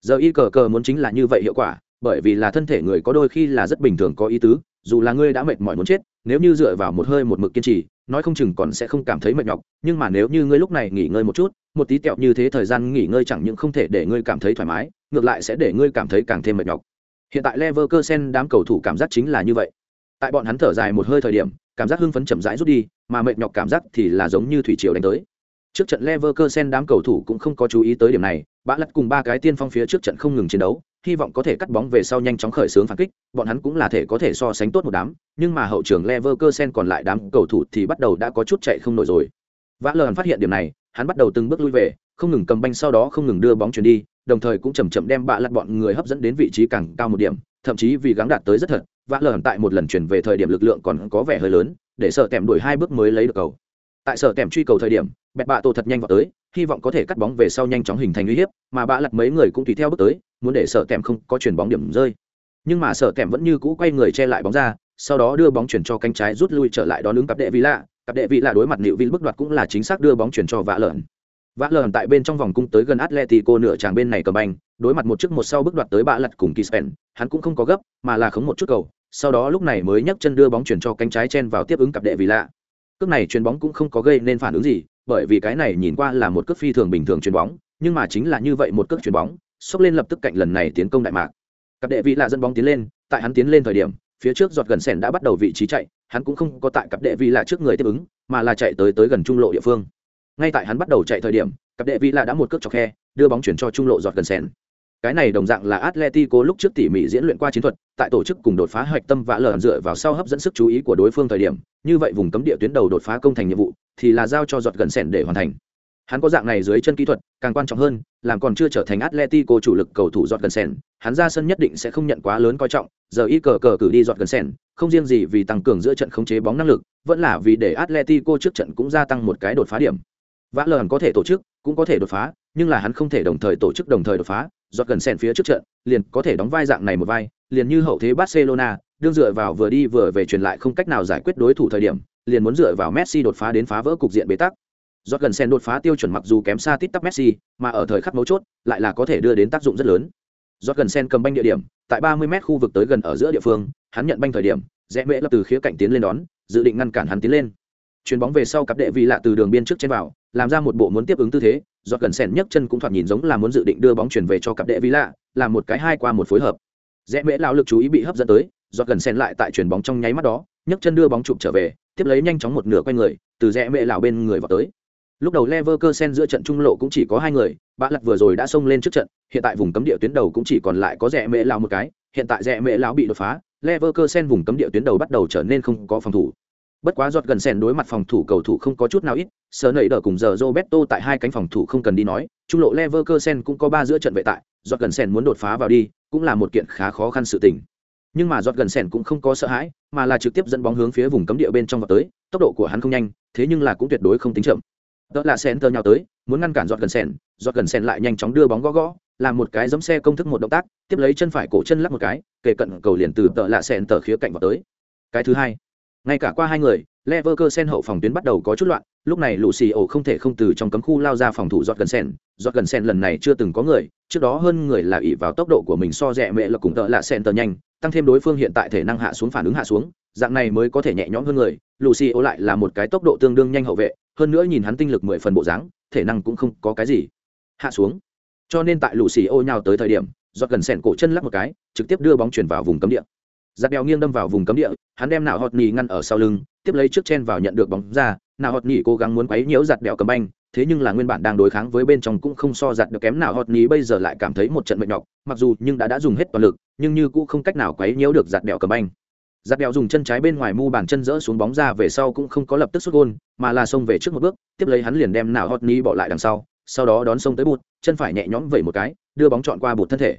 [SPEAKER 1] Giờ y cờ cờ muốn chính là như vậy hiệu quả, bởi vì là thân thể người có đôi khi là rất bình thường có ý tứ, dù là ngươi đã mệt mỏi muốn chết, nếu như dựa vào một hơi một mực kiên trì, nói không chừng còn sẽ không cảm thấy mệt nhọc, nhưng mà nếu như ngươi lúc này nghỉ ngơi một chút, một tí tẹo như thế thời gian nghỉ ngơi chẳng những không thể để ngươi cảm thấy thoải mái, ngược lại sẽ để ngươi cảm thấy càng thêm mệt nhọc. Hiện tại Leverkusen đám cầu thủ cảm giác chính là như vậy. Tại bọn hắn thở dài một hơi thời điểm, cảm giác hưng phấn chậm rãi rút đi, mà mệt nhọc cảm giác thì là giống như thủy triều đánh tới. Trước trận Leverkusen đám cầu thủ cũng không có chú ý tới điểm này, bã lật cùng ba cái tiên phong phía trước trận không ngừng chiến đấu, hy vọng có thể cắt bóng về sau nhanh chóng khởi xướng phản kích, bọn hắn cũng là thể có thể so sánh tốt một đám, nhưng mà hậu trường Leverkusen còn lại đám cầu thủ thì bắt đầu đã có chút chạy không nổi rồi. Vã lờn phát hiện điểm này, hắn bắt đầu từng bước lui về, không ngừng cầm banh sau đó không ngừng đưa bóng chuyển đi, đồng thời cũng chậm chậm đem bạ lật bọn người hấp dẫn đến vị trí càng cao một điểm, thậm chí vì gắng đạt tới rất thật, vã lờn tại một lần chuyển về thời điểm lực lượng còn có vẻ hơi lớn, để sợ tèm đuổi hai bước mới lấy được cầu. Tại sợ tèm truy cầu thời điểm, bẹt bạ tổ thật nhanh vào tới, hy vọng có thể cắt bóng về sau nhanh chóng hình thành uy hiếp, mà bạ lật mấy người cũng tùy theo bước tới, muốn để sợ kèm không có chuyển bóng điểm rơi. Nhưng mà sợ kèm vẫn như cũ quay người che lại bóng ra, sau đó đưa bóng chuyển cho cánh trái rút lui trở lại đón ứng cặp đệ vị lạ, cặp đệ vị lạ đối mặt liệu vi bước đoạt cũng là chính xác đưa bóng chuyển cho vã lợn. Vã lợn tại bên trong vòng cung tới gần atletico nửa tràng bên này cầm banh đối mặt một trước một sau bước đoạt tới bạ lật cùng kispen hắn cũng không có gấp mà là khống một chút cầu sau đó lúc này mới nhấc chân đưa bóng chuyển cho cánh trái chen vào tiếp ứng cặp đệ vị lạ. Cước này chuyền bóng cũng không có gây nên phản ứng gì bởi vì cái này nhìn qua là một cước phi thường bình thường chuyền bóng nhưng mà chính là như vậy một cước chuyền bóng xốc lên lập tức cạnh lần này tiến công đại mạc. Cặp đệ vị lạ dẫn bóng tiến lên tại hắn tiến lên thời điểm phía trước giọt gần sèn đã bắt đầu vị trí chạy hắn cũng không có tại cặp đệ vị lạ trước người tiếp ứng mà là chạy tới tới gần trung lộ địa phương. Ngay tại hắn bắt đầu chạy thời điểm cặp đệ vị lạ đã một cước chọc khe đưa bóng chuyển cho trung lộ giọt gần sèn cái này đồng dạng là Atletico lúc trước tỉ mỉ diễn luyện qua chiến thuật, tại tổ chức cùng đột phá hoạch tâm vã lởn dựa vào sau hấp dẫn sức chú ý của đối phương thời điểm, như vậy vùng cấm địa tuyến đầu đột phá công thành nhiệm vụ thì là giao cho giọt gần sèn để hoàn thành. Hắn có dạng này dưới chân kỹ thuật, càng quan trọng hơn, làm còn chưa trở thành Atletico chủ lực cầu thủ dọn gần sèn, hắn ra sân nhất định sẽ không nhận quá lớn coi trọng, giờ y cờ cờ cử đi dọn gần sèn, không riêng gì vì tăng cường giữa trận khống chế bóng năng lực, vẫn là vì để Atletico trước trận cũng gia tăng một cái đột phá điểm. Vã lởn có thể tổ chức, cũng có thể đột phá, nhưng là hắn không thể đồng thời tổ chức đồng thời đột phá, Dọn gần sèn phía trước trận, liền có thể đóng vai dạng này một vai, liền như hậu thế Barcelona, đương dựa vào vừa đi vừa về truyền lại không cách nào giải quyết đối thủ thời điểm, liền muốn dựa vào Messi đột phá đến phá vỡ cục diện bế tắc. Giọt gần sen đột phá tiêu chuẩn mặc dù kém xa tít tắp Messi, mà ở thời khắc mấu chốt, lại là có thể đưa đến tác dụng rất lớn. Giọt gần sen cầm banh địa điểm, tại 30m khu vực tới gần ở giữa địa phương, hắn nhận banh thời điểm, rẽ mễ lập từ khía cạnh tiến lên đón, dự định ngăn cản hắn tiến lên. Chuyền bóng về sau cặp đệ vị lạ từ đường biên trước trên vào, làm ra một bộ muốn tiếp ứng tư thế, giọt gần sen nhấc chân cũng thoạt nhìn giống là muốn dự định đưa bóng chuyển về cho cặp đệ vị lạ, làm một cái hai qua một phối hợp. Rẽ mễ lão lực chú ý bị hấp dẫn tới, giọt gần sen lại tại chuyền bóng trong nháy mắt đó, nhấc chân đưa bóng chụp trở về, tiếp lấy nhanh chóng một nửa quay người, từ rẽ mễ lão bên người vào tới Lúc đầu Leverkusen giữa trận trung lộ cũng chỉ có hai người, Bã Lật vừa rồi đã xông lên trước trận, hiện tại vùng cấm địa tuyến đầu cũng chỉ còn lại có rẻ mễ lão một cái, hiện tại rẻ mễ lão bị đột phá, Leverkusen vùng cấm địa tuyến đầu bắt đầu trở nên không có phòng thủ. Bất quá giọt gần sen đối mặt phòng thủ cầu thủ không có chút nào ít, sờ nảy đỡ cùng giờ Roberto tại hai cánh phòng thủ không cần đi nói, trung lộ Leverkusen cũng có ba giữa trận vệ tại, giọt gần sen muốn đột phá vào đi, cũng là một kiện khá khó khăn sự tình. Nhưng mà giọt gần sen cũng không có sợ hãi, mà là trực tiếp dẫn bóng hướng phía vùng cấm địa bên trong vào tới, tốc độ của hắn không nhanh, thế nhưng là cũng tuyệt đối không tính chậm đó là sen tơ nhau tới muốn ngăn cản giọt gần sen giọt gần sen lại nhanh chóng đưa bóng gõ gõ làm một cái giống xe công thức một động tác tiếp lấy chân phải cổ chân lắc một cái kề cận cầu liền từ tợ lạ sen tờ khía cạnh vào tới. Cái thứ hai ngay cả qua hai người Leverkusen hậu phòng tuyến bắt đầu có chút loạn, lúc này Lucio không thể không từ trong cấm khu lao ra phòng thủ giọt gần sen, giọt gần sen lần này chưa từng có người, trước đó hơn người là ỷ vào tốc độ của mình so rẻ mẹ là cùng tợ lạ sen tờ nhanh, tăng thêm đối phương hiện tại thể năng hạ xuống phản ứng hạ xuống, dạng này mới có thể nhẹ nhõm hơn người, Lucio lại là một cái tốc độ tương đương nhanh hậu vệ, hơn nữa nhìn hắn tinh lực mười phần bộ dáng, thể năng cũng không có cái gì. Hạ xuống. Cho nên tại lũ xì ô nhào tới thời điểm, giọt gần sẹn cổ chân lắc một cái, trực tiếp đưa bóng chuyển vào vùng cấm địa. Giặt đèo nghiêng đâm vào vùng cấm địa, hắn đem nào hot nhì ngăn ở sau lưng, tiếp lấy trước chen vào nhận được bóng ra. Nào hot nhì cố gắng muốn quấy nhiễu giặt đèo cầm banh, thế nhưng là nguyên bản đang đối kháng với bên trong cũng không so giặt được kém nào hot nhì bây giờ lại cảm thấy một trận mệt nhọc, mặc dù nhưng đã đã dùng hết toàn lực, nhưng như cũng không cách nào quấy nhiễu được giặt đèo cầm banh giặt đèo dùng chân trái bên ngoài mu bàn chân dỡ xuống bóng ra về sau cũng không có lập tức xuất gôn mà là xông về trước một bước tiếp lấy hắn liền đem nào hot ni bỏ lại đằng sau sau đó đón xông tới bụt chân phải nhẹ nhõm vẩy một cái đưa bóng chọn qua bụt thân thể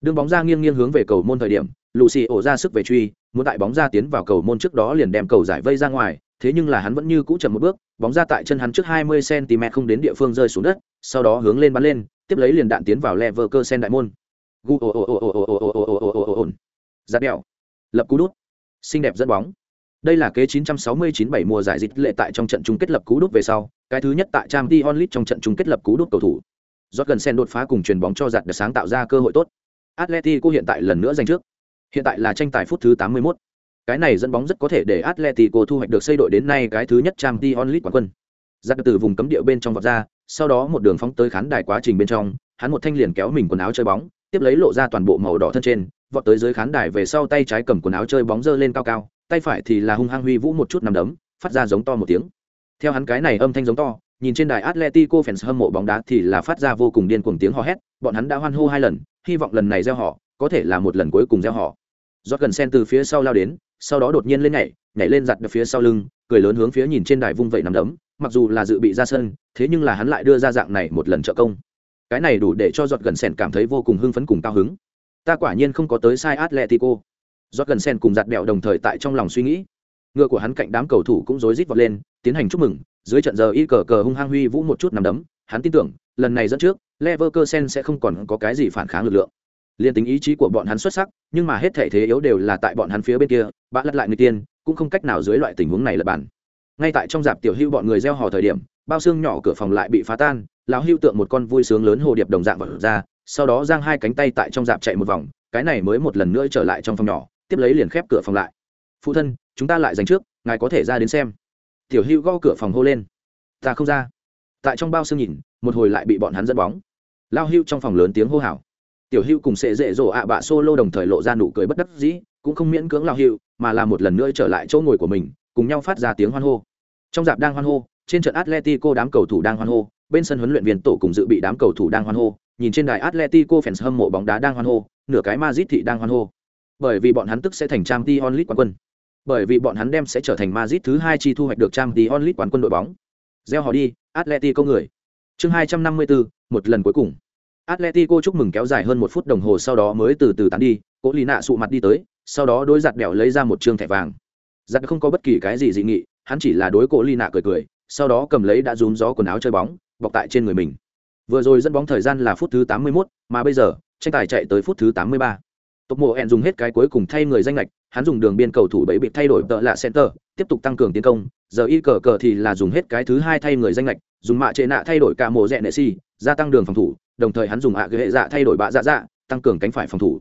[SPEAKER 1] đương bóng ra nghiêng nghiêng hướng về cầu môn thời điểm lù xì ổ ra sức về truy muốn tại bóng ra tiến vào cầu môn trước đó liền đem cầu giải vây ra ngoài thế nhưng là hắn vẫn như cũ chậm một bước bóng ra tại chân hắn trước 20 cm không đến địa phương rơi xuống đất sau đó hướng lên bắn lên tiếp lấy liền đạn tiến vào lever cơ sen đại môn gu ồ ồ ồ ồ ồ ồ ồ ồ ồ ồ ồ ồ lập cú đút xinh đẹp dẫn bóng. Đây là kế 969-7 mùa giải dịch lệ tại trong trận chung kết lập cú đút về sau, cái thứ nhất tại trang t trong trận chung kết lập cú đốt cầu thủ. Jordan gần sen đột phá cùng chuyền bóng cho giặt được sáng tạo ra cơ hội tốt. Atletico hiện tại lần nữa giành trước. Hiện tại là tranh tài phút thứ 81. cái này dẫn bóng rất có thể để atletico thu hoạch được xây đội đến nay cái thứ nhất trang t quán quân. Giặt từ vùng cấm địa bên trong vọt ra, sau đó một đường phóng tới khán đài quá trình bên trong, hắn một thanh liền kéo mình quần áo chơi bóng, tiếp lấy lộ ra toàn bộ màu đỏ thân trên vọt tới dưới khán đài về sau tay trái cầm quần áo chơi bóng dơ lên cao cao, tay phải thì là hung hăng huy vũ một chút nằm đấm, phát ra giống to một tiếng. Theo hắn cái này âm thanh giống to, nhìn trên đài atletico fans hâm mộ bóng đá thì là phát ra vô cùng điên cuồng tiếng hò hét, bọn hắn đã hoan hô hai lần, hy vọng lần này gieo họ, có thể là một lần cuối cùng gieo họ. Do gần sen từ phía sau lao đến, sau đó đột nhiên lên nhảy nhảy lên giặt được phía sau lưng, cười lớn hướng phía nhìn trên đài vung vẩy nằm đấm, mặc dù là dự bị ra sân, thế nhưng là hắn lại đưa ra dạng này một lần trợ công. Cái này đủ để cho giọt gần sen cảm thấy vô cùng hưng phấn cùng cao hứng ta quả nhiên không có tới sai atletico. Giọt gần sen cùng giặt đẹo đồng thời tại trong lòng suy nghĩ. Ngựa của hắn cạnh đám cầu thủ cũng rối rít vọt lên, tiến hành chúc mừng. Dưới trận giờ y cờ cờ hung hăng huy vũ một chút nằm đấm, hắn tin tưởng, lần này dẫn trước, leverkusen sẽ không còn có cái gì phản kháng lực lượng. Liên tính ý chí của bọn hắn xuất sắc, nhưng mà hết thể thế yếu đều là tại bọn hắn phía bên kia bã lật lại người tiên, cũng không cách nào dưới loại tình huống này lật bàn. Ngay tại trong dạp tiểu hưu bọn người gieo hò thời điểm, bao xương nhỏ cửa phòng lại bị phá tan, lão hưu tượng một con vui sướng lớn hồ điệp đồng dạng vật ra sau đó giang hai cánh tay tại trong dạp chạy một vòng, cái này mới một lần nữa trở lại trong phòng nhỏ, tiếp lấy liền khép cửa phòng lại. Phụ thân, chúng ta lại dành trước, ngài có thể ra đến xem. Tiểu hữu gõ cửa phòng hô lên. Ta không ra. Tại trong bao xương nhìn, một hồi lại bị bọn hắn dẫn bóng. Lao hữu trong phòng lớn tiếng hô hào. Tiểu hữu cùng sệ dễ dỗ ạ bạ solo đồng thời lộ ra nụ cười bất đắc dĩ, cũng không miễn cưỡng lao hữu, mà là một lần nữa trở lại chỗ ngồi của mình, cùng nhau phát ra tiếng hoan hô. Trong dạp đang hoan hô, trên trận atletico đám cầu thủ đang hoan hô, bên sân huấn luyện viên tổ cùng dự bị đám cầu thủ đang hoan hô nhìn trên đài atletico fans hâm mộ bóng đá đang hoan hô, nửa cái Madrid thị đang hoan hô. Bởi vì bọn hắn tức sẽ thành trang League onlit quán quân. Bởi vì bọn hắn đem sẽ trở thành Madrid thứ hai chi thu hoạch được trang League onlit quán quân đội bóng. Gieo họ đi, atletico người. Chương hai trăm năm mươi bốn một lần cuối cùng. Atletico chúc mừng kéo dài hơn một phút đồng hồ sau đó mới từ từ tán đi, cố Lý nạ sụ mặt đi tới, sau đó đối giặt bẻo lấy ra một trương thẻ vàng. Giặt không có bất kỳ cái gì dị nghị, hắn chỉ là đối cố Lý nạ cười cười, sau đó cầm lấy đã rún gió quần áo chơi bóng, bọc tại trên người mình vừa rồi dẫn bóng thời gian là phút thứ tám mươi 81, mà bây giờ tranh tài chạy tới phút thứ tám mươi ba. Tốc mộ dùng hết cái cuối cùng thay người danh lệch, hắn dùng đường biên cầu thủ bẫy bị thay đổi tợ lạ center, tiếp tục tăng cường tiến công, giờ y cờ cờ thì là dùng hết cái thứ hai thay người danh lệch, dùng mạ trệ nạ thay đổi cả mộ rẹ nệ si, gia tăng đường phòng thủ, đồng thời hắn dùng ạ ghế hệ dạ thay đổi bạ dạ dạ, tăng cường cánh phải phòng thủ.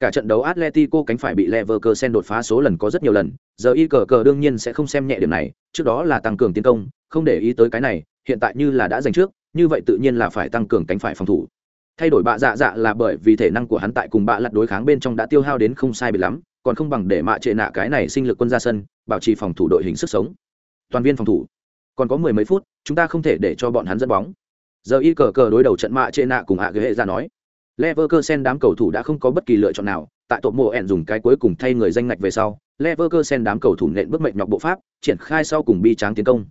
[SPEAKER 1] Cả trận đấu Atletico cánh phải bị Leverkusen đột phá số lần có rất nhiều lần, giờ y cờ cờ đương nhiên sẽ không xem nhẹ điểm này, trước đó là tăng cường tiến công, không để ý tới cái này, hiện tại như là đã giành trước, như vậy tự nhiên là phải tăng cường cánh phải phòng thủ. Thay đổi bạ dạ dạ là bởi vì thể năng của hắn tại cùng bạ lật đối kháng bên trong đã tiêu hao đến không sai biệt lắm, còn không bằng để mạ trệ nạ cái này sinh lực quân ra sân, bảo trì phòng thủ đội hình sức sống. Toàn viên phòng thủ. Còn có mười mấy phút, chúng ta không thể để cho bọn hắn dẫn bóng. Giờ y cờ cờ đối đầu trận mạ trệ nạ cùng hạ ghế hệ ra nói Leverkusen đám cầu thủ đã không có bất kỳ lựa chọn nào, tại tổ mộ ẻn dùng cái cuối cùng thay người danh ngạch về sau, Leverkusen đám cầu thủ nện bước mệnh nhọc bộ pháp, triển khai sau cùng bi tráng tiến công.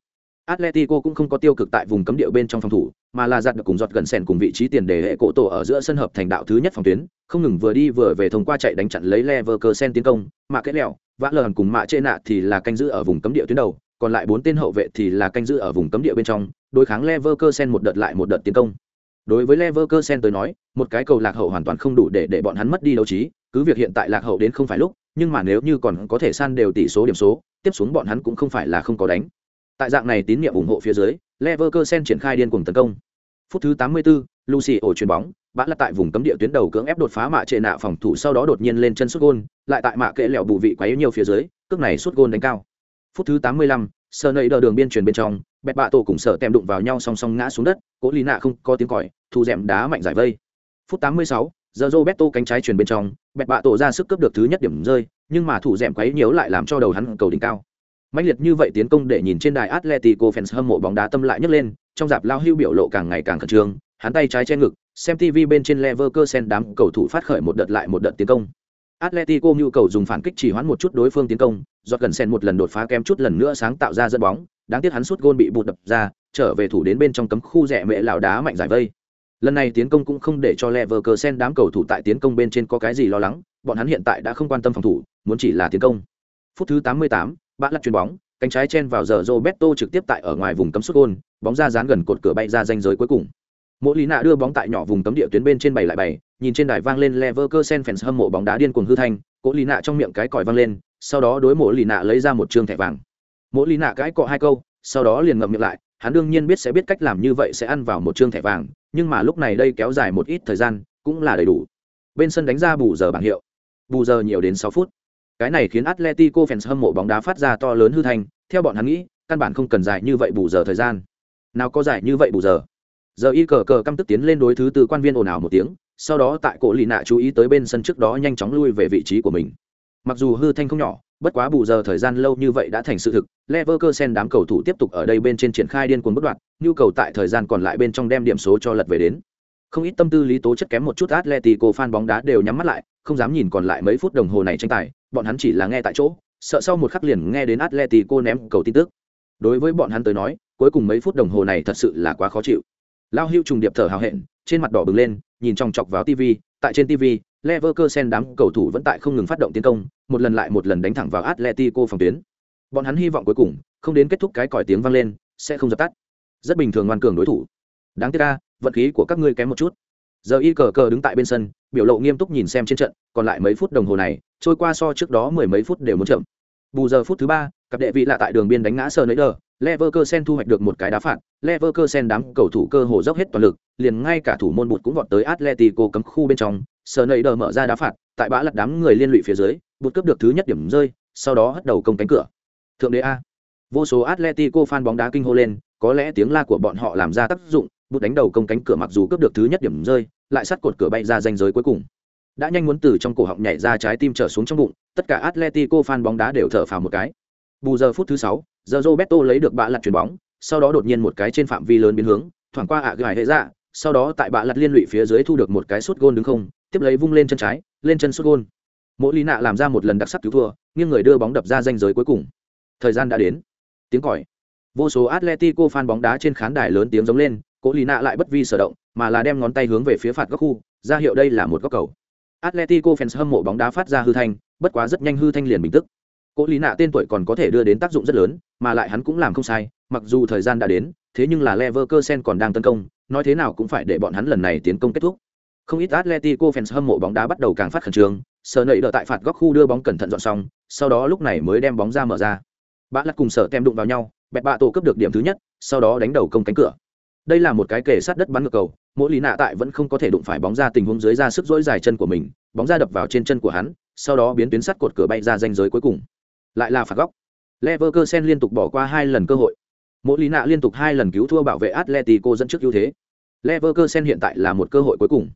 [SPEAKER 1] Atletico cũng không có tiêu cực tại vùng cấm địa bên trong phòng thủ, mà là giật được cùng giọt gần sèn cùng vị trí tiền đề hệ cổ tổ ở giữa sân hợp thành đạo thứ nhất phòng tuyến, không ngừng vừa đi vừa về thông qua chạy đánh chặn lấy Leverkusen tiến công, mà kết lẹo, vã lờn cùng mạ trên nạ thì là canh giữ ở vùng cấm địa tuyến đầu, còn lại bốn tên hậu vệ thì là canh giữ ở vùng cấm địa bên trong, đối kháng Leverkusen một đợt lại một đợt tiến công. Đối với Leverkusen tới nói, một cái cầu lạc hậu hoàn toàn không đủ để để bọn hắn mất đi đấu trí, cứ việc hiện tại lạc hậu đến không phải lúc, nhưng mà nếu như còn có thể san đều tỷ số điểm số, tiếp xuống bọn hắn cũng không phải là không có đánh. Tại dạng này tín nhiệm ủng hộ phía dưới, Leverkusen triển khai điên cuồng tấn công. Phút thứ 84, Lucy ổ chuyền bóng, bã lật tại vùng cấm địa tuyến đầu cưỡng ép đột phá mạ trệ nạ phòng thủ sau đó đột nhiên lên chân sút gôn, lại tại mạ kệ lẹo bù vị quấy nhiều phía dưới, cước này sút gôn đánh cao. Phút thứ 85, sờ nầy đờ đường biên truyền bên trong, bẹt bạ tổ cùng sở tem đụng vào nhau song song ngã xuống đất cố lý nạ không có tiếng còi thu dẻm đá mạnh giải vây phút 86, giờ roberto cánh trái truyền bên trong bẹt bạ tổ ra sức cướp được thứ nhất điểm rơi nhưng mà thủ dẻm quấy nhiễu lại làm cho đầu hắn cầu đỉnh cao mãnh liệt như vậy tiến công để nhìn trên đài atletico fans hâm mộ bóng đá tâm lại nhấc lên trong dạp lao hưu biểu lộ càng ngày càng khẩn trương hắn tay trái che ngực xem tv bên trên leverkusen đám cầu thủ phát khởi một đợt lại một đợt tiến công Atletico nhu cầu dùng phản kích chỉ hoãn một chút đối phương tiến công, giọt gần sen một lần đột phá kém chút lần nữa sáng tạo ra dẫn bóng, đáng tiếc hắn sút gôn bị bụt đập ra, trở về thủ đến bên trong cấm khu rẻ mẹ lão đá mạnh giải vây. Lần này tiến công cũng không để cho Leverkusen đám cầu thủ tại tiến công bên trên có cái gì lo lắng, bọn hắn hiện tại đã không quan tâm phòng thủ, muốn chỉ là tiến công. Phút thứ 88, bạn lật chuyền bóng, cánh trái chen vào giờ Roberto trực tiếp tại ở ngoài vùng cấm sút gol, bóng ra dán gần cột cửa bay ra danh giới cuối cùng. Mộ Lý Nạ đưa bóng tại nhỏ vùng cấm địa tuyến bên trên bảy lại bảy, nhìn trên đài vang lên Leverkusen fans hâm mộ bóng đá điên cuồng hư thanh, Cố Lý Nạ trong miệng cái còi vang lên, sau đó đối Mộ Lý Nạ lấy ra một trương thẻ vàng. Mộ Lý Nạ cái cọ hai câu, sau đó liền ngậm miệng lại, hắn đương nhiên biết sẽ biết cách làm như vậy sẽ ăn vào một trương thẻ vàng nhưng mà lúc này đây kéo dài một ít thời gian cũng là đầy đủ bên sân đánh ra bù giờ bảng hiệu bù giờ nhiều đến sáu phút cái này khiến atletico fans hâm mộ bóng đá phát ra to lớn hư thành, theo bọn hắn nghĩ, căn bản không cần dài như vậy bù giờ thời gian. Nào có dài như vậy bù giờ? Giờ y cờ cờ căm tức tiến lên đối thứ tư quan viên ồn ào một tiếng, sau đó tại cổ lì nạ chú ý tới bên sân trước đó nhanh chóng lui về vị trí của mình. Mặc dù hư thanh không nhỏ, bất quá bù giờ thời gian lâu như vậy đã thành sự thực, leverkusen đám cầu thủ tiếp tục ở đây bên trên triển khai điên cuồng bất đoạn, nhu cầu tại thời gian còn lại bên trong đem điểm số cho lật về đến. Không ít tâm tư lý tố chất kém một chút atletico fan bóng đá đều nhắm mắt lại, không dám nhìn còn lại mấy phút đồng hồ này tranh tài bọn hắn chỉ là nghe tại chỗ, sợ sau một khắc liền nghe đến atletico ném cầu tin tức. Đối với bọn hắn tới nói, cuối cùng mấy phút đồng hồ này thật sự là quá khó chịu. Lao hưu trùng điệp thở hào hẹn, trên mặt đỏ bừng lên, nhìn chòng chọc vào tv, tại trên tv, leverkusen đám cầu thủ vẫn tại không ngừng phát động tiến công, một lần lại một lần đánh thẳng vào atletico phòng tuyến. Bọn hắn hy vọng cuối cùng, không đến kết thúc cái còi tiếng vang lên, sẽ không dập tắt. Rất bình thường ngoan cường đối thủ. Đáng tiếc ca vận khí của các ngươi kém một chút. Giờ y cờ cờ đứng tại bên sân, biểu lộ nghiêm túc nhìn xem trên trận, còn lại mấy phút đồng hồ này trôi qua so trước đó mười mấy phút đều muốn chậm. Bù giờ phút thứ ba, cặp đệ vị lạ tại đường biên đánh ngã sờ nấy đờ leverkusen thu hoạch được một cái đá phạt. Leverkusen đám cầu thủ cơ hồ dốc hết toàn lực, liền ngay cả thủ môn bụt cũng vọt tới atletico cấm khu bên trong. Sờ đờ mở ra đá phạt, tại bã lật đám người liên lụy phía dưới, bụt cướp được thứ nhất điểm rơi, sau đó hất đầu công cánh cửa. Thượng đế a. Vô số atletico fan bóng đá kinh hô lên, có lẽ tiếng la của bọn họ làm ra tác dụng, bụt đánh đầu công cánh cửa mặc dù cướp được thứ nhất điểm rơi, lại sắt cột cửa bay ra danh giới cuối cùng đã nhanh muốn từ trong cổ họng nhảy ra trái tim trở xuống trong bụng, tất cả atletico fan bóng đá đều thở phào một cái. Bù giờ phút thứ sáu, giờ roberto lấy được bạ lặt chuyền bóng, sau đó đột nhiên một cái trên phạm vi lớn biến hướng, thoảng qua ạ gài hệ ra sau đó tại bạ lặt liên lụy phía dưới thu được một cái sút gôn đứng không, tiếp lấy vung lên chân trái, lên chân sút gôn. Mỗi lý nạ làm ra một lần đặc sắc cứu thua nhưng người đưa bóng đập ra danh giới cuối cùng. Thời gian đã đến. Tiếng còi. Vô số atletico fan bóng đá trên khán đài lớn tiếng giống lên cố lý nạ lại bất vi sở động, mà là đem ngón tay hướng về phía phạt góc khu, ra hiệu đây là một góc cầu atletico fans hâm mộ bóng đá phát ra hư thanh, bất quá rất nhanh hư thanh liền bình tức. Cố lý nạ tên tuổi còn có thể đưa đến tác dụng rất lớn, mà lại hắn cũng làm không sai, mặc dù thời gian đã đến, thế nhưng là leverkusen còn đang tấn công, nói thế nào cũng phải để bọn hắn lần này tiến công kết thúc. Không ít atletico fans hâm mộ bóng đá bắt đầu càng phát khẩn trương sờ nảy đợi tại phạt góc khu đưa bóng cẩn thận dọn xong, sau đó lúc này mới đem bóng ra mở ra. Bã lật cùng sở tem đụng vào nhau, bẹt bạ tổ cướp được điểm thứ nhất, sau đó đánh đầu công cánh cửa. Đây là một cái kề sát đất bắn ngược cầu mỗi lý nạ tại vẫn không có thể đụng phải bóng ra tình huống dưới ra sức dỗi dài chân của mình, bóng ra đập vào trên chân của hắn, sau đó biến tuyến sắt cột cửa bay ra danh giới cuối cùng. Lại là phạt góc. Leverkusen liên tục bỏ qua hai lần cơ hội. Mỗi lý nạ liên tục hai lần cứu thua bảo vệ atletico dẫn trước ưu thế. Leverkusen hiện tại là một cơ hội cuối cùng.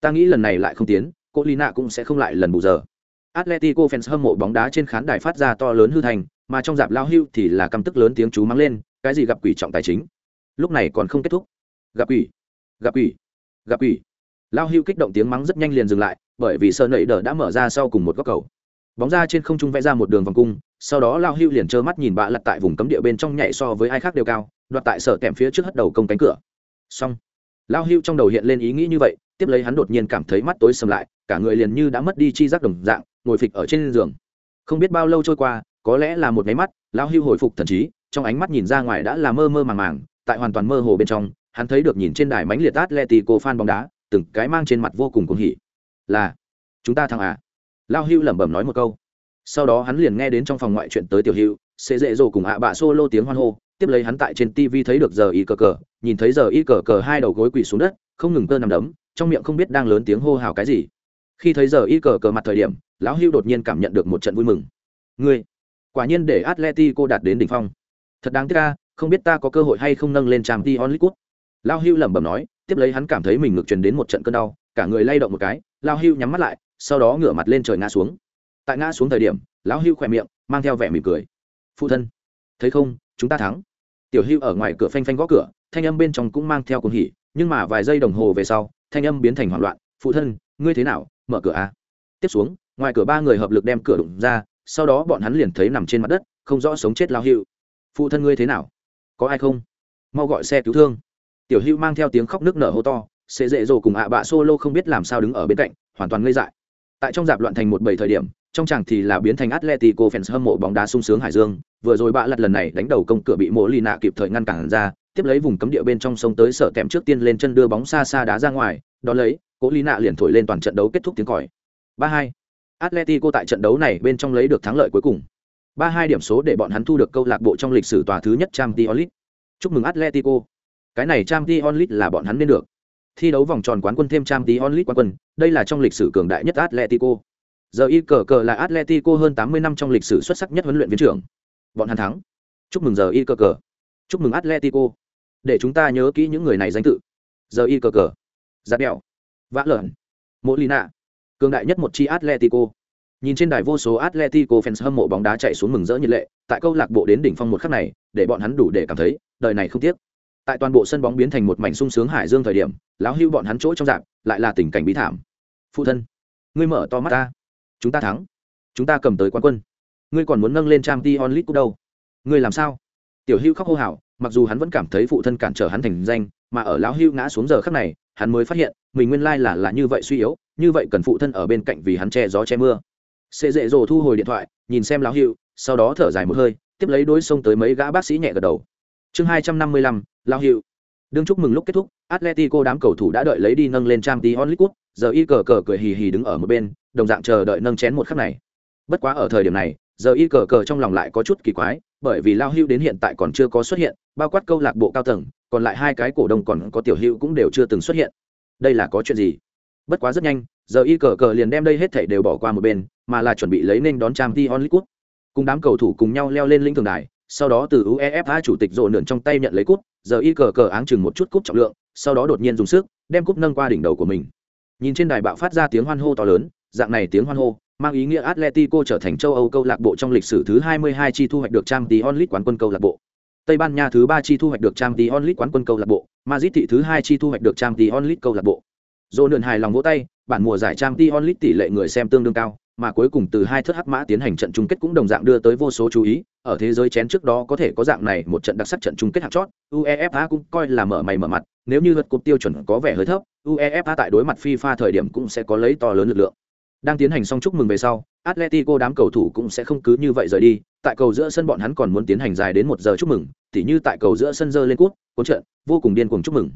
[SPEAKER 1] Ta nghĩ lần này lại không tiến, cô lý nạ cũng sẽ không lại lần bù giờ. Atletico fans hâm mộ bóng đá trên khán đài phát ra to lớn hư thành, mà trong dạp lao hưu thì là căm tức lớn tiếng chú mắng lên, cái gì gặp quỷ trọng tài chính. Lúc này còn không kết thúc. Gặp quỷ gặp quỷ gặp quỷ lao hưu kích động tiếng mắng rất nhanh liền dừng lại, bởi vì sợ nẩy đờ đã mở ra sau cùng một góc cầu. Bóng ra trên không trung vẽ ra một đường vòng cung, sau đó lao hưu liền trơ mắt nhìn bạ lặt tại vùng cấm địa bên trong nhảy so với ai khác đều cao, đoạt tại sở kèm phía trước hất đầu công cánh cửa. Xong. Lao hưu trong đầu hiện lên ý nghĩ như vậy, tiếp lấy hắn đột nhiên cảm thấy mắt tối sầm lại, cả người liền như đã mất đi chi giác đồng dạng, ngồi phịch ở trên giường. Không biết bao lâu trôi qua, có lẽ là một máy mắt, lao hưu hồi phục thần trí, trong ánh mắt nhìn ra ngoài đã là mơ mơ màng màng, tại hoàn toàn mơ hồ bên trong hắn thấy được nhìn trên đài mánh liệt atletico fan bóng đá, từng cái mang trên mặt vô cùng cuồng hỉ. Là, chúng ta thắng à? Lao hưu lẩm bẩm nói một câu. Sau đó hắn liền nghe đến trong phòng ngoại chuyện tới tiểu hưu, sẽ dễ dỗ cùng ạ bạ solo tiếng hoan hô, tiếp lấy hắn tại trên tv thấy được giờ y cờ cờ, nhìn thấy giờ y cờ cờ hai đầu gối quỳ xuống đất, không ngừng cơ nằm đấm, trong miệng không biết đang lớn tiếng hô hào cái gì. Khi thấy giờ y cờ cờ mặt thời điểm, lão hưu đột nhiên cảm nhận được một trận vui mừng. Ngươi, quả nhiên để atletico đạt đến đỉnh phong. Thật đáng tiếc ra không biết ta có cơ hội hay không nâng lên tràng t onlit cút lao hưu lẩm bẩm nói, tiếp lấy hắn cảm thấy mình ngược truyền đến một trận cơn đau, cả người lay động một cái, lao hưu nhắm mắt lại, sau đó ngửa mặt lên trời ngã xuống. Tại ngã xuống thời điểm lão hưu khỏe miệng, mang theo vẻ mỉm cười. Phụ thân, thấy không, chúng ta thắng. Tiểu hưu ở ngoài cửa phanh phanh gõ cửa, thanh âm bên trong cũng mang theo cuồng hỉ, nhưng mà vài giây đồng hồ về sau, thanh âm biến thành hoảng loạn, phụ thân, ngươi thế nào? Mở cửa à? Tiếp xuống, ngoài cửa ba người hợp lực đem cửa đụng ra, sau đó bọn hắn liền thấy nằm trên mặt đất, không rõ sống chết lao hưu. Phụ thân ngươi thế nào? Có ai không? Mau gọi xe cứu thương tiểu hữu mang theo tiếng khóc nước nở hô to sẽ dễ dồ cùng ạ bạ solo không biết làm sao đứng ở bên cạnh hoàn toàn ngây dại tại trong dạp loạn thành một bảy thời điểm trong chàng thì là biến thành Atletico fans hâm mộ bóng đá sung sướng Hải Dương, vừa rồi bạ lật lần này đánh đầu công cửa bị Mộ Nạ kịp thời ngăn cản ra, tiếp lấy vùng cấm địa bên trong sông tới sở kèm trước tiên lên chân đưa bóng xa xa đá ra ngoài, đó lấy, Cố Lina liền thổi lên toàn trận đấu kết thúc tiếng còi. 3-2. Atletico tại trận đấu này bên trong lấy được thắng lợi cuối cùng. 3-2 điểm số để bọn hắn thu được câu lạc bộ trong lịch sử tòa thứ nhất Champions League. chúc mừng atletico cái này trang t là bọn hắn nên được. Thi đấu vòng tròn quán quân thêm trang t quán quân, đây là trong lịch sử cường đại nhất atletico. Giờ y cờ cờ là atletico hơn tám mươi năm trong lịch sử xuất sắc nhất huấn luyện viên trưởng. Bọn hắn thắng. Chúc mừng giờ y cờ cờ. Chúc mừng atletico. Để chúng ta nhớ kỹ những người này danh tự. Giờ y cờ cờ. Giạt đèo vã lợn. Molina. lina cường đại nhất một chi atletico. Nhìn trên đài vô số atletico fans hâm mộ bóng đá chạy xuống mừng rỡ nhiệt lệ, tại câu lạc bộ đến đỉnh phong một khắc này, để bọn hắn đủ để cảm thấy, đời này không tiếc tại toàn bộ sân bóng biến thành một mảnh sung sướng hải dương thời điểm, lão hưu bọn hắn chỗ trong dạp lại là tình cảnh bí thảm. Phụ thân, ngươi mở to mắt ta. Chúng ta thắng. Chúng ta cầm tới quán quân. Ngươi còn muốn nâng lên trang t onlit đâu? Ngươi làm sao? Tiểu hưu khóc hô hào, mặc dù hắn vẫn cảm thấy phụ thân cản trở hắn thành danh, mà ở lão hưu ngã xuống giờ khắc này, hắn mới phát hiện, mình nguyên lai là là như vậy suy yếu, như vậy cần phụ thân ở bên cạnh vì hắn che gió che mưa. Sẽ dễ dồ thu hồi điện thoại, nhìn xem lão hưu, sau đó thở dài một hơi, tiếp lấy đối xông tới mấy gã bác sĩ nhẹ gật đầu. Chương hai trăm năm mươi lăm lão hưu đương chúc mừng lúc kết thúc, atletico đám cầu thủ đã đợi lấy đi nâng lên trang tí onlit giờ y cờ cờ cười hì hì đứng ở một bên, đồng dạng chờ đợi nâng chén một khắc này. Bất quá ở thời điểm này, giờ y cờ cờ trong lòng lại có chút kỳ quái, bởi vì lao hưu đến hiện tại còn chưa có xuất hiện, bao quát câu lạc bộ cao tầng, còn lại hai cái cổ đông còn có tiểu hưu cũng đều chưa từng xuất hiện. Đây là có chuyện gì? Bất quá rất nhanh, giờ y cờ cờ liền đem đây hết thảy đều bỏ qua một bên, mà là chuẩn bị lấy nên đón trang t onlit cút cùng đám cầu thủ cùng nhau leo lên linh thường đài sau đó từ uefa chủ tịch rộ nượn trong tay nhận lấy cúp, giờ y cờ cờ áng chừng một chút cúp trọng lượng sau đó đột nhiên dùng sức đem cúp nâng qua đỉnh đầu của mình nhìn trên đài bạo phát ra tiếng hoan hô to lớn dạng này tiếng hoan hô mang ý nghĩa Atletico trở thành châu Âu câu lạc bộ trong lịch sử thứ 22 chi thu hoạch được Champions League quán quân câu lạc bộ. Tây Ban Nha thứ 3 chi thu hoạch được Champions League quán quân câu lạc bộ, Madrid thị thứ 2 chi thu hoạch được Champions League câu lạc bộ. Dỗ nượn hài lòng vỗ tay, bản mùa giải Champions League tỷ lệ người xem tương đương cao, mà cuối cùng từ hai thất hắc mã tiến hành trận chung kết cũng đồng dạng đưa tới vô số chú ý, ở thế giới chén trước đó có thể có dạng này một trận đặc sắc trận chung kết hạt chót, UEFA cũng coi là mở mày mở mặt, nếu như luật cục tiêu chuẩn có vẻ hơi thấp, UEFA tại đối mặt FIFA thời điểm cũng sẽ có lấy to lớn lực lượng. Đang tiến hành xong chúc mừng về sau, Atletico đám cầu thủ cũng sẽ không cứ như vậy rời đi, tại cầu giữa sân bọn hắn còn muốn tiến hành dài đến một giờ chúc mừng, tỉ như tại cầu giữa sân dơ lên cút, cuốn trận, vô cùng điên cuồng chúc mừng.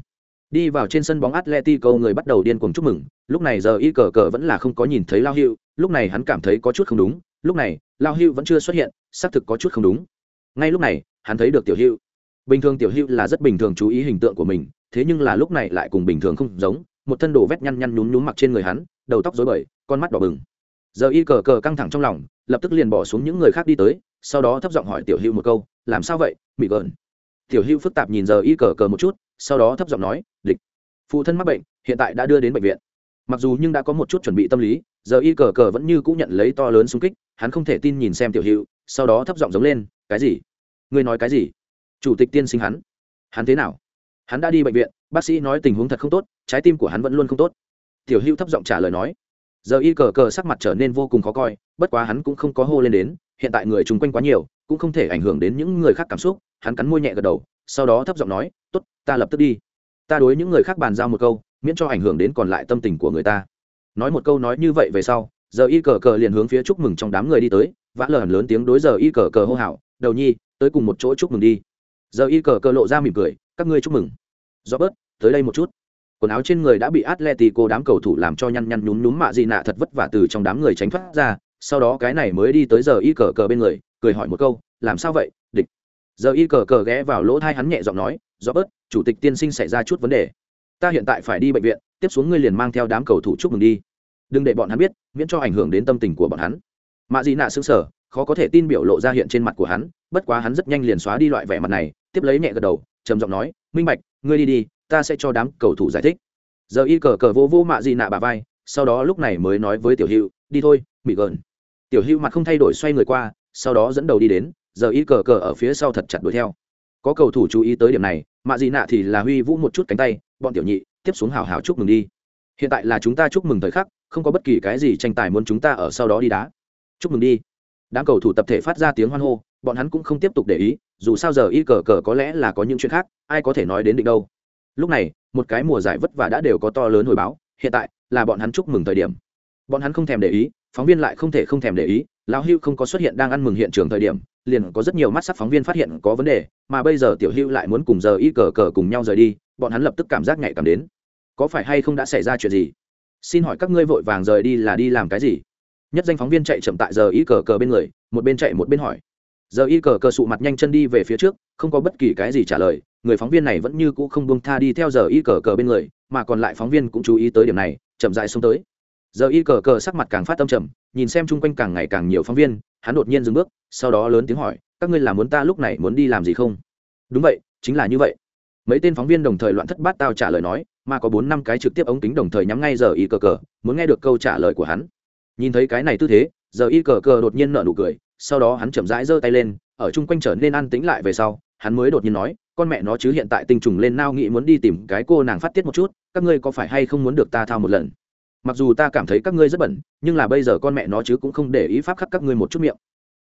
[SPEAKER 1] Đi vào trên sân bóng Atletico người bắt đầu điên cuồng chúc mừng, lúc này giờ y cờ cờ vẫn là không có nhìn thấy Lao Hữu, lúc này hắn cảm thấy có chút không đúng, lúc này, Lao Hữu vẫn chưa xuất hiện, xác thực có chút không đúng. Ngay lúc này, hắn thấy được Tiểu Hữu. Bình thường Tiểu Hữu là rất bình thường chú ý hình tượng của mình, thế nhưng là lúc này lại cùng bình thường không giống, một thân đồ vét nhăn nhăn nhún nhún mặc trên người hắn, đầu tóc rối bời, con mắt đỏ bừng. Giờ y cờ cờ căng thẳng trong lòng lập tức liền bỏ xuống những người khác đi tới sau đó thấp giọng hỏi tiểu hữu một câu làm sao vậy mị gợn? Tiểu hữu phức tạp nhìn giờ y cờ cờ một chút sau đó thấp giọng nói phụ thân mắc bệnh, hiện tại đã đưa đến bệnh viện. Mặc dù nhưng đã có một chút chuẩn bị tâm lý, giờ y cờ cờ vẫn như cũng nhận lấy to lớn xung kích, hắn không thể tin nhìn xem tiểu hữu, sau đó thấp giọng giống lên, cái gì? Ngươi nói cái gì? Chủ tịch tiên sinh hắn. Hắn thế nào? Hắn đã đi bệnh viện, bác sĩ nói tình huống thật không tốt, trái tim của hắn vẫn luôn không tốt. Tiểu hữu thấp giọng trả lời nói. Giờ y cờ cờ sắc mặt trở nên vô cùng khó coi, bất quá hắn cũng không có hô lên đến, hiện tại người chung quanh quá nhiều, cũng không thể ảnh hưởng đến những người khác cảm xúc, hắn cắn môi nhẹ gật đầu, sau đó thấp giọng nói t ố t ta lập tức đi ta đối những người khác bàn giao một câu miễn cho ảnh hưởng đến còn lại tâm tình của người ta. Nói một câu nói như vậy về sau giờ y cờ cờ liền hướng phía chúc mừng trong đám người đi tới vã lờ lớn tiếng đối giờ y cờ cờ hô hào đầu nhi tới cùng một chỗ chúc mừng đi. Giờ y cờ cờ lộ ra mỉm cười các ngươi chúc mừng. Do bớt tới đây một chút. Quần áo trên người đã bị Atletico đám cầu thủ làm cho nhăn nhăn nhúm nhúm mạ gì nạ thật vất vả từ trong đám người tránh thoát ra, sau đó cái này mới đi tới giờ y cờ cờ bên người, cười hỏi một câu, làm sao vậy, địch. Giờ y cờ cờ ghé vào lỗ tai hắn nhẹ giọng nói, "Do bớt, chủ tịch tiên sinh xảy ra chút vấn đề. Ta hiện tại phải đi bệnh viện, tiếp xuống ngươi liền mang theo đám cầu thủ chúc mừng đi. Đừng để bọn hắn biết, miễn cho ảnh hưởng đến tâm tình của bọn hắn." Mạ dị nạ xứng sở khó có thể tin biểu lộ ra hiện trên mặt của hắn, bất quá hắn rất nhanh liền xóa đi loại vẻ mặt này, tiếp lấy nhẹ gật đầu, trầm giọng nói, "Minh bạch, ngươi đi đi, ta sẽ cho đám cầu thủ giải thích." giờ y cờ cờ vô vô mạ dị nạ bà vai sau đó lúc này mới nói với tiểu hữu đi thôi mị gợn tiểu hữu mặt không thay đổi xoay người qua sau đó dẫn đầu đi đến giờ y cờ cờ ở phía sau thật chặt đuổi theo có cầu thủ chú ý tới điểm này mạ gì nạ thì là huy vũ một chút cánh tay, bọn tiểu nhị, tiếp xuống hào hào chúc mừng đi. Hiện tại là chúng ta chúc mừng thời khắc, không có bất kỳ cái gì tranh tài muốn chúng ta ở sau đó đi đá. Chúc mừng đi. Đám cầu thủ tập thể phát ra tiếng hoan hô, bọn hắn cũng không tiếp tục để ý, dù sao giờ y cờ cờ có lẽ là có những chuyện khác, ai có thể nói đến định đâu. Lúc này, một cái mùa giải vất vả đã đều có to lớn hồi báo, hiện tại là bọn hắn chúc mừng thời điểm. Bọn hắn không thèm để ý phóng viên lại không thể không thèm để ý, lão hưu không có xuất hiện đang ăn mừng hiện trường thời điểm, liền có rất nhiều mắt sắc phóng viên phát hiện có vấn đề, mà bây giờ tiểu hưu lại muốn cùng giờ y cờ cờ cùng nhau rời đi, bọn hắn lập tức cảm giác nhạy cảm đến. Có phải hay không đã xảy ra chuyện gì? Xin hỏi các ngươi vội vàng rời đi là đi làm cái gì? Nhất danh phóng viên chạy chậm tại giờ y cờ cờ bên người, một bên chạy một bên hỏi. Giờ y cờ cờ sụ mặt nhanh chân đi về phía trước, không có bất kỳ cái gì trả lời, người phóng viên này vẫn như cũ không buông tha đi theo giờ y cờ cờ bên người, mà còn lại phóng viên cũng chú ý tới điểm này, chậm dại xuống tới giờ y cờ cờ sắc mặt càng phát tâm trầm, nhìn xem chung quanh càng ngày càng nhiều phóng viên, hắn đột nhiên dừng bước, sau đó lớn tiếng hỏi, các ngươi là muốn ta lúc này muốn đi làm gì không? Đúng vậy, chính là như vậy. Mấy tên phóng viên đồng thời loạn thất bát tao trả lời nói, mà có bốn năm cái trực tiếp ống kính đồng thời nhắm ngay giờ y cờ cờ, muốn nghe được câu trả lời của hắn. Nhìn thấy cái này tư thế, giờ y cờ cờ đột nhiên nở nụ cười, sau đó hắn chậm rãi giơ tay lên, ở chung quanh trở nên an tĩnh lại về sau, hắn mới đột nhiên nói, con mẹ nó chứ hiện tại tinh trùng lên nao nghĩ muốn đi tìm cái cô nàng phát tiết một chút, các ngươi có phải hay không muốn được ta thao một lần? Mặc dù ta cảm thấy các ngươi rất bẩn, nhưng là bây giờ con mẹ nó chứ cũng không để ý pháp khắc các ngươi một chút miệng.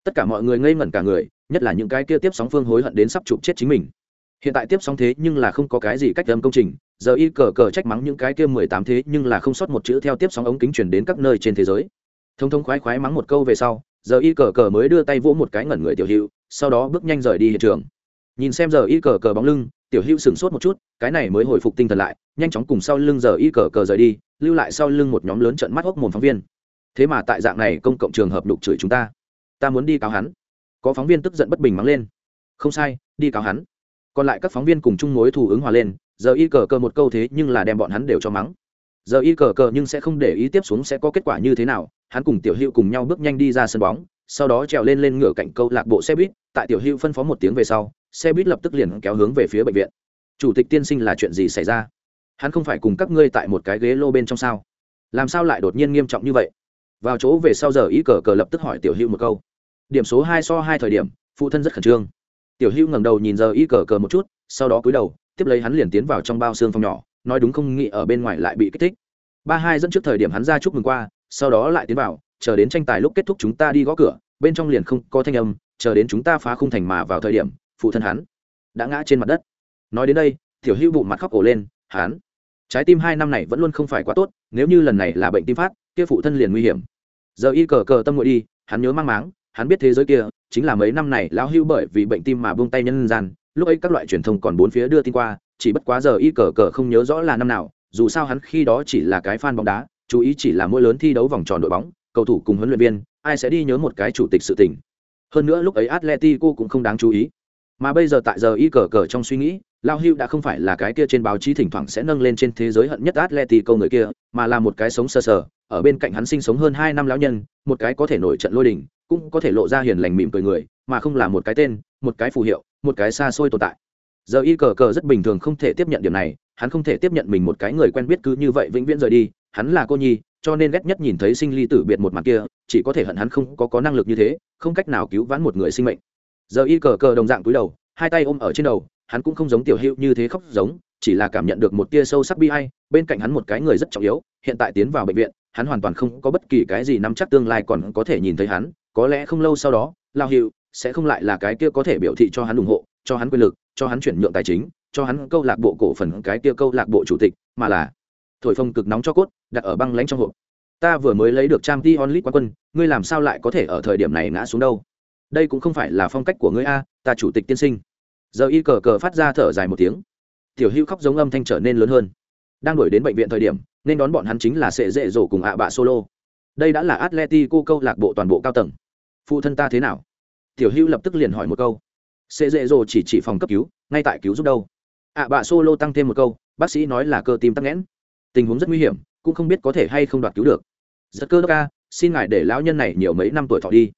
[SPEAKER 1] Tất cả mọi người ngây ngẩn cả người, nhất là những cái kia tiếp sóng phương hối hận đến sắp chụp chết chính mình. Hiện tại tiếp sóng thế nhưng là không có cái gì cách âm công trình, giờ y cờ cờ trách mắng những cái kia mười tám thế nhưng là không sót một chữ theo tiếp sóng ống kính chuyển đến các nơi trên thế giới. Thông thông khoái khoái mắng một câu về sau, giờ y cờ cờ mới đưa tay vỗ một cái ngẩn người tiểu hữu, sau đó bước nhanh rời đi hiện trường. Nhìn xem giờ y cờ cờ bóng lưng, tiểu hữu sửng sốt một chút, cái này mới hồi phục tinh thần lại, nhanh chóng cùng sau lưng giờ y cờ cờ rời đi lưu lại sau lưng một nhóm lớn trận mắt hốc mồm phóng viên. Thế mà tại dạng này công cộng trường hợp đục chửi chúng ta. Ta muốn đi cáo hắn. Có phóng viên tức giận bất bình mắng lên. Không sai, đi cáo hắn. Còn lại các phóng viên cùng chung mối thù ứng hòa lên, giờ y cờ cờ một câu thế nhưng là đem bọn hắn đều cho mắng. Giờ y cờ cờ nhưng sẽ không để ý tiếp xuống sẽ có kết quả như thế nào, hắn cùng tiểu hữu cùng nhau bước nhanh đi ra sân bóng, sau đó trèo lên lên ngửa cạnh câu lạc bộ xe buýt, tại tiểu hữu phân phó một tiếng về sau, xe buýt lập tức liền kéo hướng về phía bệnh viện. Chủ tịch tiên sinh là chuyện gì xảy ra? Hắn không phải cùng các ngươi tại một cái ghế lô bên trong sao? Làm sao lại đột nhiên nghiêm trọng như vậy? Vào chỗ về sau giờ ý cờ cờ lập tức hỏi tiểu hữu một câu. Điểm số hai so hai thời điểm, phụ thân rất khẩn trương. Tiểu hữu ngẩng đầu nhìn giờ ý cờ cờ một chút, sau đó cúi đầu, tiếp lấy hắn liền tiến vào trong bao xương phòng nhỏ, nói đúng không nghĩ ở bên ngoài lại bị kích thích. Ba hai dẫn trước thời điểm hắn ra chúc mừng qua, sau đó lại tiến vào, chờ đến tranh tài lúc kết thúc chúng ta đi gõ cửa, bên trong liền không có thanh âm, chờ đến chúng ta phá khung thành mà vào thời điểm, phụ thân hắn đã ngã trên mặt đất. Nói đến đây, tiểu hữu bụng mặt khóc ổ lên, hắn trái tim hai năm này vẫn luôn không phải quá tốt, nếu như lần này là bệnh tim phát, kia phụ thân liền nguy hiểm. Giờ y cờ cờ tâm nguội đi, hắn nhớ mang máng, hắn biết thế giới kia, chính là mấy năm này lão hưu bởi vì bệnh tim mà buông tay nhân gian, lúc ấy các loại truyền thông còn bốn phía đưa tin qua, chỉ bất quá giờ y cờ cờ không nhớ rõ là năm nào, dù sao hắn khi đó chỉ là cái fan bóng đá, chú ý chỉ là mỗi lớn thi đấu vòng tròn đội bóng, cầu thủ cùng huấn luyện viên, ai sẽ đi nhớ một cái chủ tịch sự tình. Hơn nữa lúc ấy atletico cũng không đáng chú ý. Mà bây giờ tại giờ y cờ cờ trong suy nghĩ lao hưu đã không phải là cái kia trên báo chí thỉnh thoảng sẽ nâng lên trên thế giới hận nhất atletico người kia, mà là một cái sống sờ sờ, ở bên cạnh hắn sinh sống hơn hai năm lão nhân, một cái có thể nổi trận lôi đình, cũng có thể lộ ra hiền lành mỉm cười người, mà không là một cái tên, một cái phù hiệu, một cái xa xôi tồn tại. Giờ y cờ cờ rất bình thường không thể tiếp nhận điểm này, hắn không thể tiếp nhận mình một cái người quen biết cứ như vậy vĩnh viễn rời đi, hắn là cô nhi, cho nên ghét nhất nhìn thấy sinh ly tử biệt một mặt kia, chỉ có thể hận hắn không có có năng lực như thế, không cách nào cứu vãn một người sinh mệnh. Giờ y cờ cờ đồng dạng túi đầu, hai tay ôm ở trên đầu hắn cũng không giống tiểu hữu như thế khóc giống, chỉ là cảm nhận được một tia sâu sắc bi hay bên cạnh hắn một cái người rất trọng yếu, hiện tại tiến vào bệnh viện, hắn hoàn toàn không có bất kỳ cái gì nắm chắc tương lai còn có thể nhìn thấy hắn, có lẽ không lâu sau đó, lao hiệu sẽ không lại là cái kia có thể biểu thị cho hắn ủng hộ, cho hắn quyền lực, cho hắn chuyển nhượng tài chính, cho hắn câu lạc bộ cổ phần cái kia câu lạc bộ chủ tịch, mà là thổi phồng cực nóng cho cốt, đặt ở băng lãnh trong hộp. Ta vừa mới lấy được trang t onlit quán quân, ngươi làm sao lại có thể ở thời điểm này ngã xuống đâu? Đây cũng không phải là phong cách của ngươi a, ta chủ tịch tiên sinh giờ y cờ cờ phát ra thở dài một tiếng. Tiểu hữu khóc giống âm thanh trở nên lớn hơn. Đang đuổi đến bệnh viện thời điểm, nên đón bọn hắn chính là sệ dễ dỗ cùng ạ bạ solo. Đây đã là atleti cô câu lạc bộ toàn bộ cao tầng. Phụ thân ta thế nào? Tiểu hữu lập tức liền hỏi một câu. Sệ dễ dỗ chỉ chỉ phòng cấp cứu, ngay tại cứu giúp đâu? ạ bạ solo tăng thêm một câu, bác sĩ nói là cơ tim tắc nghẽn. Tình huống rất nguy hiểm, cũng không biết có thể hay không đoạt cứu được. Rất cơ đốc ca, xin ngài để lão nhân này nhiều mấy năm tuổi thọ đi.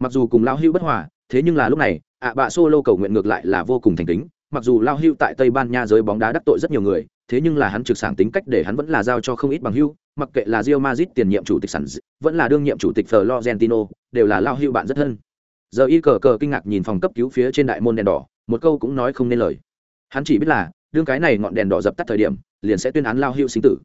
[SPEAKER 1] Mặc dù cùng lão hữu bất hòa thế nhưng là lúc này, ạ bạ solo cầu nguyện ngược lại là vô cùng thành kính, mặc dù lao hưu tại tây ban nha giới bóng đá đắc tội rất nhiều người, thế nhưng là hắn trực sảng tính cách để hắn vẫn là giao cho không ít bằng hưu, mặc kệ là rio mazit tiền nhiệm chủ tịch sẵn vẫn là đương nhiệm chủ tịch florentino, đều là lao hưu bạn rất thân. Giờ y cờ cờ kinh ngạc nhìn phòng cấp cứu phía trên đại môn đèn đỏ, một câu cũng nói không nên lời. Hắn chỉ biết là, đương cái này ngọn đèn đỏ dập tắt thời điểm, liền sẽ tuyên án lao hưu sinh tử.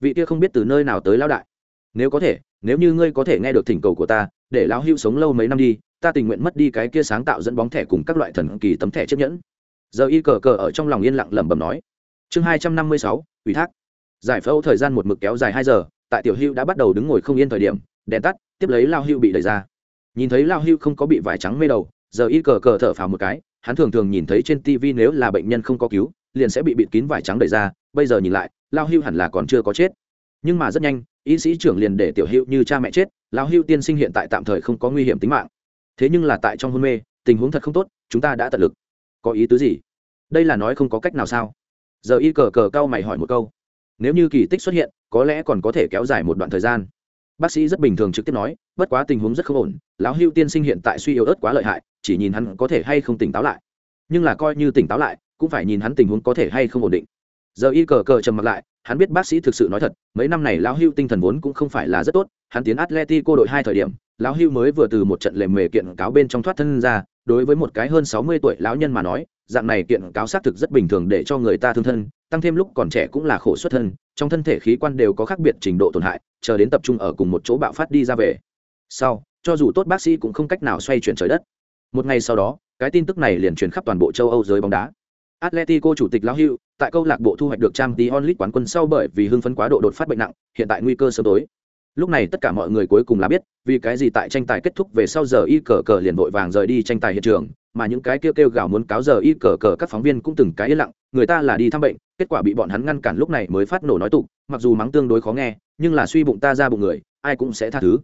[SPEAKER 1] Vị kia không biết từ nơi nào tới lao đại. Nếu có thể, nếu như ngươi có thể nghe được thỉnh cầu của ta, để lao hưu sống lâu mấy năm đi ta tình nguyện mất đi cái kia sáng tạo dẫn bóng thẻ cùng các loại thần kỳ tấm thẻ chiếc nhẫn. Giờ y cờ cờ ở trong lòng yên lặng lẩm bẩm nói. Chương hai trăm năm mươi sáu, ủy thác. Giải phẫu thời gian một mực kéo dài hai giờ, tại tiểu hưu đã bắt đầu đứng ngồi không yên thời điểm, đèn tắt, tiếp lấy lao hưu bị đẩy ra. Nhìn thấy lao hưu không có bị vải trắng mê đầu, giờ y cờ cờ thở phào một cái, hắn thường thường nhìn thấy trên tv nếu là bệnh nhân không có cứu, liền sẽ bị bịt kín vải trắng đẩy ra, bây giờ nhìn lại, lao hưu hẳn là còn chưa có chết. Nhưng mà rất nhanh, y sĩ trưởng liền để tiểu hưu như cha mẹ chết, lao hưu tiên sinh hiện tại tạm thời không có nguy hiểm tính mạng thế nhưng là tại trong hôn mê, tình huống thật không tốt, chúng ta đã tận lực. Có ý tứ gì? Đây là nói không có cách nào sao? Giờ y cờ cờ cao mày hỏi một câu. Nếu như kỳ tích xuất hiện, có lẽ còn có thể kéo dài một đoạn thời gian. Bác sĩ rất bình thường trực tiếp nói, bất quá tình huống rất không ổn, lão hưu tiên sinh hiện tại suy yếu ớt quá lợi hại, chỉ nhìn hắn có thể hay không tỉnh táo lại. Nhưng là coi như tỉnh táo lại, cũng phải nhìn hắn tình huống có thể hay không ổn định. Giờ y cờ cờ trầm mặt lại, hắn biết bác sĩ thực sự nói thật, mấy năm này lão hưu tinh thần vốn cũng không phải là rất tốt, hắn tiến atleti đội hai thời điểm lão hưu mới vừa từ một trận lề mề kiện cáo bên trong thoát thân ra, đối với một cái hơn sáu mươi tuổi lão nhân mà nói, dạng này kiện cáo xác thực rất bình thường để cho người ta thương thân, tăng thêm lúc còn trẻ cũng là khổ xuất thân, trong thân thể khí quan đều có khác biệt trình độ tổn hại, chờ đến tập trung ở cùng một chỗ bạo phát đi ra về. Sau, cho dù tốt bác sĩ cũng không cách nào xoay chuyển trời đất. Một ngày sau đó, cái tin tức này liền truyền khắp toàn bộ châu âu giới bóng đá. Atletico chủ tịch lão hưu, tại câu lạc bộ thu hoạch được trang tí onlit quán quân sau bởi vì hưng phấn quá độ đột phát bệnh nặng, hiện tại nguy cơ sớm tối lúc này tất cả mọi người cuối cùng là biết, vì cái gì tại tranh tài kết thúc về sau giờ y cờ cờ liền vội vàng rời đi tranh tài hiện trường, mà những cái kêu kêu gào muốn cáo giờ y cờ cờ các phóng viên cũng từng cái yên lặng, người ta là đi thăm bệnh, kết quả bị bọn hắn ngăn cản lúc này mới phát nổ nói tục, mặc dù mắng tương đối khó nghe, nhưng là suy bụng ta ra bụng người, ai cũng sẽ tha thứ.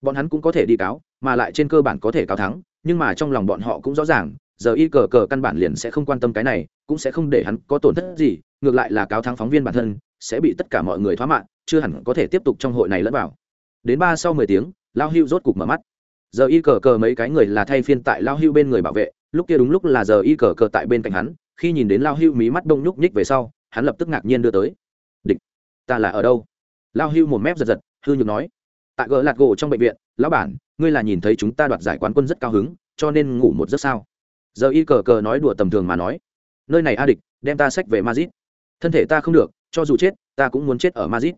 [SPEAKER 1] Bọn hắn cũng có thể đi cáo, mà lại trên cơ bản có thể cáo thắng, nhưng mà trong lòng bọn họ cũng rõ ràng, giờ y cờ cờ căn bản liền sẽ không quan tâm cái này, cũng sẽ không để hắn có tổn thất gì, ngược lại là cáo thắng phóng viên bản thân, sẽ bị tất cả mọi người thoá mạng chưa hẳn có thể tiếp tục trong hội này lẫn vào. Đến ba sau mười tiếng, lao hưu rốt cục mở mắt. Giờ y cờ cờ mấy cái người là thay phiên tại lao hưu bên người bảo vệ, lúc kia đúng lúc là giờ y cờ cờ tại bên cạnh hắn, khi nhìn đến lao hưu mí mắt đông nhúc nhích về sau, hắn lập tức ngạc nhiên đưa tới. Địch, ta là ở đâu? Lao hưu một mép giật giật, hư nhược nói. Tại gờ lạt gỗ trong bệnh viện, lão bản, ngươi là nhìn thấy chúng ta đoạt giải quán quân rất cao hứng, cho nên ngủ một giấc sao? Giờ y cờ cờ nói đùa tầm thường mà nói. Nơi này a địch, đem ta sách về mazit thân thể ta không được, cho dù chết, ta cũng muốn chết ở mazit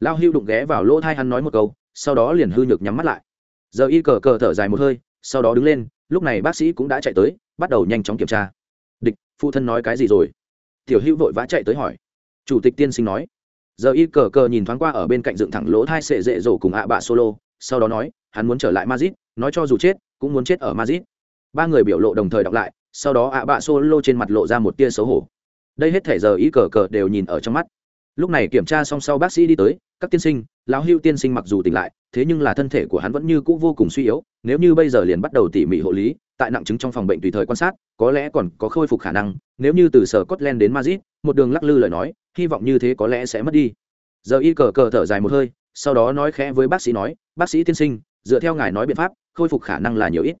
[SPEAKER 1] lao hưu đụng ghé vào lỗ thai hắn nói một câu, sau đó liền hư nhược nhắm mắt lại. Giờ y cờ cờ thở dài một hơi, sau đó đứng lên, lúc này bác sĩ cũng đã chạy tới, bắt đầu nhanh chóng kiểm tra. Địch, phụ thân nói cái gì rồi? Tiểu hữu vội vã chạy tới hỏi. Chủ tịch tiên sinh nói. Giờ y cờ cờ nhìn thoáng qua ở bên cạnh dựng thẳng lỗ thai sệ dễ dỗ cùng ạ bạ solo, sau đó nói, hắn muốn trở lại mazit nói cho dù chết, cũng muốn chết ở mazit ba người biểu lộ đồng thời đọc lại, sau đó ạ bạ solo trên mặt lộ ra một tia xấu hổ. Đây hết thể giờ y cờ cờ đều nhìn ở trong mắt lúc này kiểm tra xong sau bác sĩ đi tới, các tiên sinh, lão hưu tiên sinh mặc dù tỉnh lại, thế nhưng là thân thể của hắn vẫn như cũ vô cùng suy yếu, nếu như bây giờ liền bắt đầu tỉ mỉ hộ lý, tại nặng chứng trong phòng bệnh tùy thời quan sát, có lẽ còn có khôi phục khả năng, nếu như từ sở Scotland đến Madrid, một đường lắc lư lời nói, hy vọng như thế có lẽ sẽ mất đi. Giờ y cờ cờ thở dài một hơi, sau đó nói khẽ với bác sĩ nói, bác sĩ tiên sinh, dựa theo ngài nói biện pháp, khôi phục khả năng là nhiều ít,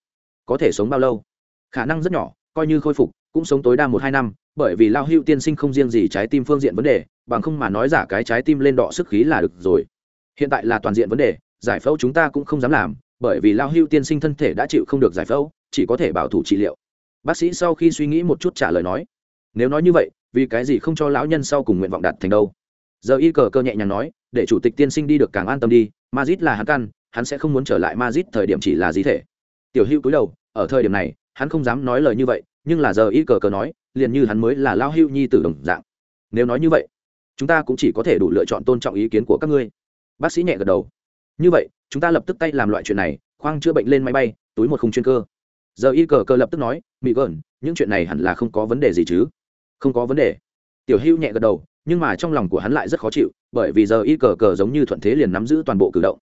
[SPEAKER 1] có thể sống bao lâu? Khả năng rất nhỏ, coi như khôi phục cũng sống tối đa một hai năm, bởi vì lao hưu tiên sinh không riêng gì trái tim phương diện vấn đề, bằng không mà nói giả cái trái tim lên đọ sức khí là được rồi. Hiện tại là toàn diện vấn đề, giải phẫu chúng ta cũng không dám làm, bởi vì lao hưu tiên sinh thân thể đã chịu không được giải phẫu, chỉ có thể bảo thủ trị liệu. Bác sĩ sau khi suy nghĩ một chút trả lời nói, nếu nói như vậy, vì cái gì không cho lão nhân sau cùng nguyện vọng đạt thành đâu? Giờ y cờ cơ nhẹ nhàng nói, để chủ tịch tiên sinh đi được càng an tâm đi mazit là hắn căn, hắn sẽ không muốn trở lại mazit thời điểm chỉ là gì thể. Tiểu hữu cúi đầu, ở thời điểm này, hắn không dám nói lời như vậy nhưng là giờ y cờ cờ nói, liền như hắn mới là lao hưu nhi tử đồng dạng. Nếu nói như vậy, chúng ta cũng chỉ có thể đủ lựa chọn tôn trọng ý kiến của các ngươi. Bác sĩ nhẹ gật đầu. Như vậy, chúng ta lập tức tay làm loại chuyện này, khoang chữa bệnh lên máy bay, túi một khung chuyên cơ. Giờ y cờ cờ lập tức nói mỹ gợn, những chuyện này hẳn là không có vấn đề gì chứ? Không có vấn đề. Tiểu hưu nhẹ gật đầu, nhưng mà trong lòng của hắn lại rất khó chịu, bởi vì giờ y cờ cờ giống như thuận thế liền nắm giữ toàn bộ cử động.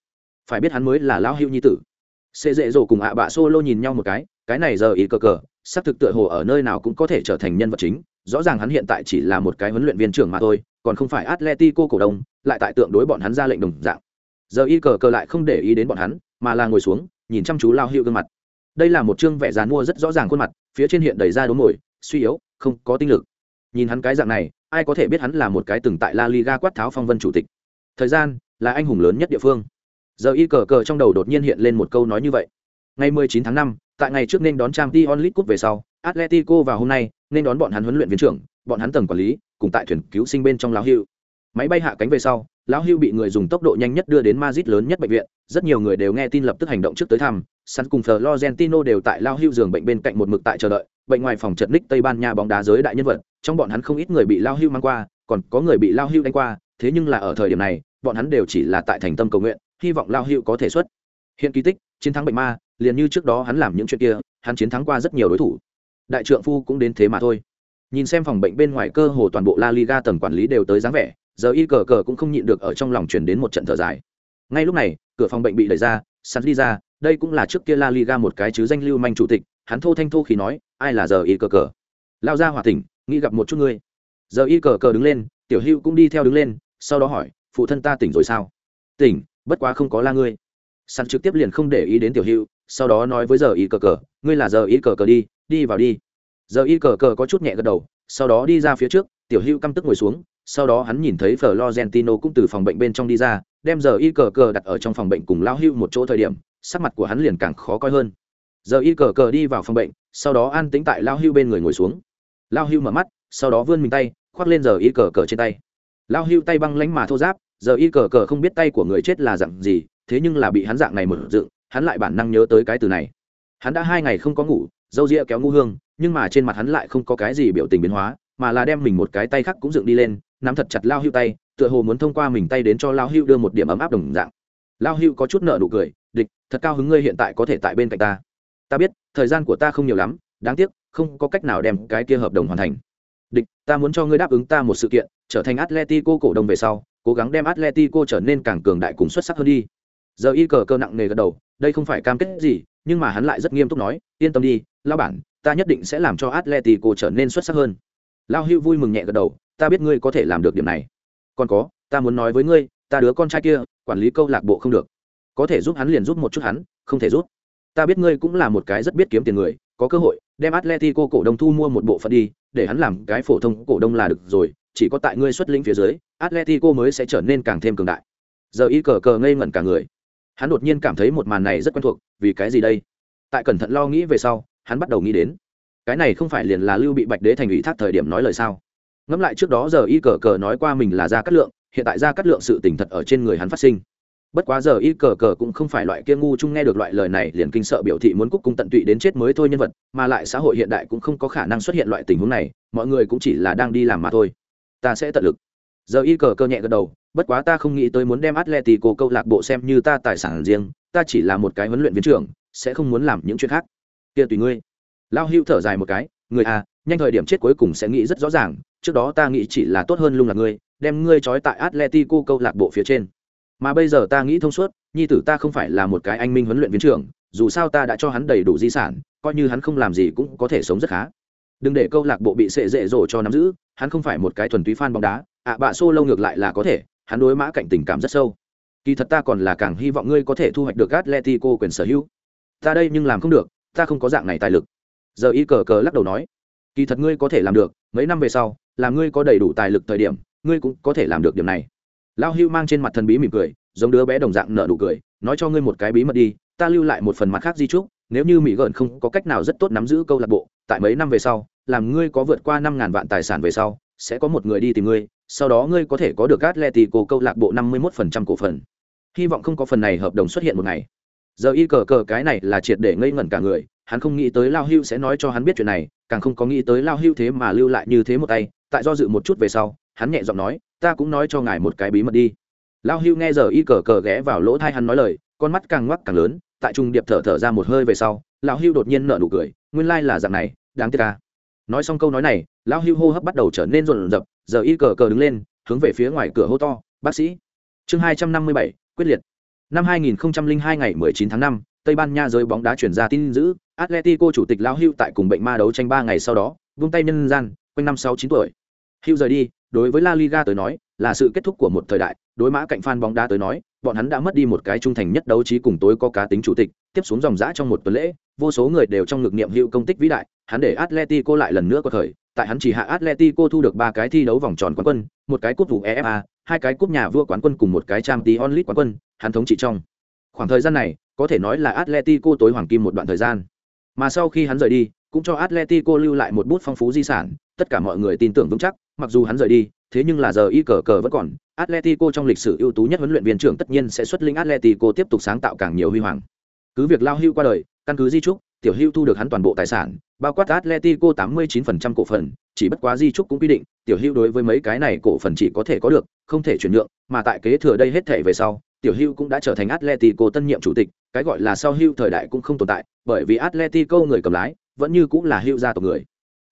[SPEAKER 1] Phải biết hắn mới là lao hưu nhi tử. Xê dễ dỗ cùng ạ bạ solo nhìn nhau một cái cái này giờ y cờ cờ xác thực tựa hồ ở nơi nào cũng có thể trở thành nhân vật chính rõ ràng hắn hiện tại chỉ là một cái huấn luyện viên trưởng mà thôi còn không phải atletico cổ đông lại tại tượng đối bọn hắn ra lệnh đồng dạng. Giờ y cờ cờ lại không để ý đến bọn hắn mà là ngồi xuống nhìn chăm chú lao hiệu gương mặt. Đây là một chương vẻ dàn mua rất rõ ràng khuôn mặt phía trên hiện đầy ra đốm mồi suy yếu không có tinh lực. Nhìn hắn cái dạng này ai có thể biết hắn là một cái từng tại la liga quát tháo phong vân chủ tịch. Thời gian là anh hùng lớn nhất địa phương. Giờ y cờ cờ trong đầu đột nhiên hiện lên một câu nói như vậy. Ngày 19 tháng 5, tại ngày trước nên đón trang t onlit cup về sau, atletico vào hôm nay, nên đón bọn hắn huấn luyện viên trưởng, bọn hắn tầng quản lý, cùng tại thuyền cứu sinh bên trong lão hưu máy bay hạ cánh về sau, lão hưu bị người dùng tốc độ nhanh nhất đưa đến Madrid lớn nhất bệnh viện, rất nhiều người đều nghe tin lập tức hành động trước tới thăm, sẵn cùng florentino đều tại lão hưu giường bệnh bên cạnh một mực tại chờ đợi, bệnh ngoài phòng trận ních tây ban nha bóng đá giới đại nhân vật, trong bọn hắn không ít người bị lão hưu mang qua, còn có người bị lão hưu đánh qua, thế nhưng là ở thời điểm này, bọn hắn đều chỉ là tại thành tâm cầu nguyện, hy vọng lão hưu có thể xuất. Hiện kỳ tích, chiến thắng bệnh ma liền như trước đó hắn làm những chuyện kia, hắn chiến thắng qua rất nhiều đối thủ. Đại trượng phu cũng đến thế mà thôi. Nhìn xem phòng bệnh bên ngoài cơ hồ toàn bộ la liga tầng quản lý đều tới dáng vẻ, giờ y cờ cờ cũng không nhịn được ở trong lòng chuyển đến một trận thở dài. Ngay lúc này, cửa phòng bệnh bị đẩy ra sắn đi ra, đây cũng là trước kia la liga một cái chứ danh lưu manh chủ tịch, hắn thô thanh thô khi nói, ai là giờ y cờ cờ? Lao ra hòa tỉnh, nghĩ gặp một chút ngươi. Giờ y cờ cờ đứng lên, tiểu hữu cũng đi theo đứng lên, sau đó hỏi, phụ thân ta tỉnh rồi sao? Tỉnh, bất quá không có la ngươi. Sắn trực tiếp liền không để ý đến tiểu hữu sau đó nói với giờ y cờ cờ ngươi là giờ y cờ cờ đi đi vào đi giờ y cờ cờ có chút nhẹ gật đầu sau đó đi ra phía trước tiểu hữu căm tức ngồi xuống sau đó hắn nhìn thấy Florentino cũng từ phòng bệnh bên trong đi ra, đem giờ y cờ cờ đặt ở trong phòng bệnh cùng lao hữu một chỗ thời điểm, sắc mặt của hắn liền càng khó coi hơn. Giờ y cờ cờ đi vào phòng bệnh, sau đó an tĩnh tại lao hưu bên người ngồi xuống. Lao hưu mở mắt, sau đó vươn mình tay, khoác lên giờ y cờ cờ trên tay. Lao hưu tay băng lánh mà thô giáp, giờ y cờ cờ không biết tay của người chết là dạng gì, thế nhưng là bị hắn dạng này mở dựng, hắn lại bản năng nhớ tới cái từ này. Hắn đã hai ngày không có ngủ, dâu ria kéo ngũ hương, nhưng mà trên mặt hắn lại không có cái gì biểu tình biến hóa, mà là đem mình một cái tay khác cũng dựng đi lên nắm thật chặt lao hưu tay tựa hồ muốn thông qua mình tay đến cho lao hưu đưa một điểm ấm áp đồng dạng. Lao hưu có chút nợ nụ cười địch thật cao hứng ngươi hiện tại có thể tại bên cạnh ta. Ta biết thời gian của ta không nhiều lắm đáng tiếc không có cách nào đem cái kia hợp đồng hoàn thành. Địch ta muốn cho ngươi đáp ứng ta một sự kiện trở thành atletico cổ đông về sau cố gắng đem atletico trở nên càng cường đại cùng xuất sắc hơn đi giờ y cờ cơ nặng nề gật đầu, đây không phải cam kết gì, nhưng mà hắn lại rất nghiêm túc nói, yên tâm đi lao bản, ta nhất định sẽ làm cho atletico trở nên xuất sắc hơn. Lao hưu vui mừng nhẹ gật đầu, ta biết ngươi có thể làm được điểm này. Còn có, ta muốn nói với ngươi, ta đứa con trai kia, quản lý câu lạc bộ không được. Có thể giúp hắn liền giúp một chút hắn, không thể giúp. Ta biết ngươi cũng là một cái rất biết kiếm tiền người, có cơ hội, đem atletico cổ đông thu mua một bộ phận đi, để hắn làm cái phổ thông cổ đông là được rồi, chỉ có tại ngươi xuất lĩnh phía dưới, atletico mới sẽ trở nên càng thêm cường đại. Giờ y cờ cờ ngây ngẩn cả người hắn đột nhiên cảm thấy một màn này rất quen thuộc, vì cái gì đây? Tại cẩn thận lo nghĩ về sau, hắn bắt đầu nghĩ đến, cái này không phải liền là lưu bị bạch đế thành ủy thác thời điểm nói lời sao? Ngẫm lại trước đó giờ y cờ cờ nói qua mình là ra cắt lượng, hiện tại ra cắt lượng sự tình thật ở trên người hắn phát sinh. Bất quá giờ y cờ cờ cũng không phải loại kia ngu chung nghe được loại lời này liền kinh sợ biểu thị muốn cúc cung tận tụy đến chết mới thôi nhân vật, mà lại xã hội hiện đại cũng không có khả năng xuất hiện loại tình huống này, mọi người cũng chỉ là đang đi làm mà thôi. Ta sẽ tận lực. Giờ y cờ cờ nhẹ gật đầu bất quá ta không nghĩ tới muốn đem atletico câu lạc bộ xem như ta tài sản riêng ta chỉ là một cái huấn luyện viên trưởng sẽ không muốn làm những chuyện khác. Kia tùy ngươi. Lao hưu thở dài một cái người à nhanh thời điểm chết cuối cùng sẽ nghĩ rất rõ ràng trước đó ta nghĩ chỉ là tốt hơn lung là ngươi đem ngươi trói tại atletico câu lạc bộ phía trên. Mà bây giờ ta nghĩ thông suốt nhi tử ta không phải là một cái anh minh huấn luyện viên trưởng dù sao ta đã cho hắn đầy đủ di sản coi như hắn không làm gì cũng có thể sống rất khá. Đừng để câu lạc bộ bị sệ dễ dỗ cho nắm giữ hắn không phải một cái thuần túy fan bóng đá ạ à, bạ xô lâu ngược lại là có thể hắn đối mã cạnh tình cảm rất sâu. Kỳ thật ta còn là càng hy vọng ngươi có thể thu hoạch được atletico quyền sở hữu. Ta đây nhưng làm không được, ta không có dạng này tài lực. Giờ y cờ cờ lắc đầu nói, kỳ thật ngươi có thể làm được, mấy năm về sau, là ngươi có đầy đủ tài lực thời điểm, ngươi cũng có thể làm được điểm này. Lao hưu mang trên mặt thần bí mỉm cười, giống đứa bé đồng dạng nợ đủ cười, nói cho ngươi một cái bí mật đi, ta lưu lại một phần mặt khác di trúc, nếu như mỹ gợn không có cách nào rất tốt nắm giữ câu lạc bộ, tại mấy năm về sau, làm ngươi có vượt qua năm ngàn vạn tài sản về sau sẽ có một người đi tìm ngươi, sau đó ngươi có thể có được atletico câu lạc bộ năm mươi một phần trăm cổ phần. Hy vọng không có phần này hợp đồng xuất hiện một ngày. Giờ y cờ cờ cái này là triệt để ngây ngẩn cả người, hắn không nghĩ tới lao hưu sẽ nói cho hắn biết chuyện này, càng không có nghĩ tới lao hưu thế mà lưu lại như thế một tay, tại do dự một chút về sau, hắn nhẹ giọng nói, ta cũng nói cho ngài một cái bí mật đi. Lao hưu nghe giờ y cờ cờ ghé vào lỗ tai hắn nói lời, con mắt càng ngoắc càng lớn, tại trung điệp thở thở ra một hơi về sau, lao hưu đột nhiên nở nụ cười, nguyên lai là dạng này, đáng tiếc à nói xong câu nói này lão hưu hô hấp bắt đầu trở nên rộn rập giờ y cờ cờ đứng lên hướng về phía ngoài cửa hô to bác sĩ chương hai trăm năm mươi bảy quyết liệt năm hai nghìn hai ngày mười chín tháng năm Tây Ban Nha giới bóng đá chuyển ra tin dữ, Atletico chủ tịch lão Hưu tại cùng bệnh ma đấu tranh ba ngày sau đó, vung tay nhân gian, quanh năm 69 tuổi. Hưu rời đi, đối với La Liga tới nói, là sự kết thúc của một thời đại, đối mã cạnh fan bóng đá tới nói, bọn hắn đã mất đi một cái trung thành nhất đấu trí cùng tối có cá tính chủ tịch, tiếp xuống dòng dã trong một tuần lễ, vô số người đều trong ngực niệm hữu công tích vĩ đại, hắn để Atletico lại lần nữa có thời, tại hắn chỉ hạ Atletico thu được ba cái thi đấu vòng tròn quán quân, một cái cúp Uefa, hai cái cúp nhà vua quán quân cùng một cái Champions League quán quân, hắn thống trị trong. Khoảng thời gian này, có thể nói là Atletico tối hoàng kim một đoạn thời gian. Mà sau khi hắn rời đi, cũng cho Atletico lưu lại một bút phong phú di sản, tất cả mọi người tin tưởng vững chắc, mặc dù hắn rời đi, thế nhưng là giờ y cờ cờ vẫn còn, Atletico trong lịch sử ưu tú nhất huấn luyện viên trưởng tất nhiên sẽ xuất linh Atletico tiếp tục sáng tạo càng nhiều huy hoàng. Cứ việc lao hưu qua đời, căn cứ di trúc, tiểu hưu thu được hắn toàn bộ tài sản, bao quát Atletico 89% cổ phần, chỉ bất quá di trúc cũng quy định, tiểu hưu đối với mấy cái này cổ phần chỉ có thể có được, không thể chuyển nhượng, mà tại kế thừa đây hết thể về sau, tiểu hưu cũng đã trở thành Atletico tân nhiệm chủ tịch, cái gọi là sau hưu thời đại cũng không tồn tại, bởi vì Atletico người cầm lái, vẫn như cũng là hưu gia tộc người.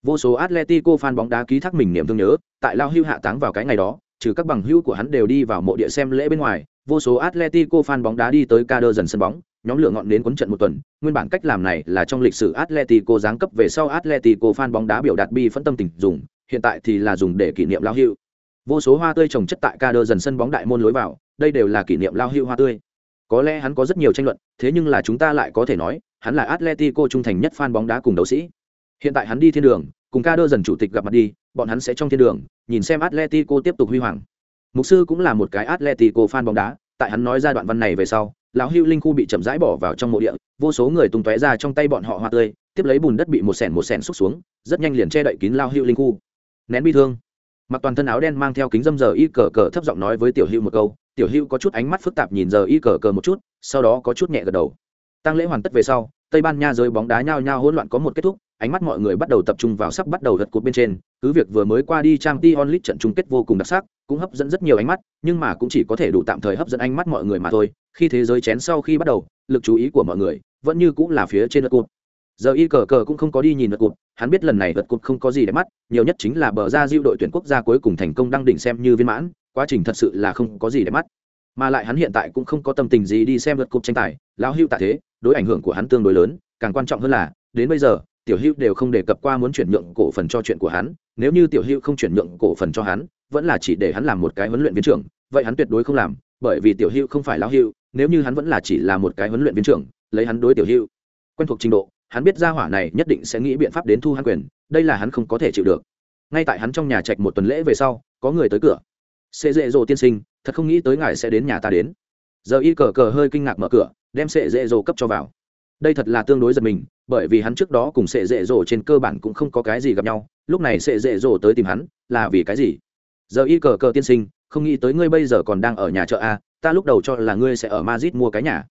[SPEAKER 1] Vô số Atletico fan bóng đá ký thác mình niềm thương nhớ, tại lao hưu hạ táng vào cái ngày đó, trừ các bằng hưu của hắn đều đi vào mộ địa xem lễ bên ngoài, vô số Atletico fan bóng đá đi tới Cader dần sân bóng, nhóm lửa ngọn đến cuốn trận một tuần, nguyên bản cách làm này là trong lịch sử Atletico giáng cấp về sau Atletico fan bóng đá biểu đạt bi phân tâm tình dùng, hiện tại thì là dùng để kỷ niệm lao hưu vô số hoa tươi trồng chất tại ca đơ dần sân bóng đại môn lối vào đây đều là kỷ niệm lao hưu hoa tươi. Có lẽ hắn có rất nhiều tranh luận thế nhưng là chúng ta lại có thể nói hắn là atletico trung thành nhất fan bóng đá cùng đấu sĩ. Hiện tại hắn đi thiên đường cùng ca đơ dần chủ tịch gặp mặt đi bọn hắn sẽ trong thiên đường nhìn xem atletico tiếp tục huy hoàng. Mục sư cũng là một cái atletico fan bóng đá tại hắn nói ra đoạn văn này về sau lão hưu linh khu bị chậm rãi bỏ vào trong mộ địa, vô số người tung tóe ra trong tay bọn họ hoa tươi, tiếp lấy bùn đất bị một sẻn một sẻn xúc xuống, rất nhanh liền che đậy kín lao hưu linh khu. Nén bi thương. Mặc toàn thân áo đen mang theo kính dâm giờ y cờ cờ thấp giọng nói với tiểu hưu một câu, tiểu hưu có chút ánh mắt phức tạp nhìn giờ y cờ cờ một chút, sau đó có chút nhẹ gật đầu. Tăng lễ hoàn tất về sau, tây ban nha giới bóng đá nhao nhao hỗn loạn có một kết thúc, ánh mắt mọi người bắt đầu tập trung vào sắp bắt đầu gật cột bên trên, cứ việc vừa mới qua đi trang t onlit trận chung kết vô cùng đặc sắc, cũng hấp dẫn rất nhiều ánh mắt, nhưng mà cũng chỉ có thể đủ tạm thời hấp dẫn ánh mắt mọi người mà thôi khi thế giới chén sau khi bắt đầu, lực chú ý của mọi người vẫn như cũng là phía trên đất cột giờ y cờ cờ cũng không có đi nhìn đất cột hắn biết lần này đất cột không có gì để mắt, nhiều nhất chính là bờ ra diêu đội tuyển quốc gia cuối cùng thành công đăng đỉnh xem như viên mãn, quá trình thật sự là không có gì để mắt. Mà lại hắn hiện tại cũng không có tâm tình gì đi xem lượt cục tranh tài, lão hưu tạ thế, đối ảnh hưởng của hắn tương đối lớn, càng quan trọng hơn là, đến bây giờ, tiểu hưu đều không đề cập qua muốn chuyển nhượng cổ phần cho chuyện của hắn, nếu như tiểu hưu không chuyển nhượng cổ phần cho hắn, vẫn là chỉ để hắn làm một cái huấn luyện viên trưởng, vậy hắn tuyệt đối không làm, bởi vì tiểu hưu không phải lão hưu nếu như hắn vẫn là chỉ là một cái huấn luyện viên trưởng, lấy hắn đối tiểu hưu quen thuộc trình độ, hắn biết ra hỏa này nhất định sẽ nghĩ biện pháp đến thu hắn quyền, đây là hắn không có thể chịu được. Ngay tại hắn trong nhà trạch một tuần lễ về sau, có người tới cửa. Sệ dễ dỗ tiên sinh, thật không nghĩ tới ngài sẽ đến nhà ta đến. Giờ y cờ cờ hơi kinh ngạc mở cửa, đem sệ dễ dỗ cấp cho vào. Đây thật là tương đối giật mình, bởi vì hắn trước đó cùng sệ dễ dỗ trên cơ bản cũng không có cái gì gặp nhau, lúc này sệ dễ dỗ tới tìm hắn, là vì cái gì? Giờ y cờ cờ tiên sinh không nghĩ tới ngươi bây giờ còn đang ở nhà chợ a, ta lúc đầu cho là ngươi sẽ ở mazit mua cái nhà.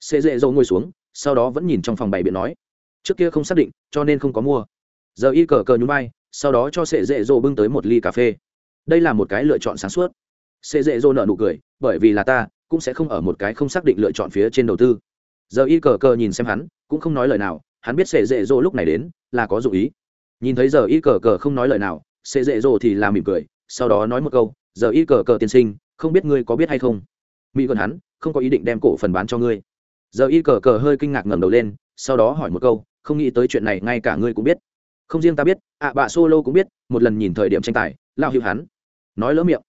[SPEAKER 1] Sệ dễ dỗ ngồi xuống, sau đó vẫn nhìn trong phòng bày biện nói. Trước kia không xác định, cho nên không có mua. Giờ y cờ cờ nhún vai, sau đó cho sệ dễ dỗ bưng tới một ly cà phê. Đây là một cái lựa chọn sáng suốt. Sệ dễ dỗ nợ nụ cười, bởi vì là ta, cũng sẽ không ở một cái không xác định lựa chọn phía trên đầu tư. Giờ y cờ cờ nhìn xem hắn, cũng không nói lời nào, hắn biết sệ dễ dỗ lúc này đến, là có dụ ý. Nhìn thấy giờ y cờ cờ không nói lời nào, sệ dễ dỗ thì là mỉm cười, sau đó nói một câu giờ y cờ cờ tiên sinh, không biết ngươi có biết hay không? Mỹ gần hắn, không có ý định đem cổ phần bán cho ngươi. Giờ y cờ cờ hơi kinh ngạc ngẩng đầu lên, sau đó hỏi một câu, không nghĩ tới chuyện này ngay cả ngươi cũng biết. Không riêng ta biết, ạ à bạ solo cũng biết, một lần nhìn thời điểm tranh tài lao hữu hắn. Nói lỡ miệng.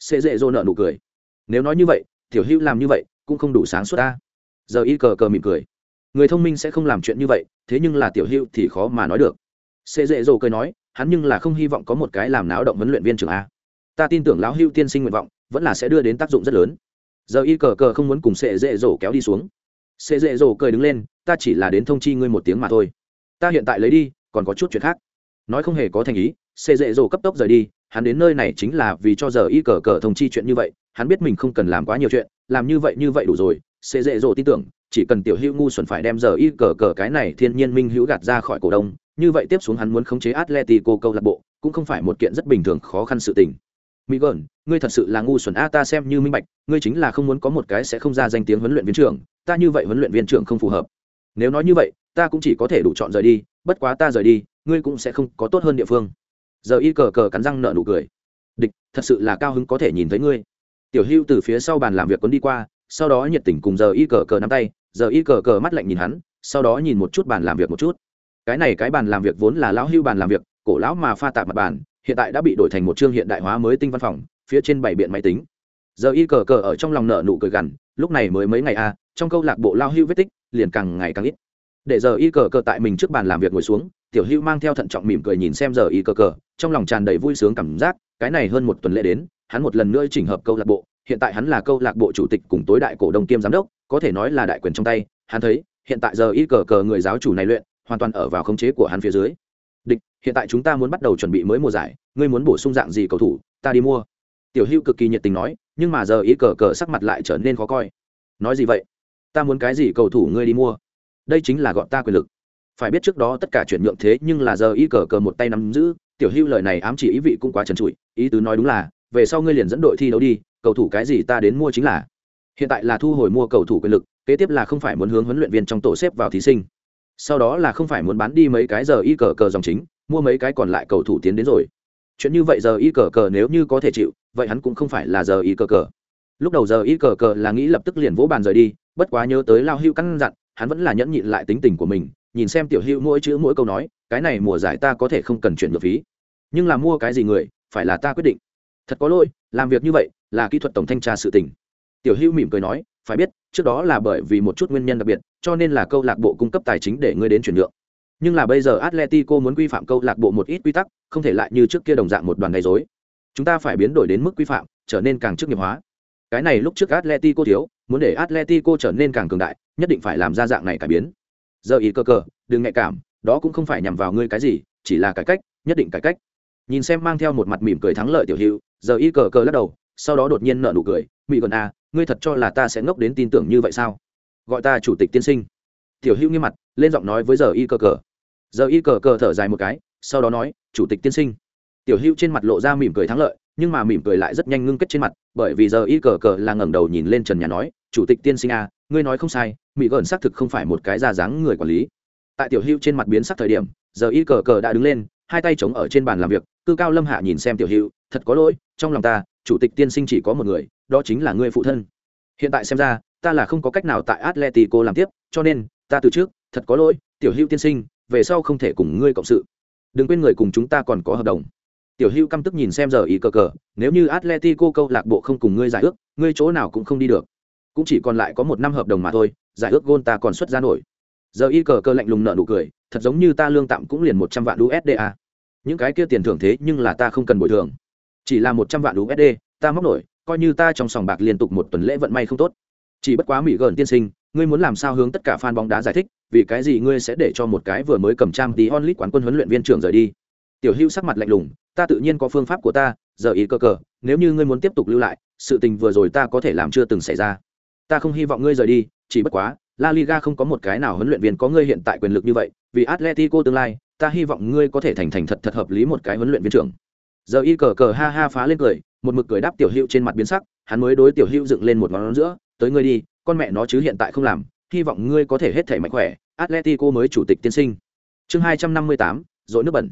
[SPEAKER 1] Xê dễ dô nợ nụ cười. Nếu nói như vậy, tiểu hữu làm như vậy, cũng không đủ sáng suốt ta. Giờ y cờ cờ mỉm cười. Người thông minh sẽ không làm chuyện như vậy, thế nhưng là tiểu hữu thì khó mà nói được. Xê dễ dô cười nói, hắn nhưng là không hy vọng có một cái làm náo động huấn luyện viên trưởng a ta tin tưởng lão hưu tiên sinh nguyện vọng, vẫn là sẽ đưa đến tác dụng rất lớn. Giờ y cờ cờ không muốn cùng sệ dễ dỗ kéo đi xuống. Sệ dễ dỗ cười đứng lên, ta chỉ là đến thông chi ngươi một tiếng mà thôi. Ta hiện tại lấy đi, còn có chút chuyện khác. Nói không hề có thành ý, sệ dễ dỗ cấp tốc rời đi, hắn đến nơi này chính là vì cho giờ y cờ cờ thông chi chuyện như vậy, hắn biết mình không cần làm quá nhiều chuyện, làm như vậy như vậy đủ rồi. Sệ dễ dỗ tin tưởng, chỉ cần tiểu hữu ngu xuẩn phải đem giờ y cờ cờ cái này thiên nhiên minh hữu gạt ra khỏi cổ đông, như vậy tiếp xuống hắn muốn khống chế atletico câu lạc bộ, cũng không phải một kiện rất bình thường khó khăn sự tình mỹ gợn, ngươi thật sự là ngu xuẩn. A, ta xem như minh bạch, ngươi chính là không muốn có một cái sẽ không ra danh tiếng huấn luyện viên trưởng. Ta như vậy huấn luyện viên trưởng không phù hợp. Nếu nói như vậy, ta cũng chỉ có thể đủ chọn rời đi. Bất quá ta rời đi, ngươi cũng sẽ không có tốt hơn địa phương. Giờ y cờ cờ cắn răng nợ nụ cười. Địch, thật sự là cao hứng có thể nhìn thấy ngươi. Tiểu hưu từ phía sau bàn làm việc quấn đi qua, sau đó nhiệt tình cùng giờ y cờ cờ nắm tay. Giờ y cờ cờ mắt lạnh nhìn hắn, sau đó nhìn một chút bàn làm việc một chút. Cái này cái bàn làm việc vốn là lão hưu bàn làm việc, cổ lão mà pha tạp mặt bàn hiện tại đã bị đổi thành một chương hiện đại hóa mới tinh văn phòng phía trên bảy biện máy tính. Giờ y cờ cờ ở trong lòng nợ nụ cười gằn lúc này mới mấy ngày a à, trong câu lạc bộ lao hưu vết tích liền càng ngày càng ít. Để giờ y cờ cờ tại mình trước bàn làm việc ngồi xuống tiểu hưu mang theo thận trọng mỉm cười nhìn xem giờ y cờ cờ trong lòng tràn đầy vui sướng cảm giác cái này hơn một tuần lễ đến hắn một lần nữa chỉnh hợp câu lạc bộ hiện tại hắn là câu lạc bộ chủ tịch cùng tối đại cổ đông kiêm giám đốc có thể nói là đại quyền trong tay hắn thấy hiện tại giờ y cờ cờ người giáo chủ này luyện hoàn toàn ở vào khống chế của hắn phía dưới hiện tại chúng ta muốn bắt đầu chuẩn bị mới mùa giải, ngươi muốn bổ sung dạng gì cầu thủ, ta đi mua. Tiểu hưu cực kỳ nhiệt tình nói, nhưng mà giờ y cờ cờ sắc mặt lại trở nên khó coi. Nói gì vậy? Ta muốn cái gì cầu thủ ngươi đi mua? Đây chính là gọn ta quyền lực. Phải biết trước đó tất cả chuyển nhượng thế nhưng là giờ y cờ cờ một tay nắm giữ, tiểu hưu lời này ám chỉ ý vị cũng quá trần trụi, ý tứ nói đúng là, về sau ngươi liền dẫn đội thi đấu đi, cầu thủ cái gì ta đến mua chính là. Hiện tại là thu hồi mua cầu thủ quyền lực, kế tiếp là không phải muốn hướng huấn luyện viên trong tổ xếp vào thí sinh. Sau đó là không phải muốn bán đi mấy cái giờ y cờ cờ dòng chính mua mấy cái còn lại cầu thủ tiến đến rồi. Chuyện như vậy giờ y cờ cờ nếu như có thể chịu, vậy hắn cũng không phải là giờ y cờ cờ. Lúc đầu giờ y cờ cờ là nghĩ lập tức liền vỗ bàn rời đi, bất quá nhớ tới lao hưu căn dặn, hắn vẫn là nhẫn nhịn lại tính tình của mình, nhìn xem tiểu hưu mỗi chữ mỗi câu nói, cái này mùa giải ta có thể không cần chuyển được phí. Nhưng là mua cái gì người, phải là ta quyết định. Thật có lỗi, làm việc như vậy là kỹ thuật tổng thanh tra sự tình. Tiểu hưu mỉm cười nói, phải biết, trước đó là bởi vì một chút nguyên nhân đặc biệt, cho nên là câu lạc bộ cung cấp tài chính để ngươi đến chuyển nhượng nhưng là bây giờ atletico muốn quy phạm câu lạc bộ một ít quy tắc, không thể lại như trước kia đồng dạng một đoàn gây dối chúng ta phải biến đổi đến mức quy phạm, trở nên càng chức nghiệp hóa. Cái này lúc trước atletico thiếu, muốn để atletico trở nên càng cường đại, nhất định phải làm ra dạng này cải biến. Giờ ý cơ cờ đừng nhạy cảm, đó cũng không phải nhằm vào ngươi cái gì, chỉ là cải cách, nhất định cải cách. Nhìn xem mang theo một mặt mỉm cười thắng lợi tiểu hữu, giờ y cờ cờ lắc đầu, sau đó đột nhiên nợ nụ cười mỹ gần a à, ngươi thật cho là ta sẽ ngốc đến tin tưởng như vậy sao? Gọi ta chủ tịch tiên sinh. Tiểu hữu nghiêm mặt, lên giọng nói với giờ y cờ cờ giờ y cờ cờ thở dài một cái sau đó nói chủ tịch tiên sinh. Tiểu hữu trên mặt lộ ra mỉm cười thắng lợi nhưng mà mỉm cười lại rất nhanh ngưng kết trên mặt bởi vì giờ y cờ cờ là ngẩng đầu nhìn lên trần nhà nói chủ tịch tiên sinh à, ngươi nói không sai mỹ gợn xác thực không phải một cái ra dáng người quản lý. Tại tiểu hữu trên mặt biến sắc thời điểm giờ y cờ cờ đã đứng lên hai tay chống ở trên bàn làm việc cư cao lâm hạ nhìn xem tiểu hữu thật có lỗi trong lòng ta chủ tịch tiên sinh chỉ có một người đó chính là ngươi phụ thân. Hiện tại xem ra ta là không có cách nào tại atletico làm tiếp cho nên ta từ trước thật có lỗi tiểu hữu tiên sinh về sau không thể cùng ngươi cộng sự. Đừng quên người cùng chúng ta còn có hợp đồng. Tiểu Hưu căm tức nhìn xem giờ ý cờ cờ, nếu như atletico câu lạc bộ không cùng ngươi giải ước, ngươi chỗ nào cũng không đi được. Cũng chỉ còn lại có một năm hợp đồng mà thôi, giải ước gôn ta còn xuất ra nổi. Giờ y cờ cờ lạnh lùng nợ nụ cười, thật giống như ta lương tạm cũng liền một trăm vạn usd a. Những cái kia tiền thưởng thế nhưng là ta không cần bồi thường. Chỉ là một trăm vạn usd ta móc nổi, coi như ta trong sòng bạc liên tục một tuần lễ vận may không tốt. Chỉ bất quá mỹ gần tiên sinh, ngươi muốn làm sao hướng tất cả fan bóng đá giải thích vì cái gì ngươi sẽ để cho một cái vừa mới cầm trang tí onlit quán quân huấn luyện viên trưởng rời đi tiểu hữu sắc mặt lạnh lùng ta tự nhiên có phương pháp của ta giờ ý cơ cờ nếu như ngươi muốn tiếp tục lưu lại sự tình vừa rồi ta có thể làm chưa từng xảy ra ta không hy vọng ngươi rời đi chỉ bất quá La Liga không có một cái nào huấn luyện viên có ngươi hiện tại quyền lực như vậy, vì Atletico tương lai, ta hy vọng ngươi có thể thành thành thật thật hợp lý một cái huấn luyện viên trưởng. Giờ y cờ cờ ha ha phá lên cười, một mực cười đáp tiểu Hữu trên mặt biến sắc, hắn mới đối tiểu Hữu dựng lên một ngón giữa, tới ngươi đi, con mẹ nó chứ hiện tại không làm, hy vọng ngươi có thể hết thể mạnh khỏe, Atletico mới chủ tịch tiên sinh. Chương hai trăm năm mươi tám, dội nước bẩn.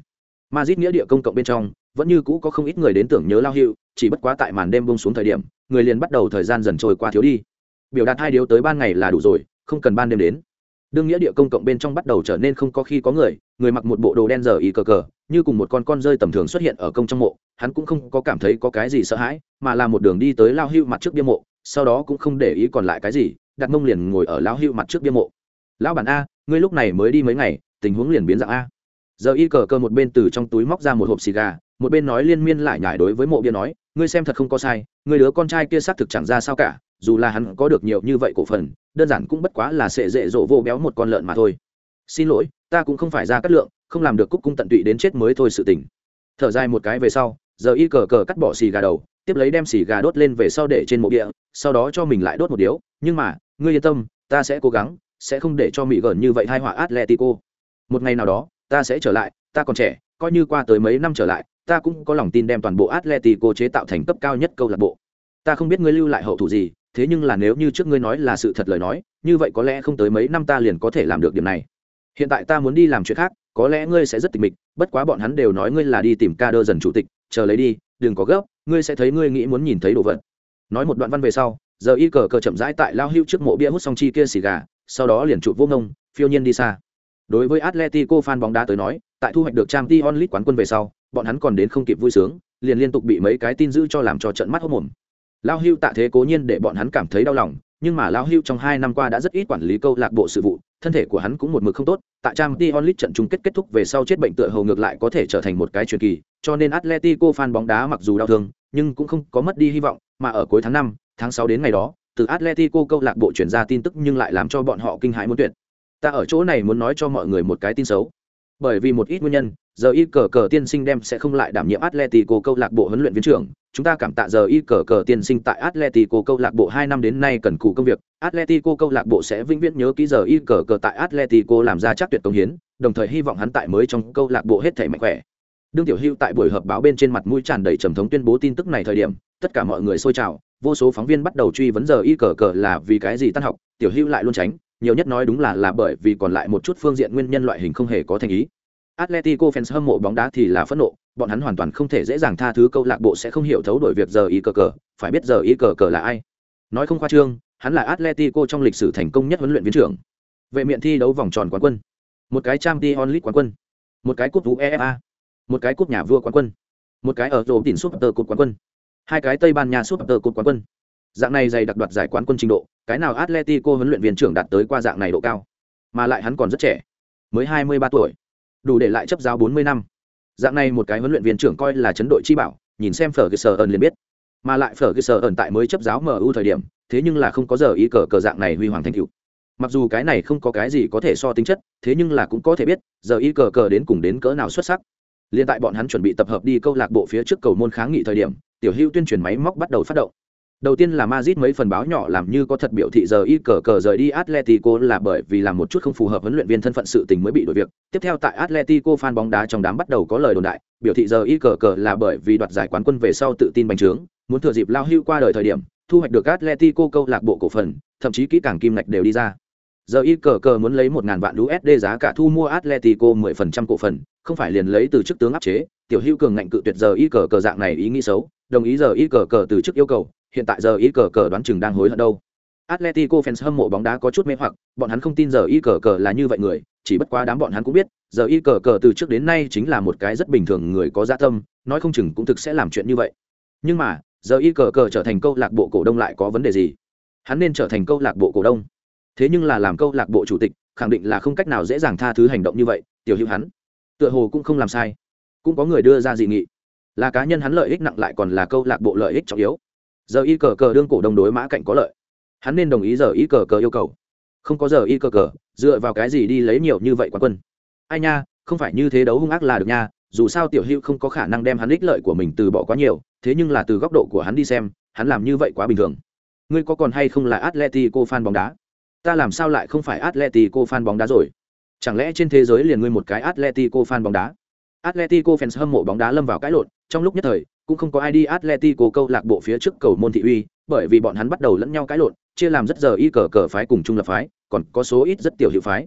[SPEAKER 1] Madrid nghĩa địa công cộng bên trong, vẫn như cũ có không ít người đến tưởng nhớ lao hiệu chỉ bất quá tại màn đêm buông xuống thời điểm, người liền bắt đầu thời gian dần trôi qua thiếu đi. Biểu đạt hai điều tới ban ngày là đủ rồi, không cần ban đêm đến đương nghĩa địa công cộng bên trong bắt đầu trở nên không có khi có người người mặc một bộ đồ đen giờ y cờ cờ như cùng một con con rơi tầm thường xuất hiện ở công trong mộ hắn cũng không có cảm thấy có cái gì sợ hãi mà là một đường đi tới lao hưu mặt trước bia mộ sau đó cũng không để ý còn lại cái gì đặt mông liền ngồi ở lão hưu mặt trước bia mộ. Lão bản a, ngươi lúc này mới đi mấy ngày, tình huống liền biến dạng a. Giờ y cờ cờ một bên từ trong túi móc ra một hộp xì gà, một bên nói liên miên lại nhải đối với mộ bia nói, ngươi xem thật không có sai người đứa con trai kia xác thực chẳng ra sao cả, dù là hắn có được nhiều như vậy cổ phần, đơn giản cũng bất quá là sệ dễ dỗ vô béo một con lợn mà thôi. Xin lỗi, ta cũng không phải ra cắt lượng, không làm được cúc cung tận tụy đến chết mới thôi sự tình. Thở dài một cái về sau, giờ y cờ cờ cắt bỏ xì gà đầu, tiếp lấy đem xì gà đốt lên về sau để trên mộ địa sau đó cho mình lại đốt một điếu nhưng mà, ngươi yên tâm, ta sẽ cố gắng, sẽ không để cho mỹ gần như vậy hai họa atletico. Một ngày nào đó, ta sẽ trở lại, ta còn trẻ, coi như qua tới mấy năm trở lại, ta cũng có lòng tin đem toàn bộ atletico chế tạo thành cấp cao nhất câu lạc bộ. Ta không biết ngươi lưu lại hậu thủ gì, thế nhưng là nếu như trước ngươi nói là sự thật lời nói, như vậy có lẽ không tới mấy năm ta liền có thể làm được điểm này. Hiện tại ta muốn đi làm chuyện khác, có lẽ ngươi sẽ rất tịch mịch, bất quá bọn hắn đều nói ngươi là đi tìm ca đơ dần chủ tịch, chờ lấy đi, đừng có gấp, ngươi sẽ thấy ngươi nghĩ muốn nhìn thấy đồ vật. Nói một đoạn văn về sau giờ y cờ cờ chậm rãi tại lao hưu trước mộ bia hút xong chi kia xì gà, sau đó liền chụp vô ngông, phiêu nhiên đi xa. Đối với atletico fan bóng đá tới nói, tại thu hoạch được trang t onlit quán quân về sau, bọn hắn còn đến không kịp vui sướng, liền liên tục bị mấy cái tin giữ cho làm cho trận mắt hốc mồm. Lao hưu tạ thế cố nhiên để bọn hắn cảm thấy đau lòng, nhưng mà lao hưu trong hai năm qua đã rất ít quản lý câu lạc bộ sự vụ, thân thể của hắn cũng một mực không tốt, tại trang t onlit trận chung kết kết thúc về sau chết bệnh tựa hầu ngược lại có thể trở thành một cái truyền kỳ, cho nên atletico fan bóng đá mặc dù đau thương, nhưng cũng không có mất đi hy vọng, mà ở cuối tháng năm tháng sáu đến ngày đó, từ atletico câu lạc bộ chuyển ra tin tức nhưng lại làm cho bọn họ kinh hãi muốn tuyệt. Ta ở chỗ này muốn nói cho mọi người một cái tin xấu. Bởi vì một ít nguyên nhân, giờ y cờ cờ tiên sinh đem sẽ không lại đảm nhiệm atletico câu lạc bộ huấn luyện viên trưởng. Chúng ta cảm tạ giờ y cờ cờ tiên sinh tại atletico câu lạc bộ hai năm đến nay cần cù công việc. Atletico câu lạc bộ sẽ vĩnh viễn nhớ ký giờ y cờ cờ tại atletico làm ra chắc tuyệt công hiến, đồng thời hy vọng hắn tại mới trong câu lạc bộ hết thể mạnh khỏe. Đương tiểu hưu tại buổi họp báo bên trên mặt mũi tràn đầy trầm thống tuyên bố tin tức này thời điểm, tất cả mọi người xôi trào vô số phóng viên bắt đầu truy vấn giờ y cờ cờ là vì cái gì tan học tiểu hưu lại luôn tránh nhiều nhất nói đúng là là bởi vì còn lại một chút phương diện nguyên nhân loại hình không hề có thành ý. Atletico fans hâm mộ bóng đá thì là phẫn nộ, bọn hắn hoàn toàn không thể dễ dàng tha thứ câu lạc bộ sẽ không hiểu thấu đổi việc giờ Y cờ cờ, phải biết giờ Y cờ cờ là ai. Nói không khoa trương, hắn là Atletico trong lịch sử thành công nhất huấn luyện viên trưởng. Vệ miện thi đấu vòng tròn quán quân, một cái Champions League quán quân, một cái cúp UEFA, một cái cúp nhà vua quán quân. Một cái ở rổ tỉnh súp tờ cột quán quân hai cái tây ban nha súp tơ cột quán quân. Dạng này dày đặc đoạt giải quán quân trình độ, cái nào atletico huấn luyện viên trưởng đạt tới qua dạng này độ cao? Mà lại hắn còn rất trẻ, mới hai mươi ba tuổi, đủ để lại chấp giáo bốn mươi năm. Dạng này một cái huấn luyện viên trưởng coi là chấn đội chi bảo, nhìn xem phở cơ sở ẩn liền biết. Mà lại phở cơ sở ẩn tại mới chấp giáo mu thời điểm, thế nhưng là không có giờ ý cờ cờ dạng này huy hoàng thanh cựu mặc dù cái này không có cái gì có thể so tính chất, thế nhưng là cũng có thể biết, giờ ý cờ cờ đến cùng đến cỡ nào xuất sắc. Liên tại bọn hắn chuẩn bị tập hợp đi câu lạc bộ phía trước cầu môn kháng nghị thời điểm tiểu hữu tuyên truyền máy móc bắt đầu phát động đầu tiên là Madrid mấy phần báo nhỏ làm như có thật biểu thị giờ y cờ cờ rời đi Atletico là bởi vì làm một chút không phù hợp huấn luyện viên thân phận sự tình mới bị đổi việc. Tiếp theo tại Atletico fan bóng đá trong đám bắt đầu có lời đồn đại, biểu thị giờ y cờ cờ là bởi vì đoạt giải quán quân về sau tự tin bành trướng, muốn thừa dịp lao hưu qua đời thời điểm, thu hoạch được Atletico câu lạc bộ cổ phần, thậm chí kỹ càng kim ngạch đều đi ra. Giờ y cờ cờ muốn lấy một ngàn vạn USD giá cả thu mua Atletico 10% cổ phần, không phải liền lấy từ chức tướng áp chế, tiểu hưu cường ngạnh cự tuyệt giờ y cờ cờ dạng này ý nghĩ xấu, đồng ý giờ y cờ cờ từ chức yêu cầu, hiện tại giờ y cờ cờ đoán chừng đang hối hận đâu. Atletico fans hâm mộ bóng đá có chút mê hoặc bọn hắn không tin giờ y cờ cờ là như vậy người chỉ bất quá đám bọn hắn cũng biết giờ y cờ cờ từ trước đến nay chính là một cái rất bình thường người có dạ tâm nói không chừng cũng thực sẽ làm chuyện như vậy. Nhưng mà giờ y cờ cờ trở thành câu lạc bộ cổ đông lại có vấn đề gì? Hắn nên trở thành câu lạc bộ cổ đông. Thế nhưng là làm câu lạc bộ chủ tịch khẳng định là không cách nào dễ dàng tha thứ hành động như vậy tiểu hữu hắn. Tựa hồ cũng không làm sai. Cũng có người đưa ra dị nghị là cá nhân hắn lợi ích nặng lại còn là câu lạc bộ lợi ích trọng yếu. Giờ y cờ cờ đương cổ đông đối mã cạnh có lợi. Hắn nên đồng ý giờ y cờ cờ yêu cầu. Không có giờ y cờ cờ, dựa vào cái gì đi lấy nhiều như vậy quán quân? Ai nha, không phải như thế đấu hung ác là được nha, dù sao tiểu hữu không có khả năng đem hắn ích lợi của mình từ bỏ quá nhiều, thế nhưng là từ góc độ của hắn đi xem, hắn làm như vậy quá bình thường. Ngươi có còn hay không là atletico fan bóng đá? Ta làm sao lại không phải atletico fan bóng đá rồi? Chẳng lẽ trên thế giới liền ngươi một cái atletico fan bóng đá? Atletico fans hâm mộ bóng đá lâm vào cãi lộn trong lúc nhất thời cũng không có ai đi Atletico câu lạc bộ phía trước cầu môn thị uy, bởi vì bọn hắn bắt đầu lẫn nhau cãi lộn, chia làm rất giờ y cờ cờ phái cùng trung lập phái, còn có số ít rất tiểu hiệu phái.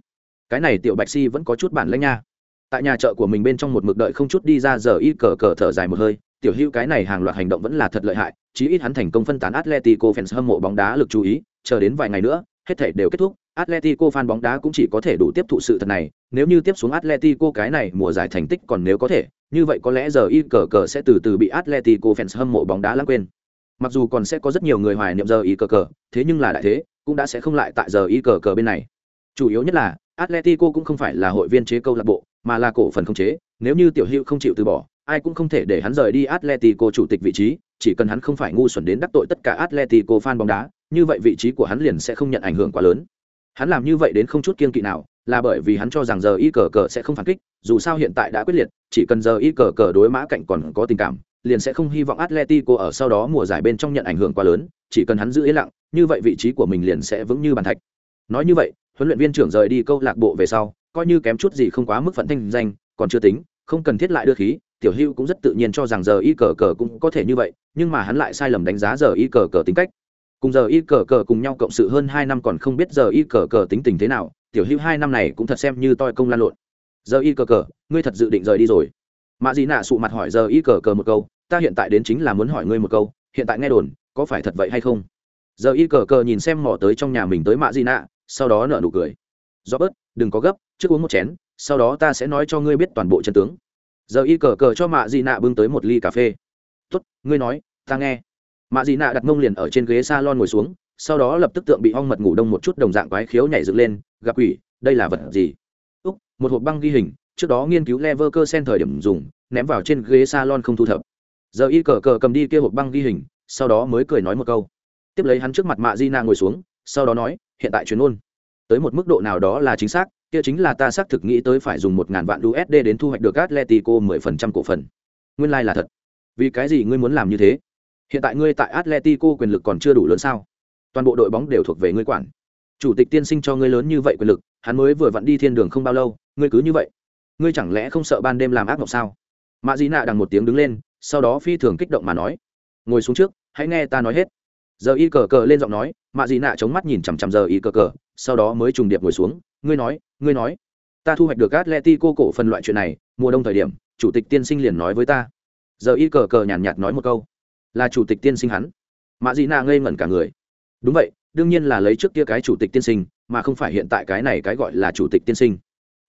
[SPEAKER 1] Cái này tiểu Bạch Si vẫn có chút bản lĩnh nha. Tại nhà chợ của mình bên trong một mực đợi không chút đi ra giờ y cờ cờ thở dài một hơi, tiểu hữu cái này hàng loạt hành động vẫn là thật lợi hại, chí ít hắn thành công phân tán Atletico fans hâm mộ bóng đá lực chú ý, chờ đến vài ngày nữa, hết thể đều kết thúc, Atletico fan bóng đá cũng chỉ có thể đủ tiếp thụ sự thật này, nếu như tiếp xuống Atletico cái này mùa giải thành tích còn nếu có thể, như vậy có lẽ giờ y cờ cờ sẽ từ từ bị Atletico fans hâm mộ bóng đá lãng quên. Mặc dù còn sẽ có rất nhiều người hoài niệm giờ y cờ cờ, thế nhưng là đại thế, cũng đã sẽ không lại tại giờ y cờ cờ bên này. Chủ yếu nhất là, Atletico cũng không phải là hội viên chế câu lạc bộ, mà là cổ phần không chế, nếu như tiểu hữu không chịu từ bỏ, ai cũng không thể để hắn rời đi Atletico chủ tịch vị trí, chỉ cần hắn không phải ngu xuẩn đến đắc tội tất cả Atletico fan bóng đá, như vậy vị trí của hắn liền sẽ không nhận ảnh hưởng quá lớn. Hắn làm như vậy đến không chút kiên kỵ nào, là bởi vì hắn cho rằng giờ y cờ cờ sẽ không phản kích, dù sao hiện tại đã quyết liệt, chỉ cần giờ y cờ cờ đối mã cạnh còn có tình cảm, liền sẽ không hy vọng Atletico ở sau đó mùa giải bên trong nhận ảnh hưởng quá lớn, chỉ cần hắn giữ yên lặng, như vậy vị trí của mình liền sẽ vững như bàn thạch. Nói như vậy, huấn luyện viên trưởng rời đi câu lạc bộ về sau, coi như kém chút gì không quá mức phận thanh danh, còn chưa tính, không cần thiết lại đưa khí, tiểu hưu cũng rất tự nhiên cho rằng giờ y cờ cờ cũng có thể như vậy nhưng mà hắn lại sai lầm đánh giá giờ y cờ cờ tính cách cùng giờ y cờ cờ cùng nhau cộng sự hơn hai năm còn không biết giờ y cờ cờ tính tình thế nào tiểu hưu hai năm này cũng thật xem như toi công lan lộn giờ y cờ cờ, ngươi thật dự định rời đi rồi. Mạ dị nạ sụ mặt hỏi giờ y cờ cờ một câu, ta hiện tại đến chính là muốn hỏi ngươi một câu, hiện tại nghe đồn, có phải thật vậy hay không? Giờ y cờ cờ nhìn xem mỏ tới trong nhà mình tới mạ dị nạ, sau đó nở nụ cười. Do bớt đừng có gấp, trước uống một chén, sau đó ta sẽ nói cho ngươi biết toàn bộ chân tướng. Giờ y cờ cờ cho mạ dị nạ bưng tới một ly cà phê. Tuất ngươi nói, ta nghe. Mạ dị nạ đặt mông liền ở trên ghế s a lon ngồi xuống, sau đó lập tức tượng bị ong mật ngủ đông một chút đồng dạng quái khiếu nhảy dựng lên, gặp quỷ, đây là vật gì? Một hộp băng ghi hình, trước đó nghiên cứu lever cơ sen thời điểm dùng, ném vào trên ghế salon không thu thập giờ y cờ cờ cầm đi kia hộp băng ghi hình, sau đó mới cười nói một câu tiếp lấy hắn trước mặt mạ di na ngồi xuống, sau đó nói, hiện tại chuyên ôn tới một mức độ nào đó là chính xác, kia chính là ta xác thực nghĩ tới phải dùng một ngàn vạn USD đến thu hoạch được Atletico 10% cổ phần. Nguyên lai like là thật. Vì cái gì ngươi muốn làm như thế? Hiện tại ngươi tại Atletico quyền lực còn chưa đủ lớn sao? Toàn bộ đội bóng đều thuộc về ngươi quản. Chủ tịch tiên sinh cho ngươi lớn như vậy quyền lực, hắn mới vừa vặn đi thiên đường không bao lâu, ngươi cứ như vậy. Ngươi chẳng lẽ không sợ ban đêm làm ác mộng sao? Mã Dĩ Nạ đằng một tiếng đứng lên, sau đó phi thường kích động mà nói: "Ngồi xuống trước, hãy nghe ta nói hết." Giờ y cờ cờ lên giọng nói, Mã Dĩ Nạ chống mắt nhìn chằm chằm giờ y cờ cờ, sau đó mới trùng điệp ngồi xuống, ngươi nói ngươi nói ta thu hoạch được atletico cổ phần loại chuyện này mùa đông thời điểm chủ tịch tiên sinh liền nói với ta giờ y cờ cờ nhàn nhạt, nói một câu là chủ tịch tiên sinh hắn mạ dị nạ ngây ngẩn cả người đúng vậy đương nhiên là lấy trước kia cái chủ tịch tiên sinh, mà không phải hiện tại cái này cái gọi là chủ tịch tiên sinh.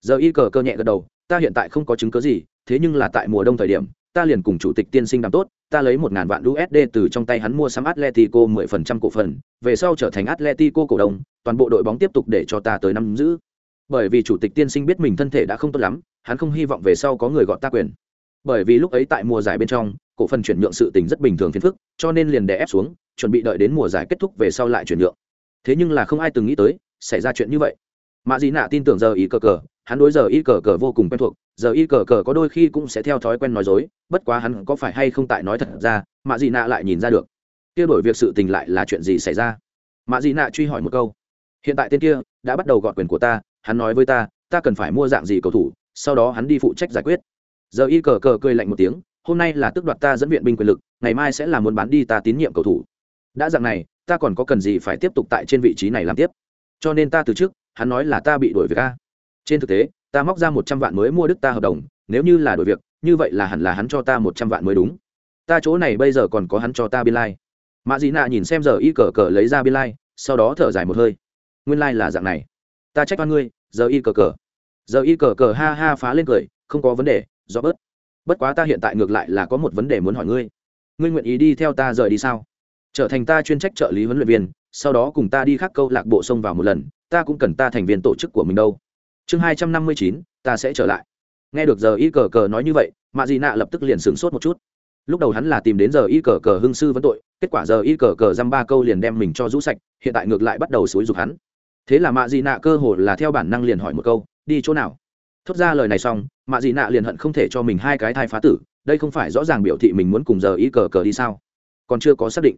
[SPEAKER 1] Giờ y cờ cơ nhẹ gật đầu, ta hiện tại không có chứng cớ gì, thế nhưng là tại mùa đông thời điểm, ta liền cùng chủ tịch tiên sinh đàm tốt, ta lấy một ngàn vạn usd từ trong tay hắn mua sắm atletico mười phần trăm cổ phần, về sau trở thành atletico cổ đông, toàn bộ đội bóng tiếp tục để cho ta tới năm giữ. Bởi vì chủ tịch tiên sinh biết mình thân thể đã không tốt lắm, hắn không hy vọng về sau có người gọi ta quyền bởi vì lúc ấy tại mùa giải bên trong, cổ phần chuyển nhượng sự tình rất bình thường phiền phức, cho nên liền đè ép xuống, chuẩn bị đợi đến mùa giải kết thúc về sau lại chuyển nhượng. Thế nhưng là không ai từng nghĩ tới, xảy ra chuyện như vậy. Mạ dị nạ tin tưởng giờ ý cờ cờ, hắn đối giờ y cờ cờ vô cùng quen thuộc, giờ y cờ cờ có đôi khi cũng sẽ theo thói quen nói dối, bất quá hắn có phải hay không tại nói thật ra, mạ dị nạ lại nhìn ra được. Kia đổi việc sự tình lại là chuyện gì xảy ra? Mạ dị nạ truy hỏi một câu. Hiện tại tên kia đã bắt đầu gọn quyền của ta, hắn nói với ta ta cần phải mua dạng gì cầu thủ, sau đó hắn đi phụ trách giải quyết giờ y cờ cờ cười lạnh một tiếng hôm nay là tước đoạt ta dẫn viện binh quyền lực ngày mai sẽ là muốn bán đi ta tín nhiệm cầu thủ. Đã dạng này ta còn có cần gì phải tiếp tục tại trên vị trí này làm tiếp? Cho nên ta từ trước hắn nói là ta bị đuổi việc a. Trên thực tế ta móc ra một trăm vạn mới mua đức ta hợp đồng nếu như là đổi việc như vậy là hẳn là hắn cho ta một trăm vạn mới đúng. Ta chỗ này bây giờ còn có hắn cho ta biên lai、like. mạ dị nạ nhìn xem giờ y cờ cờ lấy ra biên lai、like, sau đó thở dài một hơi. Nguyên lai、like、là dạng này. Ta trách oan ngươi giờ y cờ cờ. Giờ y cờ cờ ha ha phá lên cười không có vấn đề do bớt. Bất quá ta hiện tại ngược lại là có một vấn đề muốn hỏi ngươi. Ngươi nguyện ý đi theo ta rời đi sao? Trở thành ta chuyên trách trợ lý huấn luyện viên, sau đó cùng ta đi khắc câu lạc bộ sông vào một lần, ta cũng cần ta thành viên tổ chức của mình đâu. Chương hai trăm năm mươi chín, ta sẽ trở lại. Nghe được giờ y cờ cờ nói như vậy, mạ dị nạ lập tức liền sửng sốt một chút. Lúc đầu hắn là tìm đến giờ y cờ cờ hưng sư vấn tội, kết quả giờ y cờ cờ dăm ba câu liền đem mình cho rũ sạch, hiện tại ngược lại bắt đầu xối rục hắn. Thế là mạ dị nạ cơ hồ là theo bản năng liền hỏi một câu, đi chỗ nào? Thốt ra lời này xong, mạ dị nạ liền hận không thể cho mình hai cái thai phá tử, đây không phải rõ ràng biểu thị mình muốn cùng giờ y cờ cờ đi sao? Còn chưa có xác định.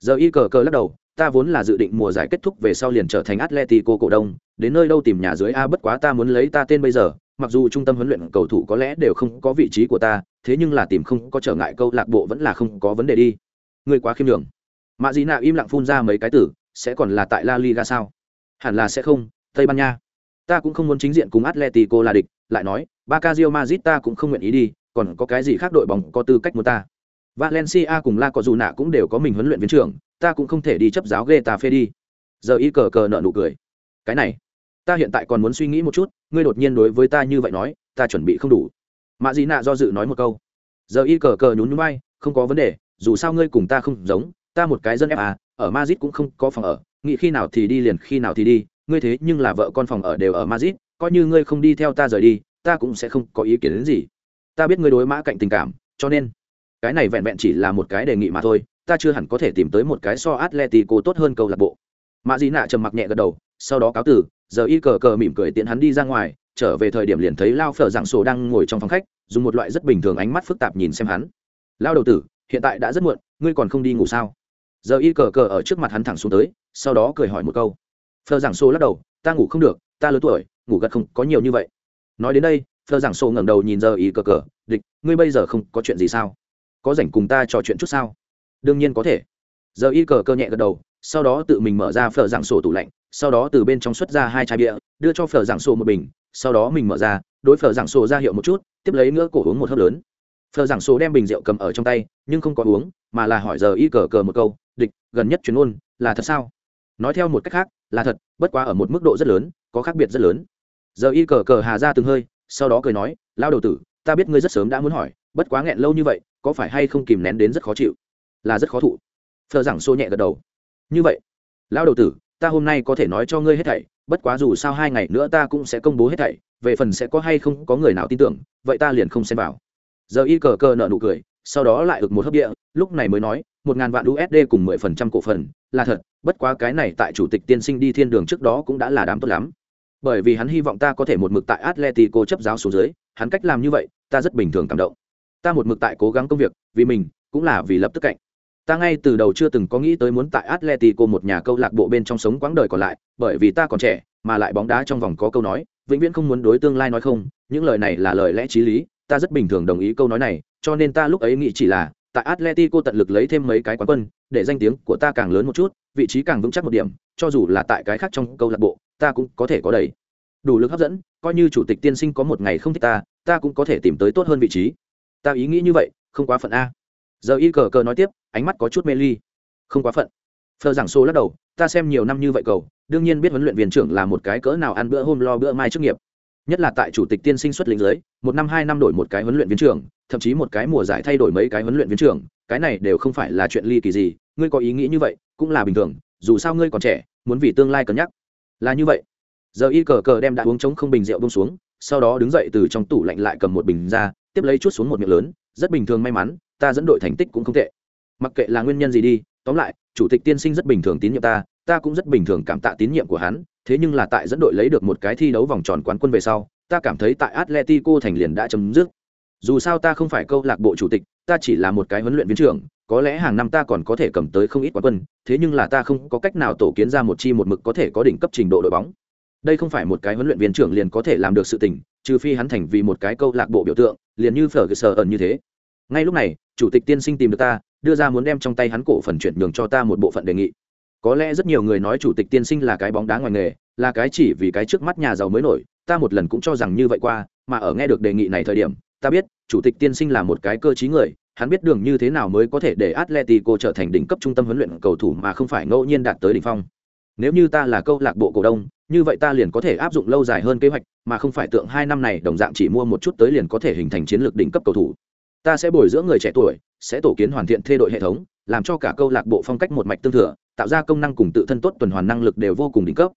[SPEAKER 1] Giờ y cờ cờ lắc đầu, ta vốn là dự định mùa giải kết thúc về sau liền trở thành atletico cổ đông, đến nơi đâu tìm nhà dưới a bất quá ta muốn lấy ta tên bây giờ, mặc dù trung tâm huấn luyện cầu thủ có lẽ đều không có vị trí của ta, thế nhưng là tìm không có trở ngại câu lạc bộ vẫn là không có vấn đề đi. Người quá khiêm đường mạ dị nạ im lặng phun ra mấy cái tử, sẽ còn là tại la liga sao? Hẳn là sẽ không, tây ban nha ta cũng không muốn chính diện cùng atletico là địch, lại nói, Barca Real madrid ta cũng không nguyện ý đi, còn có cái gì khác đội bóng có tư cách muốn ta? Valencia cùng la có dù nạ cũng đều có mình huấn luyện viên trưởng, ta cũng không thể đi chấp giáo Getafe đi. Giờ y cờ cờ nợ nụ cười. Cái này, ta hiện tại còn muốn suy nghĩ một chút, ngươi đột nhiên đối với ta như vậy nói, ta chuẩn bị không đủ. Mã Dĩ nạ do dự nói một câu. Giờ y cờ cờ nhún nhún bay không có vấn đề, dù sao ngươi cùng ta không giống, ta một cái dân fa ở Madrid cũng không có phòng ở, nghĩ khi nào thì đi liền khi nào thì đi ngươi thế nhưng là vợ con phòng ở đều ở Madrid. coi như ngươi không đi theo ta rời đi, ta cũng sẽ không có ý kiến đến gì. Ta biết ngươi đối mã cạnh tình cảm, cho nên cái này vẹn vẹn chỉ là một cái đề nghị mà thôi, ta chưa hẳn có thể tìm tới một cái so atletico tốt hơn câu lạc bộ. Mã Dĩ nạ trầm mặc nhẹ gật đầu, sau đó cáo tử giờ y cờ cờ mỉm cười tiện hắn đi ra ngoài, trở về thời điểm liền thấy lao phở dạng sổ đang ngồi trong phòng khách, dùng một loại rất bình thường ánh mắt phức tạp nhìn xem hắn. Lao đầu tử, hiện tại đã rất muộn, ngươi còn không đi ngủ sao? Giờ y cờ cờ ở trước mặt hắn thẳng xuống tới, sau đó cười hỏi một câu phở giảng sô lắc đầu, ta ngủ không được, ta lớn tuổi, ngủ gật không có nhiều như vậy. Nói đến đây phở giảng sô ngẩng đầu nhìn giờ y cờ cờ, địch, ngươi bây giờ không có chuyện gì sao? Có rảnh cùng ta trò chuyện chút sao? Đương nhiên có thể. Giờ y cờ cơ nhẹ gật đầu, sau đó tự mình mở ra phở giảng sổ tủ lạnh, sau đó từ bên trong xuất ra hai chai bia, đưa cho phở giảng sổ một bình, sau đó mình mở ra, đối phở giảng sổ ra hiệu một chút, tiếp lấy nữa cổ uống một hớp lớn. Phở giảng sổ đem bình rượu cầm ở trong tay, nhưng không có uống, mà là hỏi giờ y cờ cờ một câu, địch, gần nhất chuyến ôn, là thật sao? Nói theo một cách khác là thật, bất quá ở một mức độ rất lớn, có khác biệt rất lớn. Giờ y cờ cờ hà ra từng hơi, sau đó cười nói lao đầu tử, ta biết ngươi rất sớm đã muốn hỏi, bất quá nghẹn lâu như vậy, có phải hay không kìm nén đến rất khó chịu? Là rất khó thụ. Phờ giảng xô nhẹ gật đầu. Như vậy, lão đầu tử, ta hôm nay có thể nói cho ngươi hết thảy, bất quá dù sao hai ngày nữa ta cũng sẽ công bố hết thảy, về phần sẽ có hay không có người nào tin tưởng, vậy ta liền không xem vào. Giờ y cờ cờ nợ nụ cười, sau đó lại ực một hấp địa, lúc này mới nói, một ngàn vạn usd cùng mười phần trăm cổ phần là thật, bất quá cái này tại chủ tịch tiên sinh đi thiên đường trước đó cũng đã là đám tốt lắm. Bởi vì hắn hy vọng ta có thể một mực tại atletico chấp giáo xuống dưới, hắn cách làm như vậy, ta rất bình thường cảm động. Ta một mực tại cố gắng công việc, vì mình, cũng là vì lập tức cạnh. Ta ngay từ đầu chưa từng có nghĩ tới muốn tại atletico một nhà câu lạc bộ bên trong sống quãng đời còn lại, bởi vì ta còn trẻ, mà lại bóng đá trong vòng có câu nói, vĩnh viễn không muốn đối tương lai nói không, những lời này là lời lẽ t r í lý, ta rất bình thường đồng ý câu nói này, cho nên ta lúc ấy nghĩ chỉ là, tại atletico tận lực lấy thêm mấy cái quán quân để danh tiếng của ta càng lớn một chút, vị trí càng vững chắc một điểm, cho dù là tại cái khác trong câu lạc bộ, ta cũng có thể có đầy. Đủ lực hấp dẫn, coi như chủ tịch tiên sinh có một ngày không thích ta ta cũng có thể tìm tới tốt hơn vị trí. Ta ý nghĩ như vậy, không quá phận a. Giờ y cờ cờ nói tiếp, ánh mắt có chút mê ly. Không quá phận. Phờ giảng xô lắc đầu, ta xem nhiều năm như vậy cầu, đương nhiên biết huấn luyện viên trưởng là một cái cỡ nào ăn bữa hôm lo bữa mai trước nghiệp. Nhất là tại chủ tịch tiên sinh xuất lĩnh dưới, một năm hai năm đổi một cái huấn luyện viên trưởng, thậm chí một cái mùa giải thay đổi mấy cái huấn luyện viên trưởng cái này đều không phải là chuyện ly kỳ gì, ngươi có ý nghĩ như vậy cũng là bình thường, dù sao ngươi còn trẻ, muốn vì tương lai cân nhắc. Là như vậy. Giờ y cờ cờ đem đã uống trống không bình rượu bông xuống, sau đó đứng dậy từ trong tủ lạnh lại cầm một bình ra, tiếp lấy chút xuống một miệng lớn, rất bình thường may mắn, ta dẫn đội thành tích cũng không tệ. Mặc kệ là nguyên nhân gì đi, tóm lại, chủ tịch tiên sinh rất bình thường tín nhiệm ta ta cũng rất bình thường cảm tạ tín nhiệm của hắn, thế nhưng là tại dẫn đội lấy được một cái thi đấu vòng tròn quán quân về sau, ta cảm thấy tại atletico thành liền đã chấm dứt dù sao ta không phải câu lạc bộ chủ tịch, ta chỉ là một cái huấn luyện viên trưởng, có lẽ hàng năm ta còn có thể cầm tới không ít quán quân, thế nhưng là ta không có cách nào tổ kiến ra một chi một mực có thể có đỉnh cấp trình độ đội bóng. Đây không phải một cái huấn luyện viên trưởng liền có thể làm được sự tình, trừ phi hắn thành vì một cái câu lạc bộ biểu tượng, liền như phở sờ ẩn như thế. Ngay lúc này, chủ tịch tiên sinh tìm được ta, đưa ra muốn đem trong tay hắn cổ phần chuyển nhường cho ta một bộ phận đề nghị. Có lẽ rất nhiều người nói chủ tịch tiên sinh là cái bóng đá ngoài nghề, là cái chỉ vì cái trước mắt nhà giàu mới nổi, ta một lần cũng cho rằng như vậy qua, mà ở nghe được đề nghị này thời điểm ta biết chủ tịch tiên sinh là một cái cơ t người hắn biết đường như thế nào mới có thể để atletico trở thành đỉnh cấp trung tâm huấn luyện cầu thủ mà không phải ngẫu nhiên đạt tới đỉnh phong. Nếu như ta là câu lạc bộ cổ đông như vậy ta liền có thể áp dụng lâu dài hơn kế hoạch mà không phải tượng hai năm này đồng dạng chỉ mua một chút tới liền có thể hình thành chiến lược đỉnh cấp cầu thủ. Ta sẽ bồi dưỡng người trẻ tuổi sẽ tổ kiến hoàn thiện thay đổi hệ thống làm cho cả câu lạc bộ phong cách một mạch tương thừa tạo ra công năng cùng tự thân tốt tuần hoàn năng lực đều vô cùng đỉnh cấp.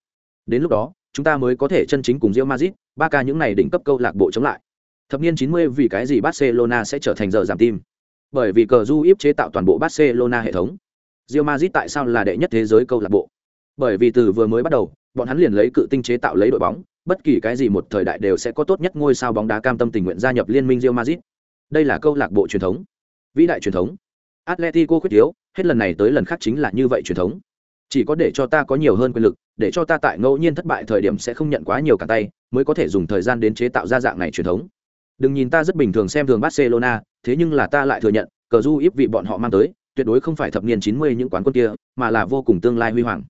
[SPEAKER 1] Đến lúc đó chúng ta mới có thể chân chính cùng Real Madrid, ba ca những này đỉnh cấp câu lạc bộ chống lại. Thập niên 90 vì cái gì Barcelona sẽ trở thành giờ giảm tim? Bởi vì cờ du íp chế tạo toàn bộ Barcelona hệ thống. Real Madrid tại sao là đệ nhất thế giới câu lạc bộ? Bởi vì từ vừa mới bắt đầu, bọn hắn liền lấy cự tinh chế tạo lấy đội bóng, bất kỳ cái gì một thời đại đều sẽ có tốt nhất ngôi sao bóng đá cam tâm tình nguyện gia nhập liên minh Real Madrid. Đây là câu lạc bộ truyền thống, vĩ đại truyền thống. Atletico quyết yếu, hết lần này tới lần khác chính là như vậy truyền thống chỉ có để cho ta có nhiều hơn quyền lực để cho ta tại ngẫu nhiên thất bại thời điểm sẽ không nhận quá nhiều cả tay mới có thể dùng thời gian đến chế tạo ra dạng này truyền thống đừng nhìn ta rất bình thường xem thường barcelona, thế nhưng là ta lại thừa nhận, cờ du ít vị bọn họ mang tới, tuyệt đối không phải thập niên chín mươi những quán quân kia, mà là vô cùng tương lai huy hoàng.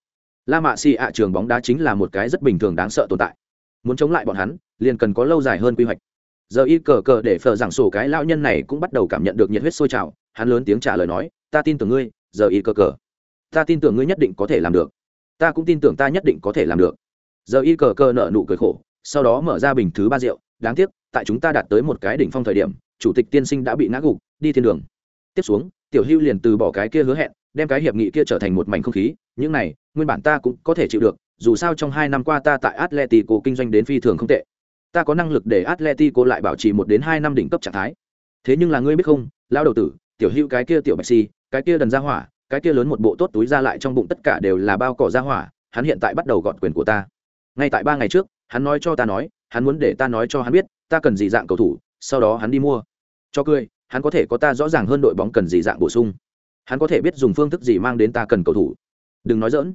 [SPEAKER 1] La mạ xì ạ, trường bóng đá chính là một cái rất bình thường đáng sợ tồn tại. Muốn chống lại bọn hắn, liền cần có lâu dài hơn quy hoạch. Giờ y cờ cờ để phờ giảng sổ cái lao nhân này cũng bắt đầu cảm nhận được nhiệt huyết sôi trào, hắn lớn tiếng trả lời nói, ta tin tưởng ngươi, giờ y cờ cờ. Ta tin tưởng ngươi nhất định có thể làm được. Ta cũng tin tưởng ta nhất định có thể làm được. Giờ y cờ cờ nợ nụ cười khổ, sau đó mở ra bình thứ ba rượu đáng tiếc, tại chúng ta đạt tới một cái đỉnh phong thời điểm, chủ tịch tiên sinh đã bị ngã gục, đi thiên đường. Tiếp xuống, tiểu hưu liền từ bỏ cái kia hứa hẹn, đem cái hiệp nghị kia trở thành một mảnh không khí, những này, nguyên bản ta cũng có thể chịu được, dù sao trong hai năm qua ta tại atletico kinh doanh đến phi thường không tệ. Ta có năng lực để atletico lại bảo trì một đến hai năm đỉnh cấp trạng thái. Thế nhưng là ngươi biết không lao đầu tử, tiểu hưu cái kia tiểu bạch si, cái kia đần ra hỏa, cái kia lớn một bộ tốt túi ra lại trong bụng tất cả đều là bao cỏ ra hỏa, hắn hiện tại bắt đầu gọn quyền của ta. Ngay tại ba ngày trước, hắn nói cho ta nói hắn muốn để ta nói cho hắn biết, ta cần gì dạng cầu thủ, sau đó hắn đi mua. Cho cười, hắn có thể có ta rõ ràng hơn đội bóng cần gì dạng bổ sung. Hắn có thể biết dùng phương thức gì mang đến ta cần cầu thủ. Đừng nói dỡn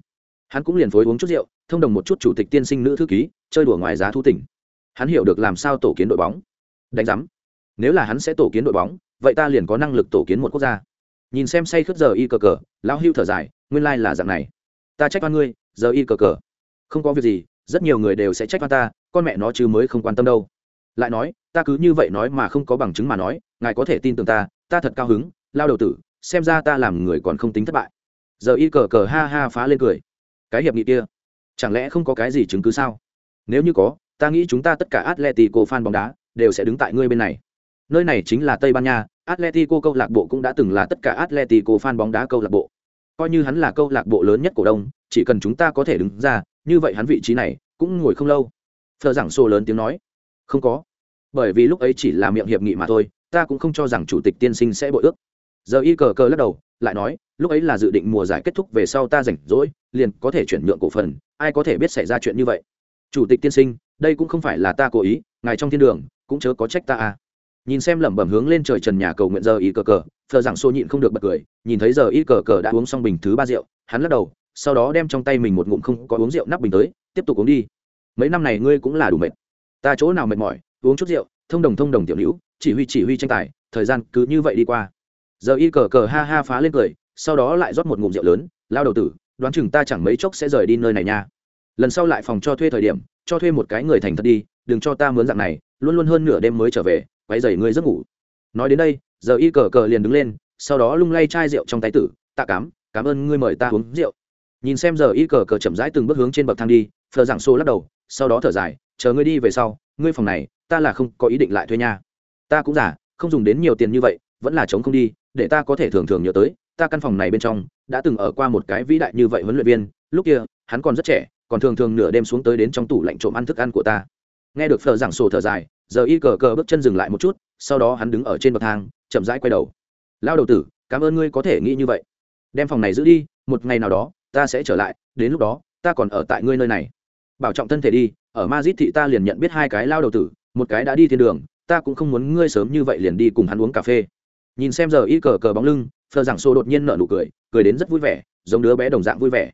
[SPEAKER 1] hắn cũng liền phối uống chút rượu, thông đồng một chút chủ tịch tiên sinh nữ thư ký, chơi đùa ngoài giá thu tỉnh. Hắn hiểu được làm sao tổ kiến đội bóng. Đánh giám. Nếu là hắn sẽ tổ kiến đội bóng, vậy ta liền có năng lực tổ kiến một quốc gia. Nhìn xem say khướt giờ y cờ cờ, lão hưu thở dài, nguyên lai là dạng này. Ta trách oan ngươi, giờ y cờ cờ. Không có việc gì, rất nhiều người đều sẽ trách oan ta con mẹ nó chứ mới không quan tâm đâu. Lại nói ta cứ như vậy nói mà không có bằng chứng mà nói ngài có thể tin tưởng ta ta thật cao hứng lao đầu tử xem ra ta làm người còn không tính thất bại. Giờ y cờ cờ ha ha phá lên cười. Cái hiệp nghị kia chẳng lẽ không có cái gì chứng cứ sao? Nếu như có ta nghĩ chúng ta tất cả atletico fan bóng đá đều sẽ đứng tại ngươi bên này. Nơi này chính là tây ban nha Atletico câu lạc bộ cũng đã từng là tất cả Atletico fan bóng đá câu lạc bộ. Coi như hắn là câu lạc bộ lớn nhất cổ đông, chỉ cần chúng ta có thể đứng ra, như vậy hắn vị trí này cũng ngồi không lâu thờ giảng sô lớn tiếng nói, không có, bởi vì lúc ấy chỉ là miệng hiệp nghị mà thôi, ta cũng không cho rằng chủ tịch tiên sinh sẽ bội ước. Giờ y cờ cờ lắc đầu, lại nói, lúc ấy là dự định mùa giải kết thúc về sau ta rảnh rỗi, liền có thể chuyển nhượng cổ phần, ai có thể biết xảy ra chuyện như vậy. Chủ tịch tiên sinh, đây cũng không phải là ta cố ý, ngài trong thiên đường cũng chớ có trách ta à nhìn xem lẩm bẩm hướng lên trời trần nhà cầu nguyện giờ y cờ cờ thờ giảng xô nhịn không được bật cười nhìn thấy giờ y cờ cờ đã uống xong bình thứ ba rượu hắn lắc đầu sau đó đem trong tay mình một ngụm không có uống rượu nắp bình tới tiếp tục uống đi mấy năm này ngươi cũng là đủ mệt. Ta chỗ nào mệt mỏi, uống chút rượu, thông đồng thông đồng tiểu hữu, chỉ huy chỉ huy tranh tài, thời gian cứ như vậy đi qua. Giờ y cờ cờ ha ha phá lên cười, sau đó lại rót một ngụm rượu lớn, lao đầu tử, đoán chừng ta chẳng mấy chốc sẽ rời đi nơi này nha. Lần sau lại phòng cho thuê thời điểm, cho thuê một cái người thành thật đi, đừng cho ta mướn dạng này, luôn luôn hơn nửa đêm mới trở về quay dày ngươi giấc ngủ. Nói đến đây, giờ y cờ cờ liền đứng lên, sau đó lung lay chai rượu trong tay tử, tạ cám, cảm ơn ngươi mời ta uống rượu. Nhìn xem giờ y cờ cờ chậm rãi từng bước hướng trên bậc thang đi, phờ giảng xô lắc đầu sau đó thở dài, chờ ngươi đi về sau, ngươi phòng này, ta là không có ý định lại thuê nha. Ta cũng giả không dùng đến nhiều tiền như vậy, vẫn là chống không đi, để ta có thể thường thường nhớ tới, ta căn phòng này bên trong đã từng ở qua một cái vĩ đại như vậy huấn luyện viên, lúc kia, hắn còn rất trẻ, còn thường thường nửa đêm xuống tới đến trong tủ lạnh trộm ăn thức ăn của ta. Nghe được phờ giảng sổ thở dài, giờ y cờ cờ bước chân dừng lại một chút, sau đó hắn đứng ở trên bậc thang, chậm rãi quay đầu. Lao đầu tử, cảm ơn ngươi có thể nghĩ như vậy. Đem phòng này giữ đi, một ngày nào đó, ta sẽ trở lại, đến lúc đó, ta còn ở tại ngươi nơi này bảo trọng thân thể đi, ở mazit thị ta liền nhận biết hai cái lao đầu tử, một cái đã đi thiên đường, ta cũng không muốn ngươi sớm như vậy liền đi cùng hắn uống cà phê. Nhìn xem giờ y cờ cờ bóng lưng phờ giảng xô đột nhiên nở nụ cười cười đến rất vui vẻ, giống đứa bé đồng dạng vui vẻ.